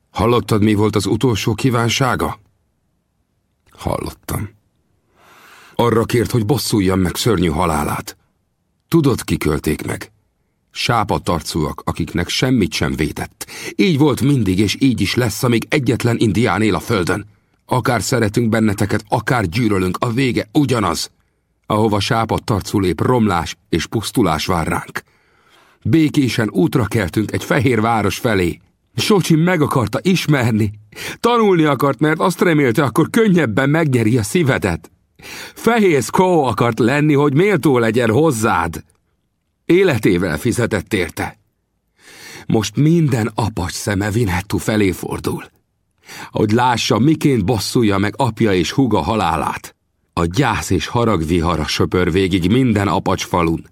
Hallottad, mi volt az utolsó kívánsága? Hallottam. Arra kért, hogy bosszuljam meg szörnyű halálát. Tudod, kikölték meg? Sápatarcúak, akiknek semmit sem vétett. Így volt mindig, és így is lesz, amíg egyetlen indián él a földön. Akár szeretünk benneteket, akár gyűrölünk, a vége ugyanaz. Ahova sápatarcú lép, romlás és pusztulás vár ránk. Békésen útra keltünk egy fehér város felé. Socsi meg akarta ismerni. Tanulni akart, mert azt remélte, akkor könnyebben megnyeri a szívedet. Fehér Skó akart lenni, hogy méltó legyen hozzád. Életével fizetett érte. Most minden apacs szeme Vinettu felé fordul. Hogy lássa, miként bosszulja meg apja és huga halálát. A gyász és harag vihara söpör végig minden apacs falun.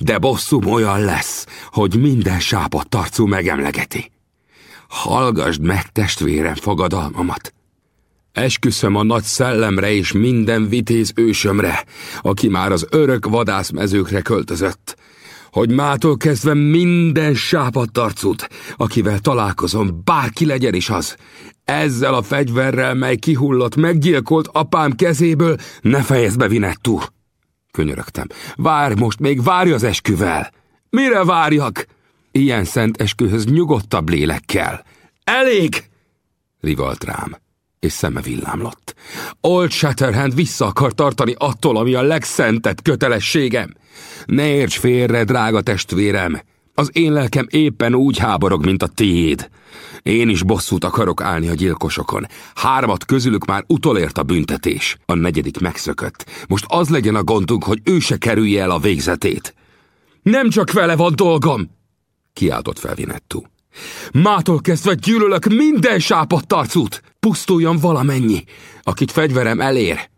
De bosszum olyan lesz, hogy minden sápat tarcú megemlegeti. Hallgasd meg, testvérem, fogadalmamat. Esküszöm a nagy szellemre és minden vitéz ősömre, aki már az örök vadászmezőkre költözött, hogy mától kezdve minden sápadtarcut, akivel találkozom, bárki legyen is az, ezzel a fegyverrel, mely kihullott, meggyilkolt apám kezéből, ne fejezd be, Vinettú! Könyörögtem. Várj most, még várj az esküvel! Mire várjak? Ilyen szent eskühöz nyugodtabb lélek kell. Elég! Rivalt rám és szeme villámlott. Old Shatterhand vissza akar tartani attól, ami a legszentebb kötelességem. Ne érts félre, drága testvérem! Az én lelkem éppen úgy háborog, mint a tiéd. Én is bosszút akarok állni a gyilkosokon. Hármat közülük már utolért a büntetés. A negyedik megszökött. Most az legyen a gondunk, hogy ő se kerülje el a végzetét. Nem csak vele van dolgom! Kiáltott fel Vinettu. Mától kezdve gyűlölök minden sápadtarcút! Pusztuljon valamennyi, akit fegyverem elér!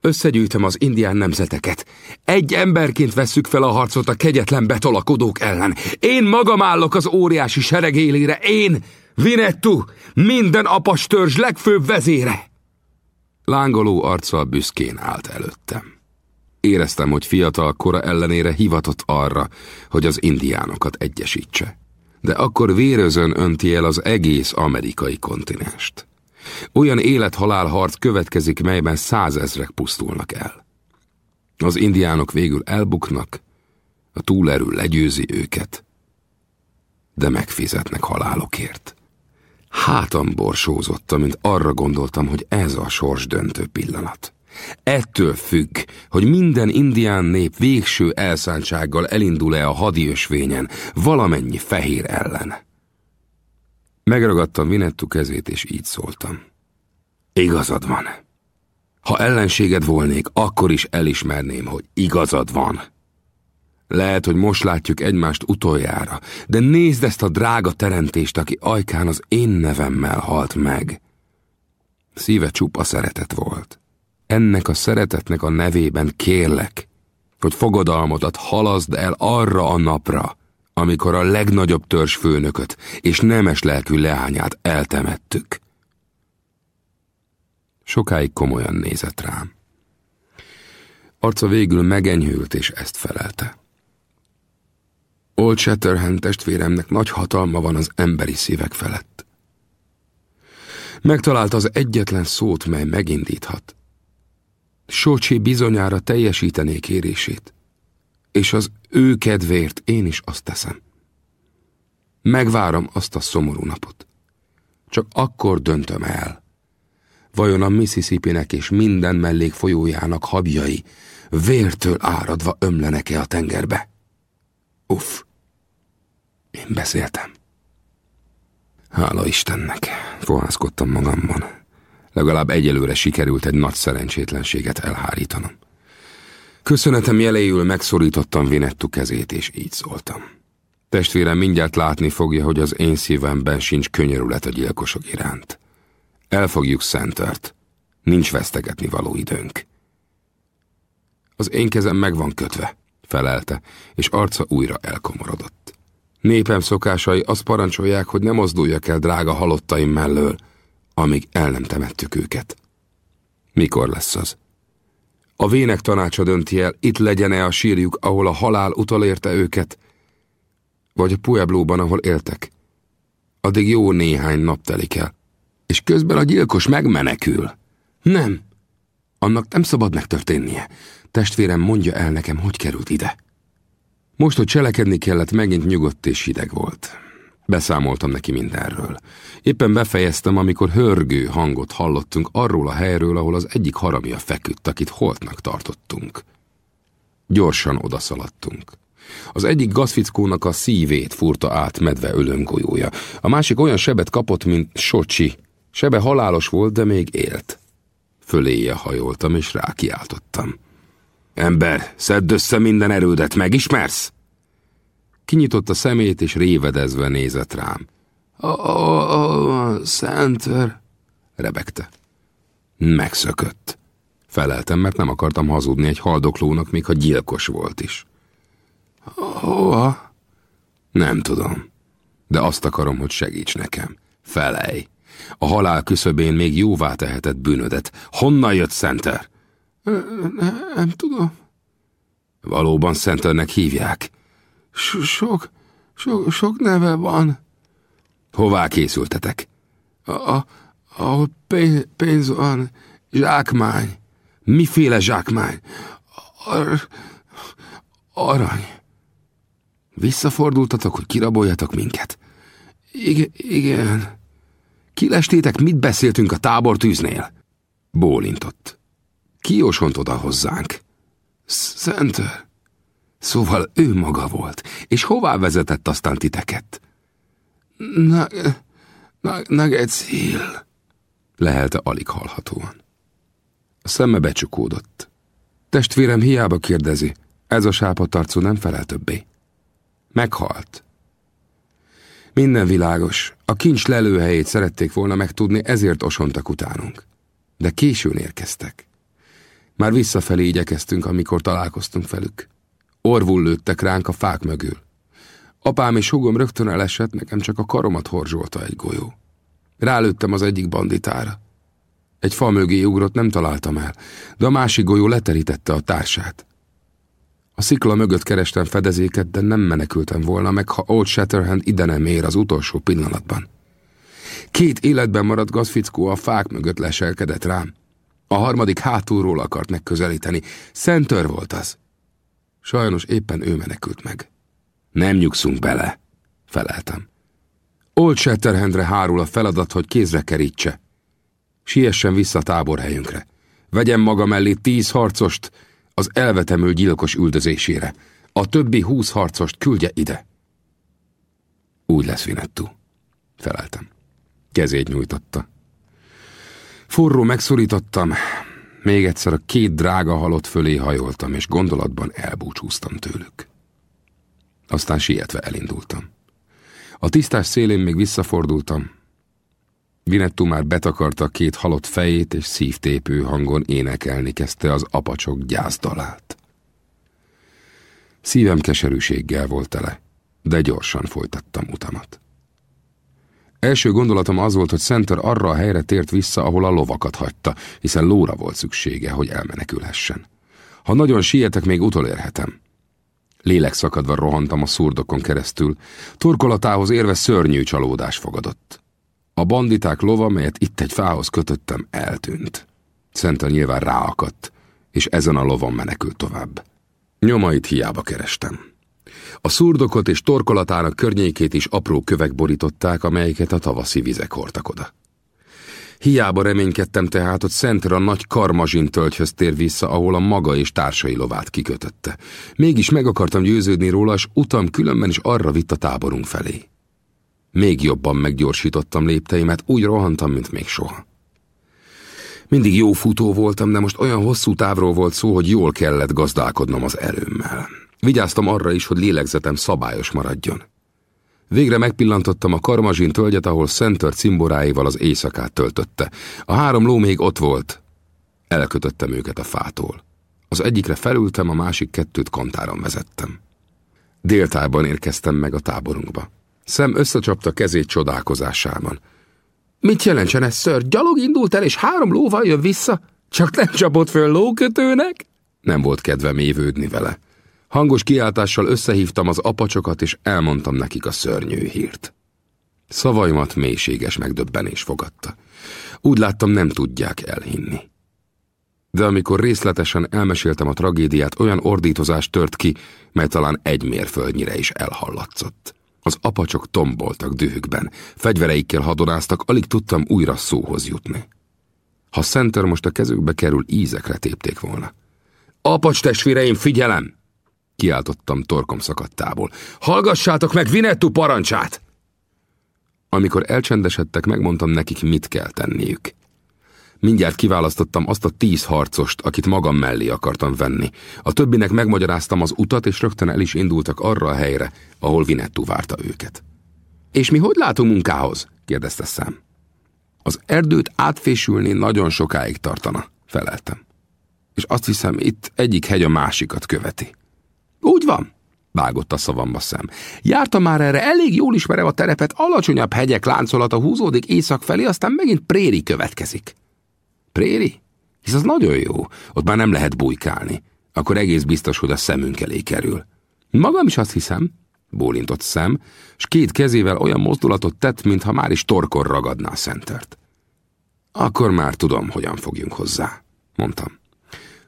Összegyűjtöm az indián nemzeteket. Egy emberként vesszük fel a harcot a kegyetlen betolakodók ellen. Én magam állok az óriási sereg élére. Én, Vinettu, minden apas törzs legfőbb vezére. Lángoló arccal büszkén állt előttem. Éreztem, hogy fiatal kora ellenére hivatott arra, hogy az indiánokat egyesítse de akkor vérözön önti el az egész amerikai kontinenst. Olyan élet-halál harc következik, melyben százezrek pusztulnak el. Az indiánok végül elbuknak, a túlerő legyőzi őket, de megfizetnek halálokért. Hátam borsózott, mint arra gondoltam, hogy ez a sors döntő pillanat. Ettől függ, hogy minden indián nép végső elszántsággal elindul-e a hadiösvényen valamennyi fehér ellen. Megragadtam Vinettu kezét, és így szóltam. Igazad van. Ha ellenséged volnék, akkor is elismerném, hogy igazad van. Lehet, hogy most látjuk egymást utoljára, de nézd ezt a drága teremtést, aki ajkán az én nevemmel halt meg. Szíve csupa szeretet volt. Ennek a szeretetnek a nevében kérlek, hogy fogadalmodat halaszd el arra a napra, amikor a legnagyobb törzsfőnököt és nemes lelkű leányát eltemettük. Sokáig komolyan nézett rám. Arca végül megenyhült, és ezt felelte. Old Shatterhand testvéremnek nagy hatalma van az emberi szívek felett. Megtalálta az egyetlen szót, mely megindíthat. Socsi bizonyára teljesítené kérését, és az ő kedvéért én is azt teszem. Megvárom azt a szomorú napot. Csak akkor döntöm el, vajon a Mississippi-nek és minden mellék folyójának habjai vértől áradva ömlenek-e a tengerbe? Uff, én beszéltem. Hála Istennek, fohászkodtam magamban. Legalább egyelőre sikerült egy nagy szerencsétlenséget elhárítanom. Köszönetem jeléül megszorítottam Vinettu kezét, és így szóltam. Testvérem mindjárt látni fogja, hogy az én szívemben sincs könyörület a gyilkosok iránt. Elfogjuk Szentert. Nincs vesztegetni való időnk. Az én kezem meg van kötve, felelte, és arca újra elkomorodott. Népem szokásai azt parancsolják, hogy ne mozduljak el drága halottaim mellől, amíg el nem temettük őket. Mikor lesz az? A vének tanácsa dönti el, itt legyen-e a sírjuk, ahol a halál utolérte őket, vagy a Pueblóban, ahol éltek. Addig jó néhány nap telik el, és közben a gyilkos megmenekül. Nem, annak nem szabad megtörténnie. Testvérem mondja el nekem, hogy került ide. Most, hogy cselekedni kellett, megint nyugodt és hideg volt. Beszámoltam neki mindenről. Éppen befejeztem, amikor hörgő hangot hallottunk arról a helyről, ahol az egyik haramja feküdt, akit holtnak tartottunk. Gyorsan odaszaladtunk. Az egyik gazfickónak a szívét furta át medve ölöngolyója. A másik olyan sebet kapott, mint Socsi. Sebe halálos volt, de még élt. Föléje hajoltam, és rákiáltottam. Ember, szedd össze minden erődet, megismersz? Kinyitott a szemét, és révedezve nézett rám. A, a, a Center, rebegte. Megszökött. Feleltem, mert nem akartam hazudni egy haldoklónak, még ha gyilkos volt is. Hova? Nem tudom. De azt akarom, hogy segíts nekem. Felej. A halál küszöbén még jóvá tehetett bűnödet. Honnan jött Center? Nem tudom. Valóban Centernek hívják. Sok, sok, sok neve van. Hová készültetek? A, a, ahol pénz, pénz van, zsákmány. Miféle zsákmány? Ar, arany. Visszafordultatok, hogy kiraboljatok minket? Igen, igen. Kilestétek, mit beszéltünk a tábortűznél? Bólintott. Ki osont oda hozzánk? Center. Szóval ő maga volt. És hová vezetett aztán titeket? Na, na, Nagecil. Lehelte alig hallhatóan. A szeme becsukódott. Testvérem hiába kérdezi, ez a sápatarcú nem felel többé. Meghalt. Minden világos. A kincs lelőhelyét szerették volna megtudni, ezért osontak utánunk. De későn érkeztek. Már visszafelé igyekeztünk, amikor találkoztunk velük. Orvul lőttek ránk a fák mögül. Apám és hugom rögtön elesett, nekem csak a karomat horzsolta egy golyó. Rálőttem az egyik banditára. Egy fa mögé ugrott, nem találtam el, de a másik golyó leterítette a társát. A szikla mögött kerestem fedezéket, de nem menekültem volna meg, ha Old Shatterhand ide nem ér az utolsó pillanatban. Két életben maradt gazfickó a fák mögött leselkedett rám. A harmadik hátulról akart megközelíteni. Szentör volt az. Sajnos éppen ő menekült meg. Nem nyugszunk bele, feleltem. Old Shatterhandre hárul a feladat, hogy kézre kerítse. Siessen vissza táborhelyünkre. Vegyem maga mellé tíz harcost az elvetemő gyilkos üldözésére. A többi húsz harcost küldje ide. Úgy lesz, Vinettu. Feleltem. Kezét nyújtotta. Forró megszorítottam, még egyszer a két drága halott fölé hajoltam, és gondolatban elbúcsúztam tőlük. Aztán sietve elindultam. A tisztás szélén még visszafordultam. Vinettu már betakarta a két halott fejét, és szívtépő hangon énekelni kezdte az apacsok gyászdalát. Szívem keserűséggel volt tele, de gyorsan folytattam utamat. Első gondolatom az volt, hogy Center arra a helyre tért vissza, ahol a lovakat hagyta, hiszen lóra volt szüksége, hogy elmenekülhessen. Ha nagyon sietek, még utolérhetem. Lélek szakadva rohantam a szurdokon keresztül, torkolatához érve szörnyű csalódás fogadott. A banditák lova, melyet itt egy fához kötöttem, eltűnt. Szenten nyilván ráakadt, és ezen a lovon menekült tovább. Nyomait hiába kerestem. A szurdokot és torkolatának környékét is apró kövek borították, amelyeket a tavaszi vizek hordtak oda. Hiába reménykedtem tehát, hogy Szentra nagy karmazsin tölgyhöz tér vissza, ahol a maga és társai lovát kikötötte. Mégis meg akartam győződni róla, és utam különben is arra vitt a táborunk felé. Még jobban meggyorsítottam lépteimet, úgy rohantam, mint még soha. Mindig jó futó voltam, de most olyan hosszú távról volt szó, hogy jól kellett gazdálkodnom az erőmmel. Vigyáztam arra is, hogy lélegzetem szabályos maradjon. Végre megpillantottam a karmazsin tölgyet, ahol Center cimboráival az éjszakát töltötte. A három ló még ott volt. Elkötöttem őket a fától. Az egyikre felültem, a másik kettőt kantáron vezettem. Déltában érkeztem meg a táborunkba. Szem összecsapta kezét csodálkozásában. Mit jelentsen ez, ször? Gyalog indult el, és három lóval jön vissza? Csak nem csapott föl lókötőnek? Nem volt kedvem évődni vele. Hangos kiáltással összehívtam az apacsokat, és elmondtam nekik a szörnyű hírt. Szavaimat mélységes megdöbbenés fogadta. Úgy láttam, nem tudják elhinni. De amikor részletesen elmeséltem a tragédiát, olyan ordítozás tört ki, mely talán egy mérföldnyire is elhallatszott. Az apacsok tomboltak dühükben, fegyvereikkel hadonáztak, alig tudtam újra szóhoz jutni. Ha Center most a kezükbe kerül, ízekre tépték volna. Apacs testvéreim, figyelem! Kiáltottam torkom szakadtából. Hallgassátok meg Vinettu parancsát! Amikor elcsendesedtek, megmondtam nekik, mit kell tenniük. Mindjárt kiválasztottam azt a tíz harcost, akit magam mellé akartam venni. A többinek megmagyaráztam az utat, és rögtön el is indultak arra a helyre, ahol Vinettu várta őket. És mi hogy látunk munkához? kérdezte szám. Az erdőt átfésülni nagyon sokáig tartana, feleltem. És azt hiszem, itt egyik hegy a másikat követi. Úgy van, vágott a szavamba szem. Jártam már erre, elég jól ismerem a terepet, alacsonyabb hegyek láncolata húzódik észak felé, aztán megint préri következik. Préri? Hisz az nagyon jó, ott már nem lehet bujkálni. Akkor egész biztos, hogy a szemünk elé kerül. Magam is azt hiszem, bólintott szem, s két kezével olyan mozdulatot tett, mintha már is torkor ragadná a szentert. Akkor már tudom, hogyan fogjunk hozzá, mondtam.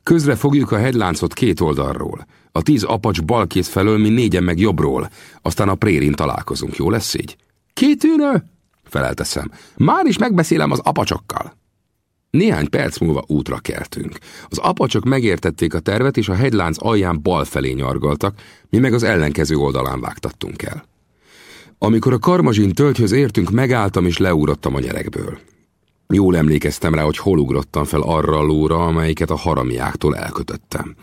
Közre fogjuk a hegyláncot két oldalról, a tíz apacs balkész felől, mi négyen meg jobbról, aztán a prérin találkozunk, jó lesz így? Kitűnő, felelteszem. Már is megbeszélem az apacsokkal. Néhány perc múlva útra keltünk. Az apacsok megértették a tervet, és a hegylánc alján bal felé nyargaltak, mi meg az ellenkező oldalán vágtattunk el. Amikor a karmazsin tölgyhöz értünk, megálltam és leúrottam a gyerekből. Jól emlékeztem rá, hogy hol ugrottam fel arra a lóra, amelyiket a haramiáktól elkötöttem.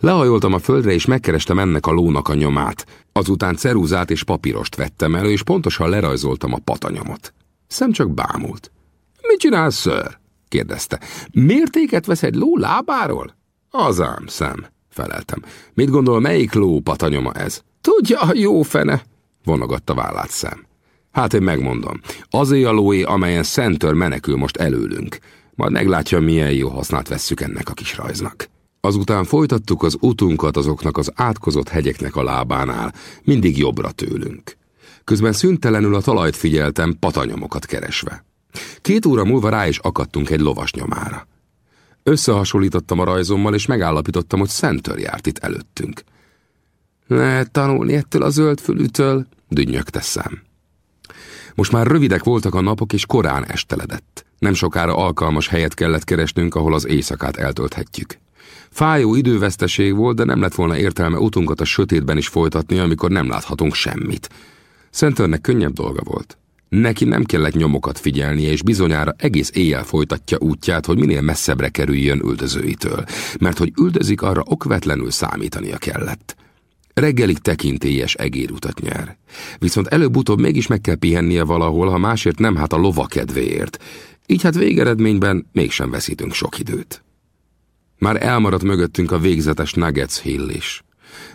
Lehajoltam a földre, és megkerestem ennek a lónak a nyomát. Azután ceruzát és papírost vettem elő, és pontosan lerajzoltam a patanyomot. Szem csak bámult. Mit csinálsz, ször? kérdezte. Mértéket vesz egy ló lábáról? Az ám, szem, feleltem. Mit gondol, melyik ló patanyoma ez? Tudja, jó fene, vonogatta vállát szem. Hát én megmondom. Azért a lóé, amelyen Szentör menekül most előlünk. Majd meglátja, milyen jó hasznát vesszük ennek a kis rajznak. Azután folytattuk az utunkat azoknak az átkozott hegyeknek a lábánál, mindig jobbra tőlünk. Közben szüntelenül a talajt figyeltem, patanyomokat keresve. Két óra múlva rá is akadtunk egy lovas nyomára. Összehasonlítottam a rajzommal, és megállapítottam, hogy Szentör járt itt előttünk. Lehet tanulni ettől a zöldfülűtől, dünnyögte szem. Most már rövidek voltak a napok, és korán esteledett. Nem sokára alkalmas helyet kellett keresnünk, ahol az éjszakát eltölthetjük. Fájó időveszteség volt, de nem lett volna értelme utunkat a sötétben is folytatni, amikor nem láthatunk semmit. Szentörnek könnyebb dolga volt. Neki nem kellett nyomokat figyelnie, és bizonyára egész éjjel folytatja útját, hogy minél messzebbre kerüljön üldözőitől, mert hogy üldözik, arra okvetlenül számítania kellett. Reggelig tekintélyes egérutat nyer. Viszont előbb-utóbb mégis meg kell pihennie valahol, ha másért nem hát a lova kedvéért. Így hát végeredményben mégsem veszítünk sok időt. Már elmaradt mögöttünk a végzetes Nuggets Hill is.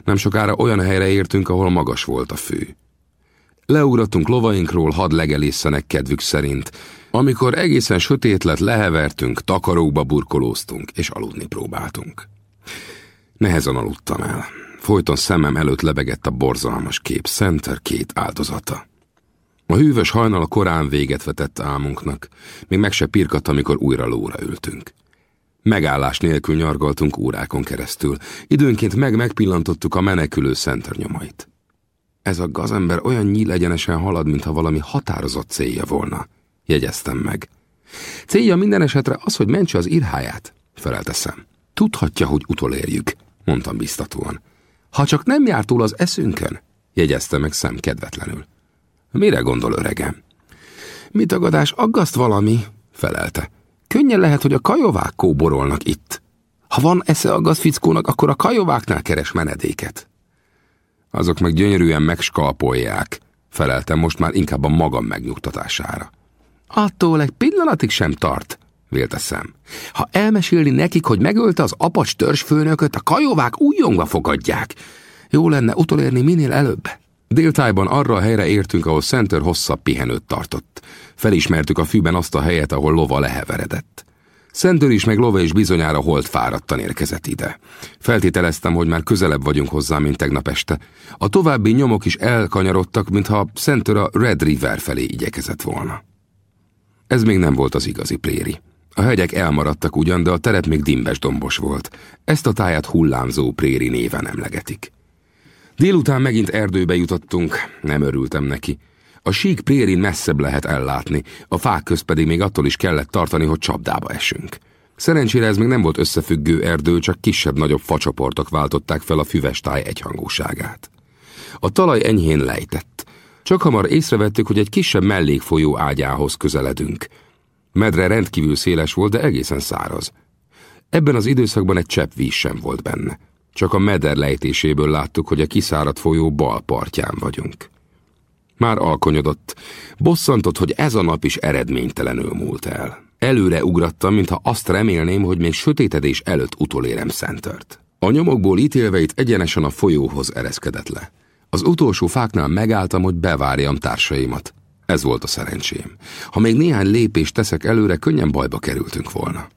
Nem sokára olyan helyre értünk, ahol magas volt a fű. Leugrottunk lovainkról, hadd legelészenek kedvük szerint. Amikor egészen sötét lett, lehevertünk, takarókba burkolóztunk, és aludni próbáltunk. Nehezen aludtam el. Folyton szemem előtt lebegett a borzalmas kép, Center két áldozata. A hűvös hajnal a korán véget vetett álmunknak, még meg se pirkadt, amikor újra lóra ültünk. Megállás nélkül nyargaltunk órákon keresztül, időnként meg megpillantottuk a menekülő Center nyomait. Ez a gazember olyan nyíl egyenesen halad, mintha valami határozott célja volna, jegyeztem meg. Célja minden esetre az, hogy mentse az irháját, felelteszem. Tudhatja, hogy utolérjük, mondtam biztatóan. Ha csak nem jár túl az eszünkön, jegyezte meg szem kedvetlenül. Mire gondol öregem? Mi tagadás, aggaszt valami, felelte. Könnyen lehet, hogy a kajovák kóborolnak itt. Ha van esze aggaszt fickónak, akkor a kajováknál keres menedéket. Azok meg gyönyörűen megskalpolják, feleltem most már inkább a magam megnyugtatására. Attól egy pillanatig sem tart, vélte szem. Ha elmesélni nekik, hogy megölte az apacs törzsfőnököt, a kajovák újongva fogadják. Jó lenne utolérni minél előbb. Déltájban arra a helyre értünk, ahol Center hosszabb pihenőt tartott. Felismertük a fűben azt a helyet, ahol lova leheveredett. Center is meg lova is bizonyára holt fáradtan érkezett ide. Feltételeztem, hogy már közelebb vagyunk hozzá, mint tegnap este. A további nyomok is elkanyarodtak, mintha Center a Red River felé igyekezett volna. Ez még nem volt az igazi préri. A hegyek elmaradtak ugyan, de a terep még dimbes dombos volt. Ezt a táját hullámzó préri néven emlegetik. Délután megint erdőbe jutottunk, nem örültem neki. A sík prérin messzebb lehet ellátni, a fák közt pedig még attól is kellett tartani, hogy csapdába esünk. Szerencsére ez még nem volt összefüggő erdő, csak kisebb-nagyobb facsoportok váltották fel a füves táj egyhangúságát. A talaj enyhén lejtett. Csak hamar észrevettük, hogy egy kisebb mellékfolyó ágyához közeledünk. Medre rendkívül széles volt, de egészen száraz. Ebben az időszakban egy csepp víz sem volt benne. Csak a meder lejtéséből láttuk, hogy a kiszáradt folyó bal partján vagyunk. Már alkonyodott. Bosszantott, hogy ez a nap is eredménytelenül múlt el. Előre ugrattam, mintha azt remélném, hogy még sötétedés előtt utolérem Szentört. A nyomokból ítélve itt egyenesen a folyóhoz ereszkedett le. Az utolsó fáknál megálltam, hogy bevárjam társaimat. Ez volt a szerencsém. Ha még néhány lépést teszek előre, könnyen bajba kerültünk volna.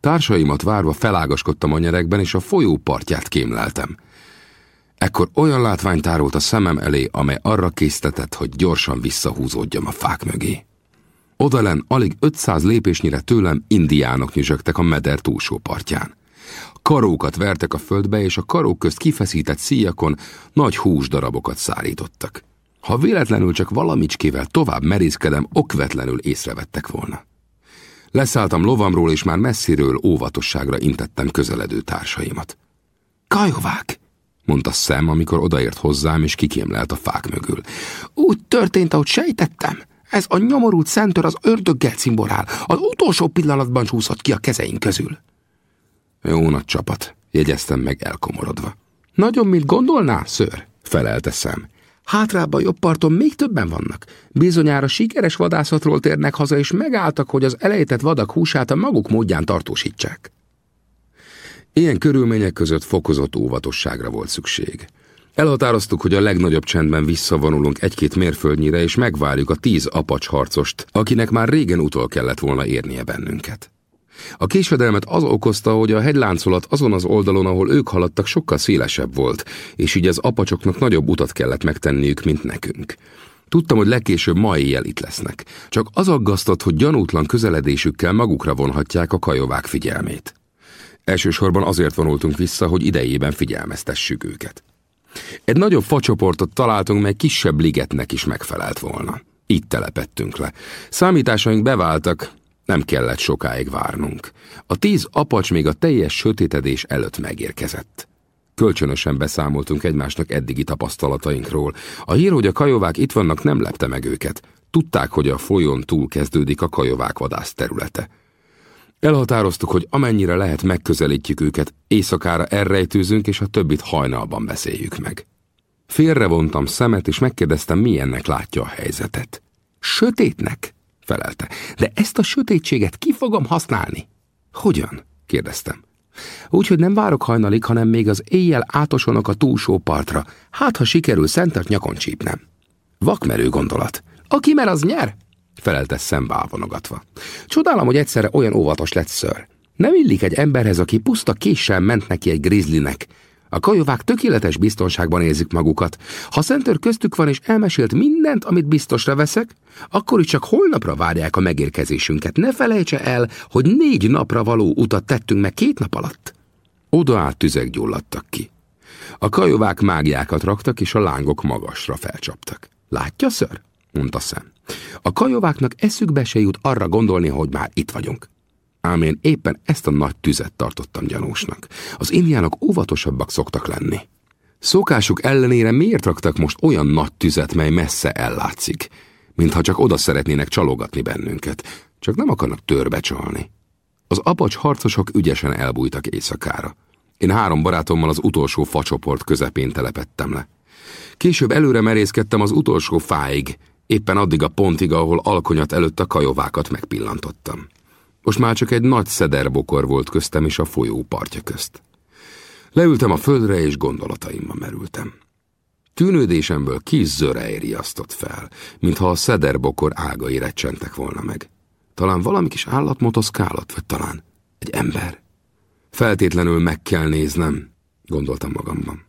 Társaimat várva felágaskodtam a nyerekben, és a folyó partját kémleltem. Ekkor olyan látvány tárult a szemem elé, amely arra késztetett, hogy gyorsan visszahúzódjam a fák mögé. Odalen alig 500 lépésnyire tőlem indiánok nyüzsögtek a meder túlsó partján. Karókat vertek a földbe, és a karók közt kifeszített szíjakon nagy húsdarabokat szárítottak. Ha véletlenül csak valamicskével tovább merészkedem, okvetlenül észrevettek volna. Leszálltam lovamról, és már messziről óvatosságra intettem közeledő társaimat. Kajovák! mondta szem, amikor odaért hozzám, és kikémlelt a fák mögül. Úgy történt, ahogy sejtettem. Ez a nyomorult szentör az ördöggel cimborál. Az utolsó pillanatban csúszott ki a kezeink közül. Jó nagy csapat, jegyeztem meg elkomorodva. Nagyon, mint gondolná, ször? felelte szem. Hátrább a jobb parton még többen vannak. Bizonyára sikeres vadászatról térnek haza, és megálltak, hogy az elejtett vadak húsát a maguk módján tartósítsák. Ilyen körülmények között fokozott óvatosságra volt szükség. Elhatároztuk, hogy a legnagyobb csendben visszavonulunk egy-két mérföldnyire, és megvárjuk a tíz apacs harcost, akinek már régen utol kellett volna érnie bennünket. A késedelmet az okozta, hogy a hegyláncolat azon az oldalon, ahol ők haladtak, sokkal szélesebb volt, és így az apacsoknak nagyobb utat kellett megtenniük, mint nekünk. Tudtam, hogy legkésőbb ma éjjel itt lesznek. Csak az aggasztott, hogy gyanútlan közeledésükkel magukra vonhatják a kajovák figyelmét. Elsősorban azért vonultunk vissza, hogy idejében figyelmeztessük őket. Egy nagyobb facsoportot találtunk, mely kisebb ligetnek is megfelelt volna. Itt telepettünk le. Számításaink beváltak, nem kellett sokáig várnunk. A tíz apacs még a teljes sötétedés előtt megérkezett. Kölcsönösen beszámoltunk egymásnak eddigi tapasztalatainkról. A hír, hogy a kajovák itt vannak, nem lepte meg őket. Tudták, hogy a folyón túl kezdődik a kajovák vadász területe. Elhatároztuk, hogy amennyire lehet megközelítjük őket, éjszakára elrejtőzünk, és a többit hajnalban beszéljük meg. Félrevontam szemet, és megkérdeztem, milyennek látja a helyzetet. Sötétnek? Felelte. De ezt a sötétséget ki fogom használni? Hogyan? kérdeztem. Úgyhogy nem várok hajnalig, hanem még az éjjel átosonok a túlsó partra. Hát, ha sikerül szentert nyakon csípnem. Vakmerő gondolat. Aki mer, az nyer? felelte szembe ávonogatva. Csodálom, hogy egyszerre olyan óvatos lett ször. Nem illik egy emberhez, aki puszta késsel ment neki egy grizzlinek. A kajovák tökéletes biztonságban érzik magukat. Ha Szentör köztük van és elmesélt mindent, amit biztosra veszek, akkor is csak holnapra várják a megérkezésünket. Ne felejtse el, hogy négy napra való utat tettünk meg két nap alatt. Oda át tüzek gyulladtak ki. A kajovák mágiákat raktak, és a lángok magasra felcsaptak. Látja, ször? mondta szem. A kajováknak eszükbe se jut arra gondolni, hogy már itt vagyunk. Ám én éppen ezt a nagy tüzet tartottam gyanúsnak. Az indiánok óvatosabbak szoktak lenni. Szokásuk ellenére miért raktak most olyan nagy tüzet, mely messze ellátszik, mintha csak oda szeretnének csalogatni bennünket, csak nem akarnak törbe csalni. Az apacs harcosok ügyesen elbújtak éjszakára. Én három barátommal az utolsó facsoport közepén telepettem le. Később előre merészkedtem az utolsó fáig, éppen addig a pontig, ahol alkonyat előtt a kajovákat megpillantottam. Most már csak egy nagy szederbokor volt köztem és a folyó partja közt. Leültem a földre, és gondolataimba merültem. Tűnődésemből kis zörej riasztott fel, mintha a szederbokor ágai recsentek volna meg. Talán valami kis állat motoszkálott, vagy talán egy ember. Feltétlenül meg kell néznem, gondoltam magamban.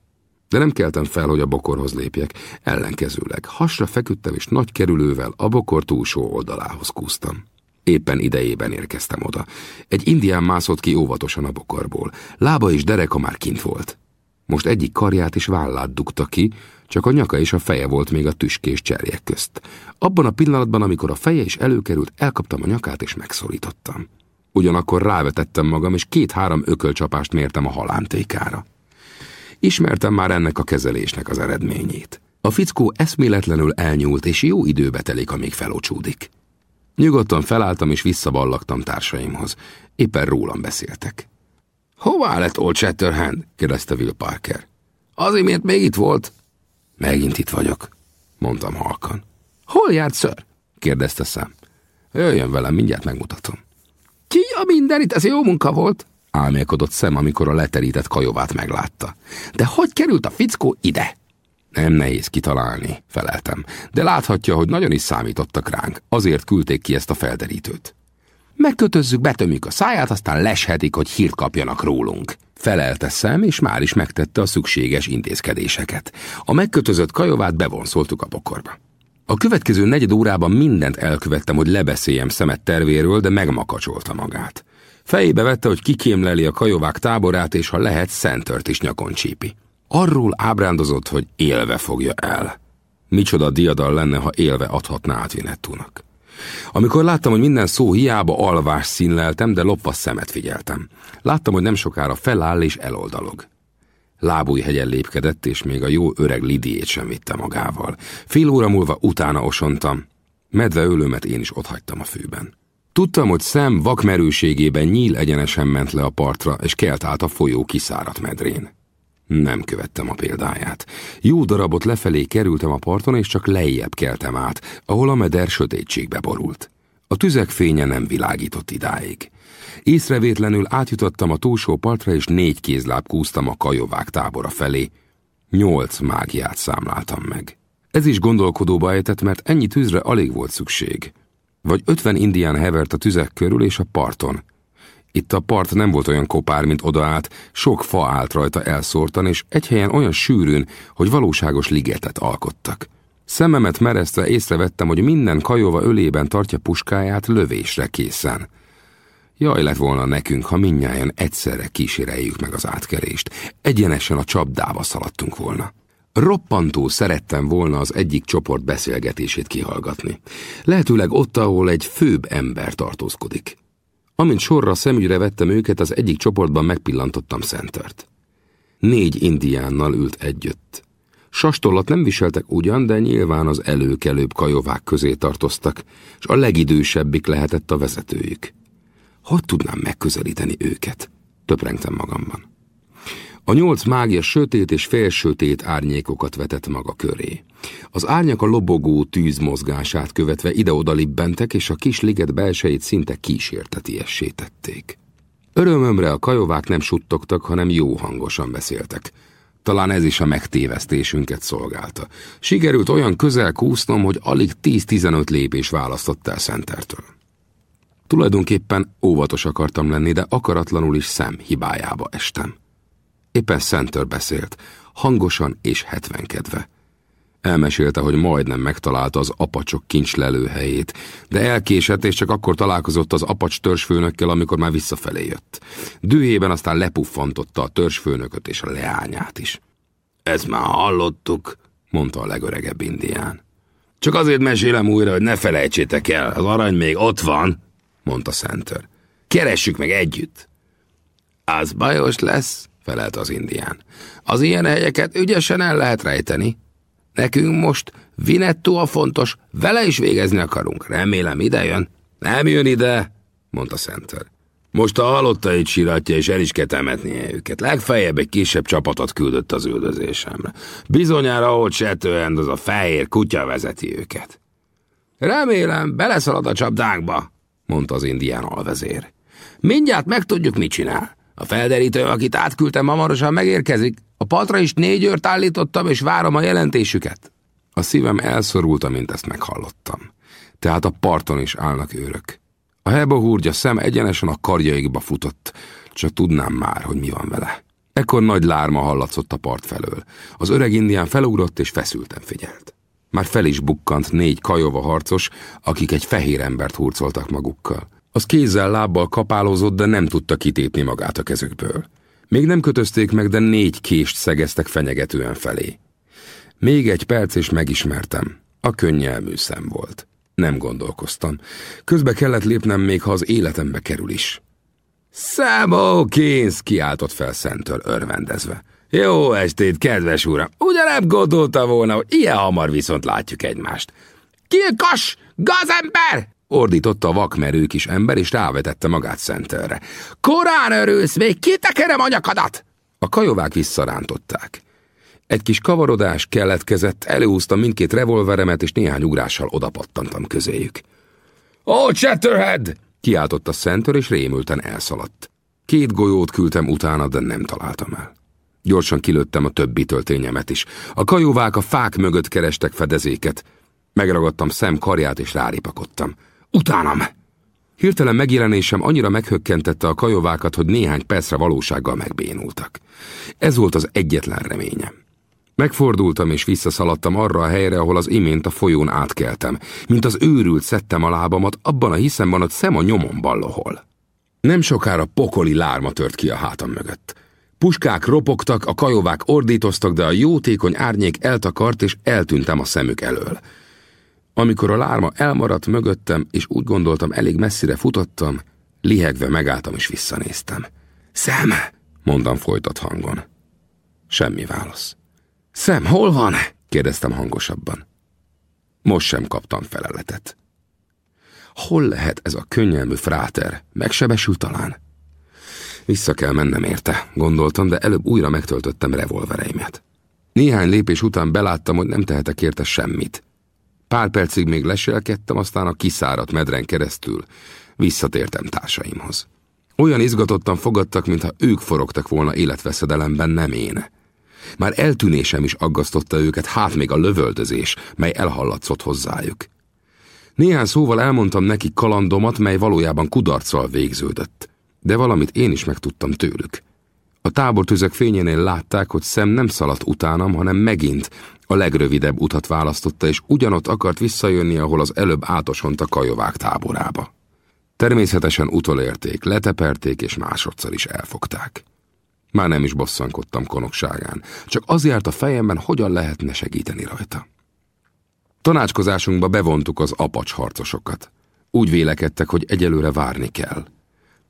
De nem keltem fel, hogy a bokorhoz lépjek, ellenkezőleg hasra feküdtem, és nagy kerülővel a bokor túlsó oldalához kúztam. Éppen idejében érkeztem oda. Egy indián mászott ki óvatosan a bokorból. Lába és dereka már kint volt. Most egyik karját és vállát dugta ki, csak a nyaka és a feje volt még a tüskés cserjek közt. Abban a pillanatban, amikor a feje is előkerült, elkaptam a nyakát és megszorítottam. Ugyanakkor rávetettem magam, és két-három ökölcsapást mértem a halántékára. Ismertem már ennek a kezelésnek az eredményét. A fickó eszméletlenül elnyúlt, és jó időbe telik, amíg felocsúdik. Nyugodtan felálltam és visszaballagtam társaimhoz. Éppen rólam beszéltek. Hová lett Old Shatterhand? kérdezte Will Parker. Az imént még itt volt? Megint itt vagyok, mondtam halkan. Hol járt, ször? kérdezte szem. Jöjjön velem, mindjárt megmutatom. Ki a mindenit, ez jó munka volt? Álmélkodott szem, amikor a leterített kajovát meglátta. De hogy került a fickó ide? Nem nehéz kitalálni, feleltem, de láthatja, hogy nagyon is számítottak ránk, azért küldték ki ezt a felderítőt. Megkötözzük, betömjük a száját, aztán leshetik, hogy hírt kapjanak rólunk. Felelte szem, és már is megtette a szükséges intézkedéseket. A megkötözött kajovát bevonszoltuk a bokorba. A következő negyed órában mindent elkövettem, hogy lebeszéljem szemet tervéről, de megmakacsolta magát. Fejébe vette, hogy kikémleli a kajovák táborát, és ha lehet, Szentört is nyakon csípi. Arról ábrándozott, hogy élve fogja el. Micsoda diadal lenne, ha élve adhatná át Vinettúnak. Amikor láttam, hogy minden szó hiába alvás színleltem, de lopva szemet figyeltem. Láttam, hogy nem sokára feláll és eloldalog. hegyen lépkedett, és még a jó öreg Lidiét sem vitte magával. Fél óra múlva utána osontam. Medve ölömet én is otthagytam a fűben. Tudtam, hogy szem vakmerőségében nyíl egyenesen ment le a partra, és kelt át a folyó kiszáradt medrén. Nem követtem a példáját. Jó darabot lefelé kerültem a parton, és csak lejjebb keltem át, ahol a meder sötétségbe borult. A tüzek fénye nem világított idáig. Észrevétlenül átjutottam a túlsó partra, és négy kézláb kúztam a kajovák tábora felé. Nyolc mágiát számláltam meg. Ez is gondolkodóba ejtett, mert ennyi tűzre alig volt szükség. Vagy ötven indián hevert a tüzek körül és a parton. Itt a part nem volt olyan kopár, mint odaállt, sok fa állt rajta elszórtan, és egy helyen olyan sűrűn, hogy valóságos ligetet alkottak. Szememet meresztve észrevettem, hogy minden kajova ölében tartja puskáját lövésre készen. Jaj lett volna nekünk, ha minnyáján egyszerre kíséreljük meg az átkerést. Egyenesen a csapdába szaladtunk volna. Roppantó szerettem volna az egyik csoport beszélgetését kihallgatni. Lehetőleg ott, ahol egy főbb ember tartózkodik. Amint sorra szemügyre vettem őket, az egyik csoportban megpillantottam Szentert. Négy indiánnal ült együtt. Sastollat nem viseltek ugyan, de nyilván az előkelőbb kajovák közé tartoztak, és a legidősebbik lehetett a vezetőjük. Hogy tudnám megközelíteni őket? Töprengtem magamban. A nyolc mágia sötét és félsötét árnyékokat vetett maga köré. Az árnyak a lobogó tűz mozgását követve ide-oda libbentek, és a kis liget belsejét szinte kísértetiessé tették. Örömömre a kajovák nem suttogtak, hanem jó hangosan beszéltek. Talán ez is a megtévesztésünket szolgálta. Sikerült olyan közel kúsznom, hogy alig 10-15 lépés választott el Szentertől. Tulajdonképpen óvatos akartam lenni, de akaratlanul is szem hibájába estem. Éppen Center beszélt, hangosan és hetvenkedve. Elmesélte, hogy majdnem megtalálta az apacsok kincslelőhelyét, de elkésett, és csak akkor találkozott az apacs törzsfőnökkel, amikor már visszafelé jött. Dühében aztán lepuffantotta a törzsfőnököt és a leányát is. Ezt már hallottuk, mondta a legöregebb indián. Csak azért mesélem újra, hogy ne felejtsétek el, az arany még ott van, mondta Center. Keressük meg együtt. Az bajos lesz, felelt az indián. Az ilyen helyeket ügyesen el lehet rejteni. Nekünk most Vinetto a fontos, vele is végezni akarunk. Remélem ide jön. Nem jön ide, mondta Center. Most a halottait síratja, és el is kell temetnie őket. Legfeljebb egy kisebb csapatot küldött az üldözésemre. Bizonyára ott Shetland az a fehér kutya vezeti őket. Remélem, beleszalad a csapdánkba, mondta az indián alvezér. Mindjárt megtudjuk, mit csinál. A felderítő, akit átküldtem, hamarosan megérkezik. A patra is négy őrt állítottam, és várom a jelentésüket. A szívem elszorult, amint ezt meghallottam. Tehát a parton is állnak őrök. A hurgya szem egyenesen a karjaikba futott, csak tudnám már, hogy mi van vele. Ekkor nagy lárma hallatszott a part felől. Az öreg indián felugrott és feszülten figyelt. Már fel is bukkant négy kajova harcos, akik egy fehér embert hurcoltak magukkal. Az kézzel, lábbal kapálózott, de nem tudta kitépni magát a kezükből. Még nem kötözték meg, de négy kést szegeztek fenyegetően felé. Még egy perc, és megismertem. A könnyelmű szem volt. Nem gondolkoztam. Közbe kellett lépnem, még ha az életembe kerül is. Számó Keynes! kiáltott fel Szentől örvendezve. Jó estét, kedves uram! Ugye nem gondolta volna, hogy ilyen hamar viszont látjuk egymást. Kilkas! Gazember! Ordította a vakmerő kis ember, és rávetette magát Szentelre. Korán örülsz, még kitekerem anyakadat! A kajovák visszarántották. Egy kis kavarodás keletkezett, előhúztam mindkét revolveremet, és néhány ugrással odapattantam közéjük. Ó, oh, Chatterhead! kiáltotta Center, és rémülten elszaladt. Két golyót küldtem utána, de nem találtam el. Gyorsan kilőttem a többi töltényemet is. A kajóvák a fák mögött kerestek fedezéket. Megragadtam szem karját, és ráripakodtam. Utánam! Hirtelen megjelenésem annyira meghökkentette a kajovákat, hogy néhány percre valósággal megbénultak. Ez volt az egyetlen reményem. Megfordultam és visszaszaladtam arra a helyre, ahol az imént a folyón átkeltem. Mint az őrült szedtem a lábamat, abban a hiszemben, hogy szem a nyomomban lohol. Nem sokára pokoli lárma tört ki a hátam mögött. Puskák ropogtak, a kajovák ordítoztak, de a jótékony árnyék eltakart, és eltűntem a szemük elől. Amikor a lárma elmaradt mögöttem, és úgy gondoltam, elég messzire futottam, lihegve megálltam és visszanéztem. Szem! mondtam folytat hangon. Semmi válasz. Szem, hol van? kérdeztem hangosabban. Most sem kaptam feleletet. Hol lehet ez a könnyelmű fráter? Megsebesül talán? Vissza kell mennem érte, gondoltam, de előbb újra megtöltöttem revolvereimet. Néhány lépés után beláttam, hogy nem tehetek érte semmit. Pár percig még leselkedtem, aztán a kiszáradt medren keresztül visszatértem társaimhoz. Olyan izgatottan fogadtak, mintha ők forogtak volna életveszedelemben, nem én. Már eltűnésem is aggasztotta őket, hát még a lövöldözés, mely elhallatszott hozzájuk. Néhány szóval elmondtam nekik kalandomat, mely valójában kudarccal végződött. De valamit én is megtudtam tőlük. A tábortüzek fényénél látták, hogy szem nem szaladt utánam, hanem megint a legrövidebb utat választotta, és ugyanott akart visszajönni, ahol az előbb átosont a kajovák táborába. Természetesen utolérték, leteperték, és másodszor is elfogták. Már nem is bosszankodtam konokságán, csak az járt a fejemben, hogyan lehetne segíteni rajta. Tanácskozásunkba bevontuk az apacs harcosokat. Úgy vélekedtek, hogy egyelőre várni kell.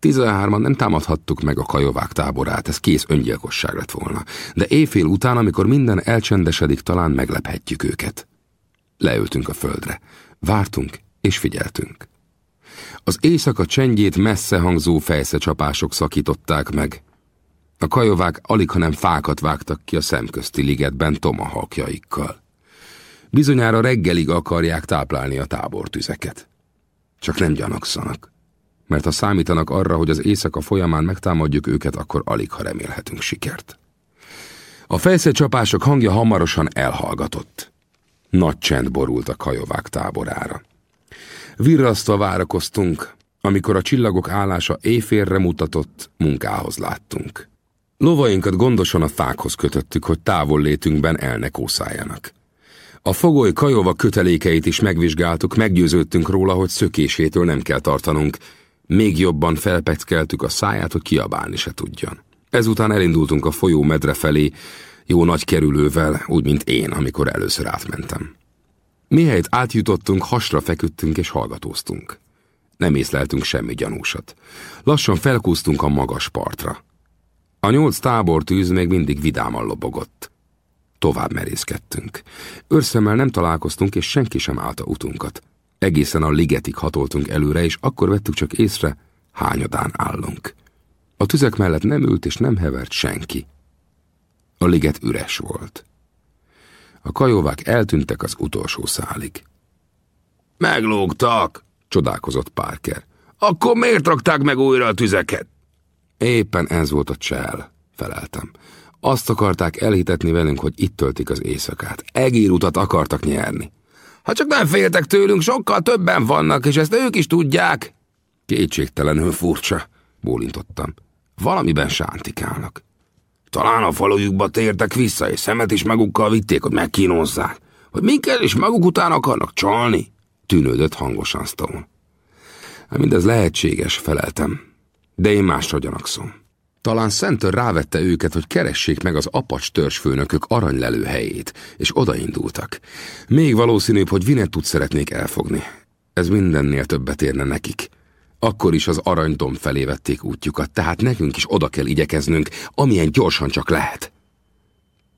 Tizenhárman nem támadhattuk meg a kajovák táborát, ez kész öngyilkosság lett volna. De éjfél után, amikor minden elcsendesedik, talán meglephetjük őket. Leültünk a földre. Vártunk és figyeltünk. Az éjszaka csendjét messze hangzó fejszecsapások szakították meg. A kajovák alig, hanem fákat vágtak ki a szemközti ligetben tomahawkjaikkal. Bizonyára reggelig akarják táplálni a tábortüzeket. Csak nem gyanakszanak, mert ha számítanak arra, hogy az éjszaka folyamán megtámadjuk őket, akkor alig, ha remélhetünk sikert. A fejszécsapások hangja hamarosan elhallgatott. Nagy csend borult a kajovák táborára. Virrasztva várakoztunk, amikor a csillagok állása éjfélre mutatott, munkához láttunk. Lovainkat gondosan a fákhoz kötöttük, hogy távol létünkben el ne kószáljanak. A fogoly kajova kötelékeit is megvizsgáltuk, meggyőződtünk róla, hogy szökésétől nem kell tartanunk. Még jobban felpeckeltük a száját, hogy kiabálni se tudjon. Ezután elindultunk a folyó medre felé, jó nagy kerülővel, úgy, mint én, amikor először átmentem. Mihelyt átjutottunk, hasra feküdtünk és hallgatóztunk. Nem észleltünk semmi gyanúsat. Lassan felkúztunk a magas partra. A nyolc tábortűz még mindig vidáman lobogott. Tovább merészkedtünk. Őrszemmel nem találkoztunk, és senki sem állta utunkat. Egészen a ligetig hatoltunk előre, és akkor vettük csak észre, hányadán állunk. A tüzek mellett nem ült és nem hevert senki. A liget üres volt. A kajóvák eltűntek az utolsó szálig. Meglógtak, csodálkozott Parker. Akkor miért rakták meg újra a tüzeket? Éppen ez volt a csel, feleltem. Azt akarták elhitetni velünk, hogy itt töltik az éjszakát. Egérutat akartak nyerni. Ha csak nem féltek tőlünk, sokkal többen vannak, és ezt ők is tudják. Kétségtelenül furcsa, bólintottam. Valamiben sántikálnak. Talán a falujukba tértek vissza, és szemet is magukkal vitték, hogy megkínozzák. Hogy minket is maguk után akarnak csalni? Tűnődött hangosan Stone. Hát mindez lehetséges, feleltem. De én másra gyanakszom. Talán Center rávette őket, hogy keressék meg az apacs törzsfőnökök aranylelő helyét, és odaindultak. Még valószínűbb, hogy Vinettut szeretnék elfogni. Ez mindennél többet érne nekik. Akkor is az aranytom felé vették útjukat, tehát nekünk is oda kell igyekeznünk, amilyen gyorsan csak lehet.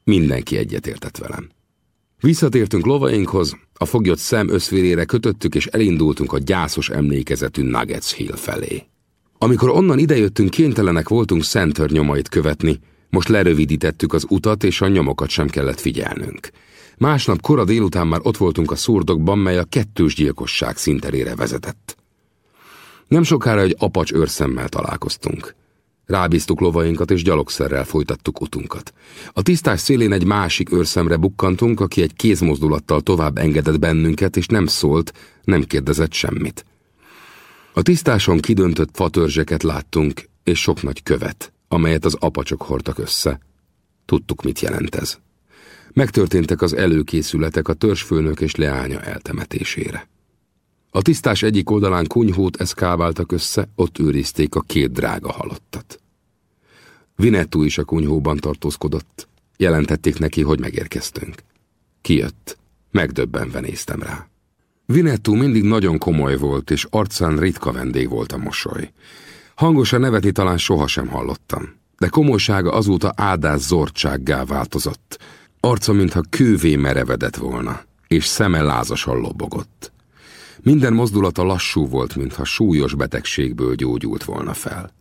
Mindenki egyetértett velem. Visszatértünk lovainkhoz, a foglyot szem összvérére kötöttük, és elindultunk a gyászos emlékezetű Nuggets Hill felé. Amikor onnan idejöttünk, kénytelenek voltunk Center nyomait követni, most lerövidítettük az utat, és a nyomokat sem kellett figyelnünk. Másnap kora délután már ott voltunk a szurdokban, mely a kettős gyilkosság szinterére vezetett. Nem sokára egy apacs őrszemmel találkoztunk. Rábíztuk lovainkat, és gyalogszerrel folytattuk utunkat. A tisztás szélén egy másik őrszemre bukkantunk, aki egy kézmozdulattal tovább engedett bennünket, és nem szólt, nem kérdezett semmit. A tisztáson kidöntött fatörzseket láttunk, és sok nagy követ, amelyet az apacsok hordtak össze. Tudtuk, mit jelent ez. Megtörténtek az előkészületek a törzsfőnök és leánya eltemetésére. A tisztás egyik oldalán kunyhót eszkáváltak össze, ott őrizték a két drága halottat. Vinettú is a kunyhóban tartózkodott. Jelentették neki, hogy megérkeztünk. Kijött. Megdöbbenve néztem rá. Vinettú mindig nagyon komoly volt, és arcán ritka vendég volt a mosoly. Hangosan nevetni talán sohasem hallottam, de komolysága azóta áldás zordsággá változott. Arca, mintha kővé merevedett volna, és szeme lázasan lobogott. Minden mozdulata lassú volt, mintha súlyos betegségből gyógyult volna fel.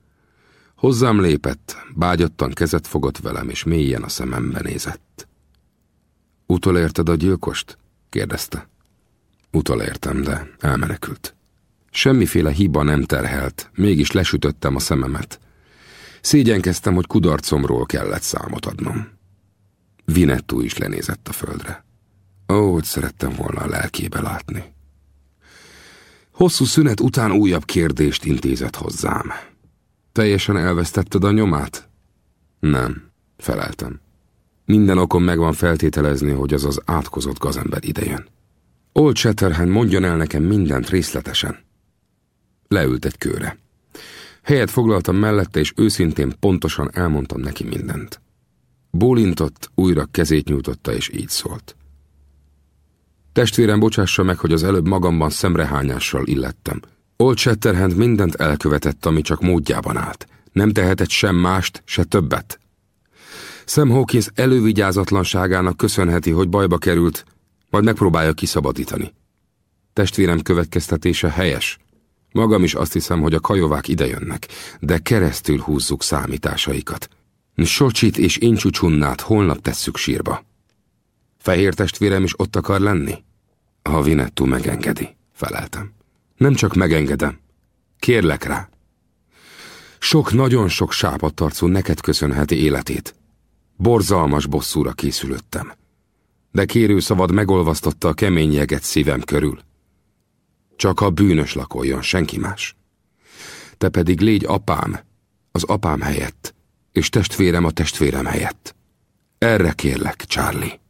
Hozzám lépett, bágyottan kezet fogott velem, és mélyen a szemembe nézett. Utolérted a gyilkost? kérdezte. Utolértem, de elmenekült. Semmiféle hiba nem terhelt, mégis lesütöttem a szememet. Szégyenkeztem, hogy kudarcomról kellett számot adnom. Vinettú is lenézett a földre. Ó, hogy szerettem volna a lelkébe látni. Hosszú szünet után újabb kérdést intézett hozzám. Teljesen elvesztetted a nyomát? Nem, feleltem. Minden okom megvan feltételezni, hogy az az átkozott gazember idejön. Old Shatterhand mondjon el nekem mindent részletesen. Leült egy kőre. Helyet foglaltam mellette, és őszintén pontosan elmondtam neki mindent. Bólintott, újra kezét nyújtotta, és így szólt. Testvérem bocsássa meg, hogy az előbb magamban szemrehányással illettem. Old Shatterhand mindent elkövetett, ami csak módjában állt. Nem tehetett sem mást, se többet. Sam Hawkins elővigyázatlanságának köszönheti, hogy bajba került, majd megpróbálja kiszabadítani. Testvérem következtetése helyes. Magam is azt hiszem, hogy a kajovák idejönnek, de keresztül húzzuk számításaikat. Socsit és Incsucsunnát holnap tesszük sírba. Fehér testvérem is ott akar lenni? Ha Vinettú megengedi, feleltem. Nem csak megengedem. Kérlek rá. Sok, nagyon sok sápadtarcú neked köszönheti életét. Borzalmas bosszúra készülöttem. De kérő szavad megolvasztotta a kemény jeget szívem körül. Csak a bűnös lakoljon, senki más. Te pedig légy apám, az apám helyett, és testvérem a testvérem helyett. Erre kérlek, Charlie.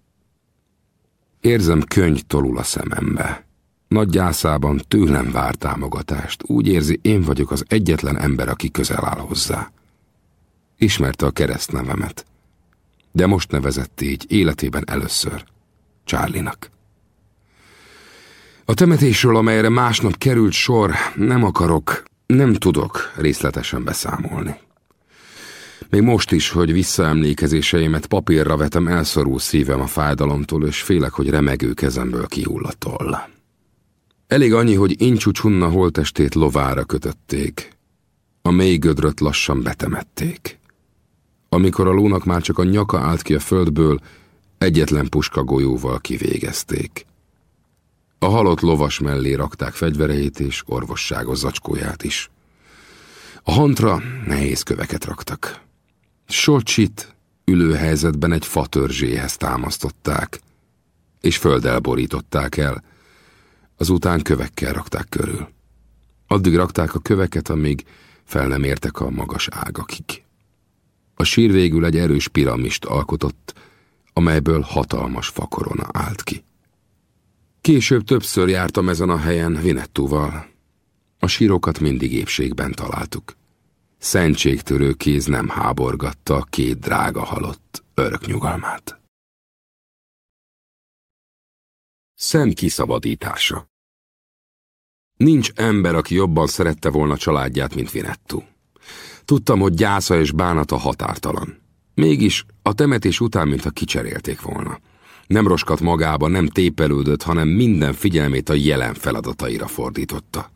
Érzem könyv tolul a szemembe. Nagy gyászában tőlem vár támogatást. Úgy érzi, én vagyok az egyetlen ember, aki közel áll hozzá. Ismerte a keresztnevemet. De most nevezett így életében először. Charlie-nak. A temetésről, amelyre másnap került sor, nem akarok, nem tudok részletesen beszámolni. Még most is, hogy visszaemlékezéseimet papírra vetem, elszorul szívem a fájdalomtól, és félek, hogy remegő kezemből kiullatol. Elég annyi, hogy Incsú Csunna holtestét lovára kötötték. A mély gödröt lassan betemették. Amikor a lónak már csak a nyaka állt ki a földből, egyetlen puska golyóval kivégezték. A halott lovas mellé rakták fegyvereit és orvosságos zacskóját is. A hantra nehéz köveket raktak. Solcsit ülőhelyzetben egy fatörzséhez támasztották, és földdel borították el, azután kövekkel rakták körül. Addig rakták a köveket, amíg fel nem értek a magas ágakig. A sír végül egy erős piramist alkotott, amelyből hatalmas fakorona állt ki. Később többször jártam ezen a helyen Vinettúval. A sírokat mindig épségben találtuk. Szentségtörő kéz nem háborgatta a két drága halott örök nyugalmát. Szem kiszabadítása Nincs ember, aki jobban szerette volna családját, mint Vinettu. Tudtam, hogy gyásza és bánata határtalan. Mégis a temetés után, mintha kicserélték volna. Nem roskat magába, nem tépelődött, hanem minden figyelmét a jelen feladataira fordította.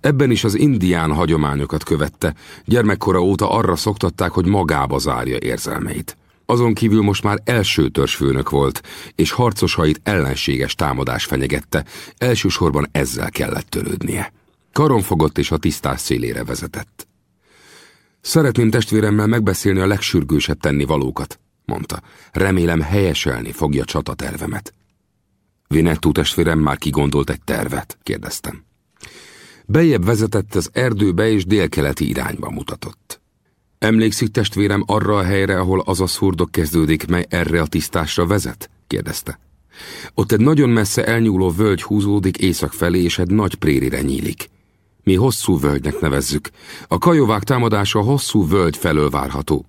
Ebben is az indián hagyományokat követte, gyermekkora óta arra szoktatták, hogy magába zárja érzelmeit. Azon kívül most már első törzsfőnök volt, és harcosait ellenséges támadás fenyegette, elsősorban ezzel kellett törődnie. Karon fogott és a tisztás szélére vezetett. Szeretném testvéremmel megbeszélni a legsürgősebb tenni valókat, mondta. Remélem helyeselni fogja csatatervemet. Vinettú testvérem már kigondolt egy tervet, kérdeztem. Bejebb vezetett az erdőbe és délkeleti irányba mutatott. Emlékszik testvérem arra a helyre, ahol az a szurdok kezdődik, mely erre a tisztásra vezet? kérdezte. Ott egy nagyon messze elnyúló völgy húzódik észak felé, és egy nagy prérire nyílik. Mi hosszú völgynek nevezzük. A kajovák támadása hosszú völgy felől várható.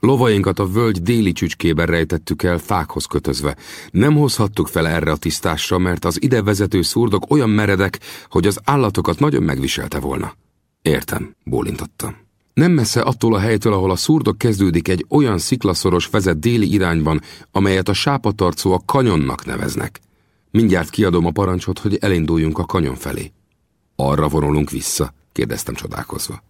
Lovainkat a völgy déli csücskében rejtettük el fákhoz kötözve. Nem hozhattuk fel erre a tisztásra, mert az ide vezető szurdok olyan meredek, hogy az állatokat nagyon megviselte volna. Értem, bólintottam. Nem messze attól a helytől, ahol a szurdok kezdődik, egy olyan sziklaszoros vezet déli irányban, amelyet a sápatarcó a kanyonnak neveznek. Mindjárt kiadom a parancsot, hogy elinduljunk a kanyon felé. Arra vonulunk vissza? kérdeztem csodálkozva.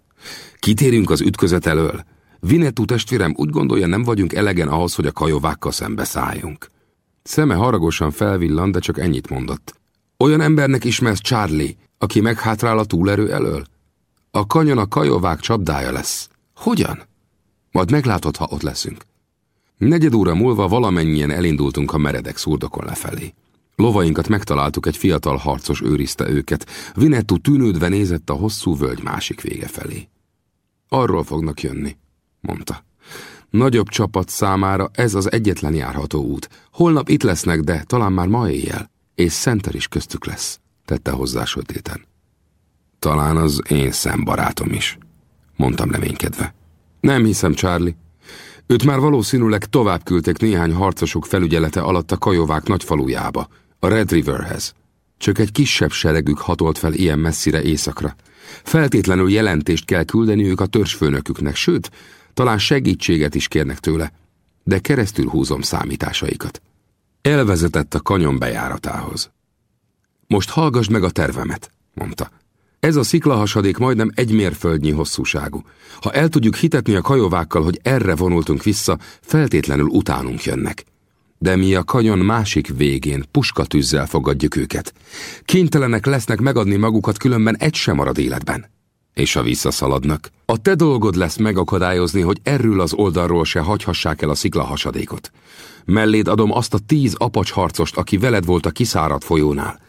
Kitérünk az ütközet elől? Vinetú testvérem úgy gondolja, nem vagyunk elegen ahhoz, hogy a kajovákkal szembe szálljunk. Szeme haragosan felvillant, de csak ennyit mondott. Olyan embernek ismersz Charlie, aki meghátrál a túlerő elől? A kanyon a kajovák csapdája lesz. Hogyan? Majd meglátod, ha ott leszünk. Negyed óra múlva valamennyien elindultunk a meredek szurdokon lefelé. Lovainkat megtaláltuk, egy fiatal harcos őrizte őket. Vinettu tűnődve nézett a hosszú völgy másik vége felé. Arról fognak jönni, mondta. Nagyobb csapat számára ez az egyetlen járható út. Holnap itt lesznek, de talán már ma éjjel. És Szenter is köztük lesz, tette hozzá sötéten. Talán az én szembarátom is, mondtam reménykedve. Nem hiszem, Charlie. Őt már valószínűleg tovább küldtek néhány harcosok felügyelete alatt a kajovák nagyfalujába, a Red Riverhez. Csak egy kisebb seregük hatolt fel ilyen messzire éjszakra. Feltétlenül jelentést kell küldeniük a törzsfőnöküknek, sőt, talán segítséget is kérnek tőle, de keresztül húzom számításaikat. Elvezetett a kanyon bejáratához. Most hallgass meg a tervemet, mondta. Ez a sziklahasadék majdnem egy mérföldnyi hosszúságú. Ha el tudjuk hitetni a kajovákkal, hogy erre vonultunk vissza, feltétlenül utánunk jönnek. De mi a kanyon másik végén puskatűzzel fogadjuk őket. Kénytelenek lesznek megadni magukat, különben egy sem marad életben. És ha visszaszaladnak, a te dolgod lesz megakadályozni, hogy erről az oldalról se hagyhassák el a sziklahasadékot. Melléd adom azt a tíz apacs harcost, aki veled volt a kiszáradt folyónál.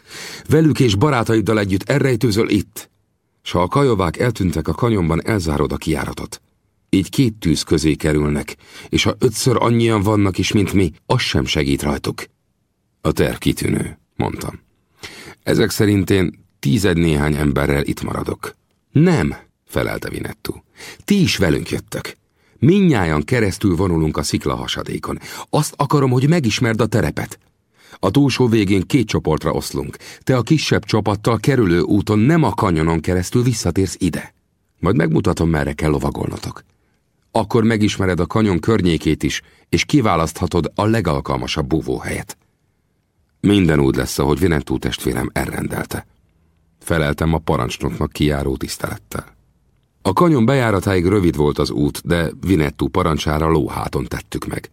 Velük és barátaiddal együtt elrejtőzöl itt, s ha a kajovák eltűntek a kanyonban, elzárod a kiáratot. Így két tűz közé kerülnek, és ha ötször annyian vannak is, mint mi, az sem segít rajtuk. A terv kitűnő, mondtam. Ezek szerint én tízed néhány emberrel itt maradok. Nem, felelte Vinettu. Ti is velünk jöttök. Minnyáján keresztül vonulunk a szikla hasadékon. Azt akarom, hogy megismerd a terepet. A túlsó végén két csoportra oszlunk. Te a kisebb csapattal kerülő úton nem a kanyonon keresztül visszatérsz ide. Majd megmutatom, merre kell lovagolnotok. Akkor megismered a kanyon környékét is, és kiválaszthatod a legalkalmasabb búvóhelyet. Minden úgy lesz, ahogy Vinettú testvérem elrendelte. Feleltem a parancsnoknak kijáró tisztelettel. A kanyon bejáratáig rövid volt az út, de Vinettú parancsára lóháton tettük meg.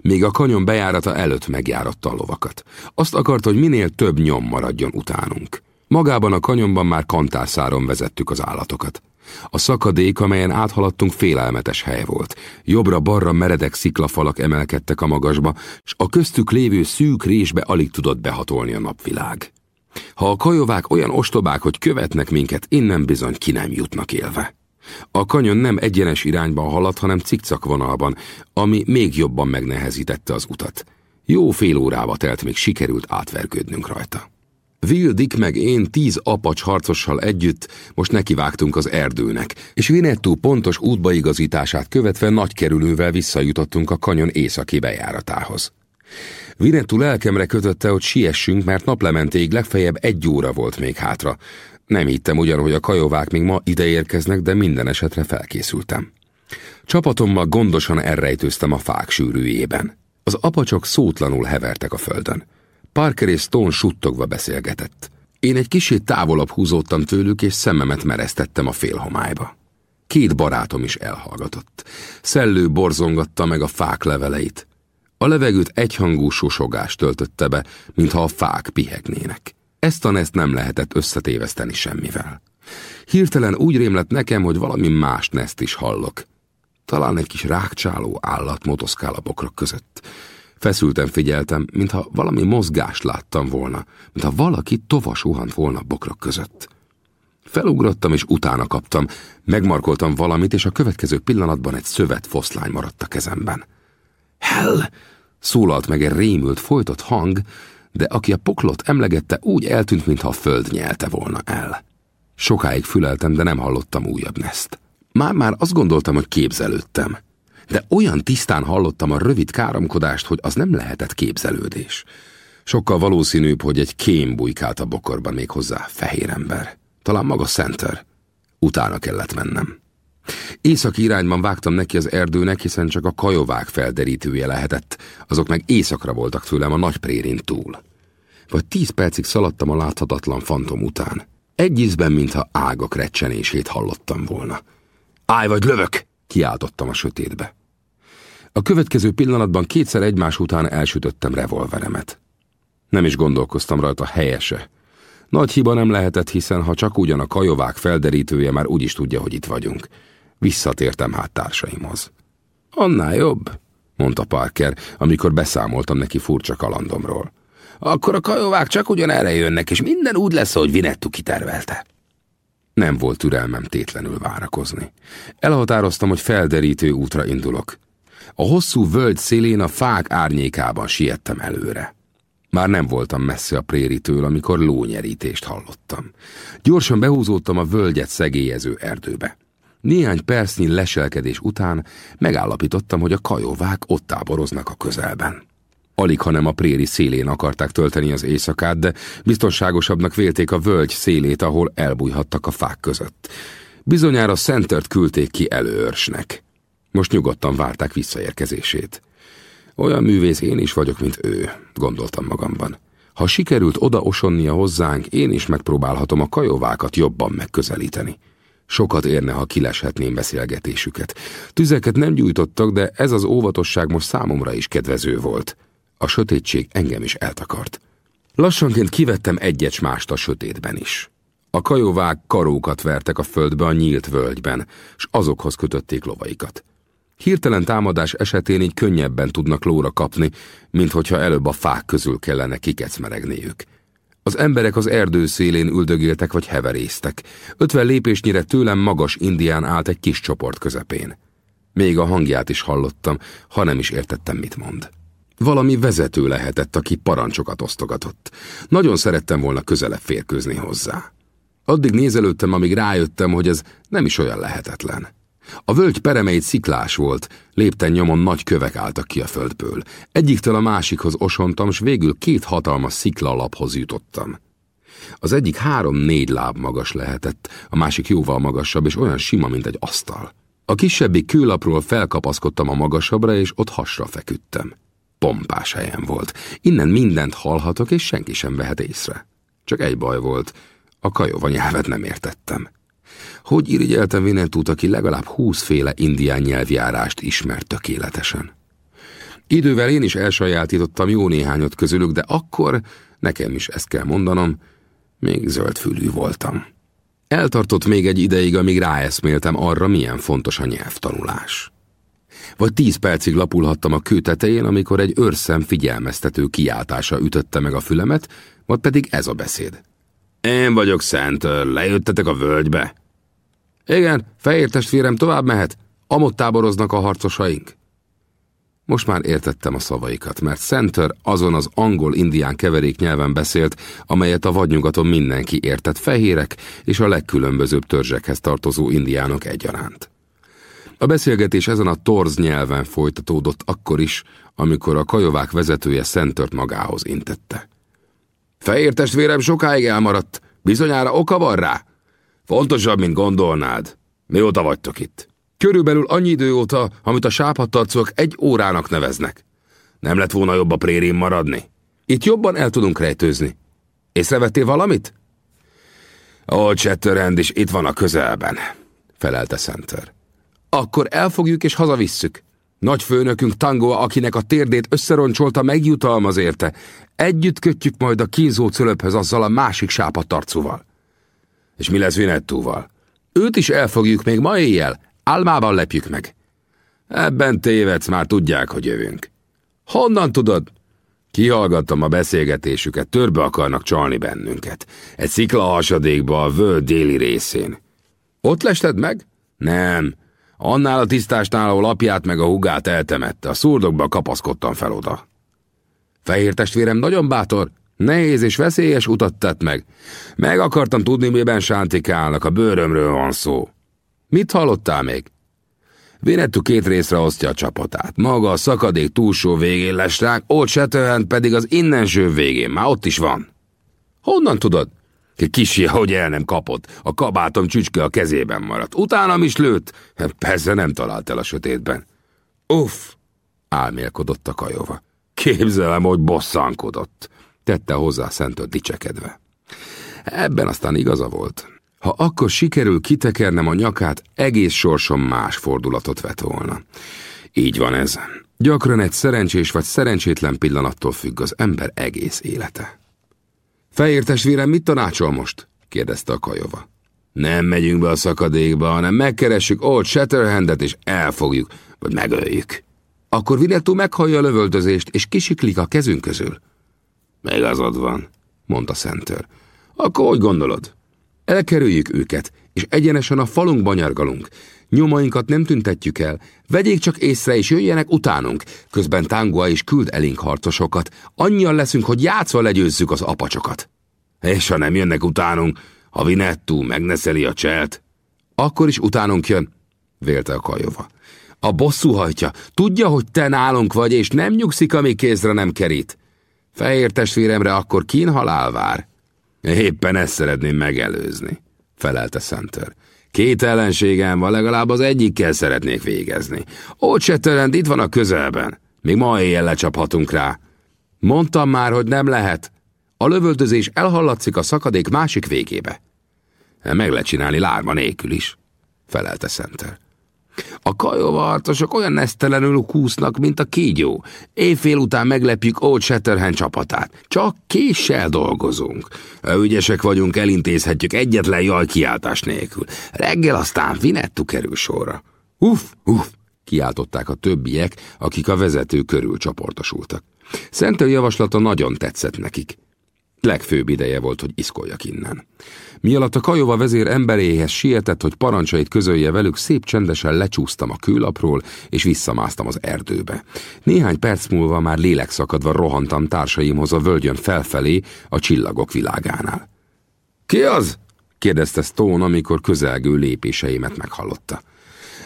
Még a kanyon bejárata előtt megjáratta a lovakat. Azt akart, hogy minél több nyom maradjon utánunk. Magában a kanyonban már kantárszáron vezettük az állatokat. A szakadék, amelyen áthaladtunk, félelmetes hely volt. Jobbra-balra meredek sziklafalak emelkedtek a magasba, s a köztük lévő szűk résbe alig tudott behatolni a napvilág. Ha a kajovák olyan ostobák, hogy követnek minket, innen bizony ki nem jutnak élve. A kanyon nem egyenes irányban haladt, hanem cikcak vonalban, ami még jobban megnehezítette az utat. Jó fél órába telt, még sikerült átvergődnünk rajta. Will, Dick meg én tíz apacs harcossal együtt most nekivágtunk az erdőnek, és Vinettú pontos útbaigazítását követve nagy kerülővel visszajutottunk a kanyon északi bejáratához. Vinettú lelkemre kötötte, hogy siessünk, mert naplementéig legfeljebb egy óra volt még hátra. Nem hittem ugyan, hogy a kajovák még ma ide érkeznek, de minden esetre felkészültem. Csapatommal gondosan elrejtőztem a fák sűrűjében. Az apacsok szótlanul hevertek a földön. Parker és Stone suttogva beszélgetett. Én egy kicsit távolabb húzódtam tőlük, és szememet mereztettem a félhomályba. Két barátom is elhallgatott. Szellő borzongatta meg a fák leveleit. A levegőt egyhangú sosogás töltötte be, mintha a fák pihegnének. Ezt a neszt nem lehetett összetéveszteni semmivel. Hirtelen úgy rémlett nekem, hogy valami más neszt is hallok. Talán egy kis rákcsáló állat motoszkál a bokrok között. Feszülten figyeltem, mintha valami mozgást láttam volna, mintha valaki tova suhant volna bokrok között. Felugrottam és utána kaptam, megmarkoltam valamit, és a következő pillanatban egy szövet foszlány maradt a kezemben. Hell! Szólalt meg egy rémült, folytott hang, de aki a poklot emlegette, úgy eltűnt, mintha a föld nyelte volna el. Sokáig füleltem, de nem hallottam újabb neszt. Már-már azt gondoltam, hogy képzelődtem de olyan tisztán hallottam a rövid káromkodást, hogy az nem lehetett képzelődés. Sokkal valószínűbb, hogy egy kém bujkált a bokorban még hozzá fehér ember. Talán maga Center. Utána kellett mennem. Északi irányban vágtam neki az erdőnek, hiszen csak a kajovák felderítője lehetett, azok meg északra voltak tőlem a nagy prérin túl. Vagy tíz percig szaladtam a láthatatlan fantom után. Egy ízben, mintha ágak recsenését hallottam volna. Állj vagy lövök! kiáltottam a sötétbe. A következő pillanatban kétszer egymás után elsütöttem revolveremet. Nem is gondolkoztam rajta helyese. Nagy hiba nem lehetett, hiszen ha csak ugyan a kajovák felderítője már úgy is tudja, hogy itt vagyunk. Visszatértem hát társaimhoz. Annál jobb, mondta Parker, amikor beszámoltam neki furcsa kalandomról. Akkor a kajovák csak ugyan erre jönnek, és minden úgy lesz, hogy Vinettu kitervelte. Nem volt türelmem tétlenül várakozni. Elhatároztam, hogy felderítő útra indulok. A hosszú völgy szélén a fák árnyékában siettem előre. Már nem voltam messze a préritől, amikor lónyerítést hallottam. Gyorsan behúzódtam a völgyet szegélyező erdőbe. Néhány percnyi leselkedés után megállapítottam, hogy a kajóvák ott táboroznak a közelben. Alig, hanem a préri szélén akarták tölteni az éjszakát, de biztonságosabbnak vélték a völgy szélét, ahol elbújhattak a fák között. Bizonyára Szentert küldték ki előörsnek. Most nyugodtan várták visszaérkezését. Olyan művész én is vagyok, mint ő, gondoltam magamban. Ha sikerült odaosonnia hozzánk, én is megpróbálhatom a kajovákat jobban megközelíteni. Sokat érne, ha kileshetném beszélgetésüket. Tüzeket nem gyújtottak, de ez az óvatosság most számomra is kedvező volt. A sötétség engem is eltakart. Lassanként kivettem egyet mást a sötétben is. A kajóvák karókat vertek a földbe a nyílt völgyben, s azokhoz kötötték lovaikat. Hirtelen támadás esetén így könnyebben tudnak lóra kapni, mint hogyha előbb a fák közül kellene kikecmeregniük. Az emberek az erdő szélén üldögéltek vagy heverésztek. Ötven lépésnyire tőlem magas indián állt egy kis csoport közepén. Még a hangját is hallottam, ha nem is értettem, mit mond. Valami vezető lehetett, aki parancsokat osztogatott. Nagyon szerettem volna közelebb férkőzni hozzá. Addig nézelődtem, amíg rájöttem, hogy ez nem is olyan lehetetlen. A völgy peremeit sziklás volt, lépten nyomon nagy kövek álltak ki a földből. Egyiktől a másikhoz osontam, s végül két hatalmas sziklalaphoz jutottam. Az egyik három-négy láb magas lehetett, a másik jóval magasabb, és olyan sima, mint egy asztal. A kisebbik kőlapról felkapaszkodtam a magasabbra, és ott hasra feküdtem. Pompás helyen volt. Innen mindent hallhatok, és senki sem vehet észre. Csak egy baj volt, a kajova nyelvet nem értettem. Hogy irigyeltem Vinentút, aki legalább húszféle indián nyelvjárást ismert tökéletesen. Idővel én is elsajátítottam jó néhányot közülük, de akkor, nekem is ezt kell mondanom, még zöldfülű voltam. Eltartott még egy ideig, amíg ráeszméltem arra, milyen fontos a nyelvtanulás. Vagy tíz percig lapulhattam a kő tetején, amikor egy őrszem figyelmeztető kiáltása ütötte meg a fülemet, vagy pedig ez a beszéd. Én vagyok Szent, lejöttetek a völgybe? Igen, fehér testvérem tovább mehet, amott táboroznak a harcosaink. Most már értettem a szavaikat, mert Center azon az angol-indián keverék nyelven beszélt, amelyet a vadnyugaton mindenki értett fehérek és a legkülönbözőbb törzsekhez tartozó indiánok egyaránt. A beszélgetés ezen a torz nyelven folytatódott akkor is, amikor a kajovák vezetője Centert magához intette. Fehér testvérem sokáig elmaradt, bizonyára oka van rá? Fontosabb, mint gondolnád. Mióta vagytok itt? Körülbelül annyi idő óta, amit a sápadtarcok egy órának neveznek. Nem lett volna jobb a prérin maradni? Itt jobban el tudunk rejtőzni. Észrevettél valamit? Old Shatterhand is itt van a közelben, felelte Center. Akkor elfogjuk és hazavisszük. Nagy főnökünk Tango, akinek a térdét összeroncsolta, megjutalmaz érte. Együtt kötjük majd a kínzó cölöphöz azzal a másik sápadtarcúval. És mi lesz Vinettúval? Őt is elfogjuk még ma éjjel, álmában lepjük meg. Ebben tévedsz, már tudják, hogy jövünk. Honnan tudod? Kihallgattam a beszélgetésüket, törbe akarnak csalni bennünket. Egy szikla hasadékba a völd déli részén. Ott lested meg? Nem. Annál a tisztásnál, ahol apját meg a hugát eltemette, a szurdokba kapaszkodtam fel oda. Fehér testvérem nagyon bátor, nehéz és veszélyes utat tett meg. Meg akartam tudni, miben sántikálnak, a bőrömről van szó. Mit hallottál még? Vinettu két részre osztja a csapatát. Maga a szakadék túlsó végén lesz ránk, Old Shatterhand pedig az innenső végén, már ott is van. Honnan tudod? Kisi, hogy el nem kapott. A kabátom csücske a kezében maradt. Utánam is lőtt. Persze nem talált el a sötétben. Uff, álmélkodott a kajova. Képzelem, hogy bosszankodott. Tette hozzá Szentől dicsekedve. Ebben aztán igaza volt. Ha akkor sikerül kitekernem a nyakát, egész sorsom más fordulatot vett volna. Így van ez. Gyakran egy szerencsés vagy szerencsétlen pillanattól függ az ember egész élete. Fehér testvérem, mit tanácsol most? kérdezte a kajova. Nem megyünk be a szakadékba, hanem megkeressük Old Shatterhandet és elfogjuk, vagy megöljük. Akkor Vinetú meghallja a lövöldözést, és kisiklik a kezünk közül. Megazad van, mondta Center. Akkor hogy gondolod? Elkerüljük őket, és egyenesen a falunkba nyargalunk. Nyomainkat nem tüntetjük el. Vegyék csak észre, és jöjjenek utánunk. Közben Tangua is küld elénk harcosokat. Annyian leszünk, hogy játszva legyőzzük az apacsokat. És ha nem jönnek utánunk, ha Vinettú megneszeli a cselt, akkor is utánunk jön, vélte a kajova. A bosszú hajtja, tudja, hogy te nálunk vagy, és nem nyugszik, amíg kézre nem kerít. Fehér testvéremre akkor kínhalál vár. Éppen ezt szeretném megelőzni, felelte Center. Két ellenségem van, legalább az egyikkel szeretnék végezni. Old Shatterhand itt van a közelben. Még ma éjjel lecsaphatunk rá. Mondtam már, hogy nem lehet. A lövöldözés elhallatszik a szakadék másik végébe. Meg lehet csinálni lárma nélkül is, felelte Center. A kajóvartosok olyan nesztelenül kúsznak, mint a kígyó. Éjfél után meglepjük Old Shatterhand csapatát. Csak késsel dolgozunk. Ügyesek vagyunk, elintézhetjük egyetlen jaj kiáltás nélkül. Reggel aztán Vinettu kerül sorra. Uff, uff, kiáltották a többiek, akik a vezető körül csoportosultak. Szentel javaslata nagyon tetszett nekik. Legfőbb ideje volt, hogy iszkoljak innen. Mi a Kajova vezér emberéhez sietett, hogy parancsait közölje velük, szép csendesen lecsúsztam a kőlapról, és visszamásztam az erdőbe. Néhány perc múlva már lélekszakadva rohantam társaimhoz a völgyön felfelé, a csillagok világánál. Ki az? kérdezte Stone, amikor közelgő lépéseimet meghallotta.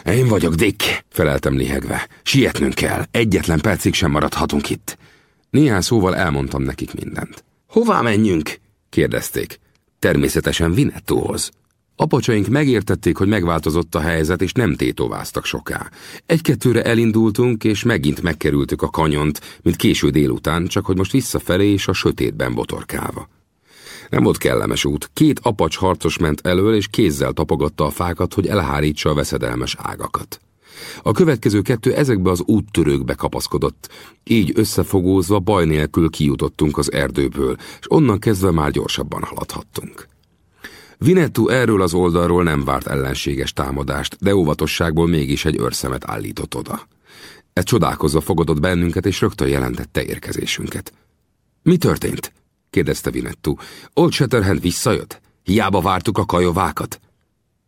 Én vagyok, Dick, feleltem lihegve. Sietnünk kell, egyetlen percig sem maradhatunk itt. Néhány szóval elmondtam nekik mindent. Hová menjünk? kérdezték. Természetesen Vinettóhoz. Apocsaink megértették, hogy megváltozott a helyzet, és nem tétováztak soká. Egy-kettőre elindultunk, és megint megkerültük a kanyont, mint késő délután, csak hogy most visszafelé és a sötétben botorkálva. Nem volt kellemes út. Két apacs harcos ment elől, és kézzel tapogatta a fákat, hogy elhárítsa a veszedelmes ágakat. A következő kettő ezekbe az úttörőkbe kapaszkodott. Így összefogózva baj nélkül kijutottunk az erdőből, és onnan kezdve már gyorsabban haladhattunk. Vinettu erről az oldalról nem várt ellenséges támadást, de óvatosságból mégis egy őrszemet állított oda. Ez csodálkozva fogadott bennünket, és rögtön jelentette érkezésünket. Mi történt? kérdezte Vinettu. Old Shatterhand visszajött? Hiába vártuk a kajovákat?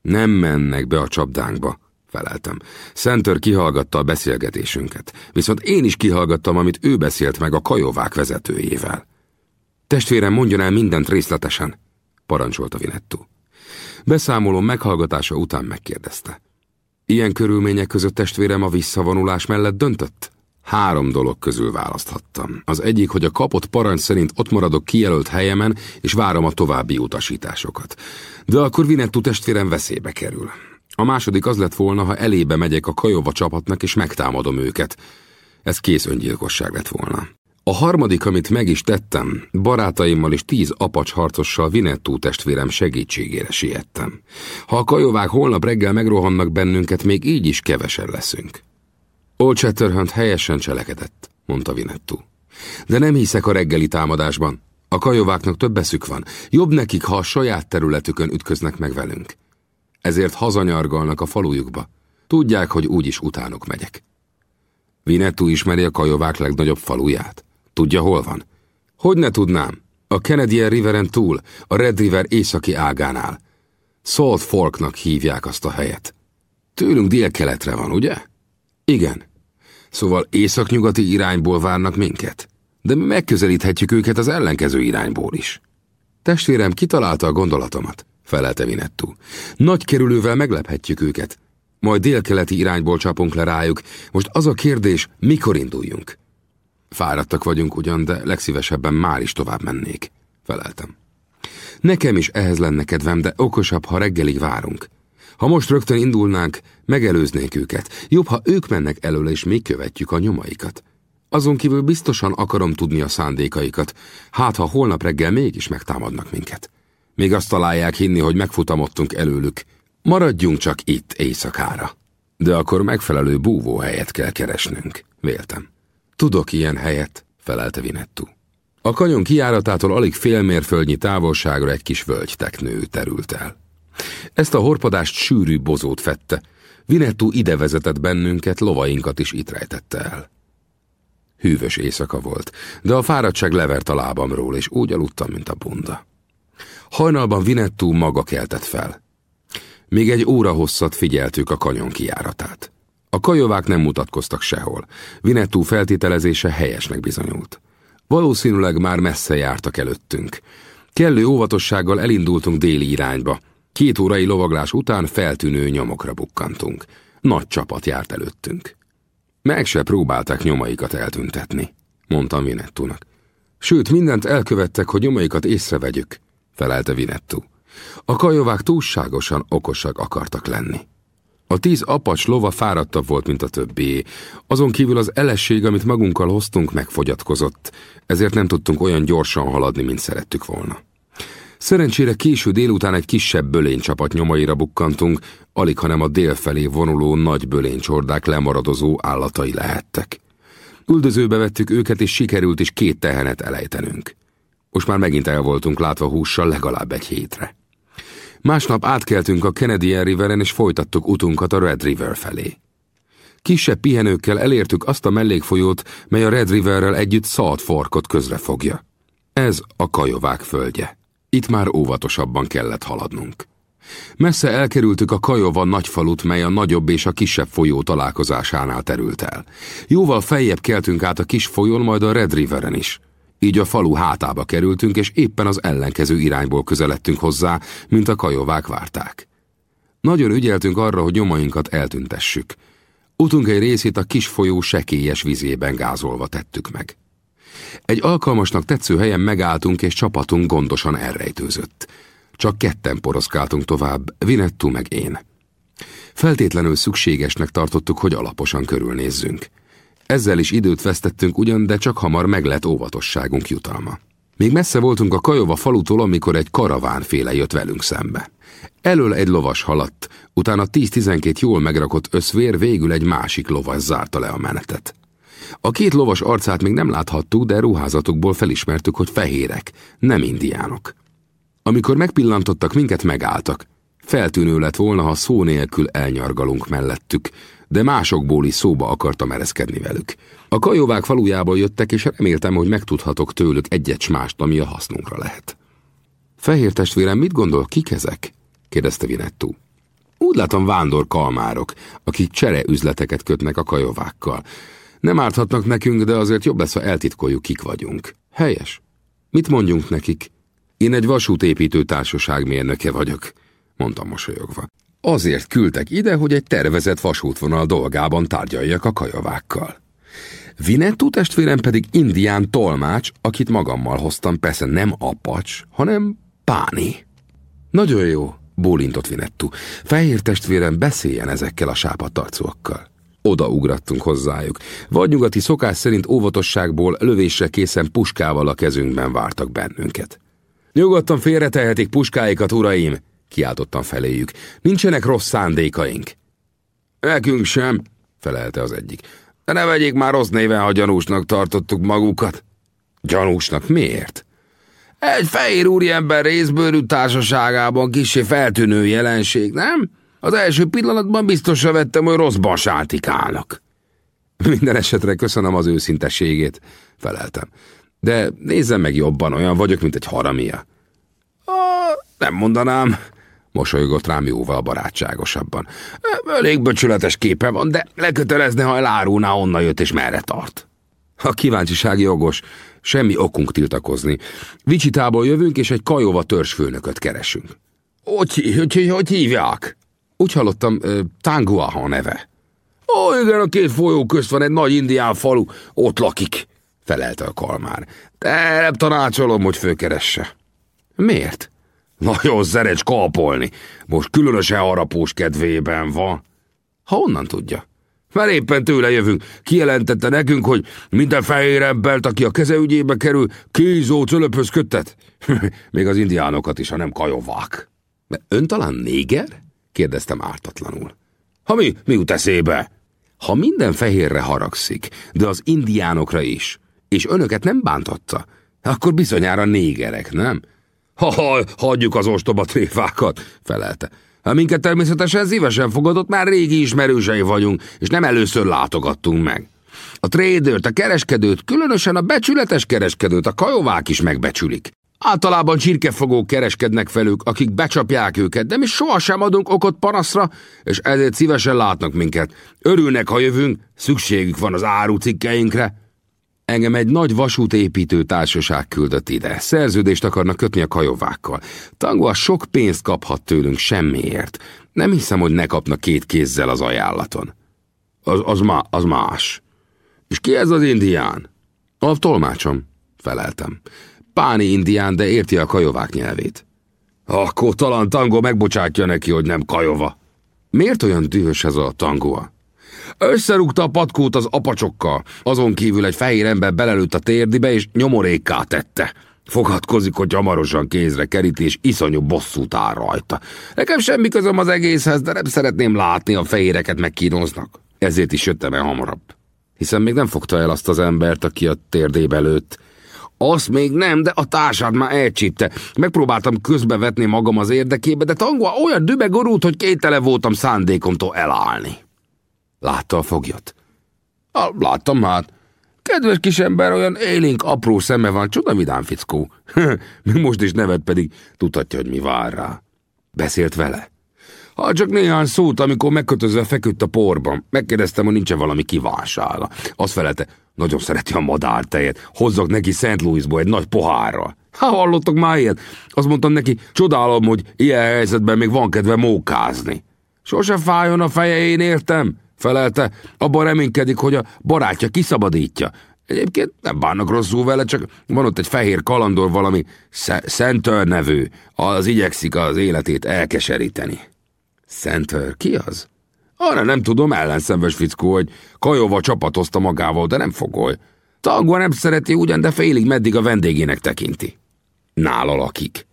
Nem mennek be a csapdánkba, feleltem. Center kihallgatta a beszélgetésünket, viszont én is kihallgattam, amit ő beszélt meg a kajovák vezetőjével. Testvérem, mondjon el mindent részletesen, parancsolta Vinettu. Beszámolom meghallgatása után megkérdezte. Ilyen körülmények között testvérem a visszavonulás mellett döntött? Három dolog közül választhattam. Az egyik, hogy a kapott parancs szerint ott maradok kijelölt helyemen, és várom a további utasításokat. De akkor Vinettu testvérem veszélybe kerül. A második az lett volna, ha elébe megyek a Kajova csapatnak, és megtámadom őket. Ez kész öngyilkosság lett volna. A harmadik, amit meg is tettem, barátaimmal és tíz apacs harcossal Vinettú testvérem segítségére siettem. Ha a kajovák holnap reggel megrohannak bennünket, még így is kevesen leszünk. Old Shatterhand helyesen cselekedett, mondta Vinettú. De nem hiszek a reggeli támadásban. A kajováknak több eszük van. Jobb nekik, ha a saját területükön ütköznek meg velünk. Ezért hazanyargalnak a falujukba. Tudják, hogy úgyis utánuk megyek. Vinettú ismeri a kajovák legnagyobb faluját. Tudja, hol van? Hogy ne tudnám? A Canadian Riveren túl, a Red River északi ágánál. Salt Forknak hívják azt a helyet. Tőlünk délkeletre van, ugye? Igen. Szóval északnyugati irányból várnak minket. De mi megközelíthetjük őket az ellenkező irányból is. Testvérem kitalálta a gondolatomat, felelte Vinettú. Nagy kerülővel meglephetjük őket. Majd délkeleti irányból csapunk le rájuk. Most az a kérdés, mikor induljunk? Fáradtak vagyunk ugyan, de legszívesebben már is tovább mennék, feleltem. Nekem is ehhez lenne kedvem, de okosabb, ha reggelig várunk. Ha most rögtön indulnánk, megelőznék őket. Jobb, ha ők mennek előle, és mi követjük a nyomaikat. Azon kívül biztosan akarom tudni a szándékaikat, hát ha holnap reggel mégis megtámadnak minket. Még azt találják hinni, hogy megfutamodtunk előlük. Maradjunk csak itt éjszakára. De akkor megfelelő búvóhelyet kell keresnünk, véltem. Tudok ilyen helyet, felelte Vinettu. A kanyon kiáratától alig fél mérföldnyi távolságra egy kis völgyteknő terült el. Ezt a horpadást sűrű bozót fette. Vinettu ide vezetett bennünket, lovainkat is itt rejtette el. Hűvös éjszaka volt, de a fáradtság levert a lábamról, és úgy aludtam, mint a bunda. Hajnalban Vinettu maga keltett fel. Még egy óra hosszat figyeltük a kanyon kiáratát. A kajovák nem mutatkoztak sehol. Vinettu feltételezése helyesnek bizonyult. Valószínűleg már messze jártak előttünk. Kellő óvatossággal elindultunk déli irányba, Két órai lovaglás után feltűnő nyomokra bukkantunk. Nagy csapat járt előttünk. Meg se próbálták nyomaikat eltüntetni, mondtam Vinettunak. Sőt, mindent elkövettek, hogy nyomaikat észrevegyük, felelte Vinettu. A kajovák túlságosan okosak akartak lenni. A tíz apacs lova fáradtabb volt, mint a többi. Azon kívül az elesség, amit magunkkal hoztunk, megfogyatkozott, ezért nem tudtunk olyan gyorsan haladni, mint szerettük volna. Szerencsére késő délután egy kisebb bölénycsapat nyomaira bukkantunk, alig hanem a dél felé vonuló nagy bölénycsordák lemaradozó állatai lehettek. Üldözőbe vettük őket, és sikerült is két tehenet elejtenünk. Most már megint el voltunk látva hússal legalább egy hétre. Másnap átkeltünk a Canadian Riveren, és folytattuk utunkat a Red River felé. Kisebb pihenőkkel elértük azt a mellékfolyót, mely a Red Riverrel együtt Salt Forkot közrefogja. Ez a kajovák földje. Itt már óvatosabban kellett haladnunk. Messze elkerültük a Kajova nagyfalut, mely a nagyobb és a kisebb folyó találkozásánál terült el. Jóval feljebb keltünk át a kis folyón, majd a Red Riveren is. Így a falu hátába kerültünk, és éppen az ellenkező irányból közeledtünk hozzá, mint a kajovák várták. Nagyon ügyeltünk arra, hogy nyomainkat eltüntessük. Utunk egy részét a kis folyó sekélyes vizében gázolva tettük meg. Egy alkalmasnak tetsző helyen megálltunk, és csapatunk gondosan elrejtőzött. Csak ketten poroszkáltunk tovább, Vinettu meg én. Feltétlenül szükségesnek tartottuk, hogy alaposan körülnézzünk. Ezzel is időt vesztettünk ugyan, de csak hamar meg lett óvatosságunk jutalma. Még messze voltunk a Kajova falutól, amikor egy karavánféle jött velünk szembe. Elől egy lovas haladt, utána 10-12 jól megrakott összvér végül egy másik lovas zárta le a menetet. A két lovas arcát még nem láthattuk, de ruházatukból felismertük, hogy fehérek, nem indiánok. Amikor megpillantottak, minket megálltak. Feltűnő lett volna, ha szó nélkül elnyargalunk mellettük, de másokból is szóba akartam ereszkedni velük. A kajóvák falujából jöttek, és reméltem, hogy megtudhatok tőlük egyet mást, ami a hasznunkra lehet. Fehér testvérem, mit gondol, kik ezek? kérdezte Vinettu. Úgy látom vándor kalmárok, akik csere üzleteket kötnek a kajovákkal. Nem árthatnak nekünk, de azért jobb lesz, ha eltitkoljuk, kik vagyunk. Helyes. Mit mondjunk nekik? Én egy vasútépítő társaság mérnöke vagyok, mondtam mosolyogva. Azért küldtek ide, hogy egy tervezett vasútvonal dolgában tárgyaljak a kajavákkal. Vinettu testvérem pedig indián tolmács, akit magammal hoztam, persze nem apacs, hanem páni. Nagyon jó, bólintott Vinettu. Fehér testvérem beszéljen ezekkel a sápadtarcúakkal. Odaugrattunk hozzájuk. Vagy nyugati szokás szerint óvatosságból lövésre készen puskával a kezünkben vártak bennünket. Nyugodtan félretehetik puskáikat, uraim, kiáltottam feléjük. Nincsenek rossz szándékaink. Nekünk sem, felelte az egyik. De ne vegyék már rossz néven, ha gyanúsnak tartottuk magukat. Gyanúsnak miért? Egy fehér úriember részbőrű társaságában kisé feltűnő jelenség, nem? Az első pillanatban biztosra vettem, hogy rosszban sátikálnak. Minden esetre köszönöm az őszintességét, feleltem. De nézzem meg jobban, olyan vagyok, mint egy haramia. Ah, nem mondanám, mosolygott rám jóval barátságosabban. Elég böcsületes képe van, de lekötelezne, ha elárulná, onnan jött és merre tart. A kíváncsiság jogos, semmi okunk tiltakozni. Vicsitából jövünk, és egy kajóva törzsfőnököt keresünk. Hogy, hogy, hogy, hívják? Úgy hallottam, uh, Tanguaha neve. Ó, igen, a két folyó közt van egy nagy indián falu, ott lakik, felelte a kalmár. De nem tanácsolom, hogy főkeresse. Miért? Nagyon szerecs kapolni. Most különösen harapós kedvében van. Ha onnan tudja. Mert éppen tőle jövünk. Kijelentette nekünk, hogy minden fehér embert, aki a keze ügyébe kerül, kézó cölöphöz köttet. Még az indiánokat is, ha nem kajovák. Ön talán néger? kérdeztem ártatlanul. Ha mi, mi jut eszébe? Ha minden fehérre haragszik, de az indiánokra is, és önöket nem bántotta, akkor bizonyára négerek, nem? Ha, ha hagyjuk az ostoba tréfákat, felelte. Ha minket természetesen szívesen fogadott, már régi ismerősei vagyunk, és nem először látogattunk meg. A trédőt, a kereskedőt, különösen a becsületes kereskedőt a kajovák is megbecsülik. Általában csirkefogók kereskednek felük, akik becsapják őket, de mi sohasem adunk okot panaszra, és ezért szívesen látnak minket. Örülnek, ha jövünk, szükségük van az árucikkeinkre. Engem egy nagy vasútépítő társaság küldött ide. Szerződést akarnak kötni a kajovákkal. Tangua sok pénzt kaphat tőlünk semmiért. Nem hiszem, hogy ne kapna két kézzel az ajánlaton. Az, az, má, az más. És ki ez az indián? A tolmácsom, feleltem. Páni indián, de érti a kajovák nyelvét. Akkor talán Tango megbocsátja neki, hogy nem kajova. Miért olyan dühös ez a tangoa? Összerúgta a patkót az apacsokkal, azon kívül egy fehér ember belelőtt a térdibe, és nyomorékká tette. Fogadkozik, hogy hamarosan kézre keríti, és iszonyú bosszút áll rajta. Nekem semmi közöm az egészhez, de nem szeretném látni, a fehéreket megkínoznak. Ezért is jöttem el hamarabb. Hiszen még nem fogta el azt az embert, aki a térdébe lőtt. Azt még nem, de a társad már elcsípte. Megpróbáltam közbevetni magam az érdekébe, de Tangua olyan dübegorult, hogy kétele voltam szándékomtól elállni. Látta a foglyot? A, láttam hát. Kedves kisember, olyan élénk apró szeme van, csoda vidám fickó. Még most is nevet pedig tudhatja, hogy mi vár rá. Beszélt vele? Ha csak néhány szót, amikor megkötözve feküdt a porban. Megkérdeztem, hogy nincs -e valami kivánsága. Azt felelte, nagyon szereti a madártejet. Hozzak neki St. Louisból egy nagy pohárral. Ha hallottok már ilyet? Azt mondtam neki, csodálom, hogy ilyen helyzetben még van kedve mókázni. Sose fájjon a feje, én értem, felelte. Abban reménykedik, hogy a barátja kiszabadítja. Egyébként nem bánnak rosszul vele, csak van ott egy fehér kalandor, valami Center nevű, az igyekszik az életét elkeseríteni. Center, ki az? Arra nem tudom, ellenszenves fickó, hogy Kajova csapatozta magával, de nem fogoly. Tagva nem szereti ugyan, de félig meddig a vendégének tekinti. Nála lakik.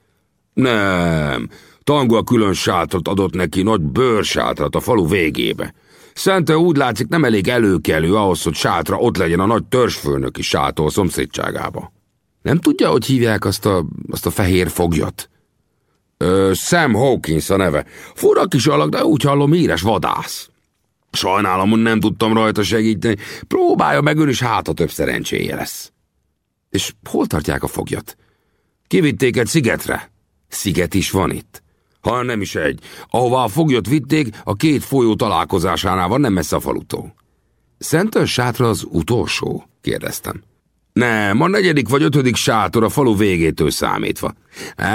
Nem, Tangua külön sátrat adott neki, nagy bőrsátrat a falu végébe. Szente úgy látszik nem elég előkelő ahhoz, hogy sátra ott legyen a nagy törzsfőnöki sátó a szomszédságába. Nem tudja, hogy hívják azt a, azt a fehér foglyot? Ö, Sam Hawkins a neve. Fura kis alak, de úgy hallom, híres vadász. Sajnálom, hogy nem tudtam rajta segíteni. Próbálja meg ön is, hát a több szerencséje lesz. És hol tartják a fogjat? Kivitték egy szigetre. Sziget is van itt. Ha nem is egy. Ahová a foglyot vitték, a két folyó találkozásánál van, nem messze a falutó. Szentön sátra az utolsó? kérdeztem. Nem, a negyedik vagy ötödik sátor a falu végétől számítva.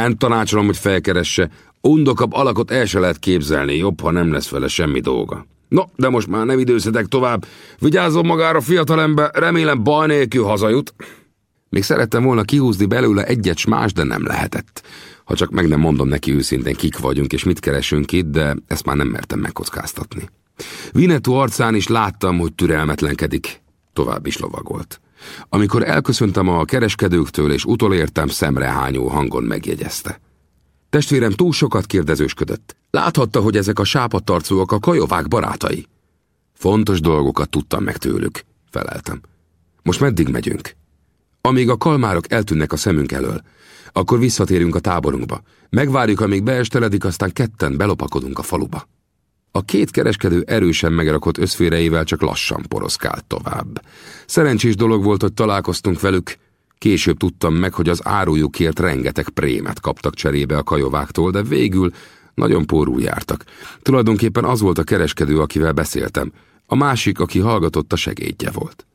Én tanácsolom, hogy felkeresse. Undokabb alakot el se lehet képzelni, jobb, ha nem lesz vele semmi dolga. No, de most már nem időszetek tovább. Vigyázzon magára, fiatalember, remélem baj nélkül hazajut. Még szerettem volna kihúzni belőle egyet más, de nem lehetett. Ha csak meg nem mondom neki őszintén, kik vagyunk és mit keresünk itt, de ezt már nem mertem megkockáztatni. Vinetú arcán is láttam, hogy türelmetlenkedik. Tovább is lovagolt. Amikor elköszöntem a kereskedőktől és utolértem, szemrehányó hangon megjegyezte. Testvérem túl sokat kérdezősködött. Láthatta, hogy ezek a sápadtarcúak a kajovák barátai. Fontos dolgokat tudtam meg tőlük, feleltem. Most meddig megyünk? Amíg a kalmárok eltűnnek a szemünk elől, akkor visszatérünk a táborunkba. Megvárjuk, amíg beesteledik, aztán ketten belopakodunk a faluba. A két kereskedő erősen megrakott összféreivel csak lassan poroszkált tovább. Szerencsés dolog volt, hogy találkoztunk velük. Később tudtam meg, hogy az árujukért rengeteg prémet kaptak cserébe a kajováktól, de végül nagyon pórul jártak. Tulajdonképpen az volt a kereskedő, akivel beszéltem. A másik, aki hallgatott, a segédje volt.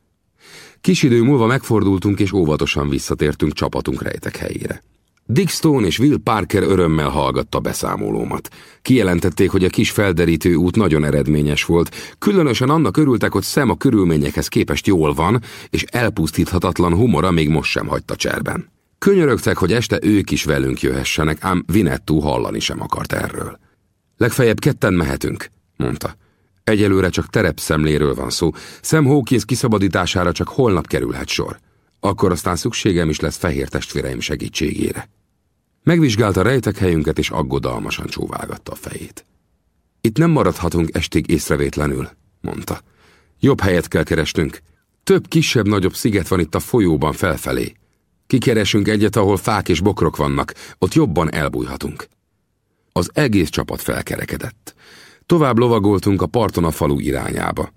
Kis idő múlva megfordultunk, és óvatosan visszatértünk csapatunk rejtek helyére. Dick Stone és Will Parker örömmel hallgatta beszámolómat. Kijelentették, hogy a kis felderítő út nagyon eredményes volt, különösen annak örültek, hogy szem a körülményekhez képest jól van, és elpusztíthatatlan humora még most sem hagyta cserben. Könyörögtek, hogy este ők is velünk jöhessenek, ám Vinettú hallani sem akart erről. Legfeljebb ketten mehetünk, mondta. Egyelőre csak terepszemléről van szó, Sam Hawkins kiszabadítására csak holnap kerülhet sor. Akkor aztán szükségem is lesz fehér testvéreim segítségére. Megvizsgálta rejtek helyünket, és aggodalmasan csóválgatta a fejét. Itt nem maradhatunk estig észrevétlenül, mondta. Jobb helyet kell keresnünk. Több kisebb-nagyobb sziget van itt a folyóban felfelé. Kikeresünk egyet, ahol fák és bokrok vannak, ott jobban elbújhatunk. Az egész csapat felkerekedett. Tovább lovagoltunk a parton a falu irányába.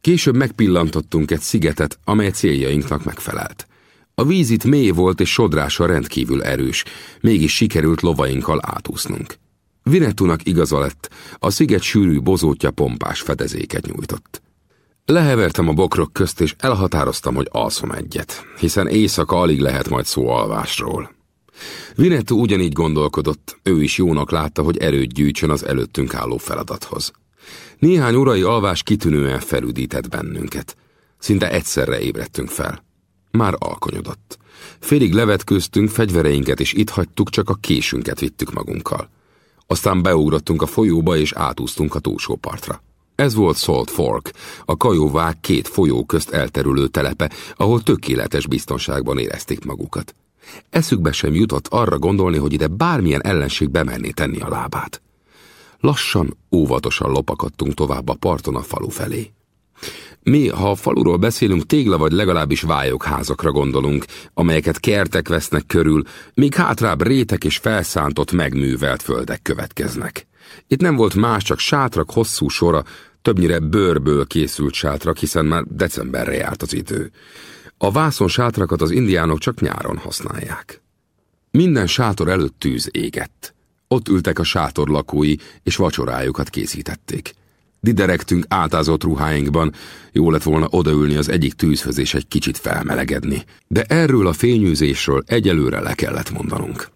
Később megpillantottunk egy szigetet, amely céljainknak megfelelt. A víz itt mély volt és sodrása rendkívül erős, mégis sikerült lovainkkal átúsznunk. Vinetúnak igaza lett, a sziget sűrű bozótja pompás fedezéket nyújtott. Lehevertem a bokrok közt, és elhatároztam, hogy alszom egyet, hiszen éjszaka alig lehet majd szó alvásról. Vinetú ugyanígy gondolkodott, ő is jónak látta, hogy erőt gyűjtsön az előttünk álló feladathoz. Néhány urai alvás kitűnően felüdített bennünket. Szinte egyszerre ébredtünk fel. Már alkonyodott. Félig levetkőztünk, fegyvereinket is itt hagytuk, csak a késünket vittük magunkkal. Aztán beugrottunk a folyóba és átúztunk a túlsó partra. Ez volt Salt Fork, a kajóvák két folyó közt elterülő telepe, ahol tökéletes biztonságban érezték magukat. Eszükbe sem jutott arra gondolni, hogy ide bármilyen ellenség bemerné tenni a lábát. Lassan, óvatosan lopakadtunk tovább a parton a falu felé. Mi, ha a faluról beszélünk, tégla vagy legalábbis házakra gondolunk, amelyeket kertek vesznek körül, míg hátrább rétek és felszántott megművelt földek következnek. Itt nem volt más, csak sátrak hosszú sora, többnyire bőrből készült sátrak, hiszen már decemberre járt az idő. A vászon sátrakat az indiánok csak nyáron használják. Minden sátor előtt tűz égett. Ott ültek a sátor lakói, és vacsorájukat készítették. Diderektünk átázott ruháinkban, jó lett volna odaülni az egyik tűzhöz és egy kicsit felmelegedni. De erről a fényűzésről egyelőre le kellett mondanunk.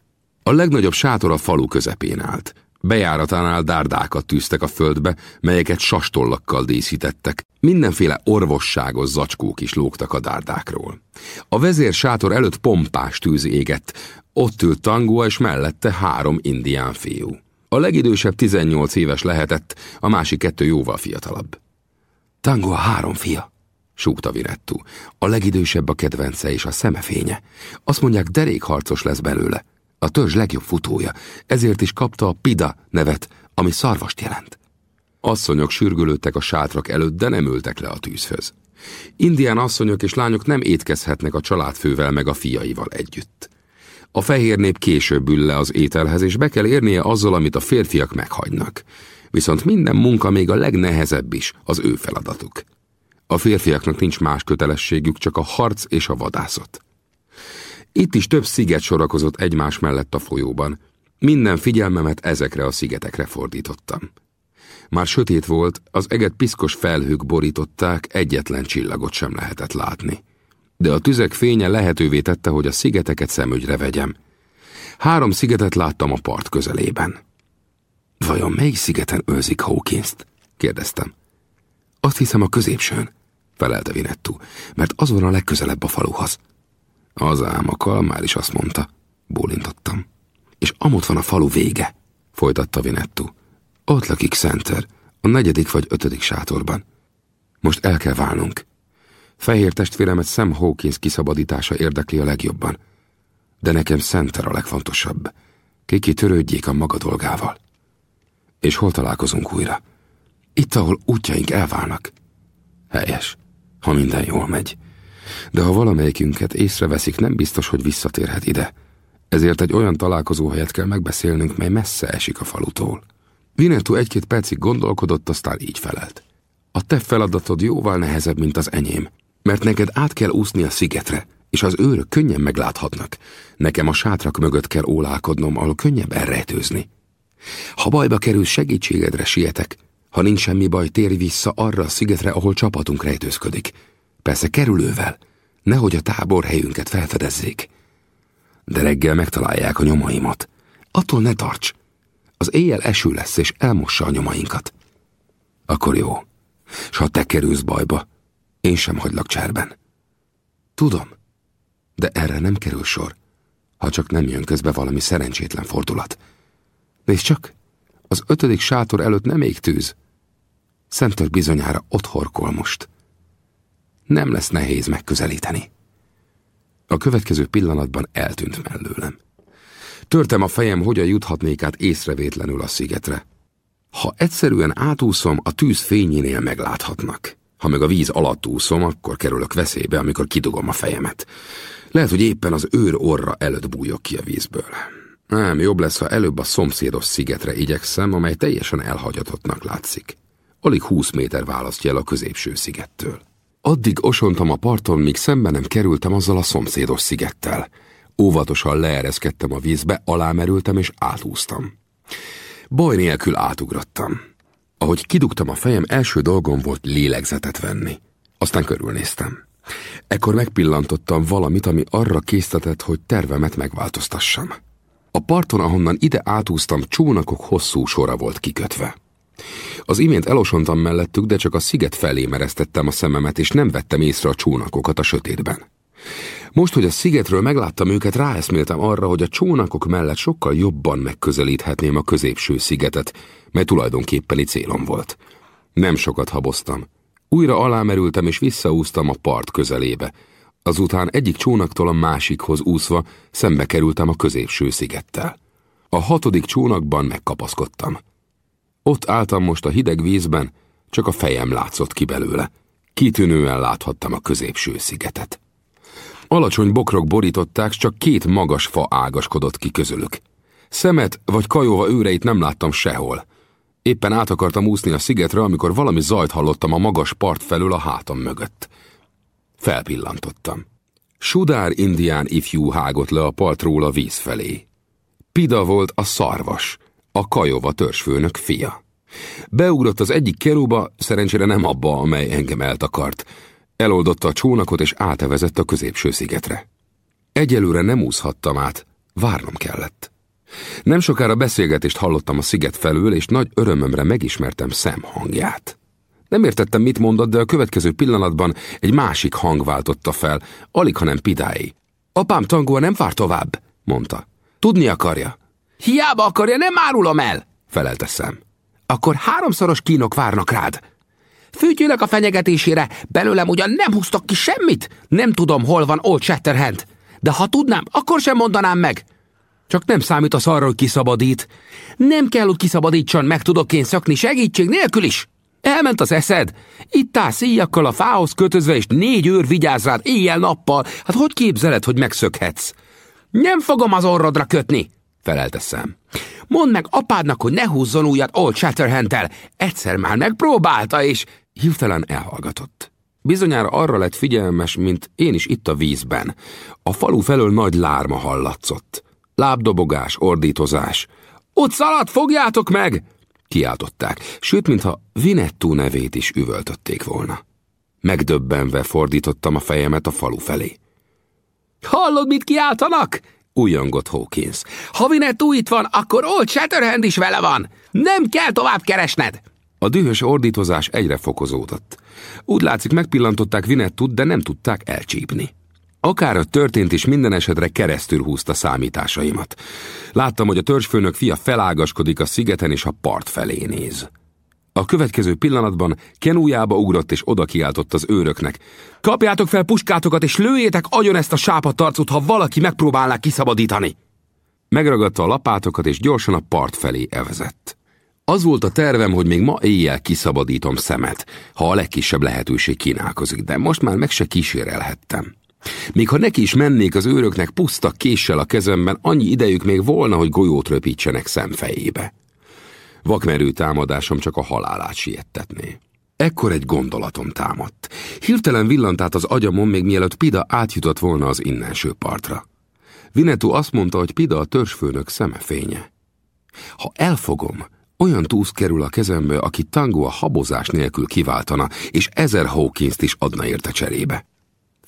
A legnagyobb sátor a falu közepén állt. Bejáratánál dárdákat tűztek a földbe, melyeket sastollakkal díszítettek. Mindenféle orvosságos zacskók is lógtak a dárdákról. A vezér sátor előtt pompás tűz égett, ott ült tangó és mellette három indián fiú. A legidősebb 18 éves lehetett, a másik kettő jóval fiatalabb. Tango a három fia, súgta Virettu. A legidősebb a kedvence és a szemefénye. Azt mondják, derékharcos lesz belőle. A törzs legjobb futója, ezért is kapta a Pida nevet, ami szarvast jelent. Asszonyok sürgülődtek a sátrak előtt, de nem ültek le a tűzhöz. Indián asszonyok és lányok nem étkezhetnek a családfővel meg a fiaival együtt. A fehér nép később ül le az ételhez, és be kell érnie azzal, amit a férfiak meghagynak. Viszont minden munka, még a legnehezebb is, az ő feladatuk. A férfiaknak nincs más kötelességük, csak a harc és a vadászat. Itt is több sziget sorakozott egymás mellett a folyóban. Minden figyelmemet ezekre a szigetekre fordítottam. Már sötét volt, az eget piszkos felhők borították, egyetlen csillagot sem lehetett látni de a tüzek fénye lehetővé tette, hogy a szigeteket szemügyre vegyem. Három szigetet láttam a part közelében. Vajon melyik szigeten őrzik Hawkins-t? kérdeztem. Azt hiszem a középsőn, felelte Vinettu, mert az van a legközelebb a faluhoz. Az ám a kalmár is azt mondta, bólintottam. És amott van a falu vége, folytatta Vinettu. Ott lakik Center, a negyedik vagy ötödik sátorban. Most el kell válnunk. Fehér testvéremet Sam Hawkins kiszabadítása érdekli a legjobban. De nekem Center a legfontosabb. Kiki törődjék a maga dolgával. És hol találkozunk újra? Itt, ahol útjaink elválnak. Helyes, ha minden jól megy. De ha valamelyikünket észreveszik, nem biztos, hogy visszatérhet ide. Ezért egy olyan találkozóhelyet kell megbeszélnünk, mely messze esik a falutól. Vinetú egy-két percig gondolkodott, aztán így felelt. A te feladatod jóval nehezebb, mint az enyém mert neked át kell úszni a szigetre, és az őrök könnyen megláthatnak. Nekem a sátrak mögött kell ólálkodnom, ahol könnyebb elrejtőzni. Ha bajba kerül, segítségedre sietek. Ha nincs semmi baj, térj vissza arra a szigetre, ahol csapatunk rejtőzködik. Persze kerülővel, nehogy a tábor helyünket felfedezzék. De reggel megtalálják a nyomaimat. Attól ne tarts. Az éjjel eső lesz, és elmossa a nyomainkat. Akkor jó. S ha te kerülsz bajba, én sem hagylak cserben. Tudom, de erre nem kerül sor, ha csak nem jön közbe valami szerencsétlen fordulat. Nézd csak, az ötödik sátor előtt nem ég tűz. Szentör bizonyára ott horkol most. Nem lesz nehéz megközelíteni. A következő pillanatban eltűnt mellőlem. Törtem a fejem, hogyan juthatnék át észrevétlenül a szigetre. Ha egyszerűen átúszom, a tűz fényénél megláthatnak. Ha meg a víz alatt úszom, akkor kerülök veszélybe, amikor kidugom a fejemet. Lehet, hogy éppen az őr orra előtt bújok ki a vízből. Nem, jobb lesz, ha előbb a szomszédos szigetre igyekszem, amely teljesen elhagyatottnak látszik. Alig húsz méter választja el a középső szigettől. Addig osontam a parton, míg szembe nem kerültem azzal a szomszédos szigettel. Óvatosan leereszkedtem a vízbe, alámerültem és átúztam. Baj nélkül átugrottam. Ahogy kidugtam a fejem, első dolgom volt lélegzetet venni. Aztán körülnéztem. Ekkor megpillantottam valamit, ami arra késztetett, hogy tervemet megváltoztassam. A parton, ahonnan ide átúztam, csónakok hosszú sora volt kikötve. Az imént elosontam mellettük, de csak a sziget felé mereztettem a szememet, és nem vettem észre a csónakokat a sötétben. Most, hogy a szigetről megláttam őket, ráeszméltem arra, hogy a csónakok mellett sokkal jobban megközelíthetném a középső szigetet, mely tulajdonképpeni célom volt. Nem sokat haboztam. Újra alámerültem és visszaúztam a part közelébe. Azután egyik csónaktól a másikhoz úszva szembe kerültem a középső szigettel. A hatodik csónakban megkapaszkodtam. Ott álltam most a hideg vízben, csak a fejem látszott ki belőle. Kitűnően láthattam a középső szigetet. Alacsony bokrok borították, csak két magas fa ágaskodott ki közülük. Szemet vagy kajóva őreit nem láttam sehol. Éppen át akartam úszni a szigetre, amikor valami zajt hallottam a magas part felül a hátam mögött. Felpillantottam. Sudár indián ifjú hágott le a partról a víz felé. Pida volt a szarvas, a Kajova törzsfőnök fia. Beugrott az egyik keruba, szerencsére nem abba, amely engem eltakart. Eloldotta a csónakot és átevezett a középső szigetre. Egyelőre nem úszhattam át, várnom kellett. Nem sokára beszélgetést hallottam a sziget felől, és nagy örömömre megismertem szem hangját. Nem értettem, mit mondott, de a következő pillanatban egy másik hang váltotta fel, alig, hanem Pidái. Apám tangóa nem vár tovább, mondta. Tudni akarja. Hiába akarja, nem árulom el, felelte. Akkor háromszoros kínok várnak rád. Fűtyülök a fenyegetésére, belőlem ugyan nem húztak ki semmit. Nem tudom, hol van Old Shatterhand. De ha tudnám, akkor sem mondanám meg. Csak nem számít az arra, hogy kiszabadít. Nem kell, hogy kiszabadítson, meg tudok én szökni segítség nélkül is. Elment az eszed? Itt állsz íjakkal a fához kötözve, és négy őr vigyáz rád éjjel-nappal. Hát hogy képzeled, hogy megszökhetsz? Nem fogom az orrodra kötni, felelte szem. Mondd meg apádnak, hogy ne húzzon újat Old Shatterhand-tel. Egyszer már megpróbálta, és hirtelen elhallgatott. Bizonyára arra lett figyelmes, mint én is itt a vízben. A falu felől nagy lárma hallatszott. Lábdobogás, ordítozás. Ott szaladt, fogjátok meg! Kiáltották, sőt, mintha Vinettú nevét is üvöltötték volna. Megdöbbenve fordítottam a fejemet a falu felé. Hallod, mit kiáltanak? Újongott Hawkins. Ha Vinettú itt van, akkor Old Shatterhand is vele van. Nem kell tovább keresned. A dühös ordítozás egyre fokozódott. Úgy látszik, megpillantották Vinettut, de nem tudták elcsípni. Akár történt is, minden esetre keresztül húzta számításaimat. Láttam, hogy a törzsfőnök fia felágaskodik a szigeten és a part felé néz. A következő pillanatban kenújába ugrott és oda kiáltott az őröknek. Kapjátok fel puskátokat és lőjétek agyon ezt a sápatarcot, ha valaki megpróbálná kiszabadítani! Megragadta a lapátokat és gyorsan a part felé evezett. Az volt a tervem, hogy még ma éjjel kiszabadítom szemet, ha a legkisebb lehetőség kínálkozik, de most már meg se kísérelhettem. Még ha neki is mennék az őröknek puszta késsel a kezemben, annyi idejük még volna, hogy golyót röpítsenek szemfejébe. Vakmerő támadásom csak a halálát siettetné. Ekkor egy gondolatom támadt. Hirtelen villant át az agyamon, még mielőtt Pida átjutott volna az innenső partra. Vinetu azt mondta, hogy Pida a törzsfőnök szemefénye. Ha elfogom, olyan túsz kerül a kezembe, aki Tango a habozás nélkül kiváltana, és ezer hawkins is adna érte cserébe.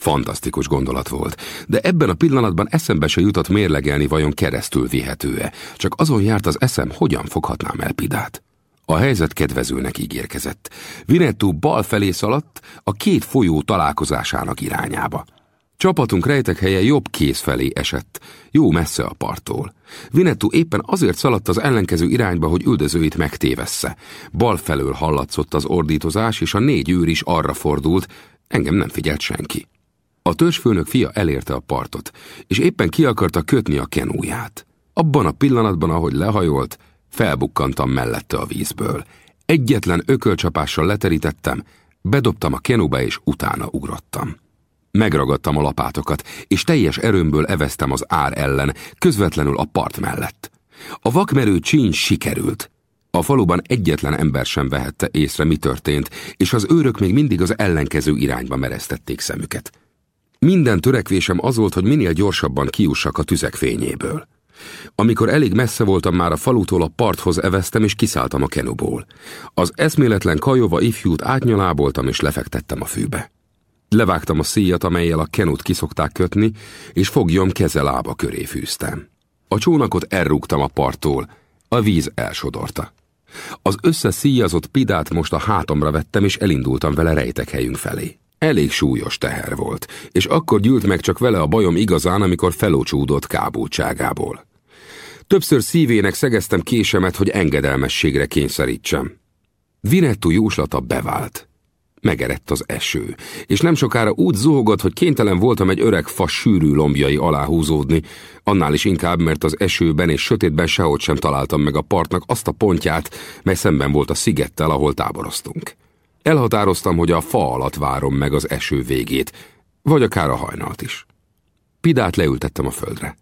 Fantasztikus gondolat volt, de ebben a pillanatban eszembe se jutott mérlegelni vajon keresztül vihető-e, csak azon járt az eszem, hogyan foghatnám el Pidát. A helyzet kedvezőnek ígérkezett. Vinettú bal felé szaladt, a két folyó találkozásának irányába. Csapatunk rejtek helye jobb kéz felé esett, jó messze a parttól. Vinettú éppen azért szaladt az ellenkező irányba, hogy üldözőit megtévessze. Bal felől hallatszott az ordítozás, és a négy őr is arra fordult, engem nem figyelt senki. A törzsfőnök fia elérte a partot, és éppen ki akarta kötni a kenúját. Abban a pillanatban, ahogy lehajolt, felbukkantam mellette a vízből. Egyetlen ökölcsapással leterítettem, bedobtam a kenúba és utána ugrottam. Megragadtam a lapátokat, és teljes erőmből eveztem az ár ellen, közvetlenül a part mellett. A vakmerő csíny sikerült. A faluban egyetlen ember sem vehette észre, mi történt, és az őrök még mindig az ellenkező irányba mereztették szemüket. Minden törekvésem az volt, hogy minél gyorsabban kiussak a tüzek fényéből. Amikor elég messze voltam már a falutól a parthoz eveztem és kiszálltam a kenuból. Az eszméletlen kajova ifjút átnyaláboltam és lefektettem a fűbe. Levágtam a szíjat, amelyel a kenut kiszokták kötni, és fogjom keze lába köré fűztem. A csónakot elrúgtam a parttól, a víz elsodorta. Az összeszíjazott pidát most a hátamra vettem, és elindultam vele rejtek helyünk felé. Elég súlyos teher volt, és akkor gyűlt meg csak vele a bajom igazán, amikor felócsúdott kábultságából. Többször szívének szegeztem késemet, hogy engedelmességre kényszerítsem. Vinettu jóslata bevált. Megerett az eső, és nem sokára úgy zuhogott, hogy kénytelen voltam egy öreg fa sűrű lombjai alá húzódni, annál is inkább, mert az esőben és sötétben sehogy sem találtam meg a partnak azt a pontját, mely szemben volt a szigettel, ahol táboroztunk. Elhatároztam, hogy a fa alatt várom meg az eső végét, vagy akár a hajnalt is. Pidát leültettem a földre.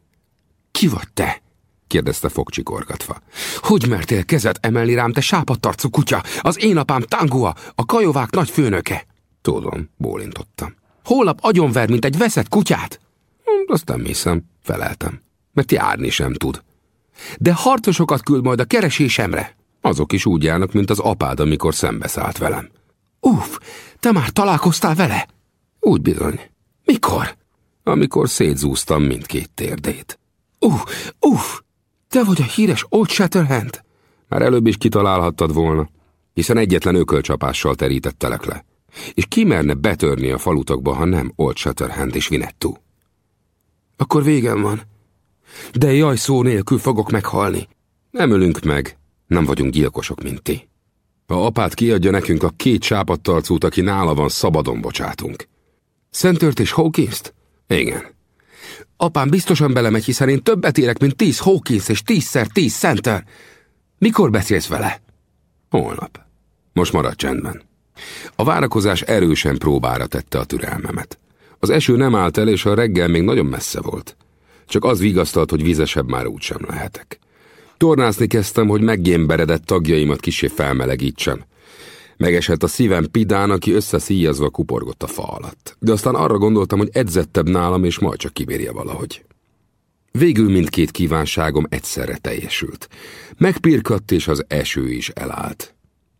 Ki vagy te? kérdezte fogcsikorgatva. Hogy mertél kezet emelni rám, te sápadtarcú kutya? Az én apám Tangua, a kajovák nagy főnöke. Tudom, bólintottam. Holnap agyonver, mint egy veszett kutyát? Hm, azt nem hiszem, feleltem, mert járni sem tud. De harcosokat küld majd a keresésemre. Azok is úgy járnak, mint az apád, amikor szembeszállt velem. Uff, te már találkoztál vele? Úgy bizony. Mikor? Amikor szétzúztam mindkét térdét. Uff, uff, te vagy a híres Old Shatterhand? Már előbb is kitalálhattad volna, hiszen egyetlen ökölcsapással terítettelek le. És ki merne betörni a falutokba, ha nem Old Shatterhand és Vinettu? Akkor végem van. De jaj, szó nélkül fogok meghalni. Nem ölünk meg, nem vagyunk gyilkosok, mint ti. Ha apát kiadja nekünk a két sápadtarcút, aki nála van, szabadon bocsátunk. Szentört és Hawkins-t? Igen. Apám biztosan belemegy, hiszen én többet érek, mint tíz Hawkins és tízszer tíz Center. Mikor beszélsz vele? Holnap. Most maradj csendben. A várakozás erősen próbára tette a türelmemet. Az eső nem állt el, és a reggel még nagyon messze volt. Csak az vigasztalt, hogy vizesebb már úgysem lehetek. Tornászni kezdtem, hogy meggémberedett tagjaimat kisé felmelegítsem. Megesett a szívem Pidán, aki összeszíjazva kuporgott a fa alatt. De aztán arra gondoltam, hogy edzettebb nálam, és majd csak kibírja valahogy. Végül mindkét kívánságom egyszerre teljesült. Megpirkadt, és az eső is elállt.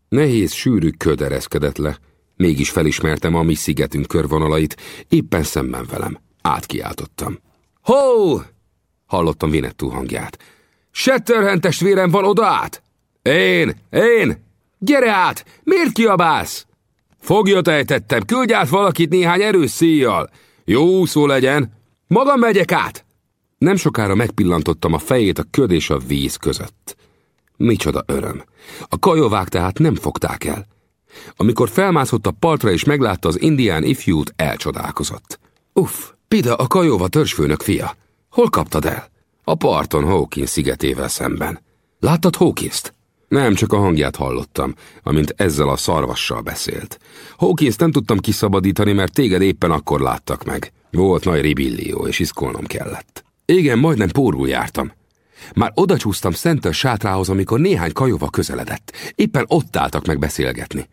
Nehéz, sűrű köd ereszkedett le. Mégis felismertem a mi szigetünk körvonalait, éppen szemben velem. Átkiáltottam. Hó! Hallottam Vinettú hangját. Shatterhand testvérem van oda át? Én, én! Gyere át! Miért kiabálsz? Fogja ejtettem, küldj át valakit néhány erős szíjjal. Jó szó legyen. Magam megyek át! Nem sokára megpillantottam a fejét a köd és a víz között. Micsoda öröm. A kajovák tehát nem fogták el. Amikor felmászott a partra és meglátta az indián ifjút, elcsodálkozott. Uff, Pida a kajova törzsfőnök fia. Hol kaptad el? A parton Hawkins szigetével szemben. Láttad Hawkins-t? Nem, csak a hangját hallottam, amint ezzel a szarvassal beszélt. Hawkins nem tudtam kiszabadítani, mert téged éppen akkor láttak meg. Volt nagy ribillió, és iszkolnom kellett. Igen, majdnem pórul jártam. Már oda csúsztam Center sátrához, amikor néhány kajova közeledett. Éppen ott álltak meg beszélgetni.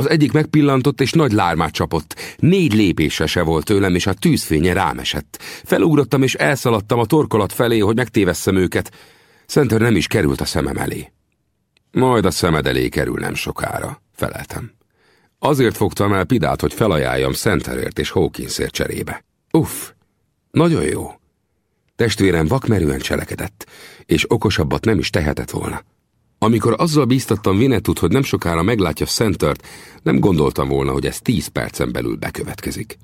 Az egyik megpillantott, és nagy lármát csapott. Négy lépésre se volt tőlem, és a tűzfénye rám esett. Felugrottam, és elszaladtam a torkolat felé, hogy megtévesszem őket. Center nem is került a szemem elé. Majd a szemed elé kerül nem sokára, feleltem. Azért fogtam el Pidát, hogy felajánljam Centerért és Hawkinsért cserébe. Uff, nagyon jó. Testvérem vakmerően cselekedett, és okosabbat nem is tehetett volna. Amikor azzal bíztattam Vinettut, hogy nem sokára meglátja Centert, nem gondoltam volna, hogy ez tíz percen belül bekövetkezik.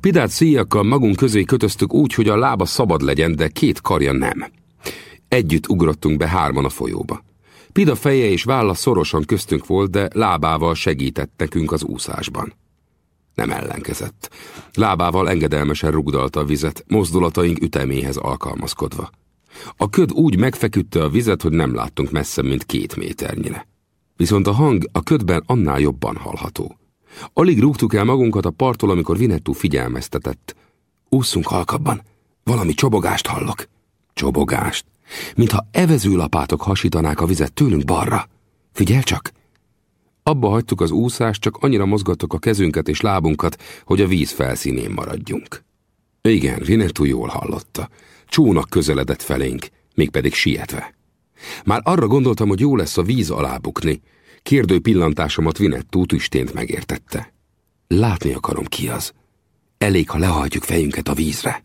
Pidát szíjakkal magunk közé kötöztük úgy, hogy a lába szabad legyen, de két karja nem. Együtt ugrottunk be hárman a folyóba. Pida feje és válla szorosan köztünk volt, de lábával segített nekünk az úszásban. Nem ellenkezett. Lábával engedelmesen rugdalta a vizet, mozdulataink üteméhez alkalmazkodva. A köd úgy megfeküdte a vizet, hogy nem láttunk messze, mint két méternyire. Viszont a hang a ködben annál jobban hallható. Alig rúgtuk el magunkat a parttól, amikor Vinettú figyelmeztetett. Ússzunk halkabban, valami csobogást hallok. Csobogást? Mintha evezőlapátok hasítanák a vizet tőlünk balra. Figyelj csak! Abba hagytuk az úszást, csak annyira mozgattuk a kezünket és lábunkat, hogy a víz felszínén maradjunk. Igen, Vinettú jól hallotta. Csónak közeledett felénk, mégpedig sietve. Már arra gondoltam, hogy jó lesz a víz alá bukni. Kérdő pillantásomat Vinettú tüstént megértette. Látni akarom ki az. Elég, ha lehajtjuk fejünket a vízre.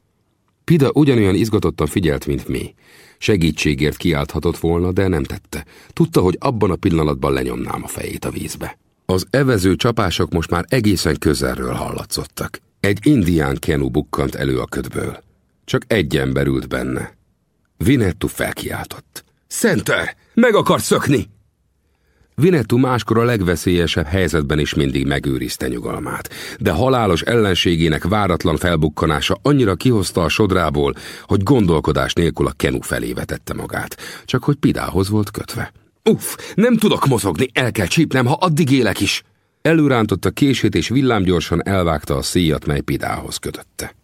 Pida ugyanolyan izgatottan figyelt, mint mi. Segítségért kiálthatott volna, de nem tette. Tudta, hogy abban a pillanatban lenyomnám a fejét a vízbe. Az evező csapások most már egészen közelről hallatszottak. Egy indián kenu bukkant elő a ködből. Csak egy ember ült benne. Vinettu felkiáltott. Center, meg akar szökni! Vinettu máskor a legveszélyesebb helyzetben is mindig megőrizte nyugalmát, de halálos ellenségének váratlan felbukkanása annyira kihozta a sodrából, hogy gondolkodás nélkül a kenu felé vetette magát, csak hogy Pidához volt kötve. Uff, nem tudok mozogni, el kell csípnem, ha addig élek is! Előrántotta kését és villámgyorsan elvágta a szíjat, mely Pidához kötötte.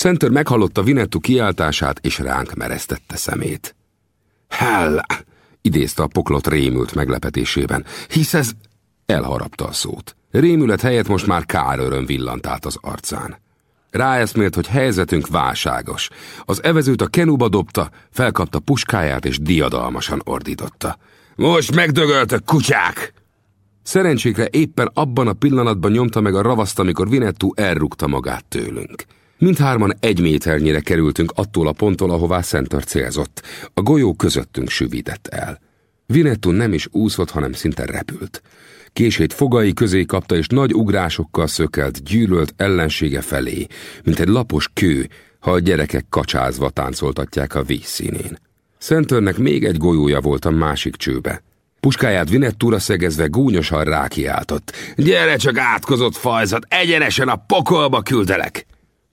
Center meghallotta Vinettu kiáltását, és ránk mereztette szemét. Hell! idézte a poklot rémült meglepetésében. Hisz ez... Elharapta a szót. Rémület helyett most már kár öröm villant át az arcán. Ráeszmélt, hogy helyzetünk válságos. Az evezőt a kenuba dobta, felkapta puskáját és diadalmasan ordította. Most megdögöltök, kutyák! Szerencsékre éppen abban a pillanatban nyomta meg a ravaszt, amikor Vinettú elrúgta magát tőlünk. Mindhárman egy méternyire kerültünk attól a ponttól, ahová Center célzott. A golyó közöttünk süvített el. Vinettú nem is úszott, hanem szinte repült. Kését fogai közé kapta, és nagy ugrásokkal szökelt, gyűlölt ellensége felé, mint egy lapos kő, ha a gyerekek kacsázva táncoltatják a vízszínén. Szentörnek még egy golyója volt a másik csőbe. Puskáját Vinettúra szegezve gúnyosan rákiáltott. Gyere csak átkozott fajzat, egyenesen a pokolba küldelek!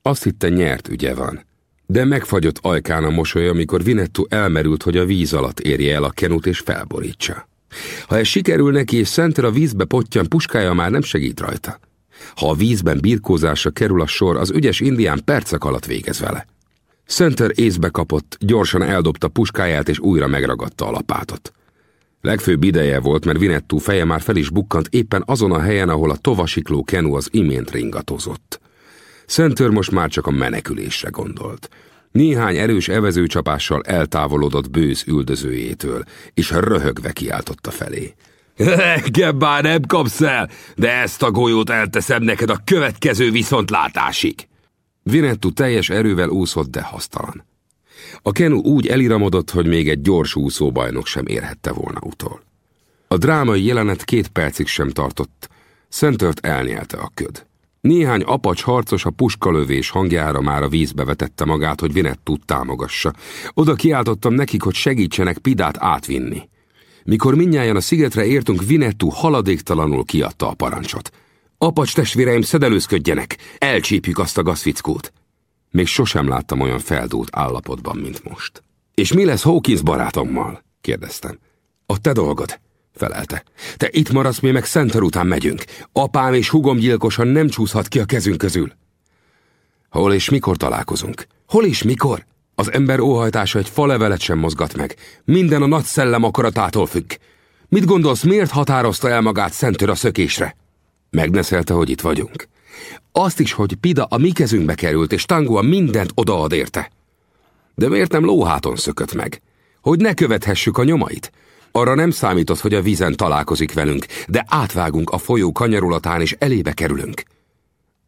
Azt hitte nyert ügye van. De megfagyott ajkán a mosoly, amikor Vinettu elmerült, hogy a víz alatt érje el a kenut és felborítsa. Ha ez sikerül neki, és Center a vízbe pottyan, puskája már nem segít rajta. Ha a vízben birkózásra kerül a sor, az ügyes indián percek alatt végez vele. Center észbe kapott, gyorsan eldobta puskáját, és újra megragadta a lapátot. Legfőbb ideje volt, mert Vinettú feje már fel is bukkant éppen azon a helyen, ahol a tovasikló kenu az imént ringatozott. Center most már csak a menekülésre gondolt. Néhány erős evezőcsapással eltávolodott bőz üldözőjétől, és röhögve kiáltotta felé. Engem bár nem kapsz el, de ezt a golyót elteszem neked a következő viszontlátásig. Vinettu teljes erővel úszott, de hasztalan. A kenu úgy eliramodott, hogy még egy gyors úszóbajnok sem érhette volna utol. A drámai jelenet két percig sem tartott. Szentört elnyelte a köd. Néhány apacs harcos a puskalövés hangjára már a vízbe vetette magát, hogy Vinettút támogassa. Oda kiáltottam nekik, hogy segítsenek Pidát átvinni. Mikor minnyáján a szigetre értünk, Vinettú haladéktalanul kiadta a parancsot. Apacs testvéreim, szedelőzködjenek! Elcsípjük azt a gazfickót! Még sosem láttam olyan feldúlt állapotban, mint most. És mi lesz Hawkins barátommal? kérdeztem. A te dolgod, felelte. Te itt maradsz, mi meg Center után megyünk. Apám és hugom gyilkosan nem csúszhat ki a kezünk közül. Hol és mikor találkozunk? Hol és mikor? Az ember óhajtása egy falevelet sem mozgat meg. Minden a nagy szellem akaratától függ. Mit gondolsz, miért határozta el magát Szentör a szökésre? Megneszelte, hogy itt vagyunk. Azt is, hogy Pida a mi kezünkbe került, és Tangua mindent odaad érte. De miért nem lóháton szökött meg? Hogy ne követhessük a nyomait? Arra nem számított, hogy a vízen találkozik velünk, de átvágunk a folyó kanyarulatán, és elébe kerülünk.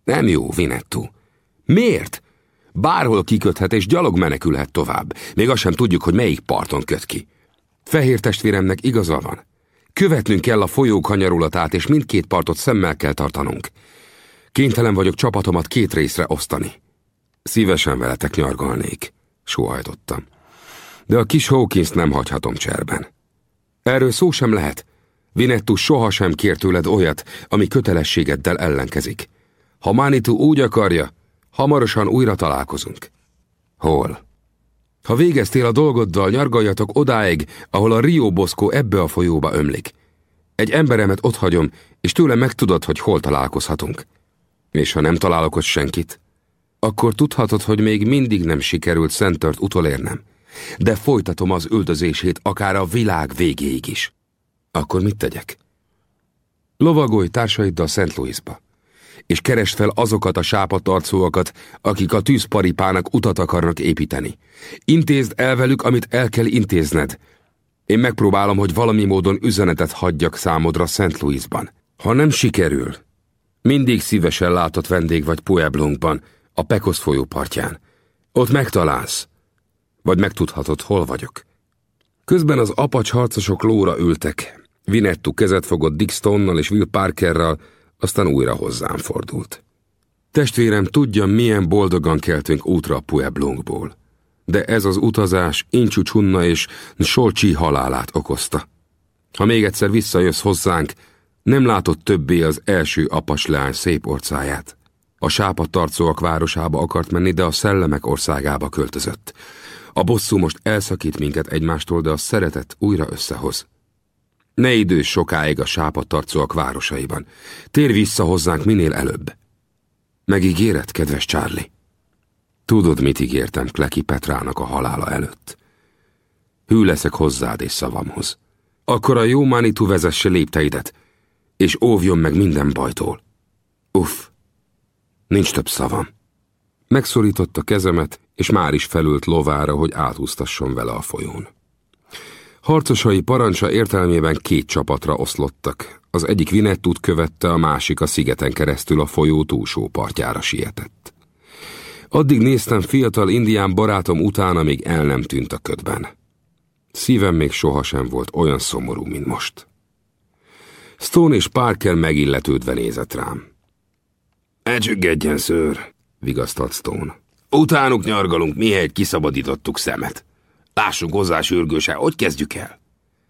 Nem jó, Vinettu. Miért? Bárhol kiköthet, és gyalog menekülhet tovább. Még azt sem tudjuk, hogy melyik parton köt ki. Fehér testvéremnek igaza van. Követnünk kell a folyó kanyarulatát, és mindkét partot szemmel kell tartanunk. Kénytelen vagyok csapatomat két részre osztani. Szívesen veletek nyargalnék, sóhajtottam. De a kis Hawkins nem hagyhatom cserben. Erről szó sem lehet. Vinettu sohasem kér tőled olyat, ami kötelességeddel ellenkezik. Ha Manitu úgy akarja, hamarosan újra találkozunk. Hol? Ha végeztél a dolgoddal, nyargaljatok odáig, ahol a Rio Bosco ebbe a folyóba ömlik. Egy emberemet ott és tőle megtudod, hogy hol találkozhatunk. És ha nem találok ott senkit, akkor tudhatod, hogy még mindig nem sikerült Szentört utolérnem, de folytatom az üldözését akár a világ végéig is. Akkor mit tegyek? Lovagolj társaiddal Szent Louisba, és keresd fel azokat a sápatarcóakat, akik a tűzparipának utat akarnak építeni. Intézd el velük, amit el kell intézned. Én megpróbálom, hogy valami módon üzenetet hagyjak számodra Szent Louisban. Ha nem sikerül, mindig szívesen látott vendég vagy Pueblunkban, a Pekosz folyó partján. Ott megtalálsz, vagy megtudhatod, hol vagyok. Közben az apacs harcosok lóra ültek. Vinettu kezet fogott Dick Stone-nal és Will Parkerral, aztán újra hozzám fordult. Testvérem tudja, milyen boldogan keltünk útra a Pueblunkból. De ez az utazás Incsu és Solcsi halálát okozta. Ha még egyszer visszajössz hozzánk, nem látott többé az első apasleány szép orcáját. A sápadtarcóak városába akart menni, de a szellemek országába költözött. A bosszú most elszakít minket egymástól, de a szeretet újra összehoz. Ne idős sokáig a sápadtarcóak városaiban. Tér vissza hozzánk minél előbb. Megígéred, kedves Charlie? Tudod, mit ígértem Kleki Petrának a halála előtt? Hű leszek hozzád és szavamhoz. Akkor a jó Manitu vezesse lépteidet, és óvjon meg minden bajtól. Uff, nincs több szavam. Megszorította kezemet, és már is felült lovára, hogy átúztasson vele a folyón. Harcosai parancsa értelmében két csapatra oszlottak. Az egyik Vinettút követte, a másik a szigeten keresztül a folyó túlsó partjára sietett. Addig néztem fiatal indián barátom után, amíg el nem tűnt a ködben. Szívem még sohasem volt olyan szomorú, mint most. Stone és Parker megilletődve nézett rám. Elcsüggedjen, szőr, vigasztalt Stone. Utánuk nyargalunk, mihelyt kiszabadítottuk szemet. Lássunk hozzá sürgőse, hogy kezdjük el?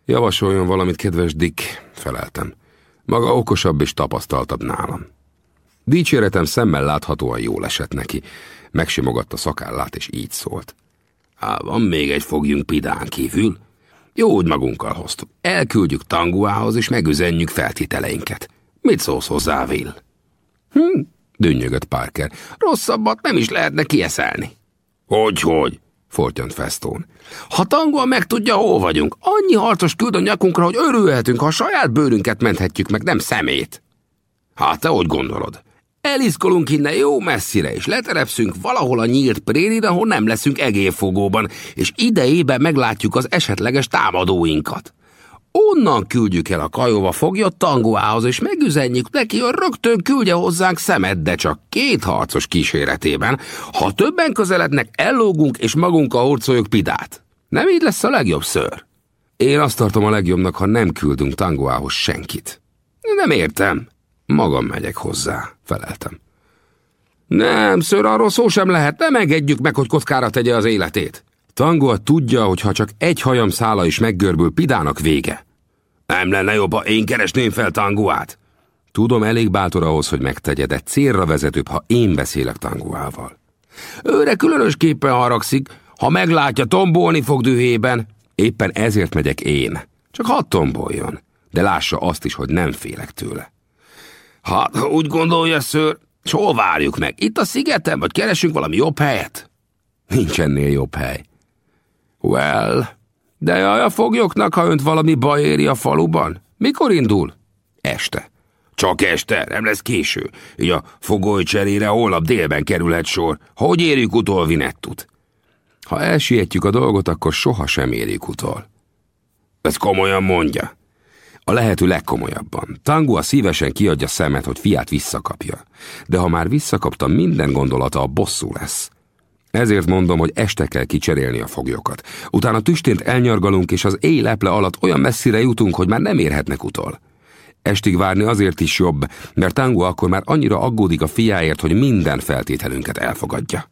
Javasoljon valamit, kedves Dick, feleltem. Maga okosabb és tapasztaltabb nálam. Dicséretem szemmel láthatóan jól esett neki. Megsimogatta szakállát, és így szólt. Á, van még egy fogjunk pidán kívül. Jó, hogy magunkkal hoztuk. Elküldjük Tanguához, és megüzenjük feltételeinket. Mit szólsz hozzá, Will? Hm, dünnyögött Parker. Rosszabbat nem is lehetne kieszelni. Hogy-hogy? fortyant Feston. Ha Tangua megtudja, hol vagyunk, annyi harcos küld a nyakunkra, hogy örülhetünk, ha a saját bőrünket menthetjük meg, nem szemét. Hát te hogy gondolod? Eliszkolunk innen jó messzire, és leterepszünk valahol a nyílt prérin, ahol nem leszünk egérfogóban, és idejében meglátjuk az esetleges támadóinkat. Onnan küldjük el a kajóba foglyot Tangoához, és megüzenjük neki, hogy rögtön küldje hozzánk szemet, de csak két harcos kíséretében. Ha többen közelednek, ellógunk, és magunkkal horcoljuk Pidát. Nem így lesz a legjobb, ször? Én azt tartom a legjobbnak, ha nem küldünk Tangoához senkit. Nem értem. Magam megyek hozzá, feleltem. Nem, ször, arról szó sem lehet, nem engedjük meg, hogy kockára tegye az életét. Tangoa tudja, hogy ha csak egy hajam szála is meggörbül, Pidának vége. Nem lenne jobb, ha én keresném fel Tanguát? Tudom, elég bátor ahhoz, hogy megtegye, de célra vezetőbb, ha én beszélek Tanguával. Őre különösképpen haragszik, ha meglátja, tombolni fog dühében. Éppen ezért megyek én. Csak hadd tomboljon, de lássa azt is, hogy nem félek tőle. Hát, ha úgy gondolja, ször, s hol várjuk meg? Itt a szigeten, vagy keresünk valami jobb helyet? Nincs ennél jobb hely. Well, de jaj a foglyoknak, ha önt valami baj éri a faluban. Mikor indul? Este. Csak este, nem lesz késő. Így a fogoly cserére holnap délben kerülhet sor. Hogy érjük utol Vinettut? Ha elsietjük a dolgot, akkor soha sem érjük utol. Ez komolyan mondja. A lehető legkomolyabban. Tangua szívesen kiadja szemet, hogy fiát visszakapja. De ha már visszakapta, minden gondolata a bosszú lesz. Ezért mondom, hogy este kell kicserélni a foglyokat. Utána tüstént elnyargalunk, és az éj leple alatt olyan messzire jutunk, hogy már nem érhetnek utol. Estig várni azért is jobb, mert Tango akkor már annyira aggódik a fiáért, hogy minden feltételünket elfogadja.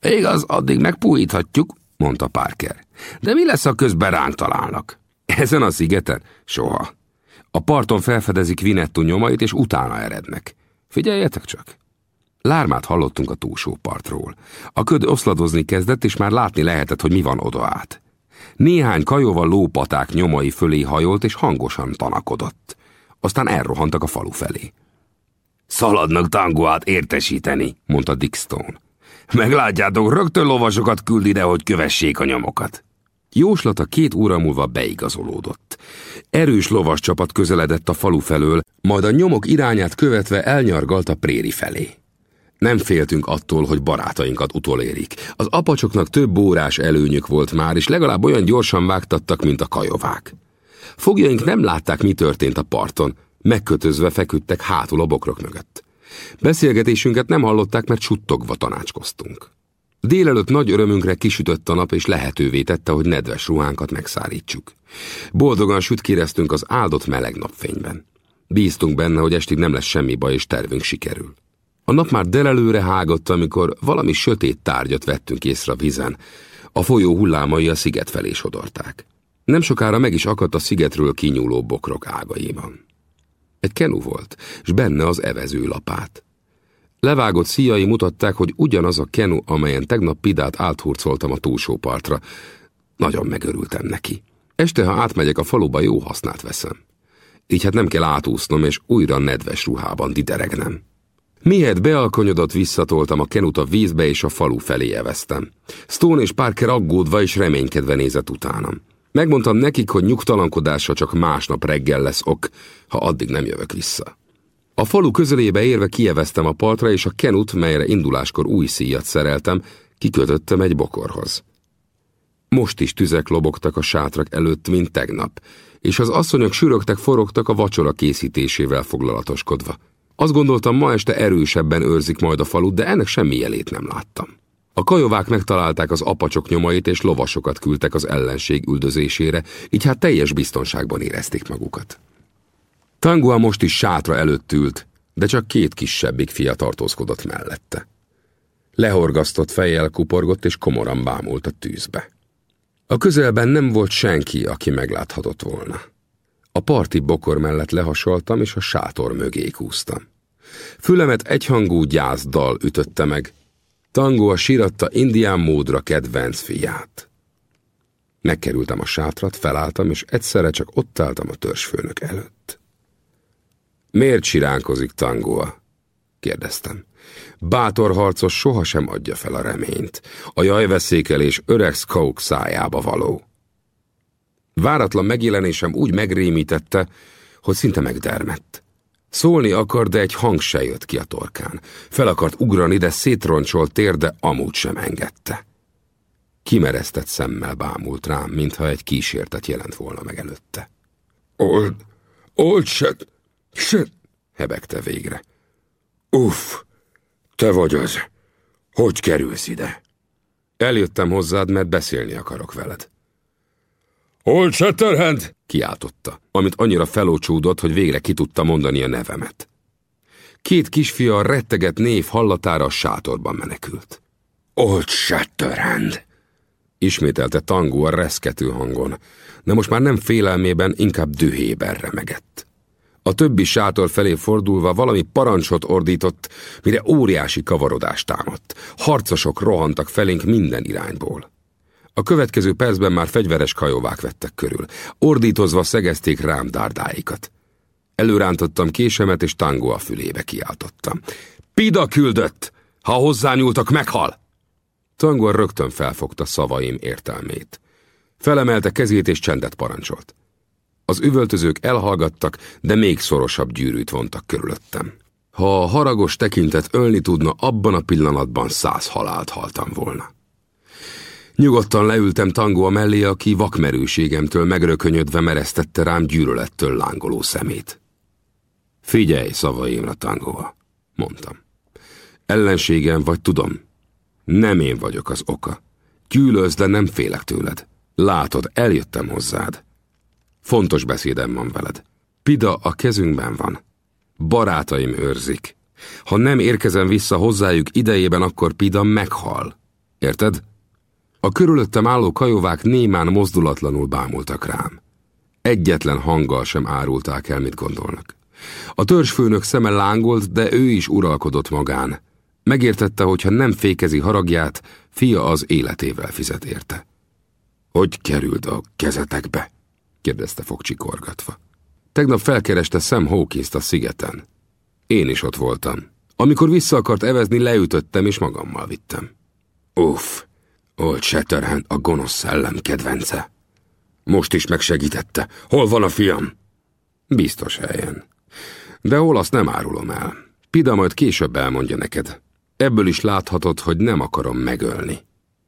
Igaz, addig megpújíthatjuk, mondta Parker. De mi lesz, ha közben ránk találnak? Ezen a szigeten? Soha. A parton felfedezik Vinettu nyomait, és utána erednek. Figyeljetek csak! Lármát hallottunk a túlsó partról. A köd oszladozni kezdett, és már látni lehetett, hogy mi van oda át. Néhány kajóval lópaták nyomai fölé hajolt, és hangosan tanakodott. Aztán elrohantak a falu felé. Szaladnak tangoát értesíteni, mondta Dick Stone. Meglátjátok, rögtön lovasokat küld ide, hogy kövessék a nyomokat. Jóslata két óra múlva beigazolódott. Erős lovas csapat közeledett a falu felől, majd a nyomok irányát követve elnyargalt a préri felé. Nem féltünk attól, hogy barátainkat utolérik. Az apacsoknak több órás előnyük volt már, és legalább olyan gyorsan vágtattak, mint a kajovák. Fogjaink nem látták, mi történt a parton, megkötözve feküdtek hátul a bokrok mögött. Beszélgetésünket nem hallották, mert suttogva tanácskoztunk. Délelőtt nagy örömünkre kisütött a nap, és lehetővé tette, hogy nedves ruhánkat megszárítsuk. Boldogan sütkéreztünk az áldott meleg napfényben. Bíztunk benne, hogy estig nem lesz semmi baj, és tervünk sikerül. A nap már delelőre hágott, amikor valami sötét tárgyat vettünk észre a vizen. A folyó hullámai a sziget felé sodorták. Nem sokára meg is akadt a szigetről kinyúló bokrok ágaiban. Egy kenu volt, és benne az evező lapát. Levágott szíjai mutatták, hogy ugyanaz a kenu, amelyen tegnap Pidát áthurcoltam a túlsó partra. Nagyon megörültem neki. Este, ha átmegyek a faluba, jó hasznát veszem. Így hát nem kell átúsznom, és újra nedves ruhában dideregnem. Mihet bealkonyodott, visszatoltam a kenut a vízbe, és a falu felé eveztem. Stone és Parker aggódva és reménykedve nézett utánam. Megmondtam nekik, hogy nyugtalankodásra csak másnap reggel lesz ok, ha addig nem jövök vissza. A falu közelébe érve kieveztem a partra, és a kenut, melyre induláskor új szíjat szereltem, kikötöttem egy bokorhoz. Most is tüzek lobogtak a sátrak előtt, mint tegnap, és az asszonyok sürögtek, forogtak a vacsora készítésével foglalatoskodva. Azt gondoltam, ma este erősebben őrzik majd a falut, de ennek semmi jelét nem láttam. A kajovák megtalálták az apacsok nyomait, és lovasokat küldtek az ellenség üldözésére, így hát teljes biztonságban érezték magukat. Tangua most is sátra előtt ült, de csak két kisebbik fia tartózkodott mellette. Lehorgasztott fejjel kuporgott, és komoran bámult a tűzbe. A közelben nem volt senki, aki megláthatott volna. A parti bokor mellett lehasaltam, és a sátor mögé kúztam. Fülemet egyhangú gyászdal ütötte meg. Tango a síratta indián módra kedvenc fiát. Megkerültem a sátrat, felálltam, és egyszerre csak ott álltam a törzsfőnök előtt. Miért siránkozik Tangoa? kérdeztem. Bátor harcos sohasem adja fel a reményt. A jajveszékelés öreg Skouk szájába való. Váratlan megjelenésem úgy megrémítette, hogy szinte megdermett. Szólni akar, de egy hang se jött ki a torkán. Fel akart ugrani, de szétroncsolt térde amúgy sem engedte. Kimeresztett szemmel bámult rám, mintha egy kísértet jelent volna meg előtte. Old, old shit, shit, hebegte végre. Uff, te vagy az. Hogy kerülsz ide? Eljöttem hozzád, mert beszélni akarok veled. Old Shatterhand! kiáltotta, amit annyira felócsúdott, hogy végre ki tudta mondani a nevemet. Két kisfia a retteget név hallatára a sátorban menekült. Old Shatterhand! Ismételte tangó a reszkető hangon, de most már nem félelmében, inkább dühében remegett. A többi sátor felé fordulva valami parancsot ordított, mire óriási kavarodást támadt. Harcosok rohantak felénk minden irányból. A következő percben már fegyveres kajovák vettek körül. Ordítozva szegezték rám dárdáikat. Előrántottam késemet, és tangó a fülébe kiáltottam. Pida küldött! Ha hozzányúltak, meghal! Tangó rögtön felfogta szavaim értelmét. Felemelte kezét, és csendet parancsolt. Az üvöltözők elhallgattak, de még szorosabb gyűrűt vontak körülöttem. Ha a haragos tekintet ölni tudna, abban a pillanatban száz halált haltam volna. Nyugodtan leültem tangó mellé, aki vakmerőségemtől megrökönyödve meresztette rám gyűrölettől lángoló szemét. Figyelj szavaimra, tangóa, mondtam. Ellenségem vagy, tudom. Nem én vagyok az oka. Gyűlölsz, de nem félek tőled. Látod, eljöttem hozzád. Fontos beszédem van veled. Pida a kezünkben van. Barátaim őrzik. Ha nem érkezem vissza hozzájuk idejében, akkor Pida meghal. Érted? A körülöttem álló kajovák némán mozdulatlanul bámultak rám. Egyetlen hanggal sem árulták el, mit gondolnak. A törzsfőnök szeme lángolt, de ő is uralkodott magán. Megértette, hogy ha nem fékezi haragját, fia az életével fizet érte. Hogy került a kezetekbe? kérdezte fogcsikorgatva. Tegnap felkereste Sam hawkins a szigeten. Én is ott voltam. Amikor vissza akart evezni, leütöttem és magammal vittem. Uff, Old Shatterhand a gonosz szellem kedvence. Most is megsegítette. Hol van a fiam? Biztos helyen. De hol azt nem árulom el. Pida majd később elmondja neked. Ebből is láthatod, hogy nem akarom megölni.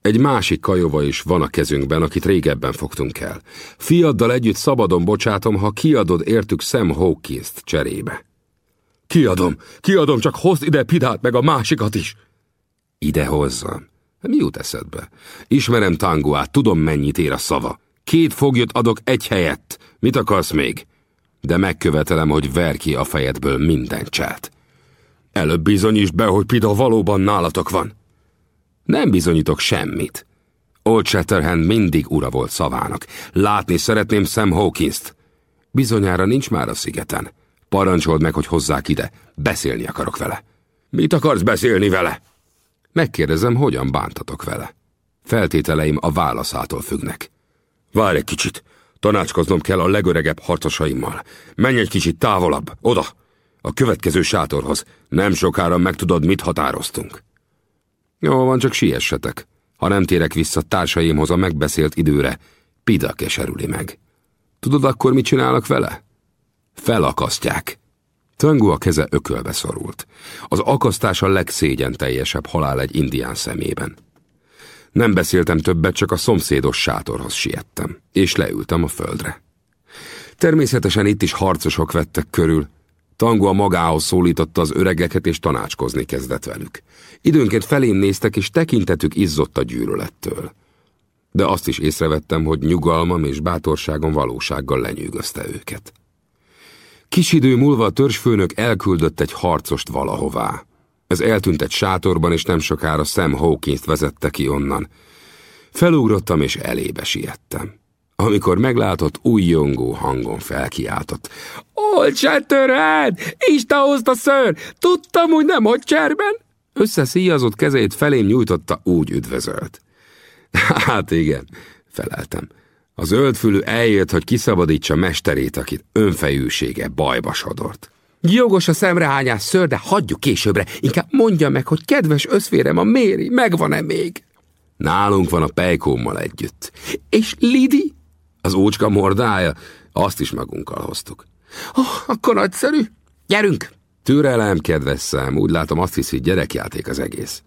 Egy másik kajova is van a kezünkben, akit régebben fogtunk el. Fiaddal együtt szabadon bocsátom, ha kiadod értük Sam Hawkins-t cserébe. Kiadom, kiadom, csak hozd ide Pidát meg a másikat is. Ide hozzam. Mi jut eszedbe? Ismerem Tanguát, tudom mennyit ér a szava. Két foglyot adok egy helyett. Mit akarsz még? De megkövetelem, hogy ver ki a fejedből minden csát. Előbb bizonyítsd be, hogy Pida valóban nálatok van. Nem bizonyítok semmit. Old Shatterhand mindig ura volt szavának. Látni szeretném Sam Hawkins-t. Bizonyára nincs már a szigeten. Parancsold meg, hogy hozzák ide. Beszélni akarok vele. Mit akarsz beszélni vele? Megkérdezem, hogyan bántatok vele. Feltételeim a válaszától függnek. Várj egy kicsit. Tanácskoznom kell a legöregebb harcosaimmal. Menj egy kicsit távolabb, oda. A következő sátorhoz. Nem sokára megtudod, mit határoztunk. Jó van, csak siessetek. Ha nem térek vissza társaimhoz a megbeszélt időre, Pida keserüli meg. Tudod akkor, mit csinálok vele? Felakasztják. Tangu a keze ökölbe szorult. Az akasztás a legszégyen teljesebb halál egy indián szemében. Nem beszéltem többet, csak a szomszédos sátorhoz siettem, és leültem a földre. Természetesen itt is harcosok vettek körül. Tango a magához szólította az öregeket, és tanácskozni kezdett velük. Időnként felém néztek, és tekintetük izzott a gyűlölettől. De azt is észrevettem, hogy nyugalmam és bátorságom valósággal lenyűgözte őket. Kis idő múlva a törzsfőnök elküldött egy harcost valahová. Ez eltűnt egy sátorban, és nem sokára Sam Hawkins vezette ki onnan. Felugrottam, és elébe siettem. Amikor meglátott, új jongó hangon felkiáltott. Old Shatterhand! Isten hozta ször! Tudtam, hogy nem hogy cserben! Összeszíjazott kezét felém nyújtotta, úgy üdvözölt. Hát igen, feleltem. A zöldfülű eljött, hogy kiszabadítsa mesterét, akit önfejűsége bajba sodort. Jogos a szemrehányás, ször, de hagyjuk későbbre. Inkább mondja meg, hogy kedves összférem a Méri, megvan-e még? Nálunk van a pejkómmal együtt. És Lidi? Az ócska mordája? Azt is magunkkal hoztuk. Oh, akkor nagyszerű. Gyerünk! Türelem, kedves szem, úgy látom azt hiszi, gyerekjáték az egész.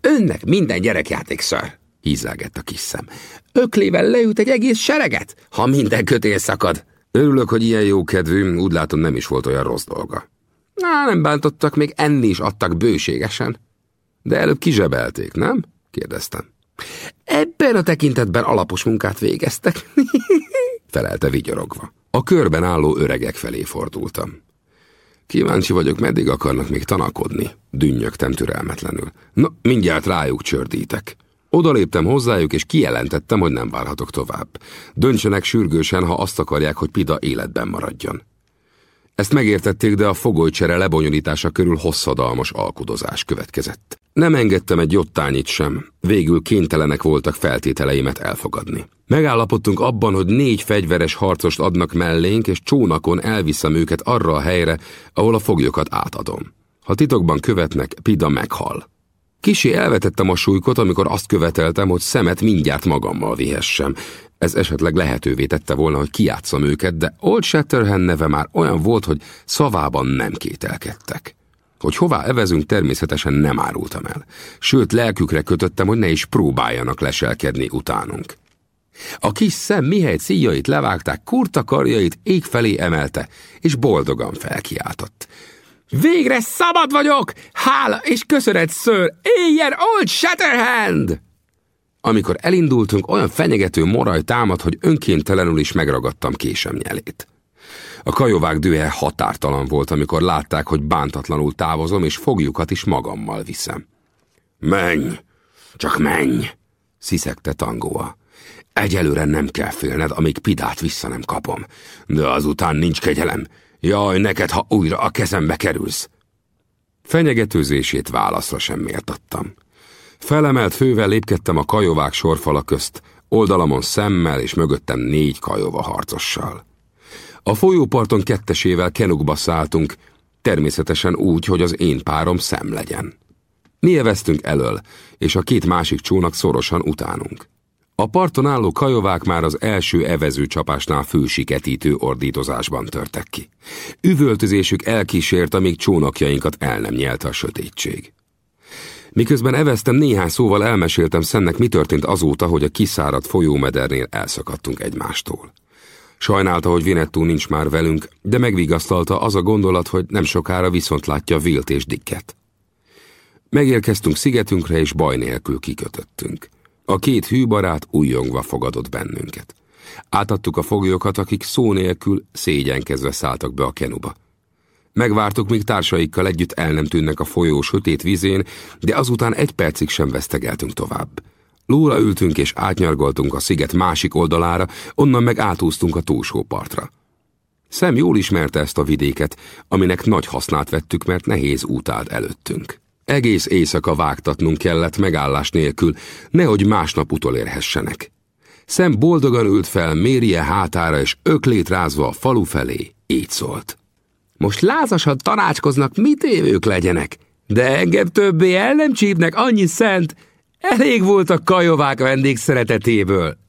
Önnek minden gyerekjáték, ször hízelgett a kis szem. Öklével leüt egy egész sereget, ha minden kötél szakad. Örülök, hogy ilyen jó kedvű, úgy látom nem is volt olyan rossz dolga. Na, nem bántottak, még enni is adtak bőségesen. De előbb kizsebelték, nem? kérdeztem. Ebben a tekintetben alapos munkát végeztek, felelte vigyorogva. A körben álló öregek felé fordultam. Kíváncsi vagyok, meddig akarnak még tanakodni, dünnyögtem türelmetlenül. Na, mindjárt rájuk csördítek. Odaléptem hozzájuk, és kijelentettem, hogy nem várhatok tovább. Döntsenek sürgősen, ha azt akarják, hogy Pida életben maradjon. Ezt megértették, de a fogolycsere lebonyolítása körül hosszadalmas alkudozás következett. Nem engedtem egy jottányit sem, végül kénytelenek voltak feltételeimet elfogadni. Megállapodtunk abban, hogy négy fegyveres harcost adnak mellénk, és csónakon elviszem őket arra a helyre, ahol a foglyokat átadom. Ha titokban követnek, Pida meghal. Kisi elvetettem a súlykot, amikor azt követeltem, hogy szemet mindjárt magammal vihessem. Ez esetleg lehetővé tette volna, hogy kiátszam őket, de Old Shatterhand neve már olyan volt, hogy szavában nem kételkedtek. Hogy hová evezünk, természetesen nem árultam el. Sőt, lelkükre kötöttem, hogy ne is próbáljanak leselkedni utánunk. A kis szem mihelyt szíjait levágták, kurta karjait ég felé emelte, és boldogan felkiáltott. Végre szabad vagyok! Hála és köszönet, ször! Éljen Old Shatterhand! Amikor elindultunk, olyan fenyegető moraj támad, hogy önkéntelenül is megragadtam késem nyelét. A kajovák dühe határtalan volt, amikor látták, hogy bántatlanul távozom, és fogjukat is magammal viszem. Menj! Csak menj! sziszegte tangóa. Egyelőre nem kell félned, amíg Pidát vissza nem kapom, de azután nincs kegyelem. Jaj, neked, ha újra a kezembe kerülsz! Fenyegetőzését válaszra sem méltattam. Felemelt fővel lépkedtem a kajovák sorfala közt, oldalamon szemmel és mögöttem négy kajova harcossal. A folyóparton kettesével kenukba szálltunk, természetesen úgy, hogy az én párom szem legyen. Mi eveztünk elől, és a két másik csónak szorosan utánunk. A parton álló kajovák már az első evező csapásnál fősiketítő ordítozásban törtek ki. Üvöltözésük elkísért, amíg csónakjainkat el nem nyelte a sötétség. Miközben eveztem, néhány szóval elmeséltem Szennek, mi történt azóta, hogy a kiszáradt folyómedernél elszakadtunk egymástól. Sajnálta, hogy Vinettú nincs már velünk, de megvigasztalta az a gondolat, hogy nem sokára viszont látja Vilt és Dicket. Megérkeztünk szigetünkre, és baj nélkül kikötöttünk. A két hűbarát újjongva fogadott bennünket. Átadtuk a foglyokat, akik szó nélkül szégyenkezve szálltak be a kenuba. Megvártuk, míg társaikkal együtt el nem tűnnek a folyó sötét vizén, de azután egy percig sem vesztegeltünk tovább. Lóra ültünk és átnyargoltunk a sziget másik oldalára, onnan meg átúztunk a túlsó partra. Szem jól ismerte ezt a vidéket, aminek nagy hasznát vettük, mert nehéz út állt előttünk. Egész éjszaka vágtatnunk kellett megállás nélkül, nehogy másnap utolérhessenek. Szem boldogan ült fel mérje hátára, és öklét rázva a falu felé így szólt. Most lázasan tanácskoznak, mit évők legyenek, de engem többé el nem csípnek annyi szent, elég volt a kajovák vendég szeretetéből.